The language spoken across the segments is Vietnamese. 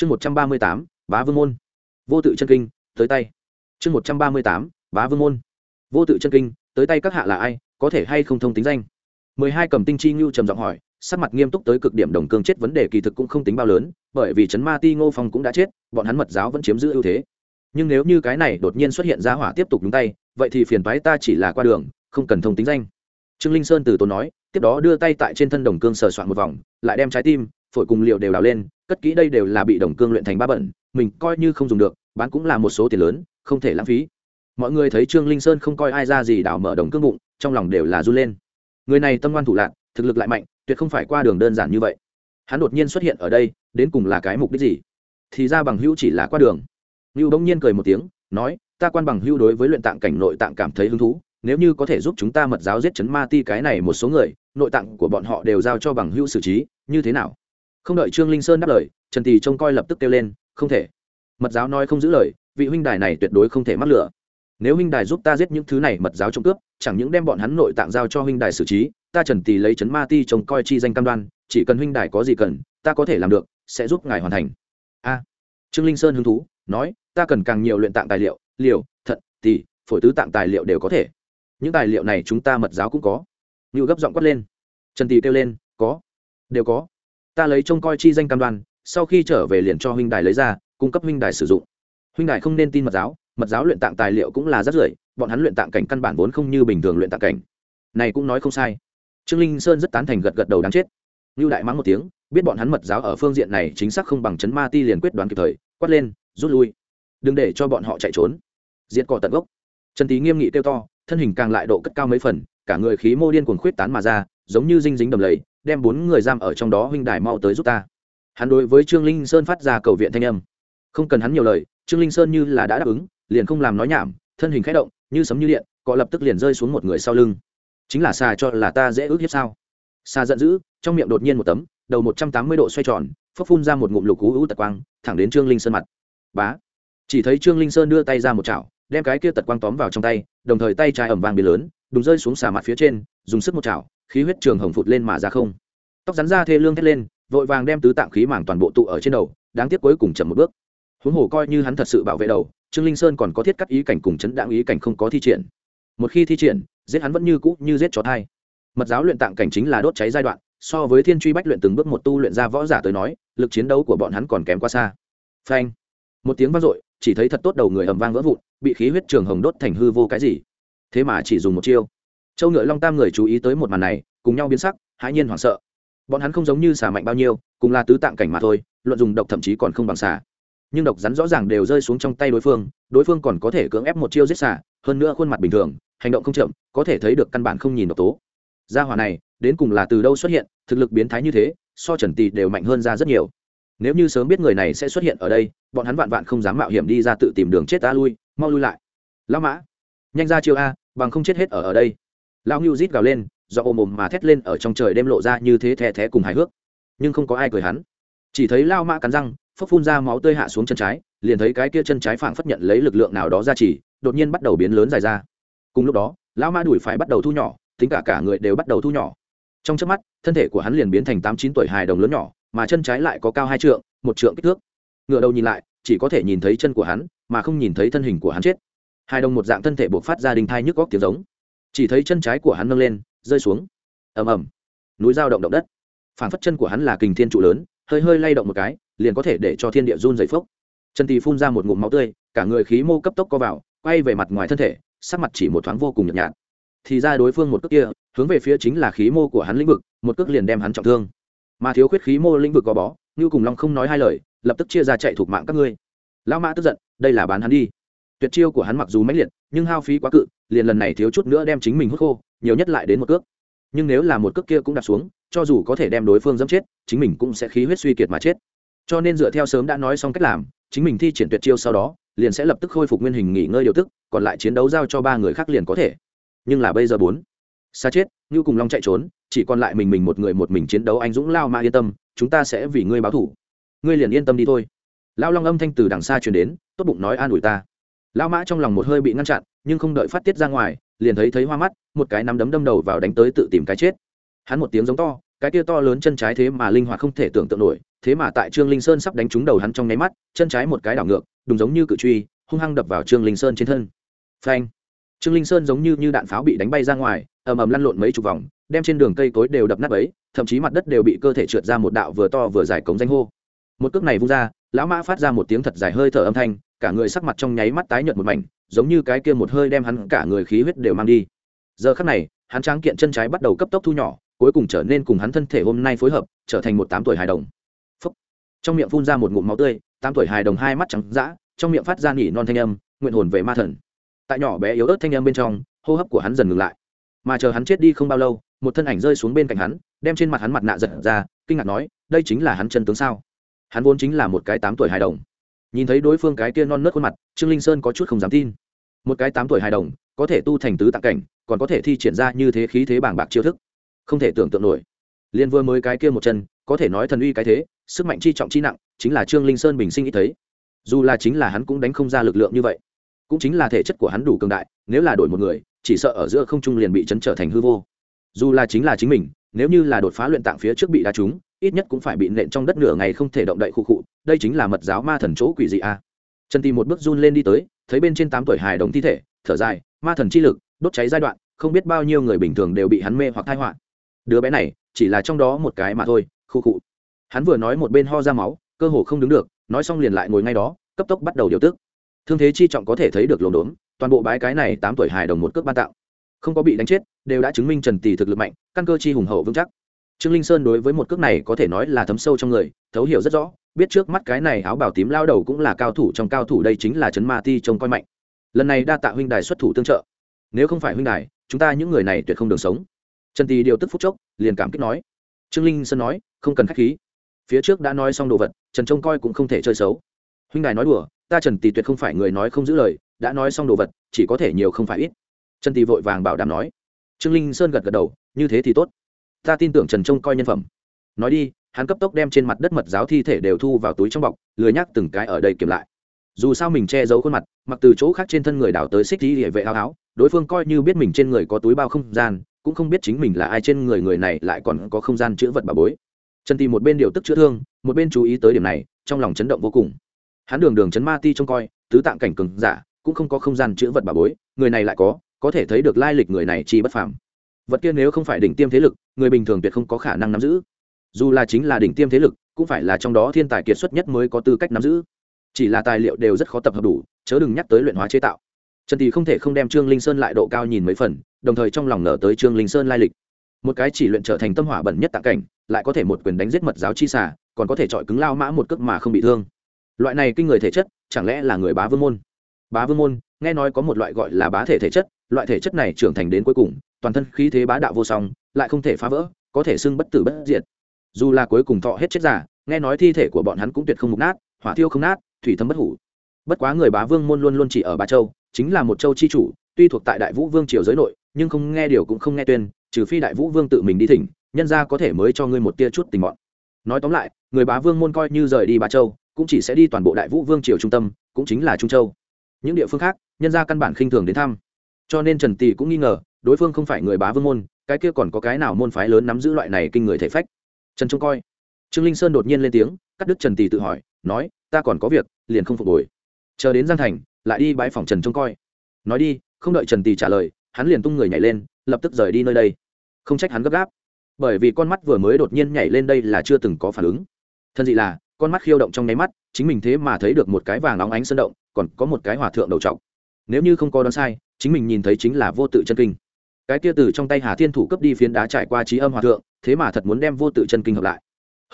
chương một trăm ba mươi tám, bá vương môn. Vô tự chân kinh, tới tay. Chương một trăm ba mươi tám, bá vương môn. Vô tự chân kinh, tới tay các hạ là ai, có thể hay không thông tính danh? mười hai cầm tinh chi ngưu trầm giọng hỏi, sắc mặt nghiêm túc tới cực điểm đồng cương chết vấn đề kỳ thực cũng không tính bao lớn, bởi vì trấn ma ti ngô phong cũng đã chết, bọn hắn mật giáo vẫn chiếm giữ ưu thế. Nhưng nếu như cái này đột nhiên xuất hiện ra hỏa tiếp tục đúng tay, vậy thì phiền toái ta chỉ là qua đường, không cần thông tính danh. Trương linh sơn từ tốn nói, tiếp đó đưa tay tại trên thân đồng cương sờ soạn một vòng, lại đem trái tim phổi cùng liệu đều đào lên, cất kỹ đây đều là bị đồng cương luyện thành ba bẩn, mình coi như không dùng được, bán cũng là một số tiền lớn, không thể lãng phí. Mọi người thấy trương linh sơn không coi ai ra gì đào mở đồng cương bụng, trong lòng đều là run lên. Người này tâm ngoan thủ lạc, thực lực lại mạnh, tuyệt không phải qua đường đơn giản như vậy. Hắn đột nhiên xuất hiện ở đây, đến cùng là cái mục đích gì? Thì ra bằng hữu chỉ là qua đường. Ngưu bỗng nhiên cười một tiếng, nói, ta quan bằng hữu đối với luyện tạng cảnh nội tạng cảm thấy hứng thú, nếu như có thể giúp chúng ta mật giáo giết chấn ma ti cái này một số người, nội tạng của bọn họ đều giao cho bằng hữu xử trí, như thế nào? Không đợi trương linh sơn đáp lời, trần tỳ trông coi lập tức kêu lên, không thể. Mật giáo nói không giữ lời, vị huynh đài này tuyệt đối không thể mắc lửa. Nếu huynh đài giúp ta giết những thứ này mật giáo trộm cướp, chẳng những đem bọn hắn nội tạng giao cho huynh đài xử trí, ta trần tỳ lấy chấn ma ti trông coi chi danh cam đoan, chỉ cần huynh đài có gì cần, ta có thể làm được, sẽ giúp ngài hoàn thành. A. Trương linh sơn hứng thú, nói, ta cần càng nhiều luyện tạng tài liệu, liều, thận, tỳ, phổi tứ tạng tài liệu đều có thể. Những tài liệu này chúng ta mật giáo cũng có. Ngự gấp giọng quát lên. Trần tỳ kêu lên, có, đều có ta lấy trông coi chi danh cam đoan, sau khi trở về liền cho huynh đài lấy ra, cung cấp huynh đài sử dụng. Huynh đài không nên tin mật giáo mật giáo luyện tạng tài liệu cũng là rất rưởi, bọn hắn luyện tạng cảnh căn bản vốn không như bình thường luyện tạng cảnh. Này cũng nói không sai. Trương linh sơn rất tán thành gật gật đầu đáng chết. Lưu đại mắng một tiếng, biết bọn hắn mật giáo ở phương diện này chính xác không bằng chấn ma ti liền quyết đoán kịp thời, quát lên, rút lui. Đừng để cho bọn họ chạy trốn. Diệt cỏ tận gốc. Trần tý nghiêm nghị kêu to, thân hình càng lại độ cất cao mấy phần, cả người khí mô điên cuồng khuyết tán mà ra, giống như dinh dính đầm lầy đem bốn người giam ở trong đó huynh đài mau tới giúp ta. Hắn đối với trương linh sơn phát ra cầu viện thanh âm. Không cần hắn nhiều lời, trương linh sơn như là đã đáp ứng, liền không làm nói nhảm, thân hình khẽ động, như sấm như điện cọ lập tức liền rơi xuống một người sau lưng. Chính là xà cho là ta dễ ước hiếp sao? Xà giận dữ, trong miệng đột nhiên một tấm, đầu một trăm tám mươi độ xoay tròn phấp phun ra một ngụm lục cú hữu tật quang, thẳng đến trương linh sơn mặt. Bá. Chỉ thấy trương linh sơn đưa tay ra một chảo, đem cái kia tật quang tóm vào trong tay, đồng thời tay trái ẩm vàng bị lớn, đùng rơi xuống xà mặt phía trên, dùng sức một chảo khí huyết trường hồng phụt lên mà ra không. Tóc rắn ra thê lương thét lên, vội vàng đem tứ tạng khí mảng toàn bộ tụ ở trên đầu, đáng tiếc cuối cùng chậm một bước. Huống hồ coi như hắn thật sự bảo vệ đầu, trương linh sơn còn có thiết cắt ý cảnh cùng chấn đạn ý cảnh không có thi triển. Một khi thi triển, giết hắn vẫn như cũ như giết chó thai. Mật giáo luyện tạng cảnh chính là đốt cháy giai đoạn, so với thiên truy bách luyện từng bước một tu luyện ra võ giả tới nói, lực chiến đấu của bọn hắn còn kém quá xa. Phanh! Một tiếng vang dội, chỉ thấy thật tốt đầu người ầm vang vỡ vụn, bị khí huyết trường hồng đốt thành hư vô cái gì. Thế mà chỉ dùng một chiêu châu ngựa long tam người chú ý tới một màn này, cùng nhau biến sắc, hãi nhiên hoảng sợ. Bọn hắn không giống như xà mạnh bao nhiêu, cùng là tứ tạng cảnh mà thôi, luận dùng độc thậm chí còn không bằng xà nhưng độc rắn rõ ràng đều rơi xuống trong tay đối phương đối phương còn có thể cưỡng ép một chiêu giết xà hơn nữa khuôn mặt bình thường, hành động không chậm, có thể thấy được căn bản không nhìn độc tố. Gia hỏa này, đến cùng là từ đâu xuất hiện, thực lực biến thái như thế, so trần tì đều mạnh hơn ra rất nhiều. Nếu như sớm biết người này sẽ xuất hiện ở đây, bọn hắn vạn vạn không dám mạo hiểm đi ra tự tìm đường chết ta lui, mau lui lại. Lão mã, nhanh ra chiêu a, bằng không chết hết ở ở đây lão ngưu rít gào lên do ôm ồm mà thét lên ở trong trời đêm lộ ra như thế thè thé cùng hài hước. Nhưng không có ai cười hắn. Chỉ thấy lao mã cắn răng phấp phun ra máu tươi hạ xuống chân trái, liền thấy cái kia chân trái phảng phất nhận lấy lực lượng nào đó ra chỉ, đột nhiên bắt đầu biến lớn dài ra. Cùng lúc đó, lão mã đùi phải bắt đầu thu nhỏ, tính cả cả người đều bắt đầu thu nhỏ. Trong trước mắt, thân thể của hắn liền biến thành tám chín tuổi hài đồng lớn nhỏ, mà chân trái lại có cao hai trượng, một trượng kích thước. Ngựa đầu nhìn lại, chỉ có thể nhìn thấy chân của hắn, mà không nhìn thấy thân hình của hắn chết. Hai đồng một dạng thân thể buộc phát ra đình thai nhức góc tiếng giống chỉ thấy chân trái của hắn nâng lên, rơi xuống. Ầm ầm. Núi dao động động đất. Phản phất chân của hắn là kình thiên trụ lớn, hơi hơi lay động một cái, liền có thể để cho thiên địa run dày phốc. Chân tì phun ra một ngụm máu tươi, cả người khí mô cấp tốc co vào, quay về mặt ngoài thân thể, sắc mặt chỉ một thoáng vô cùng nhợt nhạt. Thì ra đối phương một cước kia, hướng về phía chính là khí mô của hắn lĩnh vực, một cước liền đem hắn trọng thương. Mà thiếu khuyết khí mô lĩnh vực có bó như cùng long không nói hai lời, lập tức chia ra chạy thuộc mạng các ngươi. Lão mã tức giận, đây là bán hắn đi tuyệt chiêu của hắn mặc dù mãnh liệt, nhưng hao phí quá cự, liền lần này thiếu chút nữa đem chính mình hút khô, nhiều nhất lại đến một cước. Nhưng nếu là một cước kia cũng đặt xuống, cho dù có thể đem đối phương dẫm chết, chính mình cũng sẽ khí huyết suy kiệt mà chết. Cho nên dựa theo sớm đã nói xong cách làm, chính mình thi triển tuyệt chiêu sau đó, liền sẽ lập tức khôi phục nguyên hình nghỉ ngơi điều tức, còn lại chiến đấu giao cho ba người khác liền có thể. Nhưng là bây giờ bốn xa chết như cùng long chạy trốn, chỉ còn lại mình mình một người một mình chiến đấu anh dũng lao mà yên tâm, chúng ta sẽ vì ngươi báo thủ. Ngươi liền yên tâm đi thôi. Lao long âm thanh từ đằng xa truyền đến, tốt bụng nói an ủi ta lão mã trong lòng một hơi bị ngăn chặn, nhưng không đợi phát tiết ra ngoài, liền thấy thấy hoa mắt, một cái nắm đấm đâm đầu vào đánh tới tự tìm cái chết. Hắn một tiếng giống to, cái kia to lớn chân trái thế mà linh hoạt không thể tưởng tượng nổi, thế mà tại trương linh sơn sắp đánh trúng đầu hắn trong nháy mắt, chân trái một cái đảo ngược, đúng giống như cự truy, hung hăng đập vào trương linh sơn trên thân. Phanh! Trương linh sơn giống như như đạn pháo bị đánh bay ra ngoài, ầm ầm lăn lộn mấy chục vòng, đem trên đường cây cối đều đập nát ấy thậm chí mặt đất đều bị cơ thể trượt ra một đạo vừa to vừa dài cống danh hô. Một cước này vung ra, lão mã phát ra một tiếng thật dài hơi thở âm thanh cả người sắc mặt trong nháy mắt tái nhợt một mảnh giống như cái kia một hơi đem hắn cả người khí huyết đều mang đi. Giờ khắc này hắn tráng kiện chân trái bắt đầu cấp tốc thu nhỏ cuối cùng trở nên cùng hắn thân thể hôm nay phối hợp trở thành một tám tuổi hài đồng. Phúc. trong miệng phun ra một ngụm máu tươi tám tuổi hài đồng hai mắt trắng dã, trong miệng phát ra nỉ non thanh âm nguyện hồn về ma thần. Tại nhỏ bé yếu ớt thanh âm bên trong hô hấp của hắn dần ngừng lại. Mà chờ hắn chết đi không bao lâu một thân ảnh rơi xuống bên cạnh hắn đem trên mặt hắn mặt nạ giật ra kinh ngạc nói đây chính là hắn chân tướng sao? Hắn vốn chính là một cái tám tuổi hài đồng nhìn thấy đối phương cái kia non nớt khuôn mặt, trương linh sơn có chút không dám tin. Một cái tám tuổi hài đồng, có thể tu thành tứ tạng cảnh, còn có thể thi triển ra như thế khí thế bảng bạc chiêu thức. Không thể tưởng tượng nổi. Liên vừa mới cái kia một chân, có thể nói thần uy cái thế, sức mạnh chi trọng chi nặng, chính là trương linh sơn bình sinh ít thấy. Dù là chính là hắn cũng đánh không ra lực lượng như vậy. Cũng chính là thể chất của hắn đủ cường đại, nếu là đổi một người, chỉ sợ ở giữa không trung liền bị chấn trở thành hư vô. Dù là chính là chính mình, nếu như là đột phá luyện tạng phía trước bị đá trúng ít nhất cũng phải bị nện trong đất nửa ngày không thể động đậy khu khụ, đây chính là mật giáo ma thần chỗ quỷ dị a. Trần tìm một bước run lên đi tới, thấy bên trên tám tuổi hài đồng thi thể, thở dài, ma thần chi lực, đốt cháy giai đoạn, không biết bao nhiêu người bình thường đều bị hắn mê hoặc thai họa. Đứa bé này, chỉ là trong đó một cái mà thôi, khu khụ. Hắn vừa nói một bên ho ra máu, cơ hồ không đứng được, nói xong liền lại ngồi ngay đó, cấp tốc bắt đầu điều tức. Thương thế chi trọng có thể thấy được lồn đốn, toàn bộ bái cái này tám tuổi hài đồng một cước ban tạo. Không có bị đánh chết, đều đã chứng minh trần tỷ thực lực mạnh, căn cơ chi hùng hậu vững chắc trương linh sơn đối với một cước này có thể nói là thấm sâu trong người, thấu hiểu rất rõ, biết trước mắt cái này áo bảo tím lao đầu cũng là cao thủ, trong cao thủ đây chính là trấn ma ti trông coi mạnh. Lần này đa tạ huynh đài xuất thủ tương trợ. Nếu không phải huynh đài, chúng ta những người này tuyệt không đường sống. Trần tì điều tức phút chốc, liền cảm kích nói. Trương linh sơn nói, không cần k h á c h khí. Phía trước đã nói xong đồ vật, trần trông coi cũng không thể chơi xấu. Huynh đài nói đùa, ta trần tì tuyệt không phải người nói không giữ lời, đã nói xong đồ vật, chỉ có thể nhiều không phải ít. Trần tì vội vàng bảo đảm nói. Trương linh sơn gật gật đầu, như thế thì tốt ta tin tưởng trần trông coi nhân phẩm. Nói đi, hắn cấp tốc đem trên mặt đất mật giáo thi thể đều thu vào túi trong bọc, lười nhắc từng cái ở đây kiểm lại. Dù sao mình che giấu khuôn mặt, mặc từ chỗ khác trên thân người đào tới xích thi địa vệ áo áo, đối phương coi như biết mình trên người có túi bao không gian, cũng không biết chính mình là ai trên người người này lại còn có không gian chữ vật bà bối. Trần tì một bên điều tức chữa thương, một bên chú ý tới điểm này, trong lòng chấn động vô cùng. Hắn đường đường chấn ma ti trông coi, tứ tạng cảnh cường giả, cũng không có không gian chữ vật bà bối, người này lại có có thể thấy được lai lịch người này chi bất phàm. Vật kia nếu không phải đỉnh tiêm thế lực người bình thường tuyệt không có khả năng nắm giữ. Dù là chính là đỉnh tiêm thế lực, cũng phải là trong đó thiên tài kiệt xuất nhất mới có tư cách nắm giữ. Chỉ là tài liệu đều rất khó tập hợp đủ, chớ đừng nhắc tới luyện hóa chế tạo. Trần Tỷ không thể không đem trương linh sơn lại độ cao nhìn mấy phần, đồng thời trong lòng nở tới trương linh sơn lai lịch. Một cái chỉ luyện trở thành tâm hỏa bẩn nhất tạ cảnh, lại có thể một quyền đánh giết mật giáo chi xả còn có thể chọi cứng lao mã một cước mà không bị thương. Loại này kinh người thể chất, chẳng lẽ là người bá vương môn? Bá vương môn, nghe nói có một loại gọi là bá thể thể chất, loại thể chất này trưởng thành đến cuối cùng, toàn thân khí thế bá đạo vô song lại không thể phá vỡ, có thể xưng bất tử bất diệt. Dù là cuối cùng thọ hết chết giả, nghe nói thi thể của bọn hắn cũng tuyệt không mục nát, hỏa thiêu không nát, thủy thâm bất hủ. Bất quá người bá vương môn luôn luôn chỉ ở ba châu, chính là một châu chi chủ, tuy thuộc tại đại vũ vương triều giới nội, nhưng không nghe điều cũng không nghe tuyên, trừ phi đại vũ vương tự mình đi thỉnh, nhân ra có thể mới cho ngươi một tia chút tình bọn nói tóm lại, người bá vương môn coi như rời đi ba châu, cũng chỉ sẽ đi toàn bộ đại vũ vương triều trung tâm, cũng chính là trung châu. Những địa phương khác, nhân ra căn bản khinh thường đến thăm cho nên trần Tì cũng nghi ngờ, đối phương không phải người bá vương môn, cái kia còn có cái nào môn phái lớn nắm giữ loại này kinh người thể phách? Trần trông coi. Trương linh sơn đột nhiên lên tiếng, cắt đứt trần Tì tự hỏi, nói, ta còn có việc, liền không phục hồi. Chờ đến giang thành, lại đi bãi phòng trần trông coi. Nói đi, không đợi trần Tì trả lời, hắn liền tung người nhảy lên, lập tức rời đi nơi đây. Không trách hắn gấp gáp. Bởi vì con mắt vừa mới đột nhiên nhảy lên đây là chưa từng có phản ứng. Thân dị là, con mắt khiêu động trong nháy mắt, chính mình thế mà thấy được một cái vàng óng ánh sơn động, còn có một cái hòa thượng đầu trọc nếu như không có đoán sai, chính mình nhìn thấy chính là vô tự chân kinh. Cái kia từ trong tay hà thiên thủ cấp đi phiến đá trải qua trí âm hòa thượng, thế mà thật muốn đem vô tự chân kinh hợp lại.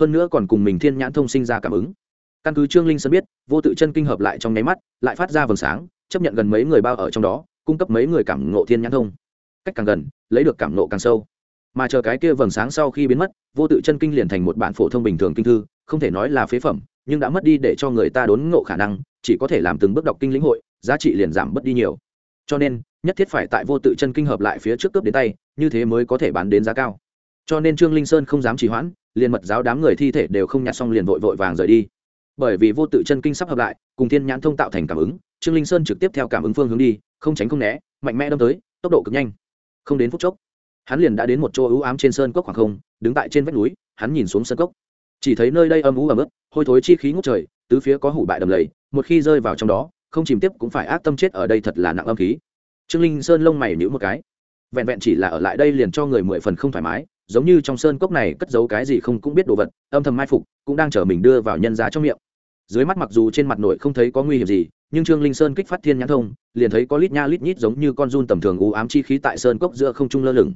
Hơn nữa còn cùng mình thiên nhãn thông sinh ra cảm ứng. Căn cứ trương linh sơn biết, vô tự chân kinh hợp lại trong nháy mắt, lại phát ra vầng sáng, chấp nhận gần mấy người bao ở trong đó, cung cấp mấy người cảm ngộ thiên nhãn thông. Cách càng gần, lấy được cảm ngộ càng sâu. Mà chờ cái kia vầng sáng sau khi biến mất, vô tự chân kinh liền thành một bản phổ thông bình thường kinh thư, không thể nói là phế phẩm, nhưng đã mất đi để cho người ta đốn ngộ khả năng chỉ có thể làm từng bước đọc kinh lĩnh hội, giá trị liền giảm bớt đi nhiều. Cho nên, nhất thiết phải tại vô tự chân kinh hợp lại phía trước cướp đến tay, như thế mới có thể bán đến giá cao. Cho nên trương linh sơn không dám trì hoãn, liền mật giáo đám người thi thể đều không nhặt xong liền vội vội vàng rời đi. Bởi vì vô tự chân kinh sắp hợp lại, cùng thiên nhãn thông tạo thành cảm ứng, trương linh sơn trực tiếp theo cảm ứng phương hướng đi, không tránh không né, mạnh mẽ đâm tới, tốc độ cực nhanh. Không đến phút chốc, hắn liền đã đến một chỗ ưu ám trên sơn cốc khoảng không, đứng tại trên vách núi, hắn nhìn xuống sơn cốc. Chỉ thấy nơi đây âm ú ẩm ướt, hôi thối chi khí ngút trời tứ phía có hủ bại đầm lầy, một khi rơi vào trong đó, không chìm tiếp cũng phải ác tâm chết ở đây thật là nặng âm khí. Trương linh sơn lông mày nhíu một cái. Vẹn vẹn chỉ là ở lại đây liền cho người mười phần không thoải mái, giống như trong sơn cốc này cất giấu cái gì không cũng biết đồ vật, âm thầm mai phục, cũng đang chở mình đưa vào nhân giá trong miệng. Dưới mắt mặc dù trên mặt nội không thấy có nguy hiểm gì, nhưng trương linh sơn kích phát thiên nhãn thông, liền thấy có lít nha lít nhít giống như con run tầm thường u ám chi khí tại sơn cốc giữa không trung lơ lửng.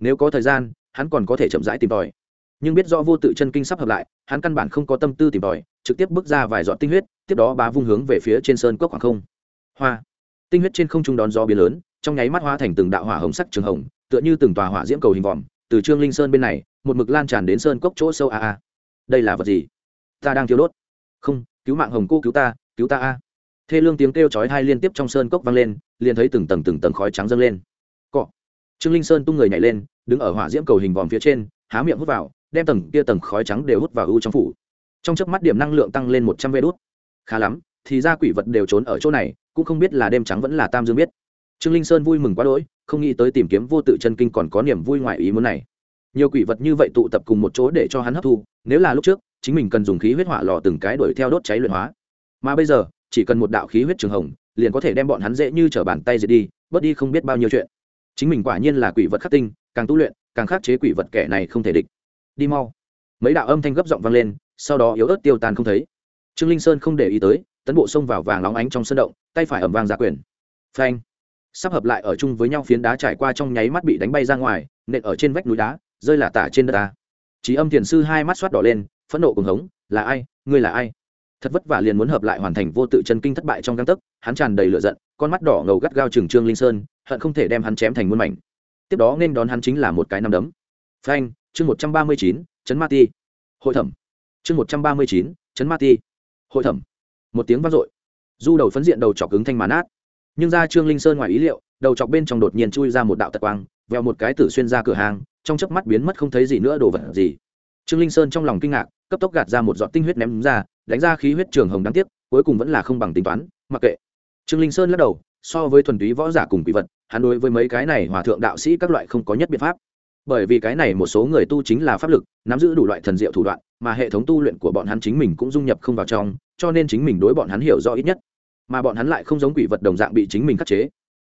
Nếu có thời gian, hắn còn có thể chậm rãi tìm tòi. Nhưng biết rõ vô tự chân kinh sắp hợp lại, hắn căn bản không có tâm tư tìm tòi trực tiếp bước ra vài giọt tinh huyết, tiếp đó bá vung hướng về phía trên sơn cốc khoảng không. Hoa. Tinh huyết trên không trung đón gió biến lớn, trong nháy mắt hóa thành từng đạo hỏa hồng sắc trường hồng, tựa như từng tòa hỏa diễm cầu hình vòm, từ trương linh sơn bên này, một mực lan tràn đến sơn cốc chỗ sâu a a. Đây là vật gì? Ta đang thiếu đốt. Không, cứu mạng hồng cô cứu ta cứu ta a. Thê lương tiếng kêu chói hai liên tiếp trong sơn cốc vang lên, liền thấy từng tầng từng tầng khói trắng dâng lên. Cọ. Trương linh sơn tung người nhảy lên, đứng ở hỏa diễm cầu hình vòm phía trên, há miệng hút vào, đem tầng kia tầng khói trắng đều hút vào u trong phủ trong chớp mắt điểm năng lượng tăng lên một trăm vê đốt khá lắm, thì ra quỷ vật đều trốn ở chỗ này, cũng không biết là đêm trắng vẫn là tam dương biết. Trương linh sơn vui mừng quá đỗi, không nghĩ tới tìm kiếm vô tự chân kinh còn có niềm vui ngoài ý muốn này. Nhiều quỷ vật như vậy tụ tập cùng một chỗ để cho hắn hấp thu, nếu là lúc trước, chính mình cần dùng khí huyết hỏa lò từng cái đuổi theo đốt cháy luyện hóa. Mà bây giờ, chỉ cần một đạo khí huyết trường hồng, liền có thể đem bọn hắn dễ như t r ở bàn tay diệt đi, bớt đi không biết bao nhiêu chuyện. Chính mình quả nhiên là quỷ vật khắc tinh, càng tu luyện, càng khắc chế quỷ vật kẻ này không thể địch. Đi mau. Mấy đạo âm thanh gấp giọng vang lên sau đó yếu ớt tiêu tan không thấy. Trương linh sơn không để ý tới, tấn bộ xông vào vàng nóng ánh trong sân động, tay phải ẩm vàng giả quyền. Phanh. Sắp hợp lại ở chung với nhau phiến đá trải qua trong nháy mắt bị đánh bay ra ngoài, nện ở trên vách núi đá, rơi là tả trên đất đá trí âm thiền sư hai mắt xoát đỏ lên, phẫn nộ cùng hống, là ai? Ngươi là ai? Thật vất vả liền muốn hợp lại hoàn thành vô tự chân kinh thất bại trong găng tấc, hắn tràn đầy lửa giận, con mắt đỏ ngầu gắt gao trừng trương linh sơn, hận không thể đem hắn chém thành muôn mảnh. Tiếp đó nên đón hắn chính là một cái năm đấm. Phanh, chương một trăm ba mươi chín, chấn ma ti. Hội thẩm chương một trăm ba mươi chín chấn ma ti. Hội thẩm. Một tiếng vang dội. Du đầu phấn diện đầu chọc cứng thanh màn át. Nhưng ra trương linh sơn ngoài ý liệu, đầu chọc bên trong đột nhiên chui ra một đạo tật quang, vèo một cái tử xuyên ra cửa hàng, trong chớp mắt biến mất không thấy gì nữa đồ vật gì. Trương linh sơn trong lòng kinh ngạc, cấp tốc gạt ra một giọt tinh huyết ném ra, đánh ra khí huyết trường hồng đáng tiếc, cuối cùng vẫn là không bằng tính toán, mặc kệ. Trương linh sơn lắc đầu, so với thuần túy võ giả cùng quỷ vật, hắn đối với mấy cái này hòa thượng đạo sĩ các loại không có nhất biện pháp. Bởi vì cái này một số người tu chính là pháp lực, nắm giữ đủ loại thần diệu thủ đoạn mà hệ thống tu luyện của bọn hắn chính mình cũng dung nhập không vào trong, cho nên chính mình đối bọn hắn hiểu rõ ít nhất. Mà bọn hắn lại không giống quỷ vật đồng dạng bị chính mình khắc chế.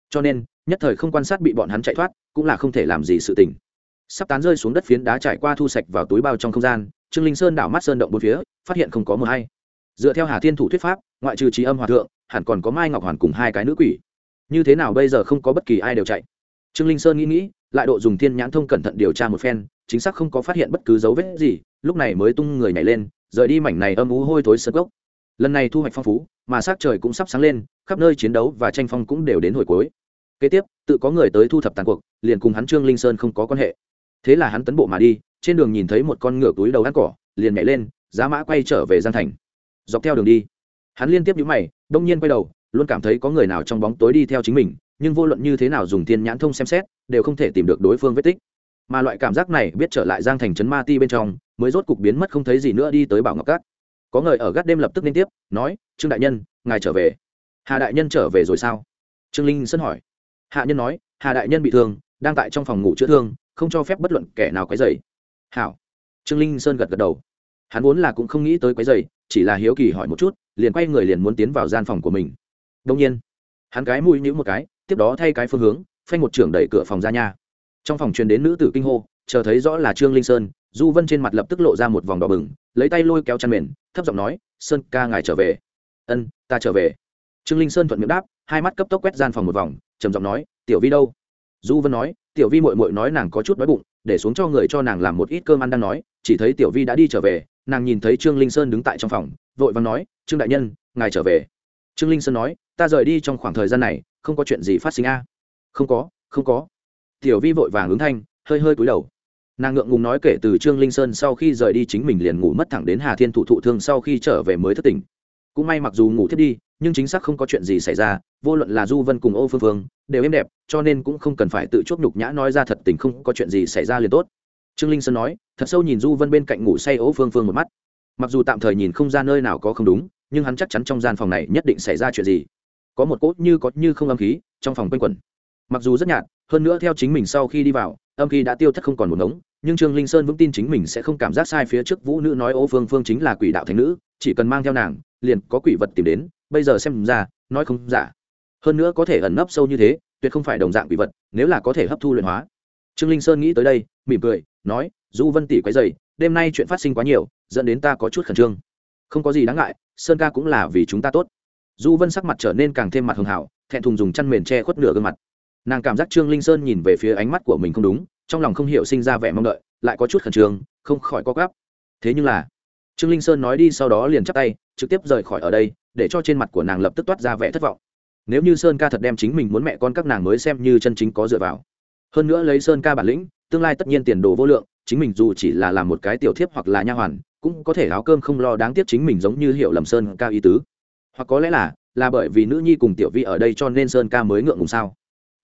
Cho nên, nhất thời không quan sát bị bọn hắn chạy thoát, cũng là không thể làm gì sự tình. Sắp tán rơi xuống đất phiến đá trải qua thu sạch vào túi bao trong không gian, trương linh sơn đảo mắt sơn động bốn phía, phát hiện không có mờ hay. Dựa theo hà thiên thủ thuyết pháp, ngoại trừ trí âm hòa thượng, hẳn còn có mai ngọc hoàn cùng hai cái nữ quỷ. Như thế nào bây giờ không có bất kỳ ai đều chạy? Trương linh sơn nghĩ nghĩ, lại độ dùng thiên nhãn thông cẩn thận điều tra một phen, chính xác không có phát hiện bất cứ dấu vết gì lúc này mới tung người nhảy lên, rời đi mảnh này âm ú hôi thối sơ gốc lần này thu hoạch phong phú, mà sát trời cũng sắp sáng lên, khắp nơi chiến đấu và tranh phong cũng đều đến hồi cuối. Kế tiếp, tự có người tới thu thập tàn cuộc, liền cùng hắn trương linh sơn không có quan hệ. Thế là hắn tấn bộ mà đi, trên đường nhìn thấy một con ngựa túi đầu ăn cỏ, liền nhảy lên, giá mã quay trở về giang thành. Dọc theo đường đi, hắn liên tiếp nhũ mày, đông nhiên quay đầu, luôn cảm thấy có người nào trong bóng tối đi theo chính mình, nhưng vô luận như thế nào dùng thiên nhãn thông xem xét, đều không thể tìm được đối phương vết tích. Mà loại cảm giác này biết trở lại giang thành trấn ma ti bên trong mới rốt cục biến mất không thấy gì nữa đi tới bảo ngọc cát. Có người ở gác đêm lập tức liên tiếp, nói, trương đại nhân, ngài trở về. Hà đại nhân trở về rồi sao? Trương linh sân hỏi. Hạ nhân nói, hà đại nhân bị thương, đang tại trong phòng ngủ chữa thương, không cho phép bất luận kẻ nào quấy dày hảo. Trương linh sơn gật gật đầu. Hắn vốn là cũng không nghĩ tới quấy dày chỉ là hiếu kỳ hỏi một chút, liền quay người liền muốn tiến vào gian phòng của mình. Đông nhiên, hắn cái mũi nhữ một cái, tiếp đó thay cái phương hướng, phanh một trưởng đẩy cửa phòng ra nha. Trong phòng truyền đến nữ tử kinh hô, chờ thấy rõ là trương linh sơn du vân trên mặt lập tức lộ ra một vòng đỏ bừng, lấy tay lôi kéo chăn mền, thấp giọng nói, sơn ca ngài trở về. Ân, ta trở về. Trương linh sơn thuận miệng đáp, hai mắt cấp tốc quét gian phòng một vòng, trầm giọng nói, tiểu vi đâu? Du vân nói, tiểu vi mội mội nói nàng có chút đói bụng, để xuống cho người cho nàng làm một ít cơm ăn đang nói, chỉ thấy tiểu vi đã đi trở về, nàng nhìn thấy trương linh sơn đứng tại trong phòng, vội vàng nói, trương đại nhân, ngài trở về. Trương linh sơn nói, ta rời đi trong khoảng thời gian này, không có chuyện gì phát sinh a. Không có không có. Tiểu vi vội vàng ứng thanh, hơi hơi cúi đầu nàng ngượng ngùng nói kể từ trương linh sơn sau khi rời đi chính mình liền ngủ mất thẳng đến hà thiên thụ thụ thương sau khi trở về mới thất tỉnh. Cũng may mặc dù ngủ thiết đi, nhưng chính xác không có chuyện gì xảy ra, vô luận là du vân cùng ô phương phương, đều êm đẹp, cho nên cũng không cần phải tự chuốc nhục nhã nói ra thật tình không có chuyện gì xảy ra liền tốt. Trương linh sơn nói, thật sâu nhìn du vân bên cạnh ngủ say ô phương phương một mắt. Mặc dù tạm thời nhìn không ra nơi nào có không đúng, nhưng hắn chắc chắn trong gian phòng này nhất định xảy ra chuyện gì. Có một cốt như có như không âm khí trong phòng quanh quẩn. Mặc dù rất nhạt, hơn nữa theo chính mình sau khi đi vào âm khí đã tiêu thất không còn một ngống, nhưng trương linh sơn vững tin chính mình sẽ không cảm giác sai phía trước vũ nữ nói ô phương phương chính là quỷ đạo thánh nữ, chỉ cần mang theo nàng, liền có quỷ vật tìm đến, bây giờ xem ra, nói không giả. Hơn nữa có thể ẩn nấp sâu như thế, tuyệt không phải đồng dạng quỷ vật, nếu là có thể hấp thu luyện hóa. Trương linh sơn nghĩ tới đây, mỉm cười, nói, du vân tỷ quấy dày đêm nay chuyện phát sinh quá nhiều, dẫn đến ta có chút khẩn trương. Không có gì đáng ngại, sơn ca cũng là vì chúng ta tốt. Du vân sắc mặt trở nên càng thêm mặt hưng hảo thẹn thùng dùng chăn mền che khuất nửa gương mặt nàng cảm giác trương linh sơn nhìn về phía ánh mắt của mình không đúng, trong lòng không hiểu sinh ra vẻ mong đợi, lại có chút khẩn trương, không khỏi có gắp thế nhưng là, trương linh sơn nói đi sau đó liền chắp tay, trực tiếp rời khỏi ở đây, để cho trên mặt của nàng lập tức toát ra vẻ thất vọng. Nếu như sơn ca thật đem chính mình muốn mẹ con các nàng mới xem như chân chính có dựa vào. Hơn nữa lấy sơn ca bản lĩnh, tương lai tất nhiên tiền đồ vô lượng, chính mình dù chỉ là làm một cái tiểu thiếp hoặc là nha hoàn, cũng có thể áo cơm không lo đáng tiếc chính mình giống như hiệu lầm sơn ca ý tứ. Hoặc có lẽ là là bởi vì nữ nhi cùng tiểu vi ở đây cho nên sơn ca mới ngượng ngùng sao?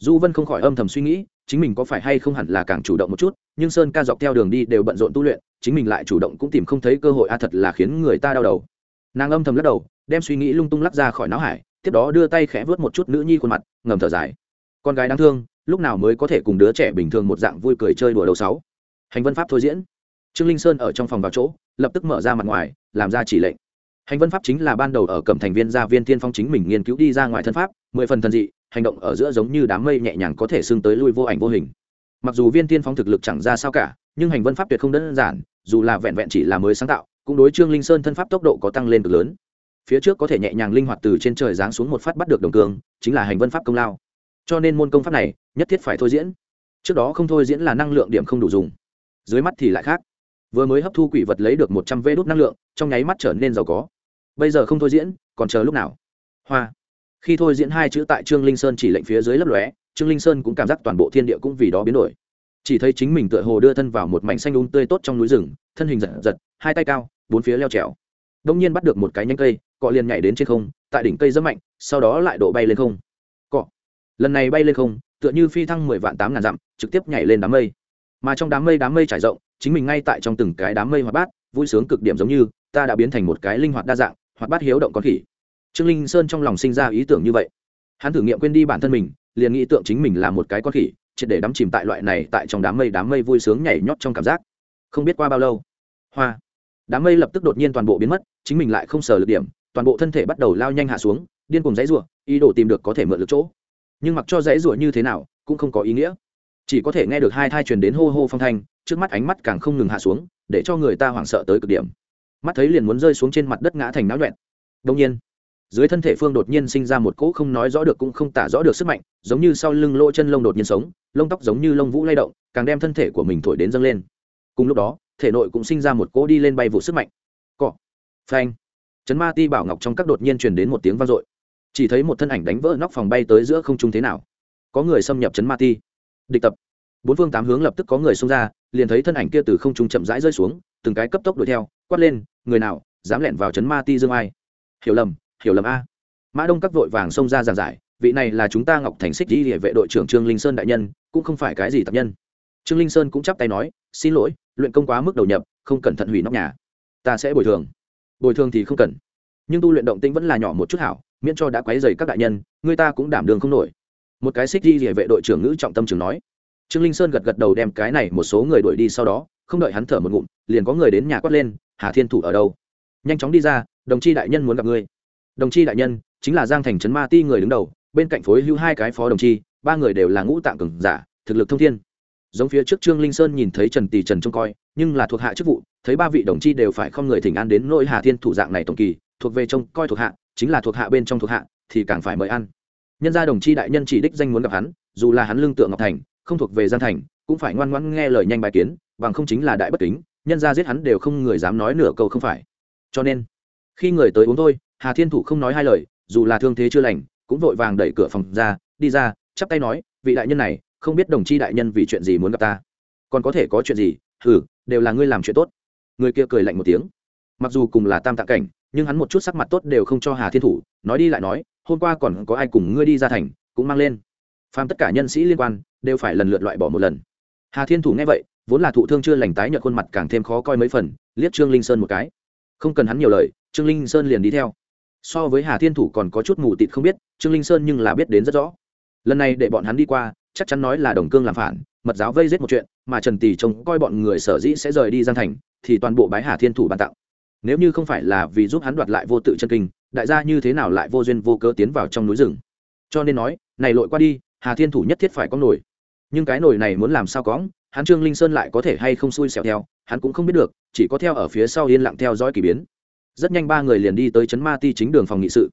Du vân không khỏi âm thầm suy nghĩ, chính mình có phải hay không hẳn là càng chủ động một chút, nhưng sơn ca dọc theo đường đi đều bận rộn tu luyện, chính mình lại chủ động cũng tìm không thấy cơ hội. A, thật là khiến người ta đau đầu. Nàng âm thầm lắc đầu, đem suy nghĩ lung tung lắc ra khỏi não hải, tiếp đó đưa tay khẽ vớt một chút nữ nhi khuôn mặt, ngầm thở dài. Con gái đáng thương, lúc nào mới có thể cùng đứa trẻ bình thường một dạng vui cười chơi đùa đầu sáu? Hành vân pháp thôi diễn. Trương linh sơn ở trong phòng vào chỗ, lập tức mở ra mặt ngoài, làm ra chỉ lệnh. Hành vân pháp chính là ban đầu ở cẩm thành viên gia viên tiên phong chính mình nghiên cứu đi ra ngoài thân pháp, mười phần thần dị hành động ở giữa giống như đám mây nhẹ nhàng có thể xưng tới lui vô ảnh vô hình. Mặc dù viên tiên phong thực lực chẳng ra sao cả, nhưng hành vân pháp tuyệt không đơn giản, dù là vẹn vẹn chỉ là mới sáng tạo, cũng đối trương linh sơn thân pháp tốc độ có tăng lên cực lớn. Phía trước có thể nhẹ nhàng linh hoạt từ trên trời giáng xuống một phát bắt được đồng cường chính là hành vân pháp công lao. Cho nên môn công pháp này, nhất thiết phải thôi diễn. Trước đó không thôi diễn là năng lượng điểm không đủ dùng. Dưới mắt thì lại khác. Vừa mới hấp thu quỷ vật lấy được một trăm vê đốt năng lượng, trong nháy mắt trở nên giàu có. Bây giờ không thôi diễn, còn chờ lúc nào? Hoa khi thôi diễn hai chữ tại trương linh sơn chỉ lệnh phía dưới lấp lóe, trương linh sơn cũng cảm giác toàn bộ thiên địa cũng vì đó biến đổi. Chỉ thấy chính mình tựa hồ đưa thân vào một mảnh xanh đúng tươi tốt trong núi rừng, thân hình giật giật, hai tay cao, bốn phía leo trèo. Đông nhiên bắt được một cái nhánh cây, cọ liền nhảy đến trên không, tại đỉnh cây rất mạnh, sau đó lại độ bay lên không. Cọ. Lần này bay lên không, tựa như phi thăng mười vạn tám ngàn dặm, trực tiếp nhảy lên đám mây. Mà trong đám mây đám mây trải rộng, chính mình ngay tại trong từng cái đám mây hoạt bát, vui sướng cực điểm giống như, ta đã biến thành một cái linh hoạt đa dạng, hoạt bát hiếu động con khỉ trương linh sơn trong lòng sinh ra ý tưởng như vậy. Hắn thử nghiệm quên đi bản thân mình, liền nghĩ tượng chính mình là một cái con khỉ, triệt để đắm chìm tại loại này tại trong đám mây đám mây vui sướng nhảy nhót trong cảm giác. Không biết qua bao lâu, hoa, đám mây lập tức đột nhiên toàn bộ biến mất, chính mình lại không sờ lực điểm, toàn bộ thân thể bắt đầu lao nhanh hạ xuống, điên cùng dãy rủa, ý đồ tìm được có thể mượn được chỗ. Nhưng mặc cho dãy rủa như thế nào, cũng không có ý nghĩa. Chỉ có thể nghe được hai thai truyền đến hô hô phong thanh, trước mắt ánh mắt càng không ngừng hạ xuống, để cho người ta hoảng sợ tới cực điểm. Mắt thấy liền muốn rơi xuống trên mặt đất ngã thành náo nhuẹn. Đông nhiên dưới thân thể phương đột nhiên sinh ra một cỗ không nói rõ được cũng không tả rõ được sức mạnh, giống như sau lưng lỗ chân lông đột nhiên sống, lông tóc giống như lông vũ lay động, càng đem thân thể của mình thổi đến dâng lên. Cùng lúc đó, thể nội cũng sinh ra một cỗ đi lên bay vụ sức mạnh. Cọ, phanh. Chấn ma ti bảo ngọc trong các đột nhiên truyền đến một tiếng vang dội. Chỉ thấy một thân ảnh đánh vỡ nóc phòng bay tới giữa không trung thế nào. Có người xâm nhập chấn ma ti. Địch tập. Bốn phương tám hướng lập tức có người xông ra, liền thấy thân ảnh kia từ không trung chậm rãi rơi xuống, từng cái cấp tốc đuổi theo, quát lên, người nào, dám lẻn vào chấn ma ti dương ai? Hiểu lầm hiểu lầm a. Mã đông các vội vàng xông ra giảng giải, vị này là chúng ta ngọc thành xích đi địa vệ đội trưởng trương linh sơn đại nhân, cũng không phải cái gì tập nhân. Trương linh sơn cũng chắp tay nói, xin lỗi, luyện công quá mức đầu nhập, không cẩn thận hủy nóc nhà. Ta sẽ bồi thường. Bồi thường thì không cần, nhưng tu luyện động tĩnh vẫn là nhỏ một chút hảo, miễn cho đã quấy dày các đại nhân, người ta cũng đảm đường không nổi. Một cái xích đi địa vệ đội trưởng ngữ trọng tâm trường nói. Trương linh sơn gật gật đầu đem cái này một số người đuổi đi sau đó, không đợi hắn thở một ngụm, liền có người đến nhà quát lên, hà thiên thủ ở đâu? Nhanh chóng đi ra, đồng chi đại nhân muốn gặp ngươi đồng chi đại nhân, chính là giang thành trấn ma ti người đứng đầu, bên cạnh phối hữu hai cái phó đồng chi, ba người đều là ngũ tạng cường giả, thực lực thông thiên. Giống phía trước trương linh sơn nhìn thấy trần tỷ trần trông coi, nhưng là thuộc hạ chức vụ, thấy ba vị đồng chi đều phải không người thỉnh an đến nỗi hà thiên thủ dạng này tổng kỳ, thuộc về trông coi thuộc hạ, chính là thuộc hạ bên trong thuộc hạ, thì càng phải mời ăn. Nhân gia đồng chi đại nhân chỉ đích danh muốn gặp hắn, dù là hắn lương tượng ngọc thành, không thuộc về giang thành, cũng phải ngoan ngoãn nghe lời nhanh bài kiến, bằng không chính là đại bất kính, nhân gia giết hắn đều không người dám nói nửa câu không phải. Cho nên, khi người tới uống thôi hà thiên thủ không nói hai lời, dù là thương thế chưa lành, cũng vội vàng đẩy cửa phòng ra, đi ra, chắp tay nói, vị đại nhân này, không biết đồng chi đại nhân vì chuyện gì muốn gặp ta? Còn có thể có chuyện gì? Hừ, đều là ngươi làm chuyện tốt. Người kia cười lạnh một tiếng. Mặc dù cùng là tam tạng cảnh, nhưng hắn một chút sắc mặt tốt đều không cho hà thiên thủ, nói đi lại nói, hôm qua còn có ai cùng ngươi đi ra thành, cũng mang lên. Phàm tất cả nhân sĩ liên quan, đều phải lần lượt loại bỏ một lần. Hà thiên thủ nghe vậy, vốn là thụ thương chưa lành tái nhợt khuôn mặt càng thêm khó coi mấy phần, liếc trương linh sơn một cái. Không cần hắn nhiều lời, trương linh sơn liền đi theo so với hà thiên thủ còn có chút mù tịt không biết, trương linh sơn nhưng là biết đến rất rõ. Lần này để bọn hắn đi qua, chắc chắn nói là đồng cương làm phản, mật giáo vây giết một chuyện, mà trần tỷ trông coi bọn người sở dĩ sẽ rời đi giang thành, thì toàn bộ bái hà thiên thủ ban tặng. Nếu như không phải là vì giúp hắn đoạt lại vô tự chân kinh, đại gia như thế nào lại vô duyên vô cớ tiến vào trong núi rừng? Cho nên nói, này lội qua đi, hà thiên thủ nhất thiết phải có nổi. Nhưng cái nổi này muốn làm sao cóng hắn trương linh sơn lại có thể hay không xui xẻo theo, hắn cũng không biết được, chỉ có theo ở phía sau yên lặng theo dõi k ỳ biến rất nhanh ba người liền đi tới trấn ma ti chính đường phòng nghị sự.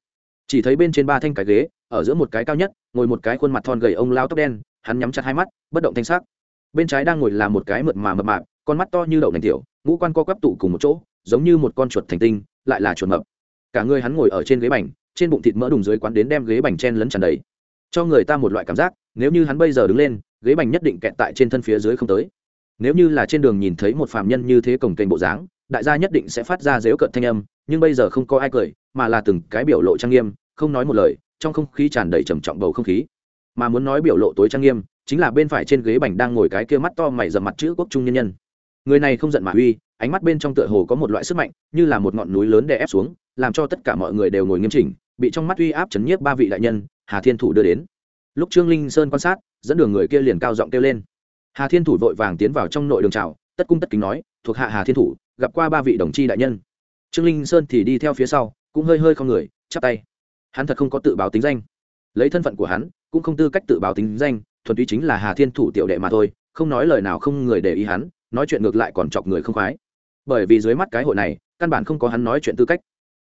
Chỉ thấy bên trên ba thanh cái ghế, ở giữa một cái cao nhất, ngồi một cái khuôn mặt thon gầy ông lao tóc đen, hắn nhắm chặt hai mắt, bất động thanh sắc. Bên trái đang ngồi là một cái mượt mà mập mạp, con mắt to như đậu nành tiểu, ngũ quan co quắp tụ cùng một chỗ, giống như một con chuột thành tinh, lại là chuột mập. Cả người hắn ngồi ở trên ghế bành, trên bụng thịt mỡ đùng dưới quán đến đem ghế bành chen lấn tràn đầy. Cho người ta một loại cảm giác, nếu như hắn bây giờ đứng lên, ghế bành nhất định kẹt tại trên thân phía dưới không tới. Nếu như là trên đường nhìn thấy một phạm nhân như thế cổng kênh bộ dáng đại gia nhất định sẽ phát ra dếu cận thanh âm, nhưng bây giờ không có ai cười, mà là từng cái biểu lộ trang nghiêm, không nói một lời, trong không khí tràn đầy trầm trọng bầu không khí. Mà muốn nói biểu lộ tối trang nghiêm, chính là bên phải trên ghế bành đang ngồi cái kia mắt to mày dầm mặt chữ quốc trung nhân nhân. Người này không giận mà uy, ánh mắt bên trong tựa hồ có một loại sức mạnh, như là một ngọn núi lớn đè ép xuống, làm cho tất cả mọi người đều ngồi nghiêm chỉnh, bị trong mắt uy áp chấn nhiếp ba vị đại nhân, hà thiên thủ đưa đến. Lúc trương linh sơn quan sát, dẫn đường người kia liền cao giọng kêu lên. Hà thiên thủ vội vàng tiến vào trong nội đường trào tất cung tất kính nói, thuộc hạ hà thiên thủ gặp qua ba vị đồng chi đại nhân. Trương linh sơn thì đi theo phía sau, cũng hơi hơi không người, chắp tay. Hắn thật không có tự báo tính danh. Lấy thân phận của hắn, cũng không tư cách tự báo tính danh, thuần túy chính là hà thiên thủ tiểu đệ mà thôi, không nói lời nào không người để ý hắn, nói chuyện ngược lại còn chọc người không khoái. Bởi vì dưới mắt cái hội này, căn bản không có hắn nói chuyện tư cách.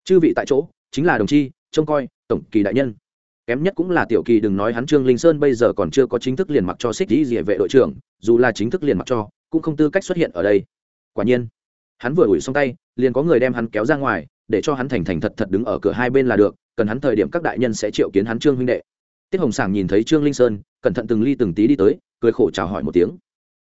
Chư vị tại chỗ, chính là đồng chi, trông coi, tổng kỳ đại nhân. Kém nhất cũng là tiểu kỳ đừng nói hắn trương linh sơn bây giờ còn chưa có chính thức liền mặc cho xích dĩ dỉa vệ đội trưởng, dù là chính thức liền mặc cho, cũng không tư cách xuất hiện ở đây. Quả nhiên hắn vừa ủi xong tay, liền có người đem hắn kéo ra ngoài, để cho hắn thành thành thật thật đứng ở cửa hai bên là được, cần hắn thời điểm các đại nhân sẽ triệu kiến hắn trương huynh đệ. Tiết hồng sảng nhìn thấy trương linh sơn, cẩn thận từng ly từng tí đi tới, cười khổ chào hỏi một tiếng.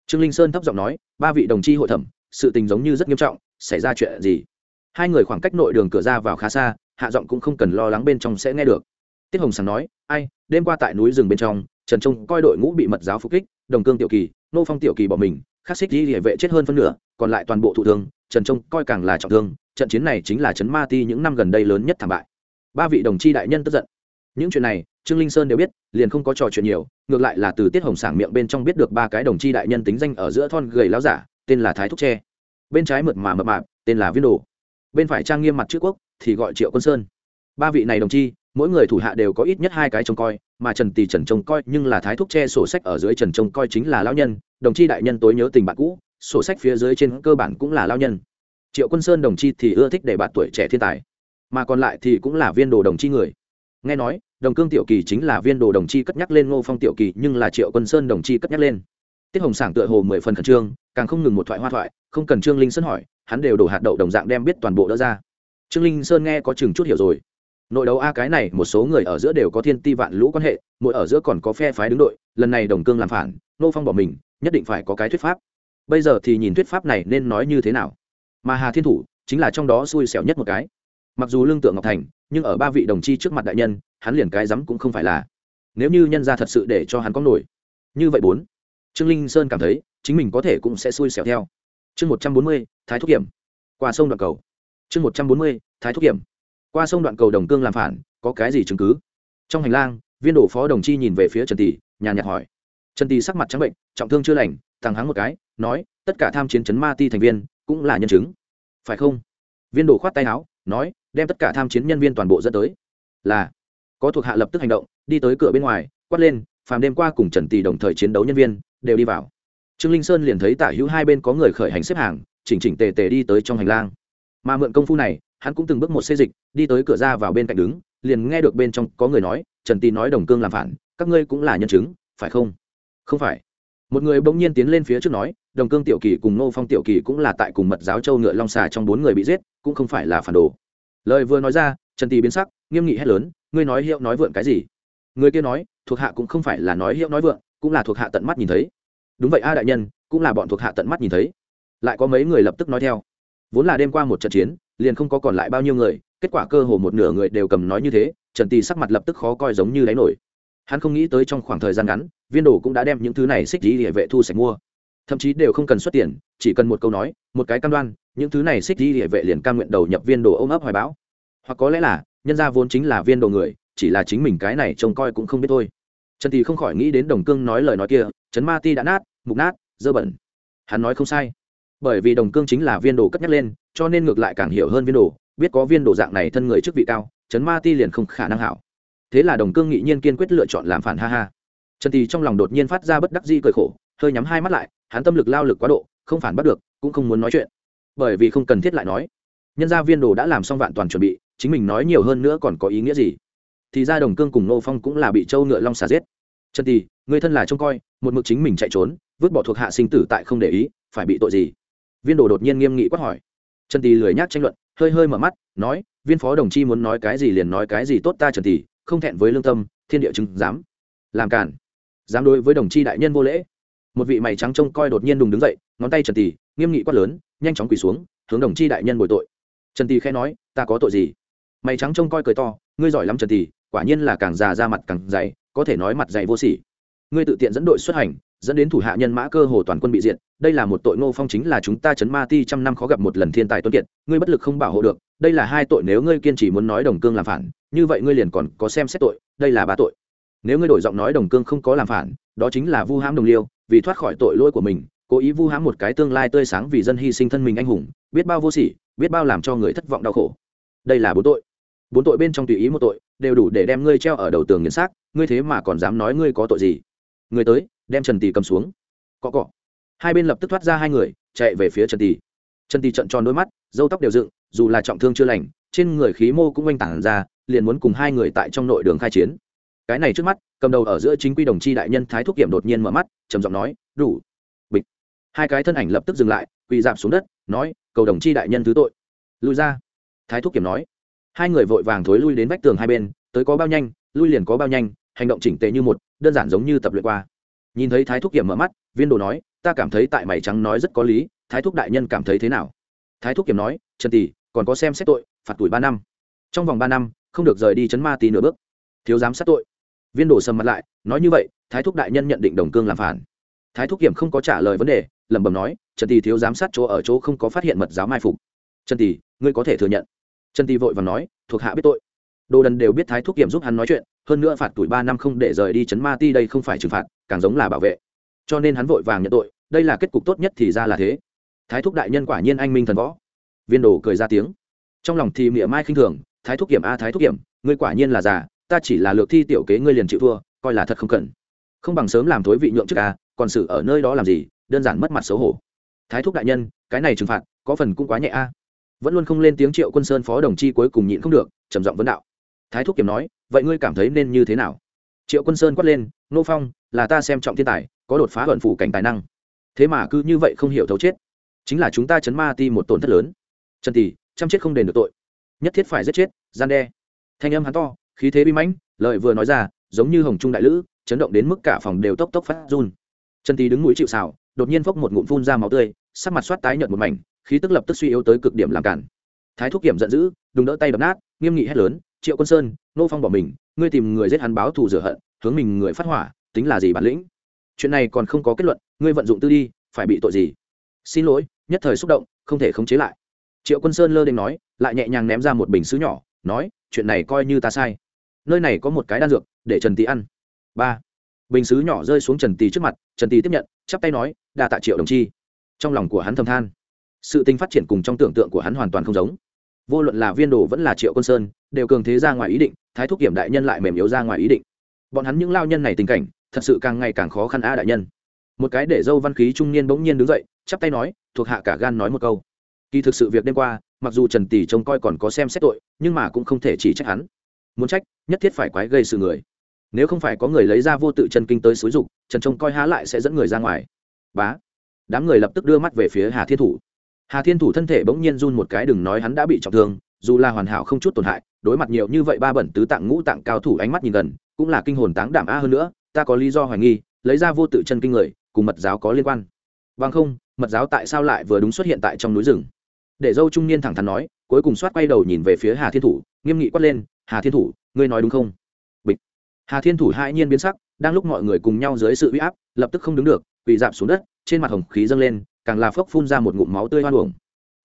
Trương linh sơn thấp giọng nói, ba vị đồng chi hội thẩm, sự tình giống như rất nghiêm trọng, xảy ra chuyện gì? Hai người khoảng cách nội đường cửa ra vào khá xa, hạ giọng cũng không cần lo lắng bên trong sẽ nghe được. Tiết hồng sảng nói, ai, đêm qua tại núi rừng bên trong, trần trung coi đội ngũ bị mật giáo phục kích, đồng cương tiểu kỳ, nô phong tiểu kỳ bỏ mình, khắc xích đi địa vệ chết hơn phân nửa, còn lại toàn bộ thụ thương trần trung coi càng là trọng thương, trận chiến này chính là trấn ma ti những năm gần đây lớn nhất thảm bại. Ba vị đồng chi đại nhân tức giận. Những chuyện này, trương linh sơn đều biết, liền không có trò chuyện nhiều, ngược lại là từ tiết hồng sảng miệng bên trong biết được ba cái đồng chi đại nhân tính danh ở giữa thon gầy láo giả, tên là thái thúc tre. Bên trái mượt mà mập mạp, tên là viên đồ. Bên phải trang nghiêm mặt chữ quốc, thì gọi triệu quân sơn. Ba vị này đồng chi, mỗi người thủ hạ đều có ít nhất hai cái trông coi, mà trần tỳ trần trông coi nhưng là thái thúc Tre sổ sách ở dưới trần trông coi chính là lão nhân, đồng chi đại nhân tối nhớ tình bạn cũ sổ sách phía dưới trên cơ bản cũng là lao nhân. Triệu quân sơn đồng chi thì ưa thích để bạn tuổi trẻ thiên tài, mà còn lại thì cũng là viên đồ đồng chi người. Nghe nói, đồng cương tiểu kỳ chính là viên đồ đồng chi cất nhắc lên, ngô phong tiểu kỳ nhưng là triệu quân sơn đồng chi cất nhắc lên. Tiết hồng sảng tựa hồ mười phần khẩn trương, càng không ngừng một thoại hoa thoại, không cần trương linh sơn hỏi, hắn đều đổ hạt đậu đồng dạng đem biết toàn bộ đỡ ra. Trương linh sơn nghe có chừng chút hiểu rồi. Nội đấu a cái này, một số người ở giữa đều có thiên ti vạn lũ quan hệ, mỗi ở giữa còn có phe phái đứng đội, lần này đồng cương làm phản nô phong bỏ mình, nhất định phải có cái thuyết pháp bây giờ thì nhìn thuyết pháp này nên nói như thế nào? Mà hà thiên thủ chính là trong đó xui xẻo nhất một cái. Mặc dù lương tượng ngọc thành, nhưng ở ba vị đồng chi trước mặt đại nhân, hắn liền cái rắm cũng không phải là. Nếu như nhân ra thật sự để cho hắn có nổi. Như vậy bốn. Trương linh sơn cảm thấy, chính mình có thể cũng sẽ xui xẻo theo. Chương một trăm bốn mươi, thái thúc hiểm qua sông đoạn cầu. Chương một trăm bốn mươi, thái thúc hiểm qua sông đoạn cầu đồng cương làm phản, có cái gì chứng cứ? Trong hành lang, viên đổ phó đồng chi nhìn về phía trần tỷ, nhàn nhạt hỏi. Trần tỷ sắc mặt trắng bệnh, trọng thương chưa lành thằng hắng một cái, nói, tất cả tham chiến chấn ma ti thành viên cũng là nhân chứng. Phải không? Viên đồ khoát tay áo, nói, đem tất cả tham chiến nhân viên toàn bộ dẫn tới. Là. Có thuộc hạ lập tức hành động, đi tới cửa bên ngoài, quát lên, phàm đêm qua cùng trần tỷ đồng thời chiến đấu nhân viên, đều đi vào. Trương linh sơn liền thấy tả hữu hai bên có người khởi hành xếp hàng, chỉnh chỉnh tề tề đi tới trong hành lang. Mà mượn công phu này, hắn cũng từng bước một xê dịch, đi tới cửa ra vào bên cạnh đứng, liền nghe được bên trong có người nói, trần tỳ nói đồng cương làm phản, các ngươi cũng là nhân chứng, phải không? Không phải một người bỗng nhiên tiến lên phía trước nói, đồng cương tiểu kỳ cùng nô phong tiểu kỳ cũng là tại cùng mật giáo châu ngựa long xà trong bốn người bị giết, cũng không phải là phản đồ. Lời vừa nói ra, trần tì biến sắc, nghiêm nghị hét lớn, ngươi nói hiệu nói vượn cái gì? Người kia nói, thuộc hạ cũng không phải là nói hiệu nói vượn cũng là thuộc hạ tận mắt nhìn thấy. Đúng vậy a đại nhân, cũng là bọn thuộc hạ tận mắt nhìn thấy. Lại có mấy người lập tức nói theo. Vốn là đêm qua một trận chiến, liền không có còn lại bao nhiêu người, kết quả cơ hồ một nửa người đều cầm nói như thế, trần tì sắc mặt lập tức khó coi giống như đáy nổi. Hắn không nghĩ tới trong khoảng thời gian ngắn viên đồ cũng đã đem những thứ này xích dĩ địa vệ thu sạch mua. Thậm chí đều không cần xuất tiền, chỉ cần một câu nói, một cái cam đoan, những thứ này xích dĩ địa vệ liền cam nguyện đầu nhập viên đồ ôm ấp hoài bão. Hoặc có lẽ là, nhân gia vốn chính là viên đồ người, chỉ là chính mình cái này trông coi cũng không biết thôi. Trần tì không khỏi nghĩ đến đồng cương nói lời nói kia trấn ma ti đã nát, mục nát, dơ bẩn. Hắn nói không sai. Bởi vì đồng cương chính là viên đồ cất nhắc lên, cho nên ngược lại càng hiểu hơn viên đồ, biết có viên đồ dạng này thân người chức vị cao trấn ma ti liền không khả năng hảo. Thế là đồng cương nghị nhiên kiên quyết lựa chọn làm phản ha ha trần tì trong lòng đột nhiên phát ra bất đắc di cười khổ, hơi nhắm hai mắt lại, hắn tâm lực lao lực quá độ, không phản bắt được, cũng không muốn nói chuyện. Bởi vì không cần thiết lại nói. Nhân gia viên đồ đã làm xong vạn toàn chuẩn bị, chính mình nói nhiều hơn nữa còn có ý nghĩa gì? Thì ra đồng cương cùng nô phong cũng là bị châu ngựa long xà giết. Trần tì người thân là trông coi, một mực chính mình chạy trốn, vứt bỏ thuộc hạ sinh tử tại không để ý, phải bị tội gì? Viên đồ đột nhiên nghiêm nghị quát hỏi. Trần tì lười nhác tranh luận, hơi hơi mở mắt, nói, viên phó đồng chi muốn nói cái gì liền nói cái gì tốt ta trần tì không thẹn với lương tâm, thiên địa chứng dám làm cản dám đối với đồng chi đại nhân vô lễ. Một vị mày trắng trông coi đột nhiên đùng đứng dậy, ngón tay trần tỳ, nghiêm nghị quát lớn, nhanh chóng quỳ xuống, hướng đồng chi đại nhân bồi tội. Trần tỳ khẽ nói, ta có tội gì? Mày trắng trông coi cười to, ngươi giỏi lắm trần tỳ, quả nhiên là càng già ra mặt càng dày, có thể nói mặt dày vô sỉ. Ngươi tự tiện dẫn đội xuất hành, dẫn đến thủ hạ nhân mã cơ hồ toàn quân bị diệt, đây là một tội ngô phong chính là chúng ta chấn ma ti trăm năm khó gặp một lần thiên tài tuân kiệt, ngươi bất lực không bảo hộ được, đây là hai tội nếu ngươi kiên trì muốn nói đồng cương làm phản, như vậy ngươi liền còn có xem xét tội, đây là ba tội nếu ngươi đổi giọng nói đồng cương không có làm phản, đó chính là vu hãm đồng liêu, vì thoát khỏi tội lỗi của mình, cố ý vu hãm một cái tương lai tươi sáng vì dân hy sinh thân mình anh hùng, biết bao vô sỉ, biết bao làm cho người thất vọng đau khổ. Đây là bốn tội. Bốn tội bên trong tùy ý một tội, đều đủ để đem ngươi treo ở đầu tường nghiền xác, ngươi thế mà còn dám nói ngươi có tội gì? Người tới, đem trần tỳ cầm xuống. Cọ cọ. Hai bên lập tức thoát ra hai người, chạy về phía trần tỳ. Trần tỳ trận tròn đôi mắt dâu tóc đều dựng, dù là trọng thương chưa lành, trên người khí mô cũng oanh tản ra, liền muốn cùng hai người tại trong nội đường khai chiến cái này trước mắt, cầm đầu ở giữa chính quy đồng chi đại nhân thái thúc kiểm đột nhiên mở mắt, trầm giọng nói, đủ. Bịch. Hai cái thân ảnh lập tức dừng lại, quỳ giảm xuống đất, nói, cầu đồng chi đại nhân thứ tội. Lui ra. Thái thúc kiểm nói. Hai người vội vàng thối lui đến vách tường hai bên, tới có bao nhanh, lui liền có bao nhanh, hành động chỉnh tề như một, đơn giản giống như tập luyện qua. Nhìn thấy thái thúc kiểm mở mắt, viên đồ nói, ta cảm thấy tại mày trắng nói rất có lý, thái thúc đại nhân cảm thấy thế nào? Thái thúc kiểm nói, trần tỷ, còn có xem xét tội, phạt tuổi ba năm. Trong vòng ba năm, không được rời đi chấn ma tì nửa bước. Thiếu giám sát tội viên đồ sầm mặt lại, nói như vậy, thái thúc đại nhân nhận định đồng cương làm phản. Thái thúc kiểm không có trả lời vấn đề, lẩm bẩm nói, trần tỷ thiếu giám sát chỗ ở chỗ không có phát hiện mật giáo mai phục. Trần tỷ ngươi có thể thừa nhận. Trần tỷ vội và nói, thuộc hạ biết tội. Đồ đần đều biết thái thúc kiểm giúp hắn nói chuyện, hơn nữa phạt tuổi ba năm không để rời đi chấn ma ti đây không phải trừng phạt, càng giống là bảo vệ. Cho nên hắn vội vàng nhận tội, đây là kết cục tốt nhất thì ra là thế. Thái thúc đại nhân quả nhiên anh minh thần võ. Viên đồ cười ra tiếng. Trong lòng thì mỉa mai khinh thường, thái thúc kiểm a, thái thúc kiểm ngươi quả nhiên là già ta chỉ là lược thi tiểu kế ngươi liền chịu thua, coi là thật không cần. Không bằng sớm làm thối vị nhượng trước a còn xử ở nơi đó làm gì, đơn giản mất mặt xấu hổ. Thái thúc đại nhân, cái này trừng phạt, có phần cũng quá nhẹ a vẫn luôn không lên tiếng triệu quân sơn phó đồng chi cuối cùng nhịn không được, trầm giọng vấn đạo. Thái thúc kiểm nói, vậy ngươi cảm thấy nên như thế nào? Triệu quân sơn quát lên, nô phong, là ta xem trọng thiên tài, có đột phá vận phủ cảnh tài năng. Thế mà cứ như vậy không hiểu thấu chết. Chính là chúng ta chấn ma ti một tổn thất lớn. Trần tỷ chăm chết không đền được tội. Nhất thiết phải giết chết, gian đe. Thanh âm hắn to khí thế bi mãnh lợi vừa nói ra, giống như hồng trung đại lữ, chấn động đến mức cả phòng đều tốc tốc phát run. Trần tý đứng mũi chịu xào đột nhiên phốc một ngụm phun ra máu tươi, sắc mặt soát tái nhợt một mảnh, khí tức lập tức suy yếu tới cực điểm làm cản. Thái thúc kiểm giận dữ, đùng đỡ tay đập nát, nghiêm nghị hét lớn, triệu quân sơn, nô phong bỏ mình, ngươi tìm người giết hắn báo thù rửa hận, hướng mình người phát hỏa, tính là gì bản lĩnh? Chuyện này còn không có kết luận, ngươi vận dụng tư đi, phải bị tội gì? Xin lỗi, nhất thời xúc động, không thể khống chế lại. Triệu quân sơn lơ đến nói, lại nhẹ nhàng ném ra một bình xứ nhỏ, nói, chuyện này coi như ta sai nơi này có một cái đan dược, để trần tý ăn. Ba. Bình xứ nhỏ rơi xuống trần tý trước mặt, trần tý tiếp nhận, chắp tay nói, đa tạ triệu đồng chi. Trong lòng của hắn thầm than. Sự tinh phát triển cùng trong tưởng tượng của hắn hoàn toàn không giống. Vô luận là viên đồ vẫn là triệu quân sơn, đều cường thế ra ngoài ý định, thái thúc kiểm đại nhân lại mềm yếu ra ngoài ý định. Bọn hắn những lao nhân này tình cảnh, thật sự càng ngày càng khó khăn a đại nhân. Một cái để dâu văn khí trung niên bỗng nhiên đứng dậy, chắp tay nói, thuộc hạ cả gan nói một câu. Kỳ thực sự việc đêm qua, mặc dù trần tỷ trông coi còn có xem xét tội, nhưng mà cũng không thể chỉ trách hắn muốn trách, nhất thiết phải quái gây sự người. Nếu không phải có người lấy ra vô tự chân kinh tới xúi dục, trần trông coi há lại sẽ dẫn người ra ngoài. Bá. Đám người lập tức đưa mắt về phía hà thiên thủ. Hà thiên thủ thân thể bỗng nhiên run một cái đừng nói hắn đã bị trọng thương, dù là hoàn hảo không chút tổn hại, đối mặt nhiều như vậy ba bẩn tứ tạng ngũ tạng cao thủ ánh mắt nhìn gần, cũng là kinh hồn táng đảm a hơn nữa, ta có lý do hoài nghi, lấy ra vô tự chân kinh người, cùng mật giáo có liên quan. Vâng không, mật giáo tại sao lại vừa đúng xuất hiện tại trong núi rừng? Để dâu trung niên thẳng thắn nói, cuối cùng soát quay đầu nhìn về phía hà thiên thủ, nghiêm nghị quát lên hà thiên thủ, ngươi nói đúng không? Bịch. Hà thiên thủ hai nhiên biến sắc, đang lúc mọi người cùng nhau dưới sự uy áp, lập tức không đứng được bị dạp xuống đất, trên mặt hồng khí dâng lên, càng là phốc phun ra một ngụm máu tươi hoan uổng.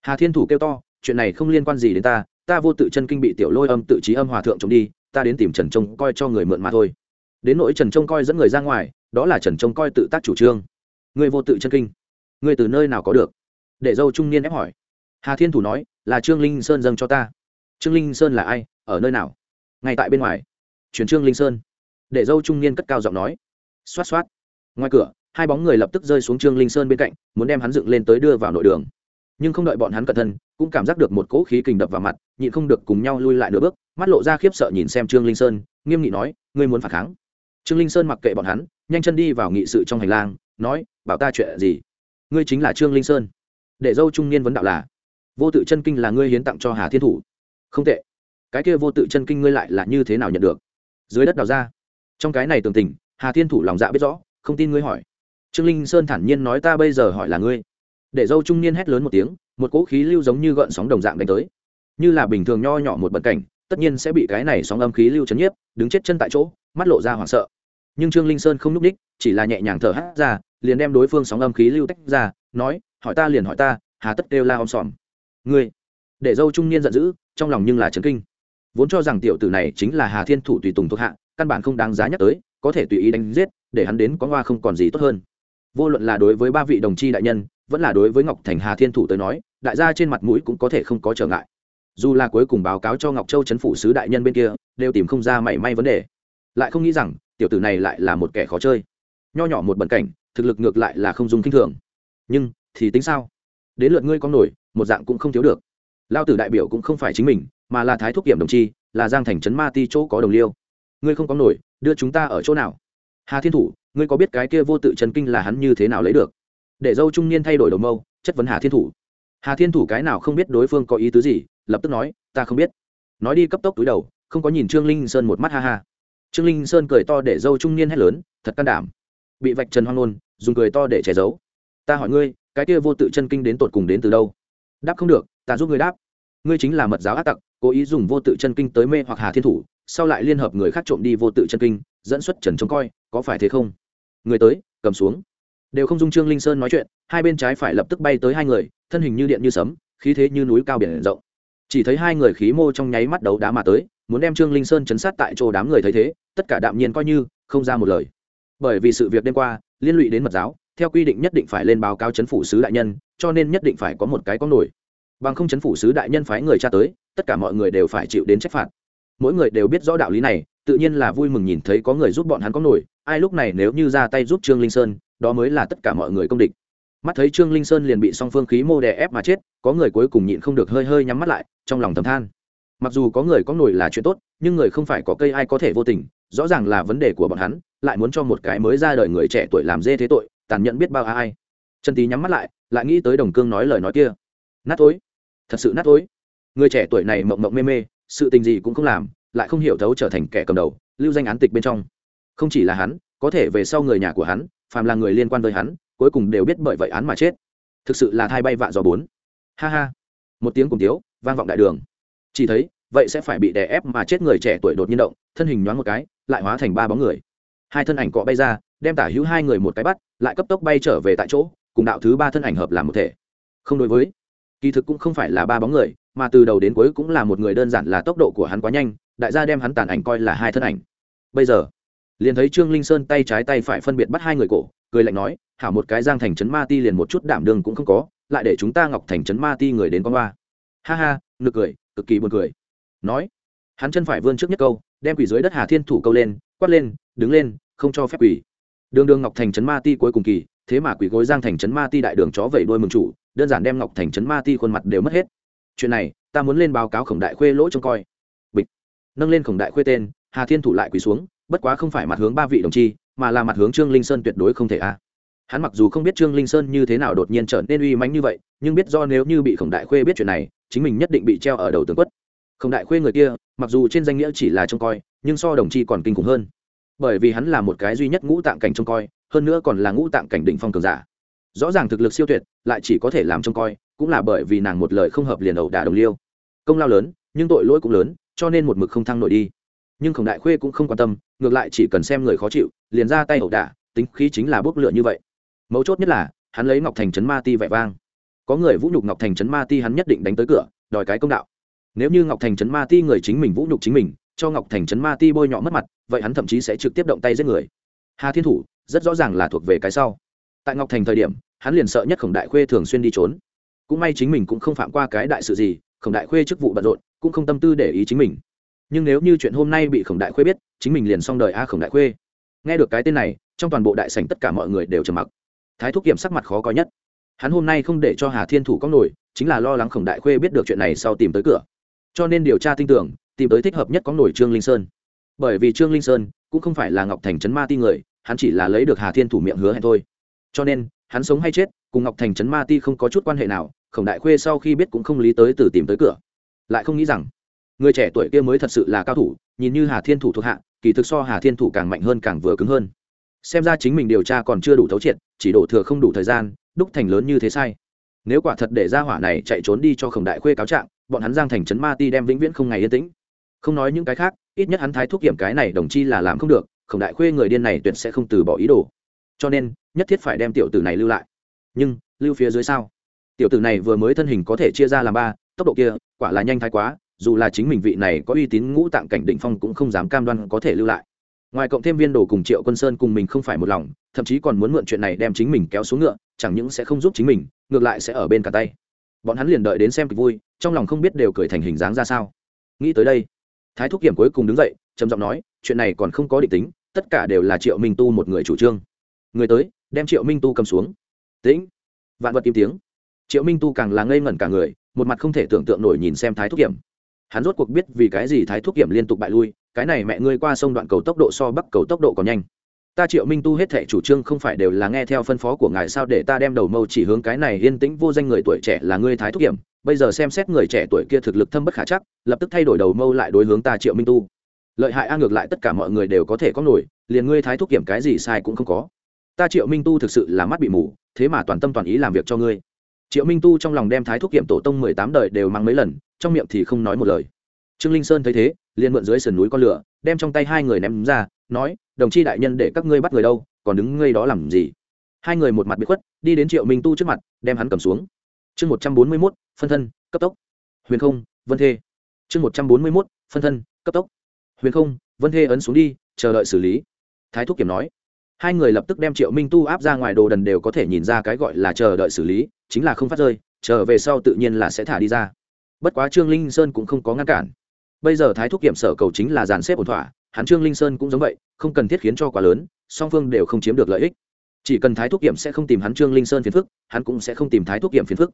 Hà thiên thủ kêu to, chuyện này không liên quan gì đến ta ta vô tự chân kinh bị tiểu lôi âm tự trí âm hòa thượng trộm đi, ta đến tìm trần trông coi cho người mượn mà thôi. Đến nỗi trần trông coi dẫn người ra ngoài, đó là trần trông coi tự tác chủ trương. Người vô tự chân kinh. Ngươi từ nơi nào có được? Để dâu trung niên ép hỏi. Hà thiên thủ nói, là trương linh sơn dâng cho ta. Trương linh sơn là ai? Ở nơi nào? Ngay tại bên ngoài. Chuyển trương linh sơn. Để dâu trung niên cất cao giọng nói. Xoát xoát. Ngoài cửa, hai bóng người lập tức rơi xuống trương linh sơn bên cạnh, muốn đem hắn dựng lên tới đưa vào nội đường. Nhưng không đợi bọn hắn cẩn thân, cũng cảm giác được một cỗ khí kình đập vào mặt, nhịn không được cùng nhau lui lại nửa bước, mắt lộ ra khiếp sợ nhìn xem trương linh sơn, nghiêm nghị nói, ngươi muốn phản kháng? Trương linh sơn mặc kệ bọn hắn, nhanh chân đi vào nghị sự trong hành lang, nói, bảo ta chuyện gì? Ngươi chính là trương linh sơn. Để dâu trung niên vấn đạo là, vô tự chân kinh là ngươi hiến tặng cho hà thiên thủ. Không tệ cái kia vô tự chân kinh ngươi lại là như thế nào nhận được? Dưới đất đào ra. Trong cái này tường tình, hà thiên thủ lòng dạ biết rõ, không tin ngươi hỏi. Trương linh sơn thản nhiên nói ta bây giờ hỏi là ngươi. Để dâu trung niên hét lớn một tiếng, một cỗ khí lưu giống như gợn sóng đồng dạng đánh tới. Như là bình thường nho nhỏ một bận cảnh, tất nhiên sẽ bị cái này sóng âm khí lưu chấn nhiếp, đứng chết chân tại chỗ, mắt lộ ra hoảng sợ. Nhưng trương linh sơn không nhúc ních chỉ là nhẹ nhàng thở hắt ra, liền đem đối phương sóng âm khí lưu tách ra, nói, hỏi ta liền hỏi ta, hà tất kêu la om sòm. Ngươi? Để dâu trung niên giận dữ, trong lòng nhưng là trấn kinh vốn cho rằng tiểu tử này chính là hà thiên thủ tùy tùng thuộc hạ, căn bản không đáng giá nhắc tới, có thể tùy ý đánh giết, để hắn đến có hoa không còn gì tốt hơn. Vô luận là đối với ba vị đồng chi đại nhân, vẫn là đối với ngọc thành hà thiên thủ tới nói, đại gia trên mặt mũi cũng có thể không có trở ngại. Dù là cuối cùng báo cáo cho ngọc châu chấn phủ sứ đại nhân bên kia, đều tìm không ra mảy may vấn đề. Lại không nghĩ rằng, tiểu tử này lại là một kẻ khó chơi. Nho nhỏ một bận cảnh, thực lực ngược lại là không dùng kinh thường. Nhưng, thì tính sao? Đến lượt ngươi có nổi, một dạng cũng không thiếu được. Lao tử đại biểu cũng không phải chính mình mà là thái thúc kiểm đồng chi, là giang thành trấn ma ti chỗ có đồng liêu. Ngươi không có nổi, đưa chúng ta ở chỗ nào? Hà thiên thủ, ngươi có biết cái kia vô tự trần kinh là hắn như thế nào lấy được? Để dâu trung niên thay đổi đầu mâu, chất vấn hà thiên thủ. Hà thiên thủ cái nào không biết đối phương có ý tứ gì, lập tức nói, ta không biết. Nói đi cấp tốc túi đầu, không có nhìn trương linh sơn một mắt ha ha. Trương linh sơn cười to để dâu trung niên hét lớn, thật can đảm. Bị vạch trần hoang nôn dùng cười to để che giấu. Ta hỏi ngươi, cái kia vô tự chân kinh đến tột cùng đến từ đâu? Đáp không được, ta giúp ngươi đáp ngươi chính là mật giáo ác tặc, cố ý dùng vô tự chân kinh tới mê hoặc hà thiên thủ, sau lại liên hợp người khác trộm đi vô tự chân kinh, dẫn xuất trần trông coi, có phải thế không? Người tới, cầm xuống. Đều không dung trương linh sơn nói chuyện, hai bên trái phải lập tức bay tới hai người, thân hình như điện như sấm, khí thế như núi cao biển rộng. Chỉ thấy hai người khí mô trong nháy mắt đấu đá mà tới, muốn đem trương linh sơn chấn sát tại chỗ đám người thấy thế, tất cả đạm nhiên coi như, không ra một lời. Bởi vì sự việc đêm qua, liên lụy đến mật giáo, theo quy định nhất định phải lên báo cáo chấn phủ sứ đại nhân, cho nên nhất định phải có một cái có nổi bằng không chấn phủ sứ đại nhân phái người tra tới, tất cả mọi người đều phải chịu đến trách phạt. Mỗi người đều biết rõ đạo lý này, tự nhiên là vui mừng nhìn thấy có người giúp bọn hắn có nổi, ai lúc này nếu như ra tay giúp trương linh sơn, đó mới là tất cả mọi người công địch. Mắt thấy trương linh sơn liền bị song phương khí mô đè ép mà chết, có người cuối cùng nhịn không được hơi hơi nhắm mắt lại, trong lòng thầm than. Mặc dù có người có nổi là chuyện tốt, nhưng người không phải có cây ai có thể vô tình, rõ ràng là vấn đề của bọn hắn, lại muốn cho một cái mới ra đời người trẻ tuổi làm dê thế tội, tàn nhẫn biết bao ai. Trần tý nhắm mắt lại lại nghĩ tới đồng cương nói lời nói kia. Nát thối thật sự nát tối. Người trẻ tuổi này mộng mộng mê mê, sự tình gì cũng không làm, lại không hiểu thấu trở thành kẻ cầm đầu, lưu danh án tịch bên trong. Không chỉ là hắn, có thể về sau người nhà của hắn, phàm là người liên quan tới hắn, cuối cùng đều biết bởi vậy án mà chết. Thực sự là thai bay vạ gió bốn. Ha ha. Một tiếng cùng tiếu, vang vọng đại đường. Chỉ thấy, vậy sẽ phải bị đè ép mà chết người trẻ tuổi đột nhiên động, thân hình nhoáng một cái, lại hóa thành ba bóng người. Hai thân ảnh cọ bay ra, đem tả hữu hai người một cái bắt, lại cấp tốc bay trở về tại chỗ, cùng đạo thứ ba thân ảnh hợp làm một thể. Không đối với kỳ thực cũng không phải là ba bóng người, mà từ đầu đến cuối cũng là một người đơn giản là tốc độ của hắn quá nhanh, đại gia đem hắn tàn ảnh coi là hai thân ảnh. Bây giờ, liền thấy trương linh sơn tay trái tay phải phân biệt bắt hai người cổ, cười lạnh nói, hảo một cái giang thành trấn ma ti liền một chút đảm đường cũng không có, lại để chúng ta ngọc thành trấn ma ti người đến con ba ha ha, nực cười, cực kỳ buồn cười. Nói, hắn chân phải vươn trước nhất câu, đem quỷ dưới đất hà thiên thủ câu lên, quát lên, đứng lên, không cho phép quỷ. Đường đường ngọc thành trấn ma ti cuối cùng kỳ, thế mà quỷ gối giang thành trấn ma ti đại đường chó vẩy đuôi mừng chủ đơn giản đem ngọc thành trấn ma ti khuôn mặt đều mất hết chuyện này ta muốn lên báo cáo khổng đại khuê lỗ trông coi bịch nâng lên khổng đại khuê tên hà thiên thủ lại quỳ xuống bất quá không phải mặt hướng ba vị đồng chi mà là mặt hướng trương linh sơn tuyệt đối không thể a à. hắn mặc dù không biết trương linh sơn như thế nào đột nhiên trở nên uy mãnh như vậy nhưng biết do nếu như bị khổng đại khuê biết chuyện này chính mình nhất định bị treo ở đầu tường quất khổng đại khuê người kia mặc dù trên danh nghĩa chỉ là trông coi nhưng so đồng chi còn kinh khủng hơn bởi vì hắn là một cái duy nhất ngũ tạng cảnh trông coi hơn nữa còn là ngũ tạng cảnh đỉnh phong cường giả rõ ràng thực lực siêu tuyệt, lại chỉ có thể làm trông coi, cũng là bởi vì nàng một lời không hợp liền ẩu đả đồng liêu. Công lao lớn, nhưng tội lỗi cũng lớn, cho nên một mực không thăng nổi đi. Nhưng khổng đại khuê cũng không quan tâm, ngược lại chỉ cần xem người khó chịu, liền ra tay ẩu đả, tính khí chính là bốc lửa như vậy. Mấu chốt nhất là, hắn lấy ngọc thành trấn ma ti vẻ vang. Có người vũ nhục ngọc thành trấn ma ti hắn nhất định đánh tới cửa, đòi cái công đạo. Nếu như ngọc thành trấn ma ti người chính mình vũ nhục chính mình, cho ngọc thành trấn ma ti bôi nhọ mất mặt, vậy hắn thậm chí sẽ trực tiếp động tay giết người. Hà thiên thủ, rất rõ ràng là thuộc về cái sau tại ngọc thành thời điểm, hắn liền sợ nhất khổng đại khuê thường xuyên đi trốn. Cũng may chính mình cũng không phạm qua cái đại sự gì, khổng đại khuê chức vụ bận rộn, cũng không tâm tư để ý chính mình. Nhưng nếu như chuyện hôm nay bị khổng đại khuê biết, chính mình liền xong đời a khổng đại khuê. Nghe được cái tên này, trong toàn bộ đại sảnh tất cả mọi người đều trầm mặc. Thái thúc kiểm sắc mặt khó coi nhất. Hắn hôm nay không để cho hà thiên thủ có nổi, chính là lo lắng khổng đại khuê biết được chuyện này sau tìm tới cửa. Cho nên điều tra tin tưởng, tìm tới thích hợp nhất có nổi trương linh sơn. Bởi vì trương linh sơn cũng không phải là ngọc thành trấn ma ti người, hắn chỉ là lấy được hà thiên thủ miệng hứa hẹn thôi cho nên, hắn sống hay chết, cùng ngọc thành trấn ma ti không có chút quan hệ nào, khổng đại khuê sau khi biết cũng không lý tới từ tìm tới cửa. Lại không nghĩ rằng, người trẻ tuổi kia mới thật sự là cao thủ, nhìn như hà thiên thủ thuộc hạ, kỳ thực so hà thiên thủ càng mạnh hơn càng vừa cứng hơn. Xem ra chính mình điều tra còn chưa đủ thấu triệt, chỉ đổ thừa không đủ thời gian, đúc thành lớn như thế sai. Nếu quả thật để ra hỏa này chạy trốn đi cho khổng đại khuê cáo trạng, bọn hắn giang thành trấn ma ti đem vĩnh viễn không ngày yên tĩnh. Không nói những cái khác, ít nhất hắn thái thuốc kiểm cái này đồng chi là làm không được, khổng đại khuê người điên này tuyệt sẽ không từ bỏ ý đồ. Cho nên nhất thiết phải đem tiểu tử này lưu lại. Nhưng, lưu phía dưới sao? Tiểu tử này vừa mới thân hình có thể chia ra làm ba, tốc độ kia, quả là nhanh thái quá, dù là chính mình vị này có uy tín ngũ tạng cảnh định phong cũng không dám cam đoan có thể lưu lại. Ngoài cộng thêm viên đồ cùng triệu quân sơn cùng mình không phải một lòng, thậm chí còn muốn mượn chuyện này đem chính mình kéo xuống ngựa, chẳng những sẽ không giúp chính mình, ngược lại sẽ ở bên cả tay. Bọn hắn liền đợi đến xem kịch vui, trong lòng không biết đều cười thành hình dáng ra sao. Nghĩ tới đây, thái thúc kiểm cuối cùng đứng dậy, trầm giọng nói, chuyện này còn không có định tính, tất cả đều là triệu minh tu một người chủ trương. Người tới đem triệu minh tu cầm xuống. Tĩnh. Vạn vật im tiếng. Triệu minh tu càng là ngây ngẩn cả người, một mặt không thể tưởng tượng nổi nhìn xem thái thúc kiểm. Hắn rốt cuộc biết vì cái gì thái thúc kiểm liên tục bại lui, cái này mẹ ngươi qua sông đoạn cầu tốc độ so bắc cầu tốc độ còn nhanh. Ta triệu minh tu hết thệ chủ trương không phải đều là nghe theo phân phó của ngài sao để ta đem đầu mâu chỉ hướng cái này yên tĩnh vô danh người tuổi trẻ là ngươi thái thúc kiểm. Bây giờ xem xét người trẻ tuổi kia thực lực thâm bất khả chắc, lập tức thay đổi đầu mâu lại đối hướng ta triệu minh tu. Lợi hại a ngược lại tất cả mọi người đều có thể có nổi, liền ngươi thái thúc kiểm cái gì sai cũng không có ta triệu minh tu thực sự là mắt bị mù, thế mà toàn tâm toàn ý làm việc cho ngươi. Triệu minh tu trong lòng đem thái thúc Kiệm tổ tông mười tám đời đều mang mấy lần, trong miệng thì không nói một lời. Trương linh sơn thấy thế, liền mượn dưới sườn núi con lửa, đem trong tay hai người ném ra, nói, đồng chi đại nhân để các ngươi bắt người đâu, còn đứng ngây đó làm gì? Hai người một mặt bị khuất, đi đến triệu minh tu trước mặt, đem hắn cầm xuống. Chương một trăm bốn mươi mốt, phân thân, cấp tốc. Huyền không, vân thê. Chương một trăm bốn mươi mốt, phân thân, cấp tốc. Huyền không, vân thê ấn xuống đi, chờ đợi xử lý. Thái thúc kiểm nói hai người lập tức đem triệu minh tu áp ra ngoài đồ đần đều có thể nhìn ra cái gọi là chờ đợi xử lý, chính là không phát rơi, chờ về sau tự nhiên là sẽ thả đi ra. Bất quá trương linh sơn cũng không có ngăn cản. Bây giờ thái thúc kiểm sở cầu chính là dàn xếp ổn thỏa, hắn trương linh sơn cũng giống vậy, không cần thiết khiến cho quá lớn, song phương đều không chiếm được lợi ích. Chỉ cần thái thúc kiểm sẽ không tìm hắn trương linh sơn phiền phức, hắn cũng sẽ không tìm thái thúc kiểm phiền phức.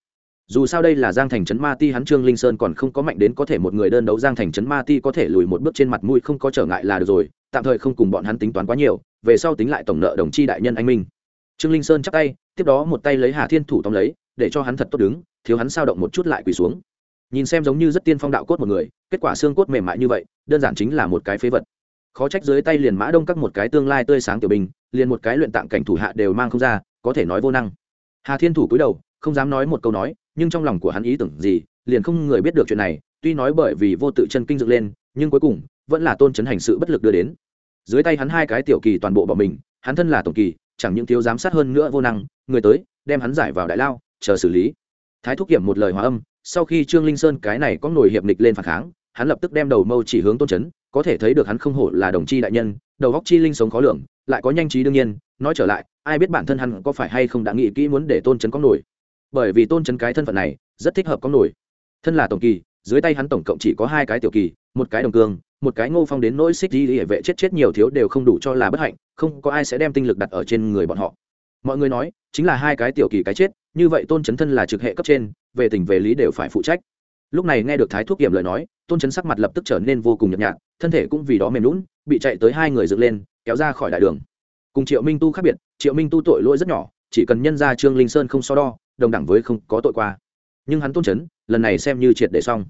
Dù sao đây là giang thành trấn ma ti, hắn trương linh sơn còn không có mạnh đến có thể một người đơn đấu giang thành trấn ma ti có thể lùi một bước trên mặt mũi không có trở ngại là được rồi tạm thời không cùng bọn hắn tính toán quá nhiều, về sau tính lại tổng nợ đồng chi đại nhân anh minh. Trương linh sơn chắc tay, tiếp đó một tay lấy hà thiên thủ tóm lấy, để cho hắn thật tốt đứng, thiếu hắn sao động một chút lại quỳ xuống. Nhìn xem giống như rất tiên phong đạo cốt một người, kết quả xương cốt mềm mại như vậy, đơn giản chính là một cái phế vật. Khó trách dưới tay liền mã đông các một cái tương lai tươi sáng tiểu bình, liền một cái luyện tạng cảnh thủ hạ đều mang không ra, có thể nói vô năng. Hà thiên thủ cúi đầu, không dám nói một câu nói, nhưng trong lòng của hắn ý tưởng gì, liền không người biết được chuyện này, tuy nói bởi vì vô tự chân kinh dựng lên, nhưng cuối cùng, vẫn là tôn chấn hành sự bất lực đưa đến dưới tay hắn hai cái tiểu kỳ toàn bộ bỏ mình, hắn thân là tổng kỳ, chẳng những thiếu giám sát hơn nữa vô năng, người tới, đem hắn giải vào đại lao, chờ xử lý. Thái thúc kiểm một lời hòa âm, sau khi trương linh sơn cái này có nổi hiệp nịch lên phản kháng, hắn lập tức đem đầu mâu chỉ hướng tôn chấn, có thể thấy được hắn không hổ là đồng chi đại nhân, đầu góc chi linh sống khó lường, lại có nhanh trí đương nhiên, nói trở lại, ai biết bản thân hắn có phải hay không đã nghĩ kỹ muốn để tôn chấn có nổi. Bởi vì tôn chấn cái thân phận này, rất thích hợp có nổi. Thân là tổng kỳ dưới tay hắn tổng cộng chỉ có hai cái tiểu kỳ, một cái đồng cương, một cái ngô phong đến nỗi xích đi hệ vệ chết chết nhiều thiếu đều không đủ cho là bất hạnh, không có ai sẽ đem tinh lực đặt ở trên người bọn họ. Mọi người nói, chính là hai cái tiểu kỳ cái chết, như vậy tôn chấn thân là trực hệ cấp trên, về tình về lý đều phải phụ trách. Lúc này nghe được thái thuốc kiểm lời nói, tôn chấn sắc mặt lập tức trở nên vô cùng nhợt nhạt, thân thể cũng vì đó mềm lún bị chạy tới hai người dựng lên, kéo ra khỏi đại đường. Cùng triệu minh tu khác biệt, triệu minh tu tội lỗi rất nhỏ, chỉ cần nhân ra trương linh sơn không so đo, đồng đẳng với không có tội qua. Nhưng hắn tôn chấn, lần này xem như triệt để xong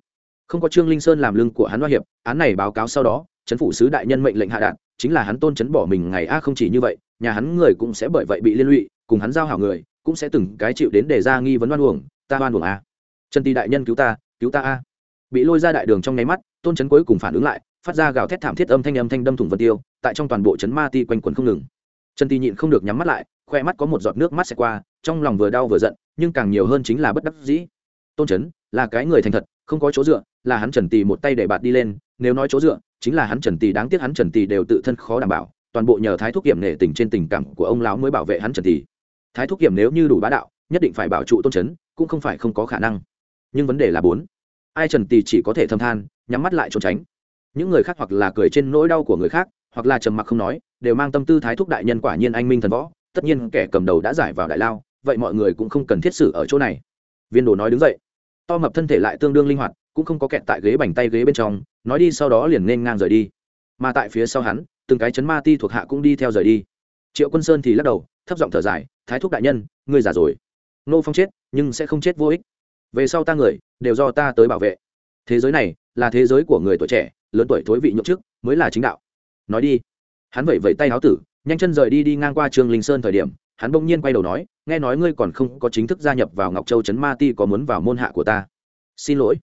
không có trương linh sơn làm lưng của hắn hoa hiệp, án này báo cáo sau đó, chấn phủ sứ đại nhân mệnh lệnh hạ đạn chính là hắn tôn chấn bỏ mình ngày a không chỉ như vậy, nhà hắn người cũng sẽ bởi vậy bị liên lụy, cùng hắn giao hảo người, cũng sẽ từng cái chịu đến để ra nghi vấn oan uổng, ta oan uổng a. Trần tì đại nhân cứu ta cứu ta a. Bị lôi ra đại đường trong nháy mắt, tôn chấn cuối cùng phản ứng lại, phát ra gào thét thảm thiết âm thanh âm thanh đâm thủng vân tiêu, tại trong toàn bộ chấn ma ti quanh quần không ngừng. Trần tì nhịn không được nhắm mắt lại, khoe mắt có một giọt nước mắt xẹt qua, trong lòng vừa đau vừa giận, nhưng càng nhiều hơn chính là bất đắc dĩ. Tôn chấn, là cái người thành thật không có chỗ dựa, là hắn trần tì một tay để bạt đi lên, nếu nói chỗ dựa, chính là hắn trần tì đáng tiếc hắn trần tì đều tự thân khó đảm bảo, toàn bộ nhờ thái thuốc kiểm nể tình trên tình cảm của ông lão mới bảo vệ hắn trần tì thái thúc kiểm nếu như đủ bá đạo, nhất định phải bảo trụ tôn chấn, cũng không phải không có khả năng. Nhưng vấn đề là bốn, ai trần tì chỉ có thể thâm than, nhắm mắt lại trốn tránh. Những người khác hoặc là cười trên nỗi đau của người khác, hoặc là trầm mặc không nói, đều mang tâm tư thái thúc đại nhân quả nhiên anh minh thần võ, tất nhiên kẻ cầm đầu đã giải vào đại lao, vậy mọi người cũng không cần thiết xử ở chỗ này. Viên đồ nói đứng dậy to mập thân thể lại tương đương linh hoạt, cũng không có kẹt tại ghế bành tay ghế bên trong, nói đi sau đó liền nên ngang rời đi. Mà tại phía sau hắn, từng cái chấn ma ti thuộc hạ cũng đi theo rời đi. Triệu quân sơn thì lắc đầu, thấp giọng thở dài, thái thúc đại nhân, ngươi già rồi. Nô phong chết, nhưng sẽ không chết vô ích. Về sau ta người, đều do ta tới bảo vệ. Thế giới này, là thế giới của người tuổi trẻ, lớn tuổi thối vị nhậu chức, mới là chính đạo. Nói đi. Hắn vẩy vẩy tay áo tử, nhanh chân rời đi đi ngang qua trường linh sơn thời điểm, hắn bỗng nhiên quay đầu nói nghe nói ngươi còn không có chính thức gia nhập vào ngọc châu trấn ma ti có muốn vào môn hạ của ta? Xin lỗi,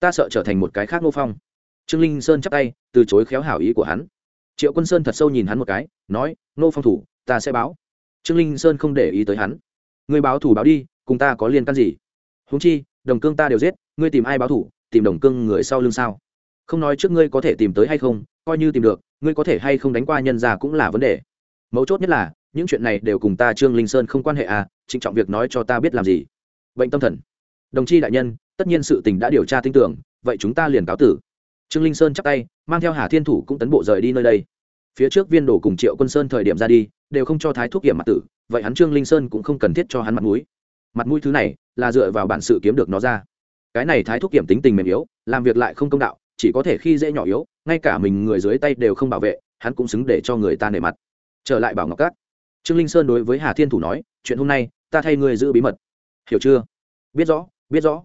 ta sợ trở thành một cái khác ngô phong. Trương linh sơn chắp tay, từ chối khéo hảo ý của hắn. Triệu quân sơn thật sâu nhìn hắn một cái, nói, ngô phong thủ, ta sẽ báo. Trương linh sơn không để ý tới hắn. Ngươi báo thủ báo đi, cùng ta có liên can gì? Húng chi, đồng cương ta đều giết, ngươi tìm ai báo thủ, tìm đồng cương người sau lưng sao? Không nói trước ngươi có thể tìm tới hay không, coi như tìm được, ngươi có thể hay không đánh qua nhân ra cũng là vấn đề. Mấu chốt nhất là những chuyện này đều cùng ta trương linh sơn không quan hệ à trịnh trọng việc nói cho ta biết làm gì. Bệnh tâm thần. Đồng chi đại nhân, tất nhiên sự tình đã điều tra tin tưởng, vậy chúng ta liền cáo tử. Trương linh sơn chắp tay, mang theo hà thiên thủ cũng tấn bộ rời đi nơi đây. Phía trước viên đồ cùng triệu quân sơn thời điểm ra đi, đều không cho thái thuốc kiểm mặt tử, vậy hắn trương linh sơn cũng không cần thiết cho hắn mặt mũi. Mặt mũi thứ này là dựa vào bản sự kiếm được nó ra. Cái này thái thuốc kiểm tính tình mềm yếu, làm việc lại không công đạo, chỉ có thể khi dễ nhỏ yếu, ngay cả mình người dưới tay đều không bảo vệ, hắn cũng xứng để cho người ta nể mặt. Trở lại bảo ngọc cát trương linh sơn đối với hà thiên thủ nói, chuyện hôm nay, ta thay ngươi giữ bí mật. Hiểu chưa? Biết rõ biết rõ.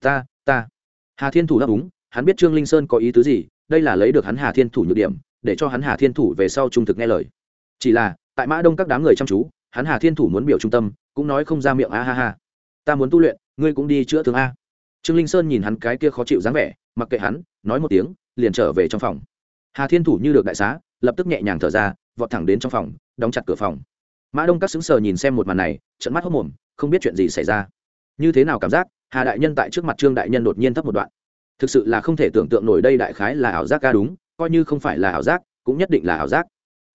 Ta ta. Hà thiên thủ đáp ứng, hắn biết trương linh sơn có ý tứ gì, đây là lấy được hắn hà thiên thủ nhược điểm, để cho hắn hà thiên thủ về sau trung thực nghe lời. Chỉ là, tại mã đông các đám người chăm chú, hắn hà thiên thủ muốn biểu trung tâm, cũng nói không ra miệng a ha ha. Ta muốn tu luyện, ngươi cũng đi chữa thương a. Trương linh sơn nhìn hắn cái kia khó chịu dáng vẻ, mặc kệ hắn, nói một tiếng, liền trở về trong phòng. Hà thiên thủ như được đại xá, lập tức nhẹ nhàng thở ra, vọt thẳng đến trong phòng, đóng chặt cửa phòng mã đông các xứng sờ nhìn xem một màn này trận mắt hốc mồm, không biết chuyện gì xảy ra. Như thế nào cảm giác, hà đại nhân tại trước mặt trương đại nhân đột nhiên thấp một đoạn. Thực sự là không thể tưởng tượng nổi đây đại khái là ảo giác ca đúng, coi như không phải là ảo giác, cũng nhất định là ảo giác.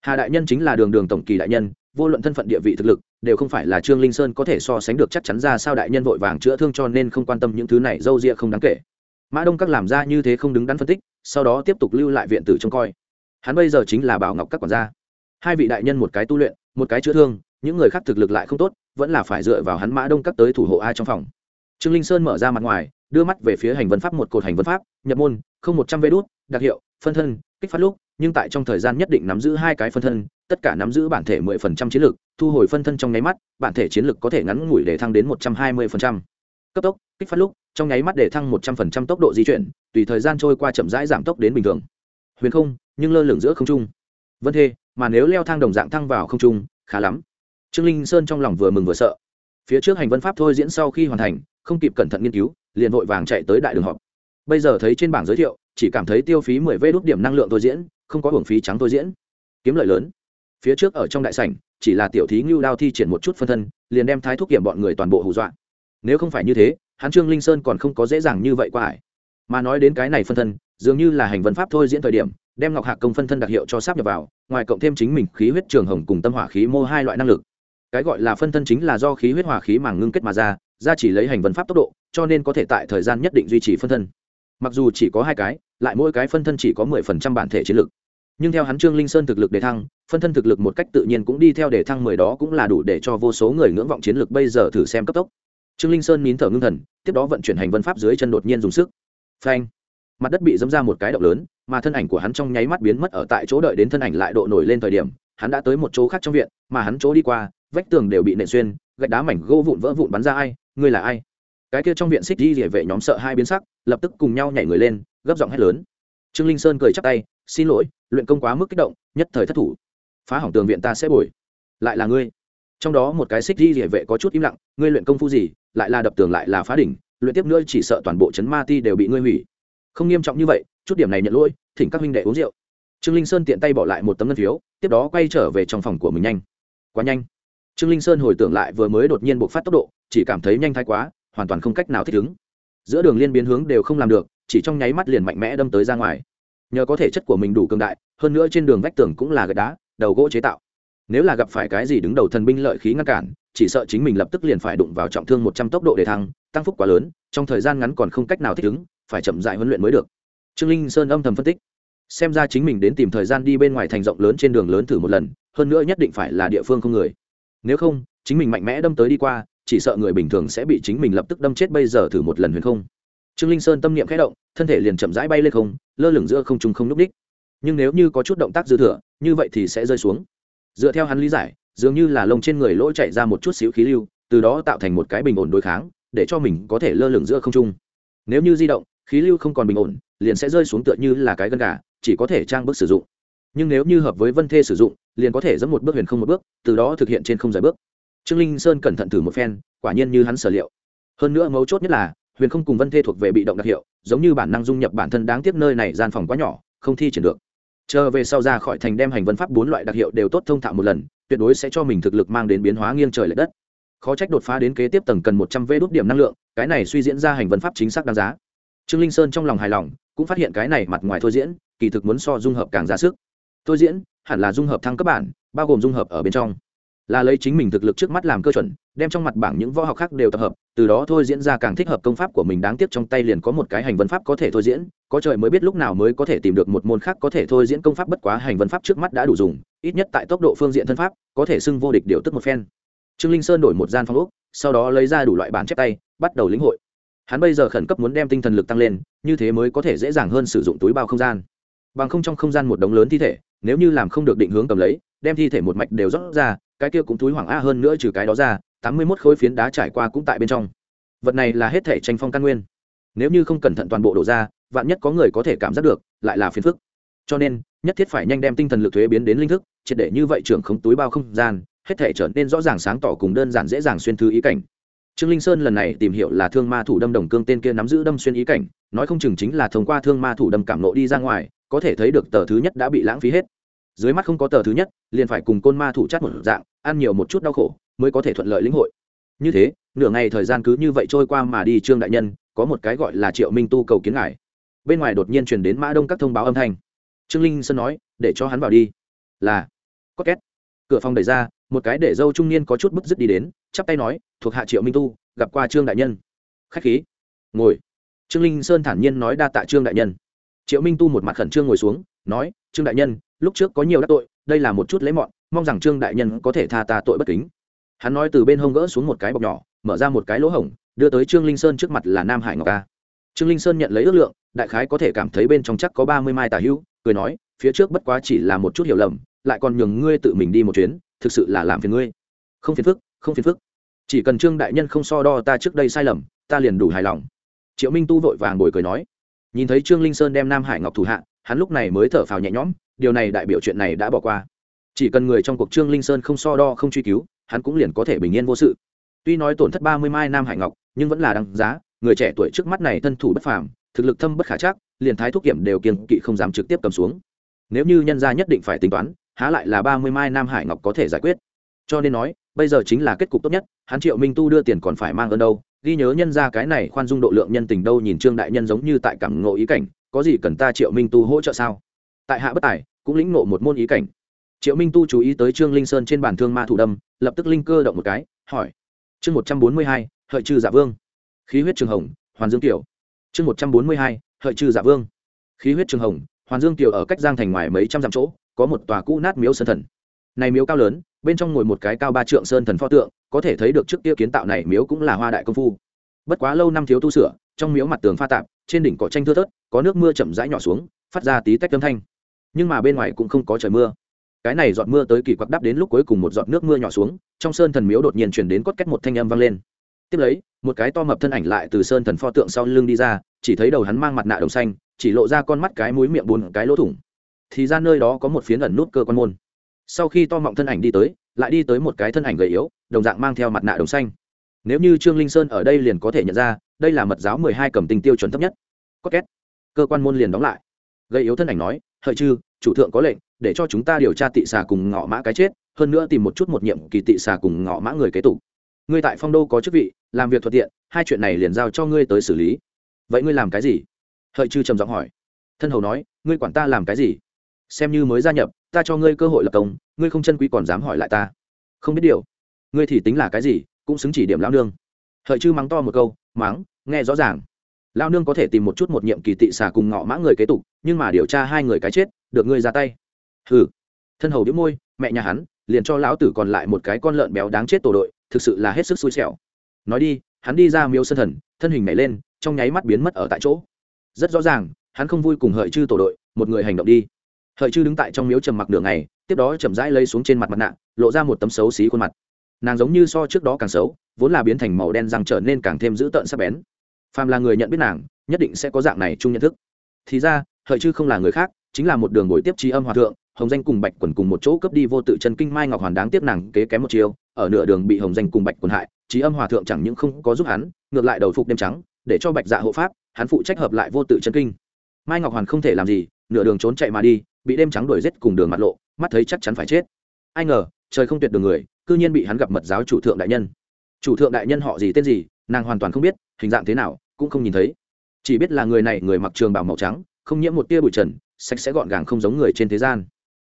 Hà đại nhân chính là đường đường tổng kỳ đại nhân, vô luận thân phận địa vị thực lực, đều không phải là trương linh sơn có thể so sánh được chắc chắn ra sao đại nhân vội vàng chữa thương cho nên không quan tâm những thứ này d â u ria không đáng kể. Mã đông các làm ra như thế không đứng đắn phân tích, sau đó tiếp tục lưu lại viện tử trông coi. Hắn bây giờ chính là bảo ngọc các quản gia hai vị đại nhân một cái tu luyện, một cái chữa thương, những người khác thực lực lại không tốt, vẫn là phải dựa vào hắn mã đông các tới thủ hộ ai trong phòng. Trương linh sơn mở ra mặt ngoài, đưa mắt về phía hành vân pháp một cột hành vân pháp, nhập môn, không một trăm vê đốt đặc hiệu, phân thân, kích phát lúc, nhưng tại trong thời gian nhất định nắm giữ hai cái phân thân, tất cả nắm giữ bản thể mười phần trăm chiến lược thu hồi phân thân trong nháy mắt, bản thể chiến lược có thể ngắn ngủi để thăng đến một trăm hai mươi phần trăm. Cấp tốc, kích phát lúc, trong nháy mắt để thăng một trăm phần trăm tốc độ di chuyển, tùy thời gian trôi qua chậm rãi giảm tốc đến bình thường. Huyền không, nhưng lơ lửng giữa không trung. Vân thê mà nếu leo thang đồng dạng thăng vào không trung, khá lắm. Trương linh sơn trong lòng vừa mừng vừa sợ. Phía trước hành vân pháp thôi diễn sau khi hoàn thành, không kịp cẩn thận nghiên cứu, liền vội vàng chạy tới đại đường họp. Bây giờ thấy trên bảng giới thiệu, chỉ cảm thấy tiêu phí mười vê đốt điểm năng lượng thôi diễn, không có hưởng phí trắng thôi diễn. Kiếm lợi lớn. Phía trước ở trong đại sảnh, chỉ là tiểu thí ngưu đao thi triển một chút phân thân, liền đem thái thuốc kiểm bọn người toàn bộ hù dọa. Nếu không phải như thế, hắn trương linh sơn còn không có dễ dàng như vậy qua ải. Mà nói đến cái này phân thân, dường như là hành vân pháp thôi diễn thời điểm, đem ngọc hạc công phân thân đặc hiệu cho sắp nhập vào ngoài cộng thêm chính mình khí huyết trường hồng cùng tâm hỏa khí mô hai loại năng lực. Cái gọi là phân thân chính là do khí huyết hỏa khí màng ngưng kết mà ra ra chỉ lấy hành vân pháp tốc độ, cho nên có thể tại thời gian nhất định duy trì phân thân. Mặc dù chỉ có hai cái, lại mỗi cái phân thân chỉ có mười phần trăm bản thể chiến lực. Nhưng theo hắn trương linh sơn thực lực để thăng, phân thân thực lực một cách tự nhiên cũng đi theo để thăng mười đó cũng là đủ để cho vô số người ngưỡng vọng chiến lực bây giờ thử xem cấp tốc. Trương linh sơn nín thở ngưng thần, tiếp đó vận chuyển hành vân pháp dưới chân đột nhiên dùng sức. Phanh! Mặt đất bị dẫm ra một cái động lớn, mà thân ảnh của hắn trong nháy mắt biến mất ở tại chỗ đợi đến thân ảnh lại độ nổi lên thời điểm, hắn đã tới một chỗ khác trong viện, mà hắn chỗ đi qua, vách tường đều bị nện xuyên, gạch đá mảnh gỗ vụn vỡ vụn bắn ra ai, ngươi là ai? Cái kia trong viện xích di rỉa vệ nhóm sợ hai biến sắc, lập tức cùng nhau nhảy người lên, gấp giọng hét lớn. Trương linh sơn cười chắp tay, xin lỗi, luyện công quá mức kích động, nhất thời thất thủ. Phá hỏng tường viện ta sẽ bồi. Lại là ngươi. Trong đó một cái xích di rỉa vệ có chút im lặng, ngươi luyện công phu gì, lại là đập tường lại là phá đỉnh, luyện tiếp nữa chỉ sợ toàn bộ chấn ma ti đều bị ngươi hủy không nghiêm trọng như vậy, chút điểm này nhận lỗi, thỉnh các huynh đệ uống rượu. Trương linh sơn tiện tay bỏ lại một tấm ngân phiếu, tiếp đó quay trở về trong phòng của mình nhanh. Quá nhanh. Trương linh sơn hồi tưởng lại vừa mới đột nhiên bộc phát tốc độ, chỉ cảm thấy nhanh thái quá, hoàn toàn không cách nào thích ứng. Giữa đường liên biến hướng đều không làm được, chỉ trong nháy mắt liền mạnh mẽ đâm tới ra ngoài. Nhờ có thể chất của mình đủ cường đại, hơn nữa trên đường vách tường cũng là gạch đá, đầu gỗ chế tạo. Nếu là gặp phải cái gì đứng đầu thần binh lợi khí ngăn cản, chỉ sợ chính mình lập tức liền phải đụng vào trọng thương một trăm tốc độ để thăng, tăng phúc quá lớn, trong thời gian ngắn còn không cách nào thích ứng phải chậm dại huấn luyện mới được. Trương linh sơn âm thầm phân tích. Xem ra chính mình đến tìm thời gian đi bên ngoài thành rộng lớn trên đường lớn thử một lần, hơn nữa nhất định phải là địa phương không người. Nếu không, chính mình mạnh mẽ đâm tới đi qua, chỉ sợ người bình thường sẽ bị chính mình lập tức đâm chết bây giờ thử một lần huyền không. Trương linh sơn tâm niệm khẽ động, thân thể liền chậm rãi bay lên không, lơ lửng giữa không trung không núp đích. Nhưng nếu như có chút động tác dư thừa, như vậy thì sẽ rơi xuống. Dựa theo hắn lý giải, dường như là lông trên người lỗ chạy ra một chút xíu khí lưu, từ đó tạo thành một cái bình ổn đối kháng, để cho mình có thể lơ lửng giữa không trung. Nếu như di động khí lưu không còn bình ổn, liền sẽ rơi xuống tựa như là cái gân gà, chỉ có thể trang bước sử dụng. Nhưng nếu như hợp với vân thê sử dụng, liền có thể dẫn một bước huyền không một bước, từ đó thực hiện trên không giải bước. Trương linh sơn cẩn thận thử một phen, quả nhiên như hắn sở liệu. Hơn nữa mấu chốt nhất là, huyền không cùng vân thê thuộc về bị động đặc hiệu, giống như bản năng dung nhập bản thân đáng tiếc nơi này gian phòng quá nhỏ, không thi triển được. Chờ về sau ra khỏi thành đem hành vân pháp bốn loại đặc hiệu đều tốt thông thạo một lần, tuyệt đối sẽ cho mình thực lực mang đến biến hóa nghiêng trời l ệ đất. Khó trách đột phá đến kế tiếp tầng cần một trăm vê đốt điểm năng lượng, cái này suy diễn ra hành vân pháp chính xác đáng giá trương linh sơn trong lòng hài lòng, cũng phát hiện cái này mặt ngoài thôi diễn, kỳ thực muốn so dung hợp càng ra sức. Thôi diễn, hẳn là dung hợp thăng cấp bản, bao gồm dung hợp ở bên trong. Là lấy chính mình thực lực trước mắt làm cơ chuẩn, đem trong mặt bảng những võ học khác đều tập hợp, từ đó thôi diễn ra càng thích hợp công pháp của mình đáng tiếc trong tay liền có một cái hành vân pháp có thể thôi diễn, có trời mới biết lúc nào mới có thể tìm được một môn khác có thể thôi diễn công pháp bất quá hành vân pháp trước mắt đã đủ dùng, ít nhất tại tốc độ phương diện thân pháp, có thể xưng vô địch điều tức một phen. Trương linh sơn đổi một gian phong úc sau đó lấy ra đủ loại bản chép tay, bắt đầu lĩnh hội hắn bây giờ khẩn cấp muốn đem tinh thần lực tăng lên, như thế mới có thể dễ dàng hơn sử dụng túi bao không gian. Bằng không trong không gian một đống lớn thi thể, nếu như làm không được định hướng cầm lấy, đem thi thể một mạch đều rót ra, cái kia cũng túi hoảng a hơn nữa trừ cái đó ra, tám mươi mốt khối phiến đá trải qua cũng tại bên trong. Vật này là hết thể tranh phong căn nguyên. Nếu như không cẩn thận toàn bộ đổ ra, vạn nhất có người có thể cảm giác được, lại là phiền phức. Cho nên, nhất thiết phải nhanh đem tinh thần lực thuế biến đến linh thức, triệt để như vậy trưởng không túi bao không gian, hết thể trở nên rõ ràng sáng tỏ cùng đơn giản dễ dàng xuyên thư ý cảnh trương linh sơn lần này tìm hiểu là thương ma thủ đâm đồng cương tên kia nắm giữ đâm xuyên ý cảnh, nói không chừng chính là thông qua thương ma thủ đâm cảm nộ đi ra ngoài, có thể thấy được tờ thứ nhất đã bị lãng phí hết. Dưới mắt không có tờ thứ nhất, liền phải cùng côn ma thủ chát một dạng, ăn nhiều một chút đau khổ, mới có thể thuận lợi lĩnh hội. Như thế, nửa ngày thời gian cứ như vậy trôi qua mà đi, trương đại nhân, có một cái gọi là triệu minh tu cầu kiến ngài. Bên ngoài đột nhiên truyền đến mã đông các thông báo âm thanh. Trương linh sơn nói, để cho hắn vào đi. Là, có két. Cửa phòng đẩy ra, một cái để dâu trung niên có chút bức dứt đi đến, chắp tay nói thuộc hạ triệu minh tu, gặp qua trương đại nhân. Khách khí. Ngồi. Trương linh sơn thản nhiên nói đa tạ trương đại nhân. Triệu minh tu một mặt khẩn trương ngồi xuống, nói, trương đại nhân, lúc trước có nhiều đắc tội, đây là một chút lấy mọn, mong rằng trương đại nhân có thể tha ta tội bất kính. Hắn nói từ bên hông gỡ xuống một cái bọc nhỏ, mở ra một cái lỗ hổng, đưa tới trương linh sơn trước mặt là nam hải ngọc ca trương linh sơn nhận lấy ước lượng, đại khái có thể cảm thấy bên trong chắc có ba mươi mai tà hữu, cười nói, phía trước bất quá chỉ là một chút hiểu lầm, lại còn nhường ngươi tự mình đi một chuyến, thực sự là làm phiền ngươi. Không phiền phức, không phiền phức chỉ cần trương đại nhân không so đo ta trước đây sai lầm, ta liền đủ hài lòng. Triệu minh tu vội vàng ngồi cười nói. Nhìn thấy trương linh sơn đem nam hải ngọc thủ hạ, hắn lúc này mới thở phào nhẹ nhõm, điều này đại biểu chuyện này đã bỏ qua. Chỉ cần người trong cuộc trương linh sơn không so đo, không truy cứu, hắn cũng liền có thể bình yên vô sự. Tuy nói tổn thất ba mươi mai nam hải ngọc, nhưng vẫn là đăng giá, người trẻ tuổi trước mắt này thân thủ bất phàm, thực lực thâm bất khả chắc, liền thái thuốc kiểm đều kiên kỵ không dám trực tiếp cầm xuống. Nếu như nhân gia nhất định phải tính toán, há lại là ba mươi mai nam hải ngọc có thể giải quyết. Cho nên nói bây giờ chính là kết cục tốt nhất, hắn triệu minh tu đưa tiền còn phải mang ơn đâu, ghi nhớ nhân ra cái này khoan dung độ lượng nhân tình đâu, nhìn trương đại nhân giống như tại cảm ngộ ý cảnh, có gì cần ta triệu minh tu hỗ trợ sao? Tại hạ bất tài, cũng lĩnh ngộ một môn ý cảnh. Triệu minh tu chú ý tới trương linh sơn trên bản thương ma thủ đâm, lập tức linh cơ động một cái, hỏi. Chương một trăm bốn mươi hai, hợi trừ giả vương. Khí huyết trường hồng, hoàn dương tiểu. Chương một trăm bốn mươi hai, hợi trừ giả vương. Khí huyết trường hồng, hoàn dương tiểu ở cách giang thành ngoài mấy trăm dặm chỗ, có một tòa cũ nát miếu sơn thần. Này miếu cao lớn bên trong ngồi một cái cao ba trượng sơn thần pho tượng, có thể thấy được trước kia kiến tạo này miếu cũng là hoa đại công phu. Bất quá lâu năm thiếu tu sửa, trong miếu mặt tường pha tạp, trên đỉnh cỏ tranh thưa thớt, có nước mưa chậm rãi nhỏ xuống, phát ra tí tách âm thanh. Nhưng mà bên ngoài cũng không có trời mưa. Cái này giọt mưa tới kỳ quặc đắp đến lúc cuối cùng một giọt nước mưa nhỏ xuống, trong sơn thần miếu đột nhiên chuyển đến cốt cách một thanh âm vang lên. Tiếp lấy, một cái to mập thân ảnh lại từ sơn thần pho tượng sau lưng đi ra, chỉ thấy đầu hắn mang mặt nạ đồng xanh, chỉ lộ ra con mắt cái mũi miệng bốn cái lỗ thủng. Thì ra nơi đó có một phiến ẩn nút cơ quan môn sau khi to mọng thân ảnh đi tới, lại đi tới một cái thân ảnh gầy yếu, đồng dạng mang theo mặt nạ đồng xanh. Nếu như trương linh sơn ở đây liền có thể nhận ra, đây là mật giáo mười hai cầm tình tiêu chuẩn thấp nhất. Có két. Cơ quan môn liền đóng lại. Gầy yếu thân ảnh nói, hợi chư, chủ thượng có lệnh, để cho chúng ta điều tra tị xà cùng ngọ mã cái chết, hơn nữa tìm một chút một nhiệm kỳ tị xà cùng ngọ mã người kế tục. Ngươi tại phong đô có chức vị, làm việc thuận tiện, hai chuyện này liền giao cho ngươi tới xử lý. Vậy ngươi làm cái gì? Hợi chư trầm giọng hỏi. Thân hầu nói, ngươi quản ta làm cái gì? Xem như mới gia nhập ta cho ngươi cơ hội lập công, ngươi không chân quý còn dám hỏi lại ta. Không biết điều. Ngươi thì tính là cái gì, cũng xứng chỉ điểm lao nương. Hợi chư mắng to một câu, mắng, nghe rõ ràng. Lao nương có thể tìm một chút một nhiệm kỳ tị xà cùng ngọ mã người kế tục, nhưng mà điều tra hai người cái chết, được ngươi ra tay. Hừ. Thân hầu đĩu môi, mẹ nhà hắn, liền cho lão tử còn lại một cái con lợn béo đáng chết tổ đội, thực sự là hết sức xui xẻo. Nói đi, hắn đi ra miếu sân thần, thân hình nhảy lên, trong nháy mắt biến mất ở tại chỗ. Rất rõ ràng, hắn không vui cùng hợi chư tổ đội, một người hành động đi hợi chư đứng tại trong miếu trầm mặc đường này tiếp đó chậm rãi lấy xuống trên mặt mặt nạ, lộ ra một tấm xấu xí khuôn mặt. Nàng giống như so trước đó càng xấu, vốn là biến thành màu đen răng trở nên càng thêm dữ tợn sắc bén. Phàm là người nhận biết nàng, nhất định sẽ có dạng này chung nhận thức. Thì ra, hợi chư không là người khác, chính là một đường ngồi tiếp trí âm hòa thượng, hồng danh cùng bạch quần cùng một chỗ cướp đi vô tự chân kinh mai ngọc hoàn đáng tiếc nàng kế kém một chiều ở nửa đường bị hồng danh cùng bạch quần hại, trí âm hòa thượng chẳng những không có giúp hắn, ngược lại đầu phục đêm trắng, để cho bạch dạ hộ pháp, hắn phụ trách hợp lại vô tự chân kinh. Mai ngọc hoàn không thể làm gì, nửa đường trốn chạy mà đi bị đêm trắng đuổi giết cùng đường mặt lộ, mắt thấy chắc chắn phải chết. Ai ngờ, trời không tuyệt đường người, cư nhiên bị hắn gặp mật giáo chủ thượng đại nhân. Chủ thượng đại nhân họ gì tên gì, nàng hoàn toàn không biết, hình dạng thế nào, cũng không nhìn thấy. Chỉ biết là người này người mặc trường bào màu trắng, không nhiễm một tia bụi trần, sạch sẽ gọn gàng không giống người trên thế gian.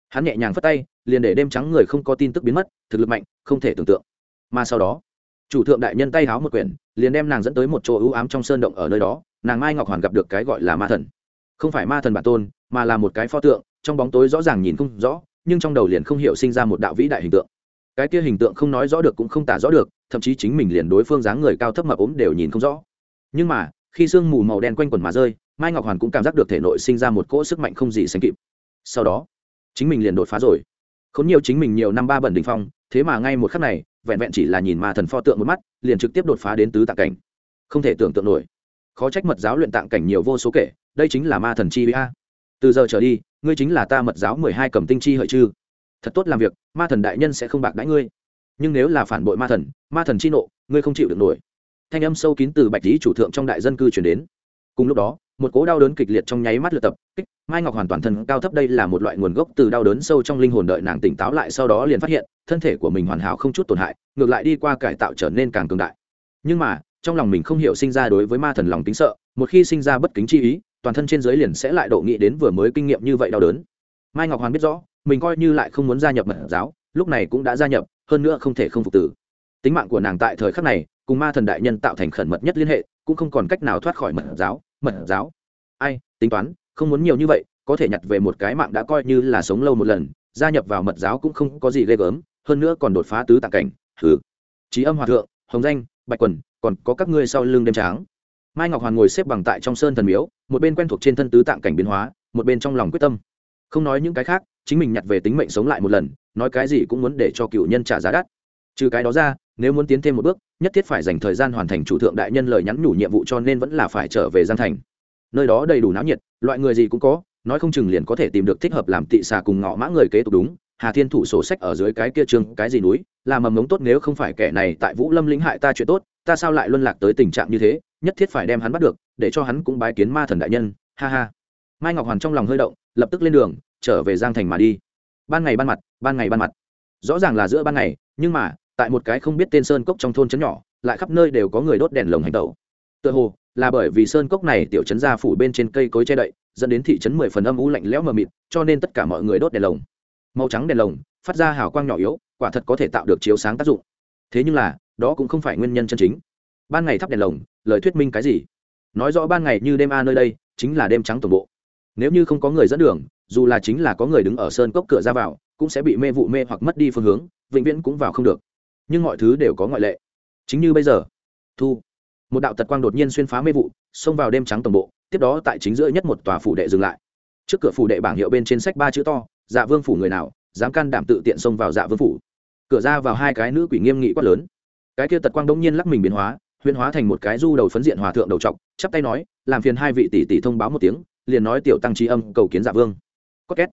Hắn nhẹ nhàng phất tay, liền để đêm trắng người không có tin tức biến mất, thực lực mạnh, không thể tưởng tượng. Mà sau đó, chủ thượng đại nhân tay háo một quyển, liền đem nàng dẫn tới một chỗ ưu ám trong sơn động ở nơi đó, nàng mai ngọc hoàn gặp được cái gọi là ma thần. Không phải ma thần bản tôn, mà là một cái pho tượng trong bóng tối rõ ràng nhìn không rõ, nhưng trong đầu liền không hiểu sinh ra một đạo vĩ đại hình tượng. Cái kia hình tượng không nói rõ được cũng không tả rõ được, thậm chí chính mình liền đối phương dáng người cao thấp mập ốm đều nhìn không rõ. Nhưng mà, khi sương mù màu đen quanh quần mà rơi, mai ngọc hoàn cũng cảm giác được thể nội sinh ra một cỗ sức mạnh không gì sánh kịp. Sau đó, chính mình liền đột phá rồi. Khốn nhiều chính mình nhiều năm ba bẩn đình phong, thế mà ngay một khắc này, vẹn vẹn chỉ là nhìn ma thần pho tượng một mắt, liền trực tiếp đột phá đến tứ tạng cảnh. Không thể tưởng tượng nổi. Khó trách mật giáo luyện tạng cảnh nhiều vô số kể, đây chính là ma thần chi a từ giờ trở đi, ngươi chính là ta mật giáo mười hai cầm tinh chi hợi chư. Thật tốt làm việc, ma thần đại nhân sẽ không bạc đãi ngươi. Nhưng nếu là phản bội ma thần ma thần chi nộ, ngươi không chịu được nổi. Thanh âm sâu kín từ bạch lý chủ thượng trong đại dân cư chuyển đến. Cùng lúc đó, một cố đau đớn kịch liệt trong nháy mắt lượt tập, kích, mai ngọc hoàn toàn thân cao thấp đây là một loại nguồn gốc từ đau đớn sâu trong linh hồn đợi nàng tỉnh táo lại sau đó liền phát hiện, thân thể của mình hoàn hảo không chút tổn hại, ngược lại đi qua cải tạo trở nên càng cường đại. Nhưng mà, trong lòng mình không hiểu sinh ra đối với ma thần lòng tính sợ, một khi sinh ra bất kính chi ý toàn thân trên giới liền sẽ lại độ nghĩ đến vừa mới kinh nghiệm như vậy đau đớn. Mai ngọc hoàn biết rõ, mình coi như lại không muốn gia nhập mật giáo, lúc này cũng đã gia nhập, hơn nữa không thể không phục tử. Tính mạng của nàng tại thời khắc này, cùng ma thần đại nhân tạo thành khẩn mật nhất liên hệ, cũng không còn cách nào thoát khỏi mật giáo mật giáo. Ai, tính toán, không muốn nhiều như vậy, có thể nhặt về một cái mạng đã coi như là sống lâu một lần, gia nhập vào mật giáo cũng không có gì ghê gớm, hơn nữa còn đột phá tứ tạng cảnh thử trí âm hòa thượng, hồng danh, bạch quần, còn có các ngươi sau lưng đêm tráng mai ngọc hoàn ngồi xếp bằng tại trong sơn thần miếu, một bên quen thuộc trên thân tứ tạng cảnh biến hóa, một bên trong lòng quyết tâm. Không nói những cái khác, chính mình nhặt về tính mệnh sống lại một lần, nói cái gì cũng muốn để cho cựu nhân trả giá đắt. Trừ cái đó ra, nếu muốn tiến thêm một bước, nhất thiết phải dành thời gian hoàn thành chủ thượng đại nhân lời nhắn nhủ nhiệm vụ cho nên vẫn là phải trở về giang thành. Nơi đó đầy đủ náo nhiệt, loại người gì cũng có, nói không chừng liền có thể tìm được thích hợp làm tị xà cùng ngọ mã người kế tục đúng, hà thiên thủ sổ sách ở dưới cái kia trường, cái gì núi, là mầm ngống tốt nếu không phải kẻ này tại vũ lâm lĩnh hại ta chuyện tốt, ta sao lại luân lạc tới tình trạng như thế? Nhất thiết phải đem hắn bắt được, để cho hắn cũng bái kiến ma thần đại nhân, ha ha. Mai ngọc hoàn trong lòng hơi động, lập tức lên đường, trở về giang thành mà đi. Ban ngày ban mặt, ban ngày ban mặt. Rõ ràng là giữa ban ngày, nhưng mà, tại một cái không biết tên sơn cốc trong thôn trấn nhỏ, lại khắp nơi đều có người đốt đèn lồng hành tẩu. Tựa hồ, là bởi vì sơn cốc này tiểu trấn ra phủ bên trên cây cối che đậy, dẫn đến thị trấn mười phần âm u lạnh lẽo mờ mịt, cho nên tất cả mọi người đốt đèn lồng. Màu trắng đèn lồng, phát ra hào quang nhỏ yếu, quả thật có thể tạo được chiếu sáng tác dụng. Thế nhưng là, đó cũng không phải nguyên nhân chân chính ban ngày thắp đèn lồng, lời thuyết minh cái gì? Nói rõ ban ngày như đêm a nơi đây, chính là đêm trắng tổng bộ. Nếu như không có người dẫn đường, dù là chính là có người đứng ở sơn cốc cửa ra vào, cũng sẽ bị mê vụ mê hoặc mất đi phương hướng, vĩnh viễn cũng vào không được. Nhưng mọi thứ đều có ngoại lệ. Chính như bây giờ, thu, một đạo tật quang đột nhiên xuyên phá mê vụ, xông vào đêm trắng tổng bộ, tiếp đó tại chính giữa nhất một tòa phủ đệ dừng lại. Trước cửa phủ đệ bảng hiệu bên trên sách ba chữ to dạ vương phủ người nào, dám can đảm tự tiện xông vào dạ vương phủ. Cửa ra vào hai cái nữ quỷ nghiêm nghị quát lớn. Cái kia tật quang đông nhiên lắc mình biến hóa huyễn hóa thành một cái du đầu phấn diện hòa thượng đầu trọc, chắp tay nói, làm phiền hai vị tỷ tỷ thông báo một tiếng, liền nói tiểu tăng trí âm cầu kiến dạ vương. Có két.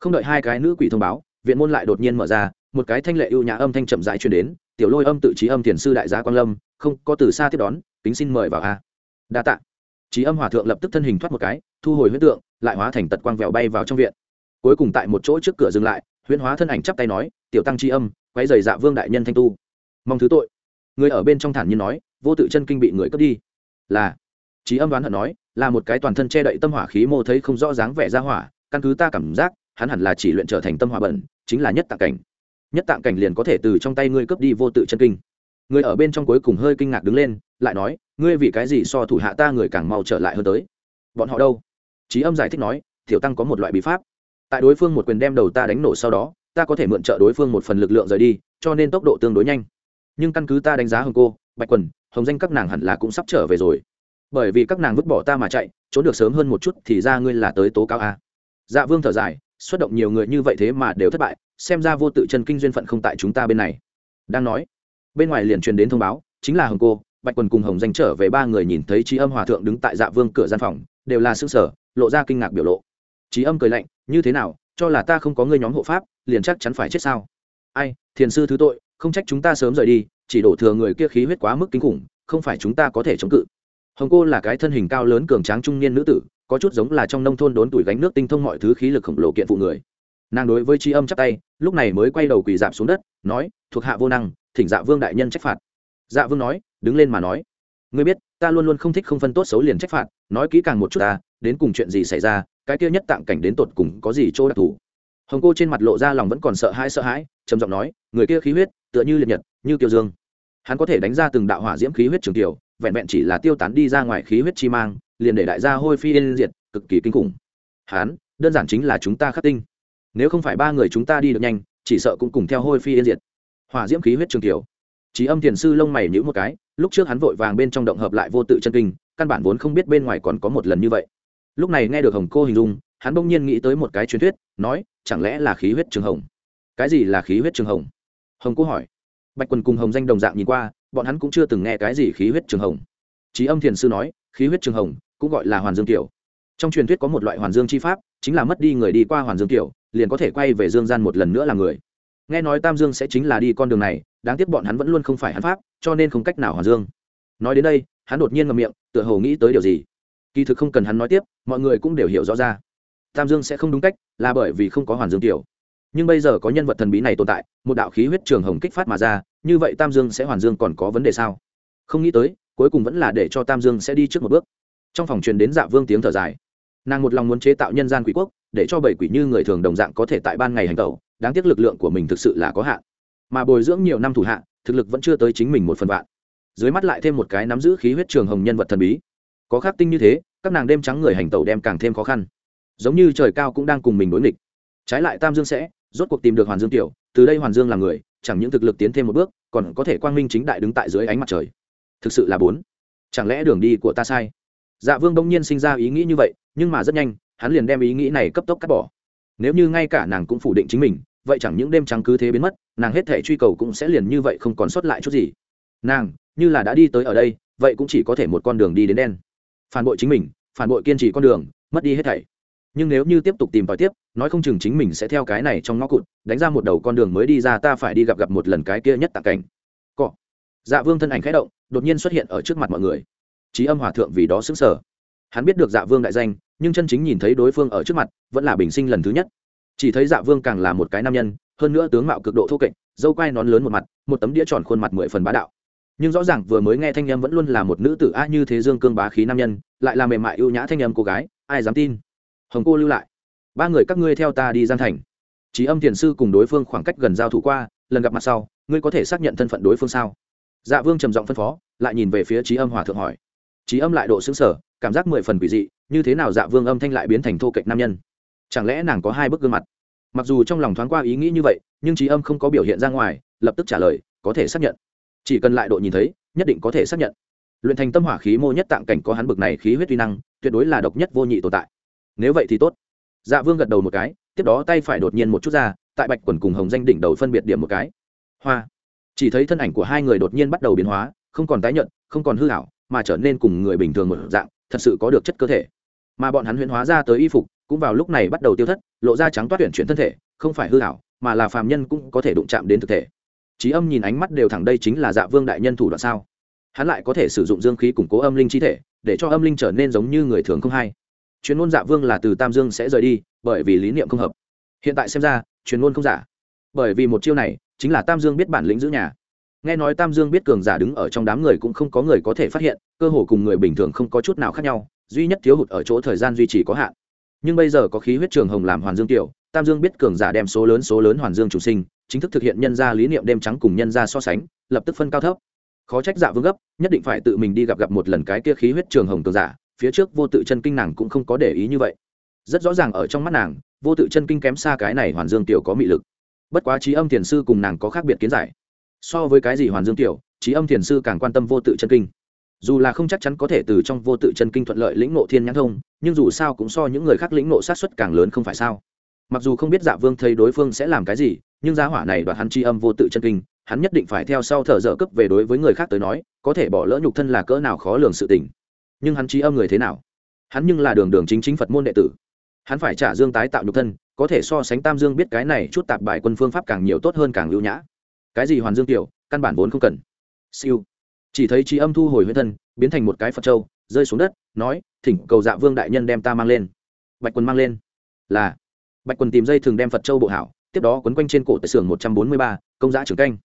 Không đợi hai cái nữ quỷ thông báo, viện môn lại đột nhiên mở ra, một cái thanh lệ ưu nhã âm thanh chậm rãi truyền đến, tiểu lôi âm tự trí âm thiền sư đại gia quang lâm, không có từ xa tiếp đón, kính xin mời vào a. Đa tạ. Trí âm hòa thượng lập tức thân hình thoát một cái, thu hồi huyễn tượng, lại hóa thành tật quang vẹo bay vào trong viện. Cuối cùng tại một chỗ trước cửa dừng lại, huyễn hóa thân ảnh chắp tay nói, tiểu tăng trí âm quay dày dạ vương đại nhân thanh tu. Mong thứ tội. Người ở bên trong thản nhiên nói vô tự chân kinh bị người cướp đi. Là trí âm đoán hận nói, là một cái toàn thân che đậy tâm hỏa khí mô thấy không rõ dáng vẻ ra hỏa, căn cứ ta cảm giác, hắn hẳn là chỉ luyện trở thành tâm hỏa bẩn, chính là nhất tạng cảnh. Nhất tạng cảnh liền có thể từ trong tay ngươi cướp đi vô tự chân kinh. Người ở bên trong cuối cùng hơi kinh ngạc đứng lên, lại nói, ngươi vì cái gì so thủ hạ ta người càng mau trở lại hơn tới? Bọn họ đâu? Trí âm giải thích nói, tiểu tăng có một loại bí pháp. Tại đối phương một quyền đem đầu ta đánh nổ sau đó, ta có thể mượn trợ đối phương một phần lực lượng rời đi, cho nên tốc độ tương đối nhanh. Nhưng căn cứ ta đánh giá hồng cô, bạch quần hồng danh các nàng hẳn là cũng sắp trở về rồi. Bởi vì các nàng vứt bỏ ta mà chạy, trốn được sớm hơn một chút thì ra ngươi là tới tố cáo a. Dạ vương thở dài, xuất động nhiều người như vậy thế mà đều thất bại, xem ra vô tự chân kinh duyên phận không tại chúng ta bên này. Đang nói, bên ngoài liền truyền đến thông báo, chính là hồng cô, bạch quần cùng hồng danh trở về ba người nhìn thấy trí âm hòa thượng đứng tại dạ vương cửa gian phòng, đều là xương sở lộ ra kinh ngạc biểu lộ. Trí âm cười lạnh, như thế nào, cho là ta không có ngươi nhóm hộ pháp, liền chắc chắn phải chết sao? Ai, thiền sư thứ tội, không trách chúng ta sớm rời đi chỉ đổ thừa người kia khí huyết quá mức kinh khủng, không phải chúng ta có thể chống cự. Hồng cô là cái thân hình cao lớn cường tráng trung niên nữ tử, có chút giống là trong nông thôn đốn tuổi gánh nước tinh thông mọi thứ khí lực khổng lồ kiện phụ người. Nàng đối với tri âm chắc tay, lúc này mới quay đầu quỳ dạp xuống đất, nói, thuộc hạ vô năng, thỉnh dạ vương đại nhân trách phạt. Dạ vương nói, đứng lên mà nói, ngươi biết, ta luôn luôn không thích không phân tốt xấu liền trách phạt, nói kỹ càng một chút ta, đến cùng chuyện gì xảy ra, cái kia nhất tạm cảnh đến tột cùng có gì chỗ đặc thù? Hồng cô trên mặt lộ ra lòng vẫn còn sợ hãi sợ hãi, trầm giọng nói, người kia khí huyết, tựa như liệt nhật như kiều dương. Hắn có thể đánh ra từng đạo hỏa diễm khí huyết trường tiểu vẹn vẹn chỉ là tiêu tán đi ra ngoài khí huyết chi mang, liền để đại gia hôi phi yên diệt, cực kỳ kinh khủng. Hắn, đơn giản chính là chúng ta khắc tinh. Nếu không phải ba người chúng ta đi được nhanh, chỉ sợ cũng cùng theo hôi phi yên diệt. Hỏa diễm khí huyết trường tiểu trí âm thiền sư lông mày nhữ một cái, lúc trước hắn vội vàng bên trong động hợp lại vô tự chân kinh, căn bản vốn không biết bên ngoài còn có một lần như vậy. Lúc này nghe được hồng cô hình dung, hắn bỗng nhiên nghĩ tới một cái truyền thuyết, nói, chẳng lẽ là khí huyết trường hồng? Cái gì là khí huyết trường hồng? Hồng cô hỏi bạch quần cùng hồng danh đồng dạng nhìn qua, bọn hắn cũng chưa từng nghe cái gì khí huyết trường hồng. Trí âm thiền sư nói, khí huyết trường hồng cũng gọi là hoàn dương tiểu. Trong truyền thuyết có một loại hoàn dương chi pháp, chính là mất đi người đi qua hoàn dương tiểu, liền có thể quay về dương gian một lần nữa là người. Nghe nói tam dương sẽ chính là đi con đường này, đáng tiếc bọn hắn vẫn luôn không phải hắn pháp, cho nên không cách nào hoàn dương. Nói đến đây, hắn đột nhiên ngậm miệng, tựa hồ nghĩ tới điều gì. Kỳ thực không cần hắn nói tiếp, mọi người cũng đều hiểu rõ ra. Tam dương sẽ không đúng cách, là bởi vì không có hoàn dương tiểu nhưng bây giờ có nhân vật thần bí này tồn tại, một đạo khí huyết trường hồng kích phát mà ra, như vậy tam dương sẽ hoàn dương còn có vấn đề sao? Không nghĩ tới, cuối cùng vẫn là để cho tam dương sẽ đi trước một bước. Trong phòng truyền đến dạ vương tiếng thở dài. Nàng một lòng muốn chế tạo nhân gian quỷ quốc, để cho bảy quỷ như người thường đồng dạng có thể tại ban ngày hành tẩu, đáng tiếc lực lượng của mình thực sự là có hạn. Mà bồi dưỡng nhiều năm thủ hạ, thực lực vẫn chưa tới chính mình một phần vạn. Dưới mắt lại thêm một cái nắm giữ khí huyết trường hồng nhân vật thần bí. Có khắc tinh như thế, các nàng đêm trắng người hành tẩu đem càng thêm khó khăn. Giống như trời cao cũng đang cùng mình đối nghịch. Trái lại tam dương sẽ rốt cuộc tìm được hoàn dương tiểu, từ đây hoàn dương là người, chẳng những thực lực tiến thêm một bước, còn có thể quang minh chính đại đứng tại dưới ánh mặt trời. Thực sự là bốn. Chẳng lẽ đường đi của ta sai? Dạ vương đông nhiên sinh ra ý nghĩ như vậy, nhưng mà rất nhanh, hắn liền đem ý nghĩ này cấp tốc cắt bỏ. Nếu như ngay cả nàng cũng phủ định chính mình, vậy chẳng những đêm trắng cứ thế biến mất, nàng hết thể truy cầu cũng sẽ liền như vậy không còn sót lại chút gì. Nàng, như là đã đi tới ở đây, vậy cũng chỉ có thể một con đường đi đến đen. Phản bội chính mình, phản bội kiên trì con đường, mất đi hết thảy nhưng nếu như tiếp tục tìm tòi tiếp, nói không chừng chính mình sẽ theo cái này trong ngõ cụt, đánh ra một đầu con đường mới đi ra, ta phải đi gặp gặp một lần cái kia nhất tạ cảnh. Cọ. Dạ vương thân ảnh khẽ động, đột nhiên xuất hiện ở trước mặt mọi người. Trí âm hòa thượng vì đó xứng sở hắn biết được dạ vương đại danh, nhưng chân chính nhìn thấy đối phương ở trước mặt, vẫn là bình sinh lần thứ nhất. Chỉ thấy dạ vương càng là một cái nam nhân, hơn nữa tướng mạo cực độ thô kệch, dâu quai nón lớn một mặt, một tấm đĩa tròn khuôn mặt mười phần bá đạo. Nhưng rõ ràng vừa mới nghe thanh âm vẫn luôn là một nữ tử a như thế dương cương bá khí nam nhân, lại là mềm mại ưu nhã thanh âm cô gái, ai dám tin? Hồng cô lưu lại. Ba người các ngươi theo ta đi gian thành. Trí âm thiền sư cùng đối phương khoảng cách gần giao thủ qua, lần gặp mặt sau, ngươi có thể xác nhận thân phận đối phương sao? Dạ vương trầm giọng phân phó, lại nhìn về phía trí âm hòa thượng hỏi. Trí âm lại độ xứng sở cảm giác mười phần quỷ dị, như thế nào dạ vương âm thanh lại biến thành thô kệch nam nhân? Chẳng lẽ nàng có hai bức gương mặt? Mặc dù trong lòng thoáng qua ý nghĩ như vậy, nhưng trí âm không có biểu hiện ra ngoài, lập tức trả lời, có thể xác nhận. Chỉ cần lại độ nhìn thấy, nhất định có thể xác nhận. Luyện thành tâm hỏa khí mô nhất tạng cảnh có hắn bực này khí huyết uy năng, tuyệt đối là độc nhất vô nhị tồn tại nếu vậy thì tốt. Dạ vương gật đầu một cái, tiếp đó tay phải đột nhiên một chút ra, tại bạch quần cùng hồng danh đỉnh đầu phân biệt điểm một cái. Hoa. Chỉ thấy thân ảnh của hai người đột nhiên bắt đầu biến hóa, không còn tái nhận không còn hư hảo mà trở nên cùng người bình thường một dạng, thật sự có được chất cơ thể. Mà bọn hắn huyễn hóa ra tới y phục, cũng vào lúc này bắt đầu tiêu thất, lộ ra trắng toát tuyển chuyển thân thể, không phải hư hảo mà là phàm nhân cũng có thể đụng chạm đến thực thể. Trí âm nhìn ánh mắt đều thẳng đây chính là dạ vương đại nhân thủ đoạn sao? Hắn lại có thể sử dụng dương khí củng cố âm linh chi thể, để cho âm linh trở nên giống như người thường không hay chuyên môn dạ vương là từ tam dương sẽ rời đi, bởi vì lý niệm không hợp. Hiện tại xem ra chuyên môn không giả. Bởi vì một chiêu này, chính là tam dương biết bản lĩnh giữ nhà. Nghe nói tam dương biết cường giả đứng ở trong đám người cũng không có người có thể phát hiện, cơ hồ cùng người bình thường không có chút nào khác nhau, duy nhất thiếu hụt ở chỗ thời gian duy trì có hạn. Nhưng bây giờ có khí huyết trường hồng làm hoàn dương tiểu, tam dương biết cường giả đem số lớn số lớn hoàn dương chủ sinh, chính thức thực hiện nhân gia lý niệm đêm trắng cùng nhân gia so sánh, lập tức phân cao thấp. Khó trách dạ vương gấp, nhất định phải tự mình đi gặp gặp một lần cái kia khí huyết trường hồng cường giả phía trước vô tự chân kinh nàng cũng không có để ý như vậy. Rất rõ ràng ở trong mắt nàng, vô tự chân kinh kém xa cái này hoàn dương tiểu có mị lực. Bất quá trí âm thiền sư cùng nàng có khác biệt kiến giải. So với cái gì hoàn dương tiểu trí âm thiền sư càng quan tâm vô tự chân kinh. Dù là không chắc chắn có thể từ trong vô tự chân kinh thuận lợi lĩnh nộ thiên nhãn thông, nhưng dù sao cũng so những người khác lĩnh nộ sát xuất càng lớn không phải sao. Mặc dù không biết dạ vương thấy đối phương sẽ làm cái gì, nhưng giá hỏa này đoạt hắn tri âm vô tự chân kinh, hắn nhất định phải theo sau thở dở cấp về đối với người khác tới nói, có thể bỏ lỡ nhục thân là cỡ nào khó lường sự tình nhưng hắn trí âm người thế nào? Hắn nhưng là đường đường chính chính phật môn đệ tử. Hắn phải trả dương tái tạo nhục thân, có thể so sánh tam dương biết cái này chút tạp bài quân phương pháp càng nhiều tốt hơn càng lưu nhã. Cái gì hoàn dương tiểu, căn bản vốn không cần. Siêu. Chỉ thấy trí âm thu hồi huyết thân, biến thành một cái phật trâu rơi xuống đất, nói, thỉnh cầu dạ vương đại nhân đem ta mang lên. Bạch quân mang lên. Là. Bạch quần tìm dây thường đem phật châu bộ hảo, tiếp đó quấn quanh trên cổ tại xưởng một trăm bốn mươi ba, công giá trường canh.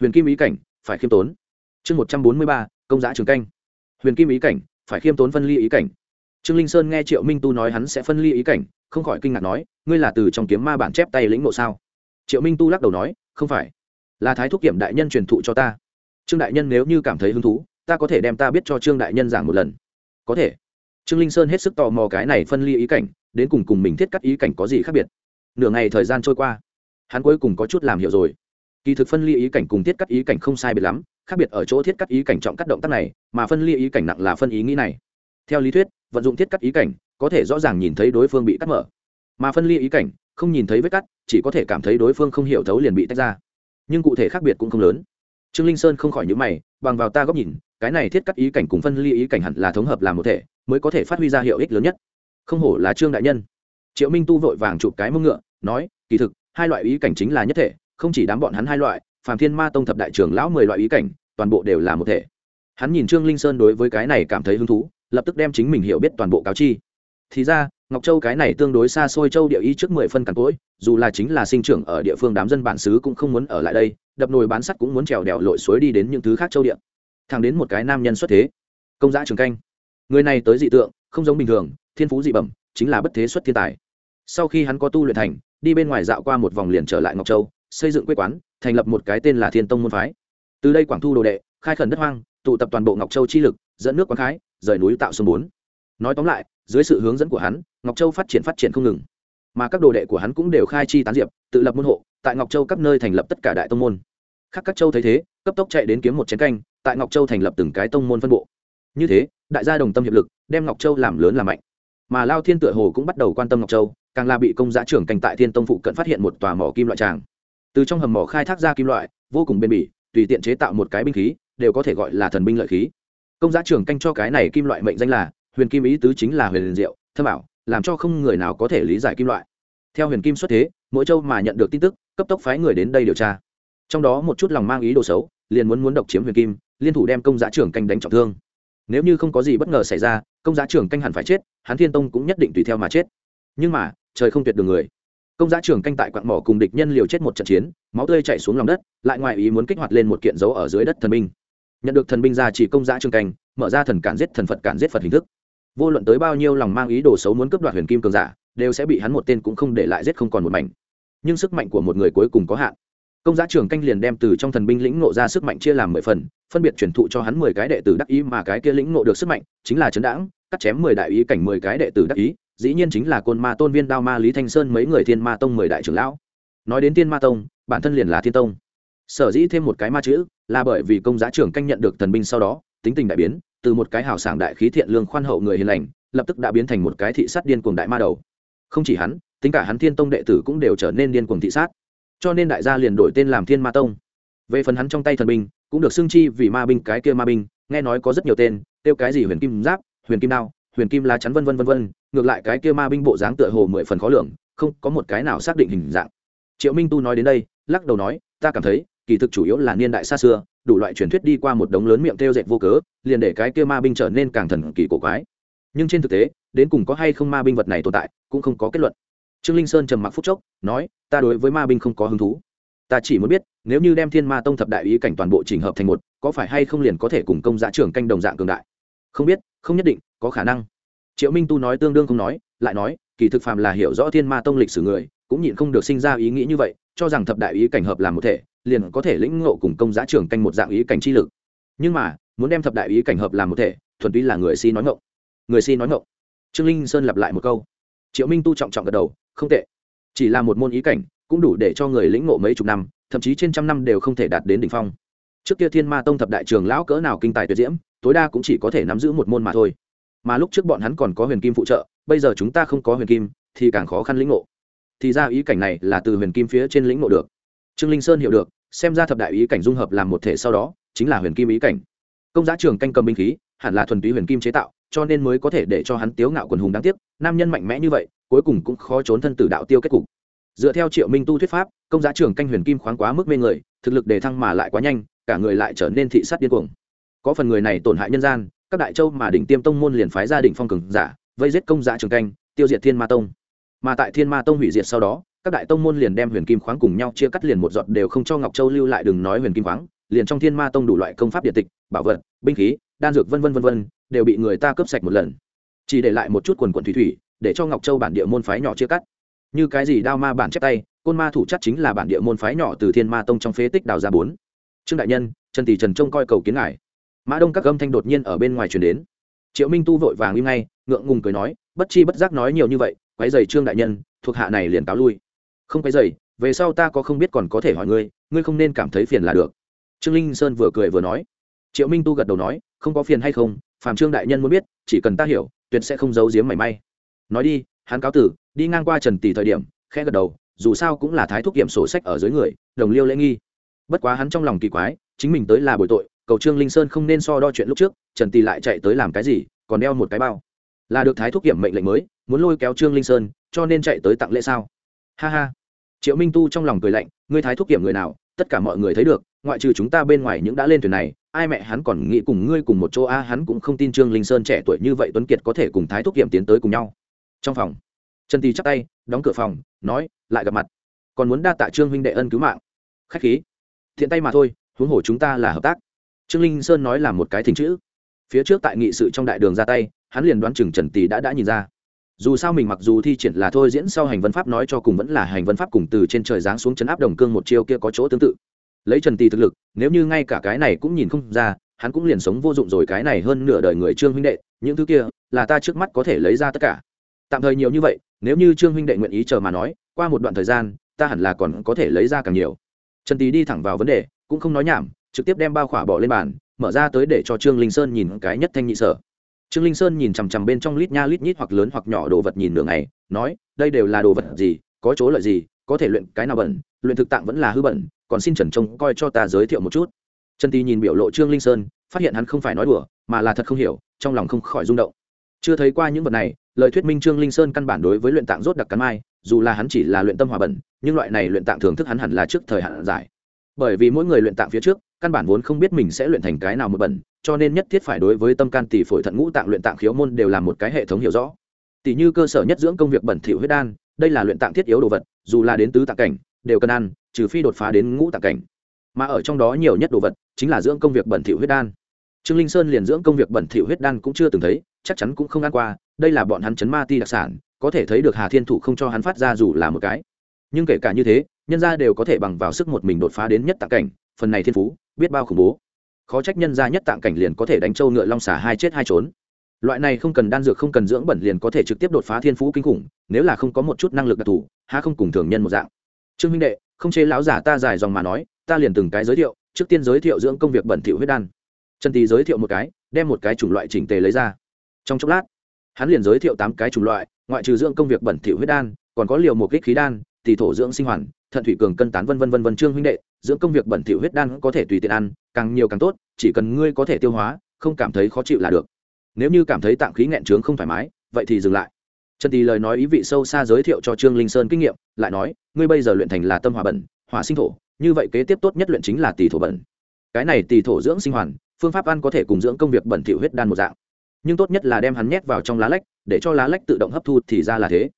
Huyền kim ý cảnh, phải khiêm tốn. Chương một trăm bốn mươi ba, công giá trường canh. Huyền kim ý cảnh phải khiêm tốn phân ly ý cảnh. Trương linh sơn nghe triệu minh tu nói hắn sẽ phân ly ý cảnh, không khỏi kinh ngạc nói, ngươi là từ trong kiếm ma bản chép tay lĩnh ngộ sao? Triệu minh tu lắc đầu nói, không phải. Là thái thúc kiểm đại nhân truyền thụ cho ta. Trương đại nhân nếu như cảm thấy hứng thú, ta có thể đem ta biết cho trương đại nhân giảng một lần. Có thể. Trương linh sơn hết sức tò mò cái này phân ly ý cảnh, đến cùng cùng mình thiết cắt ý cảnh có gì khác biệt? Nửa ngày thời gian trôi qua, hắn cuối cùng có chút làm hiểu rồi. Kỳ thực phân ly ý cảnh cùng thiết cắt ý cảnh không sai biệt lắm khác biệt ở chỗ thiết cắt ý cảnh trọng cắt động tác này, mà phân ly ý cảnh nặng là phân ý nghĩ này. Theo lý thuyết, vận dụng thiết cắt ý cảnh, có thể rõ ràng nhìn thấy đối phương bị cắt mở. Mà phân ly ý cảnh, không nhìn thấy vết cắt, chỉ có thể cảm thấy đối phương không hiểu thấu liền bị tách ra. Nhưng cụ thể khác biệt cũng không lớn. Trương linh sơn không khỏi nhữ mày, bằng vào ta góc nhìn, cái này thiết cắt ý cảnh cùng phân ly ý cảnh hẳn là thống hợp làm một thể, mới có thể phát huy ra hiệu ích lớn nhất. Không hổ là trương đại nhân. Triệu minh tu vội vàng chụp cái mông ngựa, nói, kỳ thực, hai loại ý cảnh chính là nhất thể, không chỉ đám bọn hắn hai loại phàm thiên ma tông thập đại trưởng lão mười loại ý cảnh, toàn bộ đều là một thể. Hắn nhìn trương linh sơn đối với cái này cảm thấy hứng thú, lập tức đem chính mình hiểu biết toàn bộ cáo chi. Thì ra, ngọc châu cái này tương đối xa xôi châu địa ý trước mười phân cằn cỗi, dù là chính là sinh trưởng ở địa phương đám dân bản xứ cũng không muốn ở lại đây, đập nồi bán sắt cũng muốn trèo đèo lội suối đi đến những thứ khác châu địa. Thẳng đến một cái nam nhân xuất thế. Công giã trường canh. Người này tới dị tượng, không giống bình thường, thiên phú dị bẩm, chính là bất thế xuất thiên tài. Sau khi hắn có tu luyện thành, đi bên ngoài dạo qua một vòng liền trở lại ngọc châu, xây dựng quê quán thành lập một cái tên là thiên tông môn phái. Từ đây quảng thu đồ đệ, khai khẩn đất hoang, tụ tập toàn bộ ngọc châu chi lực, dẫn nước quán khái, rời núi tạo sông bốn. Nói tóm lại, dưới sự hướng dẫn của hắn, ngọc châu phát triển phát triển không ngừng. Mà các đồ đệ của hắn cũng đều khai chi tán diệp, tự lập môn hộ, tại ngọc châu các nơi thành lập tất cả đại tông môn. Khác các châu thấy thế, cấp tốc chạy đến kiếm một chén canh, tại ngọc châu thành lập từng cái tông môn phân bộ. Như thế, đại gia đồng tâm hiệp lực, đem ngọc châu làm lớn làm mạnh. Mà lao thiên tựa hồ cũng bắt đầu quan tâm ngọc châu, càng là bị công giá trưởng canh tại thiên tông phụ cận phát hiện một tòa mỏ kim loại tràng từ trong hầm mỏ khai thác ra kim loại, vô cùng bền bỉ, tùy tiện chế tạo một cái binh khí, đều có thể gọi là thần binh lợi khí. Công giá trưởng canh cho cái này kim loại mệnh danh là, huyền kim ý tứ chính là huyền liền diệu, thâm ảo, làm cho không người nào có thể lý giải kim loại. Theo huyền kim xuất thế, mỗi châu mà nhận được tin tức, cấp tốc phái người đến đây điều tra. Trong đó một chút lòng mang ý đồ xấu, liền muốn muốn độc chiếm huyền kim, liên thủ đem công giá trưởng canh đánh trọng thương. Nếu như không có gì bất ngờ xảy ra, công giá trưởng canh hẳn phải chết, hắn thiên tông cũng nhất định tùy theo mà chết. Nhưng mà, trời không tuyệt đường người công giá trưởng canh tại quặng mỏ cùng địch nhân liều chết một trận chiến, máu tươi chảy xuống lòng đất, lại ngoài ý muốn kích hoạt lên một kiện dấu ở dưới đất thần binh. Nhận được thần binh ra chỉ công giá trưởng canh, mở ra thần cản giết thần phật cản giết phật hình thức. Vô luận tới bao nhiêu lòng mang ý đồ xấu muốn cướp đoạt huyền kim cường giả, đều sẽ bị hắn một tên cũng không để lại giết không còn một mảnh. Nhưng sức mạnh của một người cuối cùng có hạn. Công giá trưởng canh liền đem từ trong thần binh lĩnh ngộ ra sức mạnh chia làm mười phần, phân biệt truyền thụ cho hắn mười cái đệ tử đắc ý mà cái kia lĩnh ngộ được sức mạnh chính là chấn đãng, cắt chém mười đại ý cảnh mười cái đệ tử đắc ý dĩ nhiên chính là côn ma tôn viên đao ma lý thanh sơn mấy người thiên ma tông mười đại trưởng lão. Nói đến thiên ma tông, bản thân liền là thiên tông. Sở dĩ thêm một cái ma chữ, là bởi vì công giá trưởng canh nhận được thần binh sau đó, tính tình đại biến, từ một cái hào sảng đại khí thiện lương khoan hậu người hiền lành, lập tức đã biến thành một cái thị sát điên cuồng đại ma đầu. Không chỉ hắn, tính cả hắn thiên tông đệ tử cũng đều trở nên điên cuồng thị sát. Cho nên đại gia liền đổi tên làm thiên ma tông. Về phần hắn trong tay thần binh, cũng được xưng chi vì ma binh cái kia ma binh, nghe nói có rất nhiều tên, tiêu cái gì huyền kim giáp, huyền kim đao huyền kim lá chắn vân vân vân vân, ngược lại cái kia ma binh bộ dáng tựa hồ mười phần khó lường, không có một cái nào xác định hình dạng. Triệu minh tu nói đến đây, lắc đầu nói, ta cảm thấy, kỳ thực chủ yếu là niên đại xa xưa, đủ loại truyền thuyết đi qua một đống lớn miệng theo dệt vô cớ, liền để cái kia ma binh trở nên càng thần kỳ cổ quái. Nhưng trên thực tế, đến cùng có hay không ma binh vật này tồn tại, cũng không có kết luận. Trương linh sơn trầm mặc phúc chốc, nói, ta đối với ma binh không có hứng thú. Ta chỉ muốn biết, nếu như đem thiên ma tông thập đại ý cảnh toàn bộ chỉnh hợp thành một, có phải hay không liền có thể cùng công giá trưởng canh đồng dạng cường đại? Không biết, không nhất định có khả năng. Triệu minh tu nói tương đương không nói, lại nói, kỳ thực phàm là hiểu rõ thiên ma tông lịch sử người, cũng nhịn không được sinh ra ý nghĩ như vậy, cho rằng thập đại ý cảnh hợp làm một thể, liền có thể lĩnh ngộ cùng công giá trưởng canh một dạng ý cảnh chi lực. Nhưng mà, muốn đem thập đại ý cảnh hợp làm một thể, thuần túy là người si nói ngộng người si nói ngộng trương linh sơn lặp lại một câu. Triệu minh tu trọng trọng gật đầu, không tệ. Chỉ là một môn ý cảnh, cũng đủ để cho người lĩnh ngộ mấy chục năm, thậm chí trên trăm năm đều không thể đạt đến đỉnh phong. Trước kia thiên ma tông thập đại trường lão cỡ nào kinh tài tuyệt diễm, tối đa cũng chỉ có thể nắm giữ một môn mà thôi mà lúc trước bọn hắn còn có huyền kim phụ trợ, bây giờ chúng ta không có huyền kim, thì càng khó khăn lĩnh ngộ. Thì ra ý cảnh này là từ huyền kim phía trên lĩnh ngộ được. Trương linh sơn hiểu được, xem ra thập đại ý cảnh dung hợp làm một thể sau đó, chính là huyền kim ý cảnh. Công giá trường canh cầm binh khí, hẳn là thuần túy huyền kim chế tạo, cho nên mới có thể để cho hắn tiếu ngạo quần hùng đáng tiếc, nam nhân mạnh mẽ như vậy, cuối cùng cũng khó trốn thân tử đạo tiêu kết cục. Dựa theo triệu minh tu thuyết pháp, công giá trường canh huyền kim khoáng quá mức mê người, thực lực đề thăng mà lại quá nhanh, cả người lại trở nên thị sát điên cuồng. Có phần người này tổn hại nhân gian các đại châu mà đỉnh tiêm tông môn liền phái gia đình phong cường giả, vây giết công giả trường canh, tiêu diệt thiên ma tông. Mà tại thiên ma tông hủy diệt sau đó, các đại tông môn liền đem huyền kim khoáng cùng nhau chia cắt liền một giọt đều không cho ngọc châu lưu lại đừng nói huyền kim khoáng, liền trong thiên ma tông đủ loại công pháp địa tịch, bảo vật, binh khí, đan dược vân vân vân vân, đều bị người ta cướp sạch một lần. Chỉ để lại một chút quần quần thủy thủy, để cho ngọc châu bản địa môn phái nhỏ chia cắt. Như cái gì đao ma bản chép tay, côn ma thủ chắc chính là bản địa môn phái nhỏ từ thiên ma tông trong phế tích đào ra bốn. Trương đại nhân, trần tỷ trần trông coi cầu kiến ngài mã đông các âm thanh đột nhiên ở bên ngoài truyền đến. Triệu minh tu vội vàng im ngay, ngượng ngùng cười nói, bất chi bất giác nói nhiều như vậy quái dày trương đại nhân, thuộc hạ này liền cáo lui. Không quái dày về sau ta có không biết còn có thể hỏi ngươi ngươi không nên cảm thấy phiền là được. Trương linh sơn vừa cười vừa nói. Triệu minh tu gật đầu nói, không có phiền hay không phạm trương đại nhân muốn biết, chỉ cần ta hiểu, tuyệt sẽ không giấu giếm mảy may. Nói đi, hắn cáo tử, đi ngang qua trần tỷ thời điểm, khẽ gật đầu, dù sao cũng là thái thúc kiểm sổ sách ở dưới người, đồng liêu lễ nghi. Bất quá hắn trong lòng kỳ quái, chính mình tới là bồi tội cầu trương linh sơn không nên so đo chuyện lúc trước, trần Tì lại chạy tới làm cái gì, còn đeo một cái bao. Là được thái thúc kiểm mệnh lệnh mới, muốn lôi kéo trương linh sơn, cho nên chạy tới tặng lễ sao? Ha ha. Triệu minh tu trong lòng cười lạnh, ngươi thái thúc kiểm người nào, tất cả mọi người thấy được, ngoại trừ chúng ta bên ngoài những đã lên thuyền này, ai mẹ hắn còn nghĩ cùng ngươi cùng một chỗ a, hắn cũng không tin trương linh sơn trẻ tuổi như vậy tuấn kiệt có thể cùng thái thúc kiểm tiến tới cùng nhau. Trong phòng, trần tì chắc tay, đóng cửa phòng, nói, lại gặp mặt. Còn muốn đa tạ trương huynh đệ ân cứu mạng. Khách khí. Thiện tay mà thôi, huống hồ chúng ta là hợp tác trương linh sơn nói là một cái thình chữ. Phía trước tại nghị sự trong đại đường ra tay, hắn liền đoán chừng trần Tỷ đã đã nhìn ra. Dù sao mình mặc dù thi triển là thôi diễn sau hành vân pháp nói cho cùng vẫn là hành vân pháp cùng từ trên trời giáng xuống chấn áp đồng cương một chiêu kia có chỗ tương tự. Lấy trần Tỷ thực lực, nếu như ngay cả cái này cũng nhìn không ra, hắn cũng liền sống vô dụng rồi cái này hơn nửa đời người trương huynh đệ, những thứ kia là ta trước mắt có thể lấy ra tất cả. Tạm thời nhiều như vậy, nếu như trương huynh đệ nguyện ý chờ mà nói, qua một đoạn thời gian, ta hẳn là còn có thể lấy ra càng nhiều. Trần tý đi thẳng vào vấn đề, cũng không nói nhảm trực tiếp đem bao khỏa bỏ lên bàn mở ra tới để cho trương linh sơn nhìn cái nhất thanh nhị sở. Trương linh sơn nhìn chằm chằm bên trong lít nha lít nhít hoặc lớn hoặc nhỏ đồ vật nhìn nửa ngày, nói đây đều là đồ vật gì có chỗ lợi gì có thể luyện cái nào bẩn luyện thực tạng vẫn là hư bẩn còn xin trần trông coi cho ta giới thiệu một chút. Trần tý nhìn biểu lộ trương linh sơn phát hiện hắn không phải nói đùa mà là thật không hiểu trong lòng không khỏi rung động. Chưa thấy qua những vật này lời thuyết minh trương linh sơn căn bản đối với luyện tạng rốt đặc cắn mai dù là hắn chỉ là luyện tâm hòa bẩn nhưng loại này luyện tạng thưởng thức hắn hẳn là trước thời hạn giải bởi vì mỗi người luyện tạng phía trước, căn bản vốn không biết mình sẽ luyện thành cái nào một bẩn, cho nên nhất thiết phải đối với tâm can tỷ phổi thận ngũ tạng luyện tạng khiếu môn đều là một cái hệ thống hiểu rõ. Tỷ như cơ sở nhất dưỡng công việc bẩn thỉu huyết đan, đây là luyện tạng thiết yếu đồ vật, dù là đến tứ tạng cảnh, đều cần ăn, trừ phi đột phá đến ngũ tạng cảnh. Mà ở trong đó nhiều nhất đồ vật, chính là dưỡng công việc bẩn thỉu huyết đan. Trương linh sơn liền dưỡng công việc bẩn thỉu huyết đan cũng chưa từng thấy, chắc chắn cũng không ăn qua, đây là bọn hắn chấn ma ti đặc sản, có thể thấy được hà thiên thủ không cho hắn phát ra dù là một cái. Nhưng kể cả như thế nhân gia đều có thể bằng vào sức một mình đột phá đến nhất tạng cảnh, phần này thiên phú, biết bao khủng bố. Khó trách nhân gia nhất tạng cảnh liền có thể đánh trâu ngựa long xả hai chết hai trốn. Loại này không cần đan dược không cần dưỡng bẩn liền có thể trực tiếp đột phá thiên phú kinh khủng, nếu là không có một chút năng lực đặc thù, há không cùng thường nhân một dạng. Trương minh đệ, không chế lão giả ta dài dòng mà nói, ta liền từng cái giới thiệu, trước tiên giới thiệu dưỡng công việc bẩn thỉu huyết đan. Trần tý giới thiệu một cái, đem một cái chủng loại chỉnh tề lấy ra. Trong chốc lát, hắn liền giới thiệu tám cái chủng loại, ngoại trừ dưỡng công việc bẩn thỉu huyết đan, còn có liều một kích khí đan thì thổ dưỡng sinh hoàn, thận thủy cường cân tán vân vân vân vân trương huynh đệ, dưỡng công việc bẩn thỉu huyết đan có thể tùy tiện ăn, càng nhiều càng tốt, chỉ cần ngươi có thể tiêu hóa, không cảm thấy khó chịu là được. Nếu như cảm thấy tạng khí nghẹn trướng không thoải mái, vậy thì dừng lại. Trần Tỳ lời nói ý vị sâu xa giới thiệu cho trương linh sơn kinh nghiệm, lại nói, ngươi bây giờ luyện thành là tâm hòa bẩn, hỏa sinh thổ, như vậy kế tiếp tốt nhất luyện chính là tỷ thổ bẩn. Cái này tỷ thổ dưỡng sinh hoàn, phương pháp ăn có thể cùng dưỡng công việc bẩn thỉu huyết đan một dạng. Nhưng tốt nhất là đem hắn nhét vào trong lá lách, để cho lá lách tự động hấp thu thì ra là thế.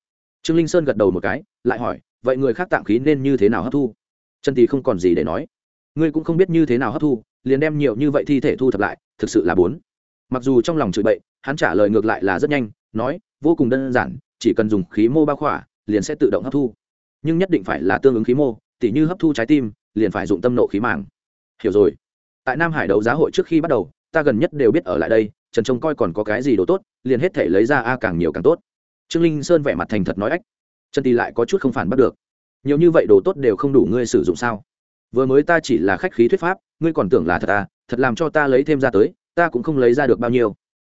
Trương linh sơn gật đầu một cái, lại hỏi vậy người khác tạm khí nên như thế nào hấp thu? Trần tì không còn gì để nói. Ngươi cũng không biết như thế nào hấp thu, liền đem nhiều như vậy thi thể thu thập lại, thực sự là bốn. Mặc dù trong lòng chửi bậy, hắn trả lời ngược lại là rất nhanh, nói, vô cùng đơn giản, chỉ cần dùng khí mô bao khỏa, liền sẽ tự động hấp thu. Nhưng nhất định phải là tương ứng khí mô, tỉ như hấp thu trái tim, liền phải dụng tâm nộ khí màng. Hiểu rồi. Tại nam hải đấu giá hội trước khi bắt đầu, ta gần nhất đều biết ở lại đây, trần trông coi còn có cái gì đồ tốt, liền hết thể lấy ra a càng nhiều càng tốt. Trương linh sơn vẻ mặt thành thật nói ách trần tì lại có chút không phản bắt được. Nhiều như vậy đồ tốt đều không đủ ngươi sử dụng sao? Vừa mới ta chỉ là khách khí thuyết pháp, ngươi còn tưởng là thật à? Thật làm cho ta lấy thêm ra tới, ta cũng không lấy ra được bao nhiêu.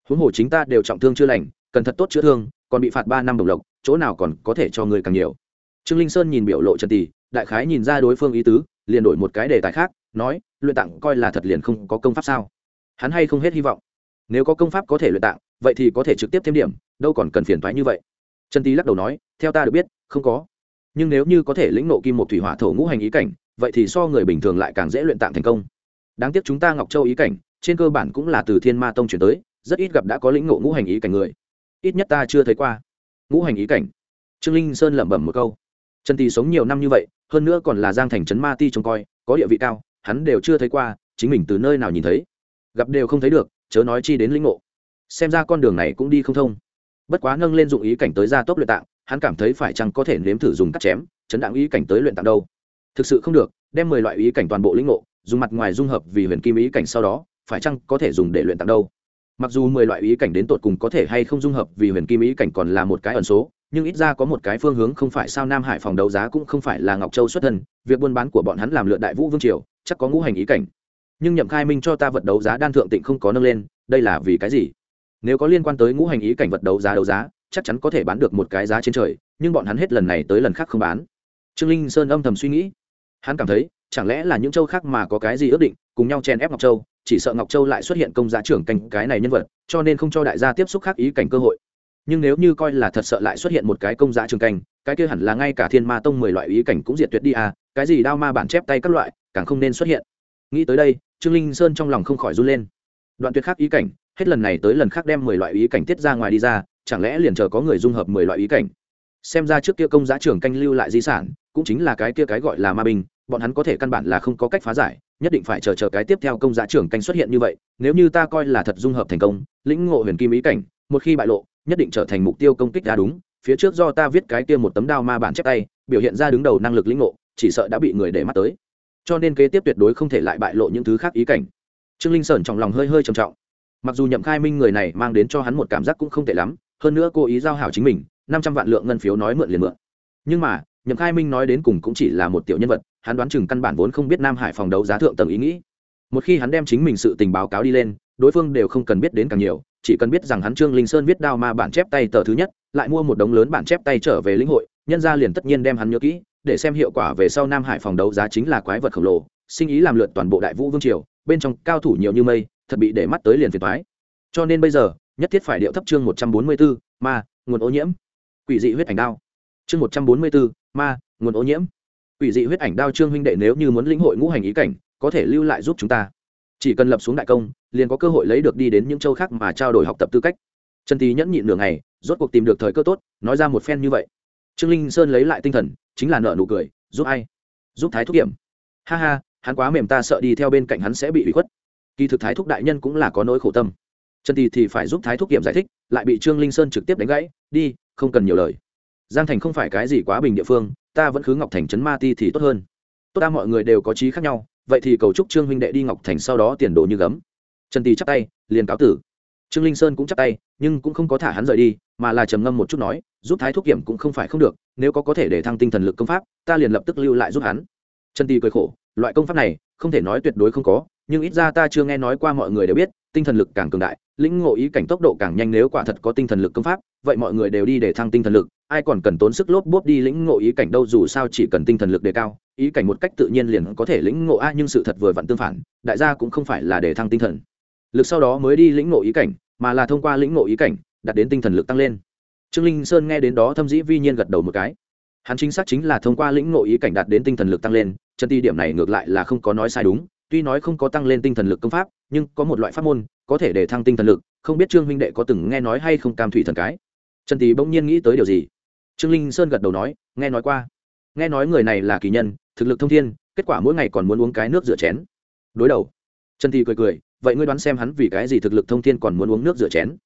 Huống hồ chính ta đều trọng thương chưa lành, cần thật tốt chữa thương, còn bị phạt ba năm đồng lộc, chỗ nào còn có thể cho ngươi càng nhiều. Trương linh sơn nhìn biểu lộ trần tỷ đại khái nhìn ra đối phương ý tứ, liền đổi một cái đề tài khác, nói, luyện tặng coi là thật liền không có công pháp sao? Hắn hay không hết hy vọng. Nếu có công pháp có thể luyện tạng, vậy thì có thể trực tiếp thêm điểm, đâu còn cần phiền thoái như vậy trần tý lắc đầu nói, theo ta được biết, không có. Nhưng nếu như có thể lĩnh nộ kim một thủy hỏa thổ ngũ hành ý cảnh, vậy thì so người bình thường lại càng dễ luyện tạng thành công. Đáng tiếc chúng ta ngọc châu ý cảnh, trên cơ bản cũng là từ thiên ma tông chuyển tới, rất ít gặp đã có lĩnh ngộ ngũ hành ý cảnh người. Ít nhất ta chưa thấy qua. Ngũ hành ý cảnh. Trương linh sơn lẩm bẩm một câu. Trần tý sống nhiều năm như vậy, hơn nữa còn là giang thành trấn ma ti trông coi, có địa vị cao, hắn đều chưa thấy qua, chính mình từ nơi nào nhìn thấy. Gặp đều không thấy được, chớ nói chi đến lĩnh ngộ. Xem ra con đường này cũng đi không thông bất quá nâng lên dụng ý cảnh tới gia tốc luyện tạng, hắn cảm thấy phải chăng có thể nếm thử dùng cắt chém, chấn đạn ý cảnh tới luyện tạng đâu? Thực sự không được, đem mười loại ý cảnh toàn bộ lĩnh ngộ, dùng mặt ngoài dung hợp vì huyền kim ý cảnh sau đó, phải chăng có thể dùng để luyện tạng đâu? Mặc dù mười loại ý cảnh đến tột cùng có thể hay không dung hợp vì huyền kim ý cảnh còn là một cái ẩn số, nhưng ít ra có một cái phương hướng không phải sao nam hải phòng đấu giá cũng không phải là ngọc châu xuất thân, việc buôn bán của bọn hắn làm lượn đại vũ vương triều, chắc có ngũ hành ý cảnh. Nhưng nhậm khai minh cho ta vật đấu giá đan thượng tịnh không có nâng lên, đây là vì cái gì? Nếu có liên quan tới ngũ hành ý cảnh vật đấu giá đấu giá, chắc chắn có thể bán được một cái giá trên trời, nhưng bọn hắn hết lần này tới lần khác không bán. Trương linh sơn âm thầm suy nghĩ. Hắn cảm thấy, chẳng lẽ là những châu khác mà có cái gì ước định, cùng nhau chen ép ngọc châu, chỉ sợ ngọc châu lại xuất hiện công giá trưởng canh cái này nhân vật, cho nên không cho đại gia tiếp xúc khác ý cảnh cơ hội. Nhưng nếu như coi là thật sợ lại xuất hiện một cái công giá trường canh cái kia hẳn là ngay cả thiên ma tông mười loại ý cảnh cũng diệt tuyệt đi à cái gì đao ma bản chép tay các loại, càng không nên xuất hiện. Nghĩ tới đây, trương linh sơn trong lòng không khỏi run lên đoạn tuyệt khác ý cảnh, hết lần này tới lần khác đem mười loại ý cảnh tiết ra ngoài đi ra, chẳng lẽ liền chờ có người dung hợp mười loại ý cảnh? Xem ra trước kia công giá trưởng canh lưu lại di sản, cũng chính là cái kia cái gọi là ma binh, bọn hắn có thể căn bản là không có cách phá giải, nhất định phải chờ chờ cái tiếp theo công giá trưởng canh xuất hiện như vậy, nếu như ta coi là thật dung hợp thành công, lĩnh ngộ huyền kim ý cảnh, một khi bại lộ, nhất định trở thành mục tiêu công kích ra đúng, phía trước do ta viết cái kia một tấm đao ma bản chép tay, biểu hiện ra đứng đầu năng lực lĩnh ngộ, chỉ sợ đã bị người để mắt tới. Cho nên kế tiếp tuyệt đối không thể lại bại lộ những thứ khác ý cảnh trương linh sơn trong lòng hơi hơi trầm trọng. Mặc dù nhậm khai minh người này mang đến cho hắn một cảm giác cũng không tệ lắm, hơn nữa cố ý giao hảo chính mình, năm trăm vạn lượng ngân phiếu nói mượn liền mượn. Nhưng mà, nhậm khai minh nói đến cùng cũng chỉ là một tiểu nhân vật, hắn đoán chừng căn bản vốn không biết nam hải phòng đấu giá thượng tầng ý nghĩ. Một khi hắn đem chính mình sự tình báo cáo đi lên, đối phương đều không cần biết đến càng nhiều, chỉ cần biết rằng hắn trương linh sơn viết đao ma bản chép tay tờ thứ nhất, lại mua một đống lớn bản chép tay trở về lĩnh hội, nhân ra liền tất nhiên đem hắn nhớ kỹ, để xem hiệu quả về sau nam hải phòng đấu giá chính là quái vật khổng lồ, sinh ý làm lượt toàn bộ đại vũ vương triều bên trong cao thủ nhiều như mây, thật bị để mắt tới liền phiền thoái cho nên bây giờ, nhất thiết phải điệu thấp chương một trăm bốn mươi bốn ma, nguồn ô nhiễm. Quỷ dị huyết ảnh đao. Chương một trăm bốn mươi bốn ma, nguồn ô nhiễm. Quỷ dị huyết ảnh đao trương huynh đệ nếu như muốn lĩnh hội ngũ hành ý cảnh, có thể lưu lại giúp chúng ta. Chỉ cần lập xuống đại công, liền có cơ hội lấy được đi đến những châu khác mà trao đổi học tập tư cách. Trần tý nhẫn nhịn nửa ngày, rốt cuộc tìm được thời cơ tốt, nói ra một phen như vậy. Trương linh sơn lấy lại tinh thần, chính là nợ nụ cười, giúp ai? Giúp thái thúc kiểm. Ha ha hắn quá mềm ta sợ đi theo bên cạnh hắn sẽ bị ủy khuất. Kỳ thực thái thúc đại nhân cũng là có nỗi khổ tâm. Trần tì thì phải giúp thái thúc kiểm giải thích, lại bị trương linh sơn trực tiếp đánh gãy, đi, không cần nhiều lời. Giang thành không phải cái gì quá bình địa phương, ta vẫn cứ ngọc thành trấn ma ti thì tốt hơn. Tốt ta mọi người đều có trí khác nhau, vậy thì cầu chúc trương huynh đệ đi ngọc thành sau đó tiền đồ như gấm. Trần tì chắp tay, liền cáo tử. Trương linh sơn cũng chắp tay, nhưng cũng không có thả hắn rời đi, mà là trầm ngâm một chút nói, giúp thái thúc kiểm cũng không phải không được, nếu có có thể để thăng tinh thần lực công pháp, ta liền lập tức lưu lại giúp hắn. Trần tì cười khổ loại công pháp này, không thể nói tuyệt đối không có, nhưng ít ra ta chưa nghe nói qua mọi người đều biết, tinh thần lực càng cường đại, lĩnh ngộ ý cảnh tốc độ càng nhanh nếu quả thật có tinh thần lực công pháp, vậy mọi người đều đi để thăng tinh thần lực, ai còn cần tốn sức lốp bốp đi lĩnh ngộ ý cảnh đâu dù sao chỉ cần tinh thần lực đề cao, ý cảnh một cách tự nhiên liền có thể lĩnh ngộ, a, nhưng sự thật vừa vặn tương phản, đại gia cũng không phải là để thăng tinh thần. Lực sau đó mới đi lĩnh ngộ ý cảnh, mà là thông qua lĩnh ngộ ý cảnh, đạt đến tinh thần lực tăng lên. Trương linh sơn nghe đến đó thâm dĩ vi nhiên gật đầu một cái. Hắn chính xác chính là thông qua lĩnh ngộ ý cảnh đạt đến tinh thần lực tăng lên chân ti điểm này ngược lại là không có nói sai đúng, tuy nói không có tăng lên tinh thần lực công pháp, nhưng có một loại pháp môn, có thể để thăng tinh thần lực, không biết trương huynh đệ có từng nghe nói hay không cam thủy thần cái. Trần tý bỗng nhiên nghĩ tới điều gì? Trương linh sơn gật đầu nói, nghe nói qua. Nghe nói người này là kỳ nhân, thực lực thông thiên, kết quả mỗi ngày còn muốn uống cái nước rửa chén. Đối đầu. Trần tý cười cười, vậy ngươi đoán xem hắn vì cái gì thực lực thông thiên còn muốn uống nước rửa chén?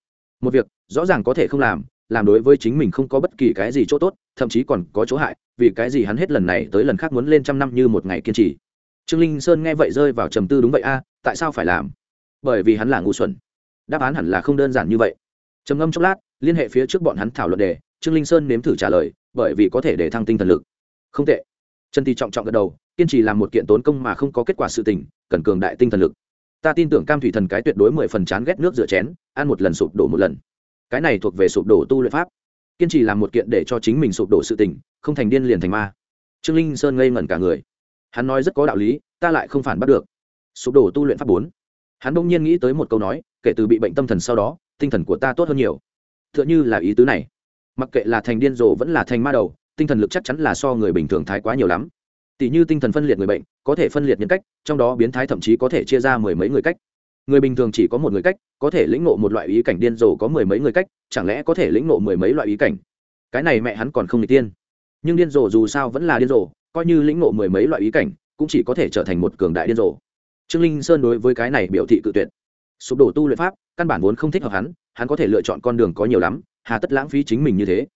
Một việc, rõ ràng có thể không làm làm đối với chính mình không có bất kỳ cái gì chỗ tốt, thậm chí còn có chỗ hại, vì cái gì hắn hết lần này tới lần khác muốn lên trăm năm như một ngày kiên trì. Trương linh sơn nghe vậy rơi vào trầm tư đúng vậy a, tại sao phải làm? Bởi vì hắn là ngu xuẩn. Đáp án hẳn là không đơn giản như vậy. Trầm ngâm chốc lát, liên hệ phía trước bọn hắn thảo luận đề, trương linh sơn nếm thử trả lời, bởi vì có thể để thăng tinh thần lực. Không tệ. Trần tì trọng trọng gật đầu, kiên trì làm một kiện tốn công mà không có kết quả sự tình, cần cường đại tinh thần lực. Ta tin tưởng cam thủy thần cái tuyệt đối mười phần chán ghét nước rửa chén, ăn một lần sụp đổ một lần cái này thuộc về sụp đổ tu luyện pháp. Kiên trì làm một kiện để cho chính mình sụp đổ sự tình, không thành điên liền thành ma. Trương linh sơn ngây ngẩn cả người. Hắn nói rất có đạo lý, ta lại không phản bắt được. Sụp đổ tu luyện pháp bốn. Hắn bỗng nhiên nghĩ tới một câu nói, kể từ bị bệnh tâm thần sau đó, tinh thần của ta tốt hơn nhiều. T h ư ợ n h ư là ý tứ này. Mặc kệ là thành điên rồ vẫn là thành ma đầu, tinh thần lực chắc chắn là so người bình thường thái quá nhiều lắm. Tỷ như tinh thần phân liệt người bệnh, có thể phân liệt nhân cách, trong đó biến thái thậm chí có thể chia ra mười mấy người cách người bình thường chỉ có một người cách, có thể lĩnh ngộ một loại ý cảnh điên rồ có mười mấy người cách, chẳng lẽ có thể lĩnh ngộ mười mấy loại ý cảnh? Cái này mẹ hắn còn không n tiên. Nhưng điên rồ dù sao vẫn là điên rồ, coi như lĩnh ngộ mười mấy loại ý cảnh, cũng chỉ có thể trở thành một cường đại điên rồ. Trương linh sơn đối với cái này biểu thị cự tuyệt. Sụp đổ tu luyện pháp, căn bản vốn không thích hợp hắn hắn có thể lựa chọn con đường có nhiều lắm, hà tất lãng phí chính mình như thế.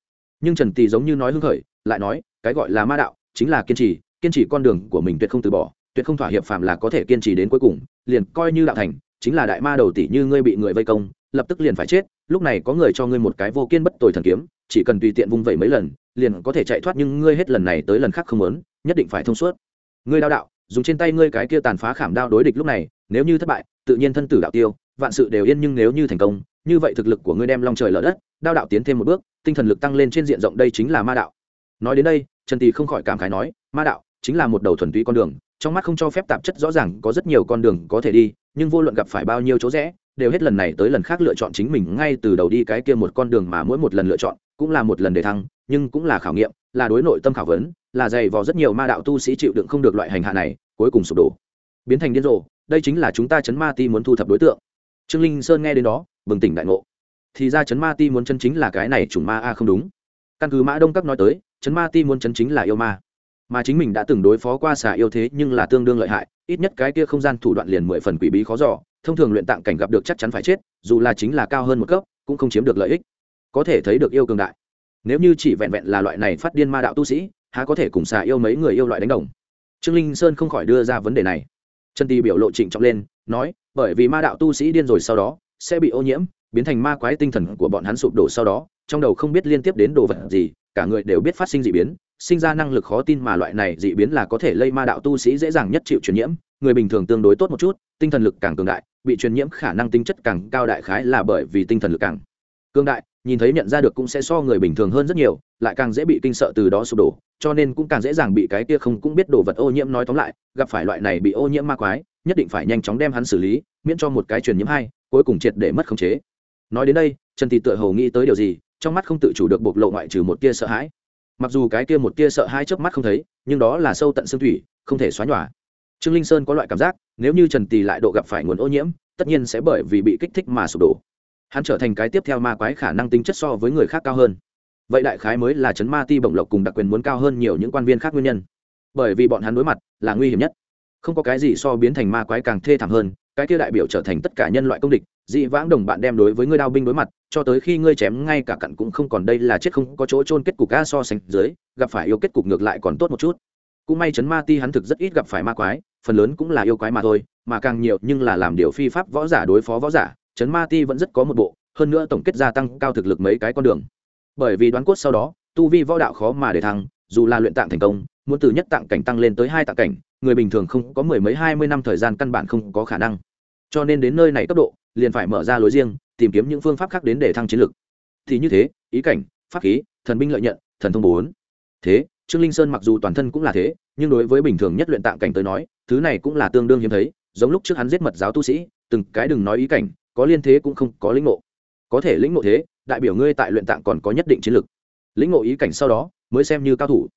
Nhưng trần tỳ giống như nói hưng khởi, lại nói, cái gọi là ma đạo, chính là kiên trì kiên trì con đường của mình tuyệt không từ bỏ, tuyệt không thỏa hiệp phạm là có thể kiên trì đến cuối cùng, liền coi như đạo thành chính là đại ma đầu tỷ như ngươi bị người vây công, lập tức liền phải chết, lúc này có người cho ngươi một cái vô kiên bất tồi thần kiếm, chỉ cần tùy tiện vung vẩy mấy lần, liền có thể chạy thoát nhưng ngươi hết lần này tới lần khác không muốn, nhất định phải thông suốt. Ngươi đao đạo, dùng trên tay ngươi cái kia tàn phá khảm đao đối địch lúc này, nếu như thất bại, tự nhiên thân tử đạo tiêu, vạn sự đều yên nhưng nếu như thành công, như vậy thực lực của ngươi đem long trời lở đất, đao đạo tiến thêm một bước, tinh thần lực tăng lên trên diện rộng đây chính là ma đạo. Nói đến đây, trần tỳ không khỏi cảm khái nói, ma đạo chính là một đầu thuần túy con đường trong mắt không cho phép tạp chất rõ ràng có rất nhiều con đường có thể đi, nhưng vô luận gặp phải bao nhiêu chỗ rẽ, đều hết lần này tới lần khác lựa chọn chính mình ngay từ đầu đi cái kia một con đường mà mỗi một lần lựa chọn, cũng là một lần để thăng, nhưng cũng là khảo nghiệm, là đối nội tâm khảo vấn, là dày vò rất nhiều ma đạo tu sĩ chịu đựng không được loại hành hạ này, cuối cùng sụp đổ. Biến thành điên rồ, đây chính là chúng ta chấn ma ti muốn thu thập đối tượng. Trương linh sơn nghe đến đó, bừng tỉnh đại ngộ. Thì ra chấn ma ti muốn chân chính là cái này chủng ma a không đúng. Căn cứ mã đông các nói tới, chấn ma ti muốn chân chính là yêu ma mà chính mình đã từng đối phó qua xà yêu thế nhưng là tương đương lợi hại, ít nhất cái kia không gian thủ đoạn liền mười phần quỷ bí khó giỏ thông thường luyện tạng cảnh gặp được chắc chắn phải chết, dù là chính là cao hơn một cấp, cũng không chiếm được lợi ích. Có thể thấy được yêu cường đại. Nếu như chỉ vẹn vẹn là loại này phát điên ma đạo tu sĩ, há có thể cùng xà yêu mấy người yêu loại đánh đồng? Trương linh sơn không khỏi đưa ra vấn đề này. Trần tì biểu lộ trịnh trọng lên, nói, bởi vì ma đạo tu sĩ điên rồi sau đó, sẽ bị ô nhiễm, biến thành ma quái tinh thần của bọn hắn sụp đổ sau đó, trong đầu không biết liên tiếp đến đồ vật gì, cả người đều biết phát sinh d ị biến sinh ra năng lực khó tin mà loại này dị biến là có thể lây ma đạo tu sĩ dễ dàng nhất chịu truyền nhiễm. Người bình thường tương đối tốt một chút, tinh thần lực càng cường đại, bị truyền nhiễm khả năng tính chất càng cao đại khái là bởi vì tinh thần lực càng cường đại. Nhìn thấy nhận ra được cũng sẽ so người bình thường hơn rất nhiều, lại càng dễ bị kinh sợ từ đó sụp đổ, cho nên cũng càng dễ dàng bị cái kia không cũng biết đồ vật ô nhiễm nói tóm lại, gặp phải loại này bị ô nhiễm ma quái, nhất định phải nhanh chóng đem hắn xử lý, miễn cho một cái truyền nhiễm hai cuối cùng triệt để mất khống chế. Nói đến đây, trần thị tựa hầu nghĩ tới điều gì, trong mắt không tự chủ được bộc lộ ngoại trừ một tia sợ hãi mặc dù cái kia một tia sợ hai trước mắt không thấy, nhưng đó là sâu tận xương thủy, không thể xóa nhòa. Trương linh sơn có loại cảm giác, nếu như trần tỳ lại độ gặp phải nguồn ô nhiễm, tất nhiên sẽ bởi vì bị kích thích mà sụp đổ. Hắn trở thành cái tiếp theo ma quái khả năng tính chất so với người khác cao hơn. Vậy đại khái mới là chấn ma ti bổng lộc cùng đặc quyền muốn cao hơn nhiều những quan viên khác nguyên nhân. Bởi vì bọn hắn đối mặt là nguy hiểm nhất. Không có cái gì so biến thành ma quái càng thê thảm hơn, cái kia đại biểu trở thành tất cả nhân loại công địch dị vãng đồng bạn đem đối với ngươi đao binh đối mặt, cho tới khi ngươi chém ngay cả cặn cũng không còn đây là chết không có chỗ trôn kết cục a so sánh dưới, gặp phải yêu kết cục ngược lại còn tốt một chút. Cũng may chấn ma ti hắn thực rất ít gặp phải ma quái, phần lớn cũng là yêu quái mà thôi, mà càng nhiều nhưng là làm điều phi pháp võ giả đối phó võ giả chấn ma ti vẫn rất có một bộ, hơn nữa tổng kết gia tăng cao thực lực mấy cái con đường. Bởi vì đoán cốt sau đó, tu vi võ đạo khó mà để thăng, dù là luyện tạng thành công, muốn từ nhất tạng cảnh tăng lên tới hai tạng cảnh, người bình thường không có mười mấy hai mươi năm thời gian căn bản không có khả năng. Cho nên đến nơi này cấp độ liền phải mở ra lối riêng, tìm kiếm những phương pháp khác đến để thăng chiến lực thì như thế, ý cảnh, pháp khí, thần binh lợi nhận, thần thông bốn. Thế, trương linh sơn mặc dù toàn thân cũng là thế, nhưng đối với bình thường nhất luyện tạng cảnh tới nói, thứ này cũng là tương đương hiếm thấy, giống lúc trước hắn giết mật giáo tu sĩ, từng cái đừng nói ý cảnh, có liên thế cũng không có lĩnh ngộ. Có thể lĩnh ngộ thế, đại biểu ngươi tại luyện tạng còn có nhất định chiến lực lĩnh ngộ ý cảnh sau đó, mới xem như cao thủ.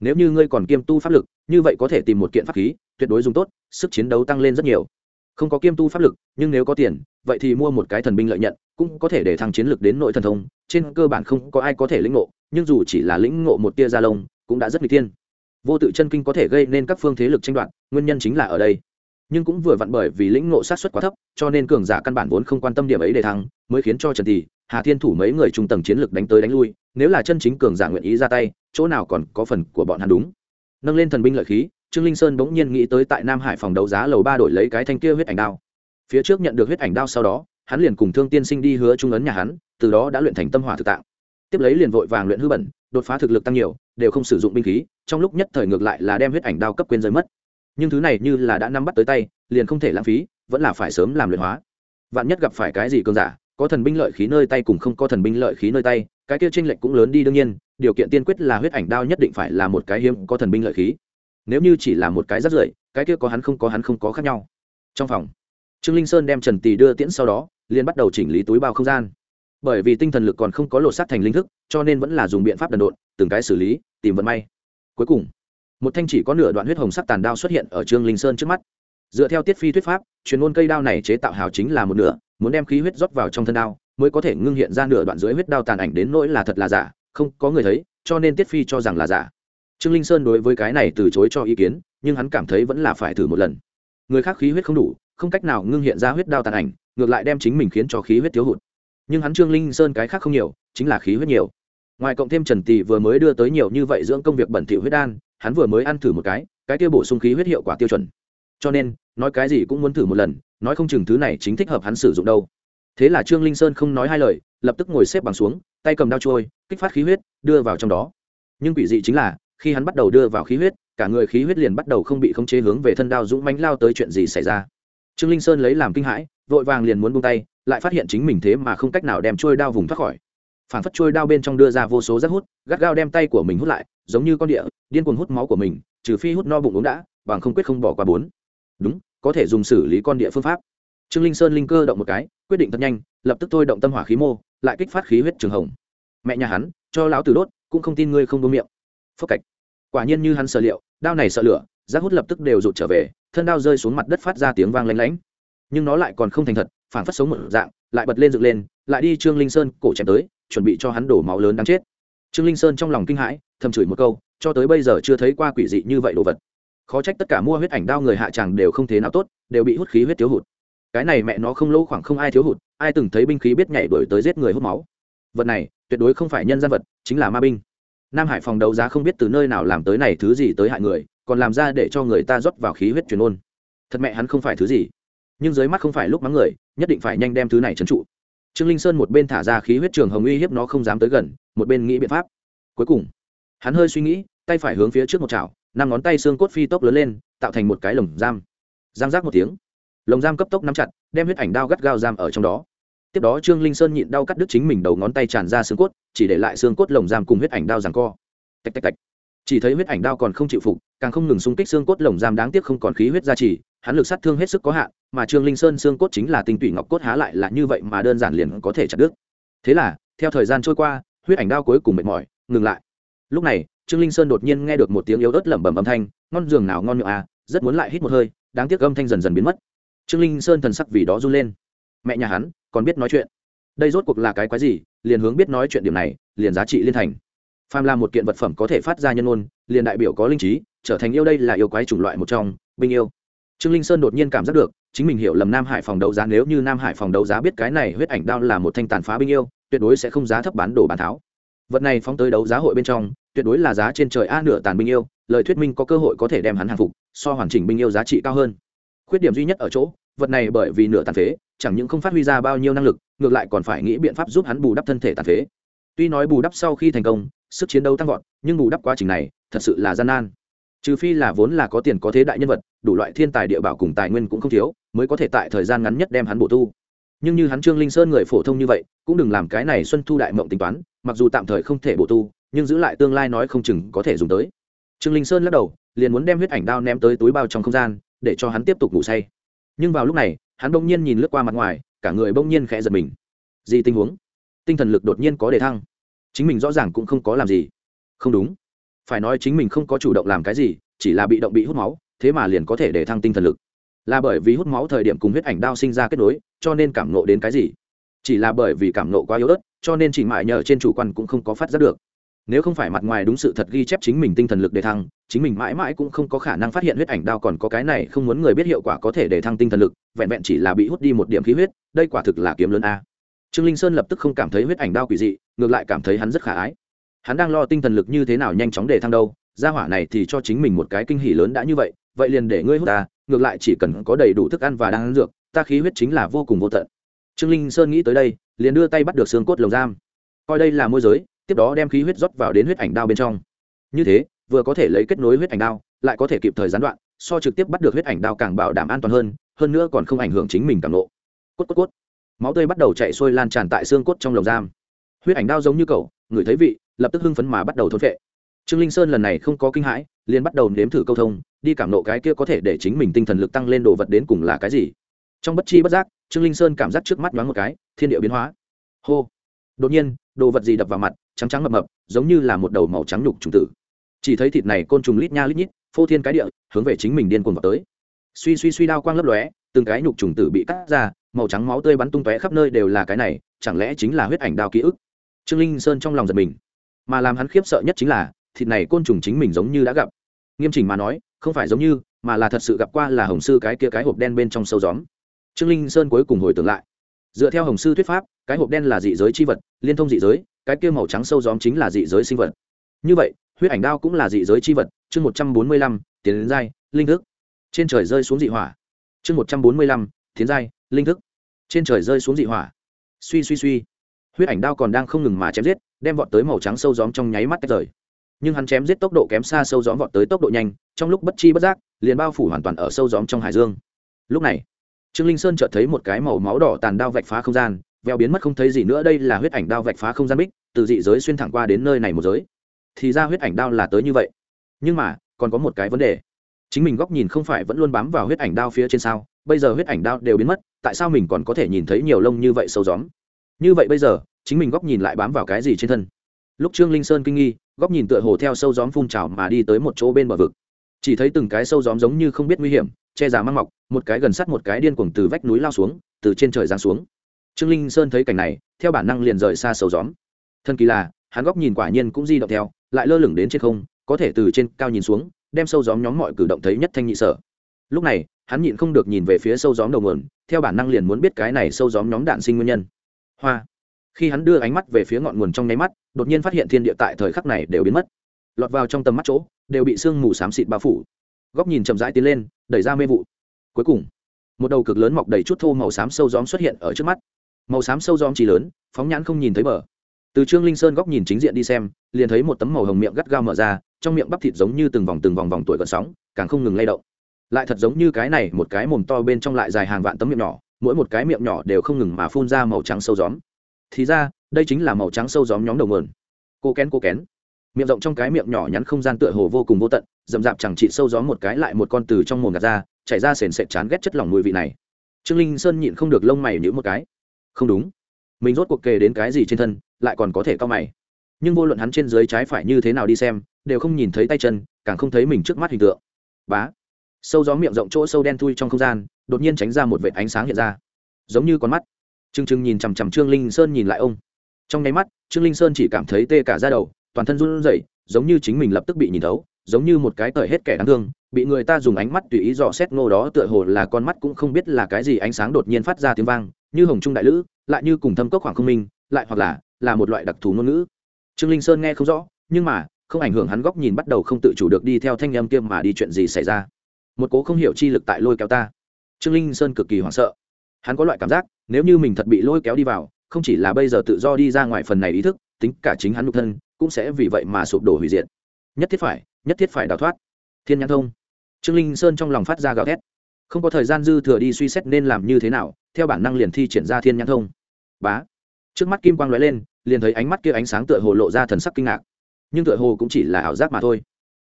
Nếu như ngươi còn kiêm tu pháp lực, như vậy có thể tìm một kiện pháp khí, tuyệt đối dùng tốt, sức chiến đấu tăng lên rất nhiều. Không có kiêm tu pháp lực, nhưng nếu có tiền vậy thì mua một cái thần binh lợi nhận, cũng có thể để thăng chiến lược đến nội thần thông, trên cơ bản không có ai có thể lĩnh ngộ, nhưng dù chỉ là lĩnh ngộ một tia gia lông, cũng đã rất nguy tiên vô tự chân kinh có thể gây nên các phương thế lực tranh đoạt, nguyên nhân chính là ở đây. Nhưng cũng vừa vặn bởi vì lĩnh ngộ sát xuất quá thấp, cho nên cường giả căn bản vốn không quan tâm điểm ấy để thăng, mới khiến cho trần thì hà thiên thủ mấy người trung tầng chiến lược đánh tới đánh lui, nếu là chân chính cường giả nguyện ý ra tay, chỗ nào còn có phần của bọn hắn đúng. Nâng lên thần binh lợi khí, trương linh sơn bỗng nhiên nghĩ tới tại nam hải phòng đấu giá lầu ba đổi lấy cái thanh kia huyết ảnh đao phía trước nhận được huyết ảnh đao sau đó, hắn liền cùng thương tiên sinh đi hứa trung ấn nhà hắn, từ đó đã luyện thành tâm hỏa thực tạng. Tiếp lấy liền vội vàng luyện hư bẩn, đột phá thực lực tăng nhiều, đều không sử dụng binh khí, trong lúc nhất thời ngược lại là đem huyết ảnh đao cấp quên rơi mất. Nhưng thứ này như là đã nắm bắt tới tay, liền không thể lãng phí, vẫn là phải sớm làm luyện hóa. Vạn nhất gặp phải cái gì cường giả, có thần binh lợi khí nơi tay cùng không có thần binh lợi khí nơi tay, cái kia tranh lệch cũng lớn đi đương nhiên, điều kiện tiên quyết là huyết ảnh đao nhất định phải là một cái hiếm có thần binh lợi khí. Nếu như chỉ là một cái rất rưởi, cái kia có hắn không có hắn không có khác nhau. Trong phòng trương linh sơn đem trần tỳ đưa tiễn sau đó, liền bắt đầu chỉnh lý túi bao không gian. Bởi vì tinh thần lực còn không có lột sát thành linh thức, cho nên vẫn là dùng biện pháp đần độn, từng cái xử lý, tìm vận may. Cuối cùng, một thanh chỉ có nửa đoạn huyết hồng sắc tàn đao xuất hiện ở trương linh sơn trước mắt. Dựa theo tiết phi thuyết pháp, truyền môn cây đao này chế tạo hào chính là một nửa, muốn đem khí huyết rót vào trong thân đao, mới có thể ngưng hiện ra nửa đoạn dưới huyết đao tàn ảnh đến nỗi là thật là giả, không có người thấy, cho nên tiết phi cho rằng là giả. Trương linh sơn đối với cái này từ chối cho ý kiến, nhưng hắn cảm thấy vẫn là phải thử một lần. Người khác khí huyết không đủ không cách nào ngưng hiện ra huyết đao tàn ảnh, ngược lại đem chính mình khiến cho khí huyết thiếu hụt. Nhưng hắn trương linh sơn cái khác không nhiều, chính là khí huyết nhiều. Ngoài cộng thêm trần tỳ vừa mới đưa tới nhiều như vậy dưỡng công việc bẩn thỉu huyết đan, hắn vừa mới ăn thử một cái cái kia bổ sung khí huyết hiệu quả tiêu chuẩn. Cho nên, nói cái gì cũng muốn thử một lần, nói không chừng thứ này chính thích hợp hắn sử dụng đâu. Thế là trương linh sơn không nói hai lời, lập tức ngồi xếp bằng xuống, tay cầm đao trôi, kích phát khí huyết, đưa vào trong đó. Nhưng quỷ dị chính là, khi hắn bắt đầu đưa vào khí huyết, cả người khí huyết liền bắt đầu không bị khống chế hướng về thân đao dũng mánh lao tới chuyện gì xảy ra trương linh sơn lấy làm kinh hãi, vội vàng liền muốn buông tay, lại phát hiện chính mình thế mà không cách nào đem trôi đao vùng thoát khỏi. Phản phất trôi đao bên trong đưa ra vô số rác hút, gắt gao đem tay của mình hút lại, giống như con địa, điên cuồng hút máu của mình, trừ phi hút no bụng uống đã, bằng không quyết không bỏ qua bốn. Đúng, có thể dùng xử lý con địa phương pháp. Trương linh sơn linh cơ động một cái, quyết định thật nhanh, lập tức thôi động tâm hỏa khí mô, lại kích phát khí huyết trường hồng. Mẹ nhà hắn, cho lão tử đốt, cũng không tin ngươi không đô miệng. Phốc cạch. Quả nhiên như hắn sở liệu, đao này sợ lửa, rác hút lập tức đều rụt trở về thân đao rơi xuống mặt đất phát ra tiếng vang lanh lánh nhưng nó lại còn không thành thật phản phất sống một dạng, lại bật lên dựng lên, lại đi trương linh sơn cổ chém tới, chuẩn bị cho hắn đổ máu lớn đáng chết. Trương linh sơn trong lòng kinh hãi, thầm chửi một câu, cho tới bây giờ chưa thấy qua quỷ dị như vậy đồ vật. Khó trách tất cả mua huyết ảnh đao người hạ tràng đều không thế nào tốt, đều bị hút khí huyết thiếu hụt. Cái này mẹ nó không lâu khoảng không ai thiếu hụt, ai từng thấy binh khí biết nhảy đổi tới giết người hút máu. Vật này, tuyệt đối không phải nhân gian vật, chính là ma binh. Nam hải phòng đấu giá không biết từ nơi nào làm tới này thứ gì tới hại người còn làm ra để cho người ta rót vào khí huyết truyền ôn. Thật mẹ hắn không phải thứ gì. Nhưng dưới mắt không phải lúc mắng người, nhất định phải nhanh đem thứ này trấn trụ. Trương linh sơn một bên thả ra khí huyết trường hồng uy hiếp nó không dám tới gần, một bên nghĩ biện pháp. Cuối cùng, hắn hơi suy nghĩ, tay phải hướng phía trước một chảo, năm ngón tay xương cốt phi tốc lớn lên, tạo thành một cái lồng giam. Giang giác một tiếng. Lồng giam cấp tốc nắm chặt, đem huyết ảnh đao gắt gao giam ở trong đó. Tiếp đó trương linh sơn nhịn đau cắt đứt chính mình đầu ngón tay tràn ra xương cốt, chỉ để lại xương cốt lồng giam cùng huyết ảnh đao giằng co. Tạch tạch tạch chỉ thấy huyết ảnh đao còn không chịu phục càng không ngừng xung kích xương cốt lồng giam đáng tiếc không còn khí huyết gia trì, hắn lực sát thương hết sức có hạn mà trương linh sơn xương cốt chính là tinh tủy ngọc cốt há lại là như vậy mà đơn giản liền có thể chặt đứt. Thế là theo thời gian trôi qua huyết ảnh đao cuối cùng mệt mỏi ngừng lại. Lúc này trương linh sơn đột nhiên nghe được một tiếng yếu ớt lẩm bẩm âm thanh ngon giường nào ngon miệng à rất muốn lại hít một hơi đáng tiếc âm thanh dần dần biến mất. Trương linh sơn thần sắc vì đó run lên. Mẹ nhà hắn còn biết nói chuyện. Đây rốt cuộc là cái quái gì liền hướng biết nói chuyện điểm này liền giá trị liên thành phàm là một kiện vật phẩm có thể phát ra nhân ôn, liền đại biểu có linh trí, trở thành yêu đây là yêu quái chủng loại một trong binh yêu. Trương linh sơn đột nhiên cảm giác được, chính mình hiểu lầm nam hải phòng đấu giá, nếu như nam hải phòng đấu giá biết cái này huyết ảnh đao là một thanh tàn phá binh yêu, tuyệt đối sẽ không giá thấp bán đồ bản tháo. Vật này phóng tới đấu giá hội bên trong, tuyệt đối là giá trên trời a nửa tàn binh yêu, lời thuyết minh có cơ hội có thể đem hắn hàng phục, so hoàn chỉnh binh yêu giá trị cao hơn. Khuyết điểm duy nhất ở chỗ, vật này bởi vì nửa tàn phế, chẳng những không phát huy ra bao nhiêu năng lực, ngược lại còn phải nghĩ biện pháp giúp hắn bù đắp thân thể tàn phế. Tuy nói bù đắp sau khi thành công sức chiến đấu tăng vọt, nhưng bù đắp quá trình này, thật sự là gian nan. Trừ phi là vốn là có tiền có thế đại nhân vật, đủ loại thiên tài địa bảo cùng tài nguyên cũng không thiếu, mới có thể tại thời gian ngắn nhất đem hắn bổ tu. Nhưng như hắn trương linh sơn người phổ thông như vậy, cũng đừng làm cái này xuân thu đại mộng tính toán, mặc dù tạm thời không thể bổ tu, nhưng giữ lại tương lai nói không chừng có thể dùng tới. Trương linh sơn lắc đầu, liền muốn đem huyết ảnh đao ném tới túi bao trong không gian, để cho hắn tiếp tục ngủ say. Nhưng vào lúc này, hắn bỗng nhiên nhìn lướt qua mặt ngoài, cả người bỗng nhiên khẽ giật mình. Gì tình huống? Tinh thần lực đột nhiên có đề thăng chính mình rõ ràng cũng không có làm gì. Không đúng. Phải nói chính mình không có chủ động làm cái gì, chỉ là bị động bị hút máu, thế mà liền có thể để thăng tinh thần lực. Là bởi vì hút máu thời điểm cùng huyết ảnh đao sinh ra kết nối, cho nên cảm nộ đến cái gì? Chỉ là bởi vì cảm nộ quá yếu ớt, cho nên chỉ mãi nhờ trên chủ quan cũng không có phát giác được. Nếu không phải mặt ngoài đúng sự thật ghi chép chính mình tinh thần lực để thăng, chính mình mãi mãi cũng không có khả năng phát hiện huyết ảnh đao còn có cái này không muốn người biết hiệu quả có thể để thăng tinh thần lực, vẹn vẹn chỉ là bị hút đi một điểm khí huyết, đây quả thực là kiếm lớn a trương linh sơn lập tức không cảm thấy huyết ảnh đao quỷ dị, ngược lại cảm thấy hắn rất khả ái. Hắn đang lo tinh thần lực như thế nào nhanh chóng để thăng đâu, gia hỏa này thì cho chính mình một cái kinh hỉ lớn đã như vậy vậy liền để ngươi hút ta, ngược lại chỉ cần có đầy đủ thức ăn và đang ăn dược, ta khí huyết chính là vô cùng vô tận. Trương linh sơn nghĩ tới đây, liền đưa tay bắt được xương cốt lồng giam. Coi đây là môi giới, tiếp đó đem khí huyết rót vào đến huyết ảnh đao bên trong. Như thế, vừa có thể lấy kết nối huyết ảnh đao, lại có thể kịp thời gián đoạn, so trực tiếp bắt được huyết ảnh đao càng bảo đảm an toàn hơn hơn nữa còn không ảnh hưởng chính mình càng lộ. Cốt cốt cốt máu tươi bắt đầu chạy xuôi lan tràn tại xương cốt trong lồng giam. Huyết ảnh đao giống như cậu, người thấy vị, lập tức hưng phấn mà bắt đầu thôn vệ trương linh sơn lần này không có kinh hãi, liền bắt đầu nếm thử câu thông, đi cảm nộ cái kia có thể để chính mình tinh thần lực tăng lên đồ vật đến cùng là cái gì. Trong bất chi bất giác, trương linh sơn cảm giác trước mắt nhoáng một cái, thiên địa biến hóa. Hô! Đột nhiên, đồ vật gì đập vào mặt, trắng trắng mập mập, giống như là một đầu màu trắng nhục trùng tử. Chỉ thấy thịt này côn trùng lít nha lít nhít, phô thiên cái địa, hướng về chính mình điên cuồng vào tới. Suy suy suy đao quang lấp lóe, từng cái nhục trùng tử bị cắt ra màu trắng máu tươi bắn tung tóe khắp nơi đều là cái này, chẳng lẽ chính là huyết ảnh đao ký ức? Trương linh sơn trong lòng giật mình. Mà làm hắn khiếp sợ nhất chính là, thịt này côn trùng chính mình giống như đã gặp. Nghiêm chỉnh mà nói, không phải giống như, mà là thật sự gặp qua là hồng sư cái kia cái hộp đen bên trong sâu gióm. Trương linh sơn cuối cùng hồi tưởng lại. Dựa theo hồng sư thuyết pháp, cái hộp đen là dị giới c h i vật, liên thông dị giới, cái kia màu trắng sâu gióm chính là dị giới sinh vật. Như vậy, huyết ảnh đao cũng là dị giới c h i vật, chương một trăm bốn mươi lăm, tiến giai, linh thức. Trên trời rơi xuống dị hỏa. Chương một trăm bốn mươi lăm, tiến giai, linh thức trên trời rơi xuống dị hỏa. Suy suy suy. Huyết ảnh đao còn đang không ngừng mà chém giết, đem vọt tới màu trắng sâu gióm trong nháy mắt tách rời. Nhưng hắn chém giết tốc độ kém xa sâu gióm vọt tới tốc độ nhanh, trong lúc bất chi bất giác, liền bao phủ hoàn toàn ở sâu gióm trong hải dương. Lúc này, trương linh sơn chợt thấy một cái màu máu đỏ tàn đao vạch phá không gian, veo biến mất không thấy gì nữa, đây là huyết ảnh đao vạch phá không gian bích, từ dị giới xuyên thẳng qua đến nơi này một giới. Thì ra huyết ảnh đao là tới như vậy. Nhưng mà, còn có một cái vấn đề. Chính mình góc nhìn không phải vẫn luôn bám vào huyết ảnh đao phía trên sao? Bây giờ huyết ảnh đao đều biến mất, tại sao mình còn có thể nhìn thấy nhiều lông như vậy sâu gióm? Như vậy bây giờ, chính mình góc nhìn lại bám vào cái gì trên thân? Lúc trương linh sơn kinh nghi, góc nhìn tựa hồ theo sâu gióm phun trào mà đi tới một chỗ bên bờ vực. Chỉ thấy từng cái sâu gióm giống như không biết nguy hiểm, che giả mang mọc, một cái gần sắt một cái điên cuồng từ vách núi lao xuống, từ trên trời giáng xuống. Trương linh sơn thấy cảnh này, theo bản năng liền rời xa sâu gióm. Thân kỳ là, hắn góc nhìn quả nhiên cũng di động theo, lại lơ lửng đến trên không, có thể từ trên cao nhìn xuống, đem sâu gióm nhóm mọi cử động thấy nhất thanh nhị sở. Lúc này hắn nhịn không được nhìn về phía sâu gióm đầu nguồn, theo bản năng liền muốn biết cái này sâu gióm nhóm đạn sinh nguyên nhân. Hoa. Khi hắn đưa ánh mắt về phía ngọn nguồn trong nháy mắt, đột nhiên phát hiện thiên địa tại thời khắc này đều biến mất. Lọt vào trong tầm mắt chỗ, đều bị sương mù xám xịt bao phủ. Góc nhìn chậm rãi tiến lên, đẩy ra mê vụ. Cuối cùng, một đầu cực lớn mọc đầy chút thô màu xám sâu gióm xuất hiện ở trước mắt. Màu xám sâu gióm chỉ lớn, phóng nhãn không nhìn thấy bờ. Từ trương linh sơn góc nhìn chính diện đi xem, liền thấy một tấm màu hồng miệng gắt gao mở ra, trong miệng bắp thịt giống như từng vòng từng vòng vòng tuổi gần sóng, càng không ngừng lay động lại thật giống như cái này, một cái mồm to bên trong lại dài hàng vạn tấm miệng nhỏ, mỗi một cái miệng nhỏ đều không ngừng mà phun ra màu trắng sâu gióm. Thì ra, đây chính là màu trắng sâu gióm nhóm đầu mườn cô kén cô kén. Miệng rộng trong cái miệng nhỏ nhắn không gian tựa hồ vô cùng vô tận d ầ m d chẳng trị sâu gió một cái lại một con từ trong mồm gạt ra, chảy ra sền sệt chán ghét chất lỏng mùi vị này. Trương linh sơn nhịn không được lông mày nhữ một cái. Không đúng. Mình rốt cuộc kề đến cái gì trên thân, lại còn có thể cao mày. Nhưng vô luận hắn trên dưới trái phải như thế nào đi xem, đều không nhìn thấy tay chân, càng không thấy mình trước mắt hình tượng. Bá sâu gió miệng rộng chỗ sâu đen thui trong không gian, đột nhiên tránh ra một vệt ánh sáng hiện ra. Giống như con mắt. T r ư n g t r ư n g nhìn chằm chằm trương linh sơn nhìn lại ông. Trong nháy mắt, trương linh sơn chỉ cảm thấy tê cả ra đầu, toàn thân run rẩy, giống như chính mình lập tức bị nhìn thấu, giống như một cái tời hết kẻ đáng thương, bị người ta dùng ánh mắt tùy ý dò xét ngô đó tựa hồ là con mắt cũng không biết là cái gì ánh sáng đột nhiên phát ra tiếng vang, như hồng trung đại lữ, lại như cùng thâm cốc khoảng không minh, lại hoặc là là một loại đặc thù ngôn ngữ. Trương linh sơn nghe không rõ, nhưng mà, không ảnh hưởng hắn góc nhìn bắt đầu không tự chủ được đi theo thanh âm kia mà đi chuyện gì xảy ra một cố không hiểu chi lực tại lôi kéo ta. Trương linh sơn cực kỳ hoảng sợ. Hắn có loại cảm giác, nếu như mình thật bị lôi kéo đi vào, không chỉ là bây giờ tự do đi ra ngoài phần này ý thức, tính cả chính hắn nhục thân, cũng sẽ vì vậy mà sụp đổ hủy diệt. Nhất thiết phải, nhất thiết phải đào thoát. Thiên nhãn thông. Trương linh sơn trong lòng phát ra gào thét. Không có thời gian dư thừa đi suy xét nên làm như thế nào, theo bản năng liền thi triển ra thiên nhãn thông. Bá. Trước mắt kim quang lóe lên, liền thấy ánh mắt kia ánh sáng tựa hồ lộ ra thần sắc kinh ngạc. Nhưng tựa hồ cũng chỉ là ảo giác mà thôi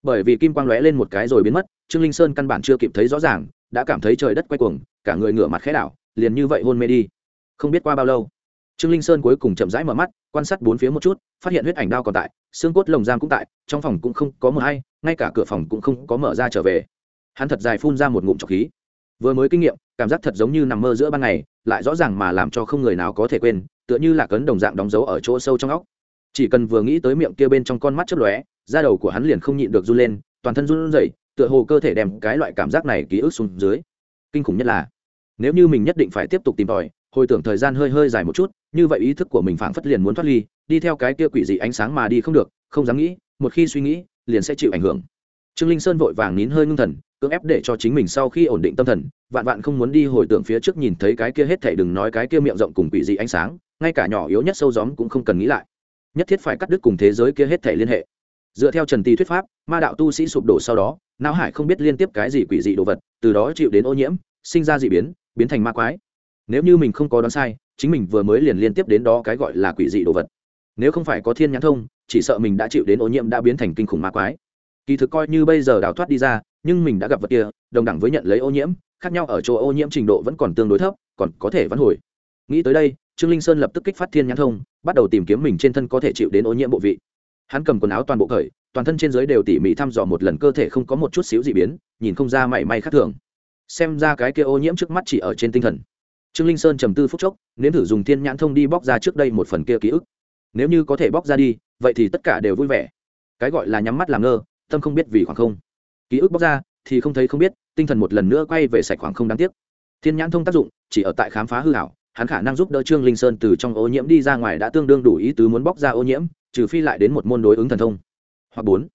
bởi vì kim quang lóe lên một cái rồi biến mất, trương linh sơn căn bản chưa kịp thấy rõ ràng, đã cảm thấy trời đất quay cuồng, cả người ngửa mặt khẽ đảo, liền như vậy hôn mê đi. Không biết qua bao lâu, trương linh sơn cuối cùng chậm rãi mở mắt, quan sát bốn phía một chút, phát hiện huyết ảnh đao còn tại, xương cốt lồng giam cũng tại, trong phòng cũng không có mờ hay, ngay cả cửa phòng cũng không có mở ra trở về. Hắn thật dài phun ra một ngụm trọc khí. Vừa mới kinh nghiệm, cảm giác thật giống như nằm mơ giữa ban ngày, lại rõ ràng mà làm cho không người nào có thể quên, tựa như là cấn đồng dạng đóng dấu ở chỗ sâu trong óc chỉ cần vừa nghĩ tới miệng kia bên trong con mắt chớp lóe, da đầu của hắn liền không nhịn được run lên, toàn thân run rẩy, tựa hồ cơ thể đem cái loại cảm giác này ký ức xuống dưới. Kinh khủng nhất là, nếu như mình nhất định phải tiếp tục tìm tòi, hồi tưởng thời gian hơi hơi dài một chút, như vậy ý thức của mình phảng phất liền muốn thoát ly, đi theo cái kia quỷ dị ánh sáng mà đi không được, không dám nghĩ, một khi suy nghĩ, liền sẽ chịu ảnh hưởng. Trương linh sơn vội vàng nín hơi ngưng thần, cưỡng ép để cho chính mình sau khi ổn định tâm thần, vạn vạn không muốn đi hồi tưởng phía trước nhìn thấy cái kia hết thảy đừng nói cái kia miệng rộng cùng quỷ dị ánh sáng, ngay cả nhỏ yếu nhất sâu gióm cũng không cần nghĩ lại nhất thiết phải cắt đứt cùng thế giới kia hết thảy liên hệ. Dựa theo trần Tý thuyết pháp, ma đạo tu sĩ sụp đổ sau đó, não hải không biết liên tiếp cái gì quỷ dị đồ vật, từ đó chịu đến ô nhiễm, sinh ra dị biến biến thành ma quái. Nếu như mình không có đoán sai, chính mình vừa mới liền liên tiếp đến đó cái gọi là quỷ dị đồ vật. Nếu không phải có thiên nhãn thông, chỉ sợ mình đã chịu đến ô nhiễm đã biến thành kinh khủng ma quái. Kỳ thực coi như bây giờ đào thoát đi ra, nhưng mình đã gặp vật kia, đồng đẳng với nhận lấy ô nhiễm, khác nhau ở chỗ ô nhiễm trình độ vẫn còn tương đối thấp, còn có thể vẫn hồi. Nghĩ tới đây, trương linh sơn lập tức kích phát thiên nhãn thông bắt đầu tìm kiếm mình trên thân có thể chịu đến ô nhiễm bộ vị. Hắn cầm quần áo toàn bộ khởi toàn thân trên dưới đều tỉ mỉ thăm dò một lần cơ thể không có một chút xíu dị biến, nhìn không ra mảy may khác thường. Xem ra cái kia ô nhiễm trước mắt chỉ ở trên tinh thần. Trương linh sơn trầm tư phúc chốc, nếm thử dùng thiên nhãn thông đi bóc ra trước đây một phần kia ký ức. Nếu như có thể bóc ra đi, vậy thì tất cả đều vui vẻ. Cái gọi là nhắm mắt làm ngơ, tâm không biết vì khoảng không. Ký ức bóc ra, thì không thấy không biết, tinh thần một lần nữa quay về sạch khoảng không đáng tiếc. Thiên nhãn thông tác dụng, chỉ ở tại khám phá hư hảo hắn khả năng giúp đỡ trương linh sơn từ trong ô nhiễm đi ra ngoài đã tương đương đủ ý tứ muốn bóc ra ô nhiễm, trừ phi lại đến một môn đối ứng thần thông. Hoặc bốn,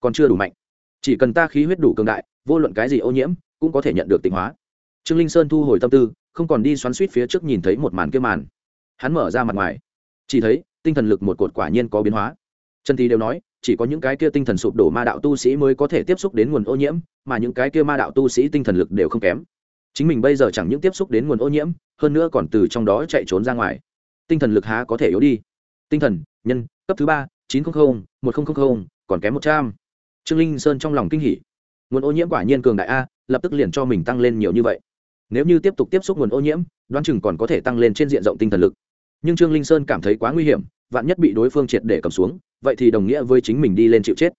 còn chưa đủ mạnh. Chỉ cần ta khí huyết đủ cường đại, vô luận cái gì ô nhiễm, cũng có thể nhận được tịnh hóa. Trương linh sơn thu hồi tâm tư, không còn đi xoắn suýt phía trước nhìn thấy một màn kia màn. Hắn mở ra mặt ngoài. Chỉ thấy, tinh thần lực một cột quả nhiên có biến hóa. Trần Thi đều nói, chỉ có những cái kia tinh thần sụp đổ ma đạo tu sĩ mới có thể tiếp xúc đến nguồn ô nhiễm, mà những cái kia ma đạo tu sĩ tinh thần lực đều không kém chính mình bây giờ chẳng những tiếp xúc đến nguồn ô nhiễm, hơn nữa còn từ trong đó chạy trốn ra ngoài. Tinh thần lực há có thể yếu đi. Tinh thần, nhân, cấp thứ ba, chín trăm linh một nghìn còn kém một trăm. Trương linh sơn trong lòng kinh hỉ. Nguồn ô nhiễm quả nhiên cường đại a, lập tức liền cho mình tăng lên nhiều như vậy. Nếu như tiếp tục tiếp xúc nguồn ô nhiễm, đoán chừng còn có thể tăng lên trên diện rộng tinh thần lực. Nhưng trương linh sơn cảm thấy quá nguy hiểm, vạn nhất bị đối phương triệt để cầm xuống, vậy thì đồng nghĩa với chính mình đi lên chịu chết.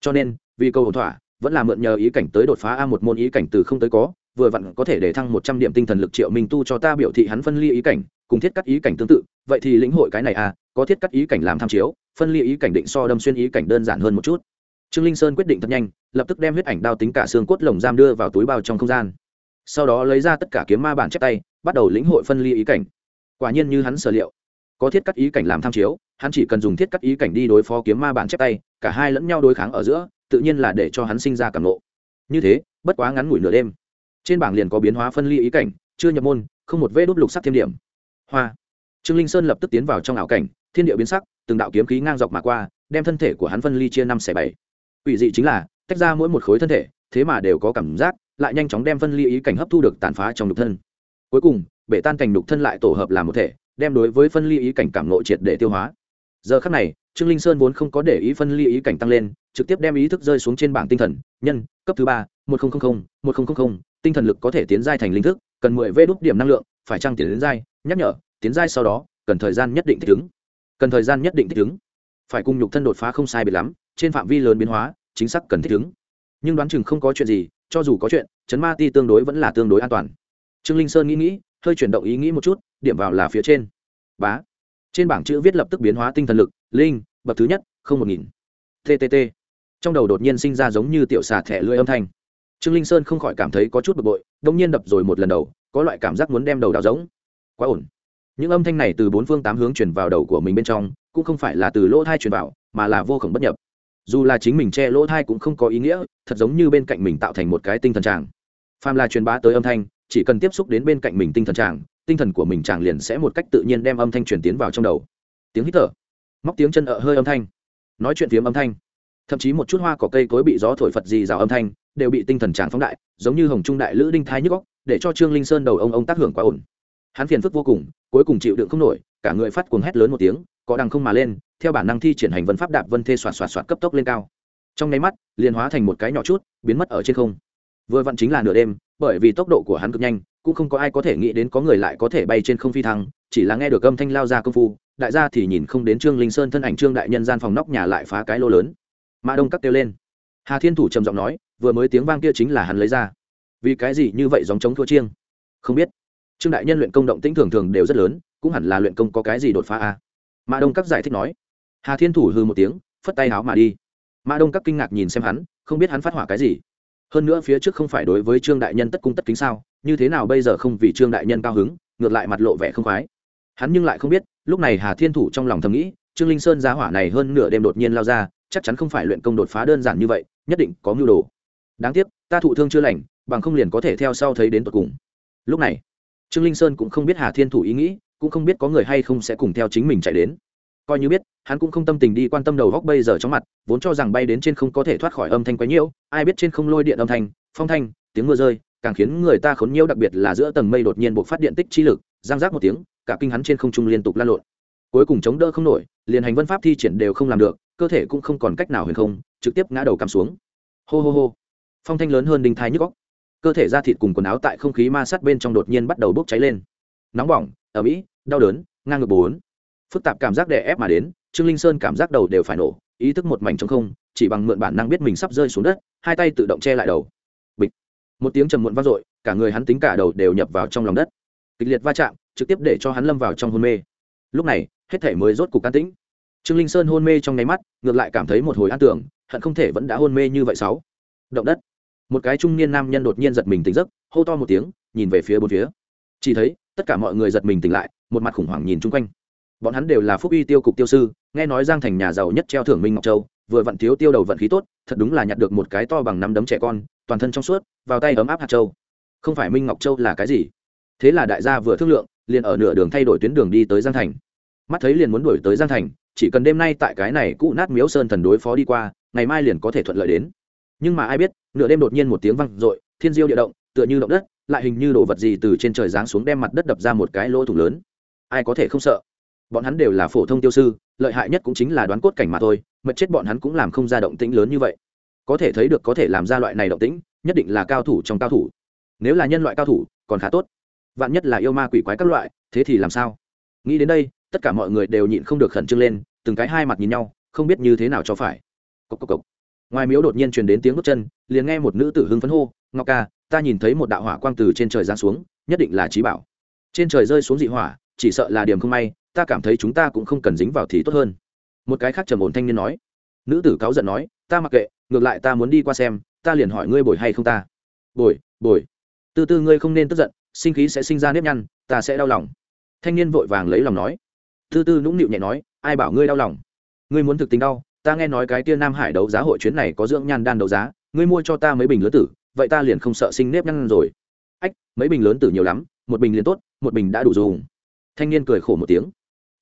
Cho nên, vì câu hồn thỏa, vẫn là mượn nhờ ý cảnh tới đột phá a một môn ý cảnh từ không tới có vừa vặn có thể để thăng một trăm điểm tinh thần lực triệu minh tu cho ta biểu thị hắn phân ly ý cảnh cùng thiết cắt ý cảnh tương tự. Vậy thì lĩnh hội cái này à, có thiết cắt ý cảnh làm tham chiếu phân ly ý cảnh định so đâm xuyên ý cảnh đơn giản hơn một chút. Trương linh sơn quyết định thật nhanh lập tức đem huyết ảnh đao tính cả xương cốt lồng giam đưa vào túi bao trong không gian. Sau đó lấy ra tất cả kiếm ma bản chép tay bắt đầu lĩnh hội phân ly ý cảnh. Quả nhiên như hắn sở liệu có thiết cắt ý cảnh làm tham chiếu hắn chỉ cần dùng thiết cắt ý cảnh đi đối phó kiếm ma bản chép tay cả hai lẫn nhau đối kháng ở giữa tự nhiên là để cho hắn sinh ra cảm ngộ. như thế bất quá ngắn ngủi nửa đêm trên bảng liền có biến hóa phân ly ý cảnh, chưa nhập môn, không một vê đốt lục sắc thêm điểm. Hoa. Trương linh sơn lập tức tiến vào trong ảo cảnh, thiên địa biến sắc, từng đạo kiếm khí ngang dọc mà qua, đem thân thể của hắn phân ly chia năm xẻ bảy. Ủy dị chính là, tách ra mỗi một khối thân thể, thế mà đều có cảm giác, lại nhanh chóng đem phân ly ý cảnh hấp thu được tàn phá trong nhục thân. Cuối cùng, bể tan cảnh nhục thân lại tổ hợp làm một thể, đem đối với phân ly ý cảnh cảm nội triệt để tiêu hóa. Giờ khắc này, trương linh sơn vốn không có để ý phân ly ý cảnh tăng lên, trực tiếp đem ý thức rơi xuống trên bảng tinh thần, nhân, cấp thứ ba một nghìn một nghìn tinh thần lực có thể tiến giai thành linh thức, cần mười vê đốt điểm năng lượng, phải trăng tiến đến giai, nhắc nhở, tiến giai sau đó, cần thời gian nhất định thích ứng. Cần thời gian nhất định thích ứng. Phải cùng nhục thân đột phá không sai biệt lắm, trên phạm vi lớn biến hóa, chính xác cần thích ứng. Nhưng đoán chừng không có chuyện gì, cho dù có chuyện, chấn ma ti tương đối vẫn là tương đối an toàn. Trương linh sơn nghĩ nghĩ, hơi chuyển động ý nghĩ một chút, điểm vào là phía trên. Bá. Trên bảng chữ viết lập tức biến hóa tinh thần lực, linh, bậc thứ nhất, không một nghìn. Ttt trong đầu đột nhiên sinh ra giống như tiểu xà thẻ lưỡi âm thanh trương linh sơn không khỏi cảm thấy có chút bực bội, đông nhiên đập rồi một lần đầu, có loại cảm giác muốn đem đầu đào giống quá ổn. Những âm thanh này từ bốn phương tám hướng chuyển vào đầu của mình bên trong, cũng không phải là từ lỗ thai truyền vào, mà là vô khổng bất nhập. Dù là chính mình che lỗ thai cũng không có ý nghĩa, thật giống như bên cạnh mình tạo thành một cái tinh thần tràng. Phàm là truyền bá tới âm thanh, chỉ cần tiếp xúc đến bên cạnh mình tinh thần tràng, tinh thần của mình tràng liền sẽ một cách tự nhiên đem âm thanh truyền tiến vào trong đầu. Tiếng hít thở. Móc tiếng chân ợ hơi âm thanh. Nói chuyện phiếm âm thanh. Thậm chí một chút hoa cỏ cây cối bị gió thổi phật gì rào âm thanh đều bị tinh thần tràng phóng đại, giống như hồng trung đại lữ đinh thai nhức góc để cho trương linh sơn đầu ông ông tác hưởng quá ổn. Hắn phiền phức vô cùng, cuối cùng chịu đựng không nổi, cả người phát cuồng hét lớn một tiếng, có đằng không mà lên, theo bản năng thi triển hành vân pháp đạp vân thê xoạt xoạt xoạt cấp tốc lên cao. Trong nháy mắt, liền hóa thành một cái nhỏ chút, biến mất ở trên không. Vừa vặn chính là nửa đêm, bởi vì tốc độ của hắn cực nhanh, cũng không có ai có thể nghĩ đến có người lại có thể bay trên không phi thăng, chỉ là nghe được âm thanh lao ra công phu, đại gia thì nhìn không đến trương linh sơn thân ảnh trương đại nhân gian phòng nóc nhà lại phá cái lô lớn. Mã đông cắt kêu lên. Hà thiên thủ trầm giọng nói vừa mới tiếng vang kia chính là hắn lấy ra. Vì cái gì như vậy dòng chống thua chiêng? Không biết. Trương đại nhân luyện công động tĩnh thường thường đều rất lớn, cũng hẳn là luyện công có cái gì đột phá à? mã đông các giải thích nói. Hà thiên thủ hư một tiếng, phất tay áo mà đi. Mã đông các kinh ngạc nhìn xem hắn, không biết hắn phát hỏa cái gì. Hơn nữa phía trước không phải đối với trương đại nhân tất cung tất kính sao? Như thế nào bây giờ không vì trương đại nhân cao hứng, ngược lại mặt lộ vẻ không khoái. Hắn nhưng lại không biết, lúc này hà thiên thủ trong lòng thầm nghĩ, trương linh sơn giá hỏa này hơn nửa đêm đột nhiên lao ra, chắc chắn không phải luyện công đột phá đơn giản như vậy, nhất định có mưu đồ đáng tiếc, ta thụ thương chưa lành, bằng không liền có thể theo sau thấy đến tột cùng. Lúc này, trương linh sơn cũng không biết hà thiên thủ ý nghĩ, cũng không biết có người hay không sẽ cùng theo chính mình chạy đến. Coi như biết, hắn cũng không tâm tình đi quan tâm đầu góc bây giờ trong mặt, vốn cho rằng bay đến trên không có thể thoát khỏi âm thanh quấy nhiễu, ai biết trên không lôi điện âm thanh, phong thanh, tiếng mưa rơi, càng khiến người ta khốn nhiễu đặc biệt là giữa tầng mây đột nhiên buộc phát điện tích chi lực, giang giác một tiếng, cả kinh hắn trên không trung liên tục lan lộn. Cuối cùng chống đỡ không nổi, liền hành vân pháp thi triển đều không làm được, cơ thể cũng không còn cách nào huyền không, trực tiếp ngã đầu cắm xuống. Hô hô hô phong thanh lớn hơn đinh thai nhức góc. Cơ thể da thịt cùng quần áo tại không khí ma sát bên trong đột nhiên bắt đầu bốc cháy lên. Nóng bỏng ở mỹ đau đớn, ngang ngược bốn. Phức tạp cảm giác đè ép mà đến, trương linh sơn cảm giác đầu đều phải nổ, ý thức một mảnh trong không, chỉ bằng mượn bản năng biết mình sắp rơi xuống đất, hai tay tự động che lại đầu. Bịch. Một tiếng trầm muộn vang dội, cả người hắn tính cả đầu đều nhập vào trong lòng đất. Kịch liệt va chạm, trực tiếp để cho hắn lâm vào trong hôn mê. Lúc này, hết thể mới rốt cục can tĩnh. Trương linh sơn hôn mê trong nháy mắt, ngược lại cảm thấy một hồi an tưởng, hận không thể vẫn đã hôn mê như vậy sáu. Động đất một cái trung niên nam nhân đột nhiên giật mình tỉnh giấc, hô to một tiếng, nhìn về phía bốn phía. Chỉ thấy, tất cả mọi người giật mình tỉnh lại, một mặt khủng hoảng nhìn chung quanh. Bọn hắn đều là phúc y tiêu cục tiêu sư, nghe nói giang thành nhà giàu nhất treo thưởng minh ngọc châu, vừa vặn thiếu tiêu đầu vận khí tốt, thật đúng là nhặt được một cái to bằng năm đấm trẻ con, toàn thân trong suốt, vào tay ấm áp hạt châu. Không phải minh ngọc châu là cái gì? Thế là đại gia vừa thương lượng, liền ở nửa đường thay đổi tuyến đường đi tới giang thành. Mắt thấy liền muốn đuổi tới giang thành, chỉ cần đêm nay tại cái này cũ nát miếu sơn thần đối phó đi qua, ngày mai liền có thể thuận lợi đến nhưng mà ai biết, nửa đêm đột nhiên một tiếng văng r ộ i thiên diêu địa động, tựa như động đất, lại hình như đổ vật gì từ trên trời giáng xuống đem mặt đất đập ra một cái lỗ thủng lớn. Ai có thể không sợ? Bọn hắn đều là phổ thông tiêu sư, lợi hại nhất cũng chính là đoán cốt cảnh mà thôi, mật chết bọn hắn cũng làm không ra động tĩnh lớn như vậy. Có thể thấy được có thể làm ra loại này động tĩnh, nhất định là cao thủ trong cao thủ. Nếu là nhân loại cao thủ, còn khá tốt. Vạn nhất là yêu ma quỷ quái các loại, thế thì làm sao? Nghĩ đến đây, tất cả mọi người đều nhịn không được khẩn trương lên, từng cái hai mặt nhìn nhau, không biết như thế nào cho phải. Cốc cốc cốc ngoài miếu đột nhiên truyền đến tiếng bước chân, liền nghe một nữ tử hưng phấn hô, ngọc ca, ta nhìn thấy một đạo hỏa quang từ trên trời giáng xuống, nhất định là trí bảo. Trên trời rơi xuống dị hỏa, chỉ sợ là điểm không may, ta cảm thấy chúng ta cũng không cần dính vào thì tốt hơn. Một cái khác trầm ổn thanh niên nói. Nữ tử cáu giận nói, ta mặc kệ, ngược lại ta muốn đi qua xem, ta liền hỏi ngươi bồi hay không ta. Bồi bồi. Từ từ, ngươi không nên tức giận, sinh khí sẽ sinh ra nếp nhăn, ta sẽ đau lòng. Thanh niên vội vàng lấy lòng nói. Tư tư nũng nịu nhẹ nói, ai bảo ngươi đau lòng? Ngươi muốn thực tình đau ta nghe nói cái tia nam hải đấu giá hội chuyến này có dưỡng nhan đan đấu giá, ngươi mua cho ta mấy bình lớn tử, vậy ta liền không sợ sinh nếp nhăn rồi. Ách, mấy bình lớn tử nhiều lắm, một bình liền tốt, một bình đã đủ dùng. Thanh niên cười khổ một tiếng.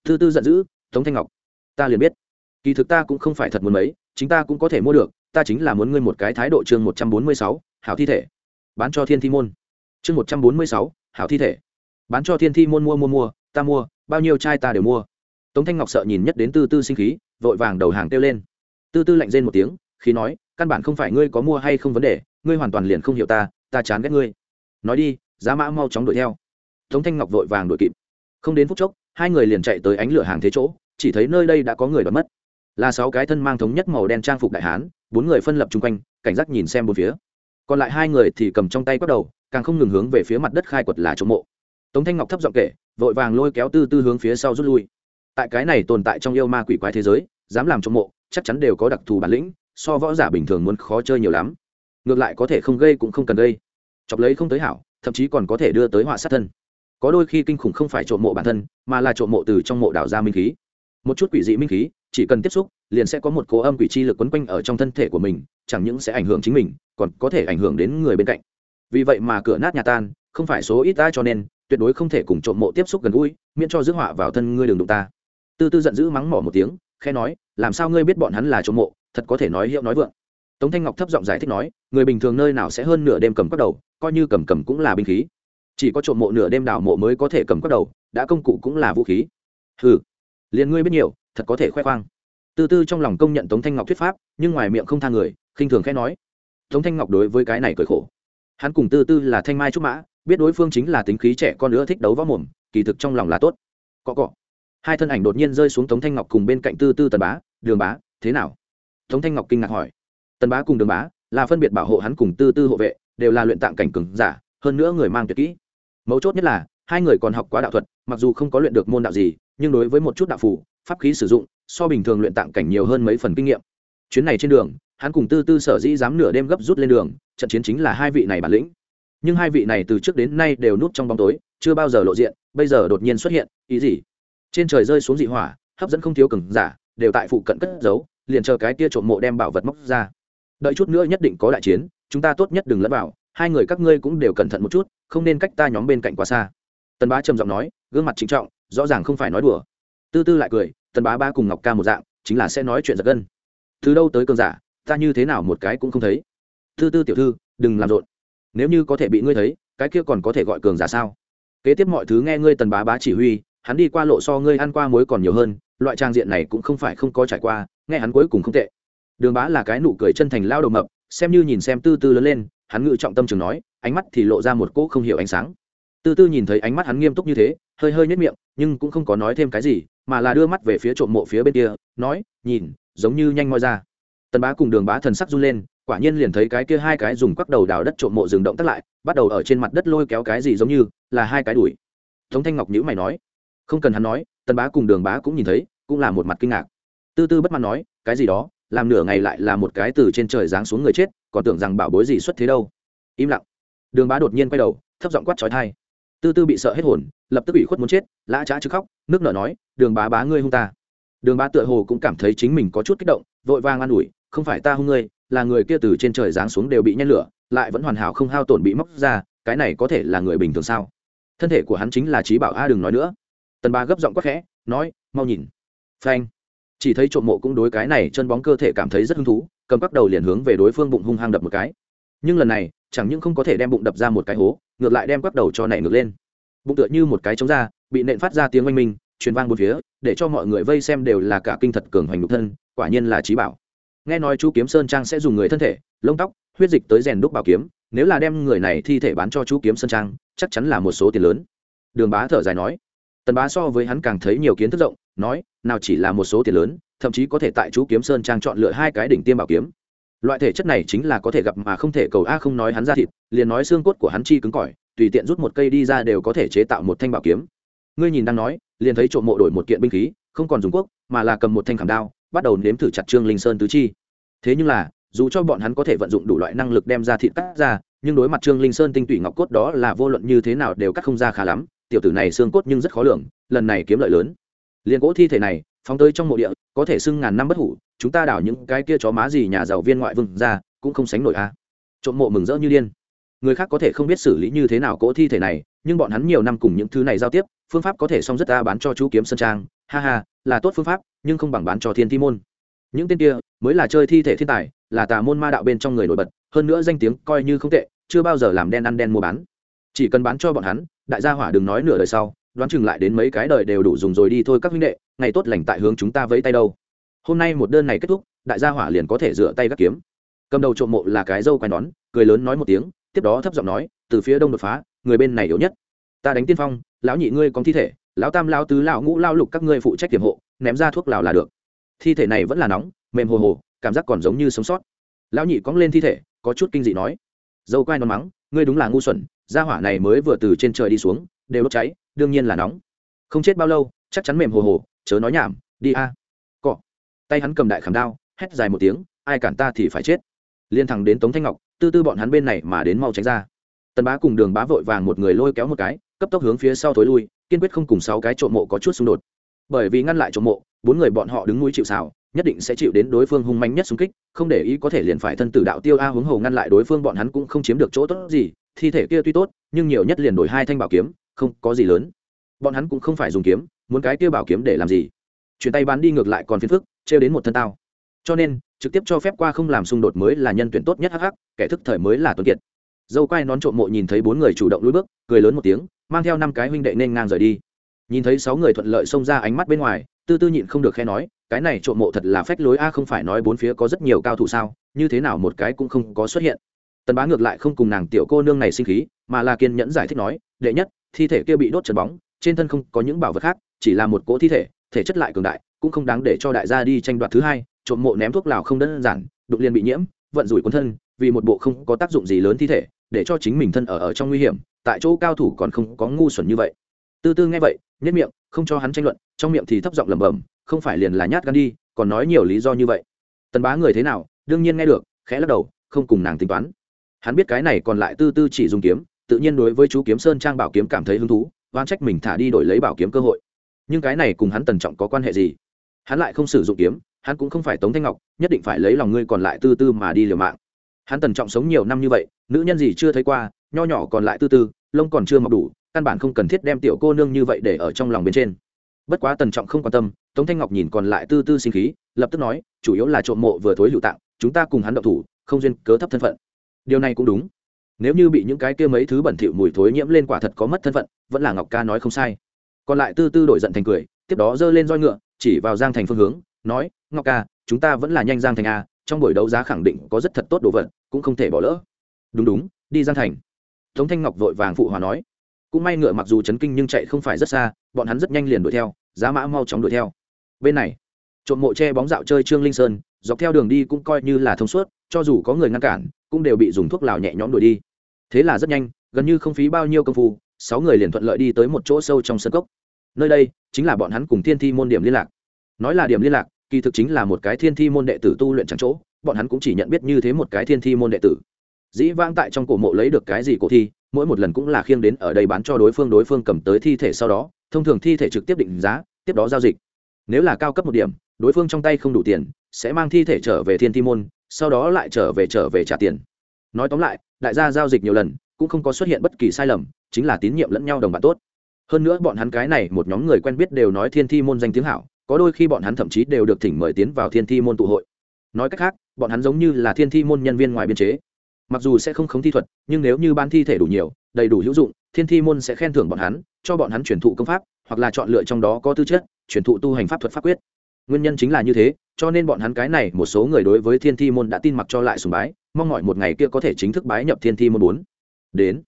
Tư tư giận dữ, tống thanh ngọc, ta liền biết. Kỳ thực ta cũng không phải thật muốn mấy, chính ta cũng có thể mua được, ta chính là muốn ngươi một cái thái độ chương một trăm bốn mươi sáu, hảo thi thể. Bán cho thiên thi môn. Chương một trăm bốn mươi sáu, hảo thi thể. Bán cho thiên thi môn mua mua mua, ta mua, bao nhiêu chai ta đều mua. Tống thanh ngọc sợ nhìn nhất đến tư tư sinh khí vội vàng đầu hàng kêu lên. Tư tư lạnh rên một tiếng, khi nói, căn bản không phải ngươi có mua hay không vấn đề, ngươi hoàn toàn liền không hiểu ta ta chán ghét ngươi. Nói đi, giá mã mau chóng đuổi theo. Tống thanh ngọc vội vàng đuổi kịp. Không đến phút chốc, hai người liền chạy tới ánh lửa hàng thế chỗ, chỉ thấy nơi đây đã có người đoạt mất. Là sáu cái thân mang thống nhất màu đen trang phục đại hán, bốn người phân lập chung quanh, cảnh giác nhìn xem bốn phía. Còn lại hai người thì cầm trong tay bắt đầu, càng không ngừng hướng về phía mặt đất khai quật là chỗ mộ. Tống thanh ngọc thấp giọng kể, vội vàng lôi kéo tư tư hướng phía sau rút lui tại cái này tồn tại trong yêu ma quỷ quái thế giới, dám làm trong mộ, chắc chắn đều có đặc thù bản lĩnh, so võ giả bình thường muốn khó chơi nhiều lắm. Ngược lại có thể không gây cũng không cần gây. Chọc lấy không tới hảo, thậm chí còn có thể đưa tới họa sát thân. Có đôi khi kinh khủng không phải trộm mộ bản thân, mà là trộm mộ từ trong mộ đảo ra minh khí. Một chút quỷ dị minh khí, chỉ cần tiếp xúc, liền sẽ có một cố âm quỷ chi lực quấn quanh ở trong thân thể của mình, chẳng những sẽ ảnh hưởng chính mình, còn có thể ảnh hưởng đến người bên cạnh. Vì vậy mà cửa nát nhà tan, không phải số ít ta cho nên, tuyệt đối không thể cùng trộm mộ tiếp xúc gần gũi, miễn cho rước họa vào thân ngươi đường đụng ta tư tư giận dữ mắng mỏ một tiếng khe nói, làm sao ngươi biết bọn hắn là trộm mộ? Thật có thể nói hiệu nói vượng. Tống thanh ngọc thấp giọng giải thích nói, người bình thường nơi nào sẽ hơn nửa đêm cầm các đầu, coi như cầm cầm cũng là binh khí. Chỉ có trộm mộ nửa đêm đào mộ mới có thể cầm các đầu, đã công cụ cũng là vũ khí. Ừ liền ngươi biết nhiều, thật có thể khoe khoang. Tư tư trong lòng công nhận tống thanh ngọc thuyết pháp, nhưng ngoài miệng không tha người, khinh thường khẽ nói, tống thanh ngọc đối với cái này cười khổ. Hắn cùng tư tư là thanh mai trúc mã, biết đối phương chính là tính khí trẻ con nữa thích đấu võ mồm, kỳ thực trong lòng là tốt. Cọ cọ hai thân ảnh đột nhiên rơi xuống tống thanh ngọc cùng bên cạnh tư tư tần bá, đường bá, thế nào? Tống thanh ngọc kinh ngạc hỏi. Tần bá cùng đường bá là phân biệt bảo hộ hắn cùng tư tư hộ vệ, đều là luyện tạng cảnh cừng giả, hơn nữa người mang tuyệt kỹ. Mấu chốt nhất là, hai người còn học quá đạo thuật, mặc dù không có luyện được môn đạo gì, nhưng đối với một chút đạo phủ pháp khí sử dụng, so bình thường luyện tạng cảnh nhiều hơn mấy phần kinh nghiệm. Chuyến này trên đường, hắn cùng tư tư sở dĩ dám nửa đêm gấp rút lên đường, trận chiến chính là hai vị này bản lĩnh. Nhưng hai vị này từ trước đến nay đều núp trong bóng tối, chưa bao giờ lộ diện, bây giờ đột nhiên xuất hiện, ý gì? Trên trời rơi xuống dị hỏa, hấp dẫn không thiếu cường giả, đều tại phụ cận cất giấu, liền chờ cái kia trộm mộ đem bảo vật móc ra. Đợi chút nữa nhất định có đại chiến, chúng ta tốt nhất đừng lẫn vào, hai người các ngươi cũng đều cẩn thận một chút, không nên cách ta nhóm bên cạnh quá xa. Tần bá trầm giọng nói, gương mặt trịnh trọng, rõ ràng không phải nói đùa. Tư tư lại cười, tần bá, ba cùng ngọc ca một dạng, chính là sẽ nói chuyện giật gân. Từ đâu tới cơn giả, ta như thế nào một cái cũng không thấy. Tư tư tiểu thư, đừng làm rộn. Nếu như có thể bị ngươi thấy, cái kia còn có thể gọi cường giả sao? Kế tiếp mọi thứ nghe ngươi tần bá bá chỉ huy hắn đi qua lộ so ngươi ăn qua muối còn nhiều hơn, loại trang diện này cũng không phải không có trải qua, nghe hắn cuối cùng không tệ. Đường bá là cái nụ cười chân thành lao đầu mập, xem như nhìn xem tư tư lớn lên, hắn ngự trọng tâm trường nói, ánh mắt thì lộ ra một cỗ không hiểu ánh sáng. Tư tư nhìn thấy ánh mắt hắn nghiêm túc như thế, hơi hơi nhất miệng, nhưng cũng không có nói thêm cái gì, mà là đưa mắt về phía trộm mộ phía bên kia, nói, nhìn, giống như nhanh moi ra. Tần bá cùng đường bá thần sắc run lên, quả nhiên liền thấy cái kia hai cái dùng quắc đầu đào đất trộm mộ dừng động tắt lại, bắt đầu ở trên mặt đất lôi kéo cái gì giống như, là hai cái đuổi. Tống thanh ngọc nhữ mày nói không cần hắn nói, tần bá cùng đường bá cũng nhìn thấy, cũng là một mặt kinh ngạc. Tư tư bất mãn nói, cái gì đó, làm nửa ngày lại là một cái từ trên trời giáng xuống người chết, còn tưởng rằng bảo bối gì xuất thế đâu. Im lặng. Đường bá đột nhiên quay đầu, thấp giọng quát trói thai tư tư bị sợ hết hồn, lập tức bị khuất muốn chết, lã trá chứ khóc, nước nở nói, đường bá bá ngươi hung ta. Đường bá tựa hồ cũng cảm thấy chính mình có chút kích động, vội vàng an ủi, không phải ta hung ngươi, là người kia từ trên trời giáng xuống đều bị nhen lửa, lại vẫn hoàn hảo không hao tổn bị móc ra, cái này có thể là người bình thường sao? Thân thể của hắn chính là trí bảo a, đừng nói nữa tần ba gấp giọng quắc khẽ, nói, mau nhìn. Phanh. Chỉ thấy trộm mộ cũng đối cái này chân bóng cơ thể cảm thấy rất hứng thú, cầm bắt đầu liền hướng về đối phương bụng hung hăng đập một cái. Nhưng lần này, chẳng những không có thể đem bụng đập ra một cái hố, ngược lại đem bắt đầu cho nảy ngược lên. Bụng tựa như một cái trống ra bị nện phát ra tiếng oanh minh, truyền vang một phía, để cho mọi người vây xem đều là cả kinh thật cường hoành đục thân, quả nhiên là trí bảo. Nghe nói chú kiếm sơn trang sẽ dùng người thân thể, lông tóc, huyết dịch tới rèn đúc bảo kiếm, nếu là đem người này thi thể bán cho chú kiếm sơn trang, chắc chắn là một số tiền lớn. Đường bá thở dài nói tần bá so với hắn càng thấy nhiều kiến thức rộng, nói, nào chỉ là một số tiền lớn, thậm chí có thể tại chú kiếm sơn trang chọn lựa hai cái đỉnh tiêm bảo kiếm. Loại thể chất này chính là có thể gặp mà không thể cầu a không nói hắn ra thịt, liền nói xương cốt của hắn chi cứng cỏi, tùy tiện rút một cây đi ra đều có thể chế tạo một thanh bảo kiếm. Ngươi nhìn đang nói, liền thấy trộm mộ đổi một kiện binh khí, không còn dùng quốc, mà là cầm một thanh khảm đao, bắt đầu nếm thử chặt trương linh sơn tứ chi. Thế nhưng là, dù cho bọn hắn có thể vận dụng đủ loại năng lực đem ra thịt cắt ra, nhưng đối mặt trương linh sơn tinh tủy ngọc cốt đó là vô luận như thế nào đều cắt không ra khá lắm tiểu tử này xương cốt nhưng rất khó lường, lần này kiếm lợi lớn. Liền cỗ thi thể này, phóng tới trong mộ địa, có thể xưng ngàn năm bất hủ, chúng ta đảo những cái kia chó má gì nhà giàu viên ngoại vương ra, cũng không sánh nổi a. Trộm mộ mừng rỡ như điên. Người khác có thể không biết xử lý như thế nào cỗ thi thể này, nhưng bọn hắn nhiều năm cùng những thứ này giao tiếp, phương pháp có thể xong rất ta bán cho chú kiếm sơn trang. Ha ha, là tốt phương pháp, nhưng không bằng bán cho thiên thi môn. Những tên kia, mới là chơi thi thể thiên tài, là tà môn ma đạo bên trong người nổi bật, hơn nữa danh tiếng coi như không tệ, chưa bao giờ làm đen ăn đen mua bán. Chỉ cần bán cho bọn hắn đại gia hỏa đừng nói nửa đời sau, đoán chừng lại đến mấy cái đời đều đủ dùng rồi đi thôi các huynh đệ, ngày tốt lành tại hướng chúng ta vẫy tay đâu. Hôm nay một đơn này kết thúc, đại gia hỏa liền có thể dựa tay gác kiếm. Cầm đầu trộm mộ là cái dâu quai nón, cười lớn nói một tiếng, tiếp đó thấp giọng nói, từ phía đông đột phá, người bên này yếu nhất. Ta đánh tiên phong, lão nhị ngươi có thi thể, lão tam lão tứ lão ngũ lao lục các ngươi phụ trách kiểm hộ, ném ra thuốc lào là được. Thi thể này vẫn là nóng, mềm hồ hồ, cảm giác còn giống như sống sót. Lão nhị cóng lên thi thể, có chút kinh dị nói. Dâu quai nón mắng ngươi đúng là ngu xuẩn, gia hỏa này mới vừa từ trên trời đi xuống, đều đốt cháy, đương nhiên là nóng. Không chết bao lâu, chắc chắn mềm hồ hồ, chớ nói nhảm, đi a. Cọ. Tay hắn cầm đại khảm đao, hét dài một tiếng, ai cản ta thì phải chết. Liên thẳng đến tống thanh ngọc, tư tư bọn hắn bên này mà đến mau tránh ra. Tần bá cùng đường bá vội vàng một người lôi kéo một cái, cấp tốc hướng phía sau thối lui, kiên quyết không cùng sáu cái trộm mộ có chút xung đột. Bởi vì ngăn lại trộm mộ, bốn người bọn họ đứng núi chịu xào nhất định sẽ chịu đến đối phương hung manh nhất xung kích, không để ý có thể liền phải thân tử đạo tiêu a hướng hồ ngăn lại đối phương, bọn hắn cũng không chiếm được chỗ tốt gì, thi thể kia tuy tốt, nhưng nhiều nhất liền đổi hai thanh bảo kiếm, không có gì lớn. Bọn hắn cũng không phải dùng kiếm, muốn cái kia bảo kiếm để làm gì? Chuyển tay bán đi ngược lại còn phiền phức, trêu đến một thân tao. Cho nên, trực tiếp cho phép qua không làm xung đột mới là nhân tuyển tốt nhất hắc hắc, kẻ thức thời mới là tuấn kiệt. Dâu quai nón trộm mộ nhìn thấy bốn người chủ động lùi bước, cười lớn một tiếng, mang theo năm cái huynh đệ nên ngang rời đi. Nhìn thấy sáu người thuận lợi xông ra ánh mắt bên ngoài, tư tư nhịn không được khe nói cái này trộm mộ thật là phách lối a à, không phải nói bốn phía có rất nhiều cao thủ sao, như thế nào một cái cũng không có xuất hiện. Tần bá ngược lại không cùng nàng tiểu cô nương này sinh khí, mà là kiên nhẫn giải thích nói, đệ nhất, thi thể kia bị đốt trần bóng, trên thân không có những bảo vật khác, chỉ là một cỗ thi thể thể chất lại cường đại, cũng không đáng để cho đại gia đi tranh đoạt thứ hai, trộm mộ ném thuốc lào không đơn giản, đụng liền bị nhiễm, vận rủi cuốn thân, vì một bộ không có tác dụng gì lớn thi thể, để cho chính mình thân ở ở trong nguy hiểm, tại chỗ cao thủ còn không có ngu xuẩn như vậy. Tư tư nghe vậy nhất miệng, không cho hắn tranh luận, trong miệng thì thấp giọng lẩm bẩm không phải liền là nhát gan đi, còn nói nhiều lý do như vậy. Tần bá người thế nào? Đương nhiên nghe được, khẽ lắc đầu, không cùng nàng tính toán. Hắn biết cái này còn lại tư tư chỉ dùng kiếm, tự nhiên đối với chú kiếm sơn trang bảo kiếm cảm thấy hứng thú, oan trách mình thả đi đổi lấy bảo kiếm cơ hội. Nhưng cái này cùng hắn tần trọng có quan hệ gì? Hắn lại không sử dụng kiếm, hắn cũng không phải tống thanh ngọc, nhất định phải lấy lòng ngươi còn lại tư tư mà đi liều mạng. Hắn tần trọng sống nhiều năm như vậy, nữ nhân gì chưa thấy qua, nho nhỏ còn lại tư tư, lông còn chưa mọc đủ, căn bản không cần thiết đem tiểu cô nương như vậy để ở trong lòng bên trên. Bất quá tần trọng không quan tâm tống thanh ngọc nhìn còn lại tư tư sinh khí, lập tức nói, chủ yếu là trộm mộ vừa thối lựu tạng, chúng ta cùng hắn động thủ, không duyên cớ thấp thân phận. Điều này cũng đúng. Nếu như bị những cái kia mấy thứ bẩn thỉu mùi thối nhiễm lên quả thật có mất thân phận, vẫn là ngọc ca nói không sai. Còn lại tư tư đổi giận thành cười, tiếp đó giơ lên roi ngựa, chỉ vào giang thành phương hướng, nói, ngọc ca, chúng ta vẫn là nhanh giang thành a, trong buổi đấu giá khẳng định có rất thật tốt đồ vật, cũng không thể bỏ lỡ. Đúng đúng, đi giang thành. Tống thanh ngọc vội vàng phụ hòa nói. Cũng may ngựa mặc dù chấn kinh nhưng chạy không phải rất xa, bọn hắn rất nhanh liền đuổi theo, giá mã mau chóng đuổi theo bên này, trộm mộ che bóng dạo chơi trương linh sơn, dọc theo đường đi cũng coi như là thông suốt, cho dù có người ngăn cản, cũng đều bị dùng thuốc lào nhẹ nhõm đuổi đi. Thế là rất nhanh, gần như không phí bao nhiêu công phu, sáu người liền thuận lợi đi tới một chỗ sâu trong sân cốc. Nơi đây chính là bọn hắn cùng thiên thi môn điểm liên lạc. Nói là điểm liên lạc, kỳ thực chính là một cái thiên thi môn đệ tử tu luyện chẳng chỗ, bọn hắn cũng chỉ nhận biết như thế một cái thiên thi môn đệ tử. Dĩ vãng tại trong cổ mộ lấy được cái gì cổ thi, mỗi một lần cũng là khiêng đến ở đây bán cho đối phương đối phương cầm tới thi thể sau đó, thông thường thi thể trực tiếp định giá, tiếp đó giao dịch nếu là cao cấp một điểm, đối phương trong tay không đủ tiền, sẽ mang thi thể trở về thiên thi môn, sau đó lại trở về trở về trả tiền. Nói tóm lại, đại gia giao dịch nhiều lần, cũng không có xuất hiện bất kỳ sai lầm, chính là tín nhiệm lẫn nhau đồng bạn tốt. Hơn nữa bọn hắn cái này một nhóm người quen biết đều nói thiên thi môn danh tiếng hảo, có đôi khi bọn hắn thậm chí đều được thỉnh mời tiến vào thiên thi môn tụ hội. Nói cách khác, bọn hắn giống như là thiên thi môn nhân viên ngoài biên chế. Mặc dù sẽ không khống thi thuật, nhưng nếu như ban thi thể đủ nhiều, đầy đủ hữu dụng, thiên thi môn sẽ khen thưởng bọn hắn, cho bọn hắn chuyển thụ công pháp, hoặc là chọn lựa trong đó có tư chất truyền thụ tu hành pháp thuật pháp quyết. Nguyên nhân chính là như thế, cho nên bọn hắn cái này một số người đối với thiên thi môn đã tin mặc cho lại sùng bái, mong mọi một ngày kia có thể chính thức bái nhập thiên thi môn bốn. Đến,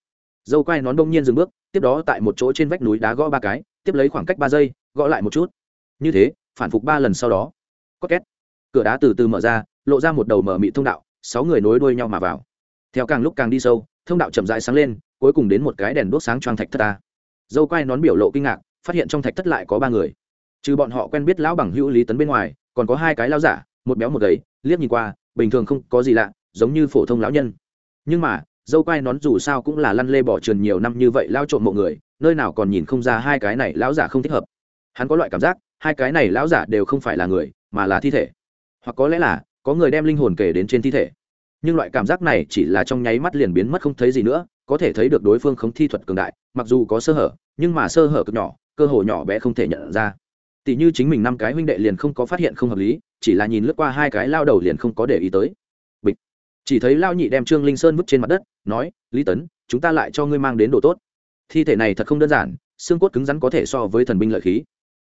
dâu quai nón đông nhiên dừng bước, tiếp đó tại một chỗ trên vách núi đá gõ ba cái, tiếp lấy khoảng cách ba giây, gõ lại một chút. Như thế, phản phục ba lần sau đó có két, cửa đá từ từ mở ra, lộ ra một đầu mở mị thông đạo, sáu người nối đuôi nhau mà vào. Theo càng lúc càng đi sâu, thông đạo chậm rãi sáng lên, cuối cùng đến một cái đèn đốt sáng choang thạch thất ta. Dâu quai nón biểu lộ kinh ngạc, phát hiện trong thạch thất lại có ba người trừ bọn họ quen biết lão bằng hữu lý tấn bên ngoài, còn có hai cái lão giả, một béo một gầy, liếc nhìn qua, bình thường không có gì lạ, giống như phổ thông lão nhân. Nhưng mà, dâu quai nón dù sao cũng là lăn lê bỏ trườn nhiều năm như vậy lao trộm mộ người, nơi nào còn nhìn không ra hai cái này lão giả không thích hợp. Hắn có loại cảm giác, hai cái này lão giả đều không phải là người, mà là thi thể. Hoặc có lẽ là, có người đem linh hồn kể đến trên thi thể. Nhưng loại cảm giác này chỉ là trong nháy mắt liền biến mất không thấy gì nữa, có thể thấy được đối phương không thi thuật cường đại, mặc dù có sơ hở, nhưng mà sơ hở cực nhỏ, cơ hội nhỏ bé không thể nhận ra tỷ như chính mình năm cái huynh đệ liền không có phát hiện không hợp lý, chỉ là nhìn lướt qua hai cái lao đầu liền không có để ý tới. Bịch. Chỉ thấy lao nhị đem trương linh sơn vứt trên mặt đất, nói, lý tấn, chúng ta lại cho ngươi mang đến đồ tốt. Thi thể này thật không đơn giản, xương cốt cứng rắn có thể so với thần binh lợi khí.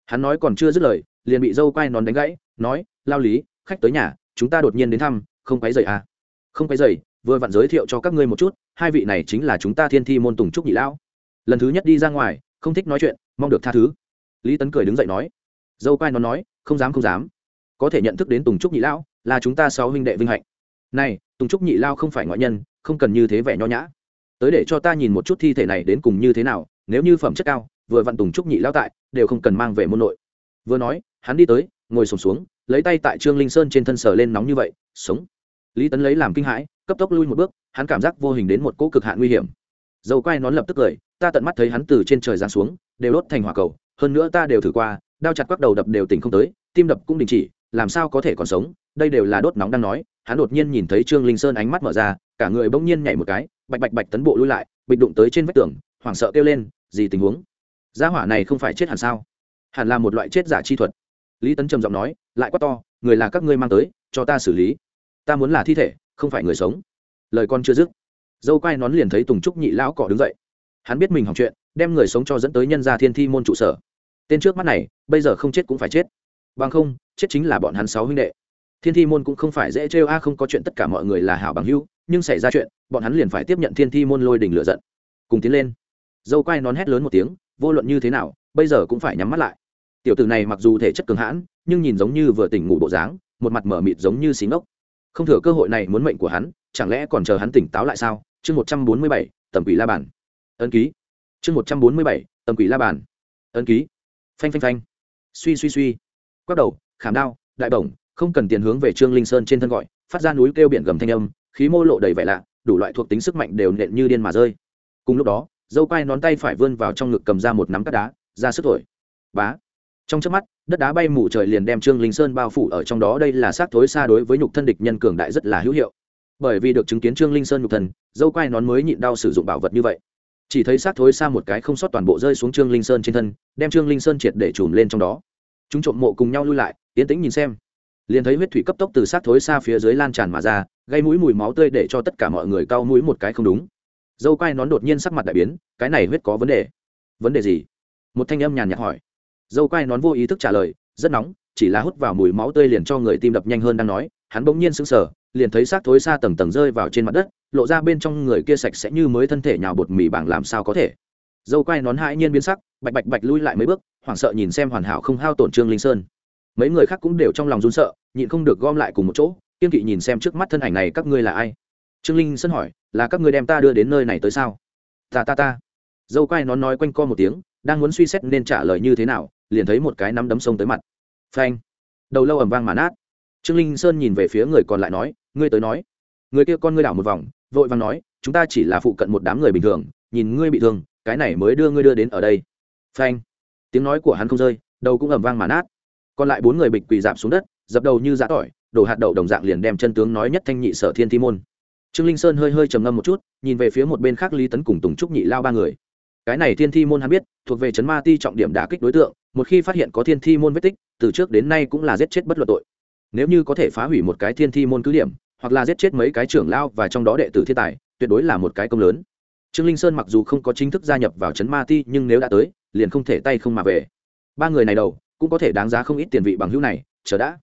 Hắn nói còn chưa dứt lời, liền bị dâu quai nón đánh gãy, nói, lao lý, khách tới nhà, chúng ta đột nhiên đến thăm, không quấy dậy à? Không quấy dậy vừa vặn giới thiệu cho các ngươi một chút, hai vị này chính là chúng ta thiên thi môn tùng trúc nhị lão. Lần thứ nhất đi ra ngoài, không thích nói chuyện, mong được tha thứ. Lý tấn cười đứng dậy nói dâu quai nó nói không dám không dám. Có thể nhận thức đến tùng trúc nhị lão là chúng ta sáu huynh đệ vinh hạnh. Này tùng trúc nhị lao không phải ngoại nhân không cần như thế vẻ nho nhã. Tới để cho ta nhìn một chút thi thể này đến cùng như thế nào nếu như phẩm chất cao vừa vặn tùng trúc nhị lao tại đều không cần mang về môn nội. Vừa nói hắn đi tới ngồi sùng xuống, xuống lấy tay tại trương linh sơn trên thân sờ lên nóng như vậy sống. Lý tấn lấy làm kinh hãi cấp tốc lui một bước hắn cảm giác vô hình đến một cỗ cực hạn nguy hiểm. Dầu quai nón lập tức cười ta tận mắt thấy hắn từ trên trời giáng xuống đều đốt thành hỏa cầu hơn nữa ta đều thử qua đao chặt quắc đầu đập đều tỉnh không tới, tim đập cũng đình chỉ, làm sao có thể còn sống? Đây đều là đốt nóng đang nói, hắn đột nhiên nhìn thấy trương linh sơn ánh mắt mở ra, cả người bỗng nhiên nhảy một cái, bạch bạch bạch tấn bộ lui lại, bịch đụng tới trên vách tường, hoảng sợ kêu lên, gì tình huống? Gia hỏa này không phải chết hẳn sao? Hẳn là một loại chết giả chi thuật. Lý tấn trầm giọng nói, lại quá to, người là các ngươi mang tới, cho ta xử lý. Ta muốn là thi thể, không phải người sống. Lời con chưa dứt, dâu quai nón liền thấy tùng trúc nhị lão cỏ đứng dậy. Hắn biết mình hỏng chuyện, đem người sống cho dẫn tới nhân gia thiên thi môn trụ sở tên trước mắt này, bây giờ không chết cũng phải chết. Bằng không, chết chính là bọn hắn sáu huynh đệ. Thiên thi môn cũng không phải dễ trêu a, không có chuyện tất cả mọi người là hảo bằng hữu, nhưng xảy ra chuyện, bọn hắn liền phải tiếp nhận thiên thi môn lôi đình lựa giận. Cùng tiến lên. Dâu quai nón hét lớn một tiếng, vô luận như thế nào, bây giờ cũng phải nhắm mắt lại. Tiểu tử này mặc dù thể chất cường hãn, nhưng nhìn giống như vừa tỉnh ngủ bộ dáng, một mặt mở mịt giống như xí ngốc. Không thừa cơ hội này muốn mệnh của hắn, chẳng lẽ còn chờ hắn tỉnh táo lại sao? Chương một trăm bốn mươi bảy, tầm quỷ la bàn. Ấn ký. Chương một trăm bốn mươi bảy, tầm quỷ la bàn. Ấn ký phanh phanh phanh. Suy suy suy. Quắc đầu, khảm đao, đại bổng, không cần tiền hướng về trương linh sơn trên thân gọi, phát ra núi kêu biển gầm thanh âm, khí mô lộ đầy vẻ lạ, đủ loại thuộc tính sức mạnh đều nện như điên mà rơi. Cùng lúc đó, dâu quai nón tay phải vươn vào trong ngực cầm ra một nắm cắt đá, ra sức thổi. Bá. Trong chớp mắt, đất đá bay mù trời liền đem trương linh sơn bao phủ ở trong đó, đây là xác thối xa đối với nhục thân địch nhân cường đại rất là hữu hiệu. Bởi vì được chứng kiến trương linh sơn nhục thân, dâu quai nón mới nhịn đau sử dụng bảo vật như vậy chỉ thấy xác thối xa một cái không sót toàn bộ rơi xuống trương linh sơn trên thân, đem trương linh sơn triệt để trùm lên trong đó. Chúng trộm mộ cùng nhau lui lại tiến tĩnh nhìn xem. Liền thấy huyết thủy cấp tốc từ xác thối xa phía dưới lan tràn mà ra, gây mũi mùi máu tươi để cho tất cả mọi người cau mũi một cái không đúng. Dâu quai nón đột nhiên sắc mặt đại biến, cái này huyết có vấn đề. Vấn đề gì? Một thanh âm nhàn nhạt hỏi. Dâu quai nón vô ý thức trả lời, rất nóng, chỉ là hút vào mùi máu tươi liền cho người tim đập nhanh hơn đang nói, hắn bỗng nhiên sững sờ, liền thấy xác thối xa tầng tầng rơi vào trên mặt đất lộ ra bên trong người kia sạch sẽ như mới thân thể nhào bột mì bảng làm sao có thể. Dâu quai nón hãi nhiên biến sắc, bạch bạch bạch lui lại mấy bước, hoảng sợ nhìn xem hoàn hảo không hao tổn trương linh sơn. Mấy người khác cũng đều trong lòng run sợ, nhịn không được gom lại cùng một chỗ, kiên kỵ nhìn xem trước mắt thân ảnh này các ngươi là ai. Trương linh sơn hỏi, là các ngươi đem ta đưa đến nơi này tới sao? Ta ta ta. Dâu quai nón nói quanh co một tiếng, đang muốn suy xét nên trả lời như thế nào, liền thấy một cái nắm đấm sông tới mặt. Phanh! Đầu lâu ầm vang mà nát. Trương linh sơn nhìn về phía người còn lại nói, ngươi tới nói. Người kia con ngươi đảo một vòng vội vàng nói, chúng ta chỉ là phụ cận một đám người bình thường, nhìn ngươi bị thương, cái này mới đưa ngươi đưa đến ở đây. Phanh. Tiếng nói của hắn không rơi, đầu cũng ầm vang mà nát. Còn lại bốn người bịch quỳ dạp xuống đất, dập đầu như giã tỏi, đổ hạt đậu đồng dạng liền đem chân tướng nói nhất thanh nhị sở thiên thi môn. Trương linh sơn hơi hơi trầm ngâm một chút, nhìn về phía một bên khác lý tấn cùng tùng trúc nhị lao ba người. Cái này thiên thi môn hắn biết, thuộc về chấn ma ti trọng điểm đả kích đối tượng, một khi phát hiện có thiên thi môn vết tích, từ trước đến nay cũng là giết chết bất luận tội. Nếu như có thể phá hủy một cái thiên thi môn cứ điểm hoặc là giết chết mấy cái trưởng lao và trong đó đệ tử thiên tài, tuyệt đối là một cái công lớn. Trương linh sơn mặc dù không có chính thức gia nhập vào chấn ma ti, nhưng nếu đã tới, liền không thể tay không mà về. Ba người này đầu, cũng có thể đáng giá không ít tiền vị bằng hữu này, chờ đã.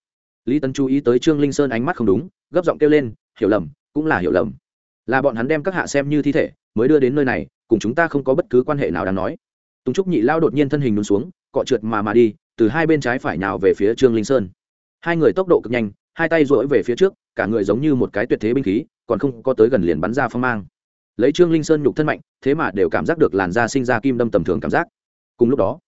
Lý tấn chú ý tới trương linh sơn ánh mắt không đúng, gấp giọng kêu lên, hiểu lầm, cũng là hiểu lầm. Là bọn hắn đem các hạ xem như thi thể, mới đưa đến nơi này, cùng chúng ta không có bất cứ quan hệ nào đáng nói. Tùng trúc nhị lao đột nhiên thân hình đun xuống, cọ trượt mà mà đi, từ hai bên trái phải nào về phía trương linh sơn. Hai người tốc độ cực nhanh, hai tay rỗi về phía trước cả người giống như một cái tuyệt thế binh khí, còn không có tới gần liền bắn ra phong mang. Lấy trương linh sơn nhục thân mạnh, thế mà đều cảm giác được làn da sinh ra kim đâm tầm thường cảm giác. Cùng lúc đó,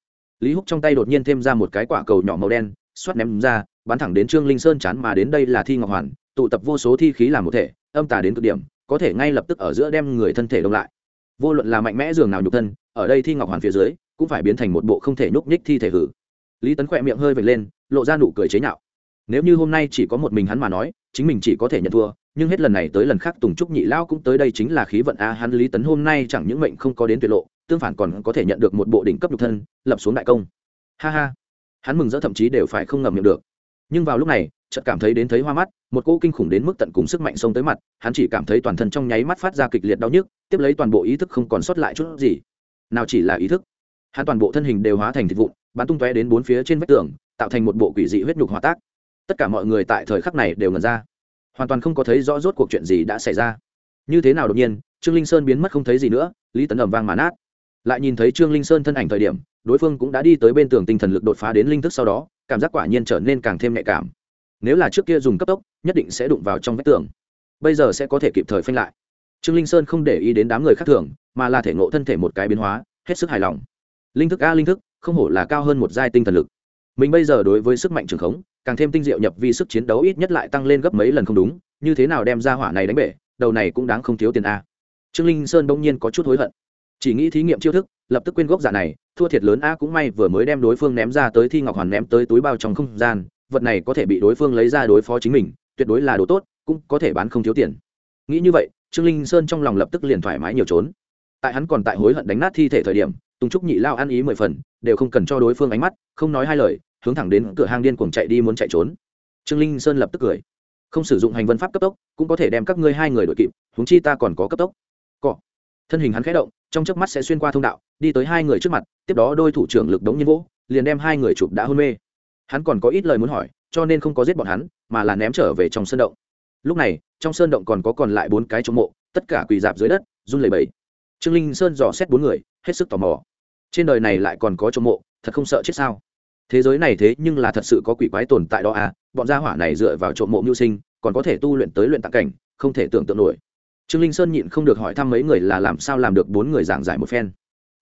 lý húc trong tay đột nhiên thêm ra một cái quả cầu nhỏ màu đen, xoát ném ra, bắn thẳng đến trương linh sơn chán mà đến đây là thi ngọc hoàn, tụ tập vô số thi khí làm một thể, âm tà đến cực điểm, có thể ngay lập tức ở giữa đem người thân thể đông lại. Vô luận là mạnh mẽ dường nào nhục thân, ở đây thi ngọc hoàn phía dưới, cũng phải biến thành một bộ không thể nhúc nhích thi thể hử. Lý tấn khỏe miệng hơi vệt lên, lộ ra nụ cười chế nhạo. Nếu như hôm nay chỉ có một mình hắn mà nói chính mình chỉ có thể nhận thua, nhưng hết lần này tới lần khác tùng trúc nhị lao cũng tới đây chính là khí vận a hắn lý tấn hôm nay chẳng những mệnh không có đến tuyệt lộ, tương phản còn có thể nhận được một bộ đỉnh cấp nhục thân, lập xuống đại công. Ha ha. Hắn mừng rỡ thậm chí đều phải không ngầm miệng được. Nhưng vào lúc này, chợt cảm thấy đến thấy hoa mắt, một cỗ kinh khủng đến mức tận cùng sức mạnh xông tới mặt, hắn chỉ cảm thấy toàn thân trong nháy mắt phát ra kịch liệt đau nhức, tiếp lấy toàn bộ ý thức không còn sót lại chút gì. Nào chỉ là ý thức. Hắn toàn bộ thân hình đều hóa thành thịt vụn, bắn tung tóe đến bốn phía trên vách tường, tạo thành một bộ quỷ dị huyết nhục hòa tác tất cả mọi người tại thời khắc này đều ngần ra. Hoàn toàn không có thấy rõ rốt cuộc chuyện gì đã xảy ra. Như thế nào đột nhiên, trương linh sơn biến mất không thấy gì nữa, lý tấn ầm vang mà nát. Lại nhìn thấy trương linh sơn thân ảnh thời điểm, đối phương cũng đã đi tới bên tường tinh thần lực đột phá đến linh thức sau đó, cảm giác quả nhiên trở nên càng thêm nhạy cảm. Nếu là trước kia dùng cấp tốc, nhất định sẽ đụng vào trong vách tường. Bây giờ sẽ có thể kịp thời phanh lại. Trương linh sơn không để ý đến đám người khác thường, mà là thể ngộ thân thể một cái biến hóa, hết sức hài lòng. Linh thức a, linh thức, không hổ là cao hơn một giai tinh thần lực mình bây giờ đối với sức mạnh trường khống, càng thêm tinh diệu nhập vi sức chiến đấu ít nhất lại tăng lên gấp mấy lần không đúng, như thế nào đem ra hỏa này đánh bể, đầu này cũng đáng không thiếu tiền a. Trương linh sơn đông nhiên có chút hối hận. Chỉ nghĩ thí nghiệm chiêu thức, lập tức quên gốc giả này, thua thiệt lớn a cũng may vừa mới đem đối phương ném ra tới thi ngọc hoàn ném tới túi bao trong không gian, vật này có thể bị đối phương lấy ra đối phó chính mình, tuyệt đối là đồ tốt, cũng có thể bán không thiếu tiền. Nghĩ như vậy, trương linh sơn trong lòng lập tức liền thoải mái nhiều trốn. Tại hắn còn tại hối hận đánh nát thi thể thời điểm, tùng trúc nhị lao ăn ý mười phần, đều không cần cho đối phương ánh mắt, không nói hai lời hướng thẳng đến cửa hang điên cuồng chạy đi muốn chạy trốn. Trương linh sơn lập tức cười. Không sử dụng hành vân pháp cấp tốc, cũng có thể đem các ngươi hai người đội kịp, huống chi ta còn có cấp tốc. Cọ. Thân hình hắn khẽ động, trong chớp mắt sẽ xuyên qua thông đạo, đi tới hai người trước mặt, tiếp đó đôi thủ trưởng lực đống nhiên vỗ, liền đem hai người chụp đã hôn mê. Hắn còn có ít lời muốn hỏi, cho nên không có giết bọn hắn, mà là ném trở về trong sơn động. Lúc này, trong sơn động còn có còn lại bốn cái chỗ mộ, tất cả quỳ dạp dưới đất, run lẩy bẩy. Trương linh sơn dò xét bốn người, hết sức tò mò. Trên đời này lại còn có chỗ mộ, thật không sợ chết sao? Thế giới này thế nhưng là thật sự có quỷ quái tồn tại đó à bọn gia hỏa này dựa vào trộm mộ mưu sinh, còn có thể tu luyện tới luyện tạng cảnh, không thể tưởng tượng nổi. Trương linh sơn nhịn không được hỏi thăm mấy người là làm sao làm được bốn người giảng giải một phen.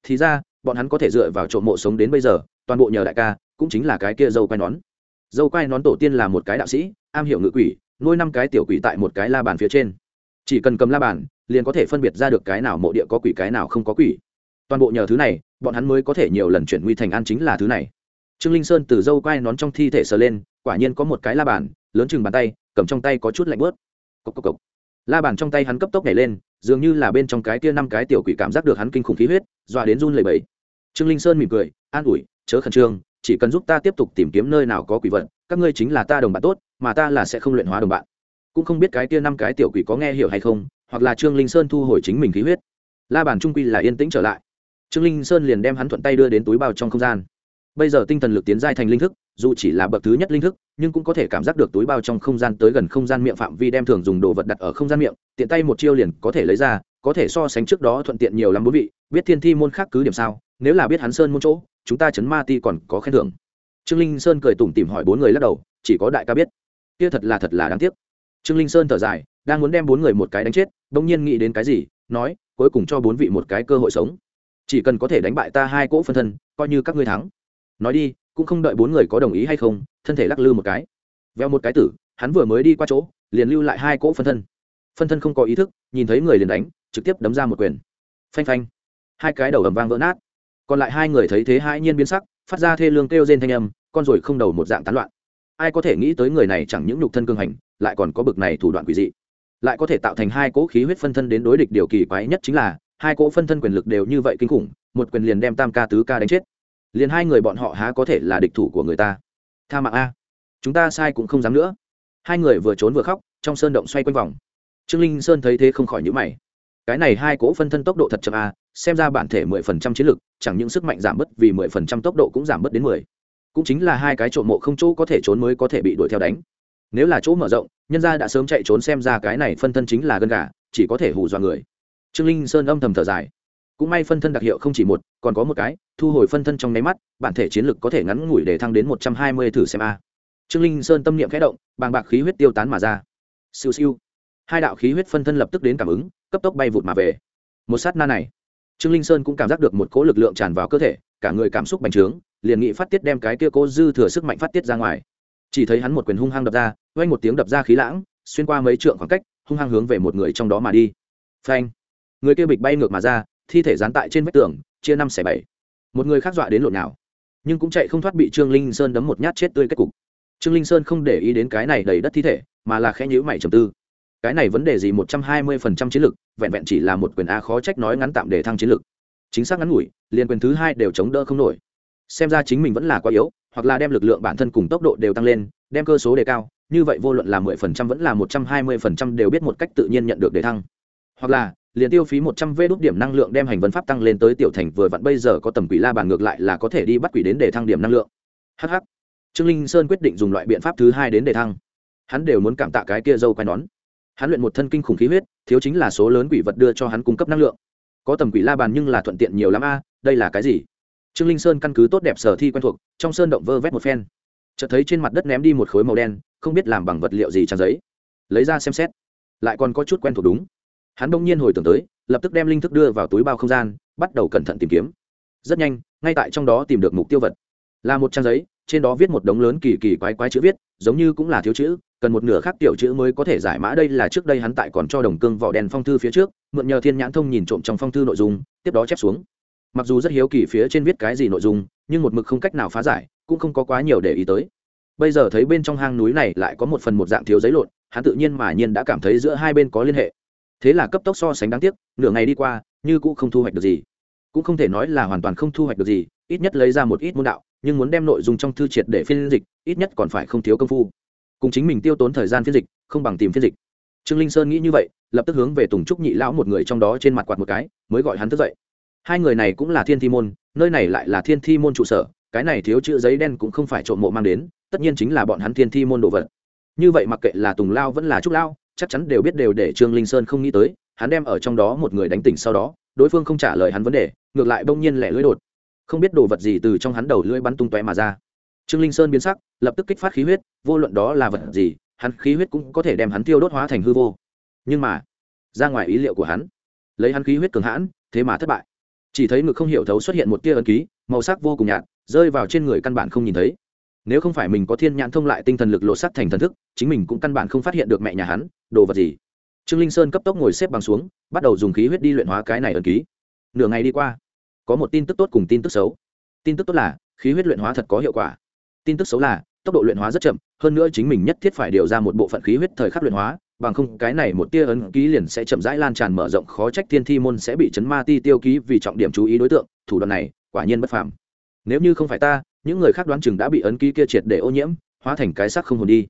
Thì ra, bọn hắn có thể dựa vào trộm mộ sống đến bây giờ, toàn bộ nhờ đại ca, cũng chính là cái kia dâu quai nón. Dâu quai nón tổ tiên là một cái đạo sĩ, am hiểu ngự quỷ, nuôi năm cái tiểu quỷ tại một cái la bàn phía trên. Chỉ cần cầm la bàn, liền có thể phân biệt ra được cái nào mộ địa có quỷ, cái nào không có quỷ. Toàn bộ nhờ thứ này, bọn hắn mới có thể nhiều lần chuyển nguy thành an chính là thứ này trương linh sơn từ dâu quai nón trong thi thể sờ lên, quả nhiên có một cái la bàn, lớn chừng bàn tay, cầm trong tay có chút lạnh bớt cộc cộc cộc. La bàn trong tay hắn cấp tốc nhảy lên, dường như là bên trong cái kia năm cái tiểu quỷ cảm giác được hắn kinh khủng khí huyết, dọa đến run lẩy bẩy. Trương linh sơn mỉm cười, an ủi, chớ khẩn trương, chỉ cần giúp ta tiếp tục tìm kiếm nơi nào có quỷ vật, các ngươi chính là ta đồng bạn tốt, mà ta là sẽ không luyện hóa đồng bạn. Cũng không biết cái kia năm cái tiểu quỷ có nghe hiểu hay không, hoặc là trương linh sơn thu hồi chính mình khí huyết. La bàn trung quy là yên tĩnh trở lại. Trương linh sơn liền đem hắn thuận tay đưa đến túi bao trong không gian bây giờ tinh thần lực tiến giai thành linh thức, dù chỉ là bậc thứ nhất linh thức, nhưng cũng có thể cảm giác được túi bao trong không gian tới gần không gian miệng phạm vi đem thường dùng đồ vật đặt ở không gian miệng, tiện tay một chiêu liền có thể lấy ra, có thể so sánh trước đó thuận tiện nhiều lắm bốn vị, biết thiên thi môn khác cứ điểm sao, nếu là biết hắn sơn môn chỗ, chúng ta chấn ma ti còn có khen thưởng. Trương linh sơn cười tủm tỉm hỏi bốn người lắc đầu, chỉ có đại ca biết. Kia thật là thật là đáng tiếc. Trương linh sơn thở dài, đang muốn đem bốn người một cái đánh chết, bỗng nhiên nghĩ đến cái gì, nói, cuối cùng cho bốn vị một cái cơ hội sống. Chỉ cần có thể đánh bại ta hai cỗ phân thân, coi như các ngươi thắng nói đi, cũng không đợi bốn người có đồng ý hay không, thân thể lắc lư một cái. Veo một cái tử, hắn vừa mới đi qua chỗ, liền lưu lại hai cỗ phân thân. Phân thân không có ý thức, nhìn thấy người liền đánh, trực tiếp đấm ra một quyền. Phanh phanh. Hai cái đầu ầm vang vỡ nát. Còn lại hai người thấy thế hai nhiên biến sắc, phát ra thê lương kêu rên thanh âm, con rồi không đầu một dạng tán loạn. Ai có thể nghĩ tới người này chẳng những nhục thân cương hành, lại còn có bực này thủ đoạn quỷ dị. Lại có thể tạo thành hai cỗ khí huyết phân thân đến đối địch điều kỳ quái nhất chính là, hai cỗ phân thân quyền lực đều như vậy kinh khủng, một quyền liền đem tam ca tứ ca đánh chết liền hai người bọn họ há có thể là địch thủ của người ta. Tha mạng a. Chúng ta sai cũng không dám nữa. Hai người vừa trốn vừa khóc, trong sơn động xoay quanh vòng. Trương linh sơn thấy thế không khỏi nhữ mày. Cái này hai cỗ phân thân tốc độ thật chậm a, xem ra bản thể mười phần trăm chiến lực, chẳng những sức mạnh giảm bớt vì mười phần trăm tốc độ cũng giảm bớt đến mười. Cũng chính là hai cái trộm mộ không chỗ có thể trốn mới có thể bị đuổi theo đánh. Nếu là chỗ mở rộng, nhân gia đã sớm chạy trốn xem ra cái này phân thân chính là gân gà, chỉ có thể hù dọa người. Trương linh sơn âm thầm thở dài cũng may phân thân đặc hiệu không chỉ một, còn có một cái, thu hồi phân thân trong nháy mắt, bản thể chiến lực có thể ngắn ngủi để thăng đến một trăm hai mươi thử xem a. Trương linh sơn tâm niệm khẽ động, bàng bạc khí huyết tiêu tán mà ra. Siêu siêu. Hai đạo khí huyết phân thân lập tức đến cảm ứng, cấp tốc bay vụt mà về. Một sát na này, trương linh sơn cũng cảm giác được một cỗ lực lượng tràn vào cơ thể, cả người cảm xúc bành trướng, liền nghị phát tiết đem cái kia cố dư thừa sức mạnh phát tiết ra ngoài. Chỉ thấy hắn một quyền hung hăng đập ra quanh một tiếng đập ra khí lãng, xuyên qua mấy trượng khoảng cách, hung hăng hướng về một người trong đó mà đi. Phanh. Người kia bịch bay ngược mà ra thi thể dán tại trên vách tường, chia năm xẻ bảy. Một người khác dọa đến lộn nào nhưng cũng chạy không thoát bị trương linh sơn đấm một nhát chết tươi kết cục. Trương linh sơn không để ý đến cái này đầy đất thi thể, mà là khẽ nhữ mày trầm tư. Cái này vấn đề gì một trăm hai mươi phần trăm chiến lược, vẹn vẹn chỉ là một quyền a khó trách nói ngắn tạm để thăng chiến lược. Chính xác ngắn ngủi, liền quyền thứ hai đều chống đỡ không nổi. Xem ra chính mình vẫn là quá yếu, hoặc là đem lực lượng bản thân cùng tốc độ đều tăng lên, đem cơ số đề cao, như vậy vô luận là mười phần trăm vẫn là một trăm hai mươi phần trăm đều biết một cách tự nhiên nhận được đề thăng. Hoặc là liền tiêu phí một trăm vê đốt điểm năng lượng đem hành vân pháp tăng lên tới tiểu thành vừa vặn bây giờ có tầm quỷ la bàn ngược lại là có thể đi bắt quỷ đến để thăng điểm năng lượng. Hh trương linh sơn quyết định dùng loại biện pháp thứ hai đến để thăng. Hắn đều muốn cảm tạ cái kia dâu quai nón. Hắn luyện một thân kinh khủng khí huyết, thiếu chính là số lớn quỷ vật đưa cho hắn cung cấp năng lượng. Có tầm quỷ la bàn nhưng là thuận tiện nhiều lắm a, đây là cái gì? Trương linh sơn căn cứ tốt đẹp sở thi quen thuộc, trong sơn động vơ vét một phen. Chợt thấy trên mặt đất ném đi một khối màu đen, không biết làm bằng vật liệu gì trang giấy. Lấy ra xem xét. Lại còn có chút quen thuộc đúng hắn bỗng nhiên hồi tưởng tới, lập tức đem linh thức đưa vào túi bao không gian, bắt đầu cẩn thận tìm kiếm. Rất nhanh, ngay tại trong đó tìm được mục tiêu vật. Là một trang giấy, trên đó viết một đống lớn kỳ kỳ quái quái chữ viết, giống như cũng là thiếu chữ, cần một nửa khác tiểu chữ mới có thể giải mã đây là trước đây hắn tại còn cho đồng cương vỏ đèn phong thư phía trước, mượn nhờ thiên nhãn thông nhìn trộm trong phong thư nội dung, tiếp đó chép xuống. Mặc dù rất hiếu kỳ phía trên viết cái gì nội dung, nhưng một mực không cách nào phá giải, cũng không có quá nhiều để ý tới. Bây giờ thấy bên trong hang núi này lại có một phần một dạng thiếu giấy lộn, hắn tự nhiên mà nhiên đã cảm thấy giữa hai bên có liên hệ thế là cấp tốc so sánh đáng tiếc, nửa ngày đi qua, như cũng không thu hoạch được gì. Cũng không thể nói là hoàn toàn không thu hoạch được gì, ít nhất lấy ra một ít môn đạo, nhưng muốn đem nội dung trong thư triệt để phiên dịch, ít nhất còn phải không thiếu công phu. Cùng chính mình tiêu tốn thời gian phiên dịch, không bằng tìm phiên dịch. Trương linh sơn nghĩ như vậy, lập tức hướng về tùng trúc nhị lão một người trong đó trên mặt quạt một cái, mới gọi hắn thức dậy. Hai người này cũng là thiên thi môn, nơi này lại là thiên thi môn trụ sở, cái này thiếu chữ giấy đen cũng không phải trộm mộ mang đến, tất nhiên chính là bọn hắn thiên thi môn đồ vật. Như vậy mặc kệ là tùng lao vẫn là trúc lao chắc chắn đều biết đều để trương linh sơn không nghĩ tới, hắn đem ở trong đó một người đánh tỉnh sau đó, đối phương không trả lời hắn vấn đề, ngược lại bỗng nhiên lẻ lưỡi đột. Không biết đồ vật gì từ trong hắn đầu lưỡi bắn tung tóe mà ra. Trương linh sơn biến sắc, lập tức kích phát khí huyết, vô luận đó là vật gì, hắn khí huyết cũng có thể đem hắn tiêu đốt hóa thành hư vô. Nhưng mà, ra ngoài ý liệu của hắn, lấy hắn khí huyết cường hãn, thế mà thất bại. Chỉ thấy ngực không hiểu thấu xuất hiện một tia ấn ký, màu sắc vô cùng nhạt, rơi vào trên người căn bản không nhìn thấy nếu không phải mình có thiên nhãn thông lại tinh thần lực lộ sắt thành thần thức, chính mình cũng căn bản không phát hiện được mẹ nhà hắn, đồ vật gì. Trương linh sơn cấp tốc ngồi xếp bằng xuống, bắt đầu dùng khí huyết đi luyện hóa cái này ẩn ký. Nửa ngày đi qua, có một tin tức tốt cùng tin tức xấu. Tin tức tốt là, khí huyết luyện hóa thật có hiệu quả. Tin tức xấu là, tốc độ luyện hóa rất chậm, hơn nữa chính mình nhất thiết phải điều ra một bộ phận khí huyết thời khắc luyện hóa, bằng không cái này một tia ấn ký liền sẽ chậm rãi lan tràn mở rộng, khó trách thiên thi môn sẽ bị chấn ma ti tiêu ký vì trọng điểm chú ý đối tượng, thủ đoạn này, quả nhiên bất phàm. Nếu như không phải ta những người khác đoán chừng đã bị ấn ký kia triệt để ô nhiễm, hóa thành cái sắc không hồn đi.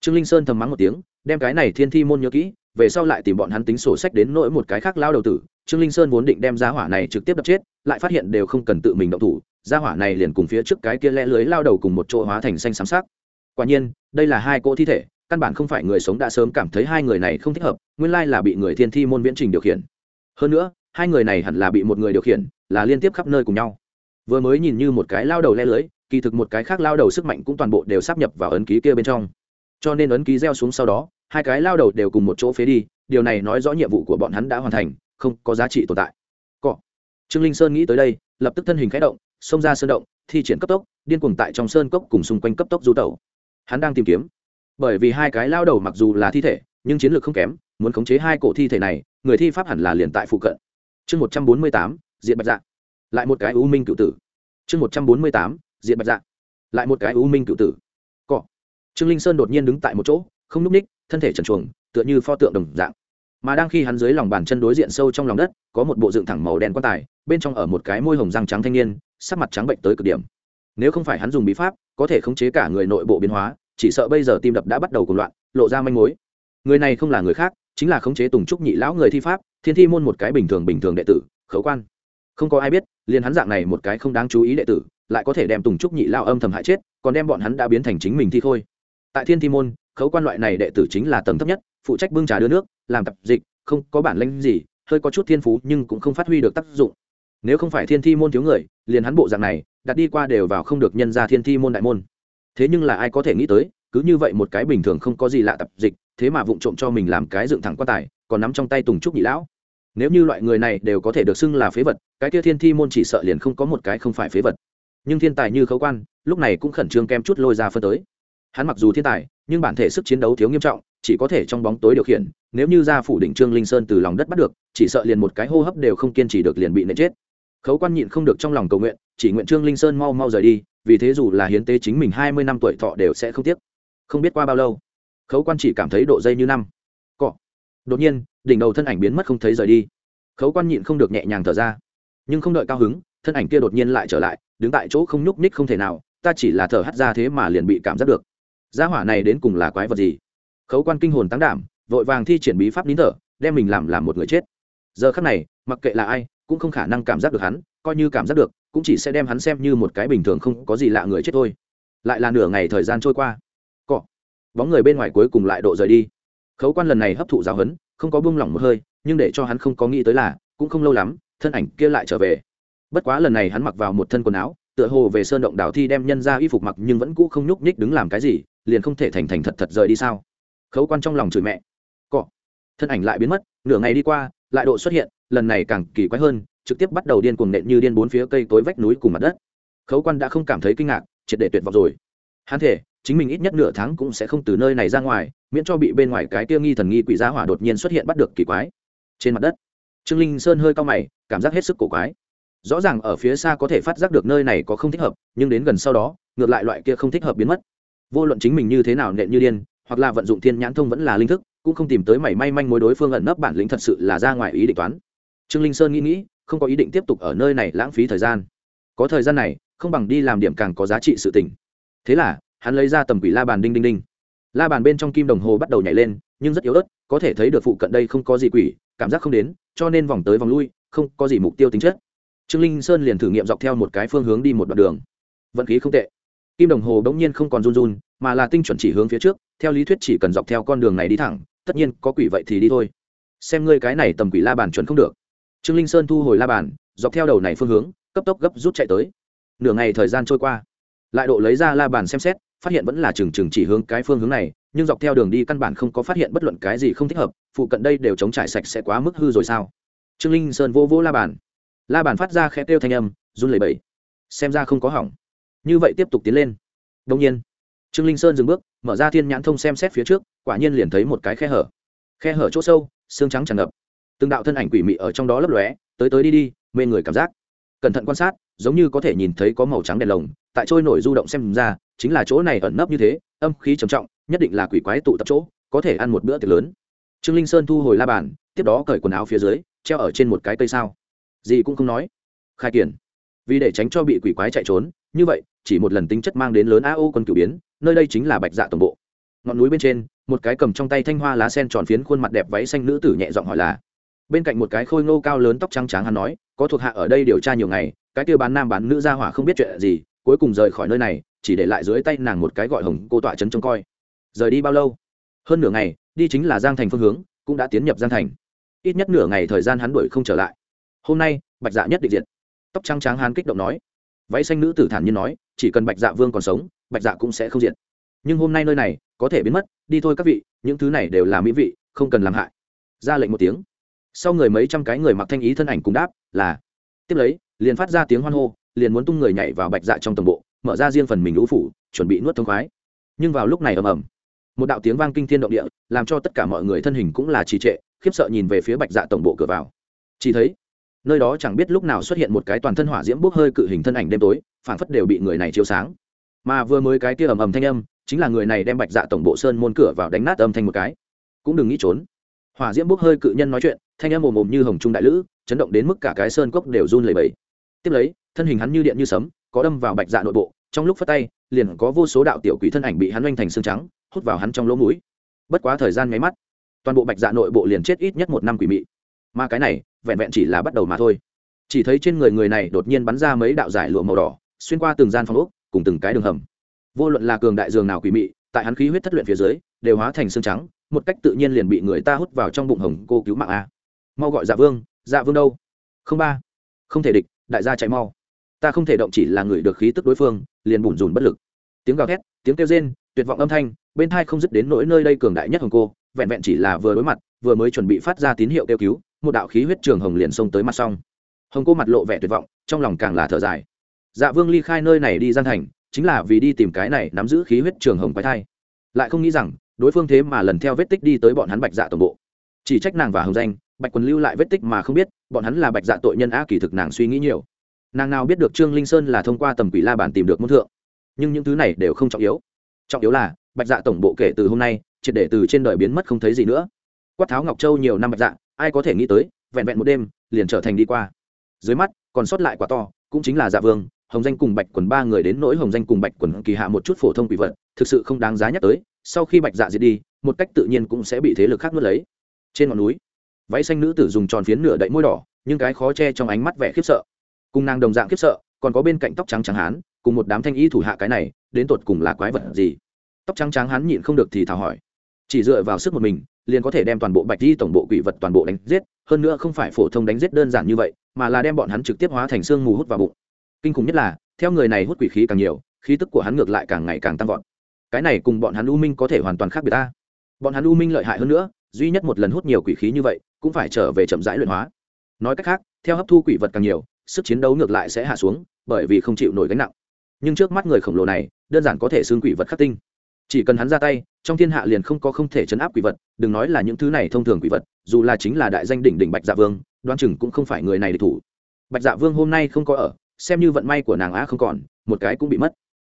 Trương linh sơn thầm mắng một tiếng, đem cái này thiên thi môn nhớ kỹ, về sau lại tìm bọn hắn tính sổ sách đến nỗi một cái khác lao đầu tử. Trương linh sơn vốn định đem giá hỏa này trực tiếp đập chết, lại phát hiện đều không cần tự mình động thủ giá hỏa này liền cùng phía trước cái kia lẽ lưới lao đầu cùng một chỗ hóa thành xanh xám sắc. Quả nhiên, đây là hai cỗ thi thể, căn bản không phải người sống đã sớm cảm thấy hai người này không thích hợp, nguyên lai là bị người thiên thi môn viễn trình điều khiển. Hơn nữa, hai người này hẳn là bị một người điều khiển, là liên tiếp khắp nơi cùng nhau. Vừa mới nhìn như một cái lao đầu le lưới kỳ thực một cái khác lao đầu sức mạnh cũng toàn bộ đều sắp nhập vào ấn ký kia bên trong. Cho nên ấn ký gieo xuống sau đó, hai cái lao đầu đều cùng một chỗ phế đi, điều này nói rõ nhiệm vụ của bọn hắn đã hoàn thành, không có giá trị tồn tại. Cọ. Trương linh sơn nghĩ tới đây, lập tức thân hình khẽ động, xông ra sơn động, thi triển cấp tốc, điên cuồng tại trong sơn cốc cùng xung quanh cấp tốc du tẩu. Hắn đang tìm kiếm. Bởi vì hai cái lao đầu mặc dù là thi thể, nhưng chiến lược không kém, muốn khống chế hai cổ thi thể này, người thi pháp hẳn là liền tại phụ cận. Chương một trăm bốn mươi tám diện bạch dạ. Lại một cái u minh cựu tử. Chương một trăm bốn mươi tám diện bạch dạ. Lại một cái u minh cựu tử. Cọ. Trương linh sơn đột nhiên đứng tại một chỗ, không núp ních, thân thể trần chuồng tựa như pho tượng đồng dạng. Mà đang khi hắn dưới lòng bàn chân đối diện sâu trong lòng đất, có một bộ dựng thẳng màu đen quan tài, bên trong ở một cái môi hồng răng trắng thanh niên, sắc mặt trắng bệnh tới cực điểm. Nếu không phải hắn dùng bí pháp, có thể khống chế cả người nội bộ biến hóa, chỉ sợ bây giờ tim đập đã bắt đầu cùng loạn, lộ ra manh mối. Người này không là người khác, chính là khống chế tùng trúc nhị lão người thi pháp, thiên thi môn một cái bình thường bình thường đệ tử, khấu quan. Không có ai biết, liền hắn dạng này một cái không đáng chú ý đệ tử lại có thể đem tùng trúc nhị lao âm thầm hại chết, còn đem bọn hắn đã biến thành chính mình thi khôi. Tại thiên thi môn, khấu quan loại này đệ tử chính là tầng thấp nhất, phụ trách bưng trà đưa nước, làm tập dịch, không có bản lĩnh gì, hơi có chút thiên phú nhưng cũng không phát huy được tác dụng. Nếu không phải thiên thi môn thiếu người, liền hắn bộ dạng này, đặt đi qua đều vào không được nhân ra thiên thi môn đại môn. Thế nhưng là ai có thể nghĩ tới, cứ như vậy một cái bình thường không có gì lạ tập dịch, thế mà vụng trộm cho mình làm cái dựng thẳng quan tài, còn nắm trong tay tùng trúc nhị lão. Nếu như loại người này đều có thể được xưng là phế vật, cái kia thiên thi môn chỉ sợ liền không có một cái không phải phế vật nhưng thiên tài như khấu quan, lúc này cũng khẩn trương kem chút lôi ra phân tới. Hắn mặc dù thiên tài, nhưng bản thể sức chiến đấu thiếu nghiêm trọng, chỉ có thể trong bóng tối điều khiển, nếu như ra phủ định trương linh sơn từ lòng đất bắt được, chỉ sợ liền một cái hô hấp đều không kiên trì được liền bị nện chết. Khấu quan nhịn không được trong lòng cầu nguyện, chỉ nguyện trương linh sơn mau mau rời đi, vì thế dù là hiến tế chính mình hai mươi năm tuổi thọ đều sẽ không tiếc. Không biết qua bao lâu, khấu quan chỉ cảm thấy độ dây như năm. Cọ. Đột nhiên, đỉnh đầu thân ảnh biến mất không thấy rời đi. Khấu quan nhịn không được nhẹ nhàng thở ra. Nhưng không đợi cao hứng, thân ảnh kia đột nhiên lại trở lại đứng tại chỗ không nhúc ních không thể nào, ta chỉ là thở hắt ra thế mà liền bị cảm giác được. Gia hỏa này đến cùng là quái vật gì? Khấu quan kinh hồn tăng đảm, vội vàng thi triển bí pháp nín thở, đem mình làm làm một người chết. Giờ khắc này, mặc kệ là ai, cũng không khả năng cảm giác được hắn, coi như cảm giác được, cũng chỉ sẽ đem hắn xem như một cái bình thường không có gì lạ người chết thôi. Lại là nửa ngày thời gian trôi qua. Cọ. Bóng người bên ngoài cuối cùng lại độ rời đi. Khấu quan lần này hấp thụ giáo hấn không có buông lỏng một hơi, nhưng để cho hắn không có nghĩ tới là, cũng không lâu lắm, thân ảnh kia lại trở về bất quá lần này hắn mặc vào một thân quần áo, tựa hồ về sơn động đảo thi đem nhân ra y phục mặc nhưng vẫn cũ không nhúc nhích đứng làm cái gì, liền không thể thành thành thật thật rời đi sao? Khấu quan trong lòng chửi mẹ. Cọ. Thân ảnh lại biến mất, nửa ngày đi qua, lại độ xuất hiện, lần này càng kỳ quái hơn, trực tiếp bắt đầu điên cuồng nện như điên bốn phía cây tối vách núi cùng mặt đất. Khấu quan đã không cảm thấy kinh ngạc, triệt để tuyệt vọng rồi. Hắn thể chính mình ít nhất nửa tháng cũng sẽ không từ nơi này ra ngoài, miễn cho bị bên ngoài cái kia nghi thần nghi quỷ giá hỏa đột nhiên xuất hiện bắt được kỳ quái. Trên mặt đất, trương linh sơn hơi cao mày, cảm giác hết sức cổ quái rõ ràng ở phía xa có thể phát giác được nơi này có không thích hợp, nhưng đến gần sau đó, ngược lại loại kia không thích hợp biến mất. Vô luận chính mình như thế nào nện như điên, hoặc là vận dụng thiên nhãn thông vẫn là linh thức, cũng không tìm tới mảy may manh mối đối phương ẩn nấp bản lĩnh thật sự là ra ngoài ý định toán. Trương linh sơn nghĩ nghĩ, không có ý định tiếp tục ở nơi này lãng phí thời gian. Có thời gian này, không bằng đi làm điểm càng có giá trị sự tình. Thế là, hắn lấy ra tầm quỷ la bàn đinh đinh đinh. La bàn bên trong kim đồng hồ bắt đầu nhảy lên, nhưng rất yếu ớt, có thể thấy được phụ cận đây không có gì quỷ, cảm giác không đến, cho nên vòng tới vòng lui, không có gì mục tiêu tính chất trương linh sơn liền thử nghiệm dọc theo một cái phương hướng đi một đoạn đường. Vận khí không tệ. Kim đồng hồ bỗng nhiên không còn run run, mà là tinh chuẩn chỉ hướng phía trước, theo lý thuyết chỉ cần dọc theo con đường này đi thẳng, tất nhiên có quỷ vậy thì đi thôi. Xem ngươi cái này tầm quỷ la bàn chuẩn không được. Trương linh sơn thu hồi la bàn, dọc theo đầu này phương hướng, cấp tốc gấp rút chạy tới. Nửa ngày thời gian trôi qua. Lại độ lấy ra la bàn xem xét, phát hiện vẫn là chừng chừng chỉ hướng cái phương hướng này, nhưng dọc theo đường đi căn bản không có phát hiện bất luận cái gì không thích hợp, phụ cận đây đều chống trải sạch sẽ quá mức hư rồi sao? Trương linh sơn vô vô la bàn la bàn phát ra khẽ kêu thanh âm, run lẩy bẩy. Xem ra không có hỏng. Như vậy tiếp tục tiến lên. Đông nhiên, trương linh sơn dừng bước, mở ra thiên nhãn thông xem xét phía trước, quả nhiên liền thấy một cái khe hở. Khe hở chỗ sâu, xương trắng tràn ngập. Từng đạo thân ảnh quỷ mị ở trong đó lấp lóe, tới tới đi đi, mê người cảm giác. Cẩn thận quan sát, giống như có thể nhìn thấy có màu trắng đèn lồng, tại trôi nổi du động xem ra, chính là chỗ này ẩn nấp như thế, âm khí trầm trọng, nhất định là quỷ quái tụ tập chỗ, có thể ăn một bữa tiệc lớn. Trương linh sơn thu hồi la bàn, tiếp đó cởi quần áo phía dưới, treo ở trên một cái cây sao gì cũng không nói. Khai kiển, vì để tránh cho bị quỷ quái chạy trốn, như vậy, chỉ một lần tính chất mang đến lớn a ô quân cửu biến, nơi đây chính là bạch dạ tổng bộ. Ngọn núi bên trên, một cái cầm trong tay thanh hoa lá sen tròn phiến khuôn mặt đẹp váy xanh nữ tử nhẹ giọng hỏi là, bên cạnh một cái khôi ngô cao lớn tóc trắng trắng hắn nói, có thuộc hạ ở đây điều tra nhiều ngày, cái kia bán nam bán nữ ra hỏa không biết chuyện gì, cuối cùng rời khỏi nơi này, chỉ để lại dưới tay nàng một cái gọi hồng cô tọa trấn trông coi. Rời đi bao lâu? Hơn nửa ngày, đi chính là giang thành phương hướng, cũng đã tiến nhập giang thành. Ít nhất nửa ngày thời gian hắn đuổi không trở lại hôm nay, bạch dạ nhất định diệt. Tóc trắng trắng hán kích động nói. Váy xanh nữ tử thản nhiên nói, chỉ cần bạch dạ vương còn sống, bạch dạ cũng sẽ không diệt. Nhưng hôm nay nơi này, có thể biến mất, đi thôi các vị, những thứ này đều là mỹ vị, không cần làm hại. Ra lệnh một tiếng. Sau người mấy trăm cái người mặc thanh ý thân ảnh cùng đáp, là. Tiếp lấy, liền phát ra tiếng hoan hô, liền muốn tung người nhảy vào bạch dạ trong tổng bộ, mở ra riêng phần mình lũ phủ, chuẩn bị nuốt thông khoái. Nhưng vào lúc này ầm ầm, một đạo tiếng vang kinh thiên động địa, làm cho tất cả mọi người thân hình cũng là trì trệ, khiếp sợ nhìn về phía bạch dạ tổng bộ cửa vào. Chỉ thấy nơi đó chẳng biết lúc nào xuất hiện một cái toàn thân hỏa diễm bốc hơi cự hình thân ảnh đêm tối, phảng phất đều bị người này chiếu sáng. Mà vừa mới cái kia ầm ầm thanh âm, chính là người này đem bạch dạ tổng bộ sơn môn cửa vào đánh nát âm thanh một cái. Cũng đừng nghĩ trốn. Hỏa diễm bốc hơi cự nhân nói chuyện, thanh âm ồm ồm như hồng trung đại lữ, chấn động đến mức cả cái sơn cốc đều run lẩy bẩy. Tiếp lấy, thân hình hắn như điện như sấm, có đâm vào bạch dạ nội bộ, trong lúc phát tay, liền có vô số đạo tiểu quỷ thân ảnh bị hắn oanh thành xương trắng, hút vào hắn trong lỗ mũi. Bất quá thời gian nháy mắt, toàn bộ bạch dạ nội bộ liền chết ít nhất một năm quỷ mị mà cái này, vẹn vẹn chỉ là bắt đầu mà thôi. Chỉ thấy trên người người này đột nhiên bắn ra mấy đạo giải lụa màu đỏ, xuyên qua từng gian phòng ốc, cùng từng cái đường hầm. Vô luận là cường đại dường nào quỷ mị, tại hắn khí huyết thất luyện phía dưới, đều hóa thành xương trắng, một cách tự nhiên liền bị người ta hút vào trong bụng hồng cô cứu mạng a. Mau gọi dạ vương dạ vương đâu? Không ba. Không thể địch, đại gia chạy mau. Ta không thể động chỉ là người được khí tức đối phương, liền bủn rủn bất lực. Tiếng gào thét, tiếng kêu rên, tuyệt vọng âm thanh, bên thai không dứt đến nỗi nơi đây cường đại nhất hồng cô, vẹn vẹn chỉ là vừa đối mặt, vừa mới chuẩn bị phát ra tín hiệu kêu cứu một đạo khí huyết trường hồng liền xông tới mặt xong hồng cô mặt lộ vẻ tuyệt vọng, trong lòng càng là thở dài. Dạ vương ly khai nơi này đi gian thành, chính là vì đi tìm cái này nắm giữ khí huyết trường hồng quái thai. Lại không nghĩ rằng, đối phương thế mà lần theo vết tích đi tới bọn hắn bạch dạ tổng bộ. Chỉ trách nàng và hồng danh, bạch quần lưu lại vết tích mà không biết, bọn hắn là bạch dạ tội nhân a kỳ thực nàng suy nghĩ nhiều. Nàng nào biết được trương linh sơn là thông qua tầm quỷ la bản tìm được môn thượng. Nhưng những thứ này đều không trọng yếu. Trọng yếu là, bạch dạ tổng bộ kể từ hôm nay, triệt để từ trên đời biến mất không thấy gì nữa. Quát tháo ngọc châu nhiều năm bạch dạ ai có thể nghĩ tới, vẹn vẹn một đêm, liền trở thành đi qua. Dưới mắt, còn sót lại quả to, cũng chính là dạ vương, hồng danh cùng bạch quần ba người đến nỗi hồng danh cùng bạch quần kỳ hạ một chút phổ thông quỷ vật, thực sự không đáng giá nhắc tới, sau khi bạch dạ diệt đi, một cách tự nhiên cũng sẽ bị thế lực khác nuốt lấy. Trên ngọn núi, váy xanh nữ tử dùng tròn phiến nửa đậy môi đỏ, nhưng cái khó che trong ánh mắt vẻ khiếp sợ. Cùng nàng đồng dạng khiếp sợ, còn có bên cạnh tóc trắng trắng hán, cùng một đám thanh y thủ hạ cái này, đến tột cùng là quái vật gì? Tóc trắng trắng hán nhịn không được thì thảo hỏi. Chỉ dựa vào sức một mình liền có thể đem toàn bộ bạch di tổng bộ quỷ vật toàn bộ đánh giết, hơn nữa không phải phổ thông đánh giết đơn giản như vậy, mà là đem bọn hắn trực tiếp hóa thành xương mù hút vào bụng. Kinh khủng nhất là, theo người này hút quỷ khí càng nhiều, khí tức của hắn ngược lại càng ngày càng tăng vọt. Cái này cùng bọn hắn u minh có thể hoàn toàn khác biệt ta. Bọn hắn u minh lợi hại hơn nữa, duy nhất một lần hút nhiều quỷ khí như vậy, cũng phải trở về chậm rãi luyện hóa. Nói cách khác, theo hấp thu quỷ vật càng nhiều, sức chiến đấu ngược lại sẽ hạ xuống, bởi vì không chịu nổi gánh nặng. Nhưng trước mắt người khổng lồ này, đơn giản có thể xương quỷ vật khắc tinh chỉ cần hắn ra tay, trong thiên hạ liền không có không thể chấn áp quỷ vật, đừng nói là những thứ này thông thường quỷ vật, dù là chính là đại danh đỉnh đỉnh bạch dạ vương đoan chừng cũng không phải người này để thủ. Bạch dạ vương hôm nay không có ở, xem như vận may của nàng á không còn, một cái cũng bị mất.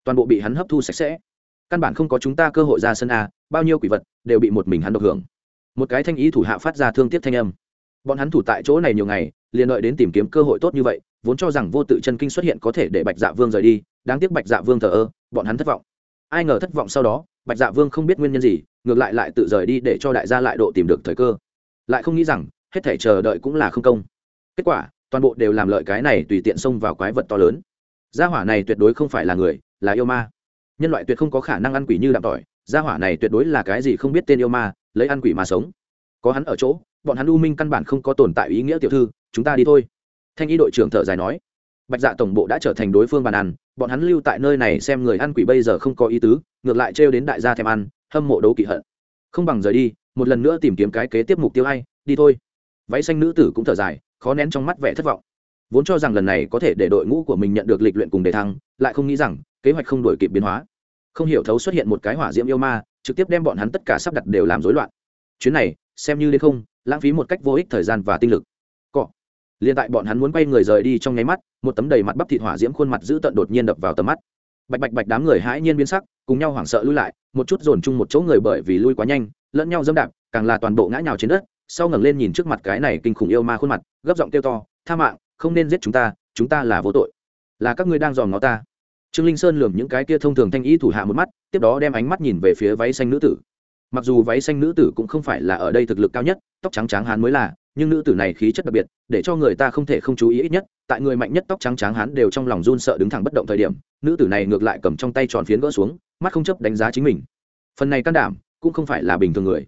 Toàn bộ bị hắn hấp thu sạch sẽ. Căn bản không có chúng ta cơ hội ra sân a, bao nhiêu quỷ vật đều bị một mình hắn độc hưởng. Một cái thanh ý thủ hạ phát ra thương tiếc thanh âm. Bọn hắn thủ tại chỗ này nhiều ngày, liền đợi đến tìm kiếm cơ hội tốt như vậy, vốn cho rằng vô tự chân kinh xuất hiện có thể để bạch dạ vương rời đi, đáng tiếc bạch dạ vương thờ ơ, bọn hắn thất vọng ai ngờ thất vọng sau đó, bạch dạ vương không biết nguyên nhân gì, ngược lại lại tự rời đi để cho đại gia lại độ tìm được thời cơ. Lại không nghĩ rằng, hết thể chờ đợi cũng là không công. Kết quả, toàn bộ đều làm lợi cái này tùy tiện xông vào quái vật to lớn. Gia hỏa này tuyệt đối không phải là người, là yêu ma. Nhân loại tuyệt không có khả năng ăn quỷ như đạm tỏi, gia hỏa này tuyệt đối là cái gì không biết tên yêu ma, lấy ăn quỷ mà sống. Có hắn ở chỗ, bọn hắn u minh căn bản không có tồn tại ý nghĩa tiểu thư, chúng ta đi thôi. Thanh y đội trưởng thở dài nói. Bạch dạ tổng bộ đã trở thành đối phương bàn ăn bọn hắn lưu tại nơi này xem người ăn quỷ bây giờ không có ý tứ, ngược lại trêu đến đại gia thèm ăn, hâm mộ đấu kỵ hận. Không bằng rời đi, một lần nữa tìm kiếm cái kế tiếp mục tiêu hay đi thôi. Váy xanh nữ tử cũng thở dài, khó nén trong mắt vẻ thất vọng. Vốn cho rằng lần này có thể để đội ngũ của mình nhận được lịch luyện cùng đề thăng, lại không nghĩ rằng, kế hoạch không đổi kịp biến hóa. Không hiểu thấu xuất hiện một cái hỏa diễm yêu ma, trực tiếp đem bọn hắn tất cả sắp đặt đều làm rối loạn. Chuyến này, xem như đến không, lãng phí một cách vô ích thời gian và tinh lực liền tại bọn hắn muốn quay người rời đi trong nháy mắt, một tấm đầy mặt bắp thịt hỏa diễm khuôn mặt giữ tận đột nhiên đập vào tầm mắt. Bạch bạch bạch đám người hãi nhiên biến sắc, cùng nhau hoảng sợ lui lại, một chút dồn chung một chỗ người bởi vì lui quá nhanh, lẫn nhau dâm đạp, càng là toàn bộ ngã nhào trên đất, sau ngẩng lên nhìn trước mặt cái này kinh khủng yêu ma khuôn mặt, gấp giọng kêu to, tha mạng, không nên giết chúng ta chúng ta là vô tội. Là các ngươi đang dòm ngó ta. Trương linh sơn lườm những cái kia thông thường thanh ý thủ hạ một mắt, tiếp đó đem ánh mắt nhìn về phía váy xanh nữ tử. Mặc dù váy xanh nữ tử cũng không phải là ở đây thực lực cao nhất, tóc trắng trắng hán mới là nhưng nữ tử này khí chất đặc biệt, để cho người ta không thể không chú ý ít nhất, tại người mạnh nhất tóc trắng trắng hán đều trong lòng run sợ đứng thẳng bất động thời điểm, nữ tử này ngược lại cầm trong tay tròn phiến gỡ xuống, mắt không chấp đánh giá chính mình. Phần này can đảm, cũng không phải là bình thường người.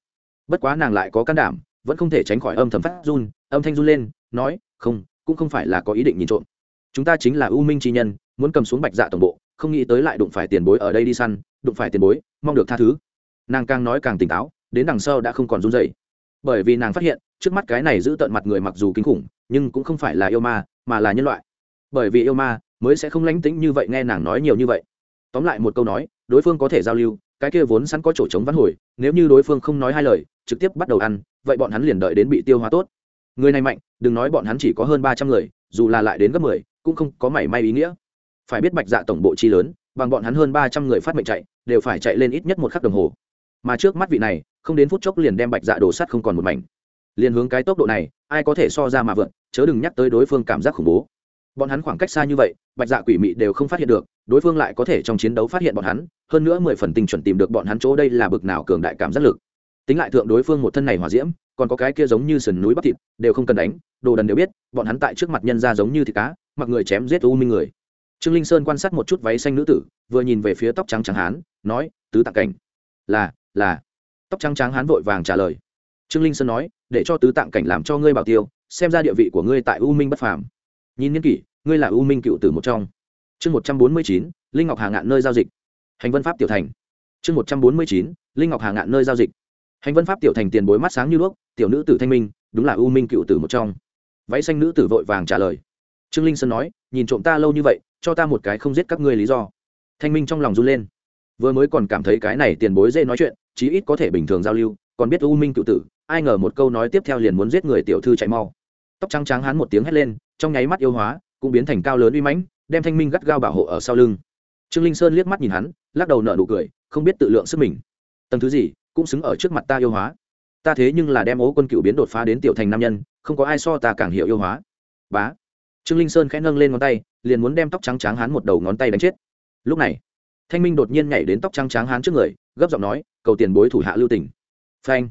Bất quá nàng lại có can đảm, vẫn không thể tránh khỏi âm thầm phát run, âm thanh run lên, nói, không, cũng không phải là có ý định nhìn trộm. Chúng ta chính là ưu minh chi nhân, muốn cầm xuống bạch dạ tổng bộ, không nghĩ tới lại đụng phải tiền bối ở đây đi săn, đụng phải tiền bối, mong được tha thứ. Nàng càng nói càng tỉnh táo, đến đằng sau đã không còn run dậy bởi vì nàng phát hiện, trước mắt cái này giữ tận mặt người mặc dù kinh khủng, nhưng cũng không phải là yêu ma, mà là nhân loại. Bởi vì yêu ma mới sẽ không lánh tính như vậy nghe nàng nói nhiều như vậy. Tóm lại một câu nói, đối phương có thể giao lưu, cái kia vốn sẵn có chỗ trống văn hồi, nếu như đối phương không nói hai lời, trực tiếp bắt đầu ăn, vậy bọn hắn liền đợi đến bị tiêu hóa tốt. Người này mạnh, đừng nói bọn hắn chỉ có hơn ba trăm người, dù là lại đến gấp mười, cũng không có mảy may ý nghĩa. Phải biết bạch dạ tổng bộ chi lớn, bằng bọn hắn hơn ba trăm người phát mệnh chạy, đều phải chạy lên ít nhất một khắc đồng hồ. Mà trước mắt vị này không đến phút chốc liền đem bạch dạ đổ sắt không còn một mảnh. Liền hướng cái tốc độ này, ai có thể so ra mà vượt, chớ đừng nhắc tới đối phương cảm giác khủng bố. Bọn hắn khoảng cách xa như vậy, bạch dạ quỷ mị đều không phát hiện được, đối phương lại có thể trong chiến đấu phát hiện bọn hắn, hơn nữa mười phần tình chuẩn tìm được bọn hắn chỗ đây là bực nào cường đại cảm giác lực. Tính lại thượng đối phương một thân này hỏa diễm, còn có cái kia giống như sườn núi bắp thịt, đều không cần đánh, đồ đần đều biết, bọn hắn tại trước mặt nhân ra giống như thịt cá, mặc người chém giết u minh người. Trương linh sơn quan sát một chút váy xanh nữ tử, vừa nhìn về phía tóc trắng trắng hán, nói, tứ tạng cảnh. Là là tóc trắng trắng hán vội vàng trả lời. Trương linh sơn nói, để cho tứ tạng cảnh làm cho ngươi bảo tiêu, xem ra địa vị của ngươi tại u minh bất phàm. Nhìn nhân kỷ, ngươi là u minh cựu tử một trong. Chương một trăm bốn mươi chín, linh ngọc hà ngạn nơi giao dịch. Hành vân pháp tiểu thành. Chương một trăm bốn mươi chín, linh ngọc hà ngạn nơi giao dịch. Hành vân pháp tiểu thành tiền bối mắt sáng như đuốc, tiểu nữ tử thanh minh, đúng là u minh cựu tử một trong. Váy xanh nữ tử vội vàng trả lời. Trương linh sơn nói, nhìn trộm ta lâu như vậy, cho ta một cái không giết các ngươi lý do. Thanh minh trong lòng run lên. Vừa mới còn cảm thấy cái này tiền bối dễ nói chuyện chí ít có thể bình thường giao lưu, còn biết u minh cựu tử, ai ngờ một câu nói tiếp theo liền muốn giết người tiểu thư chạy mau. Tóc trắng trắng hắn một tiếng hét lên, trong nháy mắt yêu hóa, cũng biến thành cao lớn uy mãnh, đem thanh minh gắt gao bảo hộ ở sau lưng. Trương linh sơn liếc mắt nhìn hắn, lắc đầu nở nụ cười, không biết tự lượng sức mình. Tầng thứ gì, cũng xứng ở trước mặt ta yêu hóa. Ta thế nhưng là đem ố quân cựu biến đột phá đến tiểu thành nam nhân, không có ai so ta càng hiểu yêu hóa. Bá. Trương linh sơn khẽ nâng lên ngón tay, liền muốn đem tóc trắng trắng hắn một đầu ngón tay đánh chết. Lúc này thanh minh đột nhiên nhảy đến tóc trắng trắng hán trước người, gấp giọng nói, cầu tiền bối thủ hạ lưu tỉnh phanh.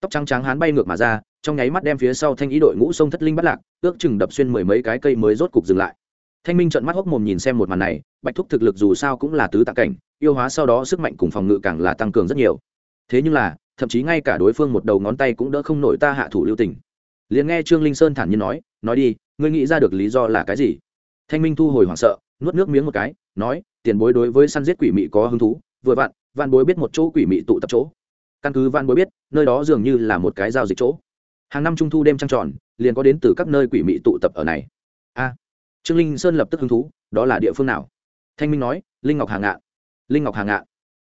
Tóc trắng trắng hán bay ngược mà ra, trong nháy mắt đem phía sau thanh ý đội ngũ sông thất linh bắt lạc, ước chừng đập xuyên mười mấy cái cây mới rốt cục dừng lại. Thanh minh trợn mắt hốc mồm nhìn xem một màn này, bạch thúc thực lực dù sao cũng là tứ tạ cảnh, yêu hóa sau đó sức mạnh cùng phòng ngự càng là tăng cường rất nhiều. Thế nhưng là, thậm chí ngay cả đối phương một đầu ngón tay cũng đỡ không nổi ta hạ thủ lưu tình. Liền nghe trương linh sơn thản nhiên nói nói đi, ngươi nghĩ ra được lý do là cái gì? Thanh minh thu hồi hoảng sợ, nuốt nước miếng một cái nói, tiền bối đối với săn giết quỷ mị có hứng thú, vừa vặn văn bối biết một chỗ quỷ mị tụ tập chỗ. Căn cứ văn bối biết, nơi đó dường như là một cái giao dịch chỗ. Hàng năm trung thu đêm trăng tròn, liền có đến từ các nơi quỷ mị tụ tập ở này. A, trương linh sơn lập tức hứng thú, đó là địa phương nào? Thanh minh nói, linh ngọc hà ngạn. Linh ngọc hà ngạn?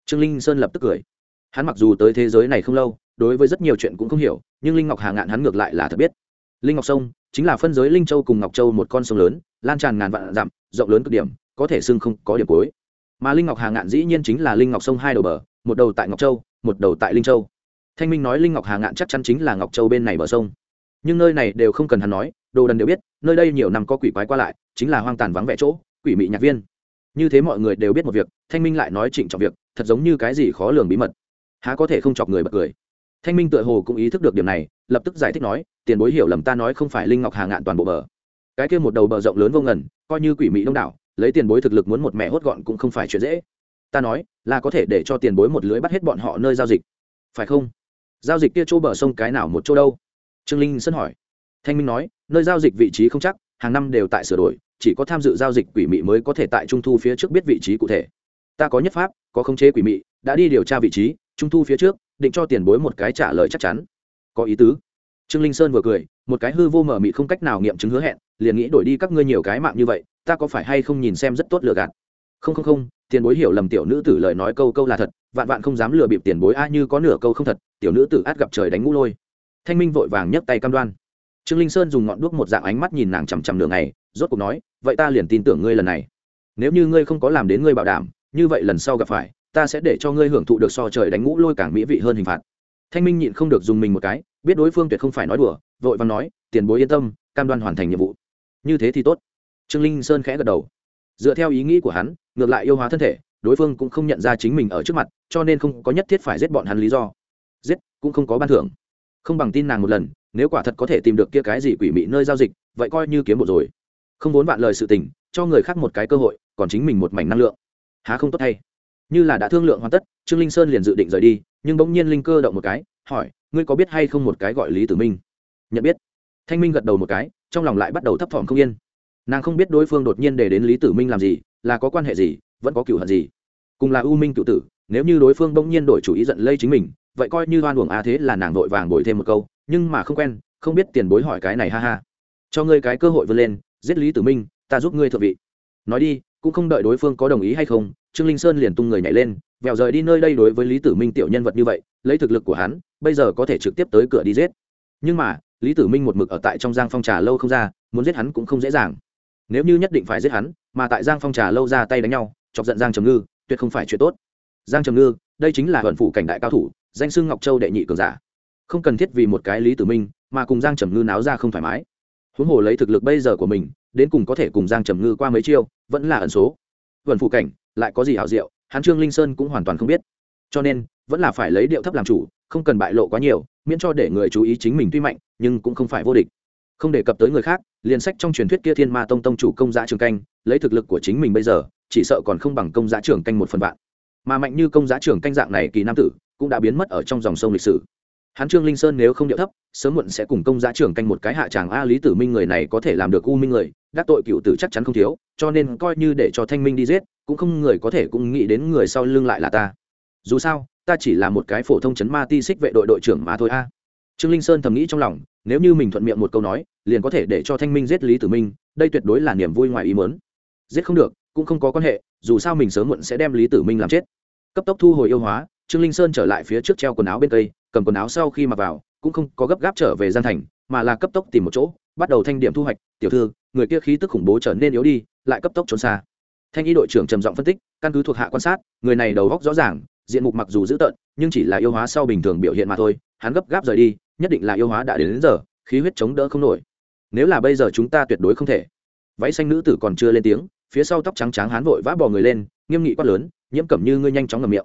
Trương linh sơn lập tức cười. Hắn mặc dù tới thế giới này không lâu, đối với rất nhiều chuyện cũng không hiểu, nhưng linh ngọc hà ngạn hắn ngược lại là thật biết. Linh ngọc sông chính là phân giới linh châu cùng ngọc châu một con sông lớn, lan tràn ngàn vạn dặm, rộng lớn cực điểm có thể xưng không có điểm cuối. Mà linh ngọc hà ngạn dĩ nhiên chính là linh ngọc sông hai đầu bờ, một đầu tại ngọc châu, một đầu tại linh châu. Thanh minh nói linh ngọc hà ngạn chắc chắn chính là ngọc châu bên này bờ sông. Nhưng nơi này đều không cần hắn nói, đồ đần đều biết, nơi đây nhiều năm có quỷ quái qua lại, chính là hoang tàn vắng vẻ chỗ, quỷ mị nhạc viên. Như thế mọi người đều biết một việc, thanh minh lại nói trịnh trọng việc, thật giống như cái gì khó lường bí mật. Há có thể không chọc người bật cười. Thanh minh tựa hồ cũng ý thức được điểm này, lập tức giải thích nói, tiền bối hiểu lầm ta nói không phải linh ngọc hà ngạn toàn bộ bờ. Cái kia một đầu bờ rộng lớn vô ngần, coi như quỷ mỹ đông đảo lấy tiền bối thực lực muốn một mẹ hốt gọn cũng không phải chuyện dễ. Ta nói, là có thể để cho tiền bối một lưới bắt hết bọn họ nơi giao dịch. Phải không? Giao dịch kia chỗ bờ sông cái nào một chỗ đâu? Trương linh sân hỏi. Thanh minh nói, nơi giao dịch vị trí không chắc, hàng năm đều tại sửa đổi, chỉ có tham dự giao dịch quỷ mị mới có thể tại trung thu phía trước biết vị trí cụ thể. Ta có nhất pháp, có khống chế quỷ mị, đã đi điều tra vị trí, trung thu phía trước, định cho tiền bối một cái trả lời chắc chắn. Có ý tứ. Trương linh sơn vừa cười, một cái hư vô mở mị không cách nào nghiệm chứng hứa hẹn liền nghĩ đổi đi các ngươi nhiều cái mạng như vậy ta có phải hay không nhìn xem rất tốt lừa gạt? Không không không tiền bối hiểu lầm tiểu nữ tử lời nói câu câu là thật vạn vạn không dám lừa bịp tiền bối a như có nửa câu không thật tiểu nữ tử át gặp trời đánh ngũ lôi. Thanh minh vội vàng nhấc tay cam đoan. Trương linh sơn dùng ngọn đuốc một dạng ánh mắt nhìn nàng chằm chằm nửa ngày, rốt cuộc nói vậy ta liền tin tưởng ngươi lần này. Nếu như ngươi không có làm đến ngươi bảo đảm như vậy lần sau gặp phải ta sẽ để cho ngươi hưởng thụ được so trời đánh ngũ lôi càng mỹ vị hơn hình phạt. Thanh minh nhịn không được dùng mình một cái biết đối phương tuyệt không phải nói đùa vội và nói tiền bối yên tâm cam đoan hoàn thành nhiệm vụ như thế thì tốt. Trương linh sơn khẽ gật đầu. Dựa theo ý nghĩ của hắn, ngược lại yêu hóa thân thể, đối phương cũng không nhận ra chính mình ở trước mặt, cho nên không có nhất thiết phải giết bọn hắn lý do. Giết, cũng không có ban thưởng. Không bằng tin nàng một lần, nếu quả thật có thể tìm được kia cái gì quỷ mị nơi giao dịch, vậy coi như kiếm một rồi. Không vốn vạn lời sự tình, cho người khác một cái cơ hội, còn chính mình một mảnh năng lượng. Há không tốt hay như là đã thương lượng hoàn tất, trương linh sơn liền dự định rời đi, nhưng bỗng nhiên linh cơ động một cái, hỏi, ngươi có biết hay không một cái gọi lý tử minh? Nhận biết. Thanh minh gật đầu một cái trong lòng lại bắt đầu thấp thỏm không yên. Nàng không biết đối phương đột nhiên để đến lý tử minh làm gì, là có quan hệ gì, vẫn có cựu hận gì. Cùng là u minh cựu tử, nếu như đối phương bỗng nhiên đổi chủ ý giận lây chính mình, vậy coi như đoan uổng a thế là nàng vội vàng bồi thêm một câu, nhưng mà không quen, không biết tiền bối hỏi cái này ha ha. Cho ngươi cái cơ hội vươn lên, giết lý tử minh, ta giúp ngươi thượng vị. Nói đi, cũng không đợi đối phương có đồng ý hay không, trương linh sơn liền tung người nhảy lên, vèo rời đi nơi đây đối với lý tử minh tiểu nhân vật như vậy, lấy thực lực của hắn, bây giờ có thể trực tiếp tới cửa đi giết. Nhưng mà lý tử minh một mực ở tại trong giang phong trà lâu không ra, muốn giết hắn cũng không dễ dàng. Nếu như nhất định phải giết hắn, mà tại giang phong trà lâu ra tay đánh nhau, chọc giận giang trầm ngư, tuyệt không phải chuyện tốt. Giang trầm ngư, đây chính là vận phủ cảnh đại cao thủ, danh xưng ngọc châu đệ nhị cường giả. Không cần thiết vì một cái lý tử minh, mà cùng giang trầm ngư náo ra không thoải mái. Huống hồ lấy thực lực bây giờ của mình, đến cùng có thể cùng giang trầm ngư qua mấy chiêu, vẫn là ẩn số. Vận phủ cảnh, lại có gì hảo diệu, hắn trương linh sơn cũng hoàn toàn không biết. Cho nên, vẫn là phải lấy điệu thấp làm chủ, không cần bại lộ quá nhiều miễn cho để người chú ý chính mình tuy mạnh, nhưng cũng không phải vô địch. Không đề cập tới người khác, liền sách trong truyền thuyết kia thiên ma tông tông chủ công giá trường canh, lấy thực lực của chính mình bây giờ, chỉ sợ còn không bằng công giá trường canh một phần vạn. Mà mạnh như công giá trường canh dạng này kỳ nam tử, cũng đã biến mất ở trong dòng sông lịch sử. Hắn trương linh sơn nếu không điệu thấp, sớm muộn sẽ cùng công giá trường canh một cái hạ tràng a lý tử minh người này có thể làm được u minh người, đắc tội cựu tử chắc chắn không thiếu, cho nên coi như để cho thanh minh đi giết, cũng không người có thể cũng nghĩ đến người sau lưng lại là ta. Dù sao ta chỉ là một cái phổ thông chấn ma ti xích vệ đội đội trưởng mà thôi a. Trương linh sơn thầm nghĩ trong lòng, nếu như mình thuận miệng một câu nói, liền có thể để cho thanh minh giết lý tử minh, đây tuyệt đối là niềm vui ngoài ý mớn giết không được, cũng không có quan hệ, dù sao mình sớm muộn sẽ đem lý tử minh làm chết. Cấp tốc thu hồi yêu hóa, trương linh sơn trở lại phía trước treo quần áo bên cây, cầm quần áo sau khi mặc vào, cũng không có gấp gáp trở về gian thành, mà là cấp tốc tìm một chỗ, bắt đầu thanh điểm thu hoạch, tiểu thư, người kia khí tức khủng bố trở nên yếu đi, lại cấp tốc trốn xa. Thanh y đội trưởng trầm giọng phân tích, căn cứ thuộc hạ quan sát, người này đầu góc rõ ràng diện mục mặc dù dữ tợn nhưng chỉ là yêu hóa sau bình thường biểu hiện mà thôi hắn gấp gáp rời đi nhất định là yêu hóa đã đến, đến giờ khí huyết chống đỡ không nổi. Nếu là bây giờ chúng ta tuyệt đối không thể. Váy xanh nữ tử còn chưa lên tiếng phía sau tóc trắng trắng hắn vội vã bò người lên nghiêm nghị quát lớn nhiễm cẩm như ngươi nhanh chóng ngầm miệng.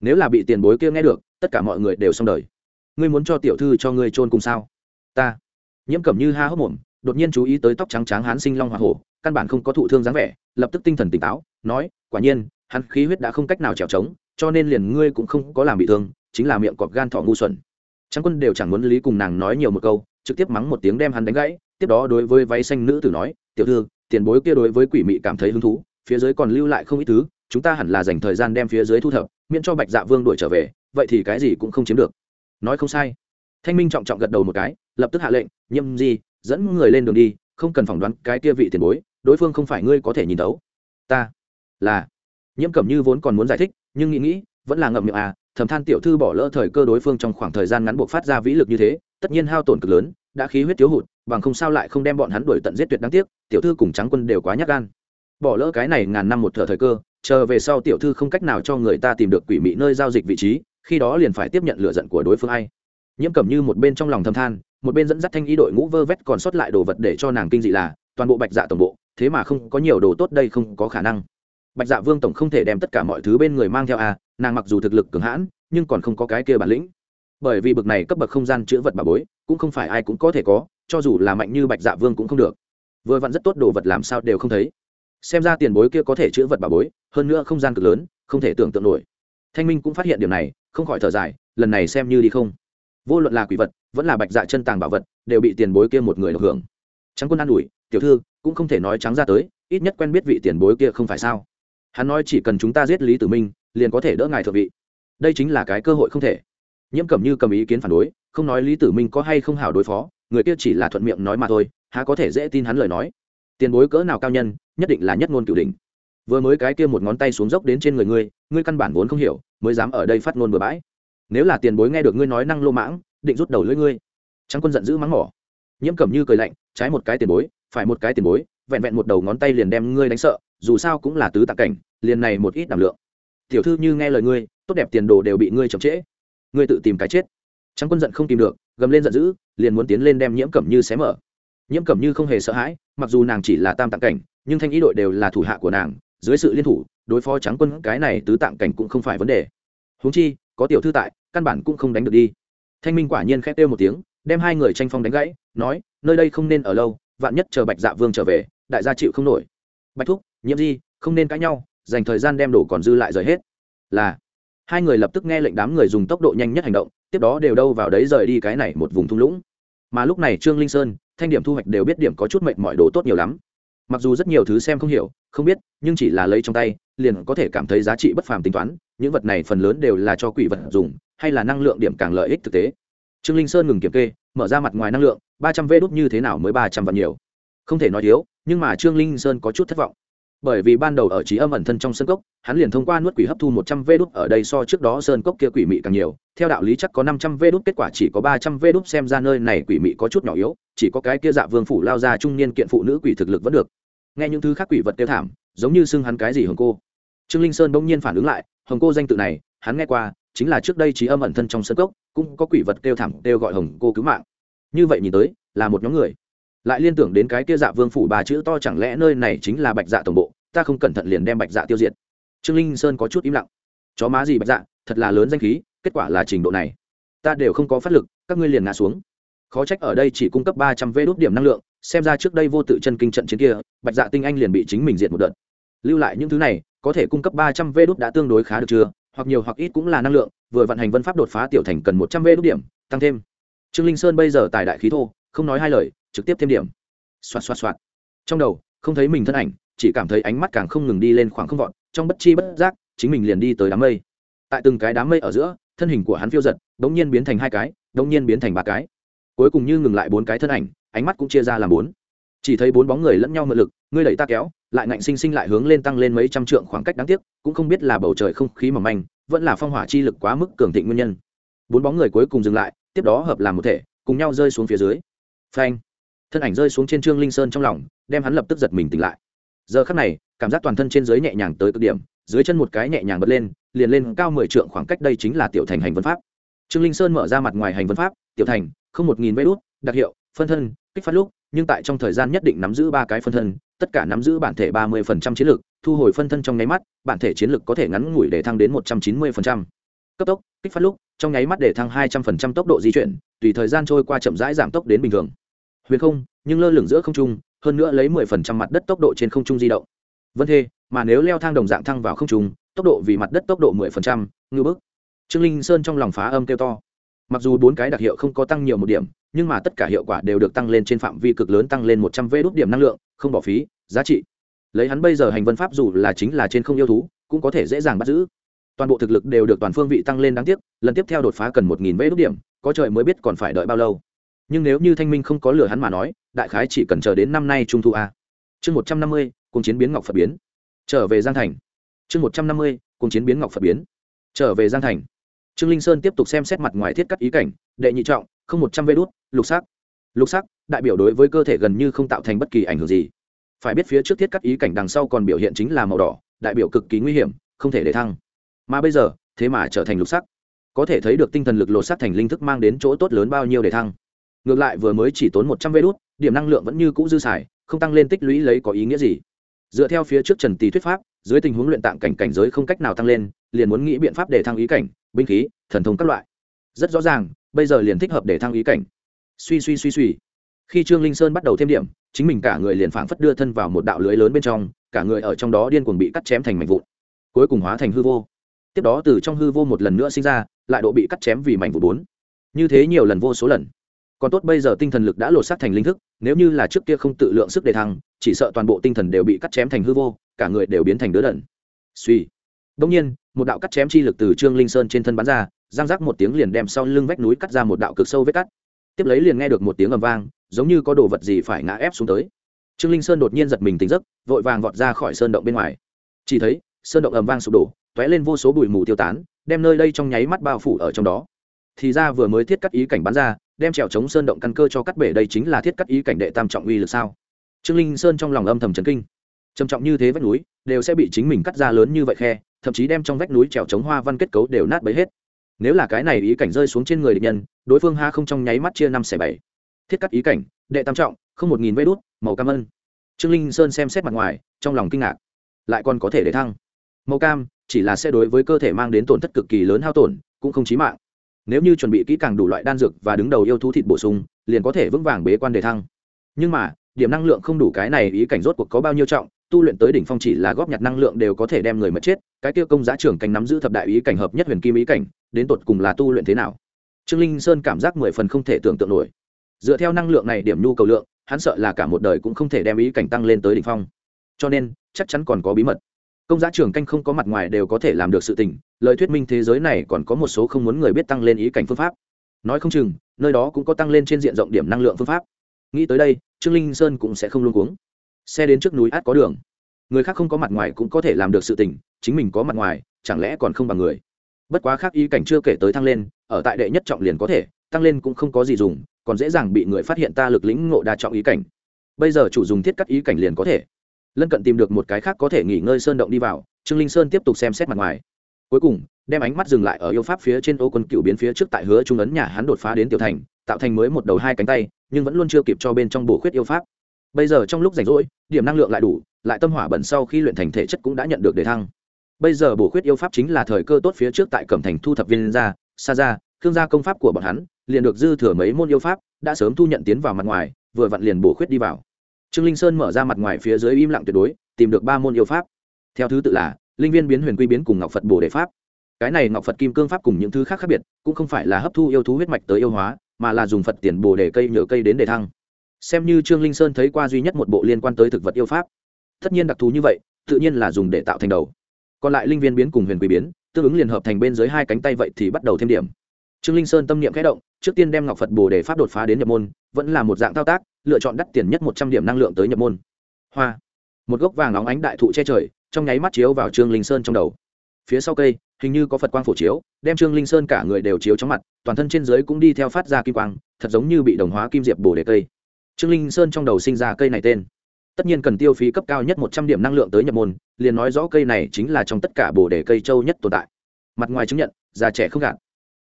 Nếu là bị tiền bối kia nghe được tất cả mọi người đều xong đời. Ngươi muốn cho tiểu thư cho ngươi trôn cùng sao? Ta. Nhiễm cẩm như ha hốc mồm đột nhiên chú ý tới tóc trắng trắng hắn sinh long hoa hổ căn bản không có thụ thương dáng vẻ lập tức tinh thần tỉnh táo nói quả nhiên hắn khí huyết đã không cách nào trèo trống cho nên liền ngươi cũng không có làm bị thương, chính là miệng cọp gan thọ ngu xuẩn. Trắng quân đều chẳng muốn lý cùng nàng nói nhiều một câu, trực tiếp mắng một tiếng đem hắn đánh gãy, tiếp đó đối với váy xanh nữ tử nói, tiểu thư, tiền bối kia đối với quỷ mị cảm thấy hứng thú, phía dưới còn lưu lại không ít thứ, chúng ta hẳn là dành thời gian đem phía dưới thu thập, miễn cho bạch dạ vương đuổi trở về, vậy thì cái gì cũng không chiếm được. Nói không sai. Thanh minh trọng trọng gật đầu một cái, lập tức hạ lệnh nhâm di dẫn người lên đường đi, không cần phỏng đoán cái kia vị tiền bối, đối phương không phải ngươi có thể nhìn tấu ta là nhiễm cẩm như vốn còn muốn giải thích nhưng nghĩ nghĩ, vẫn là ngậm miệng à thầm than tiểu thư bỏ lỡ thời cơ đối phương trong khoảng thời gian ngắn buộc phát ra vĩ lực như thế, tất nhiên hao tổn cực lớn, đã khí huyết thiếu hụt, bằng không sao lại không đem bọn hắn đuổi tận giết tuyệt đáng tiếc, tiểu thư cùng trắng quân đều quá nhát gan. Bỏ lỡ cái này ngàn năm một thợ thời cơ, chờ về sau tiểu thư không cách nào cho người ta tìm được quỷ mị nơi giao dịch vị trí, khi đó liền phải tiếp nhận lựa giận của đối phương ai. Nhiễm cầm như một bên trong lòng thầm than, một bên dẫn dắt thanh ý đội ngũ vơ vét còn sót lại đồ vật để cho nàng kinh dị là, toàn bộ bạch dạ tổng bộ, thế mà không có nhiều đồ tốt đây không có khả năng bạch dạ vương tổng không thể đem tất cả mọi thứ bên người mang theo à nàng mặc dù thực lực cường hãn, nhưng còn không có cái kia bản lĩnh. Bởi vì bực này cấp bậc không gian chữa vật bà bối, cũng không phải ai cũng có thể có, cho dù là mạnh như bạch dạ vương cũng không được. Vừa vặn rất tốt đồ vật làm sao đều không thấy. Xem ra tiền bối kia có thể chữa vật bà bối, hơn nữa không gian cực lớn, không thể tưởng tượng nổi. Thanh minh cũng phát hiện điểm này, không khỏi thở dài, lần này xem như đi không. Vô luận là quỷ vật, vẫn là bạch dạ chân tàng bảo vật, đều bị tiền bối kia một người được hưởng. Trắng quân an ủi, tiểu thư, cũng không thể nói trắng ra tới, ít nhất quen biết vị tiền bối kia không phải sao? Hắn nói chỉ cần chúng ta giết lý tử minh liền có thể đỡ ngài thượng vị đây chính là cái cơ hội không thể nhiễm cẩm như cầm ý kiến phản đối không nói lý tử minh có hay không hảo đối phó người kia chỉ là thuận miệng nói mà thôi há có thể dễ tin hắn lời nói tiền bối cỡ nào cao nhân nhất định là nhất ngôn cửu đỉnh vừa mới cái kia một ngón tay xuống dốc đến trên người ngươi ngươi căn bản vốn không hiểu mới dám ở đây phát ngôn bừa bãi nếu là tiền bối nghe được ngươi nói năng lô mãng định rút đầu lưỡi ngươi trắng quân giận dữ mắng mỏ nhiễm cẩm như cười lạnh trái một cái tiền bối phải một cái tiền bối vẹn vẹn một đầu ngón tay liền đem ngươi đánh sợ, dù sao cũng là tứ tạng cảnh, liền này một ít đảm lượng. Tiểu thư như nghe lời ngươi, tốt đẹp tiền đồ đều bị ngươi chậm trễ. Ngươi tự tìm cái chết. Trắng quân giận không tìm được, gầm lên giận dữ, liền muốn tiến lên đem nhiễm cẩm như xé mở. Nhiễm cẩm như không hề sợ hãi, mặc dù nàng chỉ là tam tạng cảnh, nhưng thanh ý đội đều là thủ hạ của nàng, dưới sự liên thủ, đối phó trắng quân cái này tứ tạng cảnh cũng không phải vấn đề. Huống chi, có tiểu thư tại, căn bản cũng không đánh được đi. Thanh minh quả nhiên khét kêu một tiếng, đem hai người tranh phong đánh gãy, nói, nơi đây không nên ở lâu, vạn nhất chờ bạch dạ vương trở về đại gia chịu không nổi. Bạch thúc, nhiễm di, không nên cãi nhau, dành thời gian đem đồ còn dư lại rời hết. Là. Hai người lập tức nghe lệnh đám người dùng tốc độ nhanh nhất hành động, tiếp đó đều đâu vào đấy rời đi cái này một vùng thung lũng. Mà lúc này trương linh sơn, thanh điểm thu hoạch đều biết điểm có chút mệnh mọi đồ tốt nhiều lắm. Mặc dù rất nhiều thứ xem không hiểu, không biết, nhưng chỉ là lấy trong tay, liền có thể cảm thấy giá trị bất phàm tính toán, những vật này phần lớn đều là cho quỷ vật dùng, hay là năng lượng điểm càng lợi ích thực tế. Trương linh sơn ngừng kiểm kê, mở ra mặt ngoài năng lượng, ba trăm vê đốt như thế nào mới ba trăm vạn nhiều? Không thể nói thiếu nhưng mà trương linh sơn có chút thất vọng. Bởi vì ban đầu ở trí âm ẩn thân trong sân cốc, hắn liền thông qua nuốt quỷ hấp thu một trăm vê đốt ở đây so trước đó sơn cốc kia quỷ mị càng nhiều. Theo đạo lý chắc có năm trăm vê đốt kết quả chỉ có ba trăm vê đốt xem ra nơi này quỷ mị có chút nhỏ yếu, chỉ có cái kia dạ vương phủ lao ra trung niên kiện phụ nữ quỷ thực lực vẫn được. Nghe những thứ khác quỷ vật tiêu thảm, giống như xưng hắn cái gì hồng cô. Trương linh sơn bỗng nhiên phản ứng lại, hồng cô danh tự này, hắn nghe qua, chính là trước đây trí âm ẩn thân trong sân cốc, cũng có quỷ vật kêu thảm kêu gọi hồng cô cứu mạng. Như vậy nhìn tới, là một nhóm người lại liên tưởng đến cái kia dạ vương phủ bà chữ to chẳng lẽ nơi này chính là bạch dạ tổng bộ, ta không cẩn thận liền đem bạch dạ tiêu diệt. Trương linh sơn có chút im lặng. Chó má gì bạch dạ thật là lớn danh khí, kết quả là trình độ này. Ta đều không có phát lực, các ngươi liền ngã xuống. Khó trách ở đây chỉ cung cấp ba trăm vê đốt điểm năng lượng, xem ra trước đây vô tự chân kinh trận chiến kia, bạch dạ tinh anh liền bị chính mình diệt một đợt. Lưu lại những thứ này, có thể cung cấp ba trăm vê đốt đã tương đối khá được chưa? Hoặc nhiều hoặc ít cũng là năng lượng, vừa vận hành vân pháp đột phá tiểu thành cần một trăm vê đốt điểm, tăng thêm. Trương linh sơn bây giờ tài đại khí thô, không nói hai lời trực tiếp thêm điểm. Xoạt xoạt xoạt. Trong đầu, không thấy mình thân ảnh, chỉ cảm thấy ánh mắt càng không ngừng đi lên khoảng không vọt, trong bất chi bất giác, chính mình liền đi tới đám mây. Tại từng cái đám mây ở giữa, thân hình của hắn phiêu giật, đống nhiên biến thành hai cái, đống nhiên biến thành ba cái. Cuối cùng như ngừng lại bốn cái thân ảnh, ánh mắt cũng chia ra làm bốn. Chỉ thấy bốn bóng người lẫn nhau mượn lực, ngươi đẩy ta kéo, lại ngạnh sinh sinh lại hướng lên tăng lên mấy trăm trượng khoảng cách đáng tiếc, cũng không biết là bầu trời không khí mỏng manh, vẫn là phong hỏa chi lực quá mức cường thịnh nguyên nhân. Bốn bóng người cuối cùng dừng lại, tiếp đó hợp làm một thể, cùng nhau rơi xuống phía dưới. Phanh thân ảnh rơi xuống trên trương linh sơn trong lòng, đem hắn lập tức giật mình tỉnh lại. Giờ khắc này, cảm giác toàn thân trên dưới nhẹ nhàng tới cực điểm, dưới chân một cái nhẹ nhàng bật lên, liền lên cao mười trượng khoảng cách đây chính là tiểu thành hành vân pháp. Trương linh sơn mở ra mặt ngoài hành vân pháp, tiểu thành, không một nghìn vê đốt đặc hiệu, phân thân, kích phát lúc, nhưng tại trong thời gian nhất định nắm giữ ba cái phân thân, tất cả nắm giữ bản thể ba mươi phần trăm chiến lược thu hồi phân thân trong nháy mắt, bản thể chiến lược có thể ngắn ngủi để thăng đến một trăm chín mươi phần trăm. Cấp tốc, kích phát lúc, trong nháy mắt để thăng hai trăm phần trăm tốc độ di chuyển, tùy thời gian trôi qua chậm rãi giảm tốc đến bình thường huyền không, nhưng lơ lửng giữa không trung, hơn nữa lấy mười phần trăm mặt đất tốc độ trên không trung di động. Vân thê, mà nếu leo thang đồng dạng thăng vào không trung, tốc độ vì mặt đất tốc độ mười phần trăm, ngư bức. Trương linh sơn trong lòng phá âm kêu to. Mặc dù bốn cái đặc hiệu không có tăng nhiều một điểm, nhưng mà tất cả hiệu quả đều được tăng lên trên phạm vi cực lớn tăng lên một trăm vê đốt điểm năng lượng, không bỏ phí, giá trị. Lấy hắn bây giờ hành vân pháp dù là chính là trên không yêu thú, cũng có thể dễ dàng bắt giữ. Toàn bộ thực lực đều được toàn phương vị tăng lên đáng tiếc, lần tiếp theo đột phá cần một nghìn vê đốt điểm, có trời mới biết còn phải đợi bao lâu nhưng nếu như thanh minh không có lừa hắn mà nói, đại khái chỉ cần chờ đến năm nay trung thu a. Chương một trăm năm mươi cùng chiến biến ngọc phật biến. Trở về giang thành. Chương một trăm năm mươi cùng chiến biến ngọc phật biến. Trở về giang thành. Trương linh sơn tiếp tục xem xét mặt ngoài thiết cắt ý cảnh, đệ nhị trọng, không một trăm vê đốt lục sắc. Lục sắc, đại biểu đối với cơ thể gần như không tạo thành bất kỳ ảnh hưởng gì. Phải biết phía trước thiết cắt ý cảnh đằng sau còn biểu hiện chính là màu đỏ, đại biểu cực kỳ nguy hiểm, không thể để thăng. Mà bây giờ, thế mà trở thành lục sắc. Có thể thấy được tinh thần lực lột sắc thành linh thức mang đến chỗ tốt lớn bao nhiêu để thăng ngược lại vừa mới chỉ tốn một trăm vê đốt điểm năng lượng vẫn như cũ dư xài, không tăng lên tích lũy lấy có ý nghĩa gì. Dựa theo phía trước trần tý thuyết pháp, dưới tình huống luyện tạng cảnh cảnh giới không cách nào tăng lên, liền muốn nghĩ biện pháp để thăng ý cảnh, binh khí, thần thông các loại. Rất rõ ràng, bây giờ liền thích hợp để thăng ý cảnh. Suy suy suy suy. Khi trương linh sơn bắt đầu thêm điểm, chính mình cả người liền phảng phất đưa thân vào một đạo lưới lớn bên trong, cả người ở trong đó điên cuồng bị cắt chém thành mảnh vụn. Cuối cùng hóa thành hư vô. Tiếp đó từ trong hư vô một lần nữa sinh ra, lại độ bị cắt chém vì mảnh vụn bốn. Như thế nhiều lần vô số lần còn tốt bây giờ tinh thần lực đã lột xác thành linh thức, nếu như là trước kia không tự lượng sức đề thăng, chỉ sợ toàn bộ tinh thần đều bị cắt chém thành hư vô, cả người đều biến thành đứa đần. Suy. Đông nhiên, một đạo cắt chém chi lực từ trương linh sơn trên thân bắn ra giang rác một tiếng liền đem sau lưng vách núi cắt ra một đạo cực sâu vết cắt. Tiếp lấy liền nghe được một tiếng ầm vang, giống như có đồ vật gì phải ngã ép xuống tới. Trương linh sơn đột nhiên giật mình tỉnh giấc, vội vàng vọt ra khỏi sơn động bên ngoài. Chỉ thấy, sơn động ầm vang sụp đổ t ó é lên vô số bụi mù tiêu tán, đem nơi đây trong nháy mắt bao phủ ở trong đó. Thì ra vừa mới thiết cắt ý cảnh bắn ra đem trèo chống sơn động căn cơ cho cắt bể đây chính là thiết cắt ý cảnh đệ tam trọng uy lực sao? Trương linh sơn trong lòng âm thầm trấn kinh. Trầm trọng như thế vách núi, đều sẽ bị chính mình cắt ra lớn như vậy khe, thậm chí đem trong vách núi trèo chống hoa văn kết cấu đều nát bấy hết. Nếu là cái này ý cảnh rơi xuống trên người địch nhân, đối phương ha không trong nháy mắt chia năm xẻ bảy. Thiết cắt ý cảnh, đệ tam trọng, không một nghìn vây đốt màu cam ân. Trương linh sơn xem xét mặt ngoài, trong lòng kinh ngạc. Lại còn có thể để thăng. Màu cam, chỉ là sẽ đối với cơ thể mang đến tổn thất cực kỳ lớn hao tổn, cũng không chí mạng nếu như chuẩn bị kỹ càng đủ loại đan dược và đứng đầu yêu thú thịt bổ sung, liền có thể vững vàng bế quan đề thăng. Nhưng mà, điểm năng lượng không đủ cái này ý cảnh rốt cuộc có bao nhiêu trọng, tu luyện tới đỉnh phong chỉ là góp nhặt năng lượng đều có thể đem người mất chết, cái kia công giá trưởng cảnh nắm giữ thập đại ý cảnh hợp nhất huyền kim ý cảnh, đến tột cùng là tu luyện thế nào? Trương linh sơn cảm giác mười phần không thể tưởng tượng nổi. Dựa theo năng lượng này điểm nhu cầu lượng, hắn sợ là cả một đời cũng không thể đem ý cảnh tăng lên tới đỉnh phong. Cho nên, chắc chắn còn có bí mật công giá trưởng canh không có mặt ngoài đều có thể làm được sự tình, lời thuyết minh thế giới này còn có một số không muốn người biết tăng lên ý cảnh phương pháp. Nói không chừng, nơi đó cũng có tăng lên trên diện rộng điểm năng lượng phương pháp. Nghĩ tới đây, trương linh sơn cũng sẽ không luôn cuống. Xe đến trước núi át có đường. Người khác không có mặt ngoài cũng có thể làm được sự tình, chính mình có mặt ngoài, chẳng lẽ còn không bằng người? Bất quá khác ý cảnh chưa kể tới thăng lên, ở tại đệ nhất trọng liền có thể, tăng lên cũng không có gì dùng, còn dễ dàng bị người phát hiện ta lực lĩnh ngộ đa trọng ý cảnh. Bây giờ chủ dùng thiết cắt ý cảnh liền có thể lân cận tìm được một cái khác có thể nghỉ ngơi sơn động đi vào, trương linh sơn tiếp tục xem xét mặt ngoài. Cuối cùng, đem ánh mắt dừng lại ở yêu pháp phía trên ô quân cựu biến phía trước tại hứa trung ấn nhà hắn đột phá đến tiểu thành, tạo thành mới một đầu hai cánh tay, nhưng vẫn luôn chưa kịp cho bên trong bổ khuyết yêu pháp. Bây giờ trong lúc rảnh rỗi, điểm năng lượng lại đủ, lại tâm hỏa bẩn sau khi luyện thành thể chất cũng đã nhận được đề thăng. Bây giờ bổ khuyết yêu pháp chính là thời cơ tốt phía trước tại cẩm thành thu thập viên gia sa gia thương gia công pháp của bọn hắn, liền được dư thừa mấy môn yêu pháp, đã sớm thu nhận tiến vào mặt ngoài, vừa vặn liền bổ khuyết đi vào trương linh sơn mở ra mặt ngoài phía dưới im lặng tuyệt đối, tìm được ba môn yêu pháp. Theo thứ tự là, linh viên biến huyền quy biến cùng ngọc phật bồ đề pháp. Cái này ngọc phật kim cương pháp cùng những thứ khác khác biệt, cũng không phải là hấp thu yêu thú huyết mạch tới yêu hóa, mà là dùng phật tiền bồ đề cây nhựa cây đến để thăng. Xem như trương linh sơn thấy qua duy nhất một bộ liên quan tới thực vật yêu pháp. Tất nhiên đặc thù như vậy, tự nhiên là dùng để tạo thành đầu. Còn lại linh viên biến cùng huyền quy biến, tương ứng liền hợp thành bên dưới hai cánh tay vậy thì bắt đầu thêm điểm trương linh sơn tâm niệm khẽ động, trước tiên đem ngọc phật bồ đề pháp đột phá đến nhập môn, vẫn là một dạng thao tác, lựa chọn đắt tiền nhất một trăm điểm năng lượng tới nhập môn. Hoa. Một gốc vàng óng ánh đại thụ che trời, trong nháy mắt chiếu vào trương linh sơn trong đầu. Phía sau cây, hình như có phật quang phổ chiếu, đem trương linh sơn cả người đều chiếu trong mặt, toàn thân trên dưới cũng đi theo phát ra kim quang, thật giống như bị đồng hóa kim diệp bồ đề cây. Trương linh sơn trong đầu sinh ra cây này tên. Tất nhiên cần tiêu phí cấp cao nhất một trăm điểm năng lượng tới nhập môn, liền nói rõ cây này chính là trong tất cả bồ đề cây châu nhất tồn tại. Mặt ngoài chứng nhận, già trẻ không gạt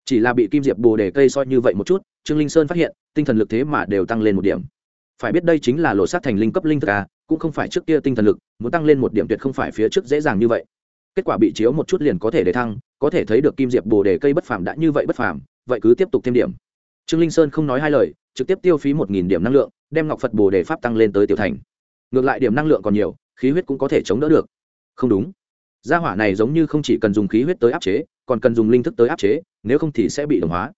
chỉ là bị kim diệp bồ đề cây soi như vậy một chút, trương linh sơn phát hiện, tinh thần lực thế mà đều tăng lên một điểm. Phải biết đây chính là lộ sát thành linh cấp linh thức à cũng không phải trước kia tinh thần lực, muốn tăng lên một điểm tuyệt không phải phía trước dễ dàng như vậy. Kết quả bị chiếu một chút liền có thể để thăng, có thể thấy được kim diệp bồ đề cây bất phàm đã như vậy bất phàm, vậy cứ tiếp tục thêm điểm. Trương linh sơn không nói hai lời, trực tiếp tiêu phí một nghìn điểm năng lượng, đem ngọc phật bồ đề pháp tăng lên tới tiểu thành. Ngược lại điểm năng lượng còn nhiều, khí huyết cũng có thể chống đỡ được. Không đúng. Gia hỏa này giống như không chỉ cần dùng khí huyết tới áp chế, còn cần dùng linh thức tới áp chế nếu không thì sẽ bị đồng hóa.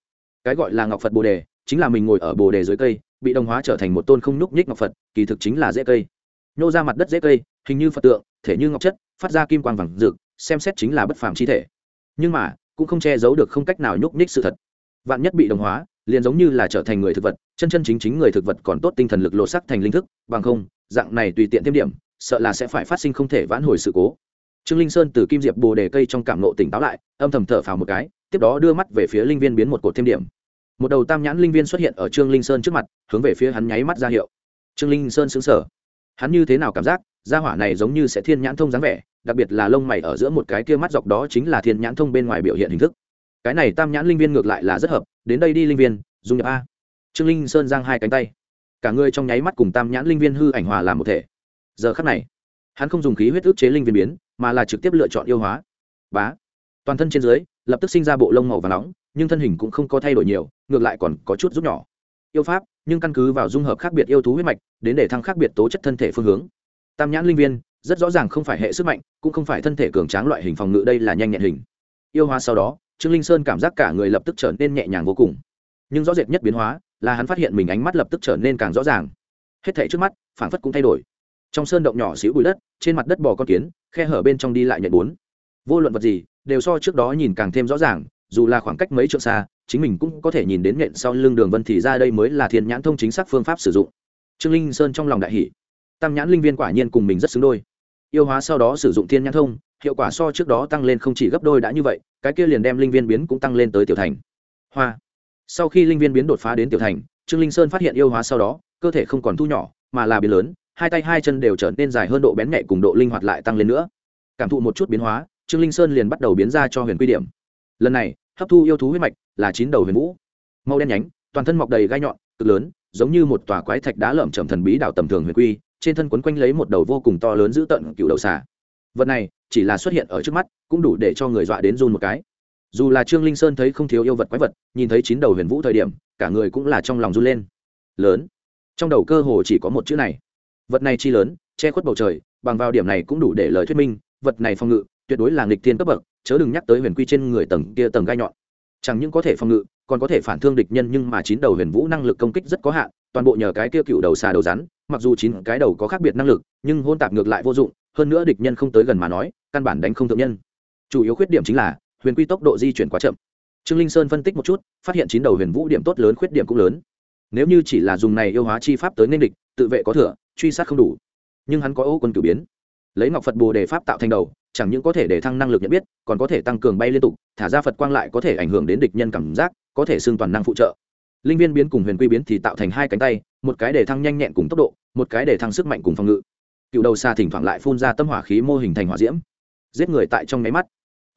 Cái gọi là ngọc phật bồ đề chính là mình ngồi ở bồ đề dưới cây, bị đồng hóa trở thành một tôn không nhúc nhích ngọc phật, kỳ thực chính là dễ cây. Nhô ra mặt đất dễ cây, hình như phật tượng, thể như ngọc chất, phát ra kim quang vàng rực, xem xét chính là bất phàm chi thể. Nhưng mà, cũng không che giấu được không cách nào nhúc nhích sự thật. Vạn nhất bị đồng hóa, liền giống như là trở thành người thực vật, chân chân chính chính người thực vật còn tốt tinh thần lực lộ sắc thành linh thức, bằng không, dạng này tùy tiện thêm điểm, sợ là sẽ phải phát sinh không thể vãn hồi sự cố. Trương linh sơn từ kim diệp bồ đề cây trong cảm nộ tỉnh táo lại, âm thầm thở phào một cái tiếp đó đưa mắt về phía linh viên biến một cột thêm điểm. Một đầu tam nhãn linh viên xuất hiện ở trương linh sơn trước mặt, hướng về phía hắn nháy mắt ra hiệu. Trương linh sơn xứng sở hắn như thế nào cảm giác, gia hỏa này giống như sẽ thiên nhãn thông dáng vẻ, đặc biệt là lông mày ở giữa một cái kia mắt dọc đó chính là thiên nhãn thông bên ngoài biểu hiện hình thức. Cái này tam nhãn linh viên ngược lại là rất hợp, đến đây đi linh viên dùng nhập a. Trương linh sơn giang hai cánh tay. Cả người trong nháy mắt cùng tam nhãn linh viên hư ảnh hòa làm một thể. Giờ khắc này, hắn không dùng khí huyết ức chế linh viên biến, mà là trực tiếp lựa chọn yêu hóa. Bá. Toàn thân trên dưới lập tức sinh ra bộ lông màu và nóng, nhưng thân hình cũng không có thay đổi nhiều, ngược lại còn có chút giúp nhỏ. Yêu pháp, nhưng căn cứ vào dung hợp khác biệt yêu thú huyết mạch, đến để thăng khác biệt tố chất thân thể phương hướng. Tam nhãn linh viên, rất rõ ràng không phải hệ sức mạnh, cũng không phải thân thể cường tráng loại hình phòng ngự đây là nhanh nhẹn hình. Yêu hóa sau đó, trương linh sơn cảm giác cả người lập tức trở nên nhẹ nhàng vô cùng. Nhưng rõ rệt nhất biến hóa là hắn phát hiện mình ánh mắt lập tức trở nên càng rõ ràng. Hết thảy trước mắt, phảng phất cũng thay đổi. Trong sơn động nhỏ xíu bụi đất, trên mặt đất bò con kiến, khe hở bên trong đi lại nhận bốn. Vô luận vật gì đều so trước đó nhìn càng thêm rõ ràng, dù là khoảng cách mấy trượng xa, chính mình cũng có thể nhìn đến nhện sau lưng đường vân thì ra đây mới là thiên nhãn thông chính xác phương pháp sử dụng. Trương linh sơn trong lòng đại hỷ tam nhãn linh viên quả nhiên cùng mình rất xứng đôi. Yêu hóa sau đó sử dụng thiên nhãn thông, hiệu quả so trước đó tăng lên không chỉ gấp đôi đã như vậy, cái kia liền đem linh viên biến cũng tăng lên tới tiểu thành. Hoa. Sau khi linh viên biến đột phá đến tiểu thành, trương linh sơn phát hiện yêu hóa sau đó, cơ thể không còn thu nhỏ, mà là biến lớn, hai tay hai chân đều trở nên dài hơn độ bén nhạy cùng độ linh hoạt lại tăng lên nữa. Cảm thụ một chút biến hóa trương linh sơn liền bắt đầu biến ra cho huyền quy điểm. Lần này, hấp thu yêu thú huyết mạch là chín đầu huyền vũ. Màu đen nhánh, toàn thân mọc đầy gai nhọn, cực lớn, giống như một tòa quái thạch đá lởm chởm thần bí đảo tầm thường huyền quy, trên thân quấn quanh lấy một đầu vô cùng to lớn giữ tận cựu đầu xà. Vật này, chỉ là xuất hiện ở trước mắt, cũng đủ để cho người dọa đến run một cái. Dù là trương linh sơn thấy không thiếu yêu vật quái vật, nhìn thấy chín đầu huyền vũ thời điểm, cả người cũng là trong lòng run lên. Lớn. Trong đầu cơ hồ chỉ có một chữ này. Vật này chi lớn, che khuất bầu trời, bằng vào điểm này cũng đủ để lời thuyết minh, vật này phòng ngự tuyệt đối là nghịch thiên cấp bậc, chớ đừng nhắc tới huyền quy trên người tầng kia tầng gai nhọn. Chẳng những có thể phòng ngự, còn có thể phản thương địch nhân nhưng mà chín đầu huyền vũ năng lực công kích rất có hạn, toàn bộ nhờ cái kia cựu đầu xà đầu rắn, mặc dù chín cái đầu có khác biệt năng lực, nhưng hôn tạp ngược lại vô dụng, hơn nữa địch nhân không tới gần mà nói, căn bản đánh không thượng nhân. Chủ yếu khuyết điểm chính là, huyền quy tốc độ di chuyển quá chậm. Trương linh sơn phân tích một chút, phát hiện chín đầu huyền vũ điểm tốt lớn khuyết điểm cũng lớn. Nếu như chỉ là dùng này yêu hóa chi pháp tới nên địch, tự vệ có thừa, truy sát không đủ. Nhưng hắn có ô quân cử biến. Lấy ngọc phật bồ đề pháp tạo thành đầu chẳng những có thể để thăng năng lực nhận biết, còn có thể tăng cường bay liên tục, thả ra phật quang lại có thể ảnh hưởng đến địch nhân cảm giác, có thể xương toàn năng phụ trợ. Linh viên biến cùng huyền quy biến thì tạo thành hai cánh tay, một cái để thăng nhanh nhẹn cùng tốc độ, một cái để thăng sức mạnh cùng phòng ngự. Cựu đầu xa thỉnh thoảng lại phun ra tâm hỏa khí mô hình thành hỏa diễm, giết người tại trong máy mắt.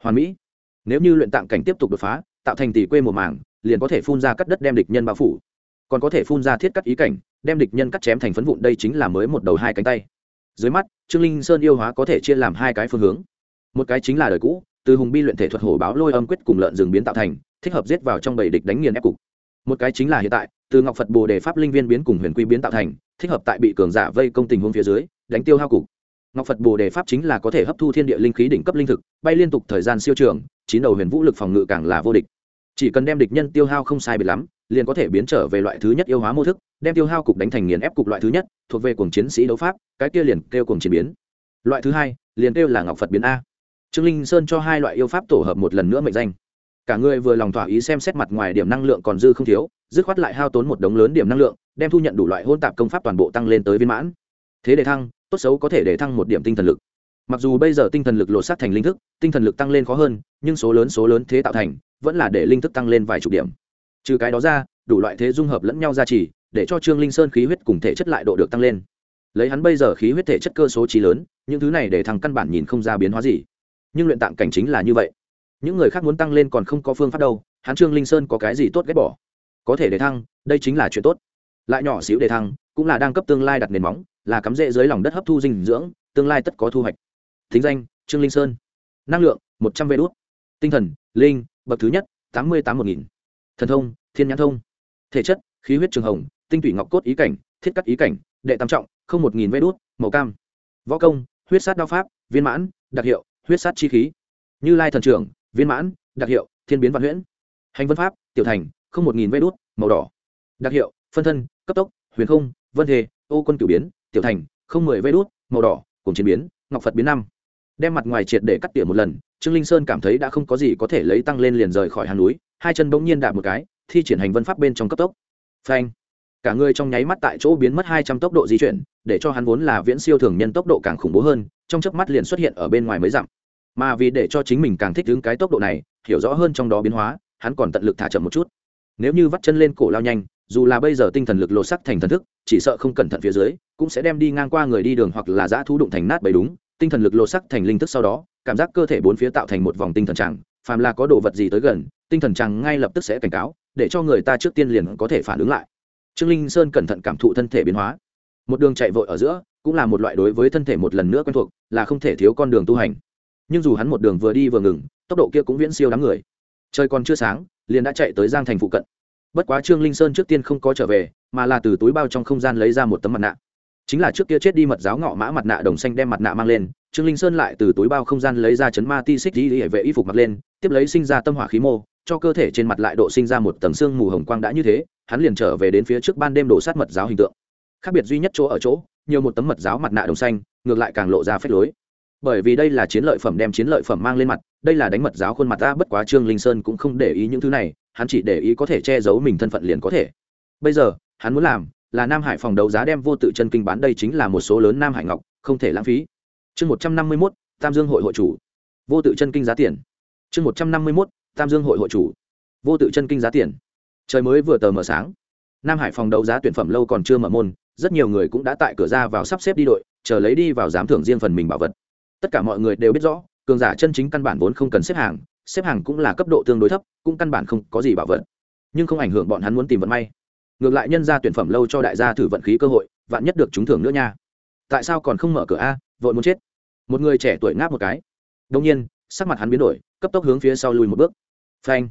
Hoàn mỹ. Nếu như luyện tạng cảnh tiếp tục đột phá, tạo thành tỷ quê một màng, liền có thể phun ra cắt đất đem địch nhân bao phủ. Còn có thể phun ra thiết cắt ý cảnh, đem địch nhân cắt chém thành phấn vụn, đây chính là mới một đầu hai cánh tay dưới mắt, trương linh sơn yêu hóa có thể chia làm hai cái phương hướng. Một cái chính là đời cũ, từ hùng bi luyện thể thuật hổ báo lôi âm quyết cùng lợn rừng biến tạo thành, thích hợp giết vào trong bầy địch đánh nghiền ép cục. Một cái chính là hiện tại, từ ngọc phật bồ đề pháp linh viên biến cùng huyền quy biến tạo thành, thích hợp tại bị cường giả vây công tình huống phía dưới, đánh tiêu hao cục. Ngọc phật bồ đề pháp chính là có thể hấp thu thiên địa linh khí đỉnh cấp linh thực, bay liên tục thời gian siêu trường, chín đầu huyền vũ lực phòng ngự càng là vô địch chỉ cần đem địch nhân tiêu hao không sai biệt lắm, liền có thể biến trở về loại thứ nhất yêu hóa mô thức, đem tiêu hao cục đánh thành nghiền ép cục loại thứ nhất, thuộc về cuồng chiến sĩ đấu pháp, cái kia liền kêu cuồng chiến biến. Loại thứ hai, liền kêu là ngọc phật biến a. Trương linh sơn cho hai loại yêu pháp tổ hợp một lần nữa mệnh danh. Cả người vừa lòng thỏa ý xem xét mặt ngoài điểm năng lượng còn dư không thiếu, dứt khoát lại hao tốn một đống lớn điểm năng lượng, đem thu nhận đủ loại hôn tạp công pháp toàn bộ tăng lên tới viên mãn. Thế để thăng, tốt xấu có thể để thăng một điểm tinh thần lực. Mặc dù bây giờ tinh thần lực lột sát thành linh thức, tinh thần lực tăng lên khó hơn, nhưng số lớn số lớn thế tạo thành vẫn là để linh thức tăng lên vài chục điểm. Trừ cái đó ra, đủ loại thế dung hợp lẫn nhau ra chỉ để cho trương linh sơn khí huyết cùng thể chất lại độ được tăng lên. Lấy hắn bây giờ khí huyết thể chất cơ số trí lớn, những thứ này để thằng căn bản nhìn không ra biến hóa gì. Nhưng luyện tạng cảnh chính là như vậy. Những người khác muốn tăng lên còn không có phương pháp đâu, hắn trương linh sơn có cái gì tốt ghét bỏ? Có thể để thăng, đây chính là chuyện tốt. Lại nhỏ xíu để thăng, cũng là đang cấp tương lai đặt nền móng, là cắm rễ dưới lòng đất hấp thu dinh dưỡng, tương lai tất có thu hoạch. Thính danh, trương linh sơn. Năng lượng, một trăm vê đốt tinh thần, linh bậc thứ nhất, tám mươi tám một nghìn. Thần thông, thiên nhãn thông. Thể chất, khí huyết trường hồng, tinh thủy ngọc cốt ý cảnh, thiết cắt ý cảnh, đệ tam trọng, không một nghìn vê đốt màu cam. Võ công, huyết sát đao pháp, viên mãn, đặc hiệu, huyết sát chi khí. Như lai thần trưởng, viên mãn, đặc hiệu, thiên biến văn huyễn. Hành vân pháp, tiểu thành, không một nghìn vê đốt màu đỏ. Đặc hiệu, phân thân, cấp tốc, huyền không, vân thề, ô quân cửu biến, tiểu thành, không mười vê đốt màu đỏ cùng chiến biến, ngọc phật biến năm đem mặt ngoài triệt để cắt tỉa một lần, trương linh sơn cảm thấy đã không có gì có thể lấy tăng lên liền rời khỏi hàn núi, hai chân bỗng nhiên đạp một cái, thi triển hành vân pháp bên trong cấp tốc. Phanh! Cả người trong nháy mắt tại chỗ biến mất hai trăm tốc độ di chuyển, để cho hắn vốn là viễn siêu thường nhân tốc độ càng khủng bố hơn, trong chớp mắt liền xuất hiện ở bên ngoài mới dặm. Mà vì để cho chính mình càng thích ứng cái tốc độ này, hiểu rõ hơn trong đó biến hóa, hắn còn tận lực thả chậm một chút. Nếu như vắt chân lên cổ lao nhanh, dù là bây giờ tinh thần lực lột sắc thành thần thức, chỉ sợ không cẩn thận phía dưới, cũng sẽ đem đi ngang qua người đi đường hoặc là giã thú đụng thành nát bầy đúng tinh thần lực lộ sắc thành linh thức sau đó, cảm giác cơ thể bốn phía tạo thành một vòng tinh thần tràng, phàm là có đồ vật gì tới gần, tinh thần tràng ngay lập tức sẽ cảnh cáo, để cho người ta trước tiên liền có thể phản ứng lại. Trương linh sơn cẩn thận cảm thụ thân thể biến hóa. Một đường chạy vội ở giữa, cũng là một loại đối với thân thể một lần nữa quen thuộc, là không thể thiếu con đường tu hành. Nhưng dù hắn một đường vừa đi vừa ngừng, tốc độ kia cũng viễn siêu đám người. Trời còn chưa sáng, liền đã chạy tới giang thành phụ cận. Bất quá trương linh sơn trước tiên không có trở về, mà là từ túi bao trong không gian lấy ra một tấm mặt nạ chính là trước kia chết đi mật giáo ngọ mã mặt nạ đồng xanh đem mặt nạ mang lên, trương linh sơn lại từ túi bao không gian lấy ra chấn ma ti xích đi hệ vệ y phục mặc lên, tiếp lấy sinh ra tâm hỏa khí mô, cho cơ thể trên mặt lại độ sinh ra một tầng xương mù hồng quang đã như thế, hắn liền trở về đến phía trước ban đêm đổ sát mật giáo hình tượng. Khác biệt duy nhất chỗ ở chỗ, nhiều một tấm mật giáo mặt nạ đồng xanh, ngược lại càng lộ ra phép lối. Bởi vì đây là chiến lợi phẩm đem chiến lợi phẩm mang lên mặt, đây là đánh mật giáo khuôn mặt ta bất quá trương linh sơn cũng không để ý những thứ này, hắn chỉ để ý có thể che giấu mình thân phận liền có thể. Bây giờ, hắn muốn làm là nam hải phòng đấu giá đem vô tự chân kinh bán đây chính là một số lớn nam hải ngọc, không thể lãng phí. Chương một trăm năm mươi mốt, tam dương hội hội chủ. Vô tự chân kinh giá tiền. Chương một trăm năm mươi mốt, tam dương hội hội chủ. Vô tự chân kinh giá tiền. Trời mới vừa tờ mờ sáng. Nam hải phòng đấu giá tuyển phẩm lâu còn chưa mở môn, rất nhiều người cũng đã tại cửa ra vào sắp xếp đi đội, chờ lấy đi vào giám thưởng riêng phần mình bảo vật. Tất cả mọi người đều biết rõ, cường giả chân chính căn bản vốn không cần xếp hàng xếp hàng cũng là cấp độ tương đối thấp, cũng căn bản không có gì bảo vật. Nhưng không ảnh hưởng bọn hắn muốn tìm vận may ngược lại nhân ra tuyển phẩm lâu cho đại gia thử vận khí cơ hội, vạn nhất được trúng thưởng nữa nha. Tại sao còn không mở cửa a? Vội muốn chết. Một người trẻ tuổi ngáp một cái. Đông nhiên, sắc mặt hắn biến đổi, cấp tốc hướng phía sau lùi một bước. Phanh.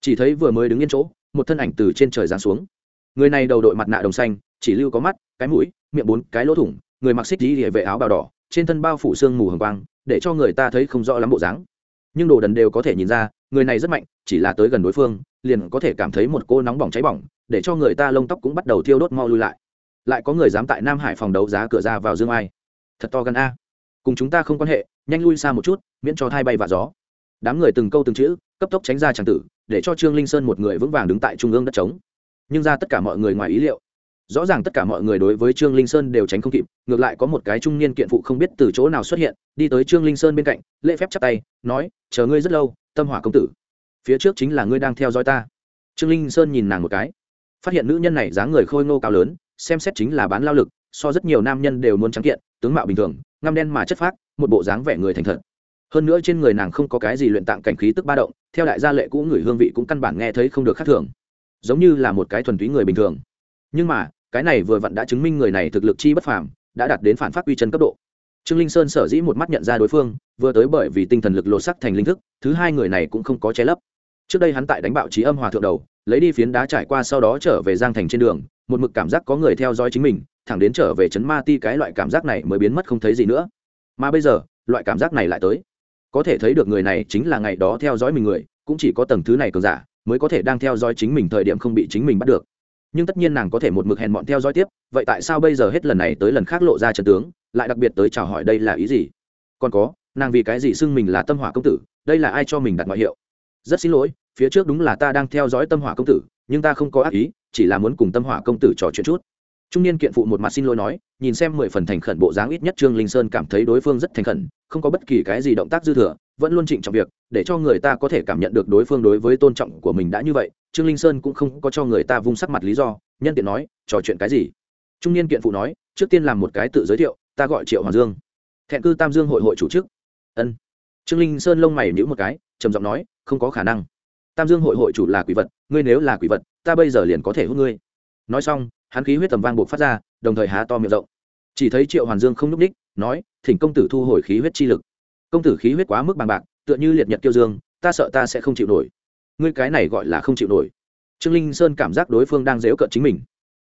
Chỉ thấy vừa mới đứng yên chỗ, một thân ảnh từ trên trời giáng xuống. Người này đầu đội mặt nạ đồng xanh, chỉ lưu có mắt, cái mũi, miệng bốn cái lỗ thủng, người mặc xích dí địa vệ áo bào đỏ, trên thân bao phủ sương mù hồng quang, để cho người ta thấy không rõ lắm bộ dáng. Nhưng đồ đần đều có thể nhìn ra, người này rất mạnh, chỉ là tới gần đối phương, liền có thể cảm thấy một cô nóng bỏng cháy bỏng để cho người ta lông tóc cũng bắt đầu thiêu đốt mau lui lại. Lại có người dám tại nam hải phòng đấu giá cửa ra vào dương ai. Thật to gần a. Cùng chúng ta không quan hệ, nhanh lui xa một chút, miễn cho thai bay và gió. Đám người từng câu từng chữ, cấp tốc tránh ra tràng tử, để cho trương linh sơn một người vững vàng đứng tại trung ương đất trống. Nhưng ra tất cả mọi người ngoài ý liệu. Rõ ràng tất cả mọi người đối với trương linh sơn đều tránh không kịp, ngược lại có một cái trung niên kiện phụ không biết từ chỗ nào xuất hiện, đi tới trương linh sơn bên cạnh, lễ phép chắp tay, nói, chờ ngươi rất lâu, tâm hỏa công tử. Phía trước chính là ngươi đang theo dõi ta. Trương linh sơn nhìn nàng một cái phát hiện nữ nhân này dáng người khôi ngô cao lớn, xem xét chính là bán lao lực, so rất nhiều nam nhân đều muốn trắng kiện, tướng mạo bình thường, ngăm đen mà chất phác, một bộ dáng vẻ người thành thật. Hơn nữa trên người nàng không có cái gì luyện tạng cảnh khí tức ba động, theo đại gia lệ cũ người hương vị cũng căn bản nghe thấy không được khác thường. Giống như là một cái thuần túy người bình thường. Nhưng mà, cái này vừa vặn đã chứng minh người này thực lực chi bất phàm, đã đạt đến phản phát uy chân cấp độ. Trương linh sơn sở dĩ một mắt nhận ra đối phương, vừa tới bởi vì tinh thần lực lột sắc thành linh thức, thứ hai người này cũng không có che lấp. Trước đây hắn tại đánh bạo trí âm hòa thượng đầu lấy đi phiến đá trải qua sau đó trở về giang thành trên đường, một mực cảm giác có người theo dõi chính mình, thẳng đến trở về chấn ma ti cái loại cảm giác này mới biến mất không thấy gì nữa. Mà bây giờ, loại cảm giác này lại tới. Có thể thấy được người này chính là ngày đó theo dõi mình người, cũng chỉ có tầng thứ này cường giả mới có thể đang theo dõi chính mình thời điểm không bị chính mình bắt được. Nhưng tất nhiên nàng có thể một mực hèn bọn theo dõi tiếp, vậy tại sao bây giờ hết lần này tới lần khác lộ ra trận tướng, lại đặc biệt tới chào hỏi đây là ý gì? Còn có, nàng vì cái gì xưng mình là tâm hỏa công tử, đây là ai cho mình đặt ngoại hiệu? Rất xin lỗi phía trước đúng là ta đang theo dõi tâm hỏa công tử, nhưng ta không có ác ý, chỉ là muốn cùng tâm hỏa công tử trò chuyện chút. Trung niên kiện phụ một mặt xin lỗi nói, nhìn xem mười phần thành khẩn bộ dáng ít nhất trương linh sơn cảm thấy đối phương rất thành khẩn, không có bất kỳ cái gì động tác dư thừa, vẫn luôn trịnh trọng việc, để cho người ta có thể cảm nhận được đối phương đối với tôn trọng của mình đã như vậy, trương linh sơn cũng không có cho người ta vung sắc mặt lý do, nhân tiện nói, trò chuyện cái gì? Trung niên kiện phụ nói, trước tiên làm một cái tự giới thiệu, ta gọi triệu hoàng dương. Thẹn cư tam dương hội hội chủ chức. Ân. Trương linh sơn lông mày nhữ một cái, trầm giọng nói, không có khả năng tam dương hội hội chủ là quỷ vật, ngươi nếu là quỷ vật, ta bây giờ liền có thể hút ngươi. Nói xong, hắn khí huyết tầm vang buộc phát ra, đồng thời há to miệng rộng. Chỉ thấy triệu hoàn dương không nhúc ních nói, thỉnh công tử thu hồi khí huyết chi lực. Công tử khí huyết quá mức bằng bạc, tựa như liệt nhật kiêu dương, ta sợ ta sẽ không chịu nổi. Ngươi cái này gọi là không chịu nổi. Trương linh sơn cảm giác đối phương đang dếu cợt chính mình.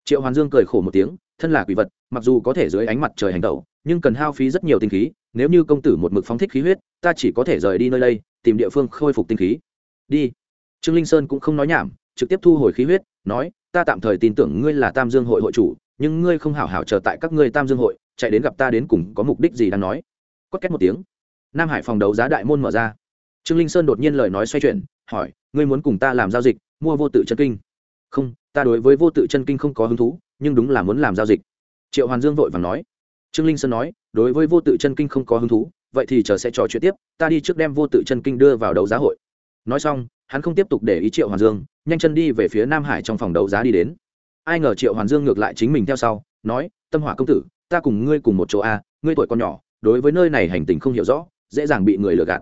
Triệu hoàn dương cười khổ một tiếng, thân là quỷ vật, mặc dù có thể dưới ánh mặt trời hành tẩu, nhưng cần hao phí rất nhiều tinh khí, nếu như công tử một mực phóng thích khí huyết, ta chỉ có thể rời đi nơi đây, tìm địa phương khôi phục tinh khí. Đi trương linh sơn cũng không nói nhảm, trực tiếp thu hồi khí huyết, nói, ta tạm thời tin tưởng ngươi là tam dương hội hội chủ, nhưng ngươi không hảo hảo chờ tại các ngươi tam dương hội, chạy đến gặp ta đến cùng có mục đích gì đang nói. Quất két một tiếng. Nam hải phòng đấu giá đại môn mở ra. Trương linh sơn đột nhiên lời nói xoay chuyển, hỏi, ngươi muốn cùng ta làm giao dịch, mua vô tự chân kinh? Không, ta đối với vô tự chân kinh không có hứng thú, nhưng đúng là muốn làm giao dịch. Triệu hoàn dương vội vàng nói. Trương linh sơn nói, đối với vô tự chân kinh không có hứng thú, vậy thì chờ sẽ trò chuyện tiếp, ta đi trước đem vô tự chân kinh đưa vào đấu giá hội nói xong, hắn không tiếp tục để ý triệu hoàn dương, nhanh chân đi về phía nam hải trong phòng đấu giá đi đến. Ai ngờ triệu hoàn dương ngược lại chính mình theo sau, nói, tâm hỏa công tử, ta cùng ngươi cùng một chỗ a ngươi tuổi còn nhỏ, đối với nơi này hành tình không hiểu rõ, dễ dàng bị người lừa gạt.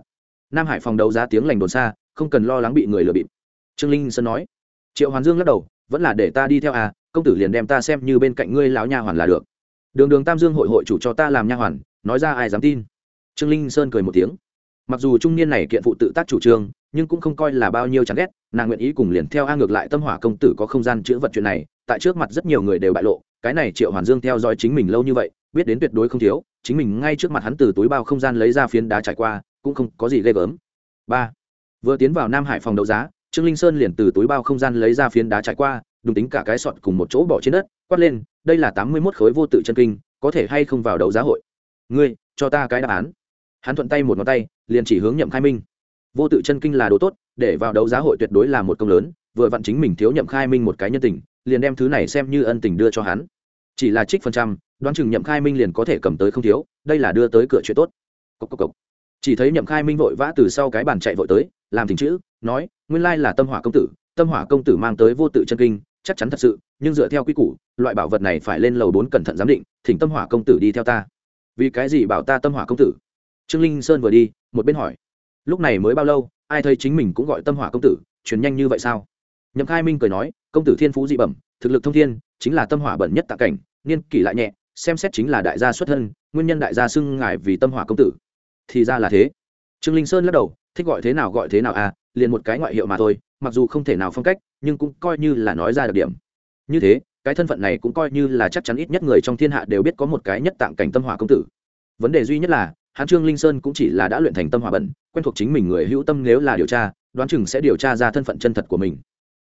Nam hải phòng đấu giá tiếng lành đồn xa, không cần lo lắng bị người lừa bịp. Trương linh sơn nói, triệu hoàn dương lắc đầu, vẫn là để ta đi theo a công tử liền đem ta xem như bên cạnh ngươi lão nha hoàn là được. Đường đường tam dương hội hội chủ cho ta làm nha hoàn, nói ra ai dám tin. Trương linh sơn cười một tiếng. Mặc dù trung niên này kiện phụ tự tác chủ trương nhưng cũng không coi là bao nhiêu chán ghét, nàng nguyện ý cùng liền theo a ngược lại tâm hỏa công tử có không gian chữ vật chuyện này, tại trước mặt rất nhiều người đều bại lộ, cái này triệu hoàn dương theo dõi chính mình lâu như vậy, biết đến tuyệt đối không thiếu, chính mình ngay trước mặt hắn từ túi bao không gian lấy ra phiến đá trải qua, cũng không có gì ghê gớm. Ba, vừa tiến vào nam hải phòng đấu giá, trương linh sơn liền từ túi bao không gian lấy ra phiến đá trải qua đúng tính cả cái sọt cùng một chỗ bỏ trên đất, quát lên, đây là tám mươi mốt khối vô tự chân kinh, có thể hay không vào đấu giá hội? Ngươi, cho ta cái đáp án. Hắn thuận tay một ngón tay, liền chỉ hướng nhậm khai minh vô tự chân kinh là đồ tốt, để vào đấu giá hội tuyệt đối là một công lớn, vừa vặn chính mình thiếu nhậm khai minh một cái nhân tình, liền đem thứ này xem như ân tình đưa cho hắn. Chỉ là trích phần trăm, đoán chừng nhậm khai minh liền có thể cầm tới không thiếu, đây là đưa tới cửa chuyện tốt. Cốc cốc cốc. chỉ thấy nhậm khai minh vội vã từ sau cái bàn chạy vội tới, làm thỉnh chữ, nói, nguyên lai là tâm hỏa công tử, tâm hỏa công tử mang tới vô tự chân kinh, chắc chắn thật sự, nhưng dựa theo quy củ, loại bảo vật này phải lên lầu bốn cẩn thận giám định, thỉnh tâm hỏa công tử đi theo ta. Vì cái gì bảo ta tâm hỏa công tử? Trương linh sơn vừa đi, một bên hỏi lúc này mới bao lâu, ai thấy chính mình cũng gọi tâm hỏa công tử chuyển nhanh như vậy sao? Nhậm khai minh cười nói, công tử thiên phú dị bẩm, thực lực thông thiên, chính là tâm hỏa bẩn nhất tạ cảnh, niên kỷ lại nhẹ, xem xét chính là đại gia xuất thân, nguyên nhân đại gia xưng ngài vì tâm hỏa công tử. Thì ra là thế. Trương linh sơn lắc đầu, thích gọi thế nào gọi thế nào à liền một cái ngoại hiệu mà thôi, mặc dù không thể nào phong cách, nhưng cũng coi như là nói ra được điểm. Như thế, cái thân phận này cũng coi như là chắc chắn ít nhất người trong thiên hạ đều biết có một cái nhất tạng cảnh tâm hỏa công tử. Vấn đề duy nhất là hán trương linh sơn cũng chỉ là đã luyện thành tâm hỏa bẩn, quen thuộc chính mình người hữu tâm nếu là điều tra, đoán chừng sẽ điều tra ra thân phận chân thật của mình.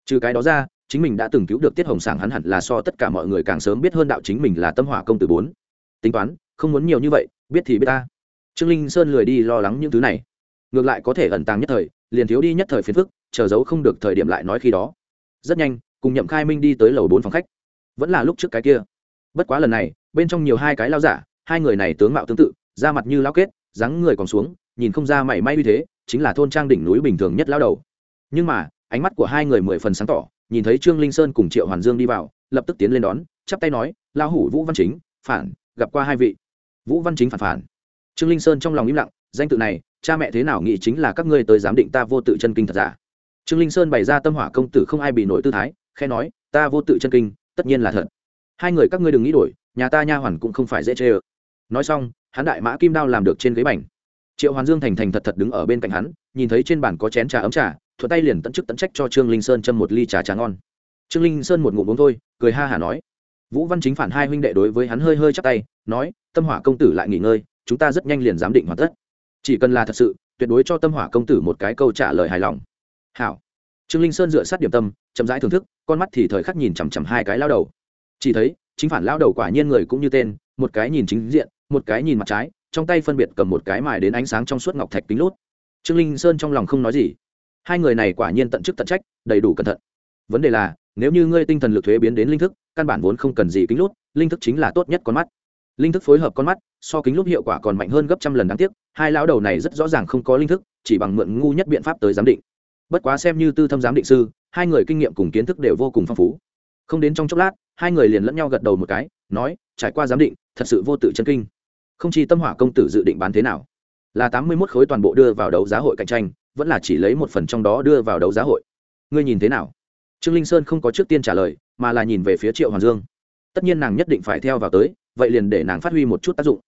Trừ cái đó ra, chính mình đã từng cứu được tiết hồng sảng hắn hẳn là so tất cả mọi người càng sớm biết hơn đạo chính mình là tâm hỏa công tử bốn. Tính toán, không muốn nhiều như vậy, biết thì biết ta. Trương linh sơn lười đi lo lắng những thứ này. Ngược lại có thể ẩn tàng nhất thời, liền thiếu đi nhất thời phiền phức, chờ giấu không được thời điểm lại nói khi đó. Rất nhanh, cùng nhậm khai minh đi tới lầu bốn phòng khách. Vẫn là lúc trước cái kia. Bất quá lần này, bên trong nhiều hai cái lao giả, hai người này tướng mạo tương tự da mặt như lao kết, dáng người còn xuống, nhìn không ra mảy may như thế, chính là thôn trang đỉnh núi bình thường nhất lao đầu. Nhưng mà, ánh mắt của hai người mười phần sáng tỏ, nhìn thấy trương linh sơn cùng triệu hoàn dương đi vào, lập tức tiến lên đón, chắp tay nói lao hủ vũ văn chính, phản, gặp qua hai vị. Vũ văn chính phản phản. Trương linh sơn trong lòng im lặng, danh tự này, cha mẹ thế nào nghĩ chính là các ngươi tới giám định ta vô tự chân kinh thật giả. Trương linh sơn bày ra tâm hỏa công tử không ai bị nổi tư thái khe nói, ta vô tự chân kinh, tất nhiên là thật. Hai người các ngươi đừng nghĩ đổi, nhà ta nha hoàn cũng không phải dễ chê ơ. Nói xong hắn đại mã kim đao làm được trên ghế bành. Triệu hoàn dương thành thành thật thật đứng ở bên cạnh hắn, nhìn thấy trên bàn có chén trà ấm trà, thuận tay liền tận chức tận trách cho trương linh sơn châm một ly trà trà ngon. Trương linh sơn một ngụm uống thôi, cười ha hả nói. Vũ văn chính phản hai huynh đệ đối với hắn hơi hơi chắc tay, nói, tâm hỏa công tử lại nghỉ ngơi, chúng ta rất nhanh liền giám định hoàn tất. Chỉ cần là thật sự, tuyệt đối cho tâm hỏa công tử một cái câu trả lời hài lòng. Hảo. Trương linh sơn dựa sát điểm tâm, chậm rãi thưởng thức, con mắt thì thời khắc nhìn chằm chằm hai cái lao đầu. Chỉ thấy, chính phản lao đầu quả nhiên người cũng như tên, một cái nhìn chính diện một cái nhìn mặt trái, trong tay phân biệt cầm một cái mài đến ánh sáng trong suốt ngọc thạch kính lốt. Trương linh sơn trong lòng không nói gì. Hai người này quả nhiên tận chức tận trách, đầy đủ cẩn thận. Vấn đề là, nếu như ngươi tinh thần lực thuế biến đến linh thức, căn bản vốn không cần gì kính lốt, linh thức chính là tốt nhất con mắt. Linh thức phối hợp con mắt, so kính lốt hiệu quả còn mạnh hơn gấp trăm lần đáng tiếc, hai lão đầu này rất rõ ràng không có linh thức, chỉ bằng mượn ngu nhất biện pháp tới giám định. Bất quá xem như tư thâm giám định sư, hai người kinh nghiệm cùng kiến thức đều vô cùng phong phú. Không đến trong chốc lát, hai người liền lẫn nhau gật đầu một cái, nói, trải qua giám định, thật sự vô tự chân kinh không chi tâm hỏa công tử dự định bán thế nào? Là tám mươi mốt khối toàn bộ đưa vào đấu giá hội cạnh tranh, vẫn là chỉ lấy một phần trong đó đưa vào đấu giá hội. Ngươi nhìn thế nào? Trương linh sơn không có trước tiên trả lời, mà là nhìn về phía triệu Hoàn dương. Tất nhiên nàng nhất định phải theo vào tới, vậy liền để nàng phát huy một chút tác dụng.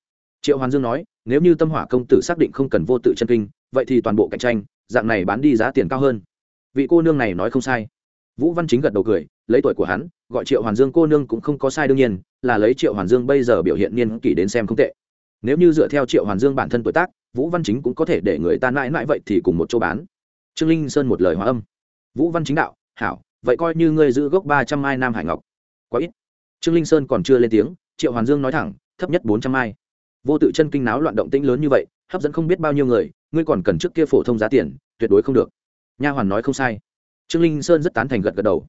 Triệu Hoàn dương nói, nếu như tâm hỏa công tử xác định không cần vô tự chân kinh, vậy thì toàn bộ cạnh tranh, dạng này bán đi giá tiền cao hơn. Vị cô nương này nói không sai. Vũ văn chính gật đầu cười, lấy tuổi của hắn, gọi triệu hoàn dương cô nương cũng không có sai đương nhiên, là lấy triệu hoàn dương bây giờ biểu hiện niên kỷ đến xem không tệ nếu như dựa theo triệu hoàn dương bản thân tuổi tác, vũ văn chính cũng có thể để người ta mãi mãi vậy thì cùng một chỗ bán. Trương linh sơn một lời hòa âm. Vũ văn chính đạo, hảo, vậy coi như ngươi giữ gốc ba trăm mai nam hải ngọc. Quá ít. Trương linh sơn còn chưa lên tiếng, triệu hoàn dương nói thẳng, thấp nhất bốn trăm mai. Vô tự chân kinh náo loạn động tĩnh lớn như vậy, hấp dẫn không biết bao nhiêu người, ngươi còn cần trước kia phổ thông giá tiền, tuyệt đối không được. Nha hoàn nói không sai. Trương linh sơn rất tán thành gật gật đầu.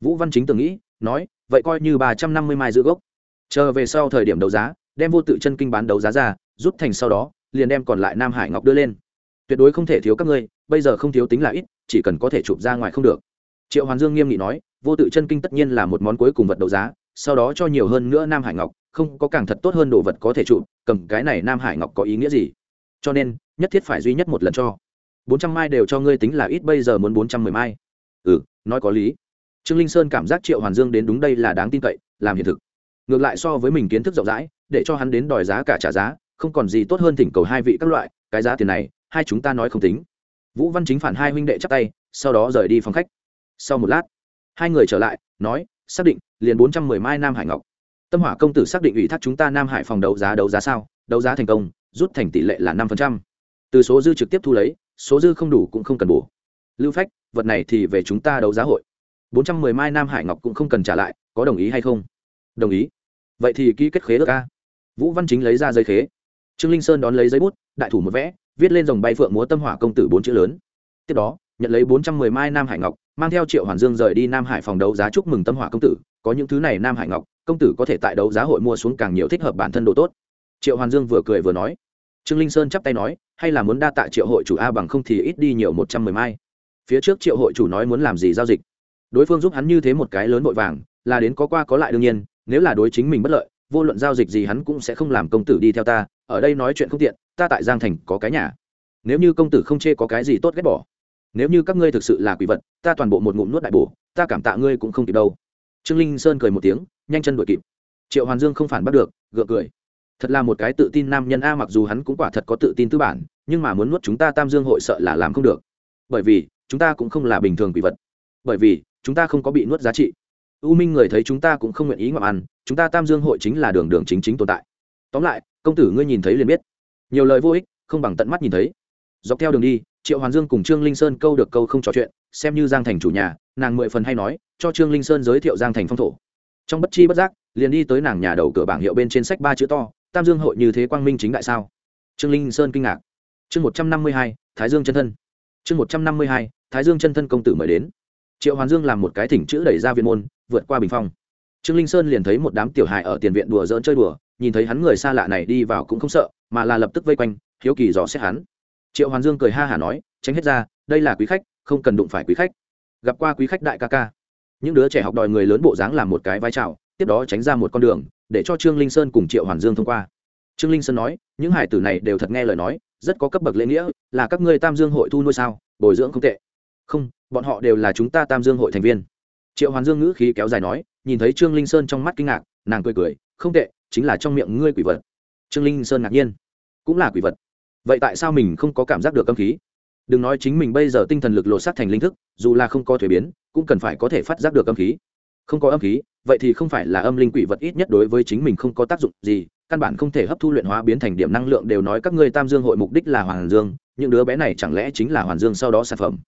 Vũ văn chính từng nghĩ, nói, vậy coi như ba trăm năm mươi mai giữ gốc. Chờ về sau thời điểm đấu giá đem vô tự chân kinh bán đấu giá ra, rút thành sau đó, liền đem còn lại nam hải ngọc đưa lên. Tuyệt đối không thể thiếu các ngươi, bây giờ không thiếu tính là ít, chỉ cần có thể chụp ra ngoài không được. Triệu hoàn dương nghiêm nghị nói, vô tự chân kinh tất nhiên là một món cuối cùng vật đấu giá, sau đó cho nhiều hơn nữa nam hải ngọc, không có càng thật tốt hơn đồ vật có thể chụp, cầm cái này nam hải ngọc có ý nghĩa gì? Cho nên, nhất thiết phải duy nhất một lần cho. Bốn trăm mai đều cho ngươi tính là ít, bây giờ muốn bốn trăm mười mai. Ừ nói có lý. Trương linh sơn cảm giác triệu hoàn dương đến đúng đây là đáng tin cậy, làm hiện thực. Ngược lại so với mình kiến thức rộng rãi để cho hắn đến đòi giá cả trả giá không còn gì tốt hơn thỉnh cầu hai vị các loại cái giá tiền này hai chúng ta nói không tính. Vũ văn chính phản hai huynh đệ chắc tay sau đó rời đi phòng khách. Sau một lát hai người trở lại nói xác định liền bốn trăm mười mai nam hải ngọc. Tâm hỏa công tử xác định ủy thác chúng ta nam hải phòng đấu giá đấu giá sao? Đấu giá thành công rút thành tỷ lệ là năm phần trăm, từ số dư trực tiếp thu lấy số dư không đủ cũng không cần bổ lưu phách vật này thì về chúng ta đấu giá hội. Bốn trăm mười mai nam hải ngọc cũng không cần trả lại có đồng ý hay không? Đồng ý. Vậy thì ký kết khế ước ca vũ văn chính lấy ra giấy khế. Trương linh sơn đón lấy giấy bút, đại thủ một vẽ, viết lên dòng bay phượng múa tâm hỏa công tử bốn chữ lớn. Tiếp đó, nhận lấy bốn trăm mười mai nam hải ngọc, mang theo triệu hoàn dương rời đi nam hải phòng đấu giá chúc mừng tâm hỏa công tử. Có những thứ này nam hải ngọc, công tử có thể tại đấu giá hội mua xuống càng nhiều thích hợp bản thân độ tốt. Triệu hoàn dương vừa cười vừa nói. Trương linh sơn chắp tay nói, hay là muốn đa tạ triệu hội chủ a bằng không thì ít đi nhiều một trăm mười mai. Phía trước triệu hội chủ nói muốn làm gì giao dịch. Đối phương giúp hắn như thế một cái lớn vội vàng, là đến có qua có lại đương nhiên, nếu là đối chính mình bất lợi vô luận giao dịch gì hắn cũng sẽ không làm công tử đi theo ta, ở đây nói chuyện không tiện, ta tại giang thành có cái nhà. Nếu như công tử không chê có cái gì tốt ghét bỏ, nếu như các ngươi thực sự là quỷ vật, ta toàn bộ một ngụm nuốt đại bổ, ta cảm tạ ngươi cũng không kịp đâu. Trương linh sơn cười một tiếng, nhanh chân đuổi kịp. Triệu hoàn dương không phản bắt được, gượng cười. Thật là một cái tự tin nam nhân a, mặc dù hắn cũng quả thật có tự tin tư bản, nhưng mà muốn nuốt chúng ta tam dương hội sợ là làm không được. Bởi vì, chúng ta cũng không là bình thường quỷ vật. Bởi vì, chúng ta không có bị nuốt giá trị u minh người thấy chúng ta cũng không nguyện ý ngoạm ăn, chúng ta tam dương hội chính là đường đường chính chính tồn tại. Tóm lại, công tử ngươi nhìn thấy liền biết. Nhiều lời vô ích, không bằng tận mắt nhìn thấy. Dọc theo đường đi, triệu hoàn dương cùng trương linh sơn câu được câu không trò chuyện, xem như giang thành chủ nhà, nàng mười phần hay nói, cho trương linh sơn giới thiệu giang thành phong thổ. Trong bất chi bất giác, liền đi tới nàng nhà đầu cửa bảng hiệu bên trên sách ba chữ to, tam dương hội như thế quang minh chính đại sao? Trương linh sơn kinh ngạc. Chương một trăm năm mươi hai, thái dương chân thân. Chương một trăm năm mươi hai, thái dương chân thân công tử mời đến triệu hoàn dương làm một cái thỉnh chữ đẩy ra viện môn, vượt qua bình phong. Trương linh sơn liền thấy một đám tiểu hài ở tiền viện đùa dỡn chơi đùa, nhìn thấy hắn người xa lạ này đi vào cũng không sợ, mà là lập tức vây quanh, hiếu kỳ dò xét hắn. Triệu hoàn dương cười ha hả nói, tránh hết ra, đây là quý khách, không cần đụng phải quý khách. Gặp qua quý khách đại ca ca. Những đứa trẻ học đòi người lớn bộ dáng làm một cái vai trào, tiếp đó tránh ra một con đường, để cho trương linh sơn cùng triệu hoàn dương thông qua. Trương linh sơn nói, những hải tử này đều thật nghe lời nói, rất có cấp bậc lễ nghĩa, là các ngươi tam dương hội thu nuôi sao, bồi dưỡng không tệ không, bọn họ đều là chúng ta tam dương hội thành viên. Triệu hoàn dương ngữ khí kéo dài nói, nhìn thấy trương linh sơn trong mắt kinh ngạc, nàng cười cười, không tệ, chính là trong miệng ngươi quỷ vật. Trương linh sơn ngạc nhiên, cũng là quỷ vật. Vậy tại sao mình không có cảm giác được âm khí? Đừng nói chính mình bây giờ tinh thần lực lột xác thành linh thức, dù là không có thuế biến, cũng cần phải có thể phát giác được âm khí. Không có âm khí, vậy thì không phải là âm linh quỷ vật ít nhất đối với chính mình không có tác dụng gì, căn bản không thể hấp thu luyện hóa biến thành điểm năng lượng đều nói các ngươi tam dương hội mục đích là hoàn dương, những đứa bé này chẳng lẽ chính là hoàn dương sau đó sản phẩm?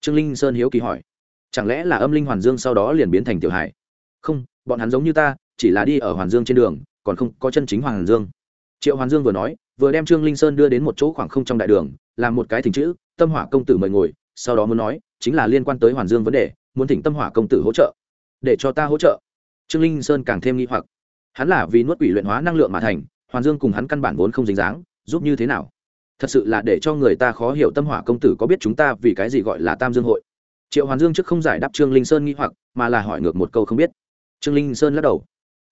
Trương linh sơn hiếu kỳ hỏi, chẳng lẽ là âm linh hoàn dương sau đó liền biến thành tiểu hải không, bọn hắn giống như ta, chỉ là đi ở hoàn dương trên đường, còn không có chân chính hoàn dương. Triệu hoàn dương vừa nói, vừa đem trương linh sơn đưa đến một chỗ khoảng không trong đại đường, làm một cái thỉnh chữ, tâm hỏa công tử mời ngồi, sau đó muốn nói, chính là liên quan tới hoàn dương vấn đề, muốn thỉnh tâm hỏa công tử hỗ trợ, để cho ta hỗ trợ. Trương linh sơn càng thêm nghi hoặc, hắn là vì nuốt quỷ luyện hóa năng lượng mà thành, hoàn dương cùng hắn căn bản vốn không dính dáng, giúp như thế nào? Thật sự là để cho người ta khó hiểu tâm hỏa công tử có biết chúng ta vì cái gì gọi là tam dương hội? Triệu hoàn dương trước không giải đáp trương linh sơn nghi hoặc, mà là hỏi ngược một câu không biết. Trương linh sơn lắc đầu.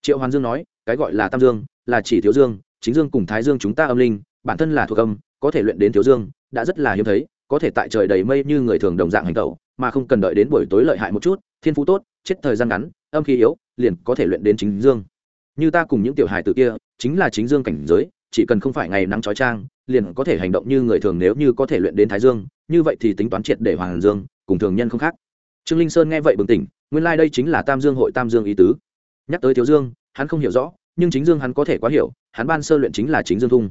Triệu hoàn dương nói, cái gọi là tam dương, là chỉ thiếu dương, chính dương cùng thái dương chúng ta âm linh, bản thân là thuộc âm, có thể luyện đến thiếu dương, đã rất là hiếm thấy, có thể tại trời đầy mây như người thường đồng dạng hành tẩu, mà không cần đợi đến buổi tối lợi hại một chút, thiên phú tốt, chết thời gian ngắn, âm khí yếu, liền có thể luyện đến chính dương. Như ta cùng những tiểu hài tử kia, chính là chính dương cảnh giới chỉ cần không phải ngày nắng trói trang, liền có thể hành động như người thường nếu như có thể luyện đến thái dương, như vậy thì tính toán triệt để hoàng dương, cùng thường nhân không khác. Trương linh sơn nghe vậy bừng tỉnh, nguyên lai、like、đây chính là tam dương hội tam dương ý tứ. Nhắc tới thiếu dương, hắn không hiểu rõ, nhưng chính dương hắn có thể quá hiểu, hắn ban sơ luyện chính là chính dương thung.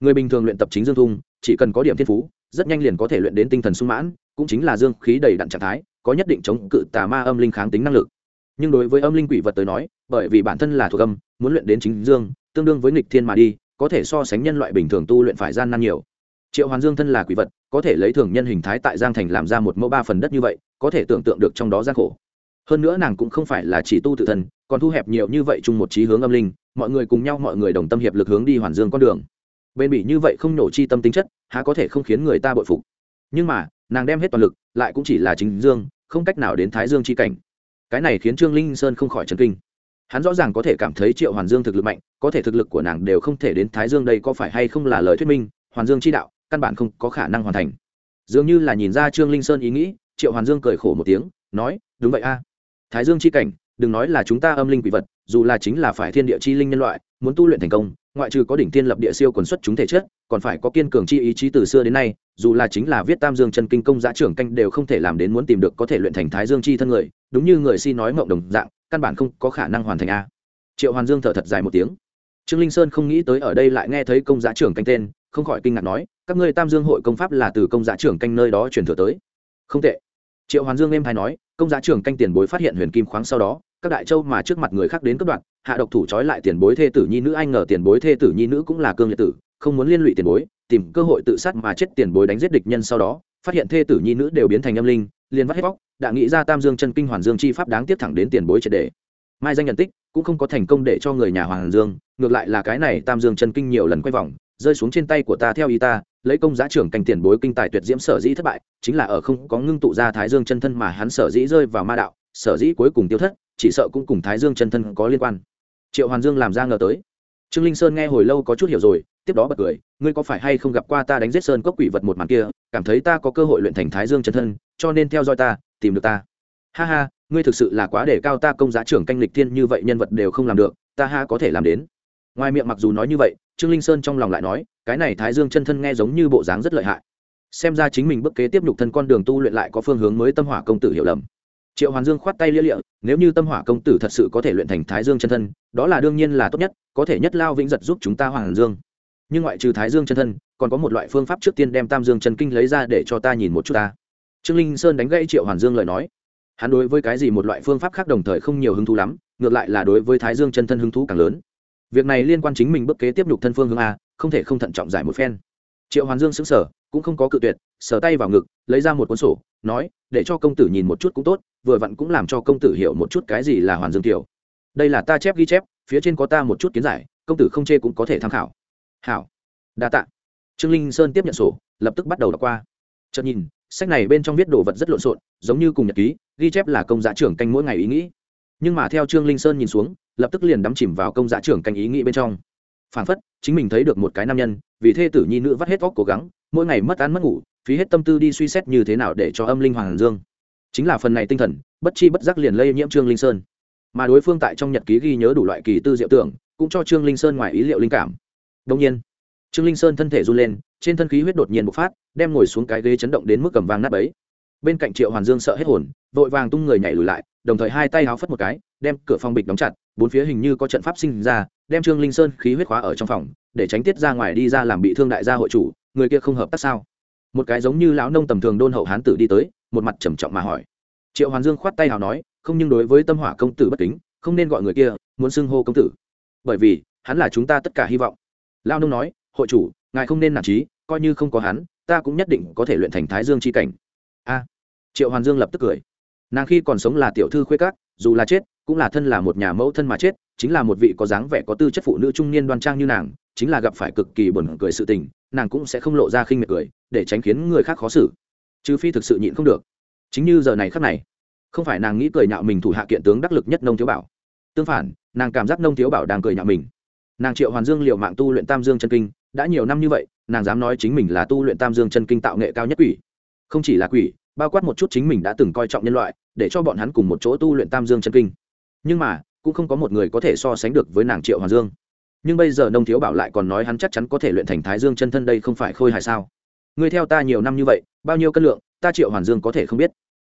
Người bình thường luyện tập chính dương thung, chỉ cần có điểm thiên phú, rất nhanh liền có thể luyện đến tinh thần sung mãn, cũng chính là dương khí đầy đặn trạng thái, có nhất định chống cự tà ma âm linh kháng tính năng lực. Nhưng đối với âm linh quỷ vật tới nói, bởi vì bản thân là thuộc âm, muốn luyện đến chính dương, tương đương với nghịch thiên mà đi có thể so sánh nhân loại bình thường tu luyện phải gian nan nhiều. Triệu hoàn dương thân là quỷ vật, có thể lấy thường nhân hình thái tại giang thành làm ra một mẫu ba phần đất như vậy, có thể tưởng tượng được trong đó gian khổ. Hơn nữa nàng cũng không phải là chỉ tu tự thân, còn thu hẹp nhiều như vậy chung một trí hướng âm linh, mọi người cùng nhau mọi người đồng tâm hiệp lực hướng đi hoàn dương con đường. Bên bị như vậy không nổ chi tâm tính chất, há có thể không khiến người ta bội phục. Nhưng mà, nàng đem hết toàn lực, lại cũng chỉ là chính dương, không cách nào đến thái dương chi cảnh. Cái này khiến trương linh sơn không khỏi chấn kinh hắn rõ ràng có thể cảm thấy triệu hoàn dương thực lực mạnh, có thể thực lực của nàng đều không thể đến thái dương đây có phải hay không là lời thuyết minh, hoàn dương chi đạo, căn bản không có khả năng hoàn thành. Dường như là nhìn ra trương linh sơn ý nghĩ, triệu hoàn dương cười khổ một tiếng, nói, đúng vậy a. Thái dương chi cảnh, đừng nói là chúng ta âm linh quỷ vật, dù là chính là phải thiên địa chi linh nhân loại, muốn tu luyện thành công, ngoại trừ có đỉnh thiên lập địa siêu quần xuất chúng thể chất, còn phải có kiên cường chi ý chí từ xưa đến nay, dù là chính là viết tam dương chân kinh công giá trưởng canh đều không thể làm đến muốn tìm được có thể luyện thành thái dương chi thân người, đúng như người si nói mộng đồng dạng căn bản không có khả năng hoàn thành a. Triệu hoàn dương thở thật dài một tiếng. Trương linh sơn không nghĩ tới ở đây lại nghe thấy công giá trưởng canh tên, không khỏi kinh ngạc nói, các ngươi tam dương hội công pháp là từ công giá trưởng canh nơi đó truyền thừa tới. Không tệ. Triệu hoàn dương em hay nói, công giá trưởng canh tiền bối phát hiện huyền kim khoáng sau đó, các đại châu mà trước mặt người khác đến cấp đoạn hạ độc thủ trói lại tiền bối thê tử nhi nữ anh ngờ tiền bối thê tử nhi nữ cũng là cương liệt tử, không muốn liên lụy tiền bối, tìm cơ hội tự sát mà chết tiền bối đánh giết địch nhân sau đó, phát hiện thê tử nhi nữ đều biến thành âm linh liền vắt hết vóc đã nghĩ ra tam dương chân kinh hoàn dương chi pháp đáng tiếp thẳng đến tiền bối triệt đề mai danh nhận tích cũng không có thành công để cho người nhà hoàng dương, ngược lại là cái này tam dương chân kinh nhiều lần quay vòng, rơi xuống trên tay của ta theo ý ta, lấy công giá trưởng canh tiền bối kinh tài tuyệt diễm sở dĩ thất bại, chính là ở không có ngưng tụ ra thái dương chân thân mà hắn sở dĩ rơi vào ma đạo, sở dĩ cuối cùng tiêu thất, chỉ sợ cũng cùng thái dương chân thân có liên quan. Triệu hoàn dương làm ra ngờ tới. Trương linh sơn nghe hồi lâu có chút hiểu rồi tiếp đó bật cười, ngươi có phải hay không gặp qua ta đánh giết sơn cốc quỷ vật một màn kia, cảm thấy ta có cơ hội luyện thành thái dương chân thân, cho nên theo dõi ta, tìm được ta. Ha ha, ngươi thực sự là quá để cao ta công giá trưởng canh lịch thiên, như vậy nhân vật đều không làm được, ta ha có thể làm đến. Ngoài miệng mặc dù nói như vậy, trương linh sơn trong lòng lại nói, cái này thái dương chân thân nghe giống như bộ dáng rất lợi hại. Xem ra chính mình bức kế tiếp nhục thân con đường tu luyện lại có phương hướng mới tâm hỏa công tử hiểu lầm. Triệu hoàn dương khoát tay lia lịa, nếu như tâm hỏa công tử thật sự có thể luyện thành thái dương chân thân, đó là đương nhiên là tốt nhất, có thể nhất lao vĩnh giật giúp chúng ta hoàng dương nhưng ngoại trừ thái dương chân thân, còn có một loại phương pháp trước tiên đem tam dương chân kinh lấy ra để cho ta nhìn một chút ta. Trương linh sơn đánh gãy triệu hoàn dương lời nói. Hắn đối với cái gì một loại phương pháp khác đồng thời không nhiều hứng thú lắm, ngược lại là đối với thái dương chân thân hứng thú càng lớn. Việc này liên quan chính mình bước kế tiếp nhục thân phương hướng a, không thể không thận trọng giải một phen. Triệu hoàn dương xứng sở cũng không có cự tuyệt, sờ tay vào ngực, lấy ra một cuốn sổ, nói, để cho công tử nhìn một chút cũng tốt, vừa vặn cũng làm cho công tử hiểu một chút cái gì là hoàn dương tiểu. Đây là ta chép ghi chép, phía trên có ta một chút kiến giải, công tử không chê cũng có thể tham khảo hảo. Đa tạ. Trương linh sơn tiếp nhận sổ, lập tức bắt đầu đọc qua. Chợt nhìn, sách này bên trong viết đồ vật rất lộn xộn, giống như cùng nhật ký, ghi chép là công giá trưởng canh mỗi ngày ý nghĩ. Nhưng mà theo trương linh sơn nhìn xuống, lập tức liền đắm chìm vào công giá trưởng canh ý nghĩ bên trong. Phản phất, chính mình thấy được một cái nam nhân, vì thê tử nhi nữ vắt hết vóc cố gắng, mỗi ngày mất ăn mất ngủ, phí hết tâm tư đi suy xét như thế nào để cho âm linh hoàng dương. Chính là phần này tinh thần, bất chi bất giác liền lây nhiễm trương linh sơn. Mà đối phương tại trong nhật ký ghi nhớ đủ loại kỳ tư diệu tưởng, cũng cho trương linh sơn ngoài ý liệu linh cảm đông nhiên, trương linh sơn thân thể run lên, trên thân khí huyết đột nhiên bộc phát, đem ngồi xuống cái ghế chấn động đến mức cầm vang nát ấy bên cạnh triệu hoàn dương sợ hết hồn, vội vàng tung người nhảy lùi lại, đồng thời hai tay háo phất một cái, đem cửa phòng bịch đóng chặt, bốn phía hình như có trận pháp sinh ra, đem trương linh sơn khí huyết khóa ở trong phòng, để tránh tiết ra ngoài đi ra làm bị thương đại gia hội chủ, người kia không hợp tác sao? Một cái giống như lão nông tầm thường đôn hậu hán tử đi tới, một mặt trầm trọng mà hỏi. Triệu hoàn dương khoát tay hào nói, không nhưng đối với tâm hỏa công tử bất kính, không nên gọi người kia, muốn xưng hô công tử. Bởi vì, hắn là chúng ta tất cả hy vọng lao nông nói, hội chủ, ngài không nên nản trí, coi như không có hắn, ta cũng nhất định có thể luyện thành thái dương c h i cảnh. A. Triệu hoàn dương lập tức cười. Nàng khi còn sống là tiểu thư khuê các, dù là chết, cũng là thân là một nhà mẫu thân mà chết, chính là một vị có dáng vẻ có tư chất phụ nữ trung niên đoan trang như nàng, chính là gặp phải cực kỳ buồn cười sự tình, nàng cũng sẽ không lộ ra khinh miệt cười, để tránh khiến người khác khó xử. Trừ phi thực sự nhịn không được. Chính như giờ này khắc này, không phải nàng nghĩ cười nhạo mình thủ hạ kiện tướng đắc lực nhất nông thiếu bảo. Tương phản, nàng cảm giác nông thiếu bảo đang cười nhạo mình nàng triệu hoàn dương liệu mạng tu luyện tam dương chân kinh, đã nhiều năm như vậy, nàng dám nói chính mình là tu luyện tam dương chân kinh tạo nghệ cao nhất quỷ. Không chỉ là quỷ, bao quát một chút chính mình đã từng coi trọng nhân loại, để cho bọn hắn cùng một chỗ tu luyện tam dương chân kinh. Nhưng mà, cũng không có một người có thể so sánh được với nàng triệu hoàn dương. Nhưng bây giờ nông thiếu bảo lại còn nói hắn chắc chắn có thể luyện thành thái dương chân thân đây không phải khôi hài sao? Ngươi theo ta nhiều năm như vậy, bao nhiêu cân lượng, ta triệu hoàn dương có thể không biết.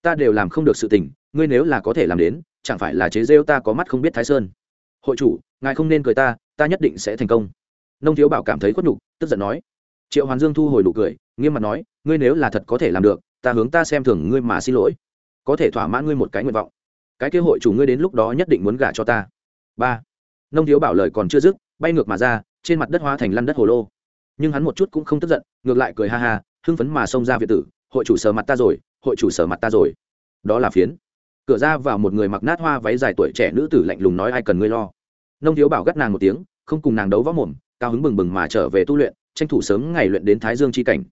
Ta đều làm không được sự tình, ngươi nếu là có thể làm đến, chẳng phải là chế rêu ta có mắt không biết thái sơn? Hội chủ, ngài không nên cười ta ta nhất định sẽ thành công. Nông thiếu bảo cảm thấy khuất nhục, tức giận nói. Triệu hoàn dương thu hồi nụ cười, nghiêm mặt nói, ngươi nếu là thật có thể làm được, ta hướng ta xem thường ngươi mà xin lỗi. Có thể thỏa mãn ngươi một cái nguyện vọng. Cái kế hội chủ ngươi đến lúc đó nhất định muốn gả cho ta. Ba. Nông thiếu bảo lời còn chưa dứt, bay ngược mà ra, trên mặt đất hóa thành lăn đất hồ lô. Nhưng hắn một chút cũng không tức giận, ngược lại cười ha ha, hưng phấn mà xông ra việt tử, hội chủ sờ mặt ta rồi, hội chủ sờ mặt ta rồi. Đó là phiến cửa ra vào một người mặc nát hoa váy dài tuổi trẻ nữ tử lạnh lùng nói, ai cần ngươi lo? Nông thiếu bảo gắt nàng một tiếng, không cùng nàng đấu võ mồm, cao hứng bừng bừng mà trở về tu luyện, tranh thủ sớm ngày luyện đến thái dương chi cảnh.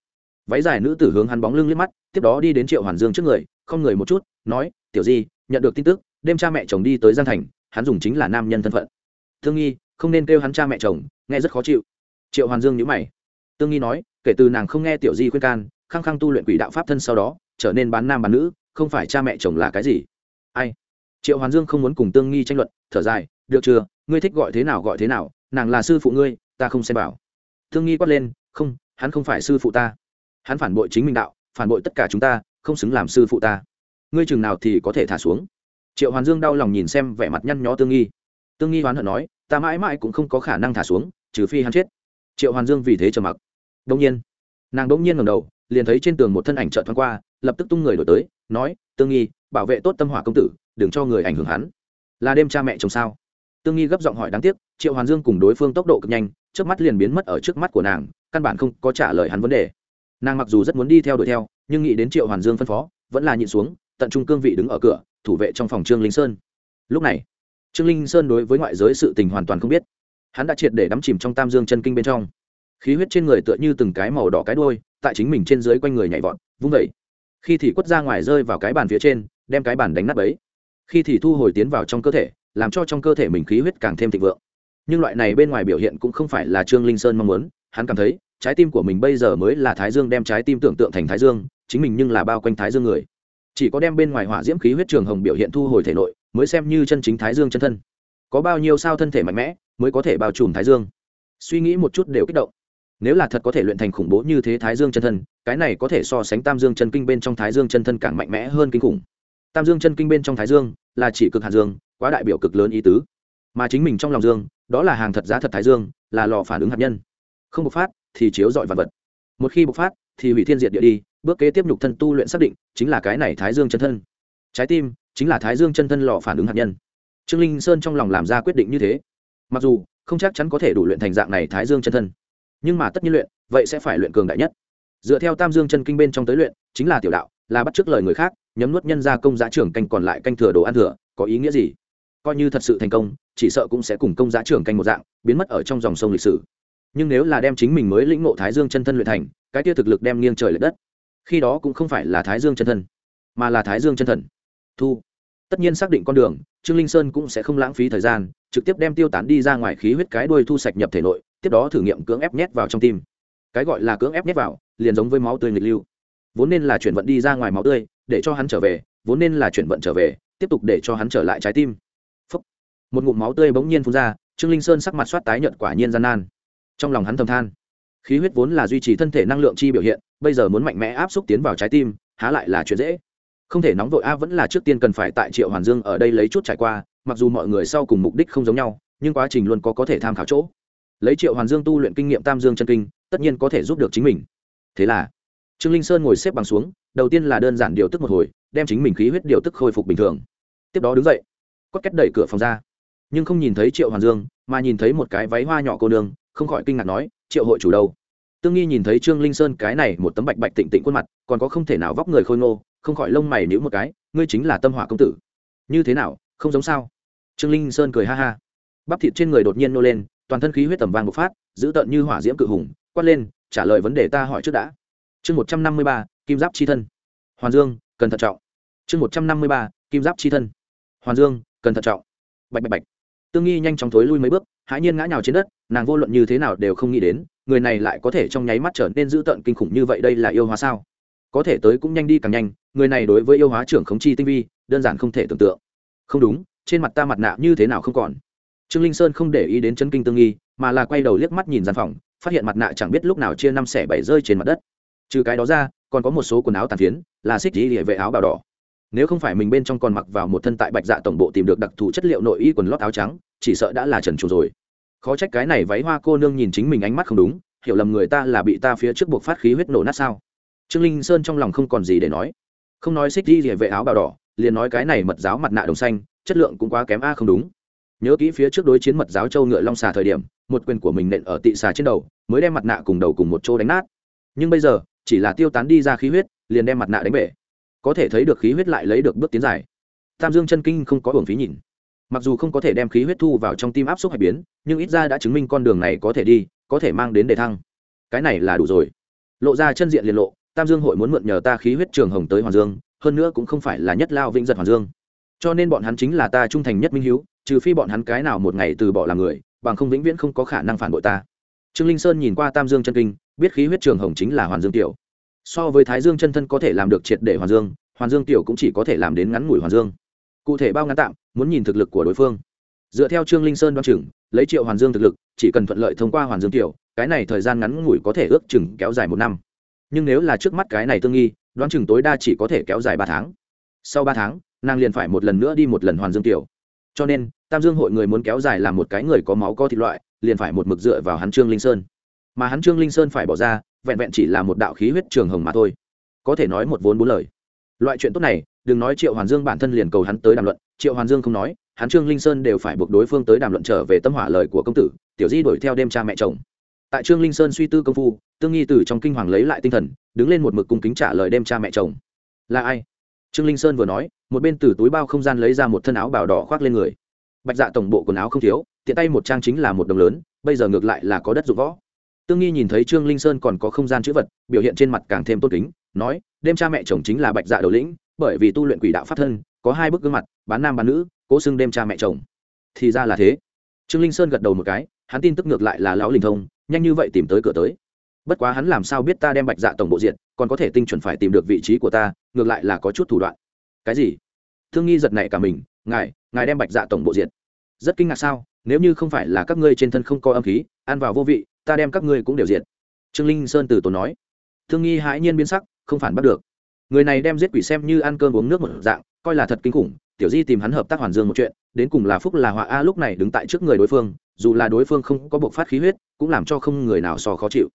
Váy dài nữ tử hướng hắn bóng lưng liếc mắt, tiếp đó đi đến triệu hoàn dương trước người, không người một chút, nói, tiểu di, nhận được tin tức, đêm cha mẹ chồng đi tới giang thành, hắn dùng chính là nam nhân thân phận. Thương nghi, không nên kêu hắn cha mẹ chồng, nghe rất khó chịu. Triệu hoàn dương nhữ mày. Tương nghi nói, kể từ nàng không nghe tiểu di khuyên can, khăng khăng tu luyện quỷ đạo pháp thân sau đó, trở nên bán nam bán nữ, không phải cha mẹ chồng là cái gì ai? Triệu hoàn dương không muốn cùng tương nghi tranh luận, thở dài, được chưa? Ngươi thích gọi thế nào gọi thế nào, nàng là sư phụ ngươi, ta không xem bảo. Tương nghi quát lên, không, hắn không phải sư phụ ta. Hắn phản bội chính mình đạo, phản bội tất cả chúng ta, không xứng làm sư phụ ta. Ngươi chừng nào thì có thể thả xuống. Triệu hoàn dương đau lòng nhìn xem vẻ mặt nhăn nhó tương nghi. Tương nghi hoán hận nói, ta mãi mãi cũng không có khả năng thả xuống, trừ phi hắn chết. Triệu hoàn dương vì thế trầm mặc. Đông nhiên, nàng đông nhiên ngầm đầu, liền thấy trên tường một thân ảnh trợn thoáng qua lập tức tung người đổi tới, nói, tương nghi, bảo vệ tốt tâm hỏa công tử, đừng cho người ảnh hưởng hắn. Là đêm cha mẹ chồng sao? Tương nghi gấp giọng hỏi đáng tiếc, triệu hoàn dương cùng đối phương tốc độ cực nhanh, trước mắt liền biến mất ở trước mắt của nàng, căn bản không có trả lời hắn vấn đề. Nàng mặc dù rất muốn đi theo đuổi theo, nhưng nghĩ đến triệu hoàn dương phân phó, vẫn là nhịn xuống, tận trung cương vị đứng ở cửa, thủ vệ trong phòng trương linh sơn. Lúc này, trương linh sơn đối với ngoại giới sự tình hoàn toàn không biết. Hắn đã triệt để đắm chìm trong tam dương chân kinh bên trong. Khí huyết trên người tựa như từng cái màu đỏ cái đôi tại chính mình trên dưới quanh người nhảy vọt, vung vẩy khi thì quất ra ngoài rơi vào cái bàn phía trên, đem cái bàn đánh nắp ấy khi thì thu hồi tiến vào trong cơ thể, làm cho trong cơ thể mình khí huyết càng thêm thịnh vượng. Nhưng loại này bên ngoài biểu hiện cũng không phải là trương linh sơn mong muốn, hắn cảm thấy, trái tim của mình bây giờ mới là thái dương đem trái tim tưởng tượng thành thái dương, chính mình nhưng là bao quanh thái dương người. Chỉ có đem bên ngoài hỏa diễm khí huyết trường hồng biểu hiện thu hồi thể nội, mới xem như chân chính thái dương chân thân. Có bao nhiêu sao thân thể mạnh mẽ, mới có thể bao trùm thái dương? Suy nghĩ một chút đều kích động nếu là thật có thể luyện thành khủng bố như thế thái dương chân thân, cái này có thể so sánh tam dương chân kinh bên trong thái dương chân thân càng mạnh mẽ hơn kinh khủng. Tam dương chân kinh bên trong thái dương là chỉ cực hạt dương, quá đại biểu cực lớn ý tứ. Mà chính mình trong lòng dương, đó là hàng thật giá thật thái dương, là lò phản ứng hạt nhân. Không bộc phát thì chiếu dọi vật vật. Một khi bộc phát thì hủy thiên diệt địa đi, bước kế tiếp nhục thân tu luyện xác định chính là cái này thái dương chân thân. Trái tim chính là thái dương chân thân lò phản ứng hạt nhân. Trương linh sơn trong lòng làm ra quyết định như thế. Mặc dù không chắc chắn có thể đủ luyện thành dạng này thái dương chân thân nhưng mà tất nhiên luyện, vậy sẽ phải luyện cường đại nhất. Dựa theo tam dương chân kinh bên trong tới luyện, chính là tiểu đạo, là bắt chước lời người khác, nhấm nuốt nhân gia công giá trưởng canh còn lại canh thừa đồ ăn thừa, có ý nghĩa gì? Coi như thật sự thành công, chỉ sợ cũng sẽ cùng công giá trưởng canh một dạng, biến mất ở trong dòng sông lịch sử. Nhưng nếu là đem chính mình mới lĩnh ngộ thái dương chân thân luyện thành, cái tia thực lực đem nghiêng trời l ệ đất. Khi đó cũng không phải là thái dương chân thân, mà là thái dương chân thần. Thu. Tất nhiên xác định con đường, trương linh sơn cũng sẽ không lãng phí thời gian, trực tiếp đem tiêu tán đi ra ngoài khí huyết cái đuôi thu sạch nhập thể nội tiếp đó thử nghiệm cưỡng ép nhét vào trong tim. Cái gọi là cưỡng ép nhét vào, liền giống với máu tươi nghịch lưu. Vốn nên là chuyển vận đi ra ngoài máu tươi, để cho hắn trở về, vốn nên là chuyển vận trở về, tiếp tục để cho hắn trở lại trái tim. Một ngụm máu tươi bỗng nhiên phun ra, trương linh sơn sắc mặt soát tái nhợt quả nhiên gian nan. Trong lòng hắn thầm than, khí huyết vốn là duy trì thân thể năng lượng chi biểu hiện, bây giờ muốn mạnh mẽ áp xúc tiến vào trái tim, há lại là chuyện dễ. Không thể nóng vội, a, vẫn là trước tiên cần phải tại triệu hoàn dương ở đây lấy chút trải qua, mặc dù mọi người sau cùng mục đích không giống nhau, nhưng quá trình luôn có có thể tham khảo chỗ lấy triệu hoàn dương tu luyện kinh nghiệm tam dương chân kinh, tất nhiên có thể giúp được chính mình. Thế là, trương linh sơn ngồi xếp bằng xuống, đầu tiên là đơn giản điều tức một hồi, đem chính mình khí huyết điều tức khôi phục bình thường. Tiếp đó đứng dậy, cốt két đẩy cửa phòng ra. Nhưng không nhìn thấy triệu hoàn dương, mà nhìn thấy một cái váy hoa nhỏ cô nương, không khỏi kinh ngạc nói, triệu hội chủ đâu? Tương nghi nhìn thấy trương linh sơn cái này một tấm bạch bạch tịnh tịnh khuôn mặt, còn có không thể nào vóc người khôi ngô, không khỏi lông mày níu một cái, ngươi chính là tâm hỏa công tử. Như thế nào? Không giống sao? Trương linh sơn cười ha ha. Bắp thịt trên người đột nhiên nô lên toàn thân khí huyết tầm vang bộc phát giữ tợn như hỏa diễm cự hùng, quát lên, trả lời vấn đề ta hỏi trước đã. Chương một trăm năm mươi ba, kim giáp chi thân. Hoàn dương cần thận trọng. Chương một trăm năm mươi ba, kim giáp chi thân. Hoàn dương cần thận trọng. Bạch bạch bạch. Tương nghi nhanh chóng thối lui mấy bước, hãi nhiên ngã nhào trên đất, nàng vô luận như thế nào đều không nghĩ đến, người này lại có thể trong nháy mắt trở nên dữ tợn kinh khủng như vậy đây là yêu hóa sao? Có thể tới cũng nhanh đi càng nhanh, người này đối với yêu hóa trưởng khống chi tinh vi, đơn giản không thể tưởng tượng. Không đúng, trên mặt ta mặt nạ như thế nào không còn trương linh sơn không để ý đến chân kinh tương nghi, mà là quay đầu liếc mắt nhìn gian phòng, phát hiện mặt nạ chẳng biết lúc nào chia năm xẻ bảy rơi trên mặt đất. Trừ cái đó ra, còn có một số quần áo tàn phiến, là xích đi địa vệ áo bào đỏ. Nếu không phải mình bên trong còn mặc vào một thân tại bạch dạ tổng bộ tìm được đặc thù chất liệu nội y quần lót áo trắng, chỉ sợ đã là trần trù rồi. Khó trách cái này váy hoa cô nương nhìn chính mình ánh mắt không đúng, hiểu lầm người ta là bị ta phía trước buộc phát khí huyết nổ nát sao? Trương linh sơn trong lòng không còn gì để nói. Không nói xích đi địa vệ áo bào đỏ, liền nói cái này mật giáo mặt nạ đồng xanh, chất lượng cũng quá kém a không đúng nhớ kỹ phía trước đối chiến mật giáo châu ngựa long xà thời điểm, một quyền của mình nện ở tị xà trên đầu, mới đem mặt nạ cùng đầu cùng một chỗ đánh nát. Nhưng bây giờ, chỉ là tiêu tán đi ra khí huyết, liền đem mặt nạ đánh bể. Có thể thấy được khí huyết lại lấy được bước tiến dài. Tam dương chân kinh không có hưởng phí nhìn. Mặc dù không có thể đem khí huyết thu vào trong tim áp suất hải biến, nhưng ít ra đã chứng minh con đường này có thể đi, có thể mang đến đề thăng. Cái này là đủ rồi. Lộ ra chân diện liền lộ, tam dương hội muốn mượn nhờ ta khí huyết trường hồng tới hoàng dương, hơn nữa cũng không phải là nhất lao vĩnh giật hoàng dương. Cho nên bọn hắn chính là ta trung thành nhất minh hiếu trừ phi bọn hắn cái nào một ngày từ bỏ làm người, bằng không vĩnh viễn không có khả năng phản bội ta. Trương linh sơn nhìn qua tam dương chân kinh, biết khí huyết trường hồng chính là hoàn dương tiểu. So với thái dương chân thân có thể làm được triệt để hoàn dương hoàn dương tiểu cũng chỉ có thể làm đến ngắn ngủi hoàn dương. Cụ thể bao ngắn tạm, muốn nhìn thực lực của đối phương. Dựa theo trương linh sơn đoan chừng, lấy triệu hoàn dương thực lực, chỉ cần thuận lợi thông qua hoàn dương tiểu, cái này thời gian ngắn ngủi có thể ước chừng kéo dài một năm. Nhưng nếu là trước mắt cái này tương nghi, đoán chừng tối đa chỉ có thể kéo dài ba tháng. Sau ba tháng, nàng liền phải một lần nữa đi một lần hoàn dương tiểu. Cho nên tam dương hội người muốn kéo dài làm một cái người có máu có thịt loại, liền phải một mực dựa vào hắn trương linh sơn. Mà hắn trương linh sơn phải bỏ ra, vẹn vẹn chỉ là một đạo khí huyết trường hồng mà thôi. Có thể nói một vốn bốn lời. Loại chuyện tốt này, đừng nói triệu hoàn dương bản thân liền cầu hắn tới đàm luận. Triệu hoàn dương không nói, hắn trương linh sơn đều phải buộc đối phương tới đàm luận trở về tâm hỏa lời của công tử, tiểu di đuổi theo đêm cha mẹ chồng. Tại trương linh sơn suy tư công phu, tương nghi từ trong kinh hoàng lấy lại tinh thần, đứng lên một mực cung kính trả lời đêm cha mẹ chồng. Là ai? Trương linh sơn vừa nói, một bên từ túi bao không gian lấy ra một thân áo bào đỏ khoác lên người bạch dạ tổng bộ quần áo không thiếu, tiện tay một trang chính là một đồng lớn, bây giờ ngược lại là có đất dụng võ. Tương nghi nhìn thấy trương linh sơn còn có không gian chữ vật, biểu hiện trên mặt càng thêm tôn kính, nói, đêm cha mẹ chồng chính là bạch dạ đầu lĩnh, bởi vì tu luyện quỷ đạo pháp thân, có hai bức gương mặt, bán nam bán nữ, cố xưng đêm cha mẹ chồng. Thì ra là thế. Trương linh sơn gật đầu một cái, hắn tin tức ngược lại là lão linh thông, nhanh như vậy tìm tới cửa tới. Bất quá hắn làm sao biết ta đem bạch dạ tổng bộ diện còn có thể tinh chuẩn phải tìm được vị trí của ta, ngược lại là có chút thủ đoạn. Cái gì? Thương nghi giật này cả mình, ngài ngài đem bạch dạ tổng bộ diện rất kinh ngạc sao? Nếu như không phải là các ngươi trên thân không có âm khí, ăn vào vô vị, ta đem các ngươi cũng đều diệt. Trương linh sơn từ tốn nói. Thương nghi hãi nhiên biến sắc, không phản bắt được. Người này đem giết quỷ xem như ăn cơm uống nước một dạng, coi là thật kinh khủng, tiểu di tìm hắn hợp tác hoàn dương một chuyện, đến cùng là phúc là họa a lúc này đứng tại trước người đối phương, dù là đối phương không có bộc phát khí huyết, cũng làm cho không người nào so khó chịu.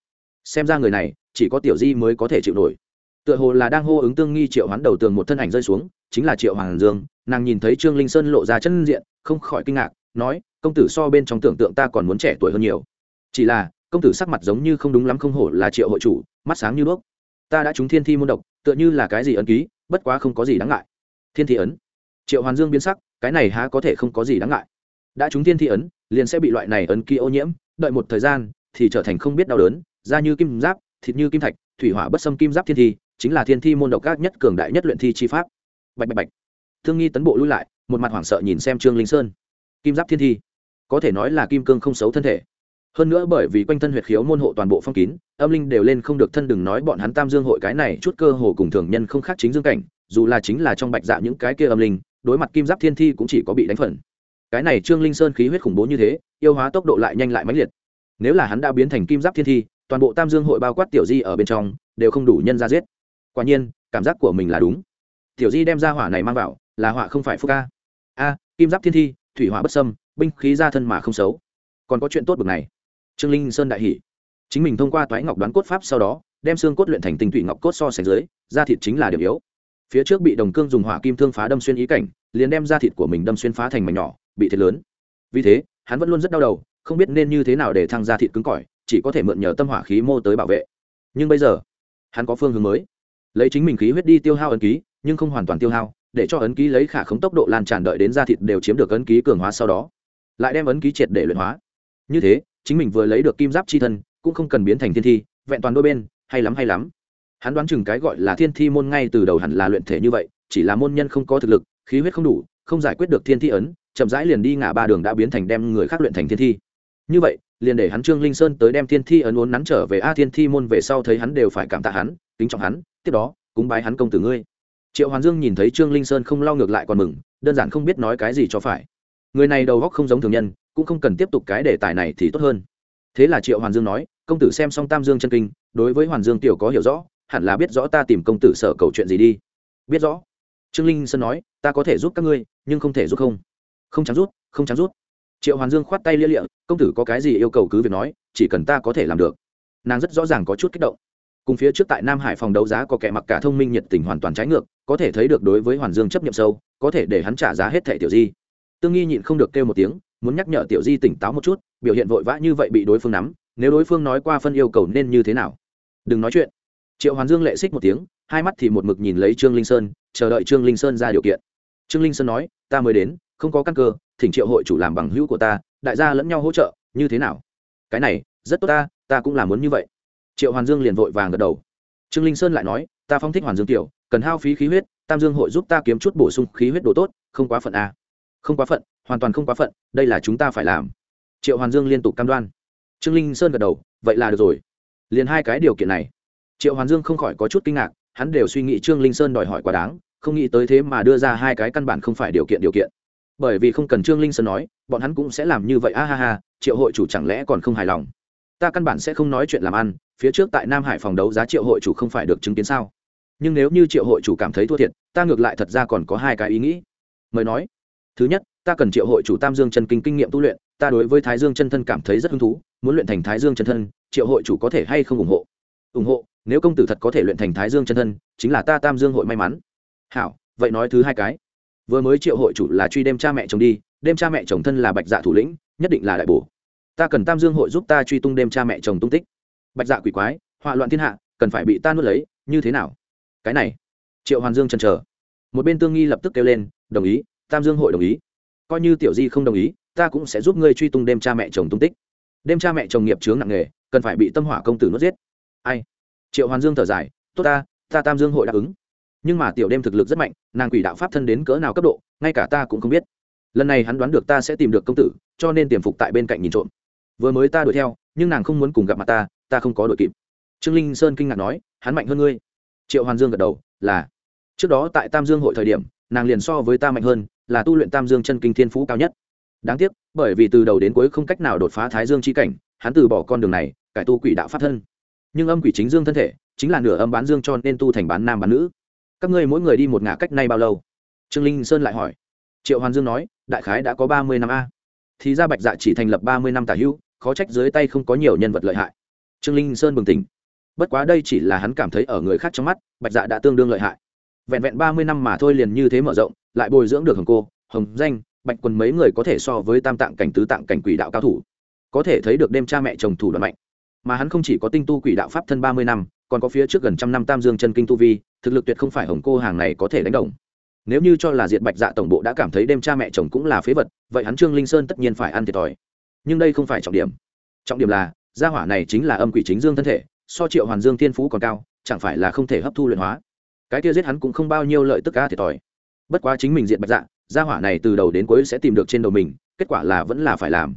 Xem ra người này, chỉ có tiểu di mới có thể chịu nổi tựa hồ là đang hô ứng tương nghi triệu hoán đầu tường một thân ảnh rơi xuống, chính là triệu hoàng dương. Nàng nhìn thấy trương linh sơn lộ ra chân diện, không khỏi kinh ngạc, nói, công tử so bên trong tưởng tượng ta còn muốn trẻ tuổi hơn nhiều. Chỉ là, công tử sắc mặt giống như không đúng lắm, không hổ là triệu hội chủ, mắt sáng như đuốc. Ta đã trúng thiên thi môn độc, tựa như là cái gì ấn ký, bất quá không có gì đáng ngại. Thiên thi ấn? Triệu hoàn dương biến sắc, cái này há có thể không có gì đáng ngại. Đã trúng thiên thi ấn, liền sẽ bị loại này ấn ký ô nhiễm, đợi một thời gian thì trở thành không biết đau đớn, da như kim giáp, thịt như kim thạch, thủy hỏa bất xâm kim giáp thiên thi chính là thiên thi môn độc các nhất cường đại nhất luyện thi chi pháp. Bạch bạch bạch. Thương nghi tấn bộ lui lại, một mặt hoảng sợ nhìn xem trương linh sơn. Kim giáp thiên thi. Có thể nói là kim cương không xấu thân thể. Hơn nữa bởi vì quanh thân huyệt khiếu môn hộ toàn bộ phong kín, âm linh đều lên không được thân đừng nói bọn hắn tam dương hội cái này chút cơ hồ cùng thường nhân không khác chính dương cảnh, dù là chính là trong bạch dạ những cái kia âm linh, đối mặt kim giáp thiên thi cũng chỉ có bị đánh phần. Cái này trương linh sơn khí huyết khủng bố như thế, yêu hóa tốc độ lại nhanh lại mãnh liệt. Nếu là hắn đã biến thành kim giáp thiên thi, toàn bộ tam dương hội bao quát tiểu di ở bên trong, đều không đủ nhân ra giết quả nhiên, cảm giác của mình là đúng. Tiểu di đem ra hỏa này mang vào, là họa không phải phúc ca a, kim giáp thiên thi, thủy hỏa bất sâm, binh khí ra thân mà không xấu. Còn có chuyện tốt bực này. Trương linh sơn đại hỷ chính mình thông qua toái ngọc đoán cốt pháp sau đó, đem xương cốt luyện thành tinh thủy ngọc cốt so sánh dưới, da thịt chính là điểm yếu. Phía trước bị đồng cương dùng hỏa kim thương phá đâm xuyên ý cảnh, liền đem da thịt của mình đâm xuyên phá thành mảnh nhỏ, bị thiệt lớn. Vì thế, hắn vẫn luôn rất đau đầu, không biết nên như thế nào để thăng da thịt cứng cỏi, chỉ có thể mượn nhờ tâm hỏa khí mô tới bảo vệ. Nhưng bây giờ, hắn có phương hướng mới lấy chính mình khí huyết đi tiêu hao ấn ký, nhưng không hoàn toàn tiêu hao, để cho ấn ký lấy khả khống tốc độ lan tràn đợi đến da thịt đều chiếm được ấn ký cường hóa sau đó. Lại đem ấn ký triệt để luyện hóa. Như thế, chính mình vừa lấy được kim giáp chi thân, cũng không cần biến thành thiên thi, vẹn toàn đôi bên, hay lắm hay lắm. Hắn đoán chừng cái gọi là thiên thi môn ngay từ đầu hẳn là luyện thể như vậy, chỉ là môn nhân không có thực lực, khí huyết không đủ, không giải quyết được thiên thi ấn, chậm rãi liền đi ngã ba đường đã biến thành đem người khác luyện thành thiên thi. Như vậy, liền để hắn trương linh sơn tới đem thiên thi ấn uốn nắn trở về a thiên thi môn về sau thấy hắn đều phải cảm tạ hắn, kính trọng hắn tiếp đó, cúng bái hắn công tử ngươi. Triệu hoàn dương nhìn thấy trương linh sơn không lo ngược lại còn mừng, đơn giản không biết nói cái gì cho phải. Người này đầu góc không giống thường nhân, cũng không cần tiếp tục cái đề tài này thì tốt hơn. Thế là triệu hoàn dương nói, công tử xem xong tam dương chân kinh, đối với hoàn dương tiểu có hiểu rõ, hẳn là biết rõ ta tìm công tử sở cầu chuyện gì đi. Biết rõ. Trương linh sơn nói, ta có thể giúp các ngươi, nhưng không thể giúp không. Không trắng rút không trắng rút triệu hoàn dương khoát tay lia lịa, công tử có cái gì yêu cầu cứ việc nói, chỉ cần ta có thể làm được. Nàng rất rõ ràng có chút kích động cùng phía trước tại nam hải phòng đấu giá có kẻ mặc cả thông minh nhiệt tình hoàn toàn trái ngược, có thể thấy được đối với hoàn dương chấp nhận sâu, có thể để hắn trả giá hết thẻ tiểu di. Tương nghi nhịn không được kêu một tiếng, muốn nhắc nhở tiểu di tỉnh táo một chút, biểu hiện vội vã như vậy bị đối phương nắm, nếu đối phương nói qua phân yêu cầu nên như thế nào? Đừng nói chuyện. Triệu hoàn dương lệ xích một tiếng, hai mắt thì một mực nhìn lấy trương linh sơn, chờ đợi trương linh sơn ra điều kiện. Trương linh sơn nói, ta mới đến, không có căn cơ, thỉnh triệu hội chủ làm bằng hữu của ta, đại gia lẫn nhau hỗ trợ, như thế nào? Cái này, rất tốt ta ta cũng làm muốn như vậy triệu hoàn dương liền vội vàng gật đầu trương linh sơn lại nói ta phong thích hoàn dương tiểu cần hao phí khí huyết tam dương hội giúp ta kiếm chút bổ sung khí huyết đồ tốt không quá phận a không quá phận hoàn toàn không quá phận đây là chúng ta phải làm triệu hoàn dương liên tục cam đoan trương linh sơn gật đầu vậy là được rồi liền hai cái điều kiện này triệu hoàn dương không khỏi có chút kinh ngạc hắn đều suy nghĩ trương linh sơn đòi hỏi quá đáng không nghĩ tới thế mà đưa ra hai cái căn bản không phải điều kiện điều kiện bởi vì không cần trương linh sơn nói bọn hắn cũng sẽ làm như vậy a ha ha triệu hội chủ chẳng lẽ còn không hài lòng ta căn bản sẽ không nói chuyện làm ăn phía trước tại nam hải phòng đấu giá triệu hội chủ không phải được chứng kiến sao? Nhưng nếu như triệu hội chủ cảm thấy thua thiệt, ta ngược lại thật ra còn có hai cái ý nghĩ. Mời nói. Thứ nhất, ta cần triệu hội chủ tam dương chân kinh kinh nghiệm tu luyện, ta đối với thái dương chân thân cảm thấy rất hứng thú, muốn luyện thành thái dương chân thân, triệu hội chủ có thể hay không ủng hộ? Ủng hộ, nếu công tử thật có thể luyện thành thái dương chân thân, chính là ta tam dương hội may mắn. Hảo, vậy nói thứ hai cái. Vừa mới triệu hội chủ là truy đêm cha mẹ chồng đi, đêm cha mẹ chồng thân là bạch dạ thủ lĩnh, nhất định là đại bổ. Ta cần tam dương hội giúp ta truy tung đêm cha mẹ chồng tung tích bạch dạ quỷ quái, họa loạn thiên hạ, cần phải bị ta nuốt lấy, như thế nào? Cái này, triệu hoàn dương chần chờ. Một bên tương nghi lập tức kêu lên, đồng ý, tam dương hội đồng ý. Coi như tiểu di không đồng ý, ta cũng sẽ giúp ngươi truy tung đêm cha mẹ chồng tung tích. Đêm cha mẹ chồng nghiệp chướng nặng nghề cần phải bị tâm hỏa công tử nuốt giết. Ai? Triệu hoàn dương thở dài, tốt ta ta tam dương hội đáp ứng. Nhưng mà tiểu đêm thực lực rất mạnh, nàng quỷ đạo pháp thân đến cỡ nào cấp độ, ngay cả ta cũng không biết. Lần này hắn đoán được ta sẽ tìm được công tử, cho nên tiềm phục tại bên cạnh nhìn trộm. Vừa mới ta đuổi theo, nhưng nàng không muốn cùng gặp mặt ta ta không có đội kịp. Trương linh sơn kinh ngạc nói, hắn mạnh hơn ngươi. Triệu hoàn dương gật đầu, là. Trước đó tại tam dương hội thời điểm, nàng liền so với ta mạnh hơn, là tu luyện tam dương chân kinh thiên phú cao nhất. Đáng tiếc, bởi vì từ đầu đến cuối không cách nào đột phá thái dương chi cảnh, hắn từ bỏ con đường này, cải tu quỷ đạo pháp thân. Nhưng âm quỷ chính dương thân thể, chính là nửa âm bán dương cho nên tu thành bán nam bán nữ. Các ngươi mỗi người đi một ngã cách nay bao lâu? Trương linh sơn lại hỏi. Triệu hoàn dương nói, đại khái đã có ba mươi năm a. Thì ra bạch dạ chỉ thành lập ba mươi năm tả hữu, khó trách dưới tay không có nhiều nhân vật lợi hại trương linh sơn bừng tỉnh. Bất quá đây chỉ là hắn cảm thấy ở người khác trong mắt, bạch dạ đã tương đương lợi hại. Vẹn vẹn ba mươi năm mà thôi liền như thế mở rộng, lại bồi dưỡng được hồng cô, hồng danh, bạch quần mấy người có thể so với tam tạng cảnh tứ tạng cảnh quỷ đạo cao thủ. Có thể thấy được đêm cha mẹ chồng thủ đoạn mạnh. Mà hắn không chỉ có tinh tu quỷ đạo pháp thân ba mươi năm, còn có phía trước gần trăm năm tam dương chân kinh tu vi, thực lực tuyệt không phải hồng cô hàng này có thể đánh đồng. Nếu như cho là diệt bạch dạ tổng bộ đã cảm thấy đêm cha mẹ chồng cũng là phế vật, vậy hắn trương linh sơn tất nhiên phải ăn thiệt thòi. Nhưng đây không phải trọng điểm. Trọng điểm là gia hỏa này chính là âm quỷ chính dương thân thể, so triệu hoàn dương thiên phú còn cao, chẳng phải là không thể hấp thu luyện hóa. Cái kia giết hắn cũng không bao nhiêu lợi tức ca thiệt thòi bất quá chính mình diện bạch dạ gia hỏa này từ đầu đến cuối sẽ tìm được trên đầu mình, kết quả là vẫn là phải làm.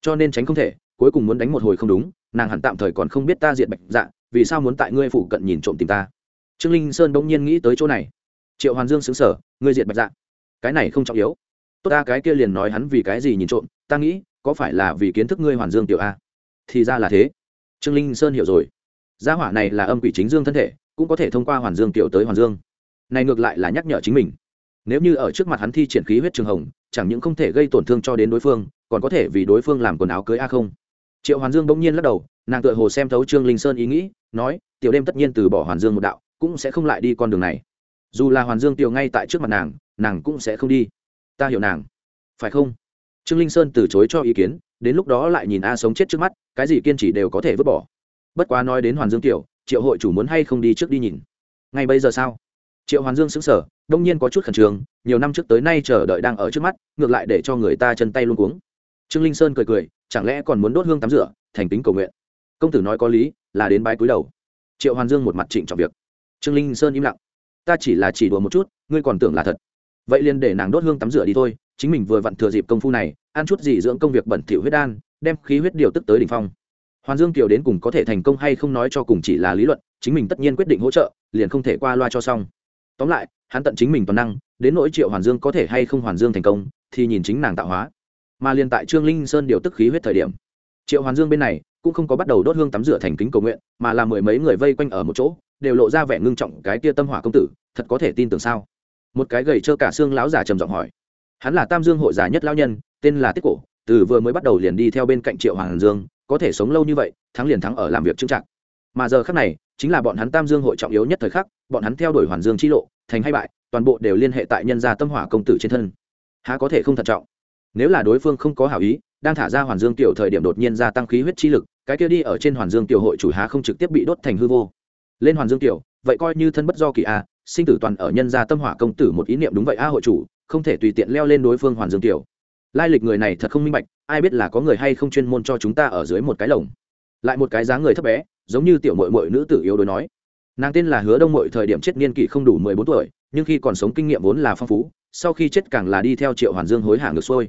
Cho nên tránh không thể, cuối cùng muốn đánh một hồi không đúng, nàng hẳn tạm thời còn không biết ta diện bạch dạ vì sao muốn tại ngươi phụ cận nhìn trộm tìm ta. Trương linh sơn bỗng nhiên nghĩ tới chỗ này. Triệu hoàn dương xứng sở ngươi diện bạch dạ. Cái này không trọng yếu. Tốt ta, cái kia liền nói hắn vì cái gì nhìn trộm, ta nghĩ, có phải là vì kiến thức ngươi hoàn dương tiểu a? Thì ra là thế. Trương linh sơn hiểu rồi. Gia hỏa này là âm quỷ chính dương thân thể, cũng có thể thông qua hoàn dương tiểu tới hoàn dương. Này ngược lại là nhắc nhở chính mình. Nếu như ở trước mặt hắn thi triển khí huyết trường hồng, chẳng những không thể gây tổn thương cho đến đối phương, còn có thể vì đối phương làm quần áo cưới a không? Triệu hoàn dương bỗng nhiên lắc đầu, nàng tựa hồ xem thấu trương linh sơn ý nghĩ, nói, tiểu đêm tất nhiên từ bỏ hoàn dương một đạo, cũng sẽ không lại đi con đường này. Dù là hoàn dương tiểu ngay tại trước mặt nàng nàng cũng sẽ không đi. Ta hiểu nàng. Phải không? Trương linh sơn từ chối cho ý kiến, đến lúc đó lại nhìn a sống chết trước mắt cái gì kiên trì đều có thể vứt bỏ. Bất quá nói đến hoàn dương tiểu triệu hội chủ muốn hay không đi trước đi nhìn. Ngay bây giờ sao? Triệu hoàn dương xứng sở đông nhiên có chút khẩn trương, nhiều năm trước tới nay chờ đợi đang ở trước mắt, ngược lại để cho người ta chân tay luôn cuống. Trương linh sơn cười cười, chẳng lẽ còn muốn đốt hương tắm rửa, thành tính cầu nguyện? Công tử nói có lý, là đến bái cúi đầu. Triệu hoàn dương một mặt trịnh trọng việc. Trương linh sơn im lặng. Ta chỉ là chỉ đùa một chút, ngươi còn tưởng là thật. Vậy liền để nàng đốt hương tắm rửa đi thôi, chính mình vừa vặn thừa dịp công phu này, ăn chút gì dưỡng công việc bẩn thỉu huyết đan đem khí huyết điều tức tới đỉnh phong. Hoàn dương kiều đến cùng có thể thành công hay không nói cho cùng chỉ là lý luận, chính mình tất nhiên quyết định hỗ trợ, liền không thể qua loa cho xong. Tóm lại, hắn tận chính mình toàn năng, đến nỗi triệu hoàn dương có thể hay không hoàn dương thành công, thì nhìn chính nàng tạo hóa. Mà liền tại trương linh sơn điều tức khí huyết thời điểm, triệu hoàn dương bên này cũng không có bắt đầu đốt hương tắm rửa thành kính cầu nguyện, mà là mười mấy người vây quanh ở một chỗ, đều lộ ra vẻ ngưng trọng cái tia tâm hỏa công tử, thật có thể tin tưởng sao? Một cái gầy trơ cả xương lão già trầm giọng hỏi. Hắn là tam dương hội già nhất lão nhân, tên là tiết cổ từ vừa mới bắt đầu liền đi theo bên cạnh triệu hoàng dương, có thể sống lâu như vậy, thắng liền thắng ở làm việc trưng trạng mà giờ khắc này, chính là bọn hắn tam dương hội trọng yếu nhất thời khắc, bọn hắn theo đuổi hoàn dương chi lộ, thành hay bại, toàn bộ đều liên hệ tại nhân gia tâm hỏa công tử trên thân. Há có thể không thận trọng? Nếu là đối phương không có hảo ý, đang thả ra hoàn dương tiểu thời điểm đột nhiên gia tăng khí huyết chi lực, cái kia đi ở trên hoàn dương tiểu hội chủ há không trực tiếp bị đốt thành hư vô? Lên hoàn dương tiểu, vậy coi như thân bất do kỳ a, sinh tử toàn ở nhân gia tâm hỏa công tử một ý niệm đúng vậy a hội chủ, không thể tùy tiện leo lên đối phương hoàn dương tiểu lai lịch người này thật không minh bạch, ai biết là có người hay không chuyên môn cho chúng ta ở dưới một cái lồng. Lại một cái dáng người thấp bé, giống như tiểu mội mội nữ tử yếu đối nói. Nàng tên là hứa đông mội, thời điểm chết niên kỷ không đủ mười bốn tuổi, nhưng khi còn sống kinh nghiệm vốn là phong phú, sau khi chết càng là đi theo triệu hoàn dương hối hả ngược xuôi.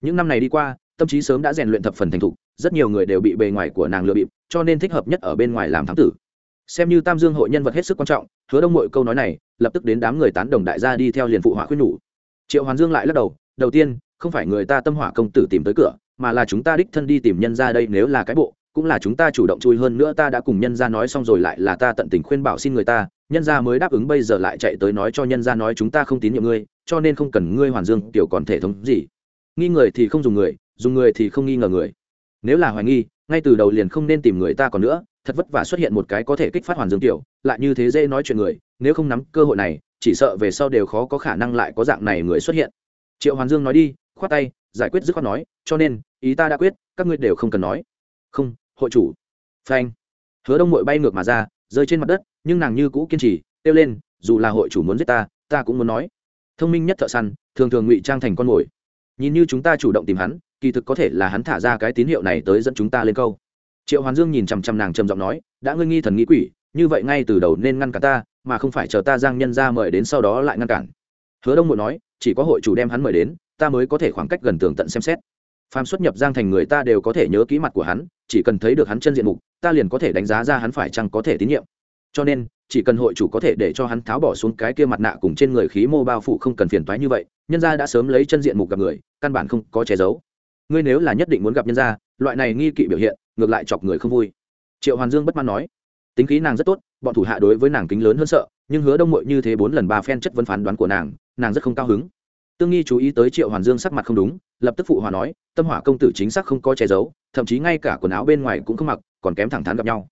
Những năm này đi qua, tâm trí sớm đã rèn luyện thập phần thành thục, rất nhiều người đều bị bề ngoài của nàng lừa bịp, cho nên thích hợp nhất ở bên ngoài làm thám tử. Xem như tam dương hội nhân vật hết sức quan trọng, hứa đông mội câu nói này, lập tức đến đám người tán đồng đại gia đi theo liền phụ họa khuyên nhủ. Triệu hoàn dương lại lắc đầu đầu tiên không phải người ta tâm hỏa công tử tìm tới cửa, mà là chúng ta đích thân đi tìm nhân ra đây, nếu là cái bộ, cũng là chúng ta chủ động chui hơn nữa, ta đã cùng nhân ra nói xong rồi, lại là ta tận tình khuyên bảo xin người ta, nhân ra mới đáp ứng, bây giờ lại chạy tới nói cho nhân ra nói chúng ta không tín nhiệm ngươi, cho nên không cần ngươi hoàn dương, tiểu còn thể thống gì. Nghi người thì không dùng người dùng người thì không nghi ngờ người. Nếu là hoài nghi, ngay từ đầu liền không nên tìm người ta còn nữa, thật vất vả xuất hiện một cái có thể kích phát hoàn dương tiểu, lại như thế dễ nói chuyện người, nếu không nắm cơ hội này, chỉ sợ về sau đều khó có khả năng lại có dạng này người xuất hiện. Triệu hoàn dương nói đi khoát tay, giải quyết dứt khoát nói, cho nên, ý ta đã quyết, các ngươi đều không cần nói. Không, hội chủ. Phanh. Hứa đông mội bay ngược mà ra, rơi trên mặt đất, nhưng nàng như cũ kiên trì, kêu lên, dù là hội chủ muốn giết ta ta cũng muốn nói. Thông minh nhất thợ săn, thường thường ngụy trang thành con mồi. Nhìn như chúng ta chủ động tìm hắn, kỳ thực có thể là hắn thả ra cái tín hiệu này tới dẫn chúng ta lên câu. Triệu hoàn dương nhìn chằm chằm nàng trầm giọng nói, đã ngươi nghi thần nghĩ quỷ, như vậy ngay từ đầu nên ngăn cả ta, mà không phải chờ ta giang nhân ra mời đến sau đó lại ngăn cản. Hứa đông mội nói, chỉ có hội chủ đem hắn mời đến ta mới có thể khoảng cách gần tường tận xem xét. Phàm xuất nhập giang thành người ta đều có thể nhớ kỹ mặt của hắn, chỉ cần thấy được hắn chân diện mục, ta liền có thể đánh giá ra hắn phải chăng có thể tín nhiệm. Cho nên, chỉ cần hội chủ có thể để cho hắn tháo bỏ xuống cái kia mặt nạ cùng trên người khí mô bao phủ không cần phiền toái như vậy, nhân gia đã sớm lấy chân diện mục gặp người, căn bản không có che giấu. Ngươi nếu là nhất định muốn gặp nhân gia, loại này nghi kỵ biểu hiện, ngược lại chọc người không vui. Triệu hoàn dương bất mãn nói. Tính khí nàng rất tốt, bọn thủ hạ đối với nàng kính lớn hơn sợ, nhưng hứa đông mội như thế bốn lần ba phen chất vấn phán đoán của nàng nàng rất không cao hứng tương nghi chú ý tới triệu hoàn dương sắc mặt không đúng, lập tức phụ hòa nói, tâm hỏa công tử chính xác không có che giấu, thậm chí ngay cả quần áo bên ngoài cũng không mặc, còn kém thẳng thắn gặp nhau.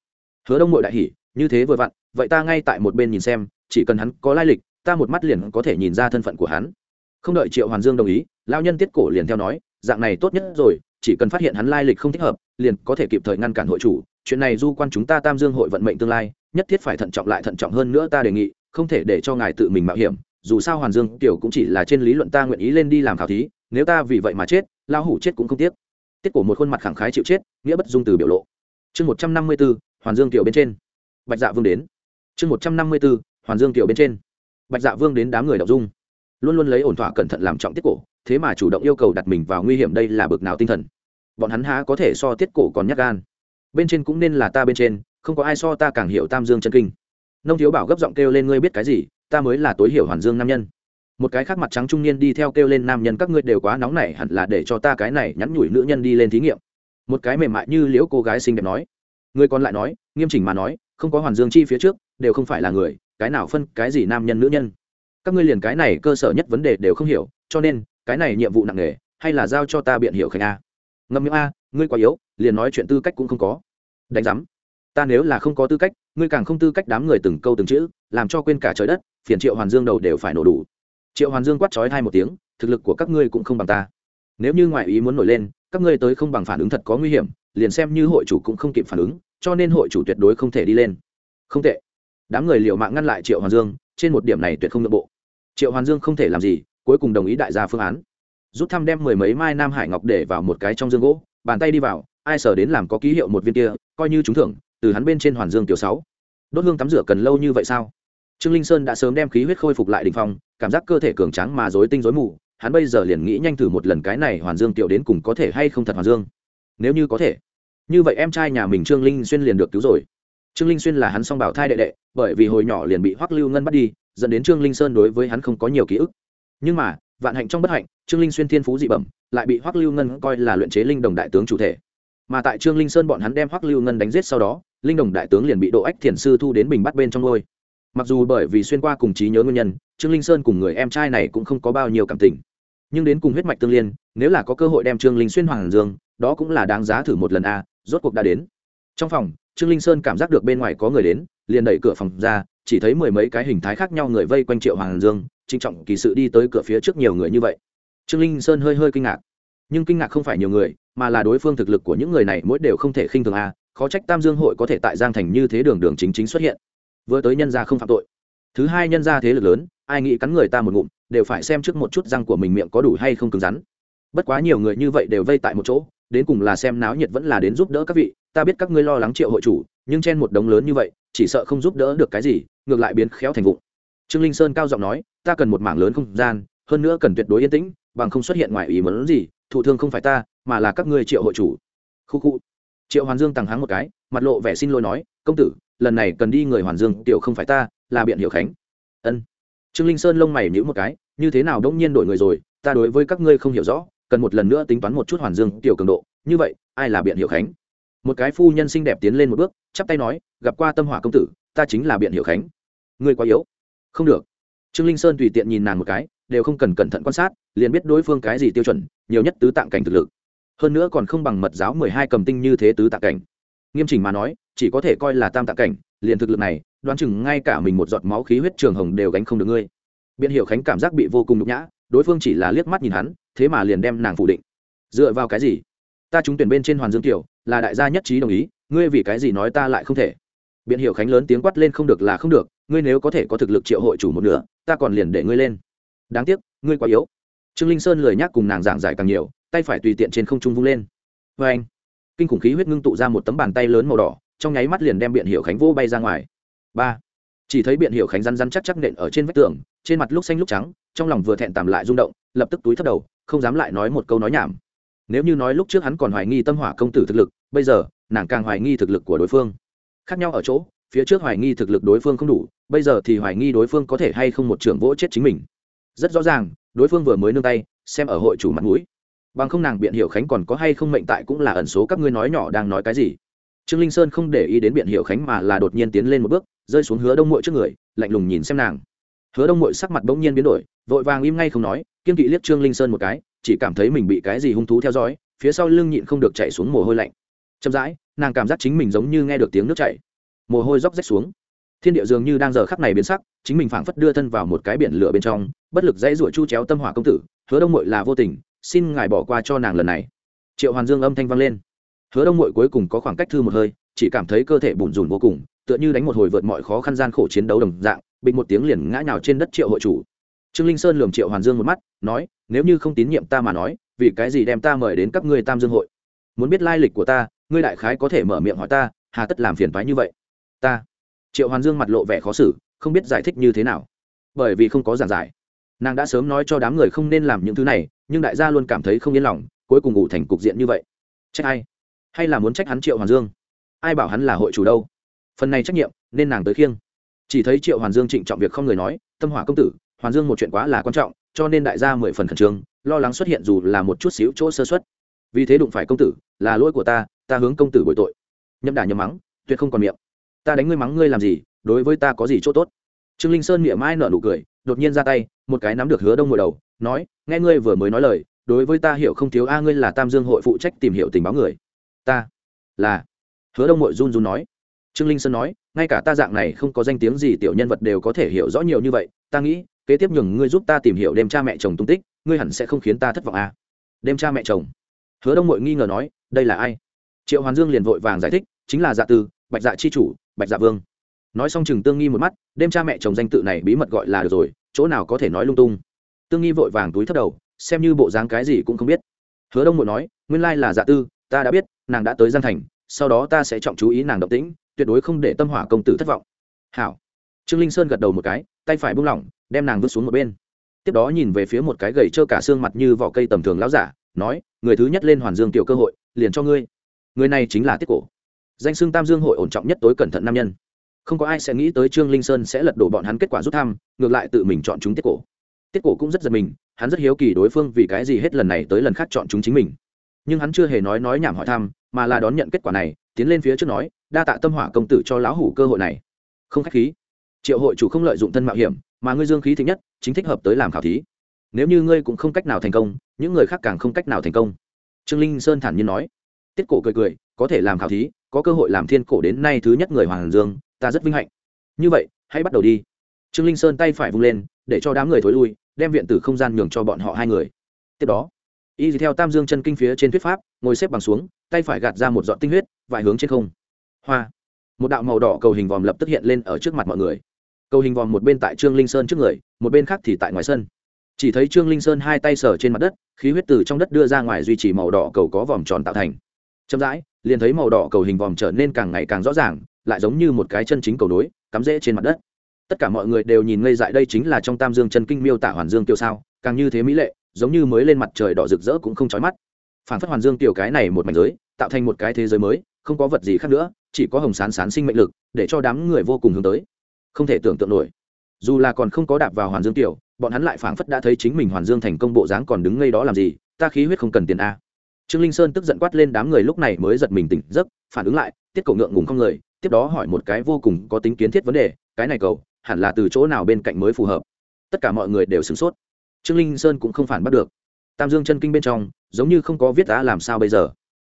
Hứa đông mội đại hỉ, như thế vừa vặn, vậy ta ngay tại một bên nhìn xem, chỉ cần hắn có lai lịch, ta một mắt liền có thể nhìn ra thân phận của hắn. Không đợi triệu hoàn dương đồng ý lao nhân tiết cổ liền theo nói, dạng này tốt nhất rồi, chỉ cần phát hiện hắn lai lịch không thích hợp, liền có thể kịp thời ngăn cản hội chủ. Chuyện này du quan chúng ta tam dương hội vận mệnh tương lai, nhất thiết phải thận trọng lại thận trọng hơn nữa ta đề nghị, không thể để cho ngài tự mình mạo hiểm dù sao hoàn dương tiểu cũng chỉ là trên lý luận ta nguyện ý lên đi làm khảo thí, nếu ta vì vậy mà chết lao hủ chết cũng không tiếc. Tiết cổ một khuôn mặt khẳng khái chịu chết, nghĩa bất dung từ biểu lộ. Chương một trăm năm mươi b ố hoàn dương tiểu bên trên. Bạch dạ vương đến. Chương một trăm năm mươi b ố hoàn dương tiểu bên trên. Bạch dạ vương đến đám người đọc dung. Luôn luôn lấy ổn thỏa cẩn thận làm trọng tiết cổ, thế mà chủ động yêu cầu đặt mình vào nguy hiểm đây là bực nào tinh thần. Bọn hắn há có thể so tiết cổ còn nhắc gan. Bên trên cũng nên là ta bên trên, không có ai so ta càng hiểu tam dương chân kinh. Nông thiếu bảo gấp giọng kêu lên, ngươi biết cái gì? Ta mới là tối hiểu hoàn dương nam nhân. Một cái khác mặt trắng trung niên đi theo kêu lên, nam nhân, các ngươi đều quá nóng nảy, hẳn là để cho ta cái này nhắn nhủi nữ nhân đi lên thí nghiệm. Một cái mềm mại như liễu cô gái xinh đẹp nói. Người còn lại nói, nghiêm chỉnh mà nói, không có hoàn dương chi phía trước, đều không phải là người, cái nào phân cái gì nam nhân nữ nhân. Các ngươi liền cái này cơ sở nhất vấn đề đều không hiểu, cho nên, cái này nhiệm vụ nặng nề, hay là giao cho ta biện hiểu khánh a. Ngâm miệng a, ngươi quá yếu, liền nói chuyện tư cách cũng không có. Đánh giám, ta nếu là không có tư cách, ngươi càng không tư cách đám người từng câu từng chữ, làm cho quên cả trời đất phiền triệu hoàn dương đầu đều phải nổ đủ. Triệu hoàn dương quát trói hai một tiếng, thực lực của các ngươi cũng không bằng ta. Nếu như ngoại ý muốn nổi lên, các ngươi tới không bằng phản ứng thật có nguy hiểm, liền xem như hội chủ cũng không kịp phản ứng, cho nên hội chủ tuyệt đối không thể đi lên. Không tệ. Đám người liệu mạng ngăn lại triệu hoàn dương, trên một điểm này tuyệt không nội bộ. Triệu hoàn dương không thể làm gì, cuối cùng đồng ý đại gia phương án. Rút thăm đem mười mấy mai nam hải ngọc để vào một cái trong dương gỗ, bàn tay đi vào, ai sở đến làm có ký hiệu một viên kia, coi như trúng thưởng, từ hắn bên trên hoàn dương tiểu sáu. Đốt hương tắm rửa cần lâu như vậy sao? Trương linh sơn đã sớm đem khí huyết khôi phục lại đ ỉ n h phong, cảm giác cơ thể cường tráng mà dối tinh dối mù, hắn bây giờ liền nghĩ nhanh thử một lần cái này hoàn dương tiểu đến cùng có thể hay không thật hoàn dương. Nếu như có thể, như vậy em trai nhà mình trương linh xuyên liền được cứu rồi. Trương linh xuyên là hắn song bảo thai đệ đệ, bởi vì hồi nhỏ liền bị hoắc lưu ngân bắt đi, dẫn đến trương linh sơn đối với hắn không có nhiều ký ức. Nhưng mà, vạn hạnh trong bất hạnh, trương linh xuyên thiên phú dị bẩm, lại bị hoắc lưu ngân coi là luyện chế linh đồng đại tướng chủ thể. Mà tại trương linh sơn bọn hắn đem hoắc lưu ngân đánh giết sau đó, linh đồng đại tướng liền bị độ ách thiền sư thu đến bình bắt bên trong ngôi mặc dù bởi vì xuyên qua cùng trí nhớ nguyên nhân, trương linh sơn cùng người em trai này cũng không có bao nhiêu cảm tình. Nhưng đến cùng huyết mạch tương liên, nếu là có cơ hội đem trương linh xuyên hoàng dương, đó cũng là đáng giá thử một lần a, rốt cuộc đã đến. Trong phòng, trương linh sơn cảm giác được bên ngoài có người đến, liền đẩy cửa phòng ra, chỉ thấy mười mấy cái hình thái khác nhau người vây quanh triệu hoàng dương trinh trọng kỳ sự đi tới cửa phía trước nhiều người như vậy. Trương linh sơn hơi hơi kinh ngạc. Nhưng kinh ngạc không phải nhiều người, mà là đối phương thực lực của những người này mỗi đều không thể khinh thường a, khó trách tam dương hội có thể tại giang thành như thế đường đường chính chính xuất hiện vừa tới nhân gia không phạm tội. Thứ hai nhân gia thế lực lớn, ai nghĩ cắn người ta một ngụm, đều phải xem trước một chút răng của mình miệng có đủ hay không cứng rắn. Bất quá nhiều người như vậy đều vây tại một chỗ, đến cùng là xem náo nhiệt vẫn là đến giúp đỡ các vị, ta biết các ngươi lo lắng triệu hội chủ, nhưng chen một đống lớn như vậy, chỉ sợ không giúp đỡ được cái gì, ngược lại biến khéo thành vụng. Trương linh sơn cao giọng nói, ta cần một mảng lớn không gian, hơn nữa cần tuyệt đối yên tĩnh, bằng không xuất hiện ngoài ý muốn gì, thụ thương không phải ta, mà là các ngươi triệu hội chủ. Khu khu. Triệu hoàn dương tằng háng một cái, mặt lộ vẻ xin lỗi nói, công tử lần này cần đi người hoàn dương, tiểu không phải ta, là biện hiệu khánh. Ân. Trương linh sơn lông mày nhíu một cái, như thế nào đông nhiên đổi người rồi, ta đối với các ngươi không hiểu rõ, cần một lần nữa tính toán một chút hoàn dương, tiểu cường độ, như vậy, ai là biện hiệu khánh? Một cái phu nhân xinh đẹp tiến lên một bước, chắp tay nói, gặp qua tâm hỏa công tử, ta chính là biện hiệu khánh. Ngươi quá yếu. Không được. Trương linh sơn tùy tiện nhìn nàng một cái, đều không cần cẩn thận quan sát, liền biết đối phương cái gì tiêu chuẩn, nhiều nhất tứ tạng cảnh thực lực. Hơn nữa còn không bằng mật giáo mười hai cầm tinh như thế tứ tạng cảnh. Nghiêm chỉnh mà nói chỉ có thể coi là tam tạng cảnh, liền thực lực này, đoán chừng ngay cả mình một giọt máu khí huyết trường hồng đều gánh không được ngươi. Biện hiệu khánh cảm giác bị vô cùng nhục nhã, đối phương chỉ là liếc mắt nhìn hắn, thế mà liền đem nàng phủ định. Dựa vào cái gì? Ta trúng tuyển bên trên hoàn dương tiểu là đại gia nhất trí đồng ý, ngươi vì cái gì nói ta lại không thể? Biện hiệu khánh lớn tiếng quát lên không được là không được, ngươi nếu có thể có thực lực triệu hội chủ một nửa, ta còn liền để ngươi lên. Đáng tiếc, ngươi quá yếu. Trương linh sơn lời nhắc cùng nàng giảng giải càng nhiều, tay phải tùy tiện trên không trung vung lên. Vê anh kinh khủng khí huyết ngưng tụ ra một tấm bàn tay lớn màu đỏ trong nháy mắt liền đem biện hiệu khánh vô bay ra ngoài. Ba, chỉ thấy biện hiệu khánh rắn rắn chắc chắc nện ở trên vách tường, trên mặt lúc xanh lúc trắng, trong lòng vừa thẹn tàm lại rung động, lập tức túi thấp đầu, không dám lại nói một câu nói nhảm. Nếu như nói lúc trước hắn còn hoài nghi tâm hỏa công tử thực lực, bây giờ, nàng càng hoài nghi thực lực của đối phương. Khác nhau ở chỗ, phía trước hoài nghi thực lực đối phương không đủ, bây giờ thì hoài nghi đối phương có thể hay không một trưởng vỗ chết chính mình. Rất rõ ràng, đối phương vừa mới nương tay, xem ở hội chủ mặt mũi. Bằng không nàng biện hiểu khánh còn có hay không mệnh tại cũng là ẩn số các ngươi nói nhỏ đang nói cái gì trương linh sơn không để ý đến biện hiệu khánh mà là đột nhiên tiến lên một bước, rơi xuống hứa đông mội trước người, lạnh lùng nhìn xem nàng. Hứa đông mội sắc mặt bỗng nhiên biến đổi, vội vàng im ngay không nói, kiên kỵ liếc trương linh sơn một cái, chỉ cảm thấy mình bị cái gì hung thú theo dõi, phía sau lưng nhịn không được chạy xuống mồ hôi lạnh. Chậm rãi, nàng cảm giác chính mình giống như nghe được tiếng nước chảy. Mồ hôi róc rách xuống. Thiên địa dường như đang giờ khắc này biến sắc, chính mình phảng phất đưa thân vào một cái biển lửa bên trong, bất lực dãy ruổi chu chéo tâm hỏa công tử, hứa đông mội là vô tình, xin ngài bỏ qua cho nàng lần này. Triệu hoàn dương âm thanh vang lên hứa đông mội cuối cùng có khoảng cách thư một hơi, chỉ cảm thấy cơ thể bùn rùn vô cùng, tựa như đánh một hồi vượt mọi khó khăn gian khổ chiến đấu đồng dạng bị một tiếng liền ngã nhào trên đất triệu hội chủ. Trương linh sơn lườm triệu hoàn dương một mắt, nói, nếu như không tín nhiệm ta mà nói, vì cái gì đem ta mời đến các ngươi tam dương hội? Muốn biết lai lịch của ta, ngươi đại khái có thể mở miệng hỏi ta, hà tất làm phiền toái như vậy. Ta? Triệu hoàn dương mặt lộ vẻ khó xử, không biết giải thích như thế nào. Bởi vì không có giảng giải. Nàng đã sớm nói cho đám người không nên làm những thứ này, nhưng đại gia luôn cảm thấy không yên lòng, cuối cùng ngủ thành cục diện như vậy. Trách ai hay là muốn trách hắn triệu hoàn dương ai bảo hắn là hội chủ đâu phần này trách nhiệm nên nàng tới khiêng chỉ thấy triệu hoàn dương trịnh trọng việc không người nói tâm hỏa công tử hoàn dương một chuyện quá là quan trọng cho nên đại gia mười phần khẩn trương lo lắng xuất hiện dù là một chút xíu chỗ sơ xuất vì thế đụng phải công tử là lỗi của ta ta hướng công tử bội tội nhậm đả nhậm mắng tuyệt không còn miệng ta đánh ngươi mắng ngươi làm gì đối với ta có gì chỗ tốt trương linh sơn miệng mai nở nụ cười đột nhiên ra tay một cái nắm được hứa đông ngồi đầu nói nghe ngươi vừa mới nói lời đối với ta hiểu không thiếu a ngươi là tam dương hội phụ trách tìm hiểu tình báo người ta là hứa đông mội run run nói trương linh sơn nói ngay cả ta dạng này không có danh tiếng gì tiểu nhân vật đều có thể hiểu rõ nhiều như vậy ta nghĩ kế tiếp nhường ngươi giúp ta tìm hiểu đêm cha mẹ chồng tung tích ngươi hẳn sẽ không khiến ta thất vọng à. đêm cha mẹ chồng hứa đông mội nghi ngờ nói đây là ai triệu hoàn dương liền vội vàng giải thích chính là dạ tư bạch dạ chi chủ bạch dạ vương nói xong chừng tương nghi một mắt đêm cha mẹ chồng danh tự này bí mật gọi là được rồi chỗ nào có thể nói lung tung tương nghi vội vàng túi thất đầu xem như bộ dáng cái gì cũng không biết hứa đông mội nói nguyên lai là dạ tư ta đã biết nàng đã tới gian thành, sau đó ta sẽ trọng chú ý nàng động tĩnh, tuyệt đối không để tâm hỏa công tử thất vọng. Hảo. Trương linh sơn gật đầu một cái, tay phải buông lỏng, đem nàng vứt xuống một bên. Tiếp đó nhìn về phía một cái gầy trơ cả xương mặt như vỏ cây tầm thường lão giả, nói, người thứ nhất lên hoàn dương tiểu cơ hội, liền cho ngươi. Người này chính là tiết cổ. Danh xưng tam dương hội ổn trọng nhất tối cẩn thận nam nhân. Không có ai sẽ nghĩ tới trương linh sơn sẽ lật đổ bọn hắn kết quả rút thăm, ngược lại tự mình chọn chúng tiết cổ. Tiết cổ cũng rất giật mình, hắn rất hiếu kỳ đối phương vì cái gì hết lần này tới lần khác chọn chúng chính mình nhưng hắn chưa hề nói nói nhảm hỏi thăm, mà là đón nhận kết quả này, tiến lên phía trước nói, đa tạ tâm hỏa công tử cho lão hủ cơ hội này. Không khách khí. Triệu hội chủ không lợi dụng thân mạo hiểm, mà ngươi dương khí thứ nhất, chính thích hợp tới làm khảo thí. Nếu như ngươi cũng không cách nào thành công, những người khác càng không cách nào thành công. Trương linh sơn thản nhiên nói. Tiết cổ cười cười, có thể làm khảo thí, có cơ hội làm thiên cổ đến nay thứ nhất người hoàng dương, ta rất vinh hạnh. Như vậy, hãy bắt đầu đi. Trương linh sơn tay phải vung lên, để cho đám người thối lui, đem viện tử không gian nhường cho bọn họ hai người. Tiếp đó y theo tam dương chân kinh phía trên thuyết pháp, ngồi xếp bằng xuống, tay phải gạt ra một dọn tinh huyết, vài hướng trên không. Hoa. Một đạo màu đỏ cầu hình vòm lập tức hiện lên ở trước mặt mọi người. Cầu hình vòm một bên tại trương linh sơn trước người, một bên khác thì tại ngoài sân. Chỉ thấy trương linh sơn hai tay sờ trên mặt đất, khí huyết từ trong đất đưa ra ngoài duy trì màu đỏ cầu có vòm tròn tạo thành. Chậm rãi, liền thấy màu đỏ cầu hình vòm trở nên càng ngày càng rõ ràng, lại giống như một cái chân chính cầu nối, cắm rễ trên mặt đất. Tất cả mọi người đều nhìn ngây dại đây chính là trong tam dương chân kinh miêu tả hoàn dương tiêu sao, càng như thế mỹ lệ giống như mới lên mặt trời đỏ rực rỡ cũng không chói mắt. Phản phất hoàn dương tiểu cái này một mảnh giới, tạo thành một cái thế giới mới, không có vật gì khác nữa, chỉ có hồng sán sán sinh mệnh lực, để cho đám người vô cùng hướng tới. Không thể tưởng tượng nổi. Dù là còn không có đạp vào hoàn dương tiểu, bọn hắn lại phảng phất đã thấy chính mình hoàn dương thành công bộ dáng còn đứng ngay đó làm gì, ta khí huyết không cần tiền a. Trương linh sơn tức giận quát lên đám người lúc này mới giật mình tỉnh giấc, phản ứng lại, tiết cầu ngượng ngùng không người, tiếp đó hỏi một cái vô cùng có tính kiến thiết vấn đề, cái này cầu hẳn là từ chỗ nào bên cạnh mới phù hợp? Tất cả mọi người đều sửng sốt trương linh sơn cũng không phản bắt được. Tam dương chân kinh bên trong, giống như không có viết đã làm sao bây giờ.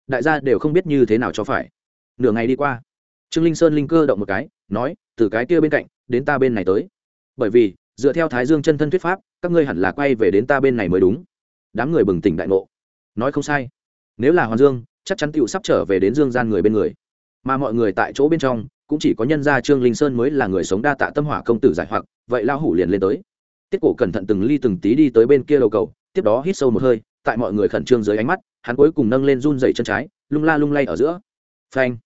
Đại gia đều không biết như thế nào cho phải. Nửa ngày đi qua, trương linh sơn linh cơ động một cái, nói, từ cái kia bên cạnh, đến ta bên này tới. Bởi vì, dựa theo thái dương chân thân thuyết pháp, các ngươi hẳn là quay về đến ta bên này mới đúng. Đám người bừng tỉnh đại ngộ. Nói không sai. Nếu là hoàn dương, chắc chắn tựu sắp trở về đến dương gian người bên người. Mà mọi người tại chỗ bên trong, cũng chỉ có nhân gia trương linh sơn mới là người sống đa tạ tâm hỏa công tử giải hoặc, vậy lao hủ liền lên tới tiết cổ cẩn thận từng ly từng tí đi tới bên kia đầu cầu, tiếp đó hít sâu một hơi, tại mọi người khẩn trương dưới ánh mắt, hắn cuối cùng nâng lên run dày chân trái, lung la lung lay ở giữa. Phanh!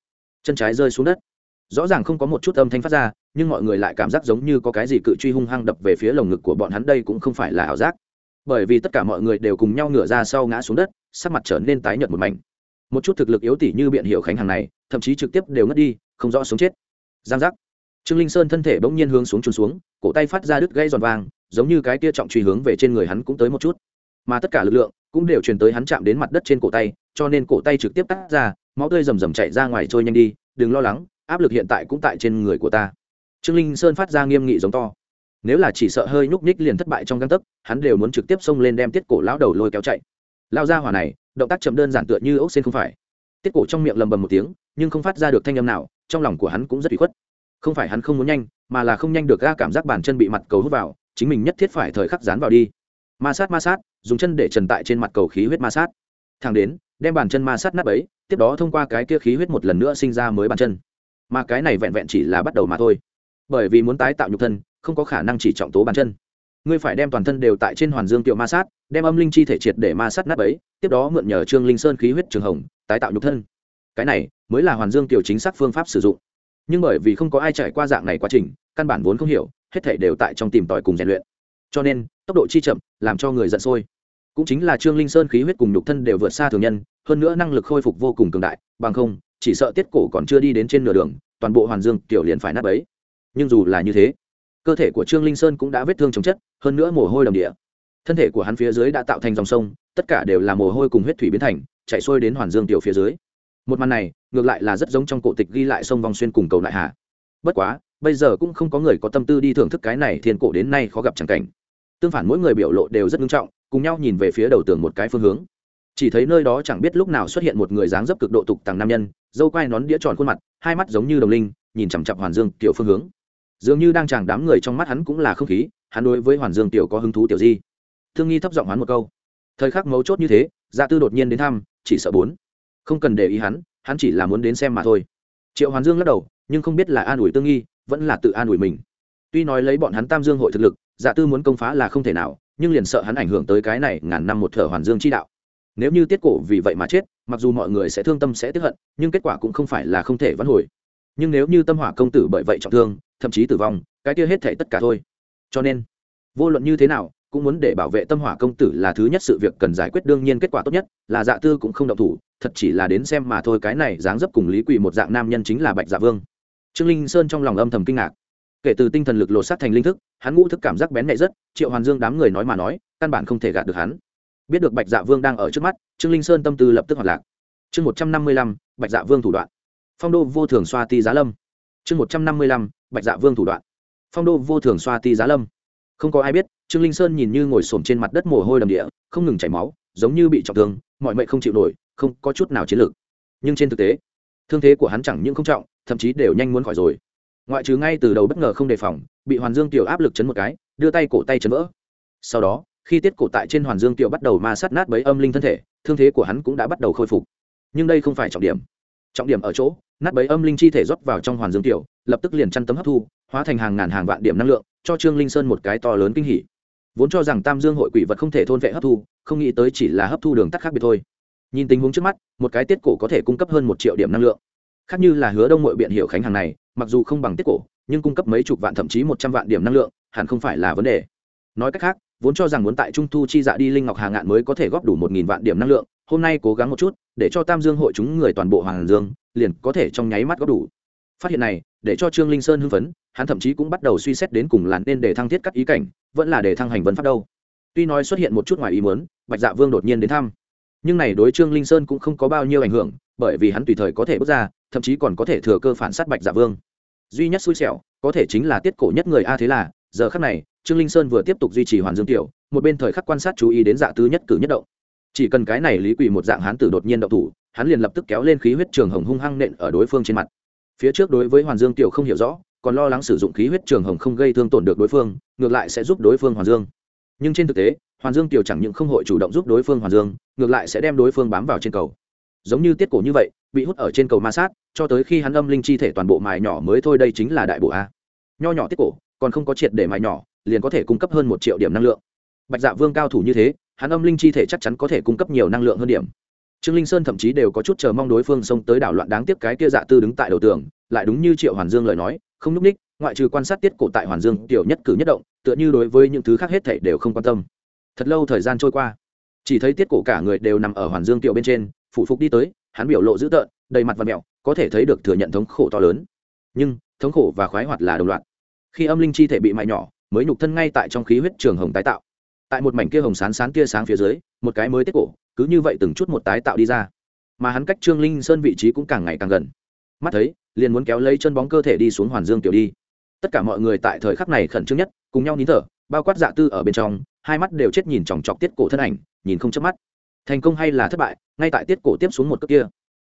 Chân trái rơi xuống đất. Rõ ràng không có một chút âm thanh phát ra, nhưng mọi người lại cảm giác giống như có cái gì cự truy hung hăng đập về phía lồng ngực của bọn hắn, đây cũng không phải là ảo giác. Bởi vì tất cả mọi người đều cùng nhau ngửa ra sau ngã xuống đất, sắc mặt trở nên tái nhợt một mảnh. Một chút thực lực yếu tỉ như biện hiệu khánh hàng này, thậm chí trực tiếp đều ngất đi, không rõ sống chết. Giang giác. Trương linh sơn thân thể bỗng nhiên hướng xuống trùn xuống, cổ tay phát ra đứt gây giòn vàng giống như cái kia trọng truy hướng về trên người hắn cũng tới một chút. Mà tất cả lực lượng cũng đều truyền tới hắn chạm đến mặt đất trên cổ tay, cho nên cổ tay trực tiếp cắt ra, máu tươi rầm rầm chạy ra ngoài trôi nhanh đi, đừng lo lắng, áp lực hiện tại cũng tại trên người của ta. Trương linh sơn phát ra nghiêm nghị giống to. Nếu là chỉ sợ hơi nhúc nhích liền thất bại trong găng tấc, hắn đều muốn trực tiếp xông lên đem tiết cổ lão đầu lôi kéo chạy. Lao ra hỏa này, động tác chậm đơn giản tựa như ốc xên không phải. Tiết cổ trong miệng lầm bầm một tiếng, nhưng không phát ra được thanh âm nào, trong lòng của hắn cũng rất bị khuất. Không phải hắn không muốn nhanh, mà là không nhanh được ga cảm giác bàn chân bị mặt cầu hút vào chính mình nhất thiết phải thời khắc dán vào đi. Ma sát ma sát, dùng chân để trần tại trên mặt cầu khí huyết ma sát. Thang đến, đem bàn chân ma sát nắp ấy tiếp đó thông qua cái kia khí huyết một lần nữa sinh ra mới bàn chân. Mà cái này vẹn vẹn chỉ là bắt đầu mà thôi. Bởi vì muốn tái tạo nhục thân, không có khả năng chỉ trọng tố bàn chân. Ngươi phải đem toàn thân đều tại trên hoàn dương tiểu ma sát, đem âm linh chi thể triệt để ma sát nắp ấy tiếp đó mượn nhờ trương linh sơn khí huyết trường hồng, tái tạo nhục thân. Cái này mới là hoàn dương tiểu chính xác phương pháp sử dụng. Nhưng bởi vì không có ai trải qua dạng này quá trình, căn bản vốn không hiểu hết thể đều tại trong tìm tòi cùng rèn luyện. Cho nên, tốc độ chi chậm làm cho người giận sôi. Cũng chính là trương linh sơn khí huyết cùng nhục thân đều vượt xa thường nhân, hơn nữa năng lực khôi phục vô cùng cường đại, bằng không, chỉ sợ tiết cổ còn chưa đi đến trên nửa đường, toàn bộ hoàn dương tiểu liền phải nát ấy nhưng dù là như thế, cơ thể của trương linh sơn cũng đã vết thương chống chất, hơn nữa mồ hôi đầm địa. Thân thể của hắn phía dưới đã tạo thành dòng sông, tất cả đều là mồ hôi cùng huyết thủy biến thành, chạy xuôi đến hoàn dương tiểu phía dưới. Một màn này, ngược lại là rất giống trong cổ tịch ghi lại sông vòng xuyên cùng cầu lại hạ. Bất quá bây giờ cũng không có người có tâm tư đi thưởng thức cái này thiên cổ đến nay khó gặp chẳng cảnh. Tương phản mỗi người biểu lộ đều rất nghiêm trọng, cùng nhau nhìn về phía đầu tường một cái phương hướng. Chỉ thấy nơi đó chẳng biết lúc nào xuất hiện một người dáng dấp cực độ tục tàng nam nhân, dâu quai nón đĩa tròn khuôn mặt, hai mắt giống như đồng linh, nhìn chằm chặp hoàn dương tiểu phương hướng. Dường như đang chàng đám người trong mắt hắn cũng là không khí, hắn đối với hoàn dương tiểu có hứng thú tiểu di. Thương nghi thấp giọng hắn một câu. Thời khắc mấu chốt như thế gia tư đột nhiên đến thăm, chỉ sợ bốn. Không cần để ý hắn hắn chỉ là muốn đến xem mà thôi. Triệu hoàn dương lắc đầu, nhưng không biết là an ủi tương nghi vẫn là tự an ủi mình. Tuy nói lấy bọn hắn tam dương hội thực lực dạ tư muốn công phá là không thể nào, nhưng liền sợ hắn ảnh hưởng tới cái này ngàn năm một thở hoàn dương chi đạo. Nếu như tiết cổ vì vậy mà chết, mặc dù mọi người sẽ thương tâm sẽ tiếp hận, nhưng kết quả cũng không phải là không thể vãn hồi. Nhưng nếu như tâm hỏa công tử bởi vậy trọng thương, thậm chí tử vong, cái kia hết thể tất cả thôi. Cho nên, vô luận như thế nào, cũng muốn để bảo vệ tâm hỏa công tử là thứ nhất sự việc cần giải quyết đương nhiên kết quả tốt nhất, là dạ tư cũng không động thủ, thật chỉ là đến xem mà thôi, cái này dáng dấp cùng lý quỷ một dạng nam nhân chính là bạch dạ vương trương linh sơn trong lòng âm thầm kinh ngạc. Kể từ tinh thần lực lột sát thành linh thức, hắn ngũ thức cảm giác bén nhạy rất, triệu hoàn dương đám người nói mà nói, căn bản không thể gạt được hắn. Biết được bạch dạ vương đang ở trước mắt, trương linh sơn tâm tư lập tức hoạt lạc. Chương một trăm năm mươi lăm, bạch dạ vương thủ đoạn. Phong đô vô thường xoa ti giá lâm. Chương một trăm năm mươi lăm, bạch dạ vương thủ đoạn. Phong đô vô thường xoa ti giá lâm. Không có ai biết, trương linh sơn nhìn như ngồi s trên mặt đất mồ hôi đầm địa, không ngừng chảy máu, giống như bị trọng thương, mọi mệnh không chịu nổi, không có chút nào chiến lược. Nhưng trên thực tế, thương thế của hắn chẳng những không trọng thậm chí đều nhanh muốn khỏi rồi. Ngoại trừ ngay từ đầu bất ngờ không đề phòng, bị hoàn dương tiểu áp lực chấn một cái, đưa tay cổ tay chấn vỡ. Sau đó, khi tiết cổ tại trên hoàn dương tiểu bắt đầu ma sát nát bấy âm linh thân thể, thương thế của hắn cũng đã bắt đầu khôi phục. Nhưng đây không phải trọng điểm. Trọng điểm ở chỗ, nát bấy âm linh chi thể rót vào trong hoàn dương tiểu lập tức liền chăn tấm hấp thu, hóa thành hàng ngàn hàng vạn điểm năng lượng, cho trương linh sơn một cái to lớn kinh hỉ. Vốn cho rằng tam dương hội quỷ vật không thể thôn vệ hấp thu, không nghĩ tới chỉ là hấp thu đường tắt khác biệt thôi. Nhìn tình huống trước mắt, một cái tiết cổ có thể cung cấp hơn một triệu điểm năng lượng khác như là hứa đông mội biện hiệu khánh hàng này, mặc dù không bằng tiết cổ, nhưng cung cấp mấy chục vạn thậm chí một trăm vạn điểm năng lượng, hẳn không phải là vấn đề. Nói cách khác, vốn cho rằng muốn tại trung thu chi dạ đi linh ngọc hà ngạn mới có thể góp đủ một nghìn vạn điểm năng lượng, hôm nay cố gắng một chút, để cho tam dương hội chúng người toàn bộ hoàng dương, liền có thể trong nháy mắt góp đủ. Phát hiện này, để cho trương linh sơn hưng phấn, hắn thậm chí cũng bắt đầu suy xét đến cùng làn nên để thăng thiết các ý cảnh, vẫn là để thăng hành vấn pháp đâu. Tuy nói xuất hiện một chút ngoài ý muốn, bạch dạ vương đột nhiên đến thăm. Nhưng này đối trương linh sơn cũng không có bao nhiêu ảnh hưởng, bởi vì hắn tùy thời có thể bước ra thậm chí còn có thể thừa cơ phản sát bạch dạ vương. Duy nhất xui xẻo, có thể chính là tiết cổ nhất người a thế là, giờ khắc này, trương linh sơn vừa tiếp tục duy trì hoàn dương tiểu, một bên thời khắc quan sát chú ý đến dạ tứ nhất cử nhất động. Chỉ cần cái này lý quỷ một dạng hán tử đột nhiên động thủ, hắn liền lập tức kéo lên khí huyết trường hồng hung hăng nện ở đối phương trên mặt. Phía trước đối với hoàn dương tiểu không hiểu rõ, còn lo lắng sử dụng khí huyết trường hồng không gây thương tổn được đối phương, ngược lại sẽ giúp đối phương hoàn dương. Nhưng trên thực tế, hoàn dương tiểu chẳng những không hội chủ động giúp đối phương hoàn dương, ngược lại sẽ đem đối phương bám vào trên cầu giống như tiết cổ như vậy, bị hút ở trên cầu ma sát, cho tới khi hắn âm linh chi thể toàn bộ mài nhỏ mới thôi đây chính là đại bộ a. Nho nhỏ tiết cổ, còn không có triệt để mài nhỏ, liền có thể cung cấp hơn một triệu điểm năng lượng. Bạch dạ vương cao thủ như thế, hắn âm linh chi thể chắc chắn có thể cung cấp nhiều năng lượng hơn điểm. Trương linh sơn thậm chí đều có chút chờ mong đối phương xông tới đảo loạn đáng tiếc cái kia dạ tư đứng tại đầu tường, lại đúng như triệu hoàn dương lời nói, không nhúc ních, ngoại trừ quan sát tiết cổ tại hoàn dương, tiểu nhất cử nhất động, tựa như đối với những thứ khác hết thảy đều không quan tâm. Thật lâu thời gian trôi qua, chỉ thấy tiết cổ cả người đều nằm ở hoàn dương tiểu bên trên phụ phục đi tới, hắn biểu lộ dữ tợn, đầy mặt và mẹo, có thể thấy được thừa nhận thống khổ to lớn. Nhưng, thống khổ và khoái hoạt là đồng loạt. Khi âm linh chi thể bị mại nhỏ, mới nhục thân ngay tại trong khí huyết trường hồng tái tạo. Tại một mảnh kia hồng sán sán kia sáng phía dưới, một cái mới tiết cổ, cứ như vậy từng chút một tái tạo đi ra. Mà hắn cách trương linh sơn vị trí cũng càng ngày càng gần. Mắt thấy, liền muốn kéo lấy chân bóng cơ thể đi xuống hoàn dương tiểu đi. Tất cả mọi người tại thời khắc này khẩn trương nhất, cùng nhau nín thở, bao quát dạ tư ở bên trong, hai mắt đều chết nhìn chòng chọc tiết cổ thân ảnh, nhìn không chớp mắt thành công hay là thất bại, ngay tại tiết cổ tiếp xuống một cước kia.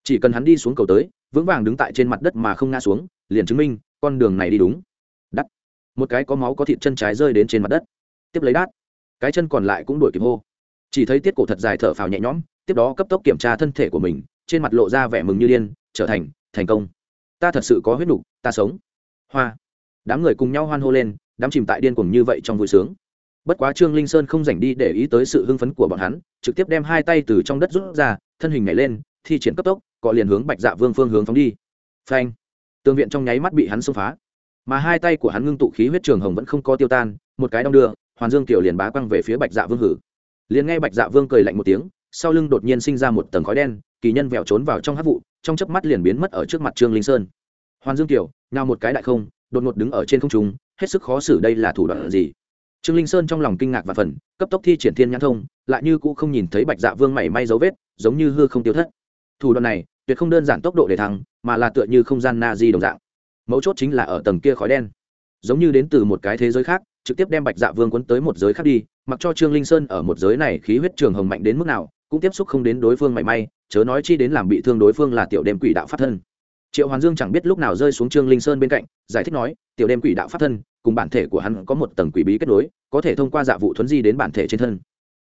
Chỉ cần hắn đi xuống cầu tới, vững vàng đứng tại trên mặt đất mà không ngã xuống, liền chứng minh, con đường này đi đúng. Đắt. Một cái có máu có thịt chân trái rơi đến trên mặt đất. Tiếp lấy đát cái chân còn lại cũng đuổi kịp hô. Chỉ thấy tiết cổ thật dài thở phào nhẹ nhõm, tiếp đó cấp tốc kiểm tra thân thể của mình, trên mặt lộ ra vẻ mừng như điên, trở thành thành công. Ta thật sự có huyết đủ ta sống. Hoa. Đám người cùng nhau hoan hô lên, đám chìm tại điên cuồng như vậy trong vui sướng bất quá trương linh sơn không dành đi để ý tới sự hưng phấn của bọn hắn, trực tiếp đem hai tay từ trong đất rút ra, thân hình nhảy lên, thi triển cấp tốc, cọ liền hướng bạch dạ vương phương hướng phóng đi. Phanh! Tường viện trong nháy mắt bị hắn xông phá. Mà hai tay của hắn ngưng tụ khí huyết trường hồng vẫn không có tiêu tan, một cái đong đưa, hoàn dương tiểu liền bá quăng về phía bạch dạ vương hử. Liền nghe bạch dạ vương cười lạnh một tiếng, sau lưng đột nhiên sinh ra một tầng khói đen, kỳ nhân vẹo trốn vào trong hát vụ, trong chớp mắt liền biến mất ở trước mặt trương linh sơn. Hoàn dương tiểu nào một cái đại không, đột ngột đứng ở trên không trung, hết sức khó xử đây là thủ đoạn gì? Trương linh sơn trong lòng kinh ngạc và phần, cấp tốc thi triển thiên nhãn thông, lại như cũng không nhìn thấy bạch dạ vương mảy may dấu vết, giống như hư không tiêu thất. Thủ đoạn này, tuyệt không đơn giản tốc độ để thăng, mà là tựa như không gian na di đồng dạng. Mấu chốt chính là ở tầng kia khói đen. Giống như đến từ một cái thế giới khác, trực tiếp đem bạch dạ vương quấn tới một giới khác đi, mặc cho trương linh sơn ở một giới này khí huyết trường hồng mạnh đến mức nào, cũng tiếp xúc không đến đối phương mảy may, chớ nói chi đến làm bị thương đối phương là tiểu đêm quỷ đạo pháp thân. Triệu hoàn dương chẳng biết lúc nào rơi xuống trương linh sơn bên cạnh, giải thích nói, tiểu đêm quỷ đạo pháp thân cùng bản thể của hắn có một tầng quỷ bí kết nối, có thể thông qua dạ vụ thuấn di đến bản thể trên thân.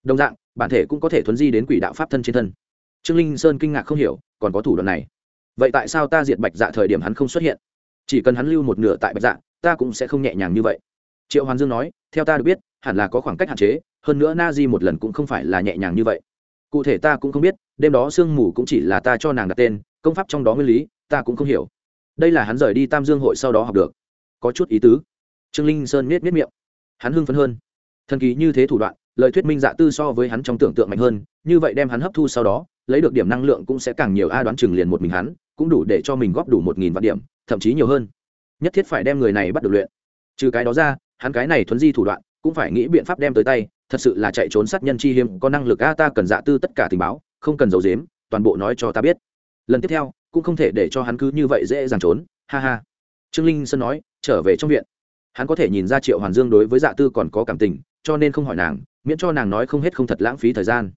Đồng dạng, bản thể cũng có thể thuấn di đến quỷ đạo pháp thân trên thân. Trương linh sơn kinh ngạc không hiểu, còn có thủ đoạn này. Vậy tại sao ta diệt bạch dạ thời điểm hắn không xuất hiện? Chỉ cần hắn lưu một nửa tại bạch dạ ta cũng sẽ không nhẹ nhàng như vậy. Triệu hoàn dương nói, theo ta được biết, hẳn là có khoảng cách hạn chế, hơn nữa na di một lần cũng không phải là nhẹ nhàng như vậy. Cụ thể ta cũng không biết, đêm đó sương mù cũng chỉ là ta cho nàng đặt tên, công pháp trong đó nguyên lý, ta cũng không hiểu. Đây là hắn rời đi tam dương hội sau đó học được. Có chút ý tứ trương linh sơn miết miết miệng. Hắn hưng phấn hơn. Thần kỳ như thế thủ đoạn, lời thuyết minh dạ tư so với hắn trong tưởng tượng mạnh hơn, như vậy đem hắn hấp thu sau đó, lấy được điểm năng lượng cũng sẽ càng nhiều a đoán chừng liền một mình hắn, cũng đủ để cho mình góp đủ một nghìn vạn điểm, thậm chí nhiều hơn. Nhất thiết phải đem người này bắt được luyện. Trừ cái đó ra, hắn cái này thuấn di thủ đoạn, cũng phải nghĩ biện pháp đem tới tay, thật sự là chạy trốn sát nhân chi hiếm, có năng lực a ta cần dạ tư tất cả tình báo, không cần giấu dếm toàn bộ nói cho ta biết. Lần tiếp theo, cũng không thể để cho hắn cứ như vậy dễ dàng trốn. Ha ha. Trương linh sơn nói, trở về trong viện hắn có thể nhìn ra triệu hoàn dương đối với dạ tư còn có cảm tình, cho nên không hỏi nàng, miễn cho nàng nói không hết không thật lãng phí thời gian.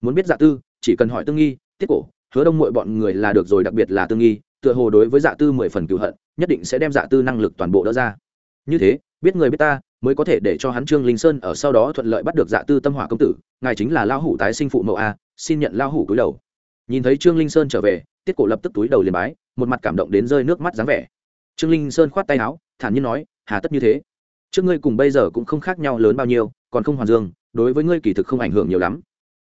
Muốn biết dạ tư, chỉ cần hỏi tương nghi, tiết cổ, hứa đông mội bọn người là được rồi, đặc biệt là tương nghi, tựa hồ đối với dạ tư mười phần cựu hận, nhất định sẽ đem dạ tư năng lực toàn bộ đỡ ra. Như thế, biết người biết ta, mới có thể để cho hắn trương linh sơn ở sau đó thuận lợi bắt được dạ tư tâm hỏa công tử, ngài chính là lão hủ tái sinh phụ mẫu a, xin nhận lão hủ túi đầu. Nhìn thấy trương linh sơn trở về, tiết cổ lập tức túi đầu liền bái, một mặt cảm động đến rơi nước mắt dáng vẻ. Trương linh sơn khoát tay áo, thản nhiên nói hà tất như thế. Trước ngươi cùng bây giờ cũng không khác nhau lớn bao nhiêu còn không hoàn dương đối với ngươi kỳ thực không ảnh hưởng nhiều lắm.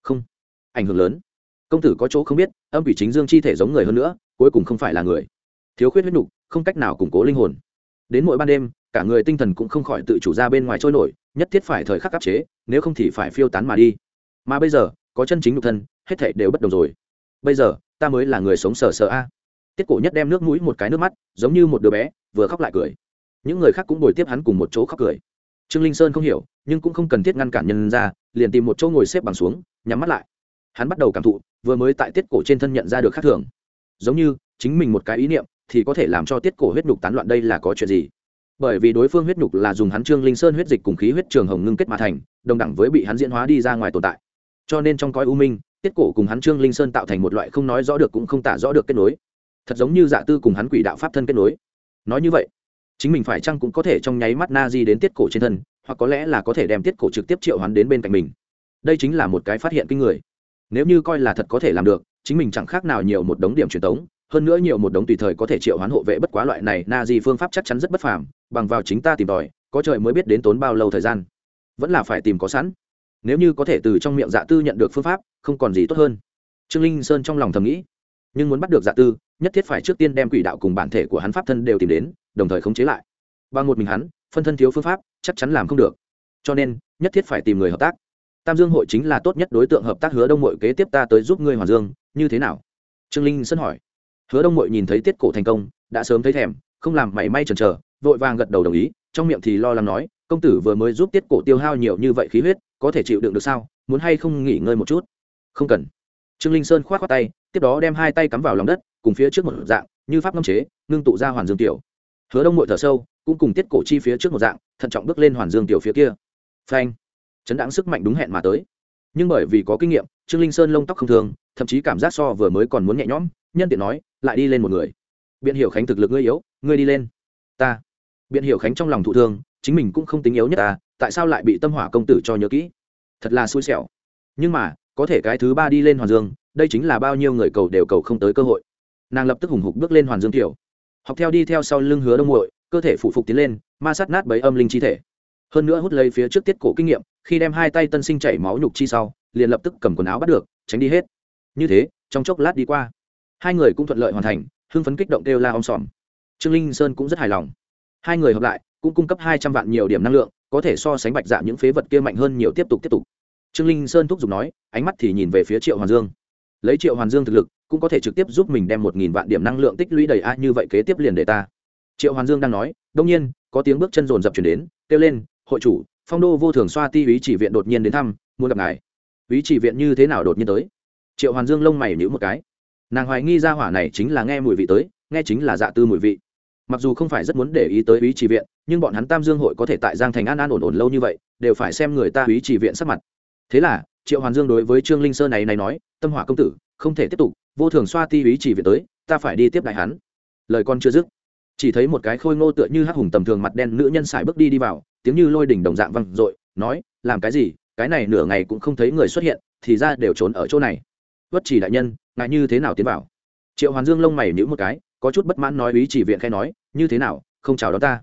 Không. Ảnh hưởng lớn. Công tử có chỗ không biết âm quỷ chính dương chi thể giống người hơn nữa cuối cùng không phải là người. Thiếu khuyết huyết nhục, không cách nào củng cố linh hồn. Đến mỗi ban đêm cả người tinh thần cũng không khỏi tự chủ ra bên ngoài trôi nổi nhất thiết phải thời khắc áp chế nếu không thì phải phiêu tán mà đi. Mà bây giờ có chân chính nhục thân hết thể đều bất đồng rồi. Bây giờ ta mới là người sống sờ sờ a. Tiết cổ nhất đem nước mũi một cái nước mắt giống như một đứa bé vừa khóc lại cười những người khác cũng bồi tiếp hắn cùng một chỗ khóc cười. Trương linh sơn không hiểu, nhưng cũng không cần thiết ngăn cản nhân ra, liền tìm một chỗ ngồi xếp bằng xuống, nhắm mắt lại. Hắn bắt đầu cảm thụ, vừa mới tại tiết cổ trên thân nhận ra được khác thường. Giống như, chính mình một cái ý niệm, thì có thể làm cho tiết cổ huyết nhục tán loạn đây là có chuyện gì? Bởi vì đối phương huyết nhục là dùng hắn trương linh sơn huyết dịch cùng khí huyết trường hồng ngưng kết mà thành, đồng đẳng với bị hắn diễn hóa đi ra ngoài tồn tại. Cho nên trong cõi u minh, tiết cổ cùng hắn trương linh sơn tạo thành một loại không nói rõ được cũng không tả rõ được kết nối. Thật giống như dạ tư cùng hắn quỷ đạo pháp thân kết nối. Nói như vậy chính mình phải chăng cũng có thể trong nháy mắt na di đến tiết cổ trên thân, hoặc có lẽ là có thể đem tiết cổ trực tiếp triệu hoán đến bên cạnh mình. Đây chính là một cái phát hiện kinh người. Nếu như coi là thật có thể làm được, chính mình chẳng khác nào nhiều một đống điểm truyền tống, hơn nữa nhiều một đống tùy thời có thể triệu hoán hộ vệ bất quá loại này, na di phương pháp chắc chắn rất bất phàm, bằng vào chính ta tìm tòi, có trời mới biết đến tốn bao lâu thời gian. Vẫn là phải tìm có sẵn. Nếu như có thể từ trong miệng dạ tư nhận được phương pháp, không còn gì tốt hơn. Trương linh sơn trong lòng thầm nghĩ, nhưng muốn bắt được dạ tư, nhất thiết phải trước tiên đem quỷ đạo cùng bản thể của hắn pháp thân đều tìm đến đồng thời khống chế lại. Bằng một mình hắn, phân thân thiếu phương pháp, chắc chắn làm không được. Cho nên, nhất thiết phải tìm người hợp tác. Tam dương hội chính là tốt nhất đối tượng hợp tác hứa đông mội kế tiếp ta tới giúp ngươi hoàn dương, như thế nào? Trương linh sơn hỏi. Hứa đông mội nhìn thấy tiết cổ thành công, đã sớm thấy thèm, không làm mảy may chần chờ, vội vàng gật đầu đồng ý, trong miệng thì lo lắng nói, công tử vừa mới giúp tiết cổ tiêu hao nhiều như vậy khí huyết, có thể chịu đựng được sao? Muốn hay không nghỉ ngơi một chút? Không cần. Trương linh sơn k h o á t k tay, tiếp đó đem hai tay cắm vào lòng đất, cùng phía trước một dạng, như pháp ngâm chế, ngưng tụ ra hoàn dương tiểu hứa đông mội thở sâu, cũng cùng tiết cổ chi phía trước một dạng, thận trọng bước lên hoàn dương tiểu phía kia. Phanh. Chấn đáng sức mạnh đúng hẹn mà tới. Nhưng bởi vì có kinh nghiệm, trương linh sơn lông tóc không thường, thậm chí cảm giác so vừa mới còn muốn nhẹ nhõm, nhân tiện nói, lại đi lên một người. Biện hiểu khánh thực lực ngươi yếu, ngươi đi lên. Ta. Biện hiểu khánh trong lòng thụ thương, chính mình cũng không tính yếu nhất ta, tại sao lại bị tâm hỏa công tử cho nhớ kỹ? Thật là xui xẻo. Nhưng mà, có thể cái thứ ba đi lên hoàn dương, đây chính là bao nhiêu người cầu đều cầu không tới cơ hội. Nàng lập tức hùng hục bước lên hoàn dương tiểu học theo đi theo sau lưng hứa đông muội, cơ thể phụ phục tiến lên, ma sát nát bấy âm linh chi thể. Hơn nữa hút lấy phía trước tiết cổ kinh nghiệm, khi đem hai tay tân sinh chảy máu nhục chi sau, liền lập tức cầm quần áo bắt được, tránh đi hết. Như thế, trong chốc lát đi qua, hai người cũng thuận lợi hoàn thành, hưng phấn kích động kêu la om sòm. Trương linh sơn cũng rất hài lòng. Hai người hợp lại, cũng cung cấp hai trăm vạn nhiều điểm năng lượng, có thể so sánh bạch dạ những phế vật kia mạnh hơn nhiều tiếp tục tiếp tục. Trương linh sơn thúc giục nói, ánh mắt thì nhìn về phía triệu hoàng dương lấy triệu hoàn dương thực lực, cũng có thể trực tiếp giúp mình đem một nghìn vạn điểm năng lượng tích lũy đầy a, như vậy kế tiếp liền để ta. Triệu hoàn dương đang nói đông nhiên, có tiếng bước chân rồn rập chuyển đến, kêu lên, hội chủ, phong đô vô thường xoa ti ý chỉ viện đột nhiên đến thăm, muốn gặp ngài. Ý chỉ viện như thế nào đột nhiên tới? Triệu hoàn dương lông mày nhữ một cái. Nàng hoài nghi ra hỏa này chính là nghe mùi vị tới, nghe chính là dạ tư mùi vị. Mặc dù không phải rất muốn để ý tới ý chỉ viện, nhưng bọn hắn tam dương hội có thể tại giang thành an an ổn ổn lâu như vậy, đều phải xem người ta ý chỉ viện sắc mặt. Thế là triệu hoàn dương đối với trương linh sơ này này nói, tâm hỏa công tử, không thể tiếp tục, vô thường xoa ti ý chỉ viện tới, ta phải đi tiếp đại hắn lời con chưa dứt, chỉ thấy một cái khôi ngô tựa như hắc hùng tầm thường mặt đen nữ nhân xài bước đi đi vào, tiếng như lôi đỉnh đồng dạng văng dội, nói, làm cái gì, cái này nửa ngày cũng không thấy người xuất hiện, thì ra đều trốn ở chỗ này. Vất chỉ đại nhân ngại như thế nào tiến vào? Triệu hoàn dương lông mày nhữ một cái, có chút bất mãn nói ý chỉ viện khai nói, như thế nào, không chào đón ta.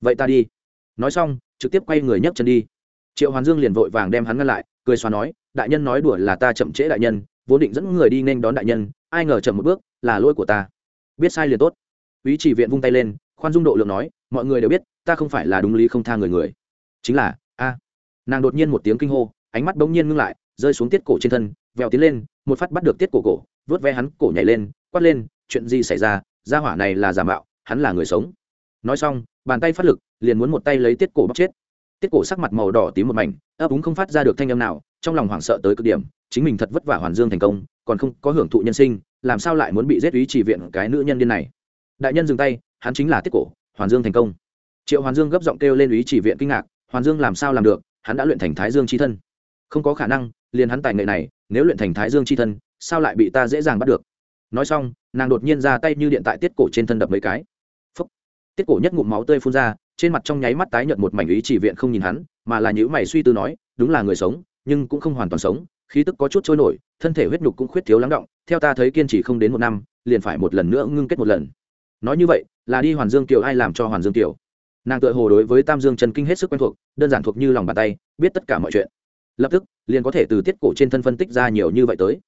Vậy ta đi. Nói xong, trực tiếp quay người nhấc chân đi. Triệu hoàn dương liền vội vàng đem hắn ngăn lại cười xóa nói, đại nhân nói đùa là ta chậm trễ đại nhân, vốn định dẫn người đi nên đón đại nhân, ai ngờ chậm một bước, là lỗi của ta. Biết sai liền tốt. Ý chỉ viện vung tay lên, khoan dung độ lượng nói, mọi người đều biết, ta không phải là đúng lý không tha người người. Chính là, a. Nàng đột nhiên một tiếng kinh hô, ánh mắt bỗng nhiên ngưng lại, rơi xuống tiết cổ trên thân, vèo tiến lên, một phát bắt được tiết cổ cổ, vớt ve hắn, cổ nhảy lên, quát lên, chuyện gì xảy ra? Gia hỏa này là giả mạo, hắn là người sống. Nói xong, bàn tay phát lực, liền muốn một tay lấy tiết cổ bóc chết tiết cổ sắc mặt màu đỏ tím một mảnh, ấp úng không phát ra được thanh âm nào, trong lòng hoảng sợ tới cực điểm, chính mình thật vất vả hoàn dương thành công, còn không có hưởng thụ nhân sinh, làm sao lại muốn bị giết ý chỉ viện cái nữ nhân điên này? Đại nhân dừng tay, hắn chính là tiết cổ, hoàn dương thành công. Triệu hoàn dương gấp giọng kêu lên ý chỉ viện kinh ngạc, hoàn dương làm sao làm được, hắn đã luyện thành thái dương c h i thân. Không có khả năng, liền hắn tài nghệ này, nếu luyện thành thái dương c h i thân, sao lại bị ta dễ dàng bắt được? Nói xong, nàng đột nhiên ra tay như điện tại tiết cổ trên thân đập mấy cái. Phúc. tiết cổ nhất ngụm máu tươi phun ra trên mặt trong nháy mắt tái nhợt một mảnh ý chỉ viện không nhìn hắn, mà là nhíu mày suy tư nói, đúng là người sống, nhưng cũng không hoàn toàn sống, khí tức có chút trôi nổi, thân thể huyết nhục cũng khuyết thiếu lắng động, theo ta thấy kiên trì không đến một năm, liền phải một lần nữa ngưng kết một lần. Nói như vậy, là đi hoàn dương tiểu ai làm cho hoàn dương tiểu nàng tự hồ đối với tam dương trần kinh hết sức quen thuộc, đơn giản thuộc như lòng bàn tay, biết tất cả mọi chuyện. Lập tức, liền có thể từ tiết cổ trên thân phân tích ra nhiều như vậy tới.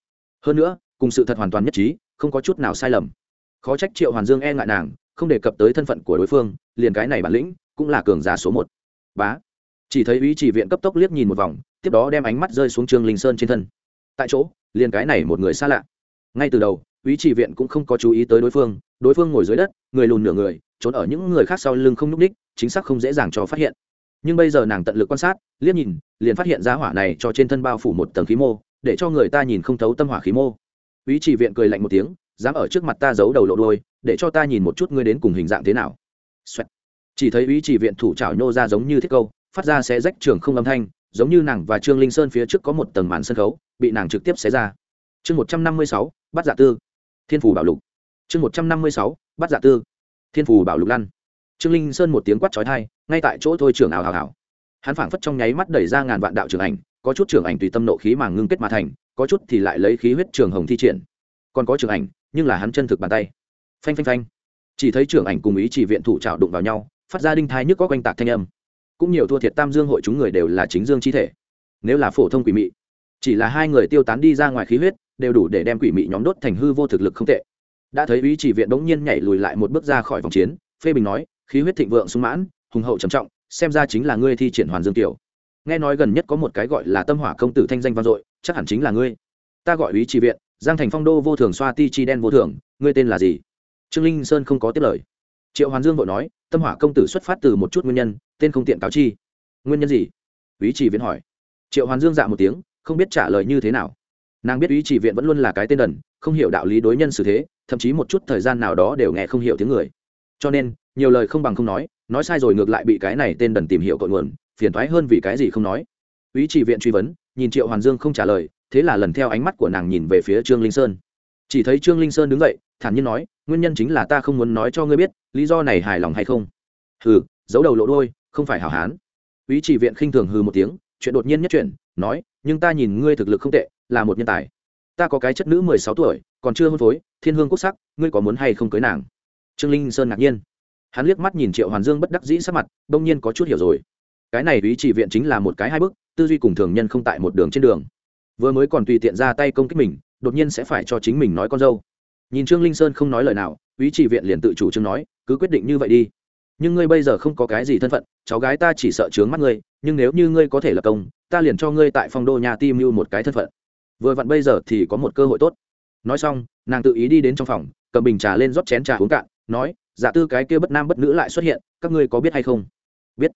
Hơn nữa, cùng sự thật hoàn toàn nhất trí, không có chút nào sai lầm. Khó trách triệu hoàn dương e ngại nàng, không đề cập tới thân phận của đối phương, liền cái này bản lĩnh cũng là cường giả số một. Bá. Chỉ thấy ý chỉ viện cấp tốc liếc nhìn một vòng, tiếp đó đem ánh mắt rơi xuống trương linh sơn trên thân. Tại chỗ, liền cái này một người xa lạ. Ngay từ đầu ý chỉ viện cũng không có chú ý tới đối phương đối phương ngồi dưới đất, người lùn nửa người, trốn ở những người khác sau lưng không n ú c ních chính xác không dễ dàng cho phát hiện. Nhưng bây giờ nàng tận lực quan sát, liếc nhìn, liền phát hiện ra hỏa này cho trên thân bao phủ một tầng khí mô, để cho người ta nhìn không thấu tâm hỏa khí mô. Ý chỉ viện cười lạnh một tiếng, dám ở trước mặt ta giấu đầu lộ đôi để cho ta nhìn một chút ngươi đến cùng hình dạng thế nào. Xoẹt chỉ thấy ý chỉ viện thủ trảo nhô ra giống như thiết câu, phát ra sẽ rách trường không âm thanh, giống như nàng và trương linh sơn phía trước có một tầng màn sân khấu, bị nàng trực tiếp xé ra. Chương một trăm năm mươi sáu, bắt dạ tư. Thiên phủ bảo lục. Chương một trăm năm mươi sáu, bắt dạ tư. Thiên phủ bảo lục lăn. Trương linh sơn một tiếng quát trói thai ngay tại chỗ thôi trưởng ảo hào hào hắn phảng phất trong nháy mắt đẩy ra ngàn vạn đạo trưởng ảnh, có chút trưởng ảnh tùy tâm nộ khí mà ngưng kết mà thành, có chút thì lại lấy khí huyết trường hồng thi triển. Còn có trưởng ảnh, nhưng là hắn chân thực bàn tay. Phanh phanh phanh. Chỉ thấy trưởng ảnh cùng ý chỉ viện thủ trào đụng vào nhau phát ra đinh thai nhức có quanh tạc thanh âm. Cũng nhiều thua thiệt tam dương hội chúng người đều là chính dương chi thể. Nếu là phổ thông quỷ mị, chỉ là hai người tiêu tán đi ra ngoài khí huyết, đều đủ để đem quỷ mị nhóm đốt thành hư vô thực lực không tệ. Đã thấy ý chỉ viện đống nhiên nhảy lùi lại một bước ra khỏi vòng chiến, phê bình nói, khí huyết thịnh vượng sung mãn, hùng hậu trầm trọng, xem ra chính là ngươi thi triển hoàn dương tiểu. Nghe nói gần nhất có một cái gọi là tâm hỏa công tử thanh danh vang dội, chắc hẳn chính là ngươi. Ta gọi ý chỉ viện, giang thành phong đô vô thường xoa ti chi đen vô thường, ngươi tên là gì? Trương linh sơn không có tiếp lời triệu hoàn dương vội nói, tâm hỏa công tử xuất phát từ một chút nguyên nhân, tên không tiện cáo chi. Nguyên nhân gì? Ý chỉ viện hỏi. Triệu hoàn dương dạ một tiếng, không biết trả lời như thế nào. Nàng biết ý chỉ viện vẫn luôn là cái tên đần, không hiểu đạo lý đối nhân xử thế, thậm chí một chút thời gian nào đó đều nghe không hiểu tiếng người. Cho nên, nhiều lời không bằng không nói nói sai rồi ngược lại bị cái này tên đần tìm hiểu cội nguồn, phiền thoái hơn vì cái gì không nói. Ý chỉ viện truy vấn, nhìn triệu hoàn dương không trả lời, thế là lần theo ánh mắt của nàng nhìn về phía trương linh sơn. Chỉ thấy trương linh sơn đứng dậy, thản nhiên nói nguyên nhân chính là ta không muốn nói cho ngươi biết, lý do này hài lòng hay không? Hừ, giấu đầu lộ đôi không phải hảo hán. Ý chỉ viện khinh thường hừ một tiếng, chuyện đột nhiên nhất chuyện nói, nhưng ta nhìn ngươi thực lực không tệ, là một nhân tài. Ta có cái chất nữ mười sáu tuổi, còn chưa hôn phối, thiên hương quốc sắc, ngươi có muốn hay không cưới nàng? Trương linh sơn ngạc nhiên. Hắn liếc mắt nhìn triệu hoàn dương bất đắc dĩ sắc mặt, đông nhiên có chút hiểu rồi. Cái này ý chỉ viện chính là một cái hai bước, tư duy cùng thường nhân không tại một đường trên đường. Vừa mới còn tùy tiện ra tay công kích mình, đột nhiên sẽ phải cho chính mình nói con dâu nhìn trương linh sơn không nói lời nào ý chỉ viện liền tự chủ trương nói, cứ quyết định như vậy đi. Nhưng ngươi bây giờ không có cái gì thân phận, cháu gái ta chỉ sợ trướng mắt ngươi, nhưng nếu như ngươi có thể lập công, ta liền cho ngươi tại phong đô nhà tim mưu một cái thân phận. Vừa vặn bây giờ thì có một cơ hội tốt. Nói xong, nàng tự ý đi đến trong phòng, cầm bình trà lên rót chén trà uống cạn, nói giả tư cái kia bất nam bất nữ lại xuất hiện, các ngươi có biết hay không? Biết.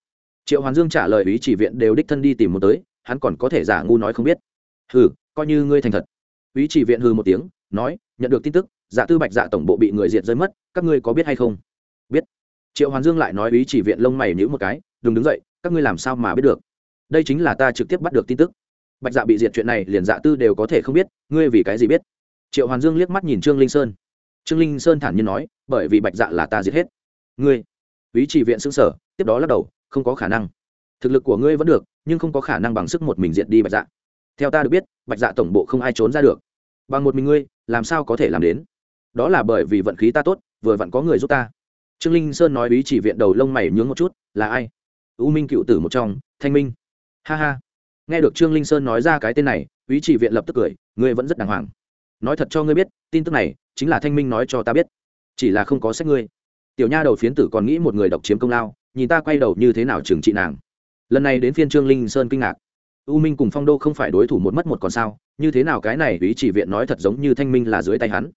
Triệu hoàn dương trả lời ý chỉ viện đều đích thân đi tìm một tới, hắn còn có thể giả ngu nói không biết. Hừ, coi như ngươi thành thật. Ý chỉ viện hừ một tiếng, nói, nhận được tin tức Dạ tư bạch dạ tổng bộ bị người diệt rơi mất, các ngươi có biết hay không? Biết. Triệu hoàn dương lại nói ý chỉ viện lông mày nhữ một cái, đừng đứng dậy, các ngươi làm sao mà biết được? Đây chính là ta trực tiếp bắt được tin tức. Bạch dạ bị diệt chuyện này liền dạ tư đều có thể không biết, ngươi vì cái gì biết? Triệu hoàn dương liếc mắt nhìn trương linh sơn. Trương linh sơn thản nhiên nói, bởi vì bạch dạ là ta giết hết. Ngươi. Ý chỉ viện xưng sở, tiếp đó lắc đầu, không có khả năng. Thực lực của ngươi vẫn được, nhưng không có khả năng bằng sức một mình diệt đi bạch dạ. Theo ta được biết, bạch dạ tổng bộ không ai trốn ra được. Bằng một mình ngươi, làm sao có thể làm đến? Đó là bởi vì vận khí ta tốt, vừa vặn có người giúp ta. Trương linh sơn nói ý chỉ viện đầu lông mày nhướng một chút, là ai? U minh cựu tử một trong, thanh minh. Ha ha. Nghe được trương linh sơn nói ra cái tên này, ý chỉ viện lập tức cười ngươi vẫn rất đàng hoàng. Nói thật cho ngươi biết, tin tức này chính là thanh minh nói cho ta biết. Chỉ là không có sách ngươi. Tiểu nha đầu phiến tử còn nghĩ một người độc chiếm công lao, nhìn ta quay đầu như thế nào trừng trị nàng. Lần này đến phiên trương linh sơn kinh ngạc. U minh cùng phong đô không phải đối thủ một mất một còn sao, như thế nào cái này ý chỉ viện nói thật giống như thanh minh là dưới tay hắn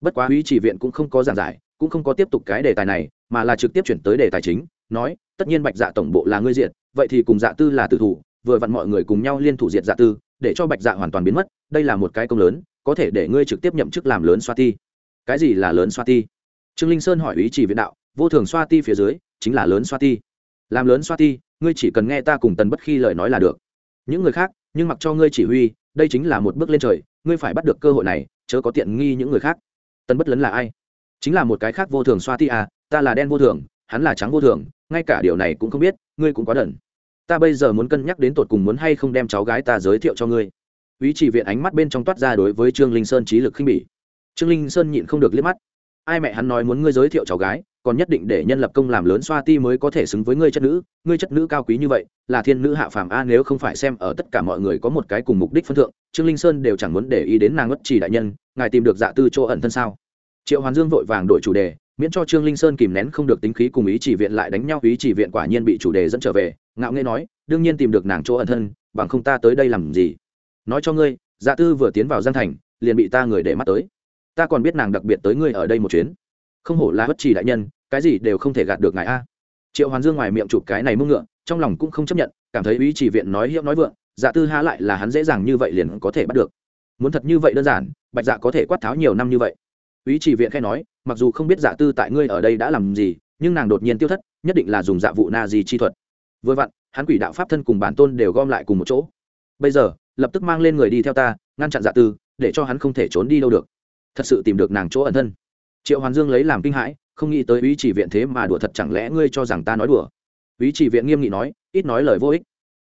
bất quá ý chỉ viện cũng không có giảng giải, cũng không có tiếp tục cái đề tài này, mà là trực tiếp chuyển tới đề tài chính, nói, tất nhiên bạch dạ tổng bộ là ngươi diện vậy thì cùng dạ tư là tử thủ, vừa vặn mọi người cùng nhau liên thủ diệt dạ tư, để cho bạch dạ hoàn toàn biến mất, đây là một cái công lớn, có thể để ngươi trực tiếp nhậm chức làm lớn xoa ti. Cái gì là lớn xoa ti? Trương linh sơn hỏi ý chỉ viện đạo, vô thường xoa ti phía dưới, chính là lớn xoa ti. Làm lớn xoa ti, ngươi chỉ cần nghe ta cùng tần bất khi lời nói là được. Những người khác, nhưng mặc cho ngươi chỉ huy, đây chính là một bước lên trời, ngươi phải bắt được cơ hội này, chớ có tiện nghi những người khác. Tân bất lấn là ai? Chính là một cái khác vô thường xoa ti à ta là đen vô thường, hắn là trắng vô thường, ngay cả điều này cũng không biết, ngươi cũng quá đần. Ta bây giờ muốn cân nhắc đến tột cùng muốn hay không đem cháu gái ta giới thiệu cho ngươi. Ý chỉ viện ánh mắt bên trong toát ra đối với trương linh sơn trí lực khinh bỉ. Trương linh sơn nhịn không được liếc mắt. Ai mẹ hắn nói muốn ngươi giới thiệu cháu gái còn nhất định để nhân lập công làm lớn xoa ti mới có thể xứng với ngươi chất nữ, ngươi chất nữ cao quý như vậy, là thiên nữ hạ phàm a, nếu không phải xem ở tất cả mọi người có một cái cùng mục đích phân thượng, trương linh sơn đều chẳng muốn để ý đến nàng ngất chỉ đại nhân, ngài tìm được dạ tư chỗ ẩn thân sao? Triệu hoàn dương vội vàng đổi chủ đề, miễn cho trương linh sơn kìm nén không được tính khí cùng ý chỉ viện lại đánh nhau, ý chỉ viện quả nhiên bị chủ đề dẫn trở về, ngạo nghê nói, đương nhiên tìm được nàng chỗ ẩn thân, bằng không ta tới đây làm gì? Nói cho ngươi dạ tư vừa tiến vào giang thành, liền bị ta người để mắt tới. Ta còn biết nàng đặc biệt tới ngươi ở đây một chuyến. Không hổ là bất trì đại nhân cái gì đều không thể gạt được ngài a. Triệu hoàn dương ngoài miệng chụp cái này mưng ngựa, trong lòng cũng không chấp nhận, cảm thấy ý chỉ viện nói hiệu nói vượng dạ tư há lại là hắn dễ dàng như vậy liền có thể bắt được. Muốn thật như vậy đơn giản, bạch dạ có thể quát tháo nhiều năm như vậy. Ý chỉ viện khai nói, mặc dù không biết dạ tư tại ngươi ở đây đã làm gì, nhưng nàng đột nhiên tiêu thất, nhất định là dùng dạ vụ na gì chi thuật. Vừa vặn, hắn quỷ đạo pháp thân cùng bản tôn đều gom lại cùng một chỗ. Bây giờ, lập tức mang lên người đi theo ta, ngăn chặn dạ tư, để cho hắn không thể trốn đi đâu được. Thật sự tìm được nàng chỗ ẩn thân. Triệu hoàn dương lấy làm kinh hãi không nghĩ tới ý chỉ viện thế mà đùa thật, chẳng lẽ ngươi cho rằng ta nói đùa? Ý chỉ viện nghiêm nghị nói, ít nói lời vô ích.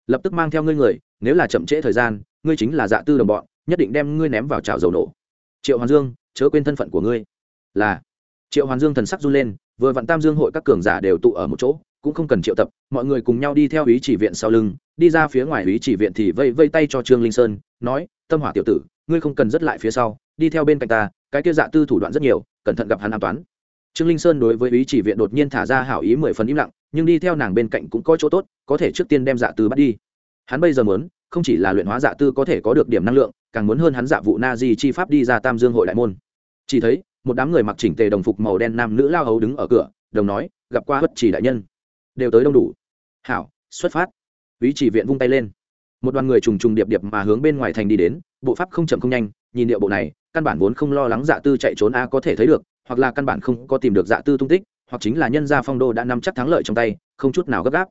Lập tức mang theo ngươi người, nếu là chậm trễ thời gian, ngươi chính là dạ tư đồng bọn, nhất định đem ngươi ném vào chảo dầu nổ. Triệu hoàn dương, chớ quên thân phận của ngươi. Là. Triệu hoàn dương thần sắc run lên, vừa vặn tam dương hội các cường giả đều tụ ở một chỗ, cũng không cần triệu tập, mọi người cùng nhau đi theo ý chỉ viện sau lưng, đi ra phía ngoài ý chỉ viện thì vây vây tay cho trương linh sơn, nói, tâm hỏa tiểu tử, ngươi không cần dứt lại phía sau, đi theo bên cạnh ta, cái kia dạ tư thủ đoạn rất nhiều, cẩn thận gặp hắn an toán trương linh sơn đối với ý chỉ viện đột nhiên thả ra hảo ý mười phần im lặng, nhưng đi theo nàng bên cạnh cũng có chỗ tốt, có thể trước tiên đem dạ tư bắt đi. Hắn bây giờ muốn, không chỉ là luyện hóa dạ tư có thể có được điểm năng lượng, càng muốn hơn hắn dạ vụ na di chi pháp đi ra tam dương hội đại môn. Chỉ thấy, một đám người mặc chỉnh tề đồng phục màu đen nam nữ lao hấu đứng ở cửa, đồng nói, gặp qua bất chỉ đại nhân. Đều tới đông đủ. Hảo, xuất phát. Ý chỉ viện vung tay lên. Một đoàn người trùng trùng điệp điệp mà hướng bên ngoài thành đi đến, bộ pháp không chậm không nhanh, nhìn điệu bộ này, căn bản vốn không lo lắng dạ tư chạy trốn a có thể thấy được hoặc là căn bản không có tìm được dạ tư tung tích, hoặc chính là nhân gia phong đô đã nắm chắc thắng lợi trong tay, không chút nào gấp gáp.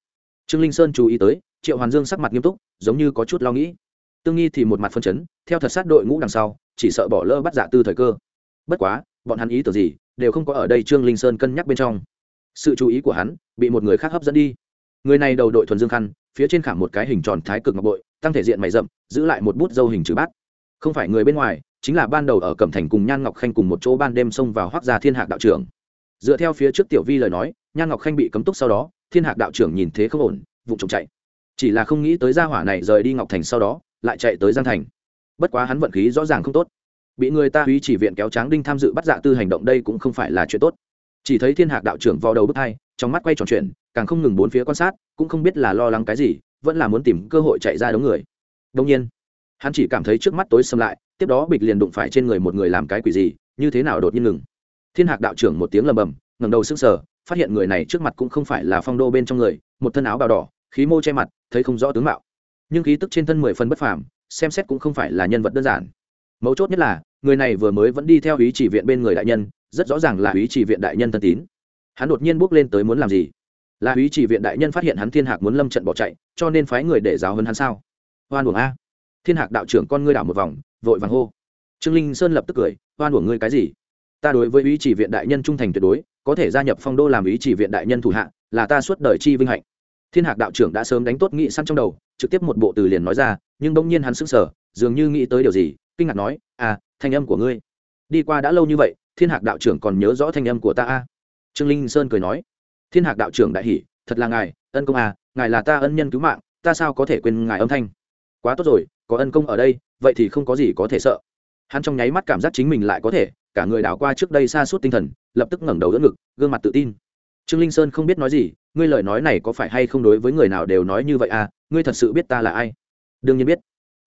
Trương linh sơn chú ý tới, triệu hoàn dương sắc mặt nghiêm túc, giống như có chút lo nghĩ. Tương nghi thì một mặt phân chấn, theo thật sát đội ngũ đằng sau, chỉ sợ bỏ lỡ bắt dạ tư thời cơ. Bất quá, bọn hắn ý tưởng gì, đều không có ở đây trương linh sơn cân nhắc bên trong. Sự chú ý của hắn, bị một người khác hấp dẫn đi. Người này đầu đội thuần dương khăn, phía trên khảm một cái hình tròn thái cực ngọc bội, tăng thể diện mày rậm, giữ lại một bút dâu hình chữ bát không phải người bên ngoài, chính là ban đầu ở cẩm thành cùng nhan ngọc khanh cùng một chỗ ban đêm xông vào hoác gia thiên hạc đạo trưởng. Dựa theo phía trước tiểu vi lời nói, nhan ngọc khanh bị cấm túc sau đó, thiên hạc đạo trưởng nhìn thế không ổn vụ trộm chạy. Chỉ là không nghĩ tới gia hỏa này rời đi ngọc thành sau đó, lại chạy tới giang thành. Bất quá hắn vận khí rõ ràng không tốt. Bị người ta húy chỉ viện kéo tráng đinh tham dự bắt dạ tư hành động đây cũng không phải là chuyện tốt. Chỉ thấy thiên hạc đạo trưởng vào đầu bước hai, trong mắt quay tròn chuyện càng không ngừng bốn phía quan sát, cũng không biết là lo lắng cái gì, vẫn là muốn tìm cơ hội chạy ra đống người. Đông nhiên hắn chỉ cảm thấy trước mắt tối xâm lại, tiếp đó bịch liền đụng phải trên người một người làm cái quỷ gì, như thế nào đột nhiên ngừng. Thiên hạc đạo trưởng một tiếng lầm bầm, ngẩng đầu sững sờ, phát hiện người này trước mặt cũng không phải là phong đô bên trong người, một thân áo bào đỏ, khí mô che mặt, thấy không rõ tướng mạo. Nhưng khí tức trên thân mười phân bất phàm, xem xét cũng không phải là nhân vật đơn giản. Mấu chốt nhất là, người này vừa mới vẫn đi theo ý chỉ viện bên người đại nhân, rất rõ ràng là ý chỉ viện đại nhân thân tín. Hắn đột nhiên bước lên tới muốn làm gì? Là ý chỉ viện đại nhân phát hiện hắn thiên hạc muốn lâm trận bỏ chạy, cho nên phái người để giáo hơn hắn sao? Hoan uổng a thiên hạc đạo trưởng con ngươi đảo một vòng, vội vàng hô. Trương linh sơn lập tức cười, oan buồng ngươi cái gì? Ta đối với ý chỉ viện đại nhân trung thành tuyệt đối, có thể gia nhập phong đô làm ý chỉ viện đại nhân thủ hạ, là ta suốt đời chi vinh hạnh. Thiên hạc đạo trưởng đã sớm đánh tốt nghị săn trong đầu, trực tiếp một bộ từ liền nói ra, nhưng bỗng nhiên hắn sững sờ, dường như nghĩ tới điều gì, kinh ngạc nói à thanh âm của ngươi. Đi qua đã lâu như vậy, thiên hạc đạo trưởng còn nhớ rõ thanh âm của ta a? Trương linh sơn cười nói, thiên hạc đạo trưởng đại hỷ thật là ngài, ân công à ngài là ta ân nhân cứu mạng, ta sao có thể quên ngài âm thanh? Quá tốt rồi có ân công ở đây, vậy thì không có gì có thể sợ. Hắn trong nháy mắt cảm giác chính mình lại có thể, cả người đảo qua trước đây xa suốt tinh thần, lập tức ngẩng đầu đỡ ngực, gương mặt tự tin. Trương linh sơn không biết nói gì, ngươi lời nói này có phải hay không đối với người nào đều nói như vậy à ngươi thật sự biết ta là ai? Đương nhiên biết.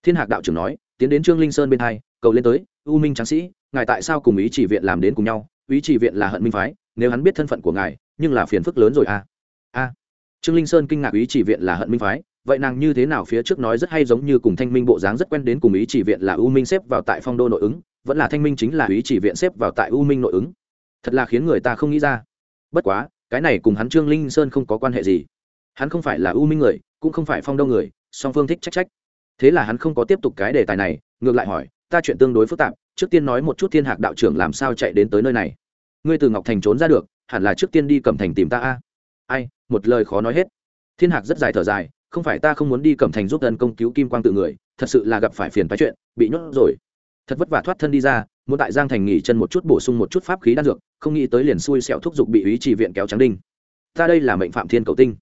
Thiên hạc đạo trưởng nói, tiến đến trương linh sơn bên hai, cầu lên tới, u minh tráng sĩ, ngài tại sao cùng ý chỉ viện làm đến cùng nhau? Ý chỉ viện là hận minh phái, nếu hắn biết thân phận của ngài, nhưng là phiền phức lớn rồi à trương linh sơn kinh ngạc ý chỉ viện là hận minh phái, vậy nàng như thế nào phía trước nói rất hay giống như cùng thanh minh bộ dáng rất quen đến cùng ý chỉ viện là u minh xếp vào tại phong đô nội ứng, vẫn là thanh minh chính là ý chỉ viện xếp vào tại u minh nội ứng. Thật là khiến người ta không nghĩ ra. Bất quá, cái này cùng hắn trương linh sơn không có quan hệ gì. Hắn không phải là u minh người, cũng không phải phong đô người, song phương thích trách trách. Thế là hắn không có tiếp tục cái đề tài này, ngược lại hỏi, ta chuyện tương đối phức tạp, trước tiên nói một chút thiên hạc đạo trưởng làm sao chạy đến tới nơi này? Ngươi từ ngọc thành trốn ra được, hẳn là trước tiên đi cẩm thành tìm ta a. Ai một lời khó nói hết. Thiên hạc rất dài thở dài, không phải ta không muốn đi cẩm thành giúp dân công cứu kim quang tự người, thật sự là gặp phải phiền phái chuyện, bị nhốt rồi. Thật vất vả thoát thân đi ra, muốn tại giang thành nghỉ chân một chút bổ sung một chút pháp khí đan dược, không nghĩ tới liền xui xẹo thúc giục bị ý trì viện kéo trắng đinh. Ta đây là mệnh phạm thiên cầu tinh.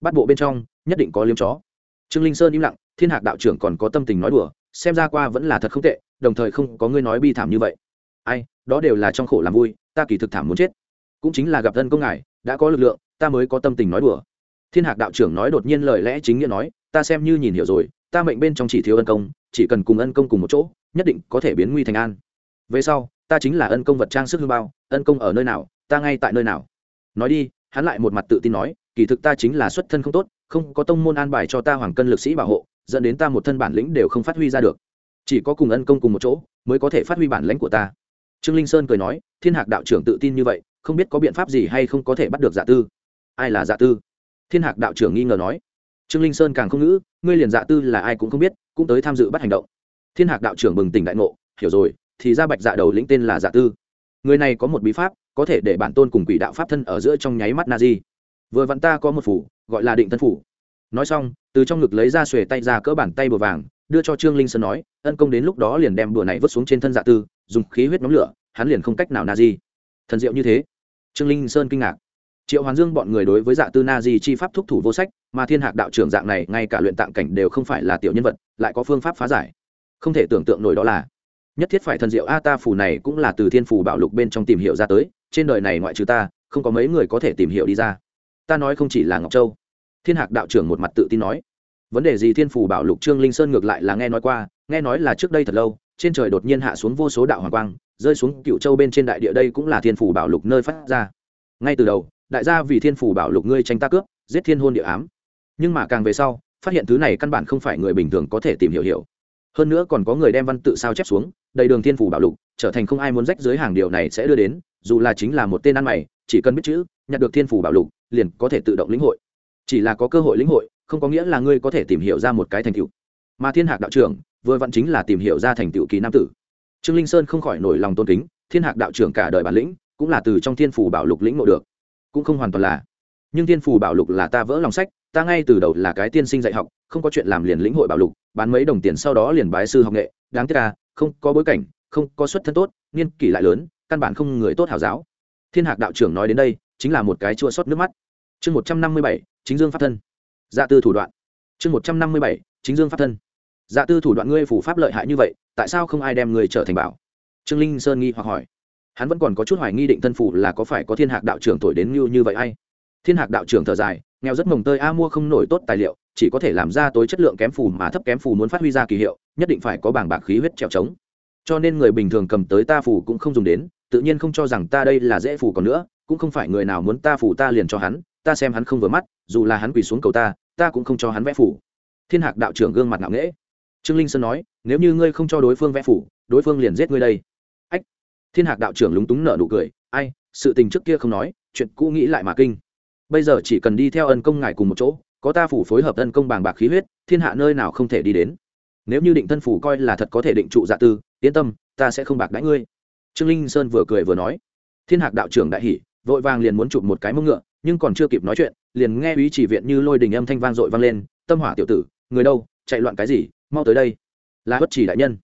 Bắt bộ bên trong, nhất định có liếm chó. Trương linh sơn im lặng, thiên hạc đạo trưởng còn có tâm tình nói đùa, xem ra qua vẫn là thật không tệ, đồng thời không có ngươi nói bi thảm như vậy. Ai, đó đều là trong khổ làm vui, ta kỳ thực thảm muốn chết. Cũng chính là gặp thân công ngài, đã có lực lượng ta mới có tâm tình nói đùa. Thiên hạc đạo trưởng nói đột nhiên lời lẽ chính nghĩa nói, ta xem như nhìn hiểu rồi, ta mệnh bên trong chỉ thiếu ân công, chỉ cần cùng ân công cùng một chỗ, nhất định có thể biến nguy thành an. Về sau, ta chính là ân công vật trang sức hương bao, ân công ở nơi nào, ta ngay tại nơi nào. Nói đi, hắn lại một mặt tự tin nói, kỳ thực ta chính là xuất thân không tốt, không có tông môn an bài cho ta hoàng cân lực sĩ bảo hộ, dẫn đến ta một thân bản lĩnh đều không phát huy ra được. Chỉ có cùng ân công cùng một chỗ, mới có thể phát huy bản lãnh của ta. Trương linh sơn cười nói, thiên hạc đạo trưởng tự tin như vậy, không biết có biện pháp gì hay không có thể bắt được dạ tư ai là dạ tư? Thiên hạc đạo trưởng nghi ngờ nói. Trương linh sơn càng không ngữ, ngươi liền dạ tư là ai cũng không biết, cũng tới tham dự bắt hành động. Thiên hạc đạo trưởng bừng tỉnh đại ngộ, hiểu rồi, thì ra bạch dạ đầu lĩnh tên là dạ tư. Người này có một bí pháp, có thể để bản tôn cùng quỷ đạo pháp thân ở giữa trong nháy mắt na di vừa vặn ta có một phủ, gọi là định thân phủ. Nói xong, từ trong ngực lấy ra xuề tay ra cỡ bản tay bùa vàng, đưa cho trương linh sơn nói, ân công đến lúc đó liền đem bùa này vứt xuống trên thân dạ tư, dùng khí huyết nhóm lửa, hắn liền không cách nào na di thần diệu như thế. Trương linh sơn kinh ngạc triệu hoàn dương bọn người đối với dạ tư na di chi pháp thúc thủ vô sách, mà thiên hạc đạo trưởng dạng này, ngay cả luyện tạng cảnh đều không phải là tiểu nhân vật, lại có phương pháp phá giải. Không thể tưởng tượng nổi đó là, nhất thiết phải thần diệu, a ta phù này cũng là từ thiên phù bảo lục bên trong tìm hiểu ra tới, trên đời này ngoại trừ ta, không có mấy người có thể tìm hiểu đi ra. Ta nói không chỉ là ngọc châu. Thiên hạc đạo trưởng một mặt tự tin nói, vấn đề gì thiên phù bảo lục trương linh sơn ngược lại là nghe nói qua, nghe nói là trước đây thật lâu, trên trời đột nhiên hạ xuống vô số đạo hoàng quang, rơi xuống cựu châu bên trên đại địa đây cũng là thiên phù bảo lục nơi phát ra. Ngay từ đầu đại gia vì thiên Phủ bảo lục ngươi tranh ta cướp, giết thiên hôn địa ám. Nhưng mà càng về sau, phát hiện thứ này căn bản không phải người bình thường có thể tìm hiểu hiểu. Hơn nữa còn có người đem văn tự sao chép xuống, đầy đường thiên phủ bảo lục, trở thành không ai muốn rách dưới hàng điều này sẽ đưa đến, dù là chính là một tên ăn mày, chỉ cần biết chữ, nhặt được thiên phủ bảo lục, liền có thể tự động lĩnh hội. Chỉ là có cơ hội lĩnh hội, không có nghĩa là ngươi có thể tìm hiểu ra một cái thành tựu. Mà thiên hạc đạo trưởng, vừa vặn chính là tìm hiểu ra thành tựu kỳ nam tử. Trương linh sơn không khỏi nổi lòng tôn kính, thiên hạc đạo trưởng cả đời bản lĩnh, cũng là từ trong thiên phủ bảo lục lĩnh ngộ được cũng không hoàn toàn là. Nhưng thiên phù bảo lục là ta vỡ lòng sách, ta ngay từ đầu là cái tiên sinh dạy học, không có chuyện làm liền lĩnh hội bảo lục, bán mấy đồng tiền sau đó liền bái sư học nghệ. Đáng tiếc là không có bối cảnh, không có xuất thân tốt, niên kỷ lại lớn, căn bản không người tốt hảo giáo. Thiên hạc đạo trưởng nói đến đây, chính là một cái chua xót nước mắt. Chương một trăm năm mươi bảy, chính dương pháp thân. Dạ tư thủ đoạn. Chương một trăm năm mươi bảy, chính dương pháp thân. Dạ tư thủ đoạn ngươi phủ pháp lợi hại như vậy, tại sao không ai đem người trở thành bảo? Trương linh sơn nghi hoặc hỏi hắn vẫn còn có chút hoài nghi định thân phủ là có phải có thiên hạc đạo trưởng tuổi đến như như vậy hay? Thiên hạc đạo trưởng thở dài, nghèo rất mồng tơi a mua không nổi tốt tài liệu, chỉ có thể làm ra tối chất lượng kém phù mà thấp kém phù muốn phát huy ra kỳ hiệu, nhất định phải có bảng bạc khí huyết trèo trống. Cho nên người bình thường cầm tới ta phù cũng không dùng đến, tự nhiên không cho rằng ta đây là dễ phù còn nữa, cũng không phải người nào muốn ta phù ta liền cho hắn, ta xem hắn không vừa mắt, dù là hắn quỳ xuống cầu ta ta cũng không cho hắn vẽ phù. Thiên hạc đạo trưởng gương mặt ngạo nghễ. Trương linh sơn nói, nếu như ngươi không cho đối phương vẽ phù, đối phương liền giết ngươi đây thiên hạc đạo trưởng lúng túng nở nụ cười, ai, sự tình trước kia không nói, chuyện cũ nghĩ lại mà kinh. Bây giờ chỉ cần đi theo ân công ngài cùng một chỗ, có ta phủ phối hợp ân công bàng bạc khí huyết, thiên hạ nơi nào không thể đi đến. Nếu như định thân phủ coi là thật có thể định trụ dạ tư, yên tâm, ta sẽ không bạc đãi ngươi. Trương linh sơn vừa cười vừa nói. Thiên hạc đạo trưởng đại hỷ vội vàng liền muốn chụp một cái mông ngựa, nhưng còn chưa kịp nói chuyện, liền nghe ý chỉ viện như lôi đình âm thanh vang dội vang lên, tâm hỏa tiểu tử, người đâu, chạy loạn cái gì, mau tới đây. Là bất chỉ đại nhân.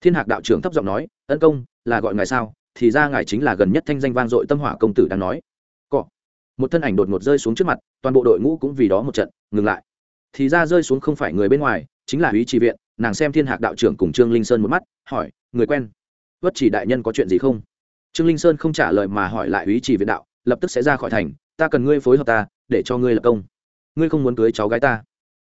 Thiên hạc đạo trưởng thấp giọng nói, ân công, là gọi ngài sao? Thì ra ngài chính là gần nhất thanh danh vang dội tâm hỏa công tử đang nói. Cọ. Một thân ảnh đột ngột rơi xuống trước mặt, toàn bộ đội ngũ cũng vì đó một trận, ngừng lại. Thì ra rơi xuống không phải người bên ngoài, chính là ý tri viện, nàng xem thiên hạc đạo trưởng cùng trương linh sơn một mắt, hỏi, người quen vất chỉ đại nhân có chuyện gì không? Trương linh sơn không trả lời mà hỏi lại ý chỉ viện đạo, lập tức sẽ ra khỏi thành, ta cần ngươi phối hợp ta, để cho ngươi lập công. Ngươi không muốn cưới cháu gái ta.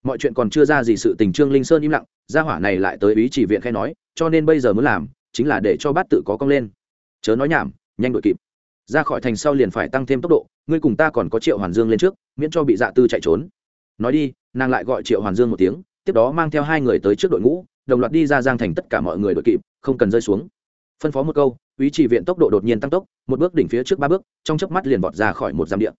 Mọi chuyện còn chưa ra gì sự tình, trương linh sơn im lặng, gia hỏa này lại tới ý chỉ viện khai nói, cho nên bây giờ muốn làm, chính là để cho bát tự có công lên chớ nói nhảm, nhanh đội kịp. Ra khỏi thành sau liền phải tăng thêm tốc độ, ngươi cùng ta còn có triệu hoàn dương lên trước, miễn cho bị dạ tư chạy trốn. Nói đi, nàng lại gọi triệu hoàn dương một tiếng, tiếp đó mang theo hai người tới trước đội ngũ, đồng loạt đi ra giang thành tất cả mọi người đội kịp, không cần rơi xuống. Phân phó một câu, ý chỉ viện tốc độ đột nhiên tăng tốc, một bước đỉnh phía trước ba bước, trong chớp mắt liền vọt ra khỏi một giam điện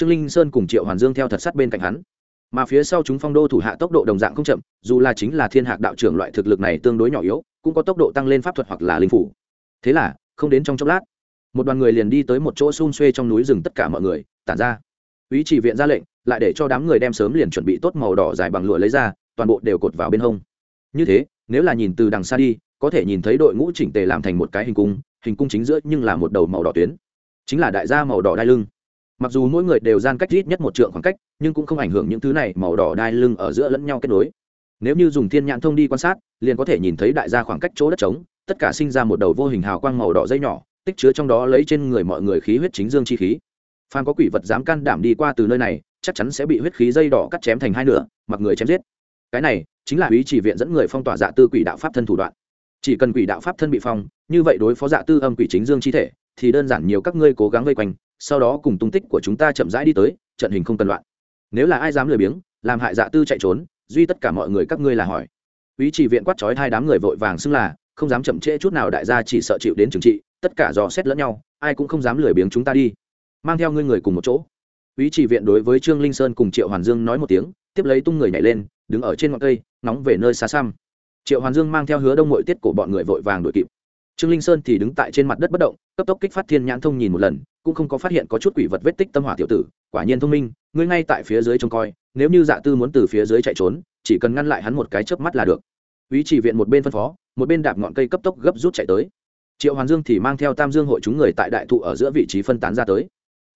trương linh sơn cùng triệu hoàn dương theo thật sát bên cạnh hắn. Mà phía sau chúng phong đô thủ hạ tốc độ đồng dạng không chậm, dù là chính là thiên hạc đạo trưởng loại thực lực này tương đối nhỏ yếu, cũng có tốc độ tăng lên pháp thuật hoặc là linh phủ. Thế là không đến trong chốc lát, một đoàn người liền đi tới một chỗ xun xuê trong núi rừng tất cả mọi người, tản ra. Ý chỉ viện ra lệnh, lại để cho đám người đem sớm liền chuẩn bị tốt màu đỏ dài bằng lụa lấy ra, toàn bộ đều cột vào bên hông. Như thế, nếu là nhìn từ đằng xa đi, có thể nhìn thấy đội ngũ chỉnh tề làm thành một cái hình cung hình cung chính giữa nhưng là một đầu màu đỏ tuyến. Chính là đại gia màu đỏ đai lưng. Mặc dù mỗi người đều gian cách ít nhất một trượng khoảng cách, nhưng cũng không ảnh hưởng những thứ này màu đỏ đai lưng ở giữa lẫn nhau kết nối. Nếu như dùng thiên nhãn thông đi quan sát, liền có thể nhìn thấy đại gia khoảng cách chỗ đất trống tất cả sinh ra một đầu vô hình hào quang màu đỏ dây nhỏ, tích chứa trong đó lấy trên người mọi người khí huyết chính dương chi khí. Phan có quỷ vật dám can đảm đi qua từ nơi này, chắc chắn sẽ bị huyết khí dây đỏ cắt chém thành hai nửa, mặc người chém giết. Cái này chính là ý chỉ viện dẫn người phong tỏa dạ tư quỷ đạo pháp thân thủ đoạn. Chỉ cần quỷ đạo pháp thân bị phong, như vậy đối phó dạ tư âm quỷ chính dương chi thể, thì đơn giản nhiều các ngươi cố gắng vây quanh, sau đó cùng tung tích của chúng ta chậm rãi đi tới, trận hình không cần loạn. Nếu là ai dám lười biếng, làm hại dạ tư chạy trốn, duy tất cả mọi người các ngươi là hỏi. Ý chỉ viện quát trói hai đám người vội vàng xưng là không dám chậm trễ chút nào đại gia chỉ sợ chịu đến trừng trị, tất cả dò xét lẫn nhau, ai cũng không dám lười biếng chúng ta đi. Mang theo ngươi người cùng một chỗ. Ý chỉ viện đối với trương linh sơn cùng triệu hoàn dương nói một tiếng, tiếp lấy tung người nhảy lên, đứng ở trên ngọn cây nóng về nơi xa xăm. Triệu hoàn dương mang theo hứa đông mội tiết của bọn người vội vàng đuổi kịp. Trương linh sơn thì đứng tại trên mặt đất bất động, cấp tốc kích phát thiên nhãn thông nhìn một lần, cũng không có phát hiện có chút quỷ vật vết tích tâm hỏa tiểu tử, quả nhiên thông minh, ngươi ngay tại phía dưới trông coi, nếu như dạ tư muốn từ phía dưới chạy trốn, chỉ cần ngăn lại hắn một cái chớp mắt là được. Ý chỉ viện một bên phân phó một bên đạp ngọn cây cấp tốc gấp rút chạy tới. Triệu hoàn dương thì mang theo tam dương hội chúng người tại đại thụ ở giữa vị trí phân tán ra tới.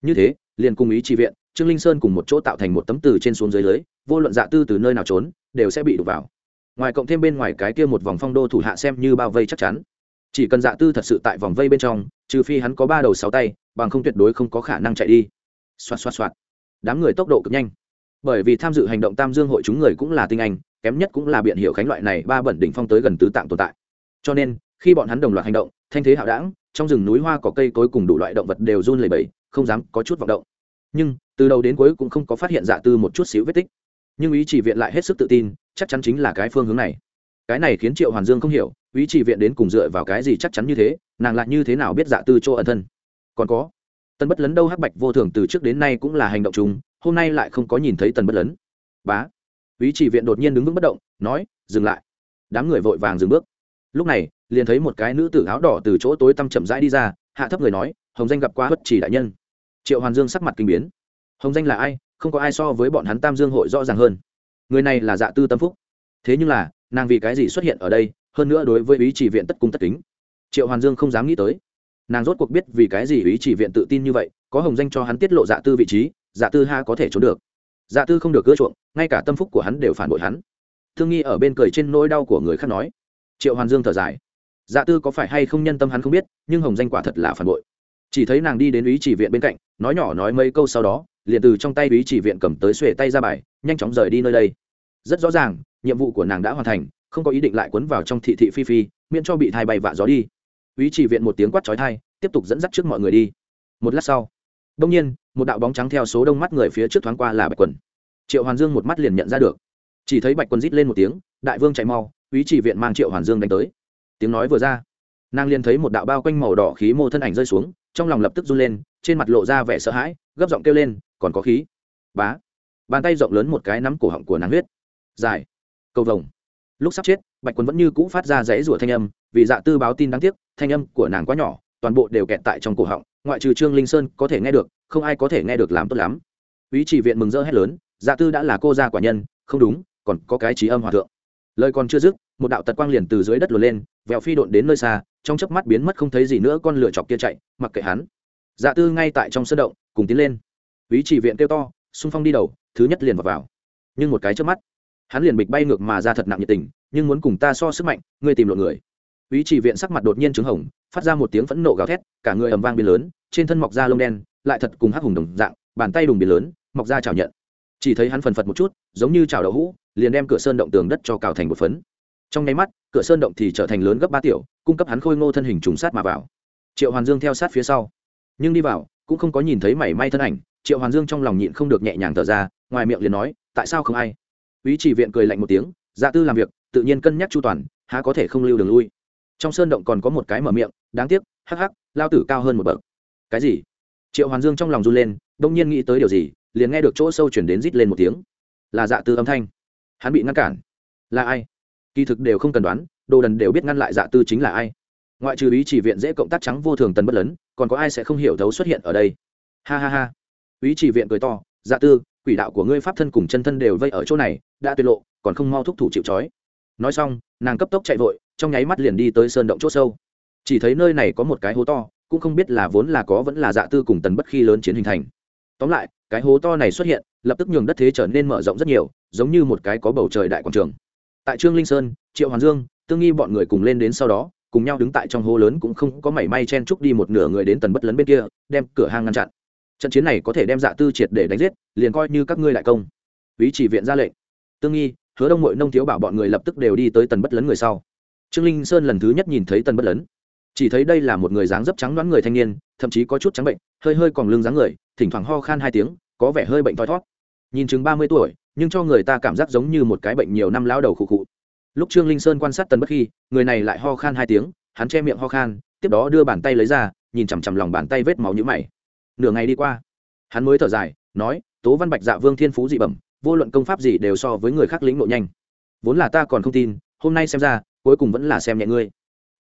Như thế, liền cùng ý tri viện, trương linh sơn cùng một chỗ tạo thành một tấm từ trên xuống dưới lưới, vô luận dạ tư từ nơi nào trốn, đều sẽ bị đục vào. Ngoài cộng thêm bên ngoài cái kia một vòng phong đô thủ hạ xem như bao vây chắc chắn. Chỉ cần dạ tư thật sự tại vòng vây bên trong, trừ phi hắn có ba đầu sáu tay, bằng không tuyệt đối không có khả năng chạy đi. Xoạt xoạt xoạt. Đám người tốc độ cực nhanh. Bởi vì tham dự hành động tam dương hội chúng người cũng là tinh anh kém nhất cũng là biện hiệu khánh loại này ba bẩn đỉnh phong tới gần tứ tạng tồn tại. Cho nên, khi bọn hắn đồng loạt hành động, thanh thế hạo đảng, trong rừng núi hoa có cây cối cùng đủ loại động vật đều run lẩy bẩy, không dám có chút vọng động. Nhưng, từ đầu đến cuối cũng không có phát hiện dạ tư một chút xíu vết tích. Nhưng ý chỉ viện lại hết sức tự tin, chắc chắn chính là cái phương hướng này. Cái này khiến triệu hoàn dương không hiểu, ý chỉ viện đến cùng dựa vào cái gì chắc chắn như thế, nàng lại như thế nào biết dạ tư chỗ ẩn thân? Còn có tân bất lấn đâu hắc bạch vô thường từ trước đến nay cũng là hành động chung, hôm nay lại không có nhìn thấy tần bất lấn. Bá ý chỉ viện đột nhiên đứng vững bất động, nói, dừng lại. Đám người vội vàng dừng bước. Lúc này, liền thấy một cái nữ tử áo đỏ từ chỗ tối tăm chậm rãi đi ra, hạ thấp người nói, hồng danh gặp qua bất chỉ đại nhân. Triệu hoàn dương sắc mặt kinh biến. Hồng danh là ai? Không có ai so với bọn hắn tam dương hội rõ ràng hơn. Người này là dạ tư tâm phúc. Thế nhưng là, nàng vì cái gì xuất hiện ở đây, hơn nữa đối với ý chỉ viện tất cung tất kính. Triệu hoàn dương không dám nghĩ tới. Nàng rốt cuộc biết vì cái gì ý chỉ viện tự tin như vậy, có hồng danh cho hắn tiết lộ dạ tư vị trí dạ tư ha có thể trốn được dạ tư không được gỡ chuộng, ngay cả tâm phúc của hắn đều phản bội hắn. Thương nghi ở bên cười trên nỗi đau của người khác nói. Triệu hoàn dương thở dài. Dạ tư có phải hay không nhân tâm hắn không biết, nhưng hồng danh quả thật là phản bội. Chỉ thấy nàng đi đến ý chỉ viện bên cạnh, nói nhỏ nói mấy câu sau đó, liền từ trong tay ý chỉ viện cầm tới xuể tay ra bài, nhanh chóng rời đi nơi đây. Rất rõ ràng, nhiệm vụ của nàng đã hoàn thành, không có ý định lại quấn vào trong thị thị phi phi, miễn cho bị thai bay vạ gió đi. Ý chỉ viện một tiếng quát trói thai tiếp tục dẫn dắt trước mọi người đi. Một lát sau, đông nhiên một đạo bóng trắng theo số đông mắt người phía trước thoáng qua là bạch quần. Triệu hoàn dương một mắt liền nhận ra được. Chỉ thấy bạch quần rít lên một tiếng, đại vương chạy mau, ý chỉ viện mang triệu hoàn dương đánh tới. Tiếng nói vừa ra, nàng liền thấy một đạo bao quanh màu đỏ khí mô thân ảnh rơi xuống, trong lòng lập tức run lên, trên mặt lộ ra vẻ sợ hãi, gấp giọng kêu lên, còn có khí? Bá. Bàn tay rộng lớn một cái nắm cổ họng của nàng huyết. Dài cầu vồng. Lúc sắp chết, bạch quần vẫn như cũ phát ra rẽ rủa thanh âm, vì dạ tư báo tin đáng tiếc, thanh âm của nàng quá nhỏ, toàn bộ đều kẹt tại trong cổ họng ngoại trừ trương linh sơn có thể nghe được không ai có thể nghe được làm tốt lắm. Ý chỉ viện mừng rỡ hét lớn dạ tư đã là cô gia quả nhân không đúng còn có cái trí âm hòa thượng. Lời còn chưa dứt một đạo tật quang liền từ dưới đất lùa lên vẹo phi độn đến nơi xa trong chớp mắt biến mất không thấy gì nữa con lửa chọc kia chạy mặc kệ hắn. Dạ tư ngay tại trong sân động cùng tiến lên. Ý chỉ viện kêu to xung phong đi đầu thứ nhất liền vào, vào. nhưng một cái trước mắt hắn liền bịch bay ngược mà ra thật nặng nhiệt tình nhưng muốn cùng ta so sức mạnh ngươi tìm lộn người. Ý chỉ viện sắc mặt đột nhiên trứng hồng phát ra một tiếng phẫn nộ gào thét, cả người ầm vang biến lớn, trên thân mọc da lông đen, lại thật cùng hắc hùng đồng dạng, bàn tay đùng biến lớn, mọc ra chảo nhận. Chỉ thấy hắn phần phật một chút, giống như chảo đậu hũ, liền đem cửa sơn động tường đất cho cào thành một phấn. Trong nháy mắt, cửa sơn động thì trở thành lớn gấp ba tiểu, cung cấp hắn khôi ngô thân hình trùng sát mà vào. Triệu hoàn dương theo sát phía sau. Nhưng đi vào, cũng không có nhìn thấy mảy may thân ảnh, triệu hoàn dương trong lòng nhịn không được nhẹ nhàng thở ra, ngoài miệng liền nói, tại sao không ai? Ý chỉ viện cười lạnh một tiếng dạ tư làm việc, tự nhiên cân nhắc chu toàn, há có thể không lưu đường lui? Trong sơn động còn có một cái mở miệng, đáng tiếc, hắc hắc, lao tử cao hơn một bậc. Cái gì? Triệu hoàn dương trong lòng run lên đông nhiên nghĩ tới điều gì, liền nghe được chỗ sâu chuyển đến rít lên một tiếng. Là dạ tư âm thanh. Hắn bị ngăn cản. Là ai? Kỳ thực đều không cần đoán, đồ đần đều biết ngăn lại dạ tư chính là ai. Ngoại trừ ý chỉ viện dễ cộng tác trắng vô thường tần bất lớn còn có ai sẽ không hiểu thấu xuất hiện ở đây? Ha ha ha. Ý chỉ viện cười to dạ tư, quỷ đạo của ngươi pháp thân cùng chân thân đều vây ở chỗ này, đã tuyệt lộ, còn không mau thúc thủ chịu trói. Nói xong, nàng cấp tốc chạy vội trong nháy mắt liền đi tới sơn động c h ỗ sâu. Chỉ thấy nơi này có một cái hố to, cũng không biết là vốn là có vẫn là dạ tư cùng tần bất khi lớn chiến hình thành. Tóm lại, cái hố to này xuất hiện, lập tức nhường đất thế trở nên mở rộng rất nhiều, giống như một cái có bầu trời đại quảng trường. Tại trương linh sơn, triệu hoàn dương, tương nghi bọn người cùng lên đến sau đó, cùng nhau đứng tại trong hố lớn cũng không có mảy may chen chúc đi một nửa người đến tần bất lấn bên kia, đem cửa hang ngăn chặn. Trận chiến này có thể đem dạ tư triệt để đánh giết, liền coi như các ngươi lại công. Ý chỉ viện ra lệnh. Tương nghi, hứa đông mội nông thiếu bảo bọn người lập tức đều đi tới tần bất lấn người sau trương linh sơn lần thứ nhất nhìn thấy tần bất lấn. Chỉ thấy đây là một người dáng dấp trắng đoán người thanh niên, thậm chí có chút trắng bệnh, hơi hơi còn lưng dáng người, thỉnh thoảng ho khan hai tiếng, có vẻ hơi bệnh thoi thót. Nhìn chừng ba mươi tuổi, nhưng cho người ta cảm giác giống như một cái bệnh nhiều năm lao đầu khụ khụ. Lúc trương linh sơn quan sát tần bất khi, người này lại ho khan hai tiếng, hắn che miệng ho khan, tiếp đó đưa bàn tay lấy ra, nhìn chằm chằm lòng bàn tay vết máu nhũ mày. Nửa ngày đi qua, hắn mới thở dài, nói, tố văn bạch dạ vương thiên phú dị bẩm, vô luận công pháp gì đều so với người khác lĩnh nội nhanh. Vốn là ta còn không tin, hôm nay xem ra cuối cùng vẫn là xem nhẹ ngươi.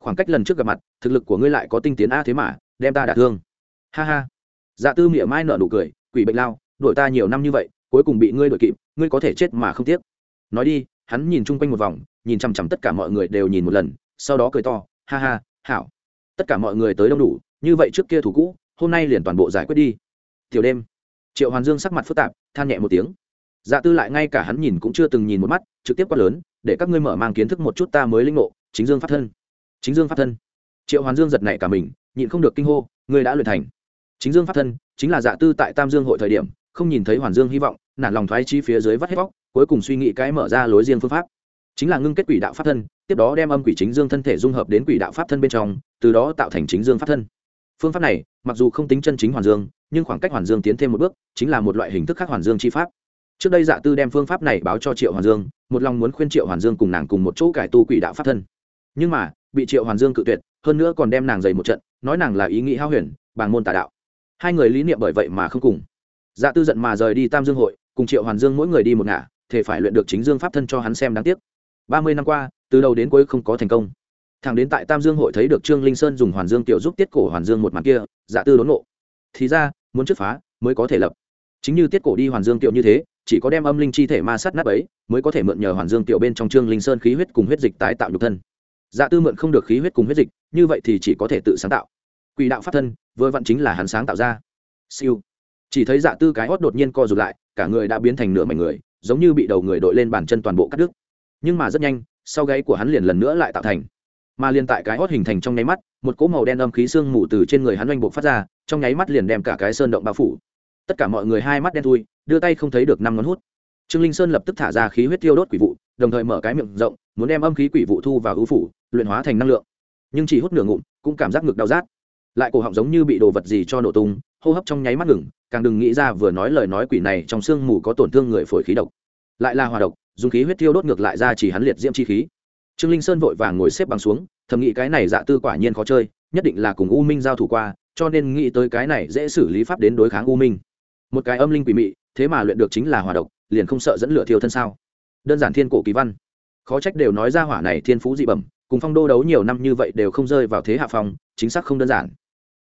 Khoảng cách lần trước gặp mặt, thực lực của ngươi lại có tinh tiến a thế mà, đem ta đả thương. Ha ha. Dạ tư miệng mai nở nụ cười, quỷ bệnh lao, đuổi ta nhiều năm như vậy, cuối cùng bị ngươi đuổi kịp, ngươi có thể chết mà không tiếc. Nói đi, hắn nhìn chung quanh một vòng, nhìn chằm chằm tất cả mọi người đều nhìn một lần, sau đó cười to, ha ha, hảo. Tất cả mọi người tới đông đủ, như vậy trước kia thủ cũ, hôm nay liền toàn bộ giải quyết đi. Tiểu đêm, triệu hoàn dương sắc mặt phức tạp, than nhẹ một tiếng. Dạ tư lại ngay cả hắn nhìn cũng chưa từng nhìn một mắt, trực tiếp quát lớn để các ngươi mở mang kiến thức một chút ta mới linh ngộ, chính dương pháp thân. Chính dương pháp thân. Triệu hoàn dương giật nảy cả mình, nhịn không được kinh hô, ngươi đã luyện thành. Chính dương pháp thân chính là dạ tư tại tam dương hội thời điểm, không nhìn thấy hoàn dương hy vọng, nản lòng thoái chi phía dưới vắt hết vóc cuối cùng suy nghĩ cái mở ra lối riêng phương pháp. Chính là ngưng kết quỷ đạo pháp thân, tiếp đó đem âm quỷ chính dương thân thể dung hợp đến quỷ đạo pháp thân bên trong, từ đó tạo thành chính dương pháp thân. Phương pháp này, mặc dù không tính chân chính hoàn dương, nhưng khoảng cách hoàn dương tiến thêm một bước, chính là một loại hình thức khác hoàn dương chi pháp trước đây dạ tư đem phương pháp này báo cho triệu hoàn dương, một lòng muốn khuyên triệu hoàn dương cùng nàng cùng một chỗ cải tu quỷ đạo pháp thân. Nhưng mà, bị triệu hoàn dương cự tuyệt, hơn nữa còn đem nàng dày một trận, nói nàng là ý nghĩ hao huyền bằng môn tà đạo. Hai người lý niệm bởi vậy mà không cùng. Dạ tư giận mà rời đi tam dương hội, cùng triệu hoàn dương mỗi người đi một ngả, thể phải luyện được chính dương pháp thân cho hắn xem đáng tiếc. Ba mươi năm qua, từ đầu đến cuối không có thành công. Thẳng đến tại tam dương hội thấy được trương linh sơn dùng hoàn dương tiểu giúp tiết cổ hoàn dương một mặt kia dạ tư đốn nộ thì ra, muốn trước phá, mới có thể lập. Chính như tiết cổ đi hoàn dương tiểu như thế chỉ có đem âm linh chi thể ma sát nát ấy, mới có thể mượn nhờ hoàn dương tiểu bên trong trương linh sơn khí huyết cùng huyết dịch tái tạo nhục thân. Dạ tư mượn không được khí huyết cùng huyết dịch, như vậy thì chỉ có thể tự sáng tạo. Quỷ đạo pháp thân, vừa vặn chính là hắn sáng tạo ra. Siêu. Chỉ thấy dạ tư cái hót đột nhiên co rụt lại, cả người đã biến thành nửa mảnh người, giống như bị đầu người đội lên bàn chân toàn bộ cắt đứt. Nhưng mà rất nhanh, sau gáy của hắn liền lần nữa lại tạo thành. Mà liền tại cái hót hình thành trong nháy mắt, một cỗ màu đen âm khí xương mù từ trên người hắn oanh buộc phát ra, trong nháy mắt liền đem cả cái sơn động bao phủ. Tất cả mọi người hai mắt đen thui đưa tay không thấy được năm ngón hút. Trương linh sơn lập tức thả ra khí huyết tiêu đốt quỷ vụ, đồng thời mở cái miệng rộng, muốn đem âm khí quỷ vụ thu vào ưu phủ, luyện hóa thành năng lượng. Nhưng chỉ hút nửa ngụm, cũng cảm giác ngực đau rát. Lại cổ họng giống như bị đồ vật gì cho nổ tung, hô hấp trong nháy mắt ngừng, càng đừng nghĩ ra vừa nói lời nói quỷ này trong sương mù có tổn thương người phổi khí độc. Lại là hòa độc, dùng khí huyết tiêu đốt ngược lại ra chỉ hắn liệt diễm chi khí. Trương linh sơn vội vàng ngồi xếp bằng xuống, thầm nghĩ cái này dạ tư quả nhiên khó chơi, nhất định là cùng u minh giao thủ qua, cho nên nghĩ tới cái này dễ xử lý pháp đến đối kháng u minh. Một cái âm linh quỷ mị thế mà luyện được chính là hòa độc, liền không sợ dẫn lửa thiêu thân sao? Đơn giản thiên cổ kỳ văn. Khó trách đều nói ra hỏa này thiên phú dị bẩm, cùng phong đô đấu nhiều năm như vậy đều không rơi vào thế hạ phong, chính xác không đơn giản.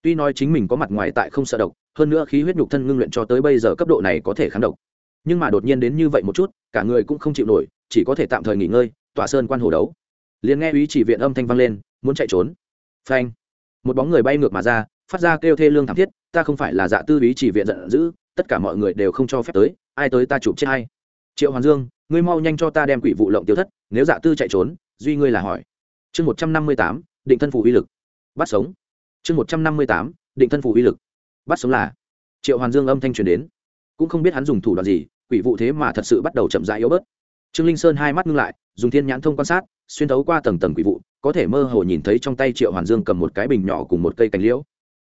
Tuy nói chính mình có mặt ngoài tại không sợ độc, hơn nữa khí huyết nhục thân ngưng luyện cho tới bây giờ cấp độ này có thể kháng độc. Nhưng mà đột nhiên đến như vậy một chút, cả người cũng không chịu nổi, chỉ có thể tạm thời nghỉ ngơi, tỏa sơn quan hồ đấu. Liền nghe ý chỉ viện âm thanh vang lên, muốn chạy trốn. Phanh. Một bóng người bay ngược mà ra, phát ra kêu thê lương thảm thiết, ta không phải là dạ tư ý chỉ viện giận dữ tất cả mọi người đều không cho phép tới, ai tới ta chụp chết hay triệu hoàn dương, ngươi mau nhanh cho ta đem quỷ vụ lộng tiêu thất, nếu dạ tư chạy trốn, duy ngươi là hỏi. Chương một trăm năm mươi tám, định thân phủ uy lực. Bắt sống. Chương một trăm năm mươi tám, định thân phủ uy lực. Bắt sống là. Triệu hoàn dương âm thanh truyền đến. Cũng không biết hắn dùng thủ đoạn gì, quỷ vụ thế mà thật sự bắt đầu chậm rãi yếu bớt. Trương linh sơn hai mắt ngưng lại, dùng thiên nhãn thông quan sát, xuyên thấu qua tầng tầng quỷ vụ, có thể mơ hồ nhìn thấy trong tay triệu hoàn dương cầm một cái bình nhỏ cùng một cây cành liễu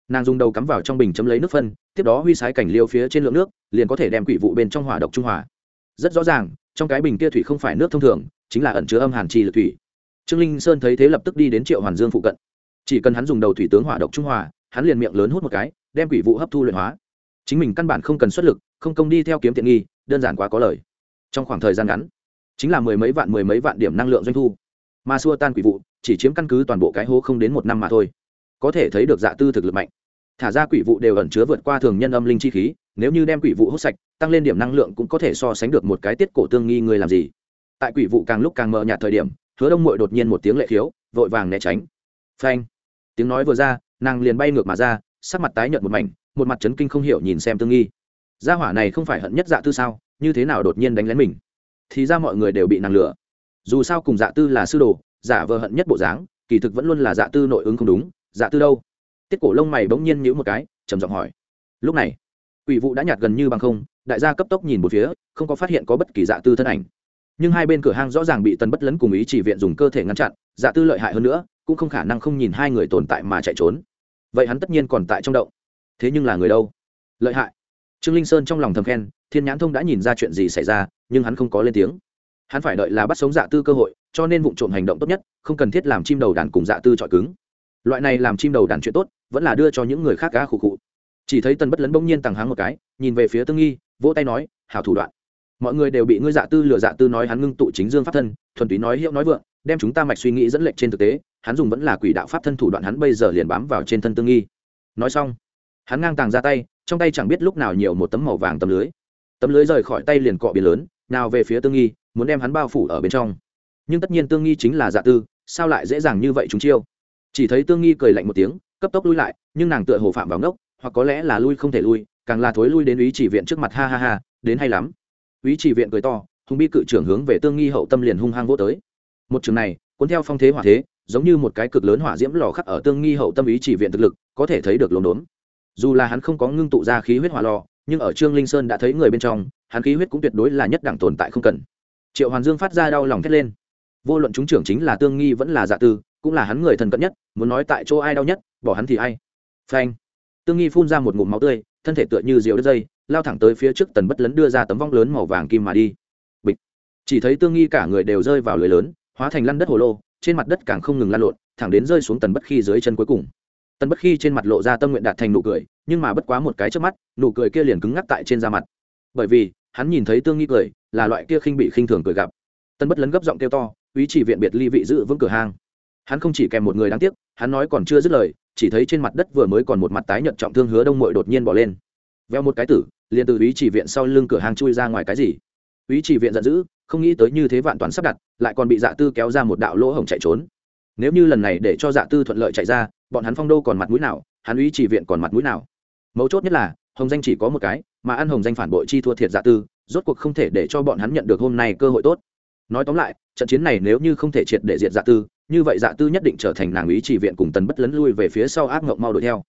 nàng dùng đầu cắm vào trong bình chấm lấy nước phân, tiếp đó huy sái cảnh liêu phía trên lượng nước, liền có thể đem quỷ vụ bên trong hỏa độc trung hòa. Rất rõ ràng, trong cái bình kia thủy không phải nước thông thường, chính là ẩn chứa âm hàn trì lực thủy. Trương linh sơn thấy thế lập tức đi đến triệu hoàn dương phụ cận. Chỉ cần hắn dùng đầu thủy tướng hỏa độc trung hòa, hắn liền miệng lớn hút một cái, đem quỷ vụ hấp thu luyện hóa. Chính mình căn bản không cần xuất lực, không công đi theo kiếm tiện nghi, đơn giản quá có lời. Trong khoảng thời gian ngắn, chính là mười mấy vạn mười mấy vạn điểm năng lượng doanh thu. Mà xua tan quỷ vụ, chỉ chiếm căn cứ toàn bộ cái hố không đến một năm mà thôi có thể thấy được dạ tư thực lực mạnh. Thả ra quỷ vụ đều ẩn chứa vượt qua thường nhân âm linh chi khí, nếu như đem quỷ vụ hút sạch, tăng lên điểm năng lượng cũng có thể so sánh được một cái tiết cổ tương nghi người làm gì. Tại quỷ vụ càng lúc càng mờ nhạt thời điểm, hứa đông mội đột nhiên một tiếng lệ khiếu, vội vàng né tránh. Phanh! Tiếng nói vừa ra, nàng liền bay ngược mà ra, sắc mặt tái nhợt một mảnh, một mặt chấn kinh không hiểu nhìn xem tương nghi. Gia hỏa này không phải hận nhất dạ tư sao, như thế nào đột nhiên đánh lén mình? Thì ra mọi người đều bị nàng lừa. Dù sao cùng dạ tư là sư đồ, giả vờ hận nhất bộ dáng, kỳ thực vẫn luôn là dạ tư nội ứng không đúng dạ tư đâu? Tiết cổ lông mày bỗng nhiên nhíu một cái, trầm giọng hỏi. Lúc này, quỷ vụ đã nhạt gần như bằng không, đại gia cấp tốc nhìn một phía, không có phát hiện có bất kỳ dạ tư thân ảnh. Nhưng hai bên cửa hang rõ ràng bị tần bất lấn cùng ý chỉ viện dùng cơ thể ngăn chặn dạ tư lợi hại hơn nữa, cũng không khả năng không nhìn hai người tồn tại mà chạy trốn. Vậy hắn tất nhiên còn tại trong động. Thế nhưng là người đâu? Lợi hại. Trương linh sơn trong lòng thầm khen, thiên nhãn thông đã nhìn ra chuyện gì xảy ra, nhưng hắn không có lên tiếng. Hắn phải đợi là bắt sống dạ tư cơ hội, cho nên vụ trộm hành động tốt nhất, không cần thiết làm chim đầu đàn cùng dạ tư trọi cứng loại này làm chim đầu đàn chuyện tốt, vẫn là đưa cho những người khác gã khụ khụ. Chỉ thấy tần bất lấn bỗng nhiên tàng háng một cái, nhìn về phía tương nghi, vỗ tay nói, hảo thủ đoạn. Mọi người đều bị ngươi dạ tư lừa dạ tư nói hắn ngưng tụ chính dương pháp thân, thuần túy nói hiệu nói vượng, đem chúng ta mạch suy nghĩ dẫn lệnh trên thực tế, hắn dùng vẫn là quỷ đạo pháp thân thủ đoạn hắn bây giờ liền bám vào trên thân tương nghi. Nói xong, hắn ngang tàng ra tay, trong tay chẳng biết lúc nào nhiều một tấm màu vàng tấm lưới. Tấm lưới rời khỏi tay liền cọ biển lớn, nào về phía tương nghi, muốn đem hắn bao phủ ở bên trong. Nhưng tất nhiên tương nghi chính là dạ tư, sao lại dễ dàng như vậy chúng chiêu? Chỉ thấy tương nghi cười lạnh một tiếng, cấp tốc lui lại, nhưng nàng tựa hồ phạm vào ngốc, hoặc có lẽ là lui không thể lui, càng là thối lui đến ý chỉ viện trước mặt, ha ha ha, đến hay lắm. Ý chỉ viện cười to, hùng bi cự trưởng hướng về tương nghi hậu tâm liền hung hăng vô tới. Một trường này, cuốn theo phong thế hỏa thế, giống như một cái cực lớn hỏa diễm lò khắc ở tương nghi hậu tâm ý chỉ viện thực lực, có thể thấy được lồn đốn dù là hắn không có ngưng tụ ra khí huyết hỏa lò, nhưng ở trương linh sơn đã thấy người bên trong, hắn khí huyết cũng tuyệt đối là nhất đẳng tồn tại không cần. Triệu hoàn dương phát ra đau lòng thét lên. Vô luận chúng trưởng chính là tương nghi vẫn là dạ tư cũng là hắn người thân cận nhất, muốn nói tại chỗ ai đau nhất, bỏ hắn thì ai. Phanh. Tương nghi phun ra một ngụm máu tươi, thân thể tựa như diều đất dây, lao thẳng tới phía trước tần bất lấn đưa ra tấm vong lớn màu vàng kim mà đi. Bịch. Chỉ thấy tương nghi cả người đều rơi vào lưới lớn, hóa thành lăn đất hồ lô, trên mặt đất càng không ngừng lăn lộn, thẳng đến rơi xuống tần bất khi dưới chân cuối cùng. Tần bất khi trên mặt lộ ra tâm nguyện đạt thành nụ cười, nhưng mà bất quá một cái trước mắt, nụ cười kia liền cứng ngắc tại trên da mặt. Bởi vì, hắn nhìn thấy tương nghi cười, là loại kia khinh bị khinh thường cười gặp. Tân bất lấn gấp giọng kêu to, ý chỉ viện biệt ly vị giữ vững cửa hang hắn không chỉ kèm một người đáng tiếc, hắn nói còn chưa dứt lời, chỉ thấy trên mặt đất vừa mới còn một mặt tái nhận trọng thương hứa đông mội đột nhiên bỏ lên. Veo một cái tử, liền từ ý chỉ viện sau lưng cửa hàng chui ra ngoài cái gì? Ý chỉ viện giận dữ, không nghĩ tới như thế vạn toàn sắp đặt, lại còn bị dạ tư kéo ra một đạo lỗ hổng chạy trốn. Nếu như lần này để cho dạ tư thuận lợi chạy ra, bọn hắn phong đô còn mặt mũi nào, hắn ý chỉ viện còn mặt mũi nào? Mấu chốt nhất là, hồng danh chỉ có một cái, mà ăn hồng danh phản bội chi thua thiệt dạ tư, rốt cuộc không thể để cho bọn hắn nhận được hôm nay cơ hội tốt. Nói tóm lại, trận chiến này nếu như không thể triệt để diệt dạ tư như vậy dạ tư nhất định trở thành nàng ý chỉ viện cùng tần bất lấn lui về phía sau ác ngộng mau đuổi theo.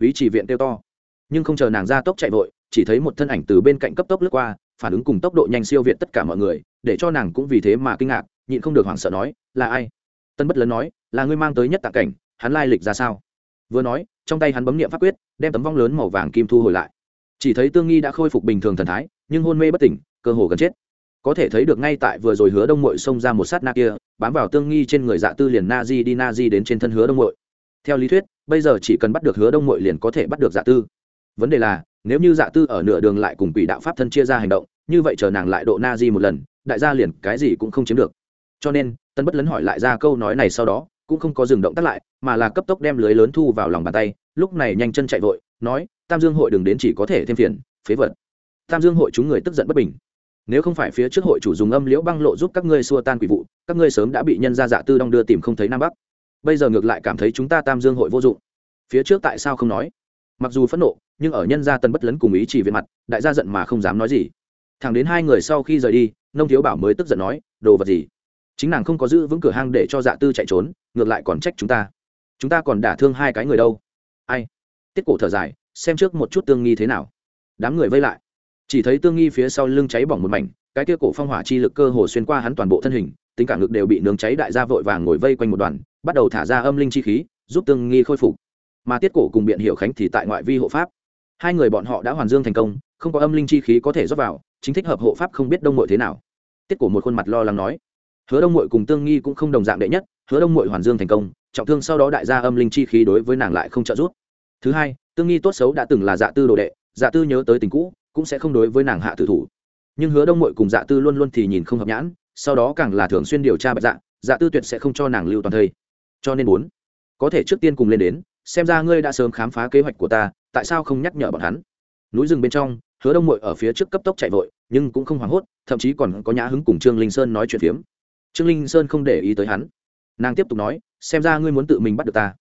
Ý chỉ viện kêu to. Nhưng không chờ nàng ra tốc chạy vội, chỉ thấy một thân ảnh từ bên cạnh cấp tốc lướt qua, phản ứng cùng tốc độ nhanh siêu việt tất cả mọi người, để cho nàng cũng vì thế mà kinh ngạc, nhịn không được hoảng sợ nói, là ai? Tân bất lấn nói, là ngươi mang tới nhất tạ cảnh, hắn lai lịch ra sao? Vừa nói, trong tay hắn bấm nghiệm pháp quyết, đem tấm vong lớn màu vàng kim thu hồi lại. Chỉ thấy tương nghi đã khôi phục bình thường thần thái, nhưng hôn mê bất tỉnh, cơ hồ gần chết có thể thấy được ngay tại vừa rồi hứa đông mội xông ra một sát na kia, bám vào tương nghi trên người dạ tư liền na di đi na di đến trên thân hứa đông mội theo lý thuyết, bây giờ chỉ cần bắt được hứa đông mội liền có thể bắt được dạ tư. Vấn đề là, nếu như dạ tư ở nửa đường lại cùng quỷ đạo pháp thân chia ra hành động, như vậy chờ nàng lại độ na di một lần, đại gia liền cái gì cũng không chiếm được. Cho nên, tân bất lấn hỏi lại ra câu nói này sau đó, cũng không có dừng động tắt lại, mà là cấp tốc đem lưới lớn thu vào lòng bàn tay, lúc này nhanh chân chạy vội, nói, tam dương hội đừng đến chỉ có thể thêm phiền, phế vật. Tam dương hội chúng người tức giận bất bình nếu không phải phía trước hội chủ dùng âm liễu băng lộ giúp các ngươi xua tan quỷ vụ, các ngươi sớm đã bị nhân gia dạ tư đong đưa tìm không thấy nam bắc. Bây giờ ngược lại cảm thấy chúng ta tam dương hội vô dụng. Phía trước tại sao không nói? Mặc dù phẫn nộ, nhưng ở nhân gia tân bất lấn cùng ý chỉ về mặt, đại gia giận mà không dám nói gì. Thẳng đến hai người sau khi rời đi, nông thiếu bảo mới tức giận nói, đồ vật gì? Chính nàng không có giữ vững cửa hang để cho dạ tư chạy trốn, ngược lại còn trách chúng ta. Chúng ta còn đả thương hai cái người đâu. Ai? Tiết cổ thở dài, xem trước một chút tương nghi thế nào. Đám người vây lại chỉ thấy tương nghi phía sau lưng cháy bỏng một mảnh, cái kia cổ phong hỏa chi lực cơ hồ xuyên qua hắn toàn bộ thân hình, tính cả ngực đều bị nướng cháy đại gia vội vàng ngồi vây quanh một đoàn, bắt đầu thả ra âm linh chi khí, giúp tương nghi khôi phục. Mà tiết cổ cùng biện hiệu khánh thì tại ngoại vi hộ pháp. Hai người bọn họ đã hoàn dương thành công, không có âm linh chi khí có thể rót vào, chính thích hợp hộ pháp không biết đông mội thế nào. Tiết cổ một khuôn mặt lo lắng nói, hứa đông mội cùng tương nghi cũng không đồng dạng đệ nhất, hứa đông mội hoàn dương thành công, trọng thương sau đó đại gia âm linh chi khí đối với nàng lại không trợ giúp. Thứ hai, tương nghi tốt xấu đã từng là dạ tư đồ đệ dạ tư nhớ tới tình cũ cũng sẽ không đối với nàng hạ tử thủ. Nhưng hứa đông mội cùng dạ tư luôn luôn thì nhìn không hợp nhãn, sau đó càng là thường xuyên điều tra bạch dạ dạ tư tuyệt sẽ không cho nàng lưu toàn thây. Cho nên muốn có thể trước tiên cùng lên đến, xem ra ngươi đã sớm khám phá kế hoạch của ta, tại sao không nhắc nhở bọn hắn? Núi rừng bên trong, hứa đông mội ở phía trước cấp tốc chạy vội, nhưng cũng không hoảng hốt, thậm chí còn có nhã hứng cùng trương linh sơn nói chuyện phiếm. Trương linh sơn không để ý tới hắn. Nàng tiếp tục nói, xem ra ngươi muốn tự mình bắt được ta.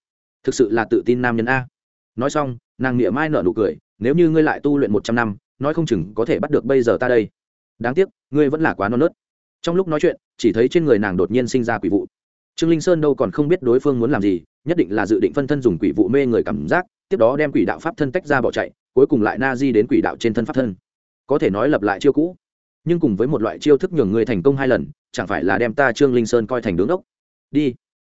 Thực sự là tự tin nam nhân a. Nói xong, nàng nghĩa mai nở nụ cười, nếu như ngươi lại tu luyện một trăm năm nói không chừng có thể bắt được bây giờ ta đây. Đáng tiếc, ngươi vẫn là quá non nớt. Trong lúc nói chuyện, chỉ thấy trên người nàng đột nhiên sinh ra quỷ vụ. Trương linh sơn đâu còn không biết đối phương muốn làm gì, nhất định là dự định phân thân dùng quỷ vụ mê người cảm giác, tiếp đó đem quỷ đạo pháp thân tách ra bỏ chạy, cuối cùng lại na di đến quỷ đạo trên thân pháp thân. Có thể nói lập lại chiêu cũ. Nhưng cùng với một loại chiêu thức nhường người thành công hai lần, chẳng phải là đem ta trương linh sơn coi thành đứng ốc đi.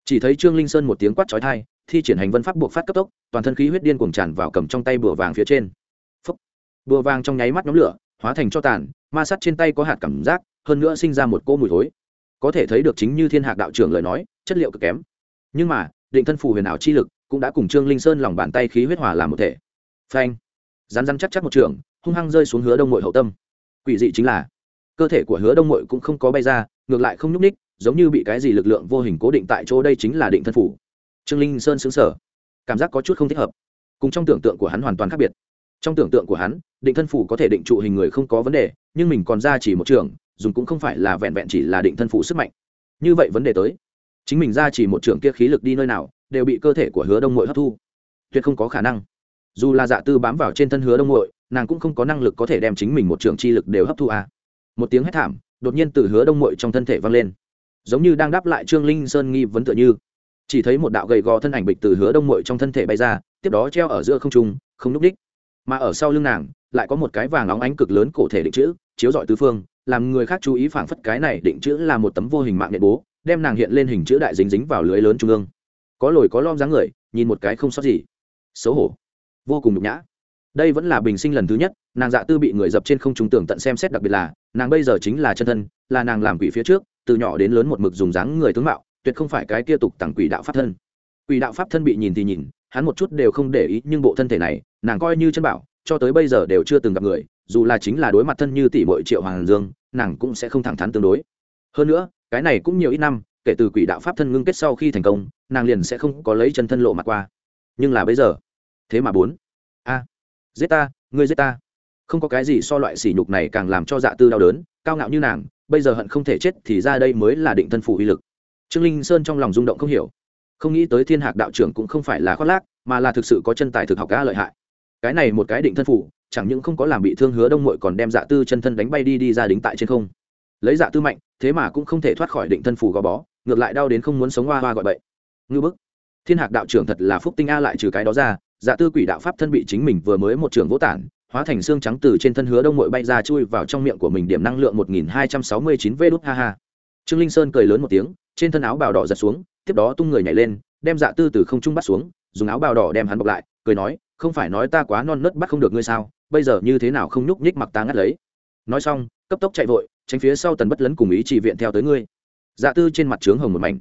Chỉ thấy trương linh sơn một tiếng quát trói thai thi triển hành vân pháp buộc phát cấp tốc, toàn thân khí huyết điên cuồng tràn vào cầm trong tay bùa vàng phía trên bùa vàng trong nháy mắt nhóm lửa, hóa thành cho tàn, ma sắt trên tay có hạt cảm giác, hơn nữa sinh ra một cô mùi thối. Có thể thấy được chính như thiên hạc đạo trưởng lời nói, chất liệu cực kém. Nhưng mà, định thân phù huyền ảo chi lực cũng đã cùng trương linh sơn lòng bàn tay khí huyết hòa làm một thể. Phanh. Rán rán chắc chắc một trường, hung hăng rơi xuống hứa đông mội hậu tâm. Quỷ dị chính là, cơ thể của hứa đông mội cũng không có bay ra, ngược lại không nhúc ních giống như bị cái gì lực lượng vô hình cố định tại chỗ đây chính là định thân phủ trương linh sơn xứng sở cảm giác có chút không thích hợp. Cùng trong tưởng tượng của hắn hoàn toàn khác biệt trong tưởng tượng của hắn, định thân phủ có thể định trụ hình người không có vấn đề, nhưng mình còn ra chỉ một trường, dùng cũng không phải là vẹn vẹn chỉ là định thân phủ sức mạnh. Như vậy vấn đề tới. Chính mình ra chỉ một trường kia khí lực đi nơi nào, đều bị cơ thể của hứa đông mội hấp thu. Tuyệt không có khả năng. Dù là dạ tư bám vào trên thân hứa đông mội nàng cũng không có năng lực có thể đem chính mình một trường chi lực đều hấp thu à. một tiếng hét thảm, đột nhiên từ hứa đông mội trong thân thể vang lên. Giống như đang đáp lại trương linh sơn nghi vấn tựa như. Chỉ thấy một đạo gầy gò thân ảnh bịch từ hứa đông mội trong thân thể bay ra, tiếp đó treo ở giữa không trung, không núp đích mà ở sau lưng nàng lại có một cái vàng óng ánh cực lớn cổ thể định chữ, chiếu dọi tứ phương, làm người khác chú ý phảng phất cái này định chữ là một tấm vô hình mạng nhện bố, đem nàng hiện lên hình chữ đại dính dính vào lưới lớn trung ương. Có lồi có lom dáng người, nhìn một cái không sót gì. Xấu hổ. Vô cùng nhục nhã. Đây vẫn là bình sinh lần thứ nhất, nàng dạ tư bị người dập trên không trùng tưởng tận xem xét đặc biệt là, nàng bây giờ chính là chân thân, là nàng làm quỷ phía trước, từ nhỏ đến lớn một mực dùng dáng người tướng mạo, tuyệt không phải cái kia tục tặng quỷ đạo pháp thân. Quỷ đạo pháp thân bị nhìn thì nhìn, hắn một chút đều không để ý, nhưng bộ thân thể này nàng coi như chân bảo, cho tới bây giờ đều chưa từng gặp người, dù là chính là đối mặt thân như tỷ mội triệu hoàng dương, nàng cũng sẽ không thẳng thắn tương đối. Hơn nữa, cái này cũng nhiều ít năm, kể từ quỷ đạo pháp thân ngưng kết sau khi thành công, nàng liền sẽ không có lấy chân thân lộ mặt qua. Nhưng là bây giờ, thế mà bốn. A, giết ta, ngươi giết ta. Không có cái gì so loại sỉ nhục này càng làm cho dạ tư đau đớn, cao ngạo như nàng, bây giờ hận không thể chết thì ra đây mới là định thân phủ uy lực. Trương linh sơn trong lòng rung động không hiểu. Không nghĩ tới thiên hạc đạo trưởng cũng không phải là khoác lác, mà là thực sự có chân tài thực học ca lợi hại cái này một cái định thân phủ, chẳng những không có làm bị thương hứa đông mội còn đem dạ tư chân thân đánh bay đi đi ra đính tại trên không. Lấy dạ tư mạnh, thế mà cũng không thể thoát khỏi định thân phủ gò bó, ngược lại đau đến không muốn sống hoa hoa gọi bậy. Ngư bức. Thiên hạc đạo trưởng thật là phúc tinh a lại trừ cái đó ra dạ tư quỷ đạo pháp thân bị chính mình vừa mới một trường vỗ tản, hóa thành xương trắng từ trên thân hứa đông mội bay ra chui vào trong miệng của mình điểm năng lượng một nghìn hai trăm sáu mươi chín vê đút ha ha. Trương linh sơn cười lớn một tiếng, trên thân áo bào đỏ giật xuống, tiếp đó tung người nhảy lên, đem dạ tư từ không trung bắt xuống, dùng áo bào đỏ đem hắn bọc lại, cười nói không phải nói ta quá non nớt bắt không được ngươi sao, bây giờ như thế nào không nhúc nhích mặc ta ngắt lấy. Nói xong, cấp tốc chạy vội, tránh phía sau tần bất lấn cùng ý chỉ viện theo tới ngươi. Dạ tư trên mặt trướng hồng một mảnh.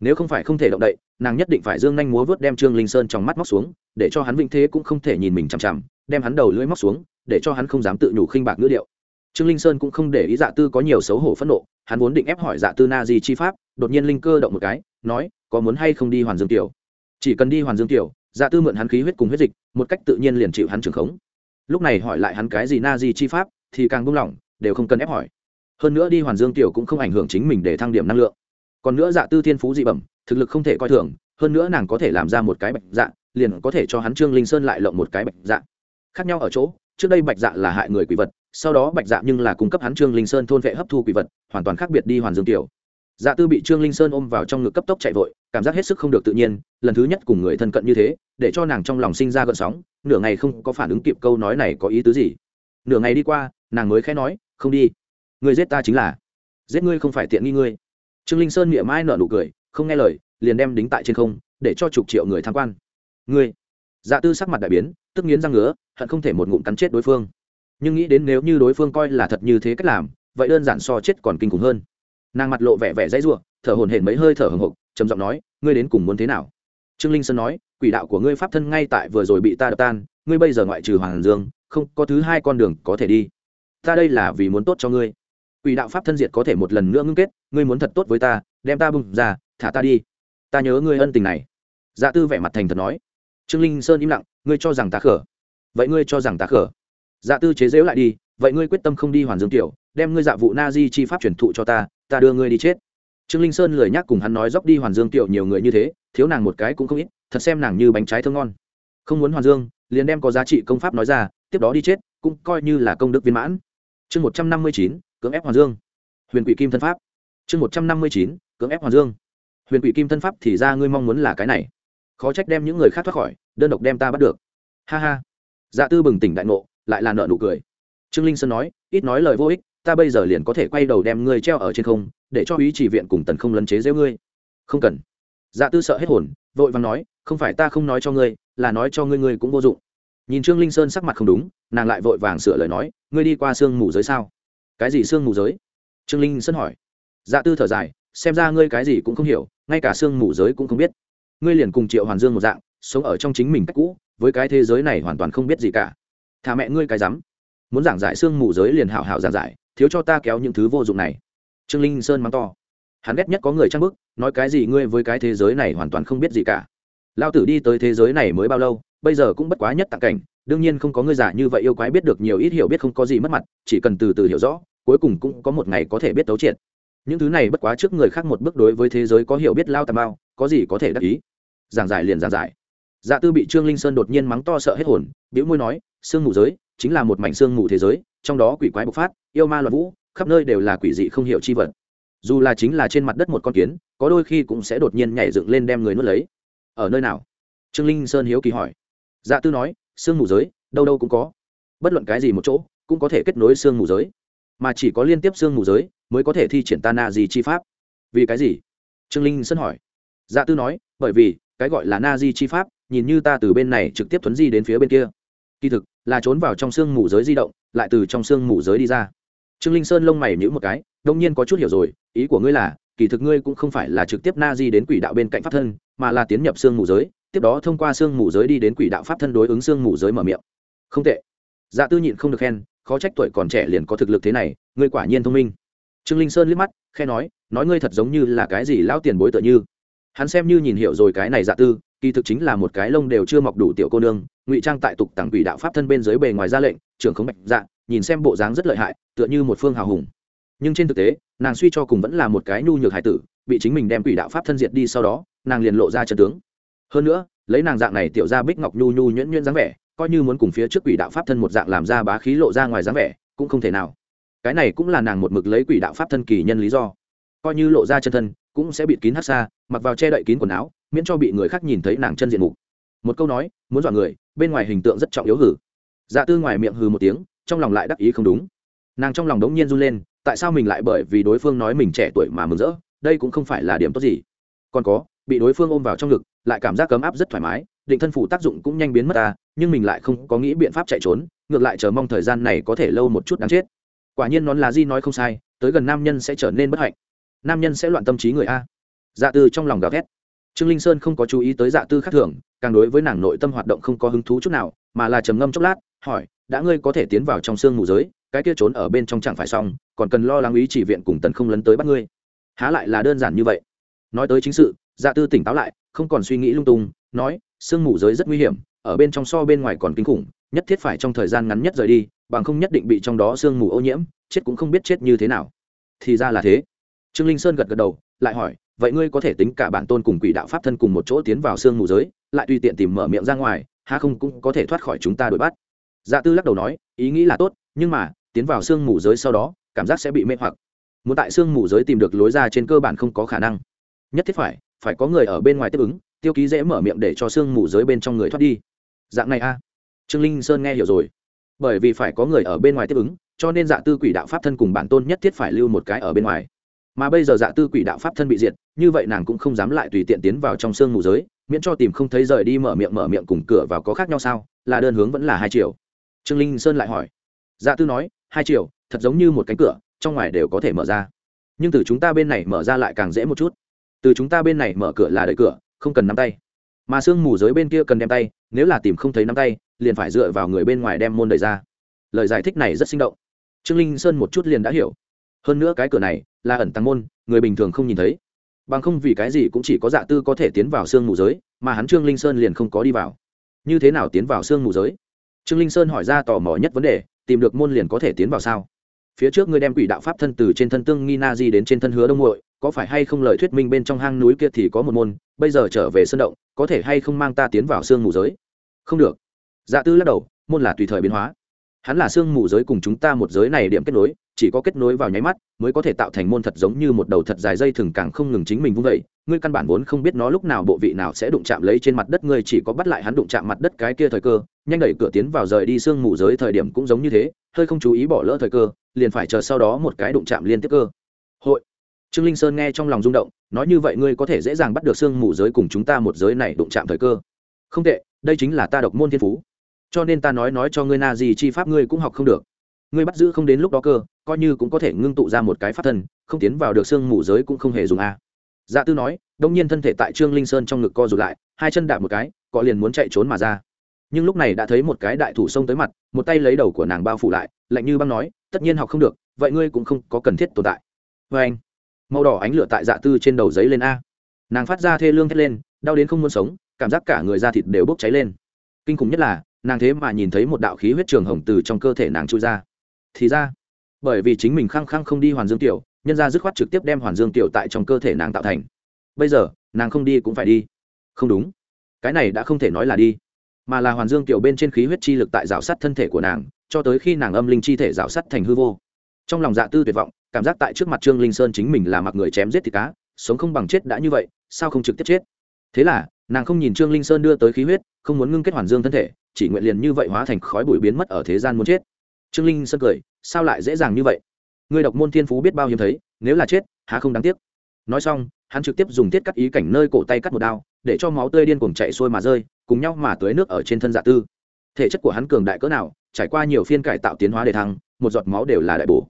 Nếu không phải không thể động đậy, nàng nhất định phải dương nhanh múa vớt đem trương linh sơn trong mắt móc xuống, để cho hắn vĩnh thế cũng không thể nhìn mình chằm chằm, đem hắn đầu lưỡi móc xuống, để cho hắn không dám tự nhủ khinh bạc ngữ điệu. Trương linh sơn cũng không để ý dạ tư có nhiều xấu hổ phẫn nộ, hắn vốn định ép hỏi dạ tư na di chi pháp, đột nhiên linh cơ động một cái, nói, có muốn hay không đi hoàn dương tiểu? Chỉ cần đi hoàn dương tiểu dạ tư mượn hắn khí huyết cùng huyết dịch, một cách tự nhiên liền chịu hắn trường khống. Lúc này hỏi lại hắn cái gì na di chi pháp, thì càng buông lỏng, đều không cần ép hỏi. Hơn nữa đi hoàn dương tiểu cũng không ảnh hưởng chính mình để thăng điểm năng lượng. Còn nữa dạ tư thiên phú dị bẩm, thực lực không thể coi thường, hơn nữa nàng có thể làm ra một cái bạch dạ liền có thể cho hắn trương linh sơn lại lộng một cái bạch dạ. Khác nhau ở chỗ, trước đây bạch dạ là hại người quỷ vật, sau đó bạch dạ nhưng là cung cấp hắn trương linh sơn thôn vệ hấp thu quỷ vật, hoàn toàn khác biệt đi hoàn dương tiểu dạ tư bị trương linh sơn ôm vào trong ngực cấp tốc chạy vội, cảm giác hết sức không được tự nhiên, lần thứ nhất cùng người thân cận như thế, để cho nàng trong lòng sinh ra gợn sóng, nửa ngày không có phản ứng kịp câu nói này có ý tứ gì. Nửa ngày đi qua, nàng mới khẽ nói, không đi. Người giết ta chính là, giết ngươi không phải tiện nghi ngươi. Trương linh sơn miệng mai nở nụ cười, không nghe lời, liền đem đính tại trên không, để cho chục triệu người tham quan. Ngươi? Dạ tư sắc mặt đại biến, tức nghiến răng ngứa, hận không thể một ngụm cắn chết đối phương. Nhưng nghĩ đến nếu như đối phương coi là thật như thế cách làm, vậy đơn giản so chết còn kinh khủng hơn nàng mặt lộ vẻ vẻ dãy rủa, thở hổn hển mấy hơi thở hồng hộc trầm giọng nói ngươi đến cùng muốn thế nào? Trương linh sơn nói quỷ đạo của ngươi pháp thân ngay tại vừa rồi bị ta đập tan ngươi bây giờ ngoại trừ hoàng dương không có thứ hai con đường có thể đi. Ta đây là vì muốn tốt cho ngươi. Quỷ đạo pháp thân diệt có thể một lần nữa ngưng kết ngươi muốn thật tốt với ta đem ta bung ra thả ta đi. Ta nhớ ngươi ân tình này. Dạ tư vẻ mặt thành thật nói. Trương linh sơn im lặng ngươi cho rằng ta khở? Vậy ngươi cho rằng ta khở? Dạ tư chế dễu lại đi vậy ngươi quyết tâm không đi hoàn dương tiểu đem ngươi dạ vụ na di chi pháp truyền thụ cho ta ta đưa ngươi đi chết. Trương linh sơn lười nhắc cùng hắn nói dốc đi hoàn dương tiểu nhiều người như thế, thiếu nàng một cái cũng không ít, thật xem nàng như bánh trái thơm ngon. Không muốn hoàn dương, liền đem có giá trị công pháp nói ra, tiếp đó đi chết, cũng coi như là công đức viên mãn. Chương một trăm năm mươi chín, cưỡng ép hoàn dương. Huyền quỷ kim thân pháp. Chương một trăm năm mươi chín, cưỡng ép hoàn dương. Huyền quỷ kim thân pháp thì ra ngươi mong muốn là cái này. Khó trách đem những người khác thoát khỏi, đơn độc đem ta bắt được. Ha ha. Dạ tư bừng tỉnh đại ngộ, lại là nợ nụ cười. Trương linh sơn nói, ít nói lời vô ích ta bây giờ liền có thể quay đầu đem ngươi treo ở trên không, để cho ý chỉ viện cùng tần không lấn chế giễu ngươi. Không cần. Dạ tư sợ hết hồn, vội vàng nói, không phải ta không nói cho ngươi, là nói cho ngươi ngươi cũng vô dụng. Nhìn trương linh sơn sắc mặt không đúng, nàng lại vội vàng sửa lời nói, ngươi đi qua sương mù giới sao? Cái gì sương mù giới? Trương linh sơn hỏi. Dạ tư thở dài, xem ra ngươi cái gì cũng không hiểu, ngay cả sương mù giới cũng không biết. Ngươi liền cùng triệu hoàn dương một dạng, sống ở trong chính mình cách cũ, với cái thế giới này hoàn toàn không biết gì cả. Thả mẹ ngươi cái rắm. Muốn giảng giải sương mù giới liền hảo hảo giảng giải thiếu cho ta kéo những thứ vô dụng này. Trương linh sơn mắng to. Hắn ghét nhất có người trang bức, nói cái gì ngươi với cái thế giới này hoàn toàn không biết gì cả. Lao tử đi tới thế giới này mới bao lâu, bây giờ cũng bất quá nhất tặng cảnh, đương nhiên không có ngươi giả như vậy yêu quái biết được nhiều ít hiểu biết không có gì mất mặt, chỉ cần từ từ hiểu rõ, cuối cùng cũng có một ngày có thể biết tấu triệt. Những thứ này bất quá trước người khác một bước đối với thế giới có hiểu biết lao tà bao, có gì có thể đắc ý? Giảng giải liền giảng giải. Dạ tư bị trương linh sơn đột nhiên mắng to sợ hết hồn biểu môi nói, sương mù giới chính là một mảnh sương mù thế giới trong đó quỷ quái bộc phát, yêu ma loạn vũ, khắp nơi đều là quỷ dị không hiểu chi vật. Dù là chính là trên mặt đất một con kiến, có đôi khi cũng sẽ đột nhiên nhảy dựng lên đem người nuốt lấy. Ở nơi nào? Trương linh sơn hiếu kỳ hỏi. Dạ tư nói, sương mù giới, đâu đâu cũng có. Bất luận cái gì một chỗ, cũng có thể kết nối sương mù giới. Mà chỉ có liên tiếp sương mù giới, mới có thể thi triển ta na gì chi pháp. Vì cái gì? Trương linh sơn hỏi. Dạ tư nói, bởi vì, cái gọi là na di chi pháp, nhìn như ta từ bên này trực tiếp thuấn di đến phía bên kia. Kỳ thực là trốn vào trong xương mù giới di động, lại từ trong xương mù giới đi ra. Trương linh sơn lông mày nhữ một cái, đông nhiên có chút hiểu rồi, ý của ngươi là, kỳ thực ngươi cũng không phải là trực tiếp na di đến quỷ đạo bên cạnh pháp thân, mà là tiến nhập xương mù giới, tiếp đó thông qua xương mù giới đi đến quỷ đạo pháp thân đối ứng xương mù giới mở miệng. Không tệ. Dạ tư nhịn không được khen, khó trách tuổi còn trẻ liền có thực lực thế này, ngươi quả nhiên thông minh. Trương linh sơn liếc mắt khe nói nói ngươi thật giống như là cái gì lão tiền bối tựa như. Hắn xem như nhìn hiểu rồi cái này dạ tư kỳ thực chính là một cái lông đều chưa mọc đủ tiểu cô nương, ngụy trang tại tục tặng quỷ đạo pháp thân bên dưới bề ngoài ra lệnh, trưởng không bạch dạ nhìn xem bộ dáng rất lợi hại, tựa như một phương hào hùng. Nhưng trên thực tế, nàng suy cho cùng vẫn là một cái nhu nhược hải tử, bị chính mình đem quỷ đạo pháp thân diệt đi sau đó, nàng liền lộ ra chân tướng. Hơn nữa, lấy nàng dạng này tiểu ra bích ngọc nhu nhu nhuyễn nhuyễn dáng vẻ, coi như muốn cùng phía trước quỷ đạo pháp thân một dạng làm ra bá khí lộ ra ngoài dáng vẻ, cũng không thể nào. Cái này cũng là nàng một mực lấy quỷ đạo pháp thân kỳ nhân lý do. Coi như lộ ra chân thân, cũng sẽ bị kín hát xa, mặc vào che đậy kín quần áo miễn cho bị người khác nhìn thấy nàng chân diện mục. Một câu nói, muốn dọa người, bên ngoài hình tượng rất trọng yếu hử. Dạ tư ngoài miệng hừ một tiếng, trong lòng lại đắc ý không đúng. Nàng trong lòng đống nhiên run lên, tại sao mình lại bởi vì đối phương nói mình trẻ tuổi mà mừng rỡ, đây cũng không phải là điểm tốt gì. Còn có, bị đối phương ôm vào trong ngực, lại cảm giác cấm áp rất thoải mái, định thân phủ tác dụng cũng nhanh biến mất ta nhưng mình lại không có nghĩ biện pháp chạy trốn, ngược lại chờ mong thời gian này có thể lâu một chút đáng chết. Quả nhiên nón là di nói không sai, tới gần nam nhân sẽ trở nên bất hạnh. Nam nhân sẽ loạn tâm trí người a. Dạ tư trong lòng gào thét trương linh sơn không có chú ý tới dạ tư khác thường, càng đối với nàng nội tâm hoạt động không có hứng thú chút nào, mà là trầm ngâm chốc lát, hỏi, đã ngươi có thể tiến vào trong sương mù giới, cái kia trốn ở bên trong chẳng phải xong, còn cần lo lắng ý chỉ viện cùng tần không lấn tới bắt ngươi. Há lại là đơn giản như vậy. Nói tới chính sự dạ tư tỉnh táo lại, không còn suy nghĩ lung tung, nói, sương mù giới rất nguy hiểm, ở bên trong so bên ngoài còn kinh khủng, nhất thiết phải trong thời gian ngắn nhất rời đi, bằng không nhất định bị trong đó sương mù ô nhiễm, chết cũng không biết chết như thế nào. Thì ra là thế. Trương linh sơn gật gật đầu, lại hỏi vậy ngươi có thể tính cả bản tôn cùng quỷ đạo pháp thân cùng một chỗ tiến vào sương mù giới, lại tùy tiện tìm mở miệng ra ngoài ha không cũng có thể thoát khỏi chúng ta đuổi bắt. Dạ tư lắc đầu nói, ý nghĩ là tốt, nhưng mà, tiến vào sương mù giới sau đó, cảm giác sẽ bị mê hoặc. Muốn tại sương mù giới tìm được lối ra trên cơ bản không có khả năng. Nhất thiết phải phải có người ở bên ngoài tiếp ứng, tiêu ký dễ mở miệng để cho sương mù giới bên trong người thoát đi. Dạng này a. Trương linh sơn nghe hiểu rồi. Bởi vì phải có người ở bên ngoài tiếp ứng, cho nên dạ tư quỷ đạo pháp thân cùng bản tôn nhất thiết phải lưu một cái ở bên ngoài. Mà bây giờ dạ tư quỷ đạo pháp thân bị diệt như vậy nàng cũng không dám lại tùy tiện tiến vào trong sương mù giới, miễn cho tìm không thấy rời đi mở miệng mở miệng cùng cửa vào có khác nhau sao, là đơn hướng vẫn là hai chiều. Trương linh sơn lại hỏi. Dạ tư nói, hai chiều, thật giống như một cánh cửa, trong ngoài đều có thể mở ra. Nhưng từ chúng ta bên này mở ra lại càng dễ một chút. Từ chúng ta bên này mở cửa là đợi cửa, không cần nắm tay. Mà sương mù giới bên kia cần đem tay, nếu là tìm không thấy nắm tay, liền phải dựa vào người bên ngoài đem môn đẩy ra. Lời giải thích này rất sinh động. Trương linh sơn một chút liền đã hiểu. Hơn nữa cái cửa này là ẩn tăng môn, người bình thường không nhìn thấy bằng không vì cái gì cũng chỉ có dạ tư có thể tiến vào sương mù giới, mà hắn trương linh sơn liền không có đi vào. Như thế nào tiến vào sương mù giới? Trương linh sơn hỏi ra tò mò nhất vấn đề, tìm được môn liền có thể tiến vào sao? Phía trước ngươi đem quỷ đạo pháp thân từ trên thân tương nghi na di đến trên thân hứa đông muội có phải hay không lời thuyết minh bên trong hang núi kia thì có một môn, bây giờ trở về sân động, có thể hay không mang ta tiến vào sương mù giới? Không được. Dạ tư lắc đầu, môn là tùy thời biến hóa hắn là xương mù giới cùng chúng ta một giới này điểm kết nối, chỉ có kết nối vào nháy mắt, mới có thể tạo thành môn thật giống như một đầu thật dài dây thừng càng không ngừng chính mình vung vẩy ngươi căn bản vốn không biết nó lúc nào bộ vị nào sẽ đụng chạm lấy trên mặt đất, ngươi chỉ có bắt lại hắn đụng chạm mặt đất cái kia thời cơ, nhanh đẩy cửa tiến vào rời đi xương mù giới thời điểm cũng giống như thế, hơi không chú ý bỏ lỡ thời cơ, liền phải chờ sau đó một cái đụng chạm liên tiếp cơ. Hội. Trương linh sơn nghe trong lòng rung động, nói như vậy ngươi có thể dễ dàng bắt được xương mù giới cùng chúng ta một giới này đụng chạm thời cơ. Không tệ, đây chính là ta độc môn thiên phú cho nên ta nói nói cho ngươi na gì chi pháp ngươi cũng học không được. Ngươi bắt giữ không đến lúc đó cơ, coi như cũng có thể ngưng tụ ra một cái pháp thân, không tiến vào được sương mù giới cũng không hề dùng a. Dạ tư nói, đông nhiên thân thể tại trương linh sơn trong ngực co rụt lại, hai chân đạp một cái cọ liền muốn chạy trốn mà ra. Nhưng lúc này đã thấy một cái đại thủ xông tới mặt, một tay lấy đầu của nàng bao phủ lại, lạnh như băng nói, tất nhiên học không được, vậy ngươi cũng không có cần thiết tồn tại. Vê anh, màu đỏ ánh lửa tại dạ tư trên đầu giấy lên a. Nàng phát ra thê lương thét lên, đau đến không muốn sống, cảm giác cả người da thịt đều bốc cháy lên. Kinh khủng nhất là nàng thế mà nhìn thấy một đạo khí huyết trường hồng từ trong cơ thể nàng trôi ra. Thì ra, bởi vì chính mình khăng khăng không đi hoàn dương tiểu, nhân ra dứt khoát trực tiếp đem hoàn dương tiểu tại trong cơ thể nàng tạo thành. Bây giờ, nàng không đi cũng phải đi. Không đúng. Cái này đã không thể nói là đi, mà là hoàn dương tiểu bên trên khí huyết chi lực tại rào sắt thân thể của nàng, cho tới khi nàng âm linh chi thể rào sắt thành hư vô. Trong lòng dạ tư tuyệt vọng, cảm giác tại trước mặt trương linh sơn chính mình là mặc người chém giết thì cá, sống không bằng chết đã như vậy, sao không trực tiếp chết? Thế là, nàng không nhìn trương linh sơn đưa tới khí huyết, không muốn ngưng kết hoàn dương thân thể chỉ nguyện liền như vậy hóa thành khói bụi biến mất ở thế gian muốn chết. Trương linh sơn cười, sao lại dễ dàng như vậy? Người độc môn thiên phú biết bao hiếm thấy, nếu là chết, há không đáng tiếc. Nói xong, hắn trực tiếp dùng tiết cắt ý cảnh nơi cổ tay cắt một đao, để cho máu tươi điên cuồng chạy xuôi mà rơi, cùng nhau mà tưới nước ở trên thân dạ tư. Thể chất của hắn cường đại cỡ nào, trải qua nhiều phiên cải tạo tiến hóa để thăng, một giọt máu đều là đại bổ.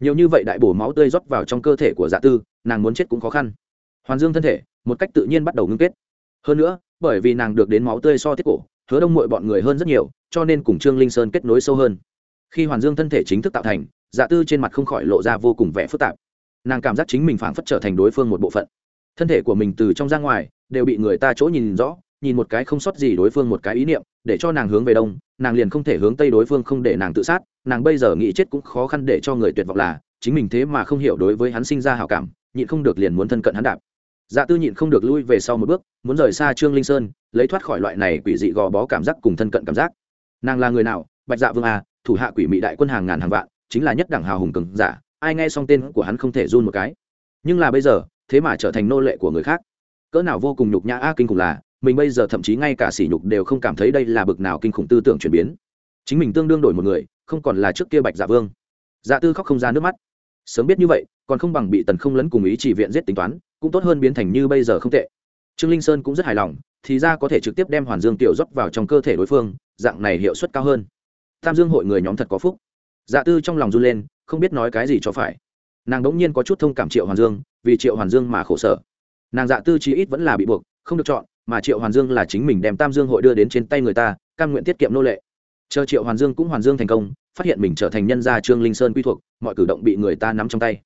Nhiều như vậy đại bổ máu tươi rót vào trong cơ thể của dạ tư, nàng muốn chết cũng khó khăn. Hoàn dương thân thể, một cách tự nhiên bắt đầu ngưng kết. Hơn nữa, bởi vì nàng được đến máu tươi so tiết cổ hứa đông mội bọn người hơn rất nhiều, cho nên cùng trương linh sơn kết nối sâu hơn. Khi hoàn dương thân thể chính thức tạo thành dạ tư trên mặt không khỏi lộ ra vô cùng vẻ phức tạp. Nàng cảm giác chính mình phảng phất trở thành đối phương một bộ phận. Thân thể của mình từ trong ra ngoài, đều bị người ta chỗ nhìn rõ, nhìn một cái không sót gì đối phương một cái ý niệm, để cho nàng hướng về đông, nàng liền không thể hướng tây đối phương không để nàng tự sát, nàng bây giờ nghĩ chết cũng khó khăn để cho người tuyệt vọng là, chính mình thế mà không hiểu đối với hắn sinh ra hào cảm, nhịn không được liền muốn thân cận hắn đạp. Dạ tư nhịn không được lui về sau một bước, muốn rời xa trương linh sơn lấy thoát khỏi loại này quỷ dị gò bó cảm giác cùng thân cận cảm giác. Nàng là người nào? Bạch dạ vương à thủ hạ quỷ mỹ đại quân hàng ngàn hàng vạn, chính là nhất đẳng hào hùng cường giả, ai nghe xong tên của hắn không thể run một cái. Nhưng là bây giờ, thế mà trở thành nô lệ của người khác. Cỡ nào vô cùng nhục nhã a kinh khủng là, mình bây giờ thậm chí ngay cả sỉ nhục đều không cảm thấy đây là bực nào kinh khủng tư tưởng chuyển biến. Chính mình tương đương đổi một người, không còn là trước kia bạch dạ vương. Dạ tư khóc không ra nước mắt. Sớm biết như vậy, còn không bằng bị tần không lấn cùng ý chỉ viện giết tính toán, cũng tốt hơn biến thành như bây giờ không tệ trương linh sơn cũng rất hài lòng, thì ra có thể trực tiếp đem hoàn dương tiểu dốc vào trong cơ thể đối phương, dạng này hiệu suất cao hơn. Tam dương hội người nhóm thật có phúc. Dạ tư trong lòng run lên, không biết nói cái gì cho phải. Nàng đ ỗ n g nhiên có chút thông cảm triệu hoàn dương, vì triệu hoàn dương mà khổ sở. Nàng dạ tư chí ít vẫn là bị buộc, không được chọn, mà triệu hoàn dương là chính mình đem tam dương hội đưa đến trên tay người ta, cam nguyện tiết kiệm nô lệ. Chờ triệu hoàn dương cũng hoàn dương thành công, phát hiện mình trở thành nhân gia trương linh sơn quy thuộc, mọi cử động bị người ta nắm trong tay.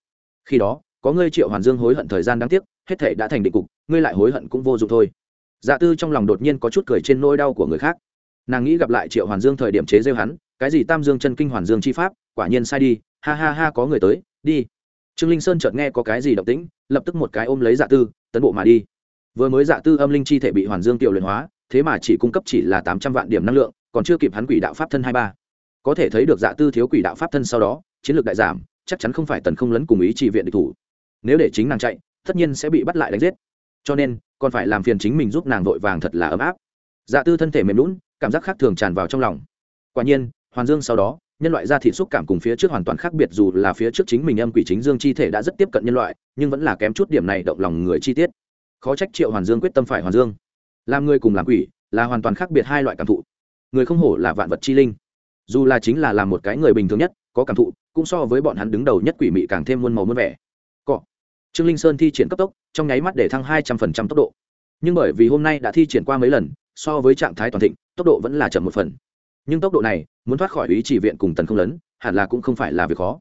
Khi đó, có ngươi triệu hoàn dương hối hận thời gian đáng tiếc hết thể đã thành định cục, ngươi lại hối hận cũng vô dụng thôi. Dạ tư trong lòng đột nhiên có chút cười trên nỗi đau của người khác. Nàng nghĩ gặp lại triệu hoàn dương thời điểm chế rêu hắn, cái gì tam dương chân kinh hoàn dương chi pháp, quả nhiên sai đi, ha ha ha, có người tới, đi. Trương linh sơn chợt nghe có cái gì động tĩnh, lập tức một cái ôm lấy dạ tư, tấn bộ mà đi. Vừa mới dạ tư âm linh chi thể bị hoàn dương tiểu luyện hóa, thế mà chỉ cung cấp chỉ là tám trăm vạn điểm năng lượng, còn chưa kịp hắn quỷ đạo pháp thân hai ba. Có thể thấy được dạ tư thiếu quỷ đạo pháp thân sau đó, chiến lược đại giảm, chắc chắn không phải tần không lấn cùng ý chỉ viện địch thủ. Nếu để chính nàng chạy tất nhiên sẽ bị bắt lại đánh giết. Cho nên, còn phải làm phiền chính mình giúp nàng vội vàng thật là ấm áp. Dạ tư thân thể mềm lún cảm giác khác thường tràn vào trong lòng. Quả nhiên, hoàn dương sau đó, nhân loại da thị xúc cảm cùng phía trước hoàn toàn khác biệt dù là phía trước chính mình âm quỷ chính dương chi thể đã rất tiếp cận nhân loại, nhưng vẫn là kém chút điểm này động lòng người chi tiết. Khó trách triệu hoàn dương quyết tâm phải hoàn dương. Làm người cùng làm quỷ là hoàn toàn khác biệt hai loại cảm thụ. Người không hổ là vạn vật chi linh. Dù là chính là làm một cái người bình thường nhất, có cảm thụ, cũng so với bọn hắn đứng đầu nhất quỷ mị càng thêm muôn màu muôn vẻ trương linh sơn thi triển cấp tốc, trong nháy mắt để thăng hai trăm phần trăm tốc độ. Nhưng bởi vì hôm nay đã thi triển qua mấy lần, so với trạng thái toàn thịnh, tốc độ vẫn là chậm một phần. Nhưng tốc độ này, muốn thoát khỏi ý chỉ viện cùng tần không lớn hẳn là cũng không phải là việc khó.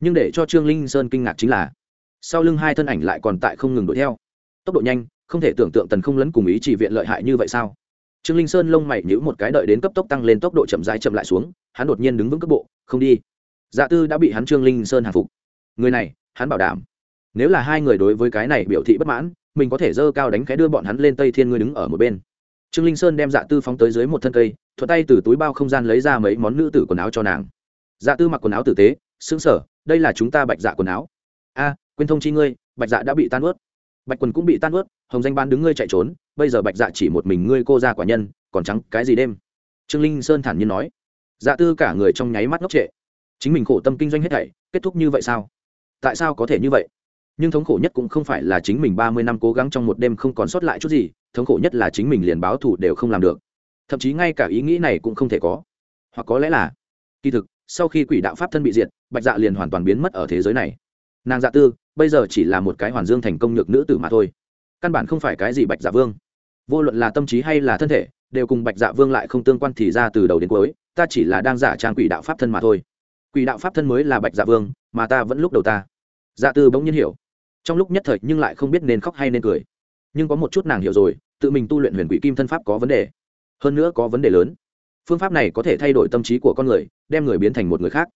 Nhưng để cho trương linh sơn kinh ngạc chính là, sau lưng hai thân ảnh lại còn tại không ngừng đuổi theo. Tốc độ nhanh, không thể tưởng tượng tần không lấn cùng ý chỉ viện lợi hại như vậy sao? Trương linh sơn lông mày nhữ một cái đợi đến cấp tốc tăng lên tốc độ chậm dài chậm lại xuống, hắn đột nhiên đứng vững cấp bộ, không đi. Dạ tư đã bị hắn trương linh sơn hạ phục. Người này, hắn bảo đảm nếu là hai người đối với cái này biểu thị bất mãn, mình có thể dơ cao đánh cái đưa bọn hắn lên tây thiên ngươi đứng ở một bên. Trương linh sơn đem dạ tư phóng tới dưới một thân cây thuật tay từ túi bao không gian lấy ra mấy món nữ tử quần áo cho nàng. Dạ tư mặc quần áo tử tế xứng sở đây là chúng ta bạch dạ quần áo. A, quên thông chi ngươi, bạch dạ đã bị tan ướt. Bạch quần cũng bị tan ướt, hồng danh ban đứng ngươi chạy trốn, bây giờ bạch dạ chỉ một mình ngươi cô ra quả nhân, còn trắng cái gì đêm? Trương linh sơn thản nhiên nói. Dạ tư cả người trong nháy mắt ngốc trệ. Chính mình khổ tâm kinh doanh hết thảy, kết thúc như vậy sao? Tại sao có thể như vậy? Nhưng thống khổ nhất cũng không phải là chính mình ba mươi năm cố gắng trong một đêm không còn sót lại chút gì, thống khổ nhất là chính mình liền báo thù đều không làm được. Thậm chí ngay cả ý nghĩ này cũng không thể có. Hoặc có lẽ là, kỳ thực, sau khi quỷ đạo pháp thân bị diệt, bạch dạ liền hoàn toàn biến mất ở thế giới này. Nàng dạ tư, bây giờ chỉ là một cái hoàn dương thành công nhược nữ tử mà thôi. Căn bản không phải cái gì bạch dạ vương. Vô luận là tâm trí hay là thân thể, đều cùng bạch dạ vương lại không tương quan thì ra từ đầu đến cuối, ta chỉ là đang giả trang quỷ đạo pháp thân mà thôi. Quỷ đạo pháp thân mới là bạch dạ vương, mà ta vẫn lúc đầu ta. Dạ tư bỗng nhiên hiểu trong lúc nhất thời nhưng lại không biết nên khóc hay nên cười. Nhưng có một chút nàng hiểu rồi, tự mình tu luyện huyền quỷ kim thân pháp có vấn đề. Hơn nữa có vấn đề lớn. Phương pháp này có thể thay đổi tâm trí của con người, đem người biến thành một người khác.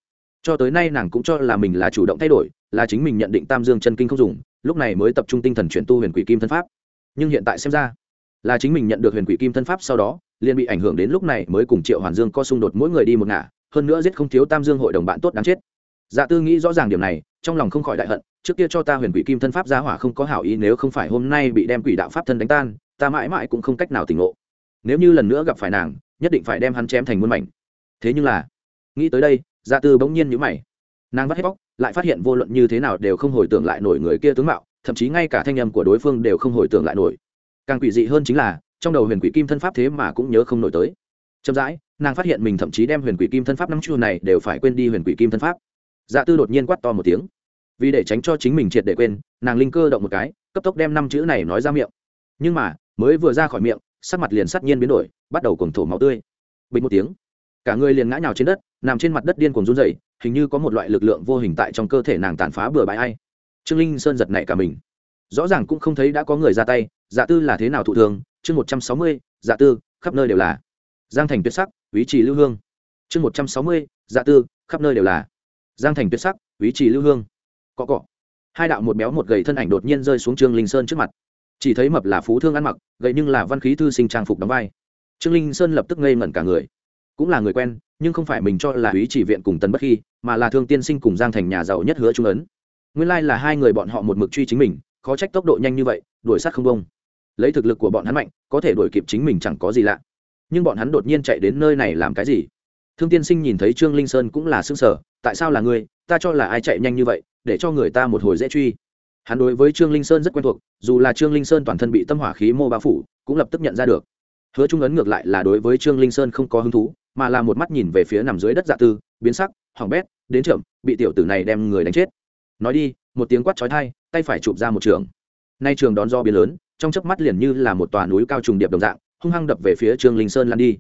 Cho tới nay nàng cũng cho là mình là chủ động thay đổi, là chính mình nhận định tam dương chân kinh không dùng, lúc này mới tập trung tinh thần chuyển tu huyền quỷ kim thân pháp. Nhưng hiện tại xem ra, là chính mình nhận được huyền quỷ kim thân pháp sau đó, liền bị ảnh hưởng đến lúc này mới cùng triệu hoàn dương co xung đột mỗi người đi một ngả, hơn nữa giết không thiếu tam dương hội đồng bạn tốt đáng chết. Dạ tư nghĩ rõ ràng điểm này trong lòng không khỏi đại hận, trước kia cho ta huyền quỷ kim thân pháp giá hỏa không có hảo ý, nếu không phải hôm nay bị đem quỷ đạo pháp thân đánh tan, ta mãi mãi cũng không cách nào tỉnh ngộ. Nếu như lần nữa gặp phải nàng, nhất định phải đem hắn chém thành muôn mảnh. Thế nhưng là, nghĩ tới đây gia tư bỗng nhiên nhữ mày. Nàng vắt hết bóc, lại phát hiện vô luận như thế nào đều không hồi tưởng lại nổi người kia tướng mạo, thậm chí ngay cả thanh âm của đối phương đều không hồi tưởng lại nổi. Càng quỷ dị hơn chính là, trong đầu huyền quỷ kim thân pháp thế mà cũng nhớ không nổi tới. Chậm rãi, nàng phát hiện mình thậm chí đem huyền quỷ kim thân pháp năm chua này đều phải quên đi huyền quỷ kim thân pháp. Dạ tư đột nhiên quát to một tiếng vì để tránh cho chính mình triệt để quên, nàng linh cơ động một cái, cấp tốc đem năm chữ này nói ra miệng. Nhưng mà, mới vừa ra khỏi miệng, sắc mặt liền sắt nhiên biến đổi, bắt đầu cuồng thổ máu tươi. Bình một tiếng, cả người liền ngã nhào trên đất, nằm trên mặt đất điên cuồng run rẩy, hình như có một loại lực lượng vô hình tại trong cơ thể nàng tàn phá bừa bãi ai. Trương linh sơn giật nảy cả mình. Rõ ràng cũng không thấy đã có người ra tay dạ tư là thế nào thụ thường chương một trăm sáu mươi dạ tư, khắp nơi đều là. Giang thành tuyệt sắc ý trì lưu hương. Chương một trăm sáu mươi dạ tư, khắp nơi đều là. Giang thành tuyệt sắc ý trì lưu hương cọ cọ. Hai đạo một béo một gầy thân ảnh đột nhiên rơi xuống trương linh sơn trước mặt. Chỉ thấy mập là phú thương ăn mặc gậy nhưng là văn khí thư sinh trang phục đóng vai. Trương linh sơn lập tức ngây ngẩn cả người. Cũng là người quen, nhưng không phải mình cho là ý chỉ viện cùng tần bất khi mà là thương tiên sinh cùng giang thành nhà giàu nhất hứa trung ấn. Nguyên lai là hai người bọn họ một mực truy chính mình, khó trách tốc độ nhanh như vậy, đuổi sát không bông lấy thực lực của bọn hắn mạnh, có thể đuổi kịp chính mình chẳng có gì lạ. Nhưng bọn hắn đột nhiên chạy đến nơi này làm cái gì? Thương tiên sinh nhìn thấy trương linh sơn cũng là xương sở tại sao là ngươi? Ta cho là ai chạy nhanh như vậy để cho người ta một hồi dễ truy. Hắn đối với trương linh sơn rất quen thuộc, dù là trương linh sơn toàn thân bị tâm hỏa khí mô bao phủ, cũng lập tức nhận ra được. Hứa trung ấn ngược lại là đối với trương linh sơn không có hứng thú, mà là một mắt nhìn về phía nằm dưới đất dạ tư, biến sắc, hỏng bét, đến trưởng bị tiểu tử này đem người đánh chết. Nói đi, một tiếng quát chói thai tay phải chụp ra một trường. Nay trường đón do biến lớn, trong chớp mắt liền như là một tòa núi cao trùng điệp đồng dạng, hung hăng đập về phía trương linh sơn lan đi.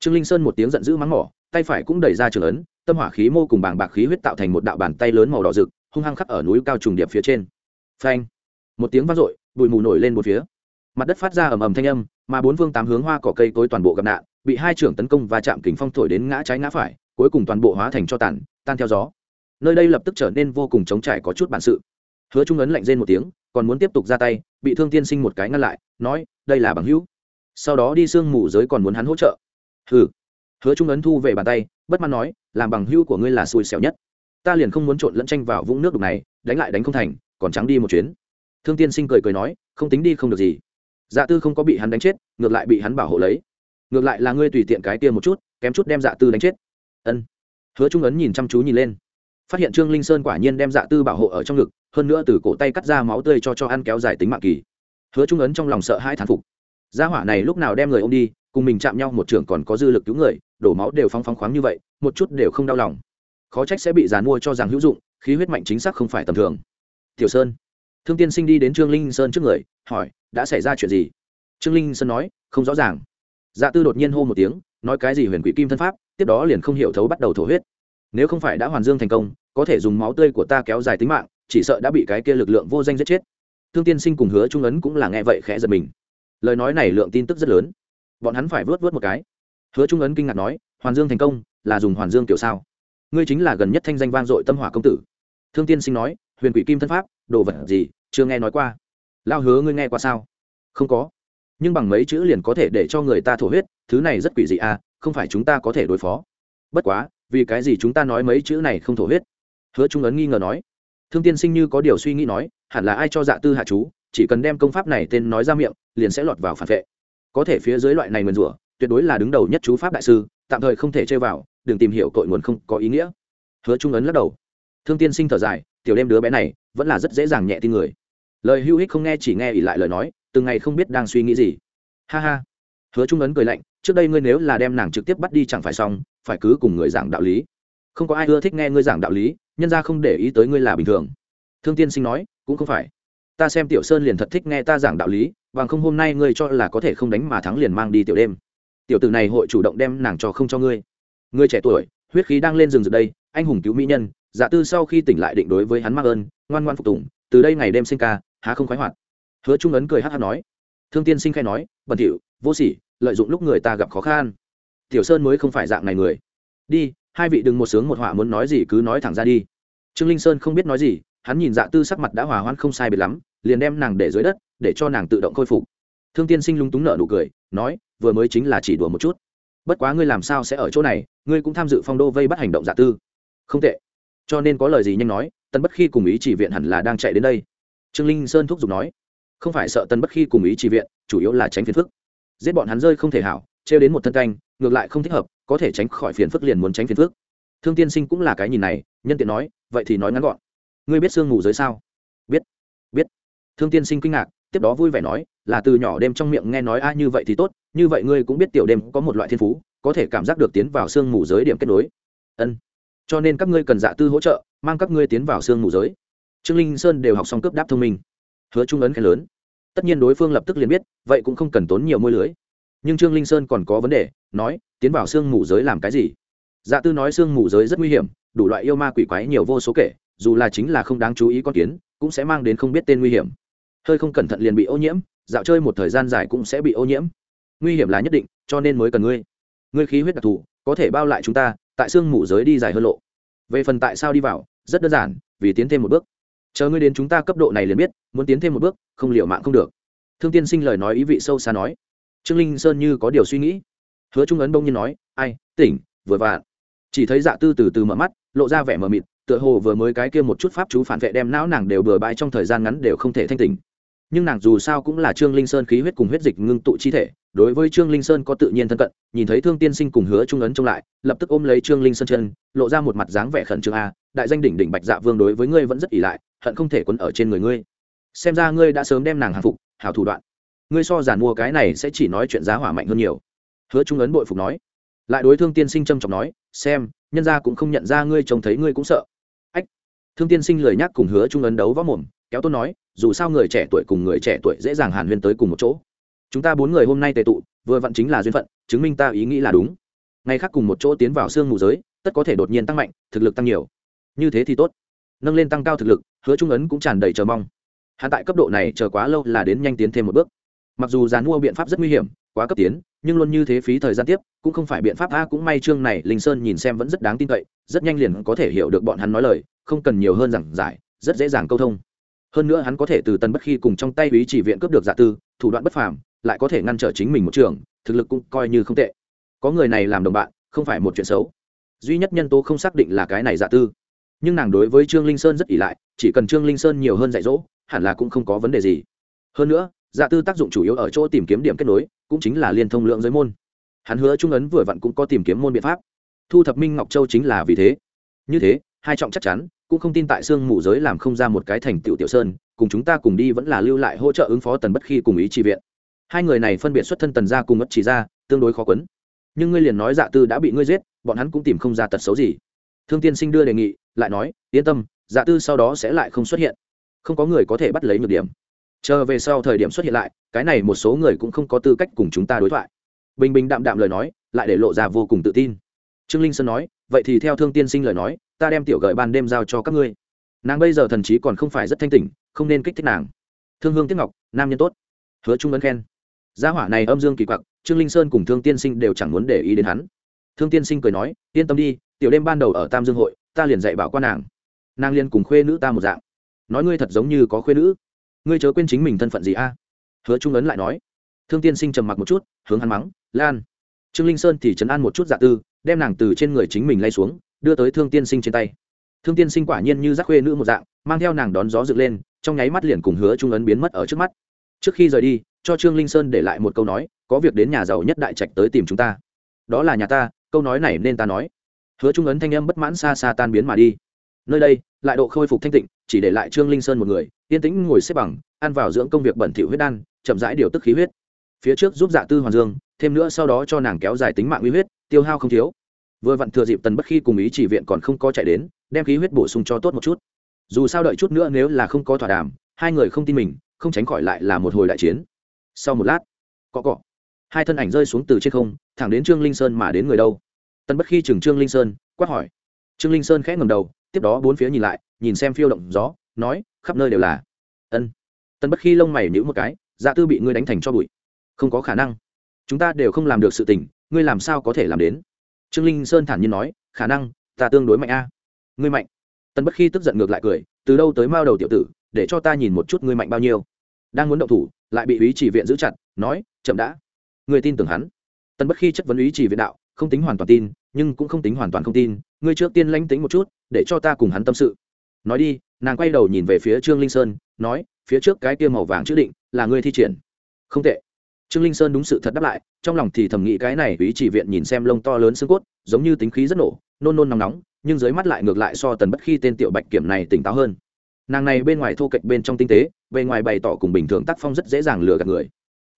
Trương linh sơn một tiếng giận dữ mắng mỏ, tay phải cũng đẩy ra trường ấn, tâm hỏa khí mô cùng bảng bạc khí huyết tạo thành một đạo bàn tay lớn màu đỏ rực hung hăng khắc ở núi cao trùng điệp phía trên. Phanh. Một tiếng vang dội, bụi mù nổi lên một phía. Mặt đất phát ra ầm ầm thanh âm, mà bốn phương tám hướng hoa cỏ cây cối toàn bộ gặp nạn, bị hai trưởng tấn công và chạm kính phong thổi đến ngã trái ngã phải, cuối cùng toàn bộ hóa thành cho tàn, tan theo gió. Nơi đây lập tức trở nên vô cùng trống trải có chút bản sự. Hứa trung ấn lạnh rên một tiếng, còn muốn tiếp tục ra tay, bị thương tiên sinh một cái ngăn lại, nói, đây là bằng hữu. Sau đó đi sương mù giới còn muốn hắn hỗ trợ. Hừ. Hứa trung ấn thu về bàn tay, bất mãn nói, làm bằng hữu của ngươi là xui xẻo nhất ta liền không muốn trộn lẫn tranh vào vũng nước đục này, đánh lại đánh không thành, còn trắng đi một chuyến. Thương tiên sinh cười cười nói, không tính đi không được gì. Dạ tư không có bị hắn đánh chết, ngược lại bị hắn bảo hộ lấy. Ngược lại là ngươi tùy tiện cái kia một chút, kém chút đem dạ tư đánh chết. Ân. Hứa trung ấn nhìn chăm chú nhìn lên. Phát hiện trương linh sơn quả nhiên đem dạ tư bảo hộ ở trong ngực, hơn nữa từ cổ tay cắt ra máu tươi cho cho ăn kéo dài tính mạng kỳ. Hứa trung ấn trong lòng sợ hai thán phục. Gia hỏa này lúc nào đem người ô m đi, cùng mình chạm nhau một trường còn có dư lực cứu người, đổ máu đều phong phong khoáng như vậy, một chút đều không đau lòng khó trách sẽ bị dàn mua cho rằng hữu dụng, khí huyết mạnh chính xác không phải tầm thường. Tiểu sơn, thương tiên sinh đi đến trương linh sơn trước người, hỏi, đã xảy ra chuyện gì? Trương linh sơn nói, không rõ ràng. Dạ tư đột nhiên hô một tiếng, nói cái gì huyền quỷ kim thân pháp, tiếp đó liền không hiểu thấu bắt đầu thổ huyết. Nếu không phải đã hoàn dương thành công, có thể dùng máu tươi của ta kéo dài tính mạng, chỉ sợ đã bị cái kia lực lượng vô danh giết chết. Thương tiên sinh cùng hứa trung ấn cũng là nghe vậy khẽ giật mình. Lời nói này lượng tin tức rất lớn. Bọn hắn phải vớt vớt một cái. Hứa trung ấn kinh ngạc nói, hoàn dương thành công, là dùng hoàn dương kiểu sao? Ngươi chính là gần nhất thanh danh vang dội tâm hỏa công tử. Thương tiên sinh nói, huyền quỷ kim thân pháp, đồ vật gì, chưa nghe nói qua. Lao hứa ngươi nghe qua sao? Không có. Nhưng bằng mấy chữ liền có thể để cho người ta thổ huyết, thứ này rất quỷ dị à không phải chúng ta có thể đối phó. Bất quá, vì cái gì chúng ta nói mấy chữ này không thổ huyết? Hứa trung ấn nghi ngờ nói. Thương tiên sinh như có điều suy nghĩ nói, hẳn là ai cho dạ tư hạ chú, chỉ cần đem công pháp này tên nói ra miệng, liền sẽ lọt vào phản vệ. Có thể phía dưới loại này nguyền rủa, tuyệt đối là đứng đầu nhất chú pháp đại sư, tạm thời không thể chơi vào đừng tìm hiểu cội nguồn không có ý nghĩa. Hứa trung ấn lắc đầu. Thương tiên sinh thở dài, tiểu đêm đứa bé này vẫn là rất dễ dàng nhẹ tin người. Lời hữu hích không nghe, chỉ nghe ỉ lại lời nói, từng ngày không biết đang suy nghĩ gì. Ha ha. Hứa trung ấn cười lạnh, trước đây ngươi nếu là đem nàng trực tiếp bắt đi chẳng phải xong, phải cứ cùng người giảng đạo lý. Không có ai ưa thích nghe ngươi giảng đạo lý, nhân ra không để ý tới ngươi là bình thường. Thương tiên sinh nói, cũng không phải. Ta xem tiểu sơn liền thật thích nghe ta giảng đạo lý, bằng không hôm nay ngươi cho là có thể không đánh mà thắng liền mang đi tiểu đêm. Tiểu tử này hội chủ động đem nàng cho không cho ngươi ngươi trẻ tuổi, huyết khí đang lên rừng rực đây, anh hùng cứu mỹ nhân dạ tư sau khi tỉnh lại định đối với hắn mắc ơn, ngoan ngoan phục tùng, từ đây ngày đêm sinh ca, há không khoái hoạt. Hứa trung ấn cười hát hát nói. Thương tiên sinh khai nói bẩn thỉu vô sỉ, lợi dụng lúc người ta gặp khó khăn. Tiểu sơn mới không phải dạng này người. Đi, hai vị đừng một sướng một họa muốn nói gì cứ nói thẳng ra đi. Trương linh sơn không biết nói gì, hắn nhìn dạ tư sắc mặt đã hòa hoãn không sai biệt lắm, liền đem nàng để dưới đất, để cho nàng tự động khôi phục. Thương tiên sinh lúng túng nợ nụ cười, nói, vừa mới chính là chỉ đùa một chút. Bất quá ngươi làm sao sẽ ở chỗ này ngươi cũng tham dự phong đô vây bắt hành động giả tư. Không tệ. Cho nên có lời gì nhanh nói, tân bất khi cùng ý chỉ viện hẳn là đang chạy đến đây. Trương linh sơn thúc giục nói, không phải sợ tân bất khi cùng ý chỉ viện, chủ yếu là tránh phiền phức. Giết bọn hắn rơi không thể hảo, trêu đến một thân canh, ngược lại không thích hợp, có thể tránh khỏi phiền phức liền muốn tránh phiền phức. Thương tiên sinh cũng là cái nhìn này, nhân tiện nói, vậy thì nói ngắn gọn. Ngươi biết sương ngủ giới sao? Biết. Biết. Thương tiên sinh kinh ngạc, tiếp đó vui vẻ nói, là từ nhỏ đêm trong miệng nghe nói a, như vậy thì tốt, như vậy ngươi cũng biết tiểu đêm có một loại thiên phú có thể cảm giác được tiến vào sương mù giới điểm kết nối. Ân. Cho nên các ngươi cần dạ tư hỗ trợ, mang các ngươi tiến vào sương mù giới. Trương linh sơn đều học xong cấp đáp thông minh. Hứa trung ấn khen lớn. Tất nhiên đối phương lập tức liền biết, vậy cũng không cần tốn nhiều môi lưới. Nhưng trương linh sơn còn có vấn đề, nói, tiến vào sương mù giới làm cái gì? Dạ tư nói sương mù giới rất nguy hiểm, đủ loại yêu ma quỷ quái nhiều vô số kể, dù là chính là không đáng chú ý con kiến, cũng sẽ mang đến không biết tên nguy hiểm. Hơi không cẩn thận liền bị ô nhiễm, dạo chơi một thời gian dài cũng sẽ bị ô nhiễm. Nguy hiểm là nhất định, cho nên mới cần ngươi ngươi khí huyết đặc thù, có thể bao lại chúng ta, tại xương mù giới đi dài hơn lộ. Về phần tại sao đi vào, rất đơn giản, vì tiến thêm một bước. Chờ ngươi đến chúng ta cấp độ này liền biết, muốn tiến thêm một bước, không liệu mạng không được. Thương tiên sinh lời nói ý vị sâu xa nói. Trương linh sơn như có điều suy nghĩ. Hứa trung ấn bông như nói, ai, tỉnh, vừa vạn. Chỉ thấy dạ tư từ từ mở mắt, lộ ra vẻ mờ mịt, tựa hồ vừa mới cái kia một chút pháp chú phản vệ đem não nàng đều bừa bãi trong thời gian ngắn đều không thể thanh tỉnh. Nhưng nàng dù sao cũng là trương linh sơn khí huyết cùng huyết dịch ngưng tụ chi thể đối với trương linh sơn có tự nhiên thân cận, nhìn thấy thương tiên sinh cùng hứa trung ấn trông lại, lập tức ôm lấy trương linh sơn chân, lộ ra một mặt dáng vẻ khẩn trương a, đại danh đỉnh đỉnh bạch dạ vương đối với ngươi vẫn rất ỷ lại, hận không thể quấn ở trên người ngươi. Xem ra ngươi đã sớm đem nàng hàng phục, hảo thủ đoạn. Ngươi so giản mua cái này sẽ chỉ nói chuyện giá hỏa mạnh hơn nhiều. Hứa trung ấn bội phục nói. Lại đối thương tiên sinh trâm trọng nói, xem, nhân gia cũng không nhận ra ngươi trông thấy ngươi cũng sợ. Ách. Thương tiên sinh lời nhắc cùng hứa trung ấn đấu võ mồm, kéo tôn nói, dù sao người trẻ tuổi cùng người trẻ tuổi dễ dàng hàn huyên tới cùng một chỗ chúng ta bốn người hôm nay tề tụ, vừa vặn chính là duyên phận, chứng minh ta ý nghĩ là đúng. Ngay khác cùng một chỗ tiến vào sương mù giới, tất có thể đột nhiên tăng mạnh, thực lực tăng nhiều. Như thế thì tốt. Nâng lên tăng cao thực lực, hứa trung ấn cũng tràn đầy chờ mong. Hạ tại cấp độ này chờ quá lâu là đến nhanh tiến thêm một bước. Mặc dù dàn mua biện pháp rất nguy hiểm, quá cấp tiến, nhưng luôn như thế phí thời gian tiếp, cũng không phải biện pháp a, cũng may chương này linh sơn nhìn xem vẫn rất đáng tin cậy, rất nhanh liền có thể hiểu được bọn hắn nói lời, không cần nhiều hơn giảng giải, rất dễ dàng câu thông. Hơn nữa hắn có thể từ tân bất khi cùng trong tay ý chỉ viện cướp được giả tư, thủ đoạn bất phàm lại có thể ngăn trở chính mình một trường, thực lực cũng coi như không tệ. Có người này làm đồng bạn, không phải một chuyện xấu. Duy nhất nhân tố không xác định là cái này dạ tư. Nhưng nàng đối với trương linh sơn rất ỷ lại, chỉ cần trương linh sơn nhiều hơn dạy dỗ, hẳn là cũng không có vấn đề gì. Hơn nữa dạ tư tác dụng chủ yếu ở chỗ tìm kiếm điểm kết nối, cũng chính là liên thông lượng giới môn. Hắn hứa trung ấn vừa vặn cũng có tìm kiếm môn biện pháp. Thu thập minh ngọc châu chính là vì thế. Như thế, hai trọng chắc chắn, cũng không tin tại xương mù giới làm không ra một cái thành tiểu tiểu sơn, cùng chúng ta cùng đi vẫn là lưu lại hỗ trợ ứng phó tần bất khi cùng ý tri viện hai người này phân biệt xuất thân tần gia cùng ất chỉ ra tương đối khó quấn. Nhưng ngươi liền nói dạ tư đã bị ngươi giết, bọn hắn cũng tìm không ra tật xấu gì. Thương tiên sinh đưa đề nghị, lại nói, yên tâm dạ tư sau đó sẽ lại không xuất hiện. Không có người có thể bắt lấy nhược điểm. Chờ về sau thời điểm xuất hiện lại, cái này một số người cũng không có tư cách cùng chúng ta đối thoại. Bình bình đạm đạm lời nói, lại để lộ ra vô cùng tự tin. Trương linh sơn nói, vậy thì theo thương tiên sinh lời nói, ta đem tiểu gợi ban đêm giao cho các ngươi. Nàng bây giờ thần chí còn không phải rất thanh tỉnh, không nên kích thích nàng. Thương hương tiếc ngọc, nam nhân tốt. Hứa trung ấn khen gia hỏa này âm dương kỳ quặc, trương linh sơn cùng thương tiên sinh đều chẳng muốn để ý đến hắn. Thương tiên sinh cười nói, yên tâm đi, tiểu đêm ban đầu ở tam dương hội, ta liền dạy bảo qua nàng. Nàng liền cùng khuê nữ ta một dạng. Nói ngươi thật giống như có khuê nữ. Ngươi chớ quên chính mình thân phận gì a? Hứa trung ấn lại nói. Thương tiên sinh trầm mặc một chút, hướng hắn mắng, lan. Trương linh sơn thì chấn an một chút dạ tư, đem nàng từ trên người chính mình lay xuống, đưa tới thương tiên sinh trên tay. Thương tiên sinh quả nhiên như giác khuê nữ một dạng, mang theo nàng đón gió dựng lên, trong nháy mắt liền cùng hứa trung ấn biến mất ở trước mắt. Trước khi rời đi cho trương linh sơn để lại một câu nói, có việc đến nhà giàu nhất đại trạch tới tìm chúng ta. Đó là nhà ta, câu nói này nên ta nói. Hứa trung ấn thanh âm bất mãn xa xa tan biến mà đi. Nơi đây, lại độ khôi phục thanh tịnh, chỉ để lại trương linh sơn một người, yên tĩnh ngồi xếp bằng, ăn vào dưỡng công việc bẩn thỉu huyết đan, chậm rãi điều tức khí huyết. Phía trước giúp dạ tư hoàn dương, thêm nữa sau đó cho nàng kéo dài tính mạng uy huyết, tiêu hao không thiếu. Vừa vặn thừa dịp tần bất khi cùng ý chỉ viện còn không có chạy đến, đem khí huyết bổ sung cho tốt một chút. Dù sao đợi chút nữa nếu là không có thỏa đàm, hai người không tin mình, không tránh khỏi lại là một hồi đại chiến sau một lát, cọ cọ, hai thân ảnh rơi xuống từ trên không, thẳng đến trương linh sơn mà đến người đâu. Tân bất khi chừng trương linh sơn, quát hỏi. Trương linh sơn khẽ ngầm đầu, tiếp đó bốn phía nhìn lại, nhìn xem phiêu động gió, nói, khắp nơi đều là. Ân. Tân bất khi lông mày nhữ một cái dạ tư bị ngươi đánh thành cho bụi. Không có khả năng. Chúng ta đều không làm được sự tình, ngươi làm sao có thể làm đến? Trương linh sơn thản nhiên nói, khả năng, ta tương đối mạnh a. Ngươi mạnh. Tân bất khi tức giận ngược lại cười, từ đâu tới mao đầu tiểu tử, để cho ta nhìn một chút ngươi mạnh bao nhiêu? Đang muốn động thủ, lại bị ý chỉ viện giữ chặt, nói, chậm đã. Người tin tưởng hắn. Tần bất khi chất vấn ý chỉ viện đạo, không tính hoàn toàn tin, nhưng cũng không tính hoàn toàn không tin. Ngươi trước tiên lánh tính một chút, để cho ta cùng hắn tâm sự. Nói đi, nàng quay đầu nhìn về phía trương linh sơn, nói, phía trước cái kia màu vàng chữ định, là ngươi thi triển. Không tệ. Trương linh sơn đúng sự thật đáp lại, trong lòng thì thầm nghĩ cái này ý chỉ viện nhìn xem lông to lớn xương cốt, giống như tính khí rất nổ, nôn nôn nóng nóng, nhưng dưới mắt lại ngược lại so tần bất khi tên tiểu bạch kiểm này tỉnh táo hơn nàng này bên ngoài thô kệch bên trong tinh tế, bề ngoài bày tỏ cùng bình thường tác phong rất dễ dàng lừa gạt người.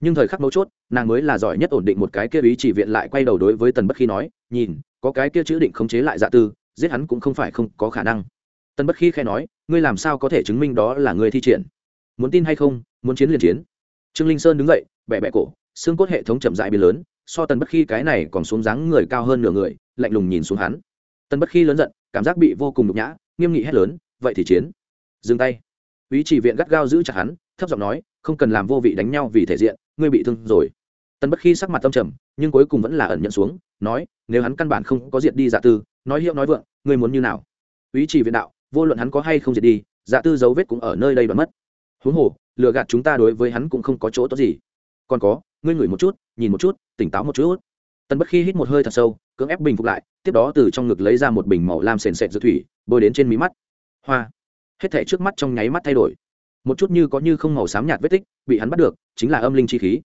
Nhưng thời khắc mấu chốt, nàng mới là giỏi nhất ổn định một cái kia ý chỉ viện lại quay đầu đối với tần bất khi nói, nhìn, có cái kia chữ định khống chế lại dạ tư, giết hắn cũng không phải không có khả năng. Tần bất khi khai nói, ngươi làm sao có thể chứng minh đó là ngươi thi triển? Muốn tin hay không, muốn chiến liền chiến. Trương linh sơn đứng dậy bẹ bẹ cổ, xương cốt hệ thống chậm dại biến lớn, so tần bất khi cái này còn xuống dáng người cao hơn nửa người, lạnh lùng nhìn xuống hắn. Tần bất khi lớn giận, cảm giác bị vô cùng nhục nhã, nghiêm nghị hét lớn, vậy thì chiến dừng tay. Ý chỉ viện gắt gao giữ chặt hắn, thấp giọng nói, không cần làm vô vị đánh nhau vì thể diện, ngươi bị thương rồi. Tân bất khi sắc mặt tâm trầm, nhưng cuối cùng vẫn là ẩn nhận xuống, nói, nếu hắn căn bản không có diệt đi dạ tư, nói hiệu nói vượng, ngươi muốn như nào? Ý chỉ viện đạo, vô luận hắn có hay không diệt đi dạ tư dấu vết cũng ở nơi đây đoạn mất. Huống hồ, lừa gạt chúng ta đối với hắn cũng không có chỗ tốt gì. Còn có, ngươi ngửi một chút, nhìn một chút, tỉnh táo một chút. Tân bất khi hít một hơi thật sâu, cưỡng ép bình phục lại, tiếp đó từ trong ngực lấy ra một bình màu lam sền sệt dược thủy, bôi đến trên mí mắt. Hoa! Hết thể trước mắt trong nháy mắt thay đổi. Một chút như có như không màu xám nhạt vết tích bị hắn bắt được, chính là âm linh chi khí.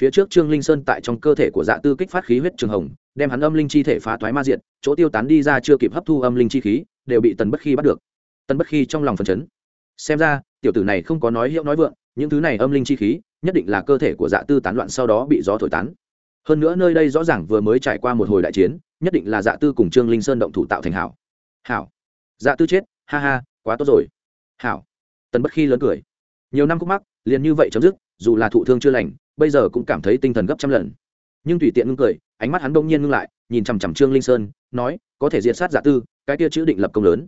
Phía trước trương linh sơn tại trong cơ thể của dạ tư kích phát khí huyết trường hồng, đem hắn âm linh chi thể phá thoái ma diện chỗ tiêu tán đi ra chưa kịp hấp thu âm linh chi khí, đều bị tần bất khi bắt được. Tần bất khi trong lòng phần chấn. Xem ra, tiểu tử này không có nói hiệu nói vượng, những thứ này âm linh chi khí, nhất định là cơ thể của dạ tư tán loạn sau đó bị gió thổi tán. Hơn nữa nơi đây rõ ràng vừa mới trải qua một hồi đại chiến, nhất định là dạ tư cùng trương linh sơn động thủ tạo thành hảo. Hảo. Dạ tư chết, ha ha, quá tốt rồi hảo. Tần bất khi lớn cười. Nhiều năm khúc mắc, liền như vậy chấm dứt, dù là thụ thương chưa lành, bây giờ cũng cảm thấy tinh thần gấp trăm lần. Nhưng tùy tiện ngưng cười, ánh mắt hắn đông nhiên ngưng lại, nhìn chằm chằm trương linh sơn, nói, có thể diệt sát giả tư, cái kia chữ định lập công lớn.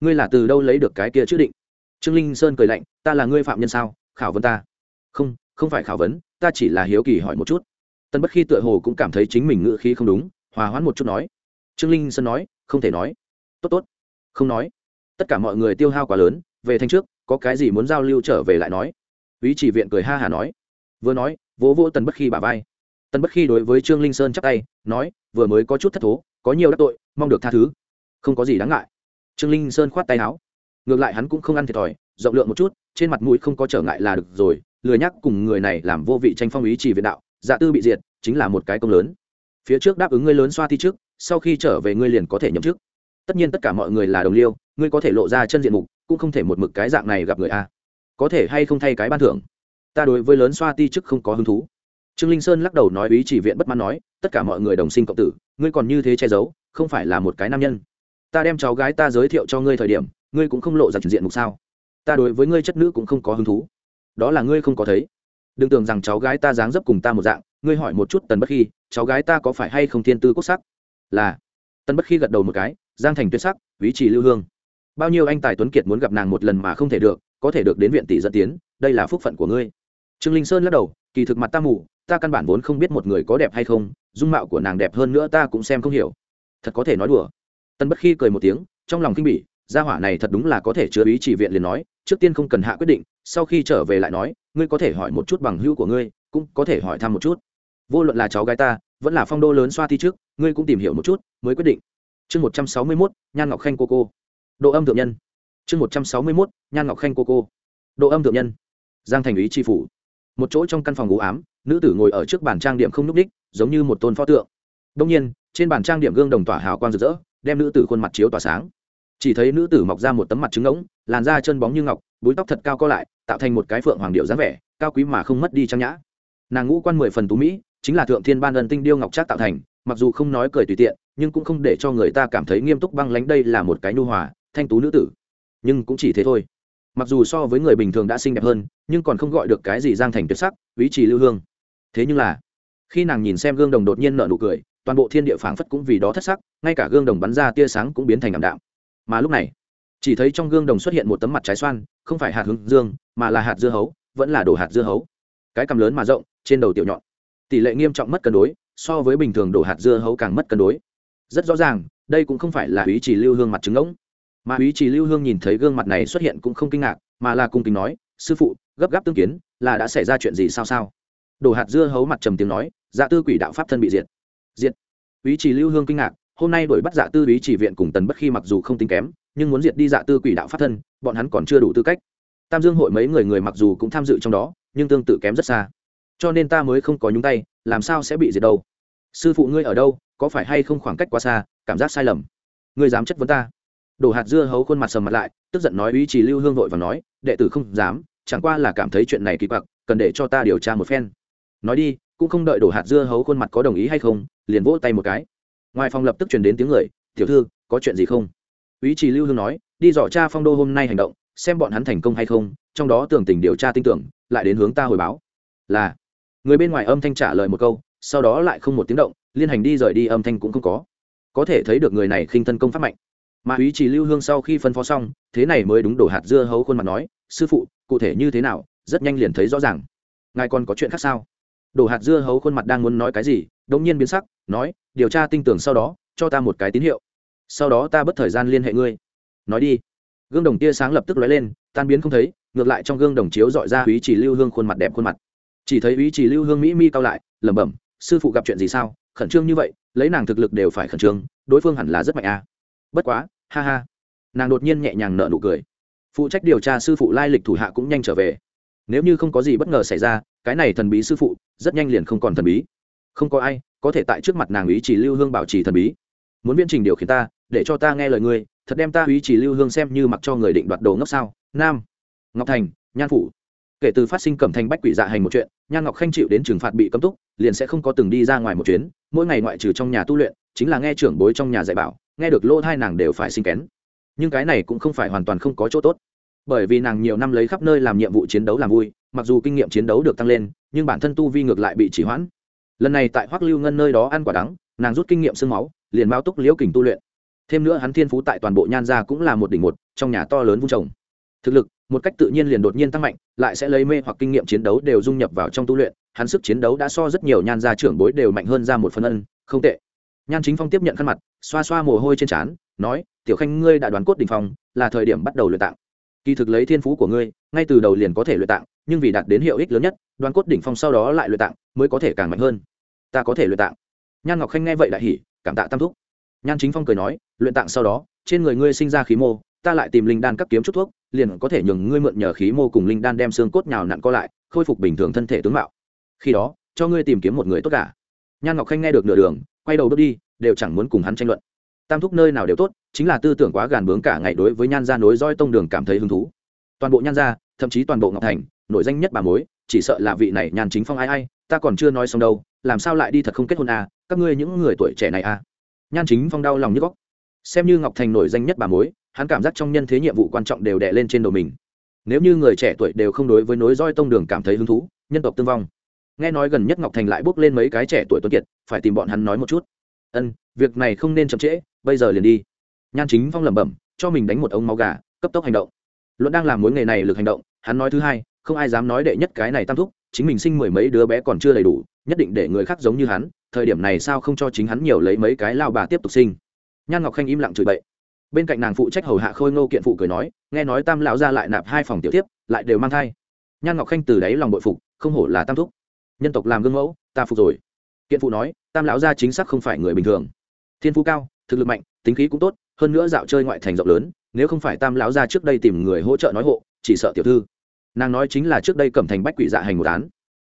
Ngươi là từ đâu lấy được cái kia chữ định? Trương linh sơn cười lạnh, ta là ngươi phạm nhân sao? Khảo vấn ta. Không không phải khảo vấn, ta chỉ là hiếu kỳ hỏi một chút. Tân bất khi tựa hồ cũng cảm thấy chính mình ngựa khí không đúng, hòa hoãn một chút nói. Trương linh sơn nói, không thể nói. Tốt tốt. Không nói. Tất cả mọi người tiêu hao quá lớn về thanh trước, có cái gì muốn giao lưu trở về lại nói. Ý chỉ viện cười ha hả nói. Vừa nói, vỗ vỗ tần bất khi bà vai. Tần bất khi đối với trương linh sơn chắp tay, nói, vừa mới có chút thất thố, có nhiều đắc tội, mong được tha thứ. Không có gì đáng ngại. Trương linh sơn khoát tay áo. Ngược lại hắn cũng không ăn thiệt thòi, rộng lượng một chút, trên mặt mũi không có trở ngại là được rồi, lười nhắc cùng người này làm vô vị tranh phong ý chỉ viện đạo dạ tư bị diệt, chính là một cái công lớn. Phía trước đáp ứng ngươi lớn xoa thi trước, sau khi trở về ngươi liền có thể nhậm chức. Tất nhiên tất cả mọi người là đồng liêu, ngươi có thể lộ ra chân diện mục cũng không thể một mực cái dạng này gặp người a. Có thể hay không thay cái ban thưởng? Ta đối với lớn xoa ti chức không có hứng thú. Trương linh sơn lắc đầu nói ý chỉ viện bất mãn nói, tất cả mọi người đồng sinh cộng tử, ngươi còn như thế che giấu, không phải là một cái nam nhân. Ta đem cháu gái ta giới thiệu cho ngươi thời điểm, ngươi cũng không lộ ra diện mục sao? Ta đối với ngươi chất nữ cũng không có hứng thú. Đó là ngươi không có thấy. Đừng tưởng rằng cháu gái ta dáng dấp cùng ta một dạng, ngươi hỏi một chút tần bất khi cháu gái ta có phải hay không thiên tư quốc sắc? Là. Tần bất khi gật đầu một cái, giang thành tuyệt sắc, ý chỉ lưu hương bao nhiêu anh tài tuấn kiệt muốn gặp nàng một lần mà không thể được, có thể được đến viện tỷ dẫn tiến, đây là phúc phận của ngươi. Trương linh sơn lắc đầu, kỳ thực mặt ta mù, ta căn bản vốn không biết một người có đẹp hay không, dung mạo của nàng đẹp hơn nữa ta cũng xem không hiểu. Thật có thể nói đùa. Tân bất khi cười một tiếng, trong lòng kinh bỉ, gia hỏa này thật đúng là có thể chứa ý chỉ viện liền nói, trước tiên không cần hạ quyết định, sau khi trở về lại nói, ngươi có thể hỏi một chút bằng hữu của ngươi, cũng có thể hỏi thăm một chút. Vô luận là cháu gái ta, vẫn là phong đô lớn xoa thi trước, ngươi cũng tìm hiểu một chút, mới quyết định. Chương một trăm sáu mươi mốt, nhan ngọc khanh cô cô độ âm thượng nhân. Chương một trăm sáu mươi mốt, nhan ngọc khanh cô cô. Độ âm thượng nhân. Giang thành ý tri phủ. Một chỗ trong căn phòng ngũ ám, nữ tử ngồi ở trước bàn trang điểm không n ú c đích giống như một tôn pho tượng. Đông nhiên, trên bàn trang điểm gương đồng tỏa hào quang rực rỡ, đem nữ tử khuôn mặt chiếu tỏa sáng. Chỉ thấy nữ tử mọc ra một tấm mặt trứng ngỗng, làn da chân bóng như ngọc, búi tóc thật cao co lại, tạo thành một cái phượng hoàng điệu dáng vẻ, cao quý mà không mất đi trang nhã. Nàng ngũ quan mười phần tú mỹ, chính là thượng thiên ban ân tinh điêu ngọc trác tạo thành, mặc dù không nói cười tùy tiện, nhưng cũng không để cho người ta cảm thấy nghiêm túc băng lánh đây là một cái nhu hòa thanh tú nữ tử. Nhưng cũng chỉ thế thôi. Mặc dù so với người bình thường đã xinh đẹp hơn, nhưng còn không gọi được cái gì giang thành tuyệt sắc, ý trì lưu hương. Thế nhưng là, khi nàng nhìn xem gương đồng đột nhiên nợ nụ cười, toàn bộ thiên địa phảng phất cũng vì đó thất sắc, ngay cả gương đồng bắn ra tia sáng cũng biến thành ảm đạm. Mà lúc này, chỉ thấy trong gương đồng xuất hiện một tấm mặt trái xoan, không phải hạt hướng dương, mà là hạt dưa hấu, vẫn là đổ hạt dưa hấu. Cái cằm lớn mà rộng, trên đầu tiểu nhọn. Tỷ lệ nghiêm trọng mất cân đối, so với bình thường đổ hạt dưa hấu càng mất cân đối. Rất rõ ràng, đây cũng không phải là ý chỉ lưu hương mặt trứng ngỗng mà ý chỉ lưu hương nhìn thấy gương mặt này xuất hiện cũng không kinh ngạc, mà là cung kính nói, sư phụ, gấp gáp tương kiến, là đã xảy ra chuyện gì sao sao? Đổ hạt dưa hấu mặt trầm tiếng nói dạ tư quỷ đạo pháp thân bị diệt. Diệt? Ý chỉ lưu hương kinh ngạc, hôm nay đổi bắt dạ tư ý chỉ viện cùng tần bất khi mặc dù không tính kém, nhưng muốn diệt đi dạ tư quỷ đạo pháp thân, bọn hắn còn chưa đủ tư cách. Tam dương hội mấy người người mặc dù cũng tham dự trong đó, nhưng tương tự kém rất xa. Cho nên ta mới không có nhúng tay, làm sao sẽ bị diệt đâu? Sư phụ ngươi ở đâu, có phải hay không khoảng cách quá xa, cảm giác sai lầm? Ngươi dám chất vấn ta? Đổ hạt dưa hấu khuôn mặt sầm mặt lại, tức giận nói ý chỉ lưu hương vội và nói, đệ tử không dám, chẳng qua là cảm thấy chuyện này kỳ quặc, cần để cho ta điều tra một phen. Nói đi, cũng không đợi đổ hạt dưa hấu khuôn mặt có đồng ý hay không, liền vỗ tay một cái. Ngoài phòng lập tức chuyển đến tiếng người, tiểu thư, có chuyện gì không? Ý chỉ lưu hương nói, đi dò cha phong đô hôm nay hành động, xem bọn hắn thành công hay không, trong đó tưởng tình điều tra tin tưởng, lại đến hướng ta hồi báo. Là. Người bên ngoài âm thanh trả lời một câu, sau đó lại không một tiếng động, liên hành đi rời đi âm thanh cũng không có. Có thể thấy được người này khinh thân công pháp mạnh mà ý chỉ lưu hương sau khi phân phó xong, thế này mới đúng đổ hạt dưa hấu khuôn mặt nói, sư phụ, cụ thể như thế nào, rất nhanh liền thấy rõ ràng. Ngài còn có chuyện khác sao? Đổ hạt dưa hấu khuôn mặt đang muốn nói cái gì đống nhiên biến sắc, nói, điều tra tinh tưởng sau đó, cho ta một cái tín hiệu. Sau đó ta bất thời gian liên hệ ngươi. Nói đi. Gương đồng tia sáng lập tức lóe lên, tan biến không thấy, ngược lại trong gương đồng chiếu dọi ra ý chỉ lưu hương khuôn mặt đẹp khuôn mặt. Chỉ thấy ý chỉ lưu hương mỹ mi cao lại, lẩm bẩm, sư phụ gặp chuyện gì sao? Khẩn trương như vậy, lấy nàng thực lực đều phải khẩn trương, đối phương hẳn là rất mạnh a à bất quá, ha ha. Nàng đột nhiên nhẹ nhàng nở nụ cười. Phụ trách điều tra sư phụ lai lịch thủ hạ cũng nhanh trở về. Nếu như không có gì bất ngờ xảy ra, cái này thần bí sư phụ rất nhanh liền không còn thần bí. Không có ai có thể tại trước mặt nàng ý chỉ lưu hương bảo trì thần bí. Muốn viễn trình điều khiển ta, để cho ta nghe lời ngươi, thật đem ta ý chỉ lưu hương xem như mặc cho người định đoạt đồ ngốc sao? Nam. Ngọc thành, nhan phủ. Kể từ phát sinh cẩm thành bách quỷ dạ hành một chuyện, nhan ngọc khanh chịu đến trừng phạt bị cấm túc, liền sẽ không có từng đi ra ngoài một chuyến, mỗi ngày ngoại trừ trong nhà tu luyện, chính là nghe trưởng bối trong nhà dạy bảo nghe được lỗ thai nàng đều phải sinh kén. Nhưng cái này cũng không phải hoàn toàn không có chỗ tốt. Bởi vì nàng nhiều năm lấy khắp nơi làm nhiệm vụ chiến đấu làm vui, mặc dù kinh nghiệm chiến đấu được tăng lên, nhưng bản thân tu vi ngược lại bị chỉ hoãn. Lần này tại hoắc lưu ngân nơi đó ăn quả đắng, nàng rút kinh nghiệm sương máu, liền bao túc liễu kình tu luyện. Thêm nữa hắn thiên phú tại toàn bộ nhan gia cũng là một đỉnh một, trong nhà to lớn vung trồng. Thực lực, một cách tự nhiên liền đột nhiên tăng mạnh, lại sẽ lấy mê hoặc kinh nghiệm chiến đấu đều dung nhập vào trong tu luyện, hắn sức chiến đấu đã so rất nhiều nhan gia trưởng bối đều mạnh hơn ra một phần ân, không tệ. Nhan chính phong tiếp nhận khăn mặt xoa xoa mồ hôi trên trán, nói, tiểu khanh, ngươi đã đoán cốt đình phong, là thời điểm bắt đầu luyện tạng. Kỳ thực lấy thiên phú của ngươi, ngay từ đầu liền có thể luyện tạng, nhưng vì đạt đến hiệu ích lớn nhất, đoán cốt đỉnh phong sau đó lại luyện tạng, mới có thể càng mạnh hơn. Ta có thể luyện tạng. Nhan ngọc khanh nghe vậy đại hỉ, cảm tạ tam thúc. Nhan chính phong cười nói, luyện tạng sau đó, trên người ngươi sinh ra khí mô, ta lại tìm linh đan các kiếm chút thuốc, liền có thể nhường ngươi mượn nhờ khí mô cùng linh đan đem xương cốt nhào nặn co lại, khôi phục bình thường thân thể tướng mạo. Khi đó, cho ngươi tìm kiếm một người tốt cả. Nhan ngọc khanh nghe được nửa đường, quay đầu bước đi đều chẳng muốn cùng hắn tranh luận. Tam thúc nơi nào đều tốt, chính là tư tưởng quá gàn bướng cả ngày đối với nhan gia nối roi tông đường cảm thấy hứng thú. Toàn bộ nhan gia, thậm chí toàn bộ ngọc thành, nổi danh nhất bà mối, chỉ sợ là vị này nhan chính phong ai ai, ta còn chưa nói xong đâu, làm sao lại đi thật không kết hôn à các ngươi những người tuổi trẻ này à. Nhan chính phong đau lòng như góc. Xem như ngọc thành nổi danh nhất bà mối, hắn cảm giác trong nhân thế nhiệm vụ quan trọng đều đè lên trên đầu mình. Nếu như người trẻ tuổi đều không đối với nối roi tông đường cảm thấy hứng thú, nhân tộc tương vong. Nghe nói gần nhất ngọc thành lại bước lên mấy cái trẻ tuổi tuấn kiệt, phải tìm bọn hắn nói một chút ân, việc này không nên chậm trễ, bây giờ liền đi. Nhan chính phong lẩm bẩm, cho mình đánh một ống máu gà, cấp tốc hành động. Luận đang làm mối nghề này lực hành động, hắn nói thứ hai, không ai dám nói đệ nhất cái này tam thúc, chính mình sinh mười mấy đứa bé còn chưa đầy đủ, nhất định để người khác giống như hắn, thời điểm này sao không cho chính hắn nhiều lấy mấy cái lao bà tiếp tục sinh. Nhan ngọc khanh im lặng chửi bậy. Bên cạnh nàng phụ trách hầu hạ khôi ngô kiện phụ cười nói, nghe nói tam lão ra lại nạp hai phòng tiểu tiếp lại đều mang thai. Nhan ngọc khanh từ đáy lòng bội phục, không hổ là tam thúc. Nhân tộc làm gương mẫu, ta phục rồi kiện phụ nói, tam lão gia chính xác không phải người bình thường. Thiên phú cao, thực lực mạnh, tính khí cũng tốt, hơn nữa dạo chơi ngoại thành rộng lớn, nếu không phải tam lão gia trước đây tìm người hỗ trợ nói hộ, chỉ sợ tiểu thư. Nàng nói chính là trước đây cẩm thành bách quỷ dạ hành một án.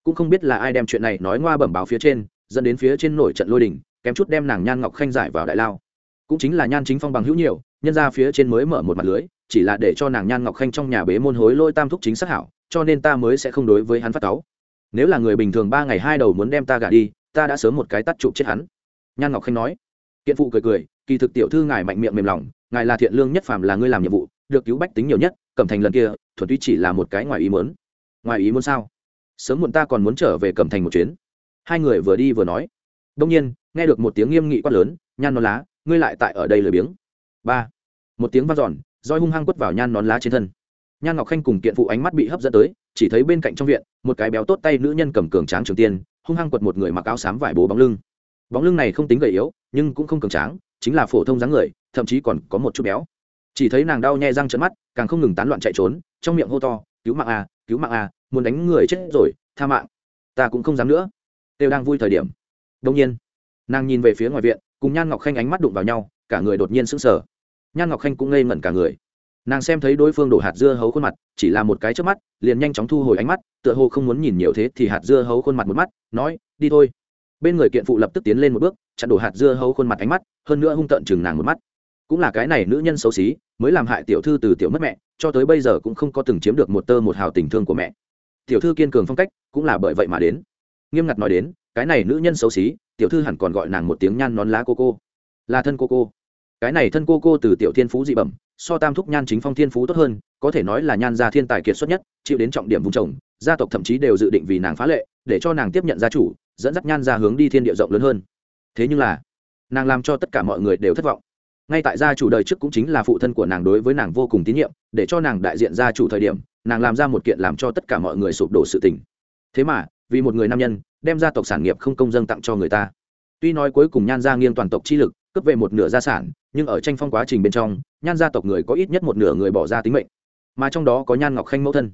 Cũng không biết là ai đem chuyện này nói ngoa bẩm báo phía trên, dẫn đến phía trên nổi trận lôi đình, kém chút đem nàng nhan ngọc khanh giải vào đại lao. Cũng chính là nhan chính phong bằng hữu nhiều, nhân ra phía trên mới mở một mặt lưới, chỉ là để cho nàng nhan ngọc khanh trong nhà bế môn hối lôi tam thúc chính xác hảo, cho nên ta mới sẽ không đối với hắn phát cáu. Nếu là người bình thường ba ngày hai đầu muốn đem ta gả đi ta đã sớm một cái tắt chụp chết hắn. Nhan ngọc khanh nói. Kiện phụ cười cười kỳ thực tiểu thư ngài mạnh miệng mềm lòng ngài là thiện lương nhất phàm là ngươi làm nhiệm vụ được cứu bách tính nhiều nhất cẩm thành lần kia thuần túy chỉ là một cái ngoài ý muốn. Ngoài ý muốn sao? Sớm muộn ta còn muốn trở về cẩm thành một chuyến. Hai người vừa đi vừa nói. Đông nhiên nghe được một tiếng nghiêm nghị quát lớn nhan non lá ngươi lại tại ở đây lười biếng. Ba. Một tiếng vang giòn, roi hung hăng quất vào nhan nón lá trên thân. Nhan ngọc khanh cùng kiện phụ ánh mắt bị hấp dẫn tới chỉ thấy bên cạnh trong viện một cái béo tốt tay nữ nhân cầm cường tráng trường tiên hung hăng quật một người mặc áo xám vải bố bóng lưng. Bóng lưng này không tính gầy yếu, nhưng cũng không cường tráng, chính là phổ thông dáng người, thậm chí còn có một chút béo. Chỉ thấy nàng đau nhè răng trận mắt, càng không ngừng tán loạn chạy trốn, trong miệng hô to, cứu mạng à cứu mạng à muốn đánh người chết rồi, tha mạng. Ta cũng không dám nữa. Đều đang vui thời điểm. Đông nhiên, nàng nhìn về phía ngoài viện, cùng nhan ngọc khanh ánh mắt đụng vào nhau, cả người đột nhiên sững sờ. Nhan ngọc khanh cũng ngây ngẩn cả người nàng xem thấy đối phương đổ hạt dưa hấu khuôn mặt, chỉ là một cái trước mắt, liền nhanh chóng thu hồi ánh mắt, tựa hồ không muốn nhìn nhiều thế thì hạt dưa hấu khuôn mặt một mắt, nói, đi thôi. Bên người kiện phụ lập tức tiến lên một bước, chặn đổ hạt dưa hấu khuôn mặt ánh mắt, hơn nữa hung tợn chừng nàng một mắt. Cũng là cái này nữ nhân xấu xí, mới làm hại tiểu thư từ tiểu mất mẹ, cho tới bây giờ cũng không có từng chiếm được một tơ một hào tình thương của mẹ. Tiểu thư kiên cường phong cách, cũng là bởi vậy mà đến. Nghiêm ngặt nói đến, cái này nữ nhân xấu xí, tiểu thư hẳn còn gọi nàng một tiếng nhan nón lá cô cô. Là thân cô cô. Cái này thân cô cô từ tiểu thiên phú dị bẩm so tam thúc nhan chính phong thiên phú tốt hơn, có thể nói là nhan gia thiên tài kiệt xuất nhất, chịu đến trọng điểm vùng trồng, gia tộc thậm chí đều dự định vì nàng phá lệ, để cho nàng tiếp nhận gia chủ, dẫn dắt nhan ra hướng đi thiên địa rộng lớn hơn. Thế nhưng là, nàng làm cho tất cả mọi người đều thất vọng. Ngay tại gia chủ đời trước cũng chính là phụ thân của nàng đối với nàng vô cùng tín nhiệm, để cho nàng đại diện gia chủ thời điểm, nàng làm ra một kiện làm cho tất cả mọi người sụp đổ sự tình. Thế mà, vì một người nam nhân, đem gia tộc sản nghiệp không công dân tặng cho người ta. Tuy nói cuối cùng nhan gia nghiêng toàn tộc chi lực cướp về một nửa gia sản, nhưng ở tranh phong quá trình bên trong, nhan gia tộc người có ít nhất một nửa người bỏ ra tính mệnh. Mà trong đó có nhan ngọc khanh mẫu thân.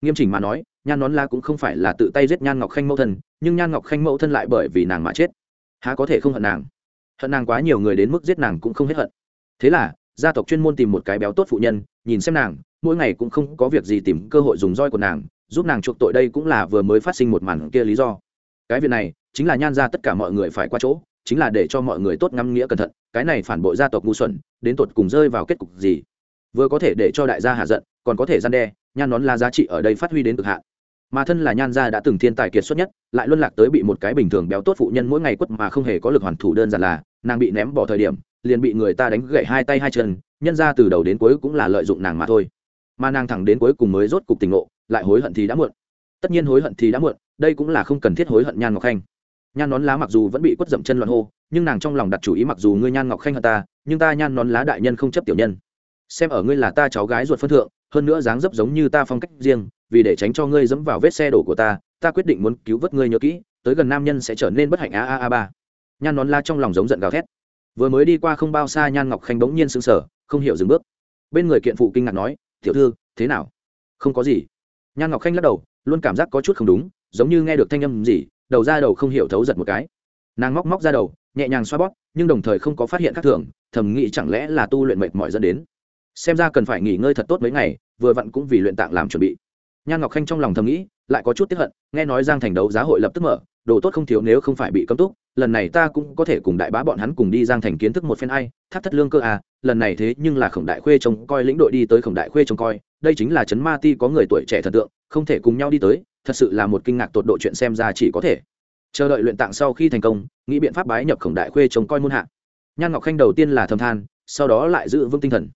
Nghiêm chỉnh mà nói, nhan nón la cũng không phải là tự tay giết nhan ngọc khanh mẫu thân, nhưng nhan ngọc khanh mẫu thân lại bởi vì nàng mà chết. Há có thể không hận nàng? Hận nàng quá nhiều người đến mức giết nàng cũng không hết hận. Thế là, gia tộc chuyên môn tìm một cái béo tốt phụ nhân, nhìn xem nàng, mỗi ngày cũng không có việc gì tìm cơ hội dùng roi của nàng, giúp nàng chuộc tội đây cũng là vừa mới phát sinh một màn kia lý do. Cái việc này, chính là nhan ra tất cả mọi người phải qua chỗ chính là để cho mọi người tốt ngắm nghĩa cẩn thận, cái này phản bội gia tộc ngu xuẩn, đến tột cùng rơi vào kết cục gì? Vừa có thể để cho đại gia hạ giận, còn có thể gian đe, nhan nón la giá trị ở đây phát huy đến cực hạn. Mà thân là nhan gia đã từng thiên tài kiệt xuất nhất, lại luân lạc tới bị một cái bình thường béo tốt phụ nhân mỗi ngày quất mà không hề có lực hoàn thủ đơn giản là, nàng bị ném bỏ thời điểm, liền bị người ta đánh gậy hai tay hai chân, nhân ra từ đầu đến cuối cũng là lợi dụng nàng mà thôi. Mà nàng thẳng đến cuối cùng mới rốt cục tình ngộ, lại hối hận thì đã muộn. Tất nhiên hối hận thì đã muộn, đây cũng là không cần thiết hối hận nhan ngọc khanh nhan nón lá mặc dù vẫn bị quất dậm chân loạn hô, nhưng nàng trong lòng đặt chủ ý mặc dù ngươi nhan ngọc khanh hận ta, nhưng ta nhan nón lá đại nhân không chấp tiểu nhân. Xem ở ngươi là ta cháu gái ruột phân thượng, hơn nữa dáng dấp giống như ta phong cách riêng, vì để tránh cho ngươi dẫm vào vết xe đổ của ta ta quyết định muốn cứu vớt ngươi nhớ kỹ, tới gần nam nhân sẽ trở nên bất hạnh a a a ba. Nhan nón la trong lòng giống giận gào thét. Vừa mới đi qua không bao xa nhan ngọc khanh bỗng nhiên sững sờ, không hiểu dừng bước. Bên người kiện phụ kinh ngạc nói, tiểu thư, thế nào? Không có gì. Nhan ngọc khanh lắc đầu, luôn cảm giác có chút không đúng, giống như nghe được thanh âm gì đầu ra đầu không hiểu thấu giật một cái. Nàng móc móc ra đầu, nhẹ nhàng xoa bóp, nhưng đồng thời không có phát hiện khác thường, thầm nghĩ chẳng lẽ là tu luyện mệt mỏi dẫn đến. Xem ra cần phải nghỉ ngơi thật tốt mấy ngày, vừa vặn cũng vì luyện tạng làm chuẩn bị. Nhan ngọc khanh trong lòng thầm nghĩ, lại có chút tiếp hận, nghe nói giang thành đấu giá hội lập tức mở, đồ tốt không thiếu nếu không phải bị cấm túc, lần này ta cũng có thể cùng đại bá bọn hắn cùng đi giang thành kiến thức một phen ai thắt thất lương cơ à lần này thế nhưng là khổng đại khuê trông coi lĩnh đội đi tới khổng đại khuê trông coi, đây chính là trấn ma ti có người tuổi trẻ thần tượng không thể cùng nhau đi tới, thật sự là một kinh ngạc tột độ chuyện xem ra chỉ có thể. Chờ đợi luyện tạng sau khi thành công, nghĩ biện pháp bái nhập khổng đại khuê trông coi muôn hạ. Nhan ngọc khanh đầu tiên là thầm than, sau đó lại giữ vững tinh thần.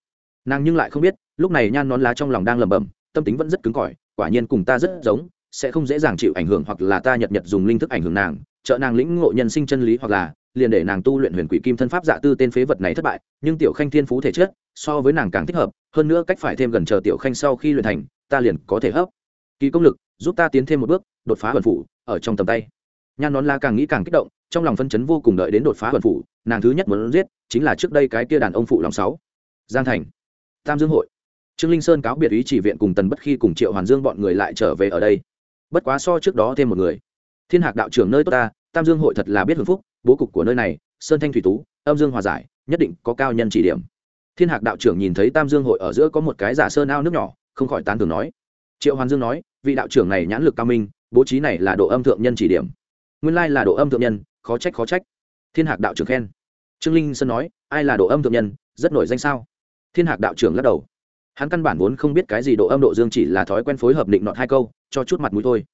Nàng nhưng lại không biết, lúc này nhan nón lá trong lòng đang lẩm bẩm, tâm tính vẫn rất cứng cỏi, quả nhiên cùng ta rất giống, sẽ không dễ dàng chịu ảnh hưởng hoặc là ta nhật nhật dùng linh thức ảnh hưởng nàng, trợ nàng lĩnh ngộ nhân sinh chân lý hoặc là liền để nàng tu luyện huyền quỷ kim thân pháp dạ tư tên phế vật này thất bại, nhưng tiểu khanh thiên phú thể chất so với nàng càng thích hợp, hơn nữa cách phải thêm gần chờ tiểu khanh sau khi luyện thành, ta liền có thể hấp kỳ công lực, giúp ta tiến thêm một bước, đột phá hận phủ, ở trong tầm tay. Nhan nón la càng nghĩ càng kích động, trong lòng phân chấn vô cùng đợi đến đột phá hận phủ, nàng thứ nhất muốn giết, chính là trước đây cái kia đàn ông phụ lòng sáu. Giang thành, tam dương hội. Trương linh sơn cáo biệt ý chỉ viện cùng tần bất khi cùng triệu hoàn dương bọn người lại trở về ở đây. Bất quá so trước đó thêm một người. Thiên hạc đạo trưởng nơi tốt ta, tam dương hội thật là biết hưởng phúc, bố cục của nơi này, sơn thanh thủy tú, âm dương hòa giải, nhất định có cao nhân chỉ điểm. Thiên hạc đạo trưởng nhìn thấy tam dương hội ở giữa có một cái giả sơn ao nước nhỏ, không khỏi tán tưởng nói triệu hoàn dương nói, vị đạo trưởng này nhãn lực cao minh, bố trí này là độ âm thượng nhân chỉ điểm. Nguyên lai là độ âm thượng nhân, khó trách khó trách. Thiên hạc đạo trưởng khen. Trương linh sơn nói, ai là độ âm thượng nhân, rất nổi danh sao? Thiên hạc đạo trưởng lắc đầu. Hắn căn bản vốn không biết cái gì độ âm độ dương chỉ là thói quen phối hợp định nọt hai câu, cho chút mặt mũi thôi.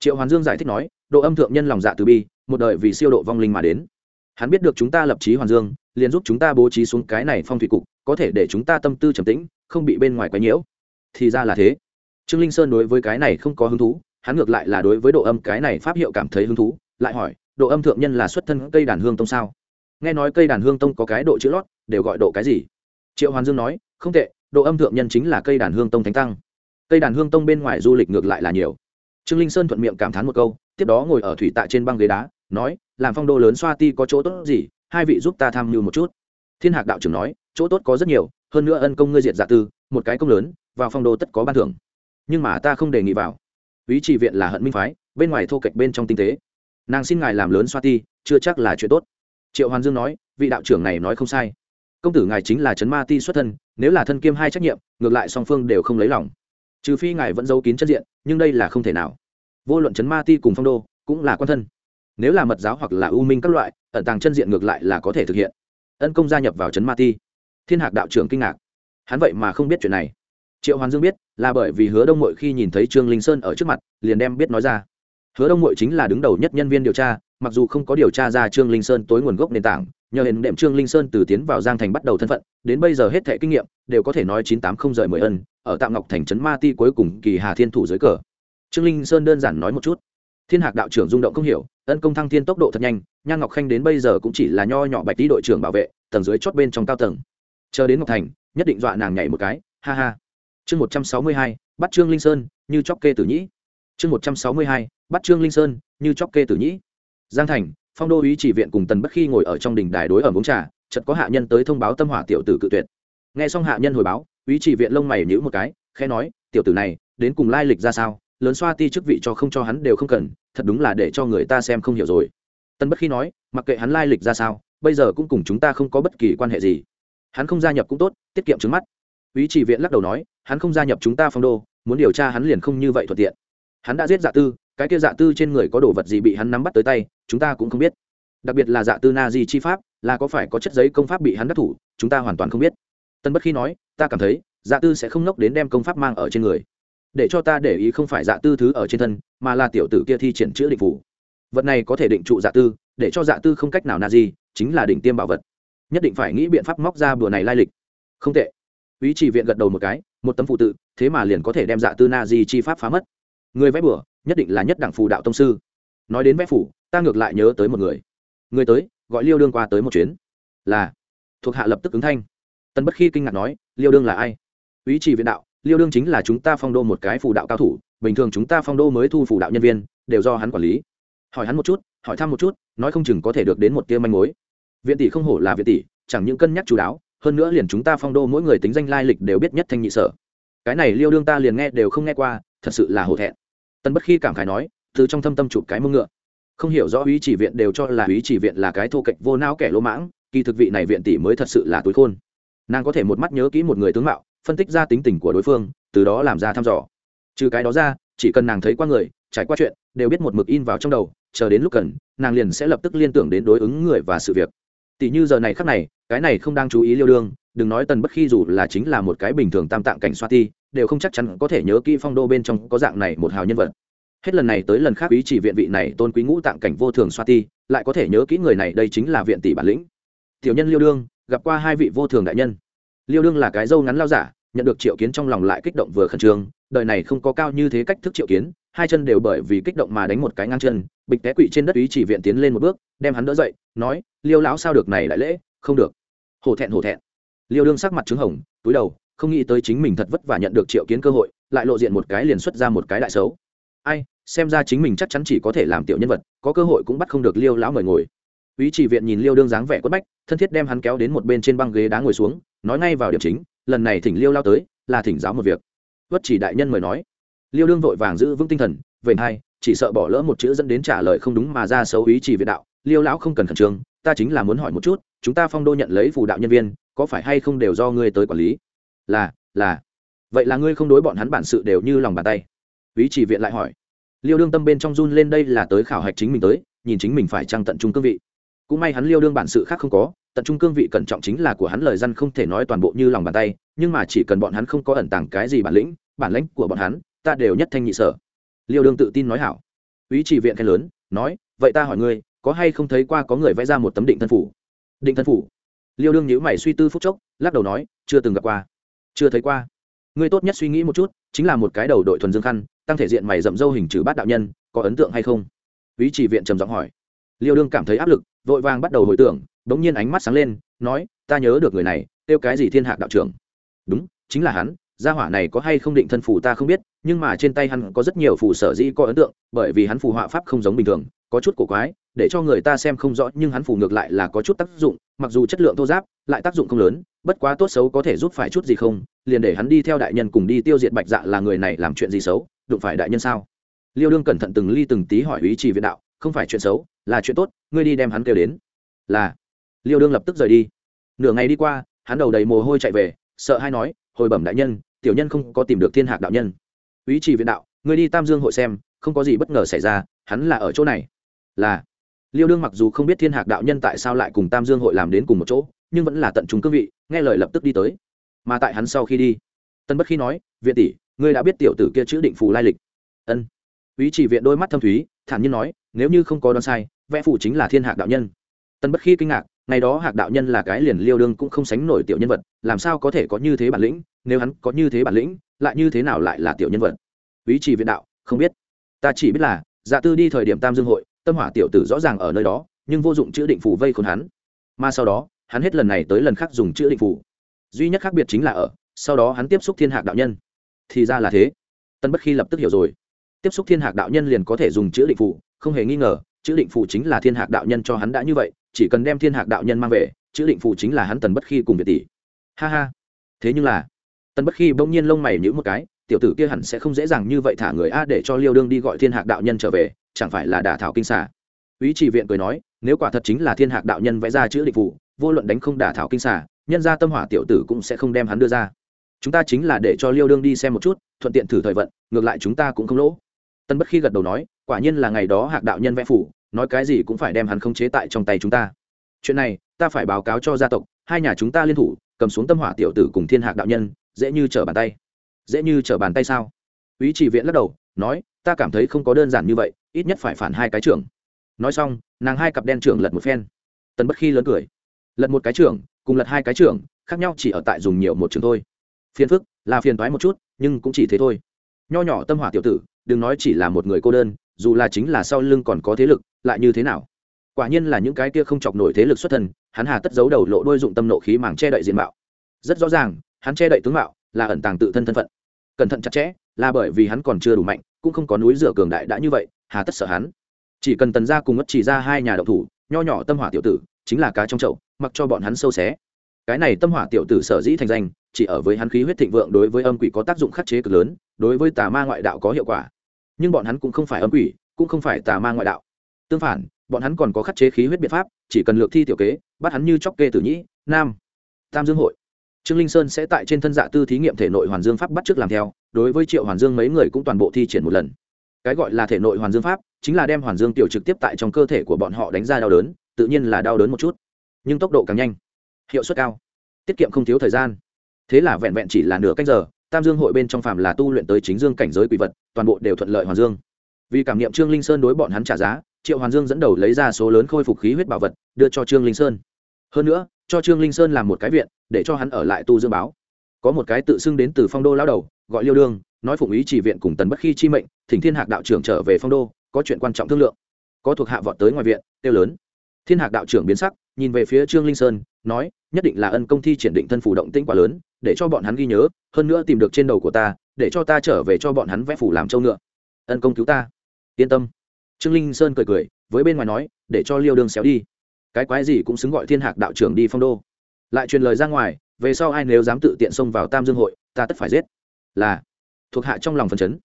Triệu hoàn dương giải thích nói, độ âm thượng nhân lòng dạ từ bi, một đời vì siêu độ vong linh mà đến. Hắn biết được chúng ta lập trí hoàn dương, liền giúp chúng ta bố trí xuống cái này phong thủy cục, có thể để chúng ta tâm tư trầm tĩnh, không bị bên ngoài quấy nhiễu. Thì ra là thế trương linh sơn đối với cái này không có hứng thú, hắn ngược lại là đối với độ âm cái này pháp hiệu cảm thấy hứng thú, lại hỏi, độ âm thượng nhân là xuất thân cây đàn hương tông sao? Nghe nói cây đàn hương tông có cái độ chữ lót, đều gọi độ cái gì? Triệu hoàn dương nói, không tệ, độ âm thượng nhân chính là cây đàn hương tông thánh tăng. Cây đàn hương tông bên ngoài du lịch ngược lại là nhiều. Trương linh sơn thuận miệng cảm thán một câu, tiếp đó ngồi ở thủy tạ trên băng ghế đá, nói, làm phong đô lớn xoa ti có chỗ tốt gì, hai vị giúp ta tham mưu một chút. Thiên hạc đạo trưởng nói, chỗ tốt có rất nhiều, hơn nữa ân công ngươi diệt giả tư, một cái công lớn, vào phong đô tất có ban thưởng nhưng mà ta không đề nghị vào. Ý chỉ viện là hận minh phái, bên ngoài thô kệch bên trong tinh tế. Nàng xin ngài làm lớn xoa ti, chưa chắc là chuyện tốt. Triệu hoàn dương nói, vị đạo trưởng này nói không sai. Công tử ngài chính là trấn ma ti xuất thân, nếu là thân kiêm hai trách nhiệm, ngược lại song phương đều không lấy lòng. Trừ phi ngài vẫn giấu kín chất diện, nhưng đây là không thể nào. Vô luận trấn ma ti cùng phong đô, cũng là quan thân. Nếu là mật giáo hoặc là ưu minh các loại, ẩn tàng chân diện ngược lại là có thể thực hiện. Ân công gia nhập vào trấn ma ti. Thiên hạc đạo trưởng kinh ngạc. Hắn vậy mà không biết chuyện này. Triệu hoàn dương biết là bởi vì hứa đông mội khi nhìn thấy trương linh sơn ở trước mặt, liền đem biết nói ra. Hứa đông mội chính là đứng đầu nhất nhân viên điều tra, mặc dù không có điều tra ra trương linh sơn tối nguồn gốc nền tảng, nhờ hiện đệm trương linh sơn từ tiến vào giang thành bắt đầu thân phận, đến bây giờ hết thẻ kinh nghiệm đều có thể nói chín tám không rời mười ân, ở tạm ngọc thành trấn ma ti cuối cùng kỳ hà thiên thủ dưới cờ. Trương linh sơn đơn giản nói một chút. Thiên hạc đạo trưởng rung động không hiểu ân công thăng thiên tốc độ thật nhanh nhan ngọc khanh đến bây giờ cũng chỉ là nho nhỏ bạch tý đội trưởng bảo vệ, tầng dưới chót bên trong cao tầng. Chờ đến ngọc thành, nhất định dọa nàng nhảy một cái, ha ha chương một trăm sáu mươi hai, bắt trương linh sơn, như chóc kê tử nhĩ. Chương một trăm sáu mươi hai, bắt trương linh sơn, như chóc kê tử nhĩ. Giang thành, phong đô ý chỉ viện cùng tần bất khi ngồi ở trong đình đài đối ở uống trà, chợt có hạ nhân tới thông báo tâm hỏa tiểu tử cự tuyệt. Nghe xong hạ nhân hồi báo ý chỉ viện lông mày nhữ một cái, khẽ nói, tiểu tử này, đến cùng lai lịch ra sao? Lớn xoa ti chức vị cho không cho hắn đều không cần, thật đúng là để cho người ta xem không hiểu rồi. Tân bất khi nói, mặc kệ hắn lai lịch ra sao, bây giờ cũng cùng chúng ta không có bất kỳ quan hệ gì. Hắn không gia nhập cũng tốt, tiết kiệm trứng mắt. Ý chỉ viện lắc đầu nói hắn không gia nhập chúng ta phong đô, muốn điều tra hắn liền không như vậy thuận tiện. Hắn đã giết dạ tư, cái kia dạ tư trên người có đồ vật gì bị hắn nắm bắt tới tay, chúng ta cũng không biết. Đặc biệt là dạ tư na di chi pháp, là có phải có chất giấy công pháp bị hắn đắc thủ, chúng ta hoàn toàn không biết. Tân bất khi nói, ta cảm thấy dạ tư sẽ không nốc đến đem công pháp mang ở trên người. Để cho ta để ý không phải dạ tư thứ ở trên thân, mà là tiểu tử kia thi triển chữa định phủ vật này có thể định trụ dạ tư, để cho dạ tư không cách nào na di, chính là đỉnh tiêm bảo vật. Nhất định phải nghĩ biện pháp móc ra bữa này lai lịch. Không tệ. Ý chỉ viện gật đầu một cái một tấm phụ tự, thế mà liền có thể đem dạ tư na di chi pháp phá mất. Người vẽ bửa nhất định là nhất đảng phù đạo tông sư. Nói đến vẽ phủ, ta ngược lại nhớ tới một người. Người tới, gọi liêu đương qua tới một chuyến. Là, thuộc hạ lập tức ứng thanh. Tân bất khi kinh ngạc nói, liêu đương là ai? Ý chỉ viện đạo, liêu đương chính là chúng ta phong đô một cái phù đạo cao thủ, bình thường chúng ta phong đô mới thu phù đạo nhân viên, đều do hắn quản lý. Hỏi hắn một chút, hỏi thăm một chút, nói không chừng có thể được đến một tia manh mối. Viện tỷ không hổ là viện tỷ, chẳng những cân nhắc chú đáo hơn nữa liền chúng ta phong đô mỗi người tính danh lai lịch đều biết nhất thanh nhị sở. Cái này liêu đương ta liền nghe đều không nghe qua, thật sự là hổ thẹn. Tân bất khi cảm khải nói, từ trong thâm tâm chụp cái mông ngựa. Không hiểu rõ ý chỉ viện đều cho là ý chỉ viện là cái thô kệch vô não kẻ lỗ mãng, kỳ thực vị này viện tỷ mới thật sự là túi khôn. Nàng có thể một mắt nhớ kỹ một người tướng mạo, phân tích ra tính tình của đối phương, từ đó làm ra thăm dò. Trừ cái đó ra, chỉ cần nàng thấy qua người, trải qua chuyện, đều biết một mực in vào trong đầu, chờ đến lúc cần, nàng liền sẽ lập tức liên tưởng đến đối ứng người và sự việc tỷ như giờ này khắc này, cái này không đang chú ý liêu đương, đừng nói tần bất khi dù là chính là một cái bình thường tam tạng cảnh xoa ti, đều không chắc chắn có thể nhớ kỹ phong đô bên trong có dạng này một hào nhân vật. Hết lần này tới lần khác, ý chỉ viện vị này tôn quý ngũ tạng cảnh vô thường xoa ti, lại có thể nhớ kỹ người này, đây chính là viện tỷ bản lĩnh. Tiểu nhân liêu đương, gặp qua hai vị vô thường đại nhân. Liêu đương là cái dâu ngắn lao giả, nhận được triệu kiến trong lòng lại kích động vừa khẩn trương, đời này không có cao như thế cách thức triệu kiến hai chân đều bởi vì kích động mà đánh một cái ngang chân, bịch té quỵ trên đất ý chỉ viện tiến lên một bước, đem hắn đỡ dậy, nói, liêu lão sao được này đại lễ? Không được. Hổ thẹn hổ thẹn. Liêu đương sắc mặt trứng hồng, túi đầu, không nghĩ tới chính mình thật vất vả nhận được triệu kiến cơ hội, lại lộ diện một cái liền xuất ra một cái đại xấu. Ai, xem ra chính mình chắc chắn chỉ có thể làm tiểu nhân vật, có cơ hội cũng bắt không được liêu lão mời ngồi. Ý chỉ viện nhìn liêu đương dáng vẻ quất bách, thân thiết đem hắn kéo đến một bên trên băng ghế đá ngồi xuống, nói ngay vào điểm chính, lần này thỉnh liêu lao tới, là thỉnh giáo một việc. Vất chỉ đại nhân mời nói liêu đương vội vàng giữ vững tinh thần vậy hai, chỉ sợ bỏ lỡ một chữ dẫn đến trả lời không đúng mà ra xấu ý chỉ viện đạo, liêu lão không cần khẩn trương, ta chính là muốn hỏi một chút, chúng ta phong đô nhận lấy phù đạo nhân viên, có phải hay không đều do ngươi tới quản lý? Là là. Vậy là ngươi không đối bọn hắn bản sự đều như lòng bàn tay? Ý chỉ viện lại hỏi. Liêu đương tâm bên trong run lên đây là tới khảo hạch chính mình tới, nhìn chính mình phải trăng tận trung cương vị. Cũng may hắn liêu đương bản sự khác không có, tận trung cương vị cẩn trọng chính là của hắn lời dân không thể nói toàn bộ như lòng bàn tay, nhưng mà chỉ cần bọn hắn không có ẩn tàng cái gì bản lĩnh, bản lãnh của bọn hắn ta đều nhất thanh nhị sở. Liêu đương tự tin nói hảo. Ý chỉ viện khen lớn, nói, vậy ta hỏi ngươi, có hay không thấy qua có người vẽ ra một tấm định thân phủ? Định thân phủ? Liêu đương nhíu mày suy tư phút chốc, lắc đầu nói, chưa từng gặp qua. Chưa thấy qua. Ngươi tốt nhất suy nghĩ một chút, chính là một cái đầu đội thuần dương khăn, tăng thể diện mày rậm râu hình trừ bát đạo nhân, có ấn tượng hay không? Ý chỉ viện trầm giọng hỏi. Liêu đương cảm thấy áp lực, vội vàng bắt đầu hồi tưởng đ n g nhiên ánh mắt sáng lên, nói, ta nhớ được người này, kêu cái gì thiên hạc đạo trưởng? Đúng, chính là hắn gia hỏa này có hay không định thân phù ta không biết, nhưng mà trên tay hắn có rất nhiều phù sở dĩ có ấn tượng, bởi vì hắn phù họa pháp không giống bình thường, có chút cổ quái, để cho người ta xem không rõ, nhưng hắn phù ngược lại là có chút tác dụng, mặc dù chất lượng thô giáp, lại tác dụng không lớn, bất quá tốt xấu có thể giúp phải chút gì không, liền để hắn đi theo đại nhân cùng đi tiêu diệt bạch dạ là người này làm chuyện gì xấu, đụng phải đại nhân sao? Liêu đương cẩn thận từng ly từng tí hỏi ý chỉ viện đạo, không phải chuyện xấu, là chuyện tốt, ngươi đi đem hắn kêu đến. Là. Liêu đương lập tức rời đi. Nửa ngày đi qua, hắn đầu đầy mồ hôi chạy về, sợ hay nói hồi bẩm đại nhân, tiểu nhân không có tìm được thiên hạc đạo nhân. Ý chỉ viện đạo người đi tam dương hội xem, không có gì bất ngờ xảy ra, hắn là ở chỗ này. Là. Liêu đương mặc dù không biết thiên hạc đạo nhân tại sao lại cùng tam dương hội làm đến cùng một chỗ, nhưng vẫn là tận trung cương vị, nghe lời lập tức đi tới. Mà tại hắn sau khi đi, tân bất khi nói, viện tỷ, ngươi đã biết tiểu tử kia chữ định phù lai lịch. Ân. Ý chỉ viện đôi mắt thâm thúy, thản nhiên nói, nếu như không có đoán sai, vẽ phủ chính là thiên hạc đạo nhân. Tân bất khi kinh ngạc ngày đó hạc đạo nhân là cái liền liêu đương cũng không sánh nổi tiểu nhân vật, làm sao có thể có như thế bản lĩnh, nếu hắn có như thế bản lĩnh, lại như thế nào lại là tiểu nhân vật? Ý chỉ viện đạo, không biết. Ta chỉ biết là dạ tư đi thời điểm tam dương hội, tâm hỏa tiểu tử rõ ràng ở nơi đó, nhưng vô dụng chữ định phủ vây khốn hắn. Mà sau đó, hắn hết lần này tới lần khác dùng chữ định phủ. Duy nhất khác biệt chính là ở, sau đó hắn tiếp xúc thiên hạc đạo nhân. Thì ra là thế. Tân bất khi lập tức hiểu rồi. Tiếp xúc thiên hạc đạo nhân liền có thể dùng chữ định phủ, không hề nghi ngờ, chữ định phủ chính là thiên hạc đạo nhân cho hắn đã như vậy chỉ cần đem thiên hạc đạo nhân mang về, chữ định phụ chính là hắn tần bất khi cùng việt tỷ. Ha ha. Thế nhưng là, tần bất khi bỗng nhiên lông mày nhữ một cái, tiểu tử kia hẳn sẽ không dễ dàng như vậy thả người a để cho liêu đương đi gọi thiên hạc đạo nhân trở về, chẳng phải là đả thảo kinh xà. Ý chỉ viện cười nói, nếu quả thật chính là thiên hạc đạo nhân vẽ ra chữ định phụ vô luận đánh không đả thảo kinh xà, nhân ra tâm hỏa tiểu tử cũng sẽ không đem hắn đưa ra. Chúng ta chính là để cho liêu đương đi xem một chút, thuận tiện thử thời vận, ngược lại chúng ta cũng không lỗ. Tân bất khi gật đầu nói, quả nhiên là ngày đó hạc đạo nhân vẽ phủ nói cái gì cũng phải đem hắn khống chế tại trong tay chúng ta. Chuyện này, ta phải báo cáo cho gia tộc, hai nhà chúng ta liên thủ, cầm xuống tâm hỏa tiểu tử cùng thiên hạc đạo nhân, dễ như trở bàn tay. Dễ như trở bàn tay sao? Ý chỉ viện lắc đầu, nói, ta cảm thấy không có đơn giản như vậy, ít nhất phải phản hai cái trưởng. Nói xong, nàng hai cặp đen trưởng lật một phen. Tần bất khi lớn cười. Lật một cái trưởng, cùng lật hai cái trưởng, khác nhau chỉ ở tại dùng nhiều một trường thôi. Phiền phức, là phiền toái một chút, nhưng cũng chỉ thế thôi. Nho nhỏ tâm hỏa tiểu tử, đừng nói chỉ là một người cô đơn, dù là chính là sau lưng còn có thế lực lại như thế nào? Quả nhiên là những cái kia không chọc nổi thế lực xuất thần, hắn hà tất giấu đầu lộ đôi dụng tâm nộ khí màng che đậy diện mạo. Rất rõ ràng, hắn che đậy tướng mạo, là ẩn tàng tự thân thân phận. Cẩn thận chặt chẽ, là bởi vì hắn còn chưa đủ mạnh, cũng không có núi rửa cường đại đã như vậy, hà tất sợ hắn. Chỉ cần tần ra cùng mất chỉ ra hai nhà đậu thủ, nho nhỏ tâm hỏa tiểu tử, chính là cá trong chậu, mặc cho bọn hắn sâu xé. Cái này tâm hỏa tiểu tử sở dĩ thành danh, chỉ ở với hắn khí huyết thịnh vượng đối với âm quỷ có tác dụng khắc chế cực lớn, đối với tà ma ngoại đạo có hiệu quả. Nhưng bọn hắn cũng không phải âm quỷ, cũng không phải tà ma ngoại đạo tương phản, bọn hắn còn có khắc chế khí huyết biện pháp, chỉ cần lược thi tiểu kế, bắt hắn như chóc kê tử nhĩ, nam, tam dương hội. Trương linh sơn sẽ tại trên thân dạ tư thí nghiệm thể nội hoàn dương pháp bắt trước làm theo, đối với triệu hoàn dương mấy người cũng toàn bộ thi triển một lần. Cái gọi là thể nội hoàn dương pháp, chính là đem hoàn dương tiểu trực tiếp tại trong cơ thể của bọn họ đánh ra đau đớn, tự nhiên là đau đớn một chút. Nhưng tốc độ càng nhanh, hiệu suất cao, tiết kiệm không thiếu thời gian. Thế là vẹn vẹn chỉ là nửa canh giờ, tam dương hội bên trong phàm là tu luyện tới chính dương cảnh giới quỷ vật, toàn bộ đều thuận lợi hoàn dương. Vì cảm nghiệm trương linh sơn đối bọn hắn trả giá triệu hoàn dương dẫn đầu lấy ra số lớn khôi phục khí huyết bảo vật, đưa cho trương linh sơn. Hơn nữa, cho trương linh sơn làm một cái viện, để cho hắn ở lại tu dương báo. Có một cái tự xưng đến từ phong đô lao đầu, gọi liêu đương, nói phụng ý chỉ viện cùng tần bất khi chi mệnh, thỉnh thiên hạc đạo trưởng trở về phong đô, có chuyện quan trọng thương lượng. Có thuộc hạ vọt tới ngoài viện tiêu lớn. Thiên hạc đạo trưởng biến sắc, nhìn về phía trương linh sơn, nói, nhất định là ân công thi triển định thân phủ động tĩnh quá lớn, để cho bọn hắn ghi nhớ, hơn nữa tìm được trên đầu của ta, để cho ta trở về cho bọn hắn vẽ phủ làm châu ngựa. Ân công cứu ta. Yên tâm trương linh sơn cười cười, với bên ngoài nói, để cho liêu đường xéo đi. Cái quái gì cũng xứng gọi thiên hạc đạo trưởng đi phong đô. Lại truyền lời ra ngoài, về sau ai nếu dám tự tiện xông vào tam dương hội, ta tất phải giết. Là, thuộc hạ trong lòng phần chấn.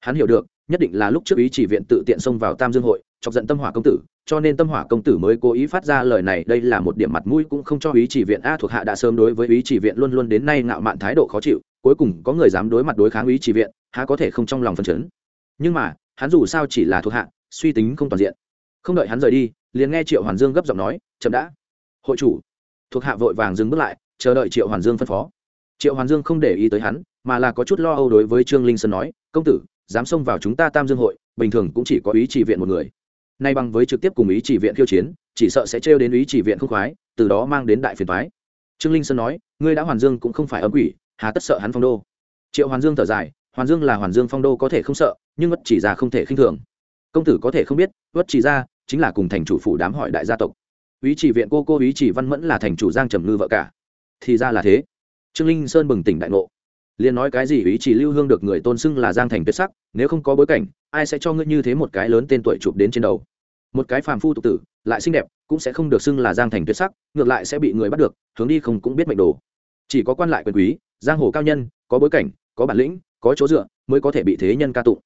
Hắn hiểu được, nhất định là lúc trước ý chỉ viện tự tiện xông vào tam dương hội, chọc giận tâm hỏa công tử, cho nên tâm hỏa công tử mới cố ý phát ra lời này, đây là một điểm mặt mũi cũng không cho ý chỉ viện a thuộc hạ đã sớm đối với ý chỉ viện luôn luôn đến nay ngạo mạn thái độ khó chịu, cuối cùng có người dám đối mặt đối kháng ý chỉ viện, há có thể không trong lòng phần chấn. Nhưng mà, hắn dù sao chỉ là thuộc hạ suy tính không toàn diện. Không đợi hắn rời đi, liền nghe triệu hoàn dương gấp giọng nói, chậm đã. Hội chủ. Thuộc hạ vội vàng dừng bước lại, chờ đợi triệu hoàn dương phân phó. Triệu hoàn dương không để ý tới hắn, mà là có chút lo âu đối với trương linh sơn nói, công tử, dám xông vào chúng ta tam dương hội, bình thường cũng chỉ có ý chỉ viện một người. Nay bằng với trực tiếp cùng ý chỉ viện khiêu chiến, chỉ sợ sẽ trêu đến ý chỉ viện không khoái, từ đó mang đến đại phiền thoái trương linh sơn nói, ngươi đã hoàn dương cũng không phải ấm quỷ, hà tất sợ hắn phong đô. Triệu hoàn dương thở dài, hoàn dương là hoàn dương phong đô có thể không sợ, nhưng mất chỉ già không thể khinh thường công tử có thể không biết ất chỉ ra chính là cùng thành chủ phủ đám hỏi đại gia tộc. Ý chỉ viện cô cô, ý chỉ văn mẫn là thành chủ giang trầm ngư vợ cả. Thì ra là thế. Trương linh sơn bừng tỉnh đại ngộ. Liền nói cái gì ý chỉ lưu hương được người tôn xưng là giang thành tuyệt sắc, nếu không có bối cảnh, ai sẽ cho ngươi như thế một cái lớn tên tuổi chụp đến trên đầu? Một cái phàm phu tục tử, lại xinh đẹp, cũng sẽ không được xưng là giang thành tuyệt sắc, ngược lại sẽ bị người bắt được, hướng đi không cũng biết mệnh đồ. Chỉ có quan lại quyền quý, giang hồ cao nhân, có bối cảnh, có bản lĩnh, có chỗ dựa, mới có thể bị thế nhân ca tụng.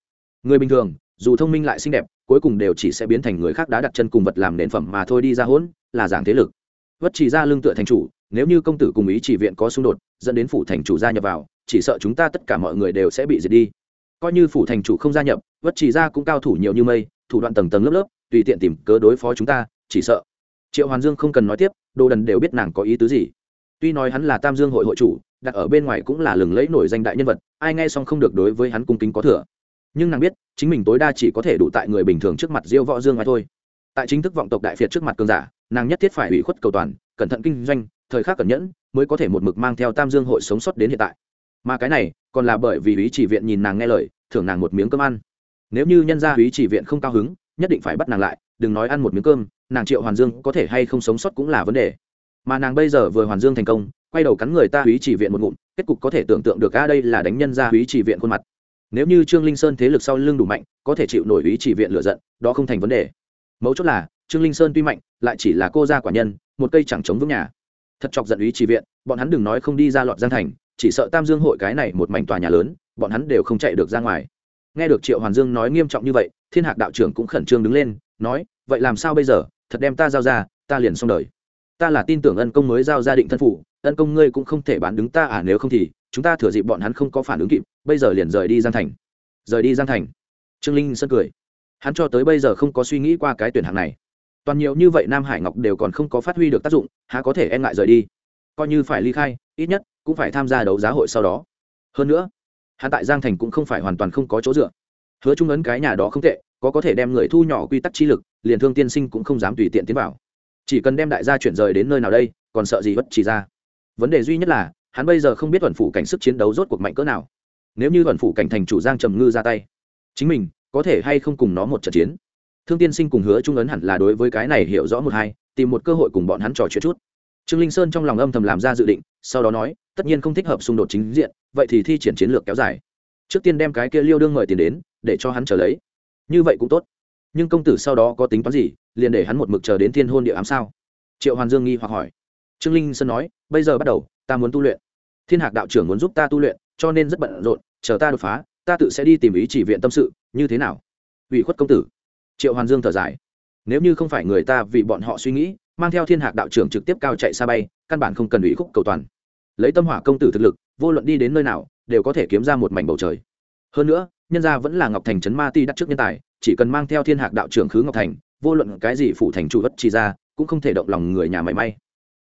Người bình thường dù thông minh lại xinh đẹp, cuối cùng đều chỉ sẽ biến thành người khác đã đặt chân cùng vật làm nền phẩm mà thôi đi ra hỗn, là giảng thế lực. Vất chỉ ra lương tựa thành chủ, nếu như công tử cùng ý chỉ viện có xung đột, dẫn đến phủ thành chủ gia nhập vào, chỉ sợ chúng ta tất cả mọi người đều sẽ bị diệt đi. Coi như phủ thành chủ không gia nhập, vất chỉ ra cũng cao thủ nhiều như mây, thủ đoạn tầng tầng lớp lớp, tùy tiện tìm cớ đối phó chúng ta, chỉ sợ. Triệu hoàn dương không cần nói tiếp, đồ đần đều biết nàng có ý tứ gì. Tuy nói hắn là tam dương hội hội chủ, đặt ở bên ngoài cũng là lừng lẫy nổi danh đại nhân vật, ai nghe xong không được đối với hắn cung kính có thừa nhưng nàng biết, chính mình tối đa chỉ có thể đủ tại người bình thường trước mặt diêu võ dương ai thôi. Tại chính thức vọng tộc đại phiệt trước mặt cường giả, nàng nhất thiết phải ủy khuất cầu toàn, cẩn thận kinh doanh, thời khắc cẩn nhẫn, mới có thể một mực mang theo tam dương hội sống sót đến hiện tại. Mà cái này, còn là bởi vì ý chỉ viện nhìn nàng nghe lời, thưởng nàng một miếng cơm ăn. Nếu như nhân gia ý chỉ viện không cao hứng, nhất định phải bắt nàng lại, đừng nói ăn một miếng cơm, nàng triệu hoàn dương có thể hay không sống sót cũng là vấn đề. Mà nàng bây giờ vừa hoàn dương thành công, quay đầu cắn người ta ý chỉ viện một ngụm, kết cục có thể tưởng tượng được a đây là đánh nhân ra ý chỉ viện khuôn mặt nếu như trương linh sơn thế lực sau lưng đủ mạnh, có thể chịu nổi ý chỉ viện lựa giận, đó không thành vấn đề. Mấu chốt là, trương linh sơn tuy mạnh, lại chỉ là cô gia quả nhân, một cây chẳng chống vững nhà. Thật chọc giận ý chỉ viện, bọn hắn đừng nói không đi ra lọt giang thành, chỉ sợ tam dương hội cái này một mảnh tòa nhà lớn, bọn hắn đều không chạy được ra ngoài. Nghe được triệu hoàn dương nói nghiêm trọng như vậy, thiên hạc đạo trưởng cũng khẩn trương đứng lên, nói, vậy làm sao bây giờ? Thật đem ta giao ra, ta liền xong đời. Ta là tin tưởng ân công mới giao gia định thân phủ, ân công ngươi cũng không thể bán đứng ta à nếu không thì chúng ta thừa dịp bọn hắn không có phản ứng kịp, bây giờ liền rời đi giang thành. Rời đi giang thành. Trương linh sơn cười. Hắn cho tới bây giờ không có suy nghĩ qua cái tuyển hạng này. Toàn nhiều như vậy nam hải ngọc đều còn không có phát huy được tác dụng, há có thể e ngại rời đi? Coi như phải ly khai, ít nhất cũng phải tham gia đấu giá hội sau đó. Hơn nữa, hắn tại giang thành cũng không phải hoàn toàn không có chỗ dựa. Hứa trung ấn cái nhà đó không tệ, có có thể đem người thu nhỏ quy tắc chi lực, liền thương tiên sinh cũng không dám tùy tiện tiến vào. Chỉ cần đem đại gia chuyển rời đến nơi nào đây, còn sợ gì bất chỉ ra. Vấn đề duy nhất là hắn bây giờ không biết thuần phủ cảnh sức chiến đấu rốt cuộc mạnh cỡ nào. Nếu như thuần phủ cảnh thành chủ giang trầm ngư ra tay, chính mình có thể hay không cùng nó một trận chiến? Thương tiên sinh cùng hứa trung ấn hẳn là đối với cái này hiểu rõ một hai, tìm một cơ hội cùng bọn hắn trò chuyện chút. Trương linh sơn trong lòng âm thầm làm ra dự định, sau đó nói, tất nhiên không thích hợp xung đột chính diện, vậy thì thi triển chiến lược kéo dài. Trước tiên đem cái kia liêu đương mời tiền đến, để cho hắn trở lấy. Như vậy cũng tốt. Nhưng công tử sau đó có tính toán gì, liền để hắn một mực chờ đến thiên hôn địa ám sao? Triệu hoàn dương nghi hoặc hỏi. Trương linh sơn nói, bây giờ bắt đầu, ta muốn tu luyện thiên hạc đạo trưởng muốn giúp ta tu luyện, cho nên rất bận rộn, chờ ta đột phá, ta tự sẽ đi tìm ý chỉ viện tâm sự, như thế nào? Ủy khuất công tử. Triệu hoàn dương thở dài. Nếu như không phải người ta vì bọn họ suy nghĩ, mang theo thiên hạc đạo trưởng trực tiếp cao chạy xa bay, căn bản không cần ủy khúc cầu toàn. Lấy tâm hỏa công tử thực lực, vô luận đi đến nơi nào, đều có thể kiếm ra một mảnh bầu trời. Hơn nữa, nhân gia vẫn là ngọc thành trấn ma ti đắc trước nhân tài, chỉ cần mang theo thiên hạc đạo trưởng khứ ngọc thành, vô luận cái gì phủ thành chủ bất chỉ ra, cũng không thể động lòng người nhà mảy may.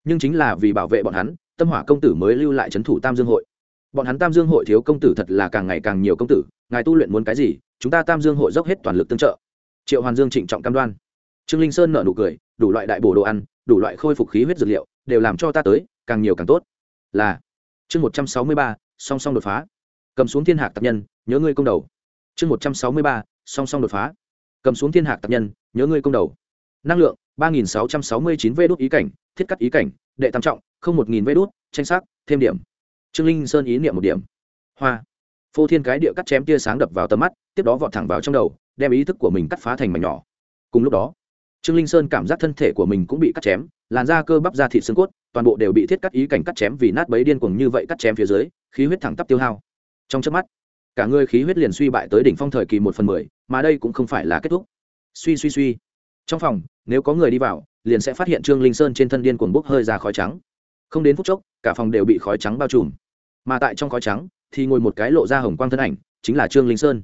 Nhưng chính là vì bảo vệ bọn hắn tâm hỏa công tử mới lưu lại trấn thủ tam dương hội. Bọn hắn tam dương hội thiếu công tử thật là càng ngày càng nhiều công tử, ngài tu luyện muốn cái gì, chúng ta tam dương hội dốc hết toàn lực tương trợ. Triệu hoàn dương trịnh trọng cam đoan. Trương linh sơn nợ nụ cười, đủ loại đại bổ đồ ăn, đủ loại khôi phục khí huyết dược liệu, đều làm cho ta tới, càng nhiều càng tốt. Là. Chương một trăm sáu mươi ba, song song đột phá. Cầm xuống thiên hạc tập nhân, nhớ ngươi công đầu. Chương một trăm sáu mươi ba, song song đột phá. Cầm xuống thiên hạc tập nhân, nhớ ngươi công đầu. Năng lượng, ba nghìn sáu trăm sáu mươi chín vê đốt ý cảnh, thiết cắt ý cảnh, đệ tam trọng không một nghìn vê đốt tranh sắc, thêm điểm. Trương linh sơn ý niệm một điểm. Hoa. Phô thiên cái địa cắt chém tia sáng đập vào tầm mắt, tiếp đó vọt thẳng vào trong đầu, đem ý thức của mình cắt phá thành mảnh nhỏ. Cùng lúc đó, trương linh sơn cảm giác thân thể của mình cũng bị cắt chém, làn da cơ bắp da thịt xương cốt, toàn bộ đều bị thiết cắt ý cảnh cắt chém vì nát bấy điên cuồng như vậy cắt chém phía dưới, khí huyết thẳng tắp tiêu hao. Trong chớp mắt, cả người khí huyết liền suy bại tới đỉnh phong thời kỳ một phần mười, mà đây cũng không phải là kết thúc. Suy suy suy. Trong phòng, nếu có người đi vào, liền sẽ phát hiện trương linh sơn trên thân điên cuồng bốc hơi ra khói trắng không đến phút chốc, cả phòng đều bị khói trắng bao trùm. Mà tại trong khói trắng thì ngồi một cái lộ ra hồng quang thân ảnh, chính là trương linh sơn.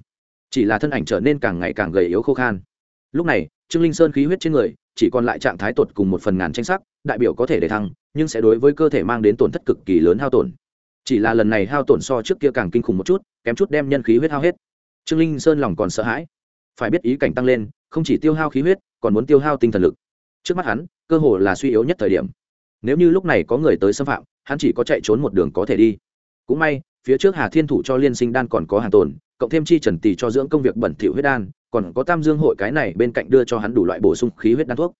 Chỉ là thân ảnh trở nên càng ngày càng gầy yếu khô khan. Lúc này, trương linh sơn khí huyết trên người chỉ còn lại trạng thái tột cùng một phần ngàn tranh sắc, đại biểu có thể để thăng, nhưng sẽ đối với cơ thể mang đến tổn thất cực kỳ lớn hao tổn. Chỉ là lần này hao tổn so trước kia càng kinh khủng một chút, kém chút đem nhân khí huyết hao hết. Trương linh sơn lòng còn sợ hãi. Phải biết ý cảnh tăng lên, không chỉ tiêu hao khí huyết, còn muốn tiêu hao tinh thần lực. Trước mắt hắn, cơ hồ là suy yếu nhất thời điểm nếu như lúc này có người tới xâm phạm, hắn chỉ có chạy trốn một đường có thể đi. Cũng may, phía trước hà thiên thủ cho liên sinh đan còn có hàng tồn, cộng thêm chi trần tỳ cho dưỡng công việc bẩn thỉu huyết đan, còn có tam dương hội cái này bên cạnh đưa cho hắn đủ loại bổ sung khí huyết đan thuốc.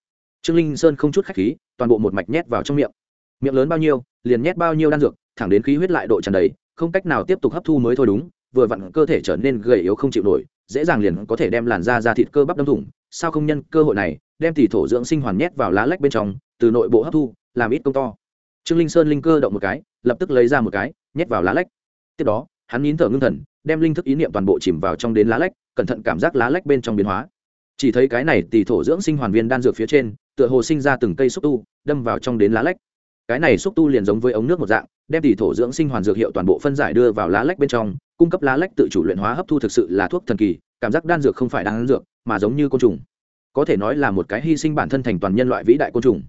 Trương linh sơn không chút khách khí, toàn bộ một mạch nhét vào trong miệng. Miệng lớn bao nhiêu, liền nhét bao nhiêu đan dược, thẳng đến khí huyết lại độ tràn đầy, không cách nào tiếp tục hấp thu mới thôi đúng, vừa vặn cơ thể trở nên gầy yếu không chịu nổi, dễ dàng liền có thể đem làn da ra thịt cơ bắp đâm thủng. Sao không nhân cơ hội này, đem tỷ thổ dưỡng sinh hoàn nhét vào lá lách bên trong, từ nội bộ hấp thu làm ít công to. Trương linh sơn linh cơ động một cái, lập tức lấy ra một cái, nhét vào lá lách. Tiếp đó, hắn nín thở ngưng thần, đem linh thức ý niệm toàn bộ chìm vào trong đến lá lách, cẩn thận cảm giác lá lách bên trong biến hóa. Chỉ thấy cái này tỷ thổ dưỡng sinh hoàn viên đan dược phía trên, tựa hồ sinh ra từng cây xúc tu, đâm vào trong đến lá lách. Cái này xúc tu liền giống với ống nước một dạng, đem tỷ thổ dưỡng sinh hoàn dược hiệu toàn bộ phân giải đưa vào lá lách bên trong, cung cấp lá lách tự chủ luyện hóa hấp thu thực sự là thuốc thần kỳ, cảm giác đan dược không phải đan dược, mà giống như côn trùng. Có thể nói là một cái hy sinh bản thân thành toàn nhân loại vĩ đại côn trùng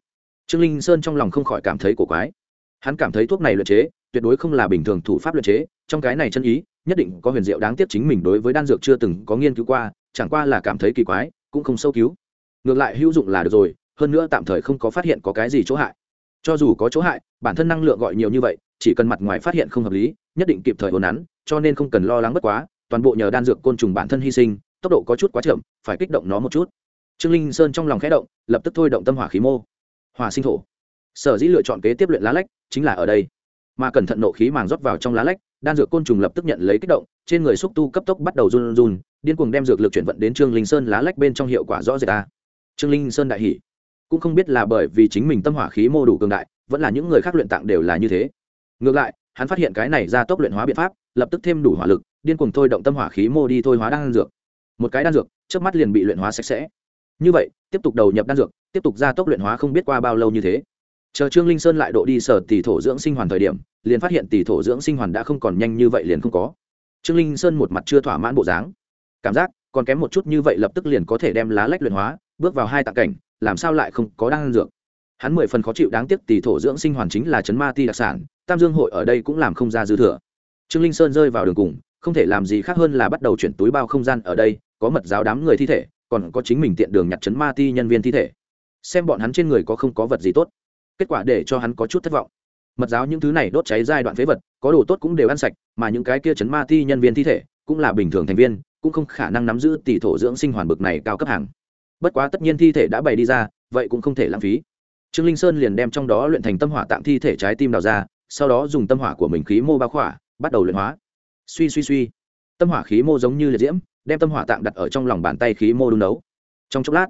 trương linh sơn trong lòng không khỏi cảm thấy cổ quái. Hắn cảm thấy thuốc này luyện chế, tuyệt đối không là bình thường thủ pháp luyện chế, trong cái này chân ý, nhất định có huyền diệu đáng tiếc chính mình đối với đan dược chưa từng có nghiên cứu qua, chẳng qua là cảm thấy kỳ quái, cũng không sâu cứu. Ngược lại hữu dụng là được rồi, hơn nữa tạm thời không có phát hiện có cái gì chỗ hại. Cho dù có chỗ hại, bản thân năng lượng gọi nhiều như vậy, chỉ cần mặt ngoài phát hiện không hợp lý, nhất định kịp thời hồn nắn, cho nên không cần lo lắng bất quá, toàn bộ nhờ đan dược côn trùng bản thân hy sinh, tốc độ có chút quá chậm, phải kích động nó một chút. Trương linh sơn trong lòng khẽ động, lập tức thôi động tâm hỏa khí mô hòa sinh thổ. Sở dĩ lựa chọn kế tiếp luyện lá lách chính là ở đây. Mà cẩn thận nộ khí màng rót vào trong lá lách, đan dược côn trùng lập tức nhận lấy kích động, trên người xúc tu cấp tốc bắt đầu run run, điên cuồng đem dược lực chuyển vận đến trương linh sơn lá lách bên trong hiệu quả rõ rệt ta. Trương linh sơn đại hỷ cũng không biết là bởi vì chính mình tâm hỏa khí mô đủ cường đại, vẫn là những người khác luyện tạng đều là như thế. Ngược lại, hắn phát hiện cái này ra tốc luyện hóa biện pháp, lập tức thêm đủ hỏa lực, điên cuồng thôi động tâm hỏa khí mô đi thôi hóa đan dược. Một cái đan dược trước mắt liền bị luyện hóa sạch sẽ như vậy, tiếp tục đầu nhập đan dược, tiếp tục gia tốc luyện hóa không biết qua bao lâu như thế. Chờ trương linh sơn lại độ đi sở tỷ thổ dưỡng sinh hoàn thời điểm, liền phát hiện tỷ thổ dưỡng sinh hoàn đã không còn nhanh như vậy liền không có. Trương linh sơn một mặt chưa thỏa mãn bộ dáng. Cảm giác, còn kém một chút như vậy lập tức liền có thể đem lá lách luyện hóa, bước vào hai tạng cảnh, làm sao lại không có đan dược. Hắn mười phần khó chịu đáng tiếc tỷ thổ dưỡng sinh hoàn chính là chấn ma ti đặc sản, tam dương hội ở đây cũng làm không ra dư thừa. Trương linh sơn rơi vào đường cùng, không thể làm gì khác hơn là bắt đầu chuyển túi bao không gian ở đây, có mật giáo đám người thi thể còn có chính mình tiện đường nhặt chấn ma ti nhân viên thi thể. Xem bọn hắn trên người có không có vật gì tốt. Kết quả để cho hắn có chút thất vọng. Mật giáo những thứ này đốt cháy giai đoạn phế vật, có đồ tốt cũng đều ăn sạch, mà những cái kia chấn ma ti nhân viên thi thể cũng là bình thường thành viên, cũng không khả năng nắm giữ tỷ thổ dưỡng sinh hoàn bực này cao cấp hàng. Bất quá tất nhiên thi thể đã bày đi ra, vậy cũng không thể lãng phí. Trương linh sơn liền đem trong đó luyện thành tâm hỏa tạm thi thể trái tim đào ra, sau đó dùng tâm hỏa của mình khí mô bao khỏa, bắt đầu luyện hóa. Suy suy suy. Tâm hỏa khí mô giống như liệt diễm đem tâm hỏa tạng đặt ở trong lòng bàn tay khí mô đun nấu. trong chốc lát,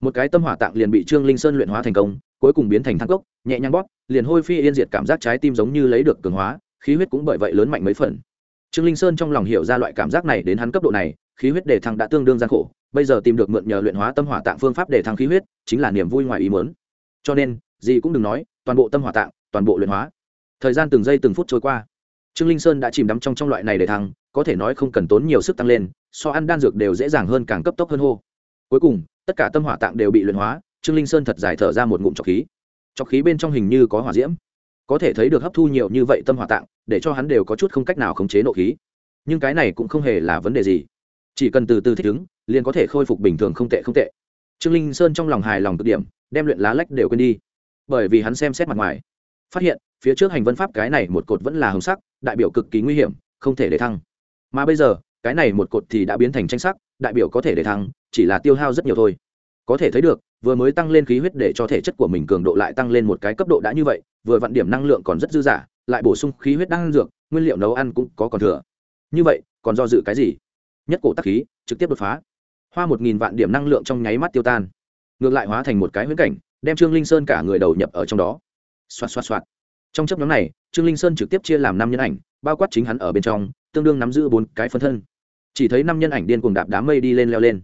một cái tâm hỏa tạng liền bị trương linh sơn luyện hóa thành công, cuối cùng biến thành thang cốc, nhẹ nhàng bóp, liền hôi phi yên diệt cảm giác trái tim giống như lấy được cường hóa, khí huyết cũng bởi vậy lớn mạnh mấy phần. Trương linh sơn trong lòng hiểu ra loại cảm giác này đến hắn cấp độ này, khí huyết để thăng đã tương đương gian khổ, bây giờ tìm được mượn nhờ luyện hóa tâm hỏa tạng phương pháp để thăng khí huyết, chính là niềm vui ngoài ý mớn cho nên, gì cũng đừng nói, toàn bộ tâm hỏa tạng, toàn bộ luyện hóa. Thời gian từng giây từng phút trôi qua trương linh sơn đã chìm đắm trong trong loại này để thăng, có thể nói không cần tốn nhiều sức tăng lên, so ăn đan dược đều dễ dàng hơn càng cấp tốc hơn hô. Cuối cùng, tất cả tâm hỏa tạng đều bị luyện hóa, trương linh sơn thật giải thở ra một ngụm trọc khí. Trọc khí bên trong hình như có hỏa diễm. Có thể thấy được hấp thu nhiều như vậy tâm hỏa tạng, để cho hắn đều có chút không cách nào khống chế nộ khí. Nhưng cái này cũng không hề là vấn đề gì. Chỉ cần từ từ thích ứng, liền có thể khôi phục bình thường không tệ không tệ. Trương linh sơn trong lòng hài lòng cực điểm, đem luyện lá lách đều quên đi. Bởi vì hắn xem xét mặt ngoài phát hiện, phía trước hành vân pháp cái này một cột vẫn là hồng sắc, đại biểu cực kỳ nguy hiểm, không thể để thăng. Mà bây giờ, cái này một cột thì đã biến thành tranh sắc, đại biểu có thể để thăng, chỉ là tiêu hao rất nhiều thôi. Có thể thấy được, vừa mới tăng lên khí huyết để cho thể chất của mình cường độ lại tăng lên một cái cấp độ đã như vậy, vừa vặn điểm năng lượng còn rất dư dả, lại bổ sung khí huyết đang dược, nguyên liệu nấu ăn cũng có còn thừa. Như vậy, còn do dự cái gì? Nhất cổ tắc khí, trực tiếp đột phá. Hoa một nghìn vạn điểm năng lượng trong nháy mắt tiêu tan. Ngược lại hóa thành một cái huyễn cảnh, đem trương linh sơn cả người đầu nhập ở trong đó xoạt xoạt xoạt. Trong chấp nhóm này, trương linh sơn trực tiếp chia làm năm nhân ảnh, bao quát chính hắn ở bên trong, tương đương nắm giữ bốn cái phân thân. Chỉ thấy năm nhân ảnh điên cuồng đạp đám mây đi lên leo lên.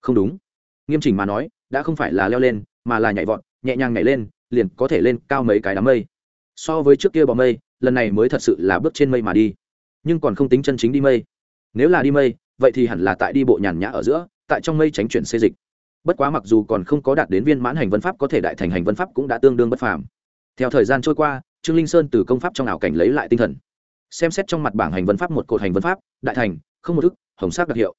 Không đúng. Nghiêm chỉnh mà nói, đã không phải là leo lên, mà là nhảy vọt, nhẹ nhàng nhảy lên, liền có thể lên cao mấy cái đám mây. So với trước kia bò mây, lần này mới thật sự là bước trên mây mà đi. Nhưng còn không tính chân chính đi mây. Nếu là đi mây, vậy thì hẳn là tại đi bộ nhàn nhã ở giữa, tại trong mây tránh chuyển xê dịch. Bất quá mặc dù còn không có đạt đến viên mãn hành vân pháp, có thể đại thành hành vân pháp cũng đã tương đương bất phàm theo thời gian trôi qua, trương linh sơn từ công pháp trong ảo cảnh lấy lại tinh thần. Xem xét trong mặt bảng hành vân pháp một cột hành vân pháp, đại thành, không một ức hồng sắc đặc hiệu.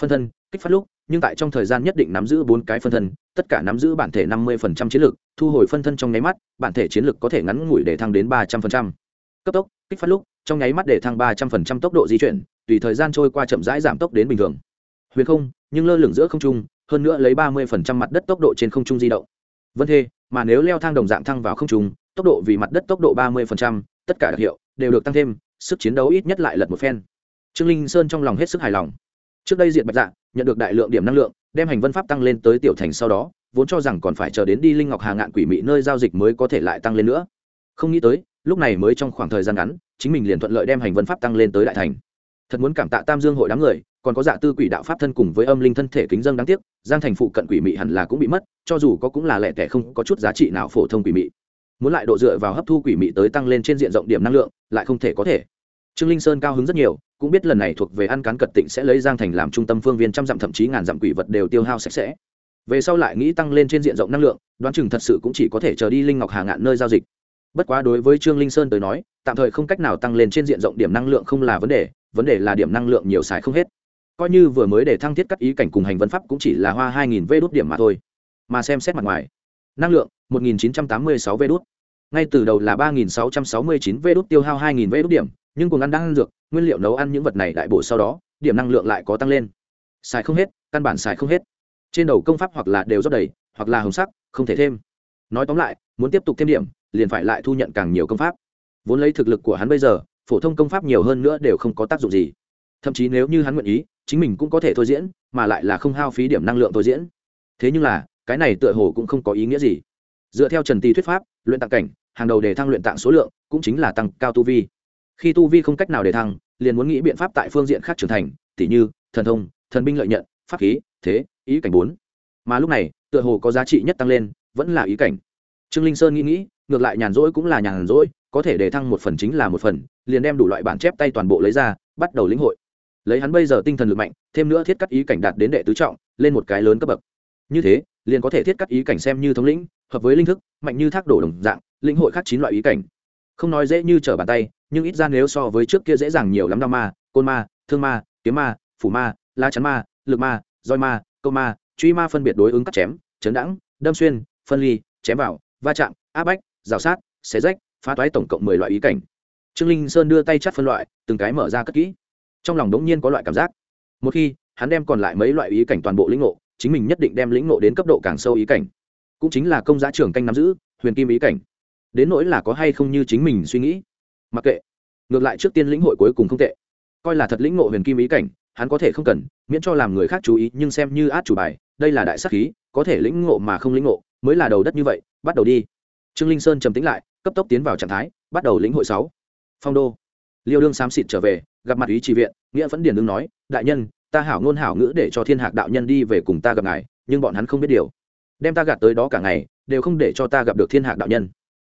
Phân thân, kích phát lúc, nhưng tại trong thời gian nhất định nắm giữ bốn cái phân thân, tất cả nắm giữ bản thể năm mươi chiến lược thu hồi phân thân trong nháy mắt, bản thể chiến lược có thể ngắn ngủi để thăng đến ba trăm linh cấp tốc, kích phát lúc, trong nháy mắt để thăng ba trăm linh tốc độ di chuyển, tùy thời gian trôi qua chậm rãi giảm tốc đến bình thường. Huyền không, nhưng lơ lửng giữa không trung, hơn nữa lấy ba mươi mặt đất tốc độ trên không trung di động vân thê, mà nếu leo thang đồng dạng thăng vào không trung, tốc độ vì mặt đất tốc độ ba mươi tất cả đặc hiệu đều được tăng thêm, sức chiến đấu ít nhất lại lật một phen. Trương linh sơn trong lòng hết sức hài lòng. Trước đây diệt bạch dạ nhận được đại lượng điểm năng lượng, đem hành vân pháp tăng lên tới tiểu thành sau đó, vốn cho rằng còn phải chờ đến đi linh ngọc hà ngạn quỷ mị nơi giao dịch mới có thể lại tăng lên nữa. Không nghĩ tới, lúc này mới trong khoảng thời gian ngắn, chính mình liền thuận lợi đem hành vân pháp tăng lên tới đại thành. Thật muốn cảm tạ tam dương hội đám người còn có dạ tư quỷ đạo pháp thân cùng với âm linh thân thể kính dân đáng tiếc, giang thành phụ cận quỷ mị hẳn là cũng bị mất, cho dù có cũng là lẻ tẻ không có chút giá trị nào phổ thông quỷ mị. Muốn lại độ dựa vào hấp thu quỷ mị tới tăng lên trên diện rộng điểm năng lượng, lại không thể có thể. Trương linh sơn cao hứng rất nhiều, cũng biết lần này thuộc về ăn cán cật tịnh sẽ lấy giang thành làm trung tâm phương viên trăm dặm thậm chí ngàn dặm quỷ vật đều tiêu hao sạch sẽ. Về sau lại nghĩ tăng lên trên diện rộng năng lượng, đoán chừng thật sự cũng chỉ có thể chờ đi linh ngọc hà ngạn nơi giao dịch. Bất quá đối với trương linh sơn tới nói, tạm thời không cách nào tăng lên trên diện rộng điểm năng lượng không là vấn đề vấn đề là điểm năng lượng nhiều xài không hết coi như vừa mới để thăng thiết cắt ý cảnh cùng hành vân pháp cũng chỉ là hoa hai nghìn vê đốt điểm mà thôi. Mà xem xét mặt ngoài, năng lượng, một nghìn chín trăm tám mươi sáu vê đốt ngay từ đầu là ba nghìn sáu trăm sáu mươi chín vê đốt tiêu hao hai nghìn vê đốt điểm, nhưng cùng ăn đang ăn dược, nguyên liệu nấu ăn những vật này đại bổ sau đó, điểm năng lượng lại có tăng lên. Xài không hết, căn bản xài không hết. Trên đầu công pháp hoặc là đều rót đầy, hoặc là hồng sắc, không thể thêm. Nói tóm lại, muốn tiếp tục thêm điểm, liền phải lại thu nhận càng nhiều công pháp. Vốn lấy thực lực của hắn bây giờ, phổ thông công pháp nhiều hơn nữa đều không có tác dụng gì. Thậm chí nếu như hắn nguyện ý chính mình cũng có thể thôi diễn, mà lại là không hao phí điểm năng lượng thôi diễn. Thế nhưng là, cái này tựa hồ cũng không có ý nghĩa gì. Dựa theo trần tì thuyết pháp, luyện tạng cảnh, hàng đầu để thăng luyện tạng số lượng, cũng chính là tăng cao tu vi. Khi tu vi không cách nào để thăng, liền muốn nghĩ biện pháp tại phương diện khác trưởng thành, tỉ như, thần thông, thần binh lợi nhận, pháp khí, thế, ý cảnh bốn. Mà lúc này, tựa hồ có giá trị nhất tăng lên, vẫn là ý cảnh. Trương linh sơn nghĩ nghĩ, ngược lại nhàn rỗi cũng là nhàn rỗi, có thể để thăng một phần chính là một phần, liền đem đủ loại bản chép tay toàn bộ lấy ra, bắt đầu lĩnh hội lấy hắn bây giờ tinh thần lực mạnh, thêm nữa thiết cắt ý cảnh đạt đến đệ tứ trọng, lên một cái lớn cấp bậc. Như thế, liền có thể thiết cắt ý cảnh xem như thống lĩnh, hợp với linh thức, mạnh như thác đổ đồng dạng, lĩnh hội khác chín loại ý cảnh. Không nói dễ như trở bàn tay, nhưng ít ra nếu so với trước kia dễ dàng nhiều lắm đau ma, côn ma, thương ma, kiếm ma, phủ ma, la chắn ma, lực ma, roi ma, câu ma, truy ma phân biệt đối ứng cắt chém, chấn đẳng đâm xuyên, phân ly, chém vào, va chạm, áp bách, rào sát, xé rách, phá toái tổng cộng mười loại ý cảnh. Trương linh sơn đưa tay chắt phân loại, từng cái mở ra cất kỹ trong lòng đống nhiên có loại cảm giác. Một khi, hắn đem còn lại mấy loại ý cảnh toàn bộ lĩnh ngộ, chính mình nhất định đem lĩnh ngộ đến cấp độ càng sâu ý cảnh. Cũng chính là công giá trưởng canh nắm giữ, huyền kim ý cảnh. Đến nỗi là có hay không như chính mình suy nghĩ. Mặc kệ. Ngược lại trước tiên lĩnh hội cuối cùng không tệ. Coi là thật lĩnh ngộ huyền kim ý cảnh, hắn có thể không cần, miễn cho làm người khác chú ý, nhưng xem như át chủ bài, đây là đại sắc khí, có thể lĩnh ngộ mà không lĩnh ngộ, mới là đầu đất như vậy, bắt đầu đi. Trương linh sơn trầm tĩnh lại, cấp tốc tiến vào trạng thái, bắt đầu lĩnh hội sáu. Phong đô. Liêu đương xám xịt trở về gặp mặt ý chỉ viện, nghĩa vẫn điền đương nói, đại nhân, ta hảo ngôn hảo ngữ để cho thiên hạc đạo nhân đi về cùng ta gặp ngài, nhưng bọn hắn không biết điều. Đem ta gạt tới đó cả ngày, đều không để cho ta gặp được thiên hạc đạo nhân.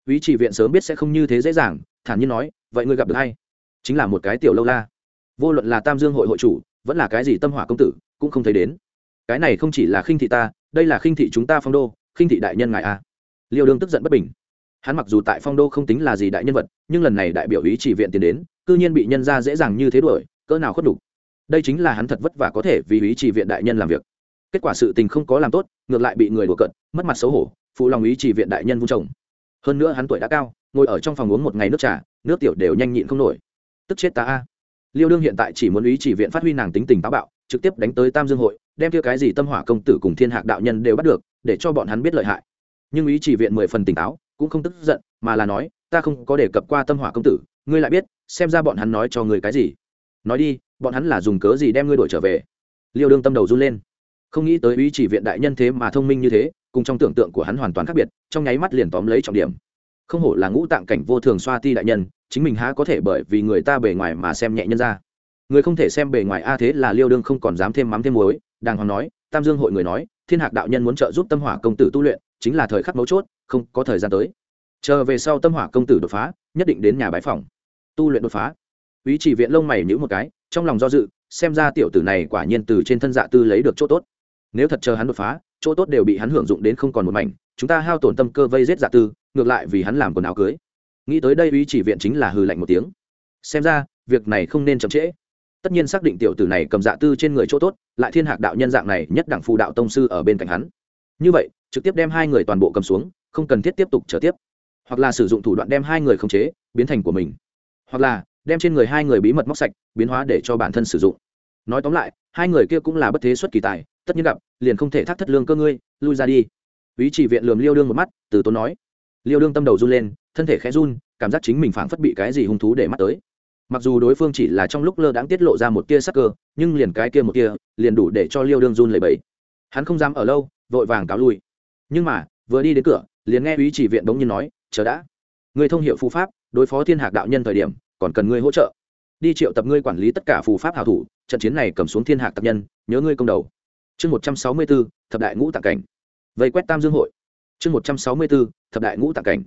Ý chỉ viện sớm biết sẽ không như thế dễ dàng, thản nhiên nói, vậy ngươi gặp được hay chính là một cái tiểu lâu la. Vô luận là tam dương hội hội chủ, vẫn là cái gì tâm hỏa công tử, cũng không thấy đến. Cái này không chỉ là khinh thị ta, đây là khinh thị chúng ta phong đô, khinh thị đại nhân ngài a. Liêu đương tức giận bất bình. Hắn mặc dù tại phong đô không tính là gì đại nhân vật, nhưng lần này đại biểu ý chỉ viện tiến đến cư nhiên bị nhân ra dễ dàng như thế đuổi, cỡ nào khuất đủ đây chính là hắn thật vất vả có thể vì ý chỉ viện đại nhân làm việc. Kết quả sự tình không có làm tốt, ngược lại bị người đùa cận mất mặt xấu hổ, phụ lòng ý chỉ viện đại nhân vung chồng hơn nữa hắn tuổi đã cao, ngồi ở trong phòng uống một ngày nước trà, nước tiểu đều nhanh nhịn không nổi. Tức chết ta a. Liêu đương hiện tại chỉ muốn ý chỉ viện phát huy nàng tính tình táo bạo, trực tiếp đánh tới tam dương hội, đem kia cái gì tâm hỏa công tử cùng thiên hạc đạo nhân đều bắt được, để cho bọn hắn biết lợi hại. Nhưng ý chỉ viện mười phần tỉnh táo, cũng không tức giận, mà là nói, ta không có đề cập qua tâm hỏa công tử ngươi lại biết, xem ra bọn hắn nói cho ngươi cái gì. Nói đi, bọn hắn là dùng cớ gì đem ngươi đổi trở về? Liêu đương tâm đầu run lên. Không nghĩ tới ý chỉ viện đại nhân thế mà thông minh như thế, cùng trong tưởng tượng của hắn hoàn toàn khác biệt, trong nháy mắt liền tóm lấy trọng điểm. Không hổ là ngũ tạng cảnh vô thường xoa ti đại nhân, chính mình há có thể bởi vì người ta bề ngoài mà xem nhẹ nhân ra. Người không thể xem bề ngoài a thế là liêu đương không còn dám thêm mắm thêm muối, đàng hoàng nói, tam dương hội người nói, thiên hạc đạo nhân muốn trợ giúp tâm hỏa công tử tu luyện, chính là thời khắc mấu chốt, không có thời gian tới chờ về sau tâm hỏa công tử đột phá, nhất định đến nhà bái phòng tu luyện đột phá. Ý chỉ viện lông mày nhữ một cái, trong lòng do dự, xem ra tiểu tử này quả nhiên từ trên thân dạ tư lấy được chỗ tốt. Nếu thật chờ hắn đột phá, chỗ tốt đều bị hắn hưởng dụng đến không còn một mảnh, chúng ta hao tổn tâm cơ vây giết dạ tư, ngược lại vì hắn làm quần áo cưới. Nghĩ tới đây ý chỉ viện chính là hư lạnh một tiếng. Xem ra, việc này không nên chậm trễ. Tất nhiên xác định tiểu tử này cầm dạ tư trên người chỗ tốt, lại thiên hạc đạo nhân dạng này nhất đẳng phù đạo tông sư ở bên cạnh hắn. Như vậy, trực tiếp đem hai người toàn bộ cầm xuống, không cần thiết tiếp tục trở tiếp hoặc là sử dụng thủ đoạn đem hai người khống chế, biến thành của mình. Hoặc là, đem trên người hai người bí mật móc sạch, biến hóa để cho bản thân sử dụng. Nói tóm lại, hai người kia cũng là bất thế xuất kỳ tài, tất nhiên gặp, liền không thể thác thất lương cơ ngươi, lui ra đi. Ý chỉ viện lườm liêu đương một mắt, từ tốn nói. Liêu đương tâm đầu run lên, thân thể khẽ run, cảm giác chính mình phảng phất bị cái gì hung thú để mắt tới. Mặc dù đối phương chỉ là trong lúc lơ đãng tiết lộ ra một tia sắc cơ, nhưng liền cái kia một kia liền đủ để cho liêu đương run lẩy bẩy. Hắn không dám ở lâu, vội vàng cáo lui. Nhưng mà, vừa đi đến cửa, liền nghe ý chỉ viện bỗng nhiên nói chờ đã. Người thông hiệu phù pháp, đối phó thiên hạc đạo nhân thời điểm, còn cần ngươi hỗ trợ. Đi triệu tập ngươi quản lý tất cả phù pháp hảo thủ, trận chiến này cầm xuống thiên hạc tập nhân, nhớ ngươi công đầu. Chương một trăm sáu mươi bốn, thập đại ngũ tạng cảnh. Vây quét tam dương hội. Chương một trăm sáu mươi bốn, thập đại ngũ tạng cảnh.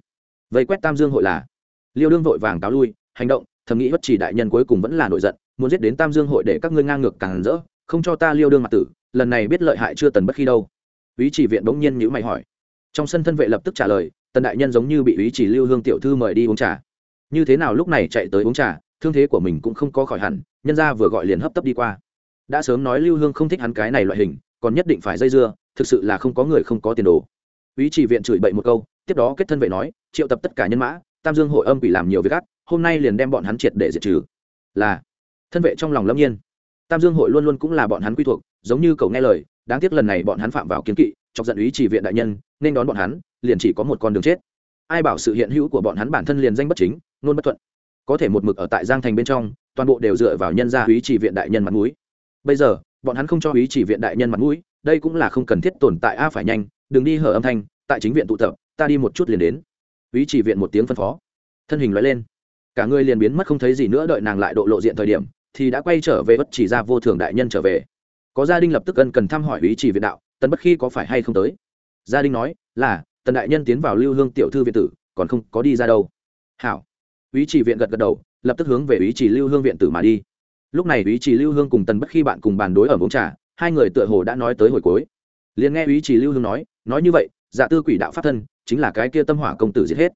Vây quét tam dương hội là, liêu đương vội vàng cáo lui, hành động, thầm nghĩ bất chỉ đại nhân cuối cùng vẫn là nổi giận, muốn giết đến tam dương hội để các ngươi ngang ngược càng rỡ, không cho ta liêu đương mặt tử, lần này biết lợi hại chưa tần bất khi đâu. Ý chỉ viện bỗng nhiên nhữ mày hỏi. Trong sân thân vệ lập tức trả lời tần đại nhân giống như bị ý chỉ lưu hương tiểu thư mời đi uống trà. Như thế nào lúc này chạy tới uống trà, thương thế của mình cũng không có khỏi hẳn, nhân ra vừa gọi liền hấp tấp đi qua. Đã sớm nói lưu hương không thích hắn cái này loại hình, còn nhất định phải dây dưa, thực sự là không có người không có tiền đồ. Ý chỉ viện chửi bậy một câu, tiếp đó kết thân vệ nói, triệu tập tất cả nhân mã, tam dương hội âm bị làm nhiều việc ác, hôm nay liền đem bọn hắn triệt để diệt trừ. Là, thân vệ trong lòng lâm nhiên. Tam dương hội luôn luôn cũng là bọn hắn quy thuộc, giống như cậu nghe lời, đáng tiếc lần này bọn hắn phạm vào kiến kỵ, chọc giận ý chỉ viện đại nhân nên đón bọn hắn, liền chỉ có một con đường chết. Ai bảo sự hiện hữu của bọn hắn bản thân liền danh bất chính, nôn bất thuận. Có thể một mực ở tại giang thành bên trong, toàn bộ đều dựa vào nhân gia húy chỉ viện đại nhân mặt mũi. Bây giờ, bọn hắn không cho húy chỉ viện đại nhân mặt mũi, đây cũng là không cần thiết tồn tại. A, phải nhanh, đừng đi hở âm thanh, tại chính viện tụ tập, ta đi một chút liền đến. Húy chỉ viện một tiếng phân phó. Thân hình loại lên. Cả người liền biến mất không thấy gì nữa, đợi nàng lại độ lộ diện thời điểm, thì đã quay trở về bất chỉ ra vô thường đại nhân trở về. Có gia đình lập tức ân cần thăm hỏi ý chỉ viện đạo, tần bất khi có phải hay không tới? Gia đình nói, là, tần đại nhân tiến vào lưu hương tiểu thư viện tử, còn không có đi ra đâu. Hảo. Ý chỉ viện gật gật đầu, lập tức hướng về ý chỉ lưu hương viện tử mà đi. Lúc này ý chỉ lưu hương cùng tần bất khi bạn cùng bàn đối ở uống trà, hai người tựa hồ đã nói tới hồi cuối. Liền nghe ý chỉ lưu hương nói nói như vậy dạ tư quỷ đạo pháp thân, chính là cái kia tâm hỏa công tử giết hết.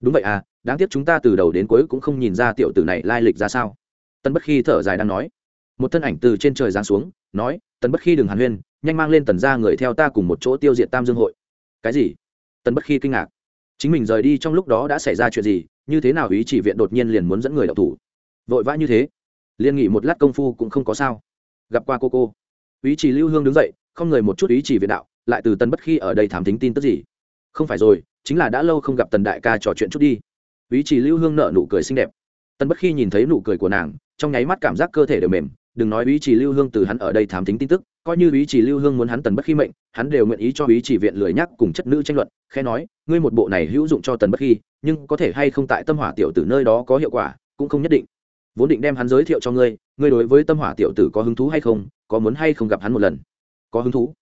Đúng vậy à đáng tiếc chúng ta từ đầu đến cuối cũng không nhìn ra tiểu tử này lai lịch ra sao. Tân bất khi thở dài đang nói. Một thân ảnh từ trên trời giáng xuống, nói, tần bất khi đừng hàn huyên nhanh mang lên tần ra người theo ta cùng một chỗ tiêu diệt tam dương hội cái gì tần bất khi kinh ngạc chính mình rời đi trong lúc đó đã xảy ra chuyện gì như thế nào ý chỉ viện đột nhiên liền muốn dẫn người đọc thủ vội vã như thế liên nghỉ một lát công phu cũng không có sao gặp qua cô cô ý chỉ lưu hương đứng dậy không người một chút ý chỉ viện đạo lại từ tần bất khi ở đây thám tính tin tức gì không phải rồi chính là đã lâu không gặp tần đại ca trò chuyện chút đi ý chỉ lưu hương nợ nụ cười xinh đẹp tần bất khi nhìn thấy nụ cười của nàng trong nháy mắt cảm giác cơ thể đều mềm đừng nói ý chỉ lưu hương từ hắn ở đây thám tính tin tức coi như ý chỉ lưu hương muốn hắn tần bất khi mệnh, hắn đều nguyện ý cho ý chỉ viện lười nhắc cùng chất nữ tranh luận khe nói, ngươi một bộ này hữu dụng cho tần bất khi, nhưng có thể hay không tại tâm hỏa tiểu tử nơi đó có hiệu quả, cũng không nhất định. Vốn định đem hắn giới thiệu cho ngươi ngươi đối với tâm hỏa tiểu tử có hứng thú hay không, có muốn hay không gặp hắn một lần? Có hứng thú.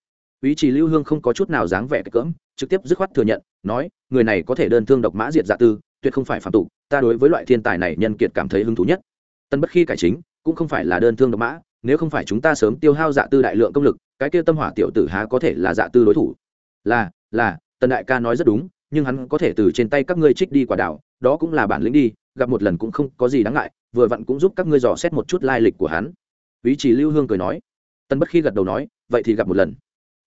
Ý chỉ lưu hương không có chút nào dáng vẻ cỡm, trực tiếp dứt khoát thừa nhận, nói, người này có thể đơn thương độc mã diệt dạ tư, tuyệt không phải phạm tục, ta đối với loại thiên tài này nhân kiệt cảm thấy hứng thú nhất. Tân bất khi cải chính, cũng không phải là đơn thương độc mã nếu không phải chúng ta sớm tiêu hao dạ tư đại lượng công lực, cái kia tâm hỏa tiểu tử há có thể là dạ tư đối thủ? Là là, tần đại ca nói rất đúng, nhưng hắn có thể từ trên tay các ngươi trích đi quả đảo, đó cũng là bản lĩnh đi, gặp một lần cũng không có gì đáng ngại, vừa vặn cũng giúp các ngươi dò xét một chút lai lịch của hắn. Ý chỉ lưu hương cười nói. Tân bất khi gật đầu nói, vậy thì gặp một lần.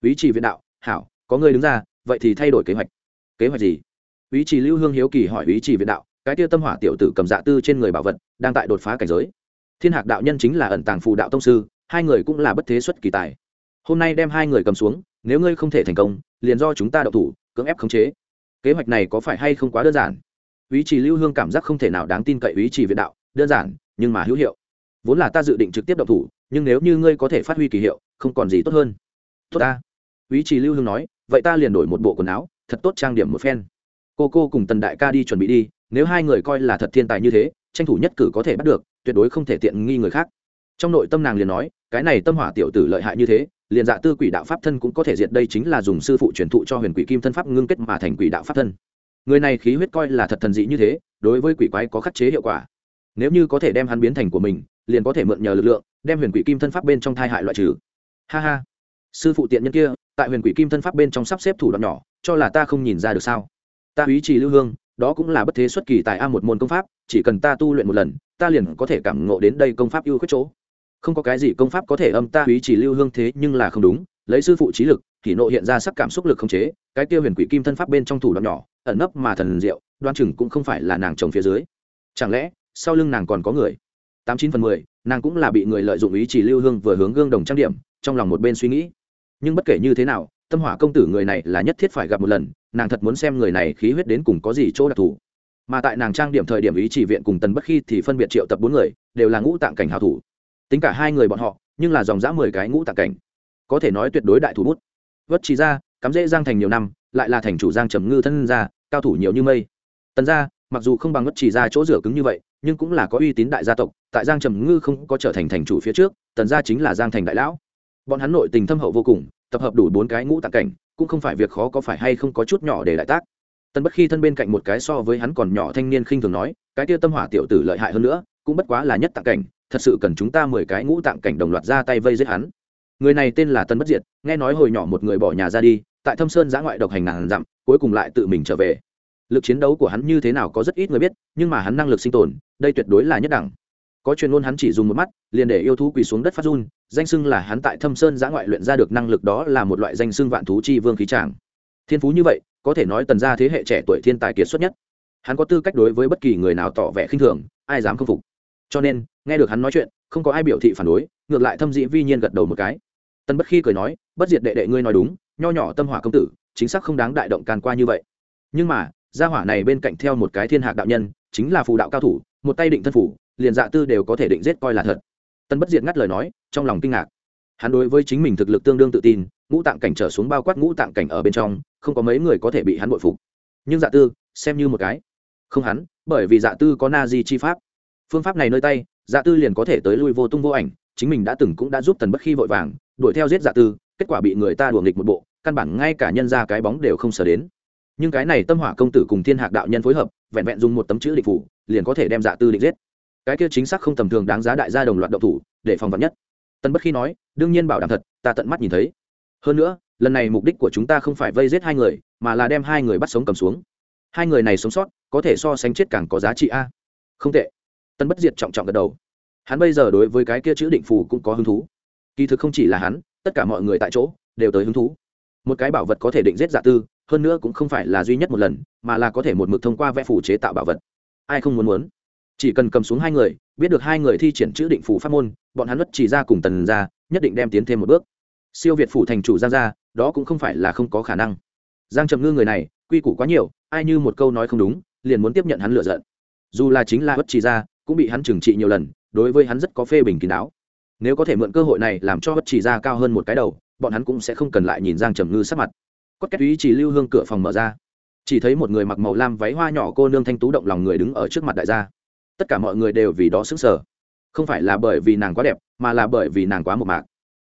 Ý chỉ viện đạo, hảo, có người đứng ra, vậy thì thay đổi kế hoạch. Kế hoạch gì? Ý chỉ lưu hương hiếu kỳ hỏi ý chỉ viện đạo, cái tiêu tâm hỏa tiểu tử cầm dạ tư trên người bảo vật, đang tại đột phá cảnh giới thiên hạc đạo nhân chính là ẩn tàng phù đạo tông sư, hai người cũng là bất thế xuất kỳ tài. Hôm nay đem hai người cầm xuống, nếu ngươi không thể thành công, liền do chúng ta đậu thủ, cưỡng ép khống chế. Kế hoạch này có phải hay không quá đơn giản? Ý chỉ lưu hương cảm giác không thể nào đáng tin cậy ý chỉ viện đạo, đơn giản, nhưng mà hữu hiệu. Vốn là ta dự định trực tiếp đậu thủ, nhưng nếu như ngươi có thể phát huy kỳ hiệu, không còn gì tốt hơn. Tốt ta. Ý chỉ lưu hương nói, vậy ta liền đổi một bộ quần áo, thật tốt trang điểm một phen. Cô cô cùng tần đại ca đi chuẩn bị đi, nếu hai người coi là thật thiên tài như thế tranh thủ nhất cử có thể bắt được, tuyệt đối không thể tiện nghi người khác. Trong nội tâm nàng liền nói, cái này tâm hỏa tiểu tử lợi hại như thế, liền dạ tư quỷ đạo pháp thân cũng có thể diệt đây chính là dùng sư phụ truyền thụ cho huyền quỷ kim thân pháp ngưng kết mà thành quỷ đạo pháp thân. Người này khí huyết coi là thật thần dị như thế, đối với quỷ quái có khắc chế hiệu quả. Nếu như có thể đem hắn biến thành của mình, liền có thể mượn nhờ lực lượng, đem huyền quỷ kim thân pháp bên trong thai hại loại trừ. Ha ha. Sư phụ tiện nhân kia, tại huyền quỷ kim thân pháp bên trong sắp xếp thủ đoạn nhỏ, cho là ta không nhìn ra được sao? Ta ý trì lưu hương đó cũng là bất thế xuất kỳ tại a một môn công pháp, chỉ cần ta tu luyện một lần, ta liền có thể cảm ngộ đến đây công pháp ưu khuyết chỗ. Không có cái gì công pháp có thể âm ta quý chỉ lưu hương thế nhưng là không đúng, lấy sư phụ trí lực thì nộ hiện ra sắc cảm xúc lực không chế, cái tiêu huyền quỷ kim thân pháp bên trong thủ đoạn nhỏ, ẩn nấp mà thần diệu, đoan chừng cũng không phải là nàng chồng phía dưới. Chẳng lẽ, sau lưng nàng còn có người? Tám chín phần mười, nàng cũng là bị người lợi dụng ý chỉ lưu hương vừa hướng gương đồng trang điểm, trong lòng một bên suy nghĩ. Nhưng bất kể như thế nào, tâm hỏa công tử người này là nhất thiết phải gặp một lần nàng thật muốn xem người này khí huyết đến cùng có gì chỗ đặc thù. Mà tại nàng trang điểm thời điểm ý chỉ viện cùng tần bất khi thì phân biệt triệu tập bốn người, đều là ngũ tạng cảnh hào thủ. Tính cả hai người bọn họ, nhưng là dòng dã mười cái ngũ tạng cảnh. Có thể nói tuyệt đối đại thủ bút. Vất chỉ ra cắm dễ giang thành nhiều năm, lại là thành chủ giang trầm ngư thân ra cao thủ nhiều như mây. Tần ra mặc dù không bằng vất chỉ ra chỗ rửa cứng như vậy, nhưng cũng là có uy tín đại gia tộc, tại giang trầm ngư không có trở thành thành chủ phía trước, tần gia chính là giang thành đại lão. Bọn hắn nội tình thâm hậu vô cùng, tập hợp đủ bốn cái ngũ tạng cảnh cũng không phải việc khó có phải hay không có chút nhỏ để lại tác. Tần bất khi thân bên cạnh một cái so với hắn còn nhỏ thanh niên khinh thường nói, cái kia tâm hỏa tiểu tử lợi hại hơn nữa, cũng bất quá là nhất tạng cảnh, thật sự cần chúng ta mười cái ngũ tạng cảnh đồng loạt ra tay vây giết hắn. Người này tên là tân bất diệt, nghe nói hồi nhỏ một người bỏ nhà ra đi, tại thâm sơn giã ngoại độc hành ngàn dặm, cuối cùng lại tự mình trở về. Lực chiến đấu của hắn như thế nào có rất ít người biết, nhưng mà hắn năng lực sinh tồn, đây tuyệt đối là nhất đẳng. Có chuyên ngôn hắn chỉ dùng một mắt, liền để yêu thú quỳ xuống đất phát run danh xưng là hắn tại thâm sơn giã ngoại luyện ra được năng lực đó là một loại danh xưng vạn thú chi vương khí tràng. Thiên phú như vậy, có thể nói tần ra thế hệ trẻ tuổi thiên tài kiệt xuất nhất. Hắn có tư cách đối với bất kỳ người nào tỏ vẻ khinh thường, ai dám khâm phục. Cho nên, nghe được hắn nói chuyện, không có ai biểu thị phản đối, ngược lại thâm dĩ vi nhiên gật đầu một cái. Tân bất khi cười nói, bất diệt đệ đệ ngươi nói đúng, nho nhỏ tâm hỏa công tử, chính xác không đáng đại động can qua như vậy. Nhưng mà, gia hỏa này bên cạnh theo một cái thiên hạc đạo nhân, chính là phù đạo cao thủ, một tay định thân phủ, liền dạ tư đều có thể định giết coi là thật tân bất diệt ngắt lời nói, trong lòng kinh ngạc. Hắn đối với chính mình thực lực tương đương tự tin, ngũ tạng cảnh trở xuống bao quát ngũ tạng cảnh ở bên trong, không có mấy người có thể bị hắn bội phục. Nhưng dạ tư, xem như một cái. Không hắn, bởi vì dạ tư có na di chi pháp. Phương pháp này nơi tay dạ tư liền có thể tới lui vô tung vô ảnh, chính mình đã từng cũng đã giúp tần bất khi vội vàng, đuổi theo giết dạ tư, kết quả bị người ta đuổi nghịch một bộ, căn bản ngay cả nhân ra cái bóng đều không sờ đến. Nhưng cái này tâm hỏa công tử cùng thiên hạc đạo nhân phối hợp, vẹn vẹn dùng một tấm chữ địch phủ, liền có thể đem dạ tư địch giết cái kia chính xác không tầm thường đáng giá đại gia đồng loạt động thủ, để phòng vật nhất. Tân bất khi nói, đương nhiên bảo đảm thật, ta tận mắt nhìn thấy. Hơn nữa, lần này mục đích của chúng ta không phải vây giết hai người, mà là đem hai người bắt sống cầm xuống. Hai người này sống sót, có thể so sánh chết càng có giá trị a. Không tệ. Tân bất diệt trọng trọng gật đầu. Hắn bây giờ đối với cái kia chữ định phù cũng có hứng thú. Kỳ thực không chỉ là hắn, tất cả mọi người tại chỗ đều tới hứng thú. Một cái bảo vật có thể định giết giả tư, hơn nữa cũng không phải là duy nhất một lần, mà là có thể một mực thông qua vẽ phủ chế tạo bảo vật. Ai không muốn muốn? Chỉ cần cầm xuống hai người, biết được hai người thi triển chữ định phủ pháp môn, bọn hắn bất chỉ ra cùng tần ra, nhất định đem tiến thêm một bước. Siêu việt phủ thành chủ giang gia, đó cũng không phải là không có khả năng. Giang trầm ngư người này, quy củ quá nhiều, ai như một câu nói không đúng, liền muốn tiếp nhận hắn lựa giận. Dù là chính là bất chỉ ra, cũng bị hắn trừng trị nhiều lần, đối với hắn rất có phê bình kín đáo. Nếu có thể mượn cơ hội này làm cho bất chỉ ra cao hơn một cái đầu, bọn hắn cũng sẽ không cần lại nhìn giang trầm ngư sắc mặt. Cốt kết ý chỉ lưu hương cửa phòng mở ra. Chỉ thấy một người mặc màu lam váy hoa nhỏ cô nương thanh tú động lòng người đứng ở trước mặt đại gia tất cả mọi người đều vì đó xứng sở không phải là bởi vì nàng quá đẹp, mà là bởi vì nàng quá một mạc.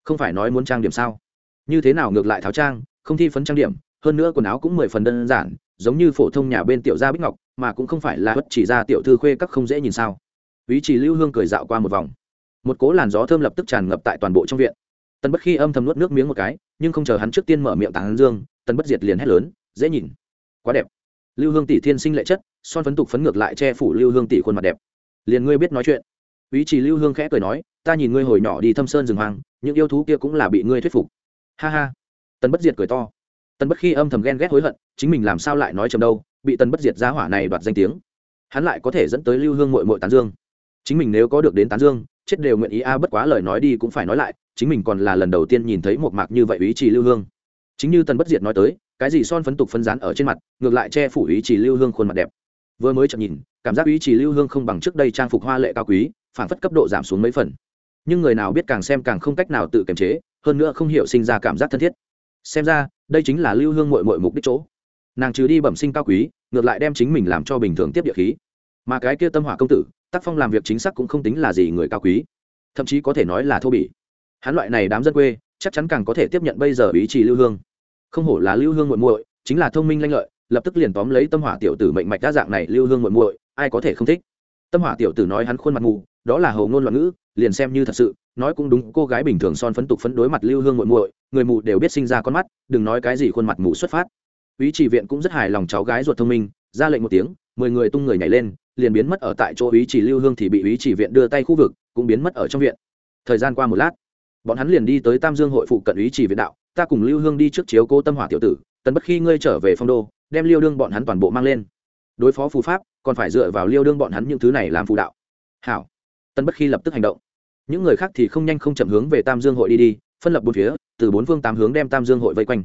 Không phải nói muốn trang điểm sao? Như thế nào ngược lại tháo trang, không thi phấn trang điểm, hơn nữa quần áo cũng mười phần đơn giản, giống như phổ thông nhà bên tiểu gia bích ngọc, mà cũng không phải là bất chỉ ra tiểu thư khuê các không dễ nhìn sao. Ý chỉ lưu hương cười dạo qua một vòng. Một cố làn gió thơm lập tức tràn ngập tại toàn bộ trong viện. Tần bất khi âm thầm nuốt nước miếng một cái, nhưng không chờ hắn trước tiên mở miệng tán dương, tần bất diệt liền hét lớn, dễ nhìn. Quá đẹp lưu hương tỷ thiên sinh lệ chất, son phấn tục phấn ngược lại che phủ lưu hương tỷ khuôn mặt đẹp. Liền ngươi biết nói chuyện. Ý chỉ lưu hương khẽ cười nói, ta nhìn ngươi hồi nhỏ đi thâm sơn rừng hoang, những yêu thú kia cũng là bị ngươi thuyết phục. Ha ha. Tần bất diệt cười to. Tần bất khi âm thầm ghen ghét hối hận, chính mình làm sao lại nói chầm đâu, bị tần bất diệt giá hỏa này đoạt danh tiếng. Hắn lại có thể dẫn tới lưu hương mội mội tán dương. Chính mình nếu có được đến tán dương, chết đều nguyện ý a, bất quá lời nói đi cũng phải nói lại, chính mình còn là lần đầu tiên nhìn thấy một mạc như vậy ý chỉ lưu hương chính như tần bất diệt nói tới, cái gì son phấn tục phân rán ở trên mặt, ngược lại che phủ ý chỉ lưu hương khuôn mặt đẹp. Vừa mới chậm nhìn, cảm giác ý chỉ lưu hương không bằng trước đây trang phục hoa lệ cao quý, phản phất cấp độ giảm xuống mấy phần. Nhưng người nào biết càng xem càng không cách nào tự kiềm chế, hơn nữa không hiểu sinh ra cảm giác thân thiết. Xem ra, đây chính là lưu hương mội mội mục đích chỗ. Nàng trừ đi bẩm sinh cao quý, ngược lại đem chính mình làm cho bình thường tiếp địa khí. Mà cái kia tâm hỏa công tử, tác phong làm việc chính xác cũng không tính là gì người cao quý. Thậm chí có thể nói là thô bỉ. Hắn loại này đám dân quê chắc chắn càng có thể tiếp nhận bây giờ ý chí lưu hương. Không hổ là lưu hương muội muội, chính là thông minh lanh lợi, lập tức liền tóm lấy tâm hỏa tiểu tử mệnh mạch đa dạng này lưu hương muội muội, ai có thể không thích? Tâm hỏa tiểu tử nói hắn khuôn mặt mù, đó là hầu ngôn loạn ngữ, liền xem như thật sự, nói cũng đúng, cô gái bình thường son phấn tục phấn đối mặt lưu hương muội muội, người mù đều biết sinh ra con mắt, đừng nói cái gì khuôn mặt mù xuất phát. Ý chỉ viện cũng rất hài lòng cháu gái ruột thông minh, ra lệnh một tiếng, mười người tung người nhảy lên, liền biến mất ở tại chỗ ý chỉ lưu hương thì bị ý chỉ viện đưa tay khu vực, cũng biến mất ở trong viện. Thời gian qua một lát bọn hắn liền đi tới tam dương hội phụ cận ý chỉ viện đạo, ta cùng lưu hương đi trước chiếu cố tâm hỏa tiểu tử, tần bất khi ngươi trở về phong đô, đem liêu đương bọn hắn toàn bộ mang lên. Đối phó phù pháp, còn phải dựa vào liêu đương bọn hắn những thứ này làm phù đạo. Hảo. Tần bất khi lập tức hành động. Những người khác thì không nhanh không chậm hướng về tam dương hội đi đi, phân lập bốn phía, từ bốn phương tám hướng đem tam dương hội vây quanh.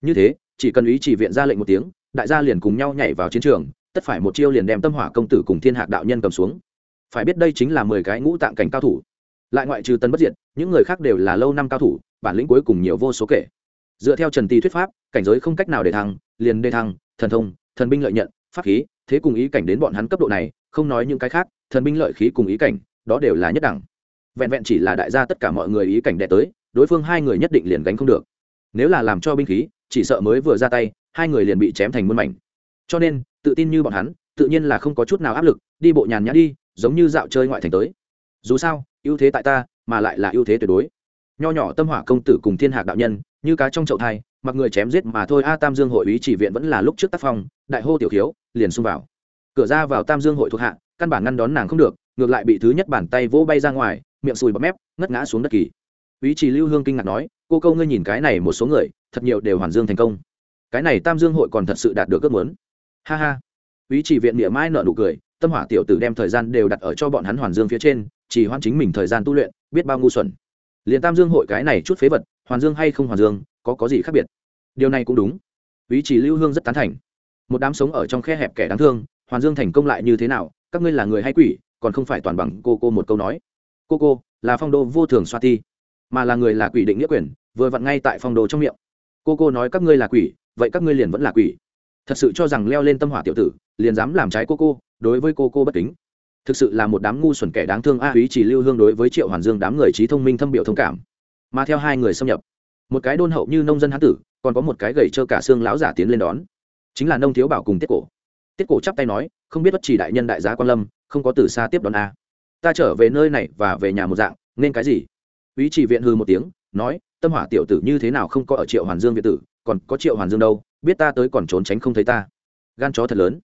Như thế, chỉ cần ý chỉ viện ra lệnh một tiếng, đại gia liền cùng nhau nhảy vào chiến trường, tất phải một chiêu liền đem tâm hỏa công tử cùng thiên hạc đạo nhân cầm xuống. Phải biết đây chính là mười cái ngũ tạng cảnh cao thủ lại ngoại trừ tân bất diệt, những người khác đều là lâu năm cao thủ, bản lĩnh cuối cùng nhiều vô số kể. Dựa theo trần tì thuyết pháp, cảnh giới không cách nào để thăng, liền đề thăng, thần thông, thần binh lợi nhận, pháp khí, thế cùng ý cảnh đến bọn hắn cấp độ này, không nói những cái khác, thần binh lợi khí cùng ý cảnh, đó đều là nhất đẳng. Vẹn vẹn chỉ là đại gia tất cả mọi người ý cảnh đệ tới, đối phương hai người nhất định liền gánh không được. Nếu là làm cho binh khí, chỉ sợ mới vừa ra tay, hai người liền bị chém thành muôn mảnh. Cho nên, tự tin như bọn hắn, tự nhiên là không có chút nào áp lực, đi bộ nhàn nhã đi, giống như dạo chơi ngoại thành tới. Dù sao ưu thế tại ta, mà lại là ưu thế tuyệt đối. Nho nhỏ tâm hỏa công tử cùng thiên hạc đạo nhân, như cá trong chậu thai, mặc người chém giết mà thôi. A tam dương hội ý chỉ viện vẫn là lúc trước tác phong, đại hô tiểu khiếu liền xung vào. Cửa ra vào tam dương hội thuộc hạ, căn bản ngăn đón nàng không được, ngược lại bị thứ nhất bàn tay vỗ bay ra ngoài, miệng sùi bọt mép, ngất ngã xuống đất kỳ. Ý chỉ lưu hương kinh ngạc nói, cô câu ngươi nhìn cái này một số người, thật nhiều đều hoàn dương thành công. Cái này tam dương hội còn thật sự đạt được ước muốn. Ha ha. Ý chỉ viện địa mãi nợ nụ cười, tâm hỏa tiểu tử đem thời gian đều đặt ở cho bọn hắn hoàn dương phía trên chỉ hoan chính mình thời gian tu luyện biết bao ngu xuẩn. Liền tam dương hội cái này chút phế vật hoàn dương hay không hoàn dương có có gì khác biệt? Điều này cũng đúng. Ý chỉ lưu hương rất tán thành. Một đám sống ở trong khe hẹp kẻ đáng thương hoàn dương thành công lại như thế nào các ngươi là người hay quỷ còn không phải toàn bằng cô cô một câu nói. Cô cô là phong đô vô thường xoa thi, mà là người là quỷ định nghĩa quyền vừa vặn ngay tại phong đô trong miệng. Cô cô nói các ngươi là quỷ vậy các ngươi liền vẫn là quỷ. Thật sự cho rằng leo lên tâm hỏa tiểu tử liền dám làm trái cô cô đối với cô cô bất kính thực sự là một đám ngu xuẩn kẻ đáng thương a ý chỉ lưu hương đối với triệu hoàn dương đám người trí thông minh thâm biểu thông cảm mà theo hai người xâm nhập một cái đôn hậu như nông dân hán tử còn có một cái gầy trơ cả xương lão giả tiến lên đón chính là nông thiếu bảo cùng tiết cổ tiết cổ chắp tay nói không biết bất chỉ đại nhân đại giá quan lâm không có từ xa tiếp đón a ta trở về nơi này và về nhà một dạng nên cái gì ý chỉ viện hư một tiếng nói tâm hỏa tiểu tử như thế nào không có ở triệu hoàn dương việt tử còn có triệu hoàn dương đâu biết ta tới còn trốn tránh không thấy ta gan chó thật lớn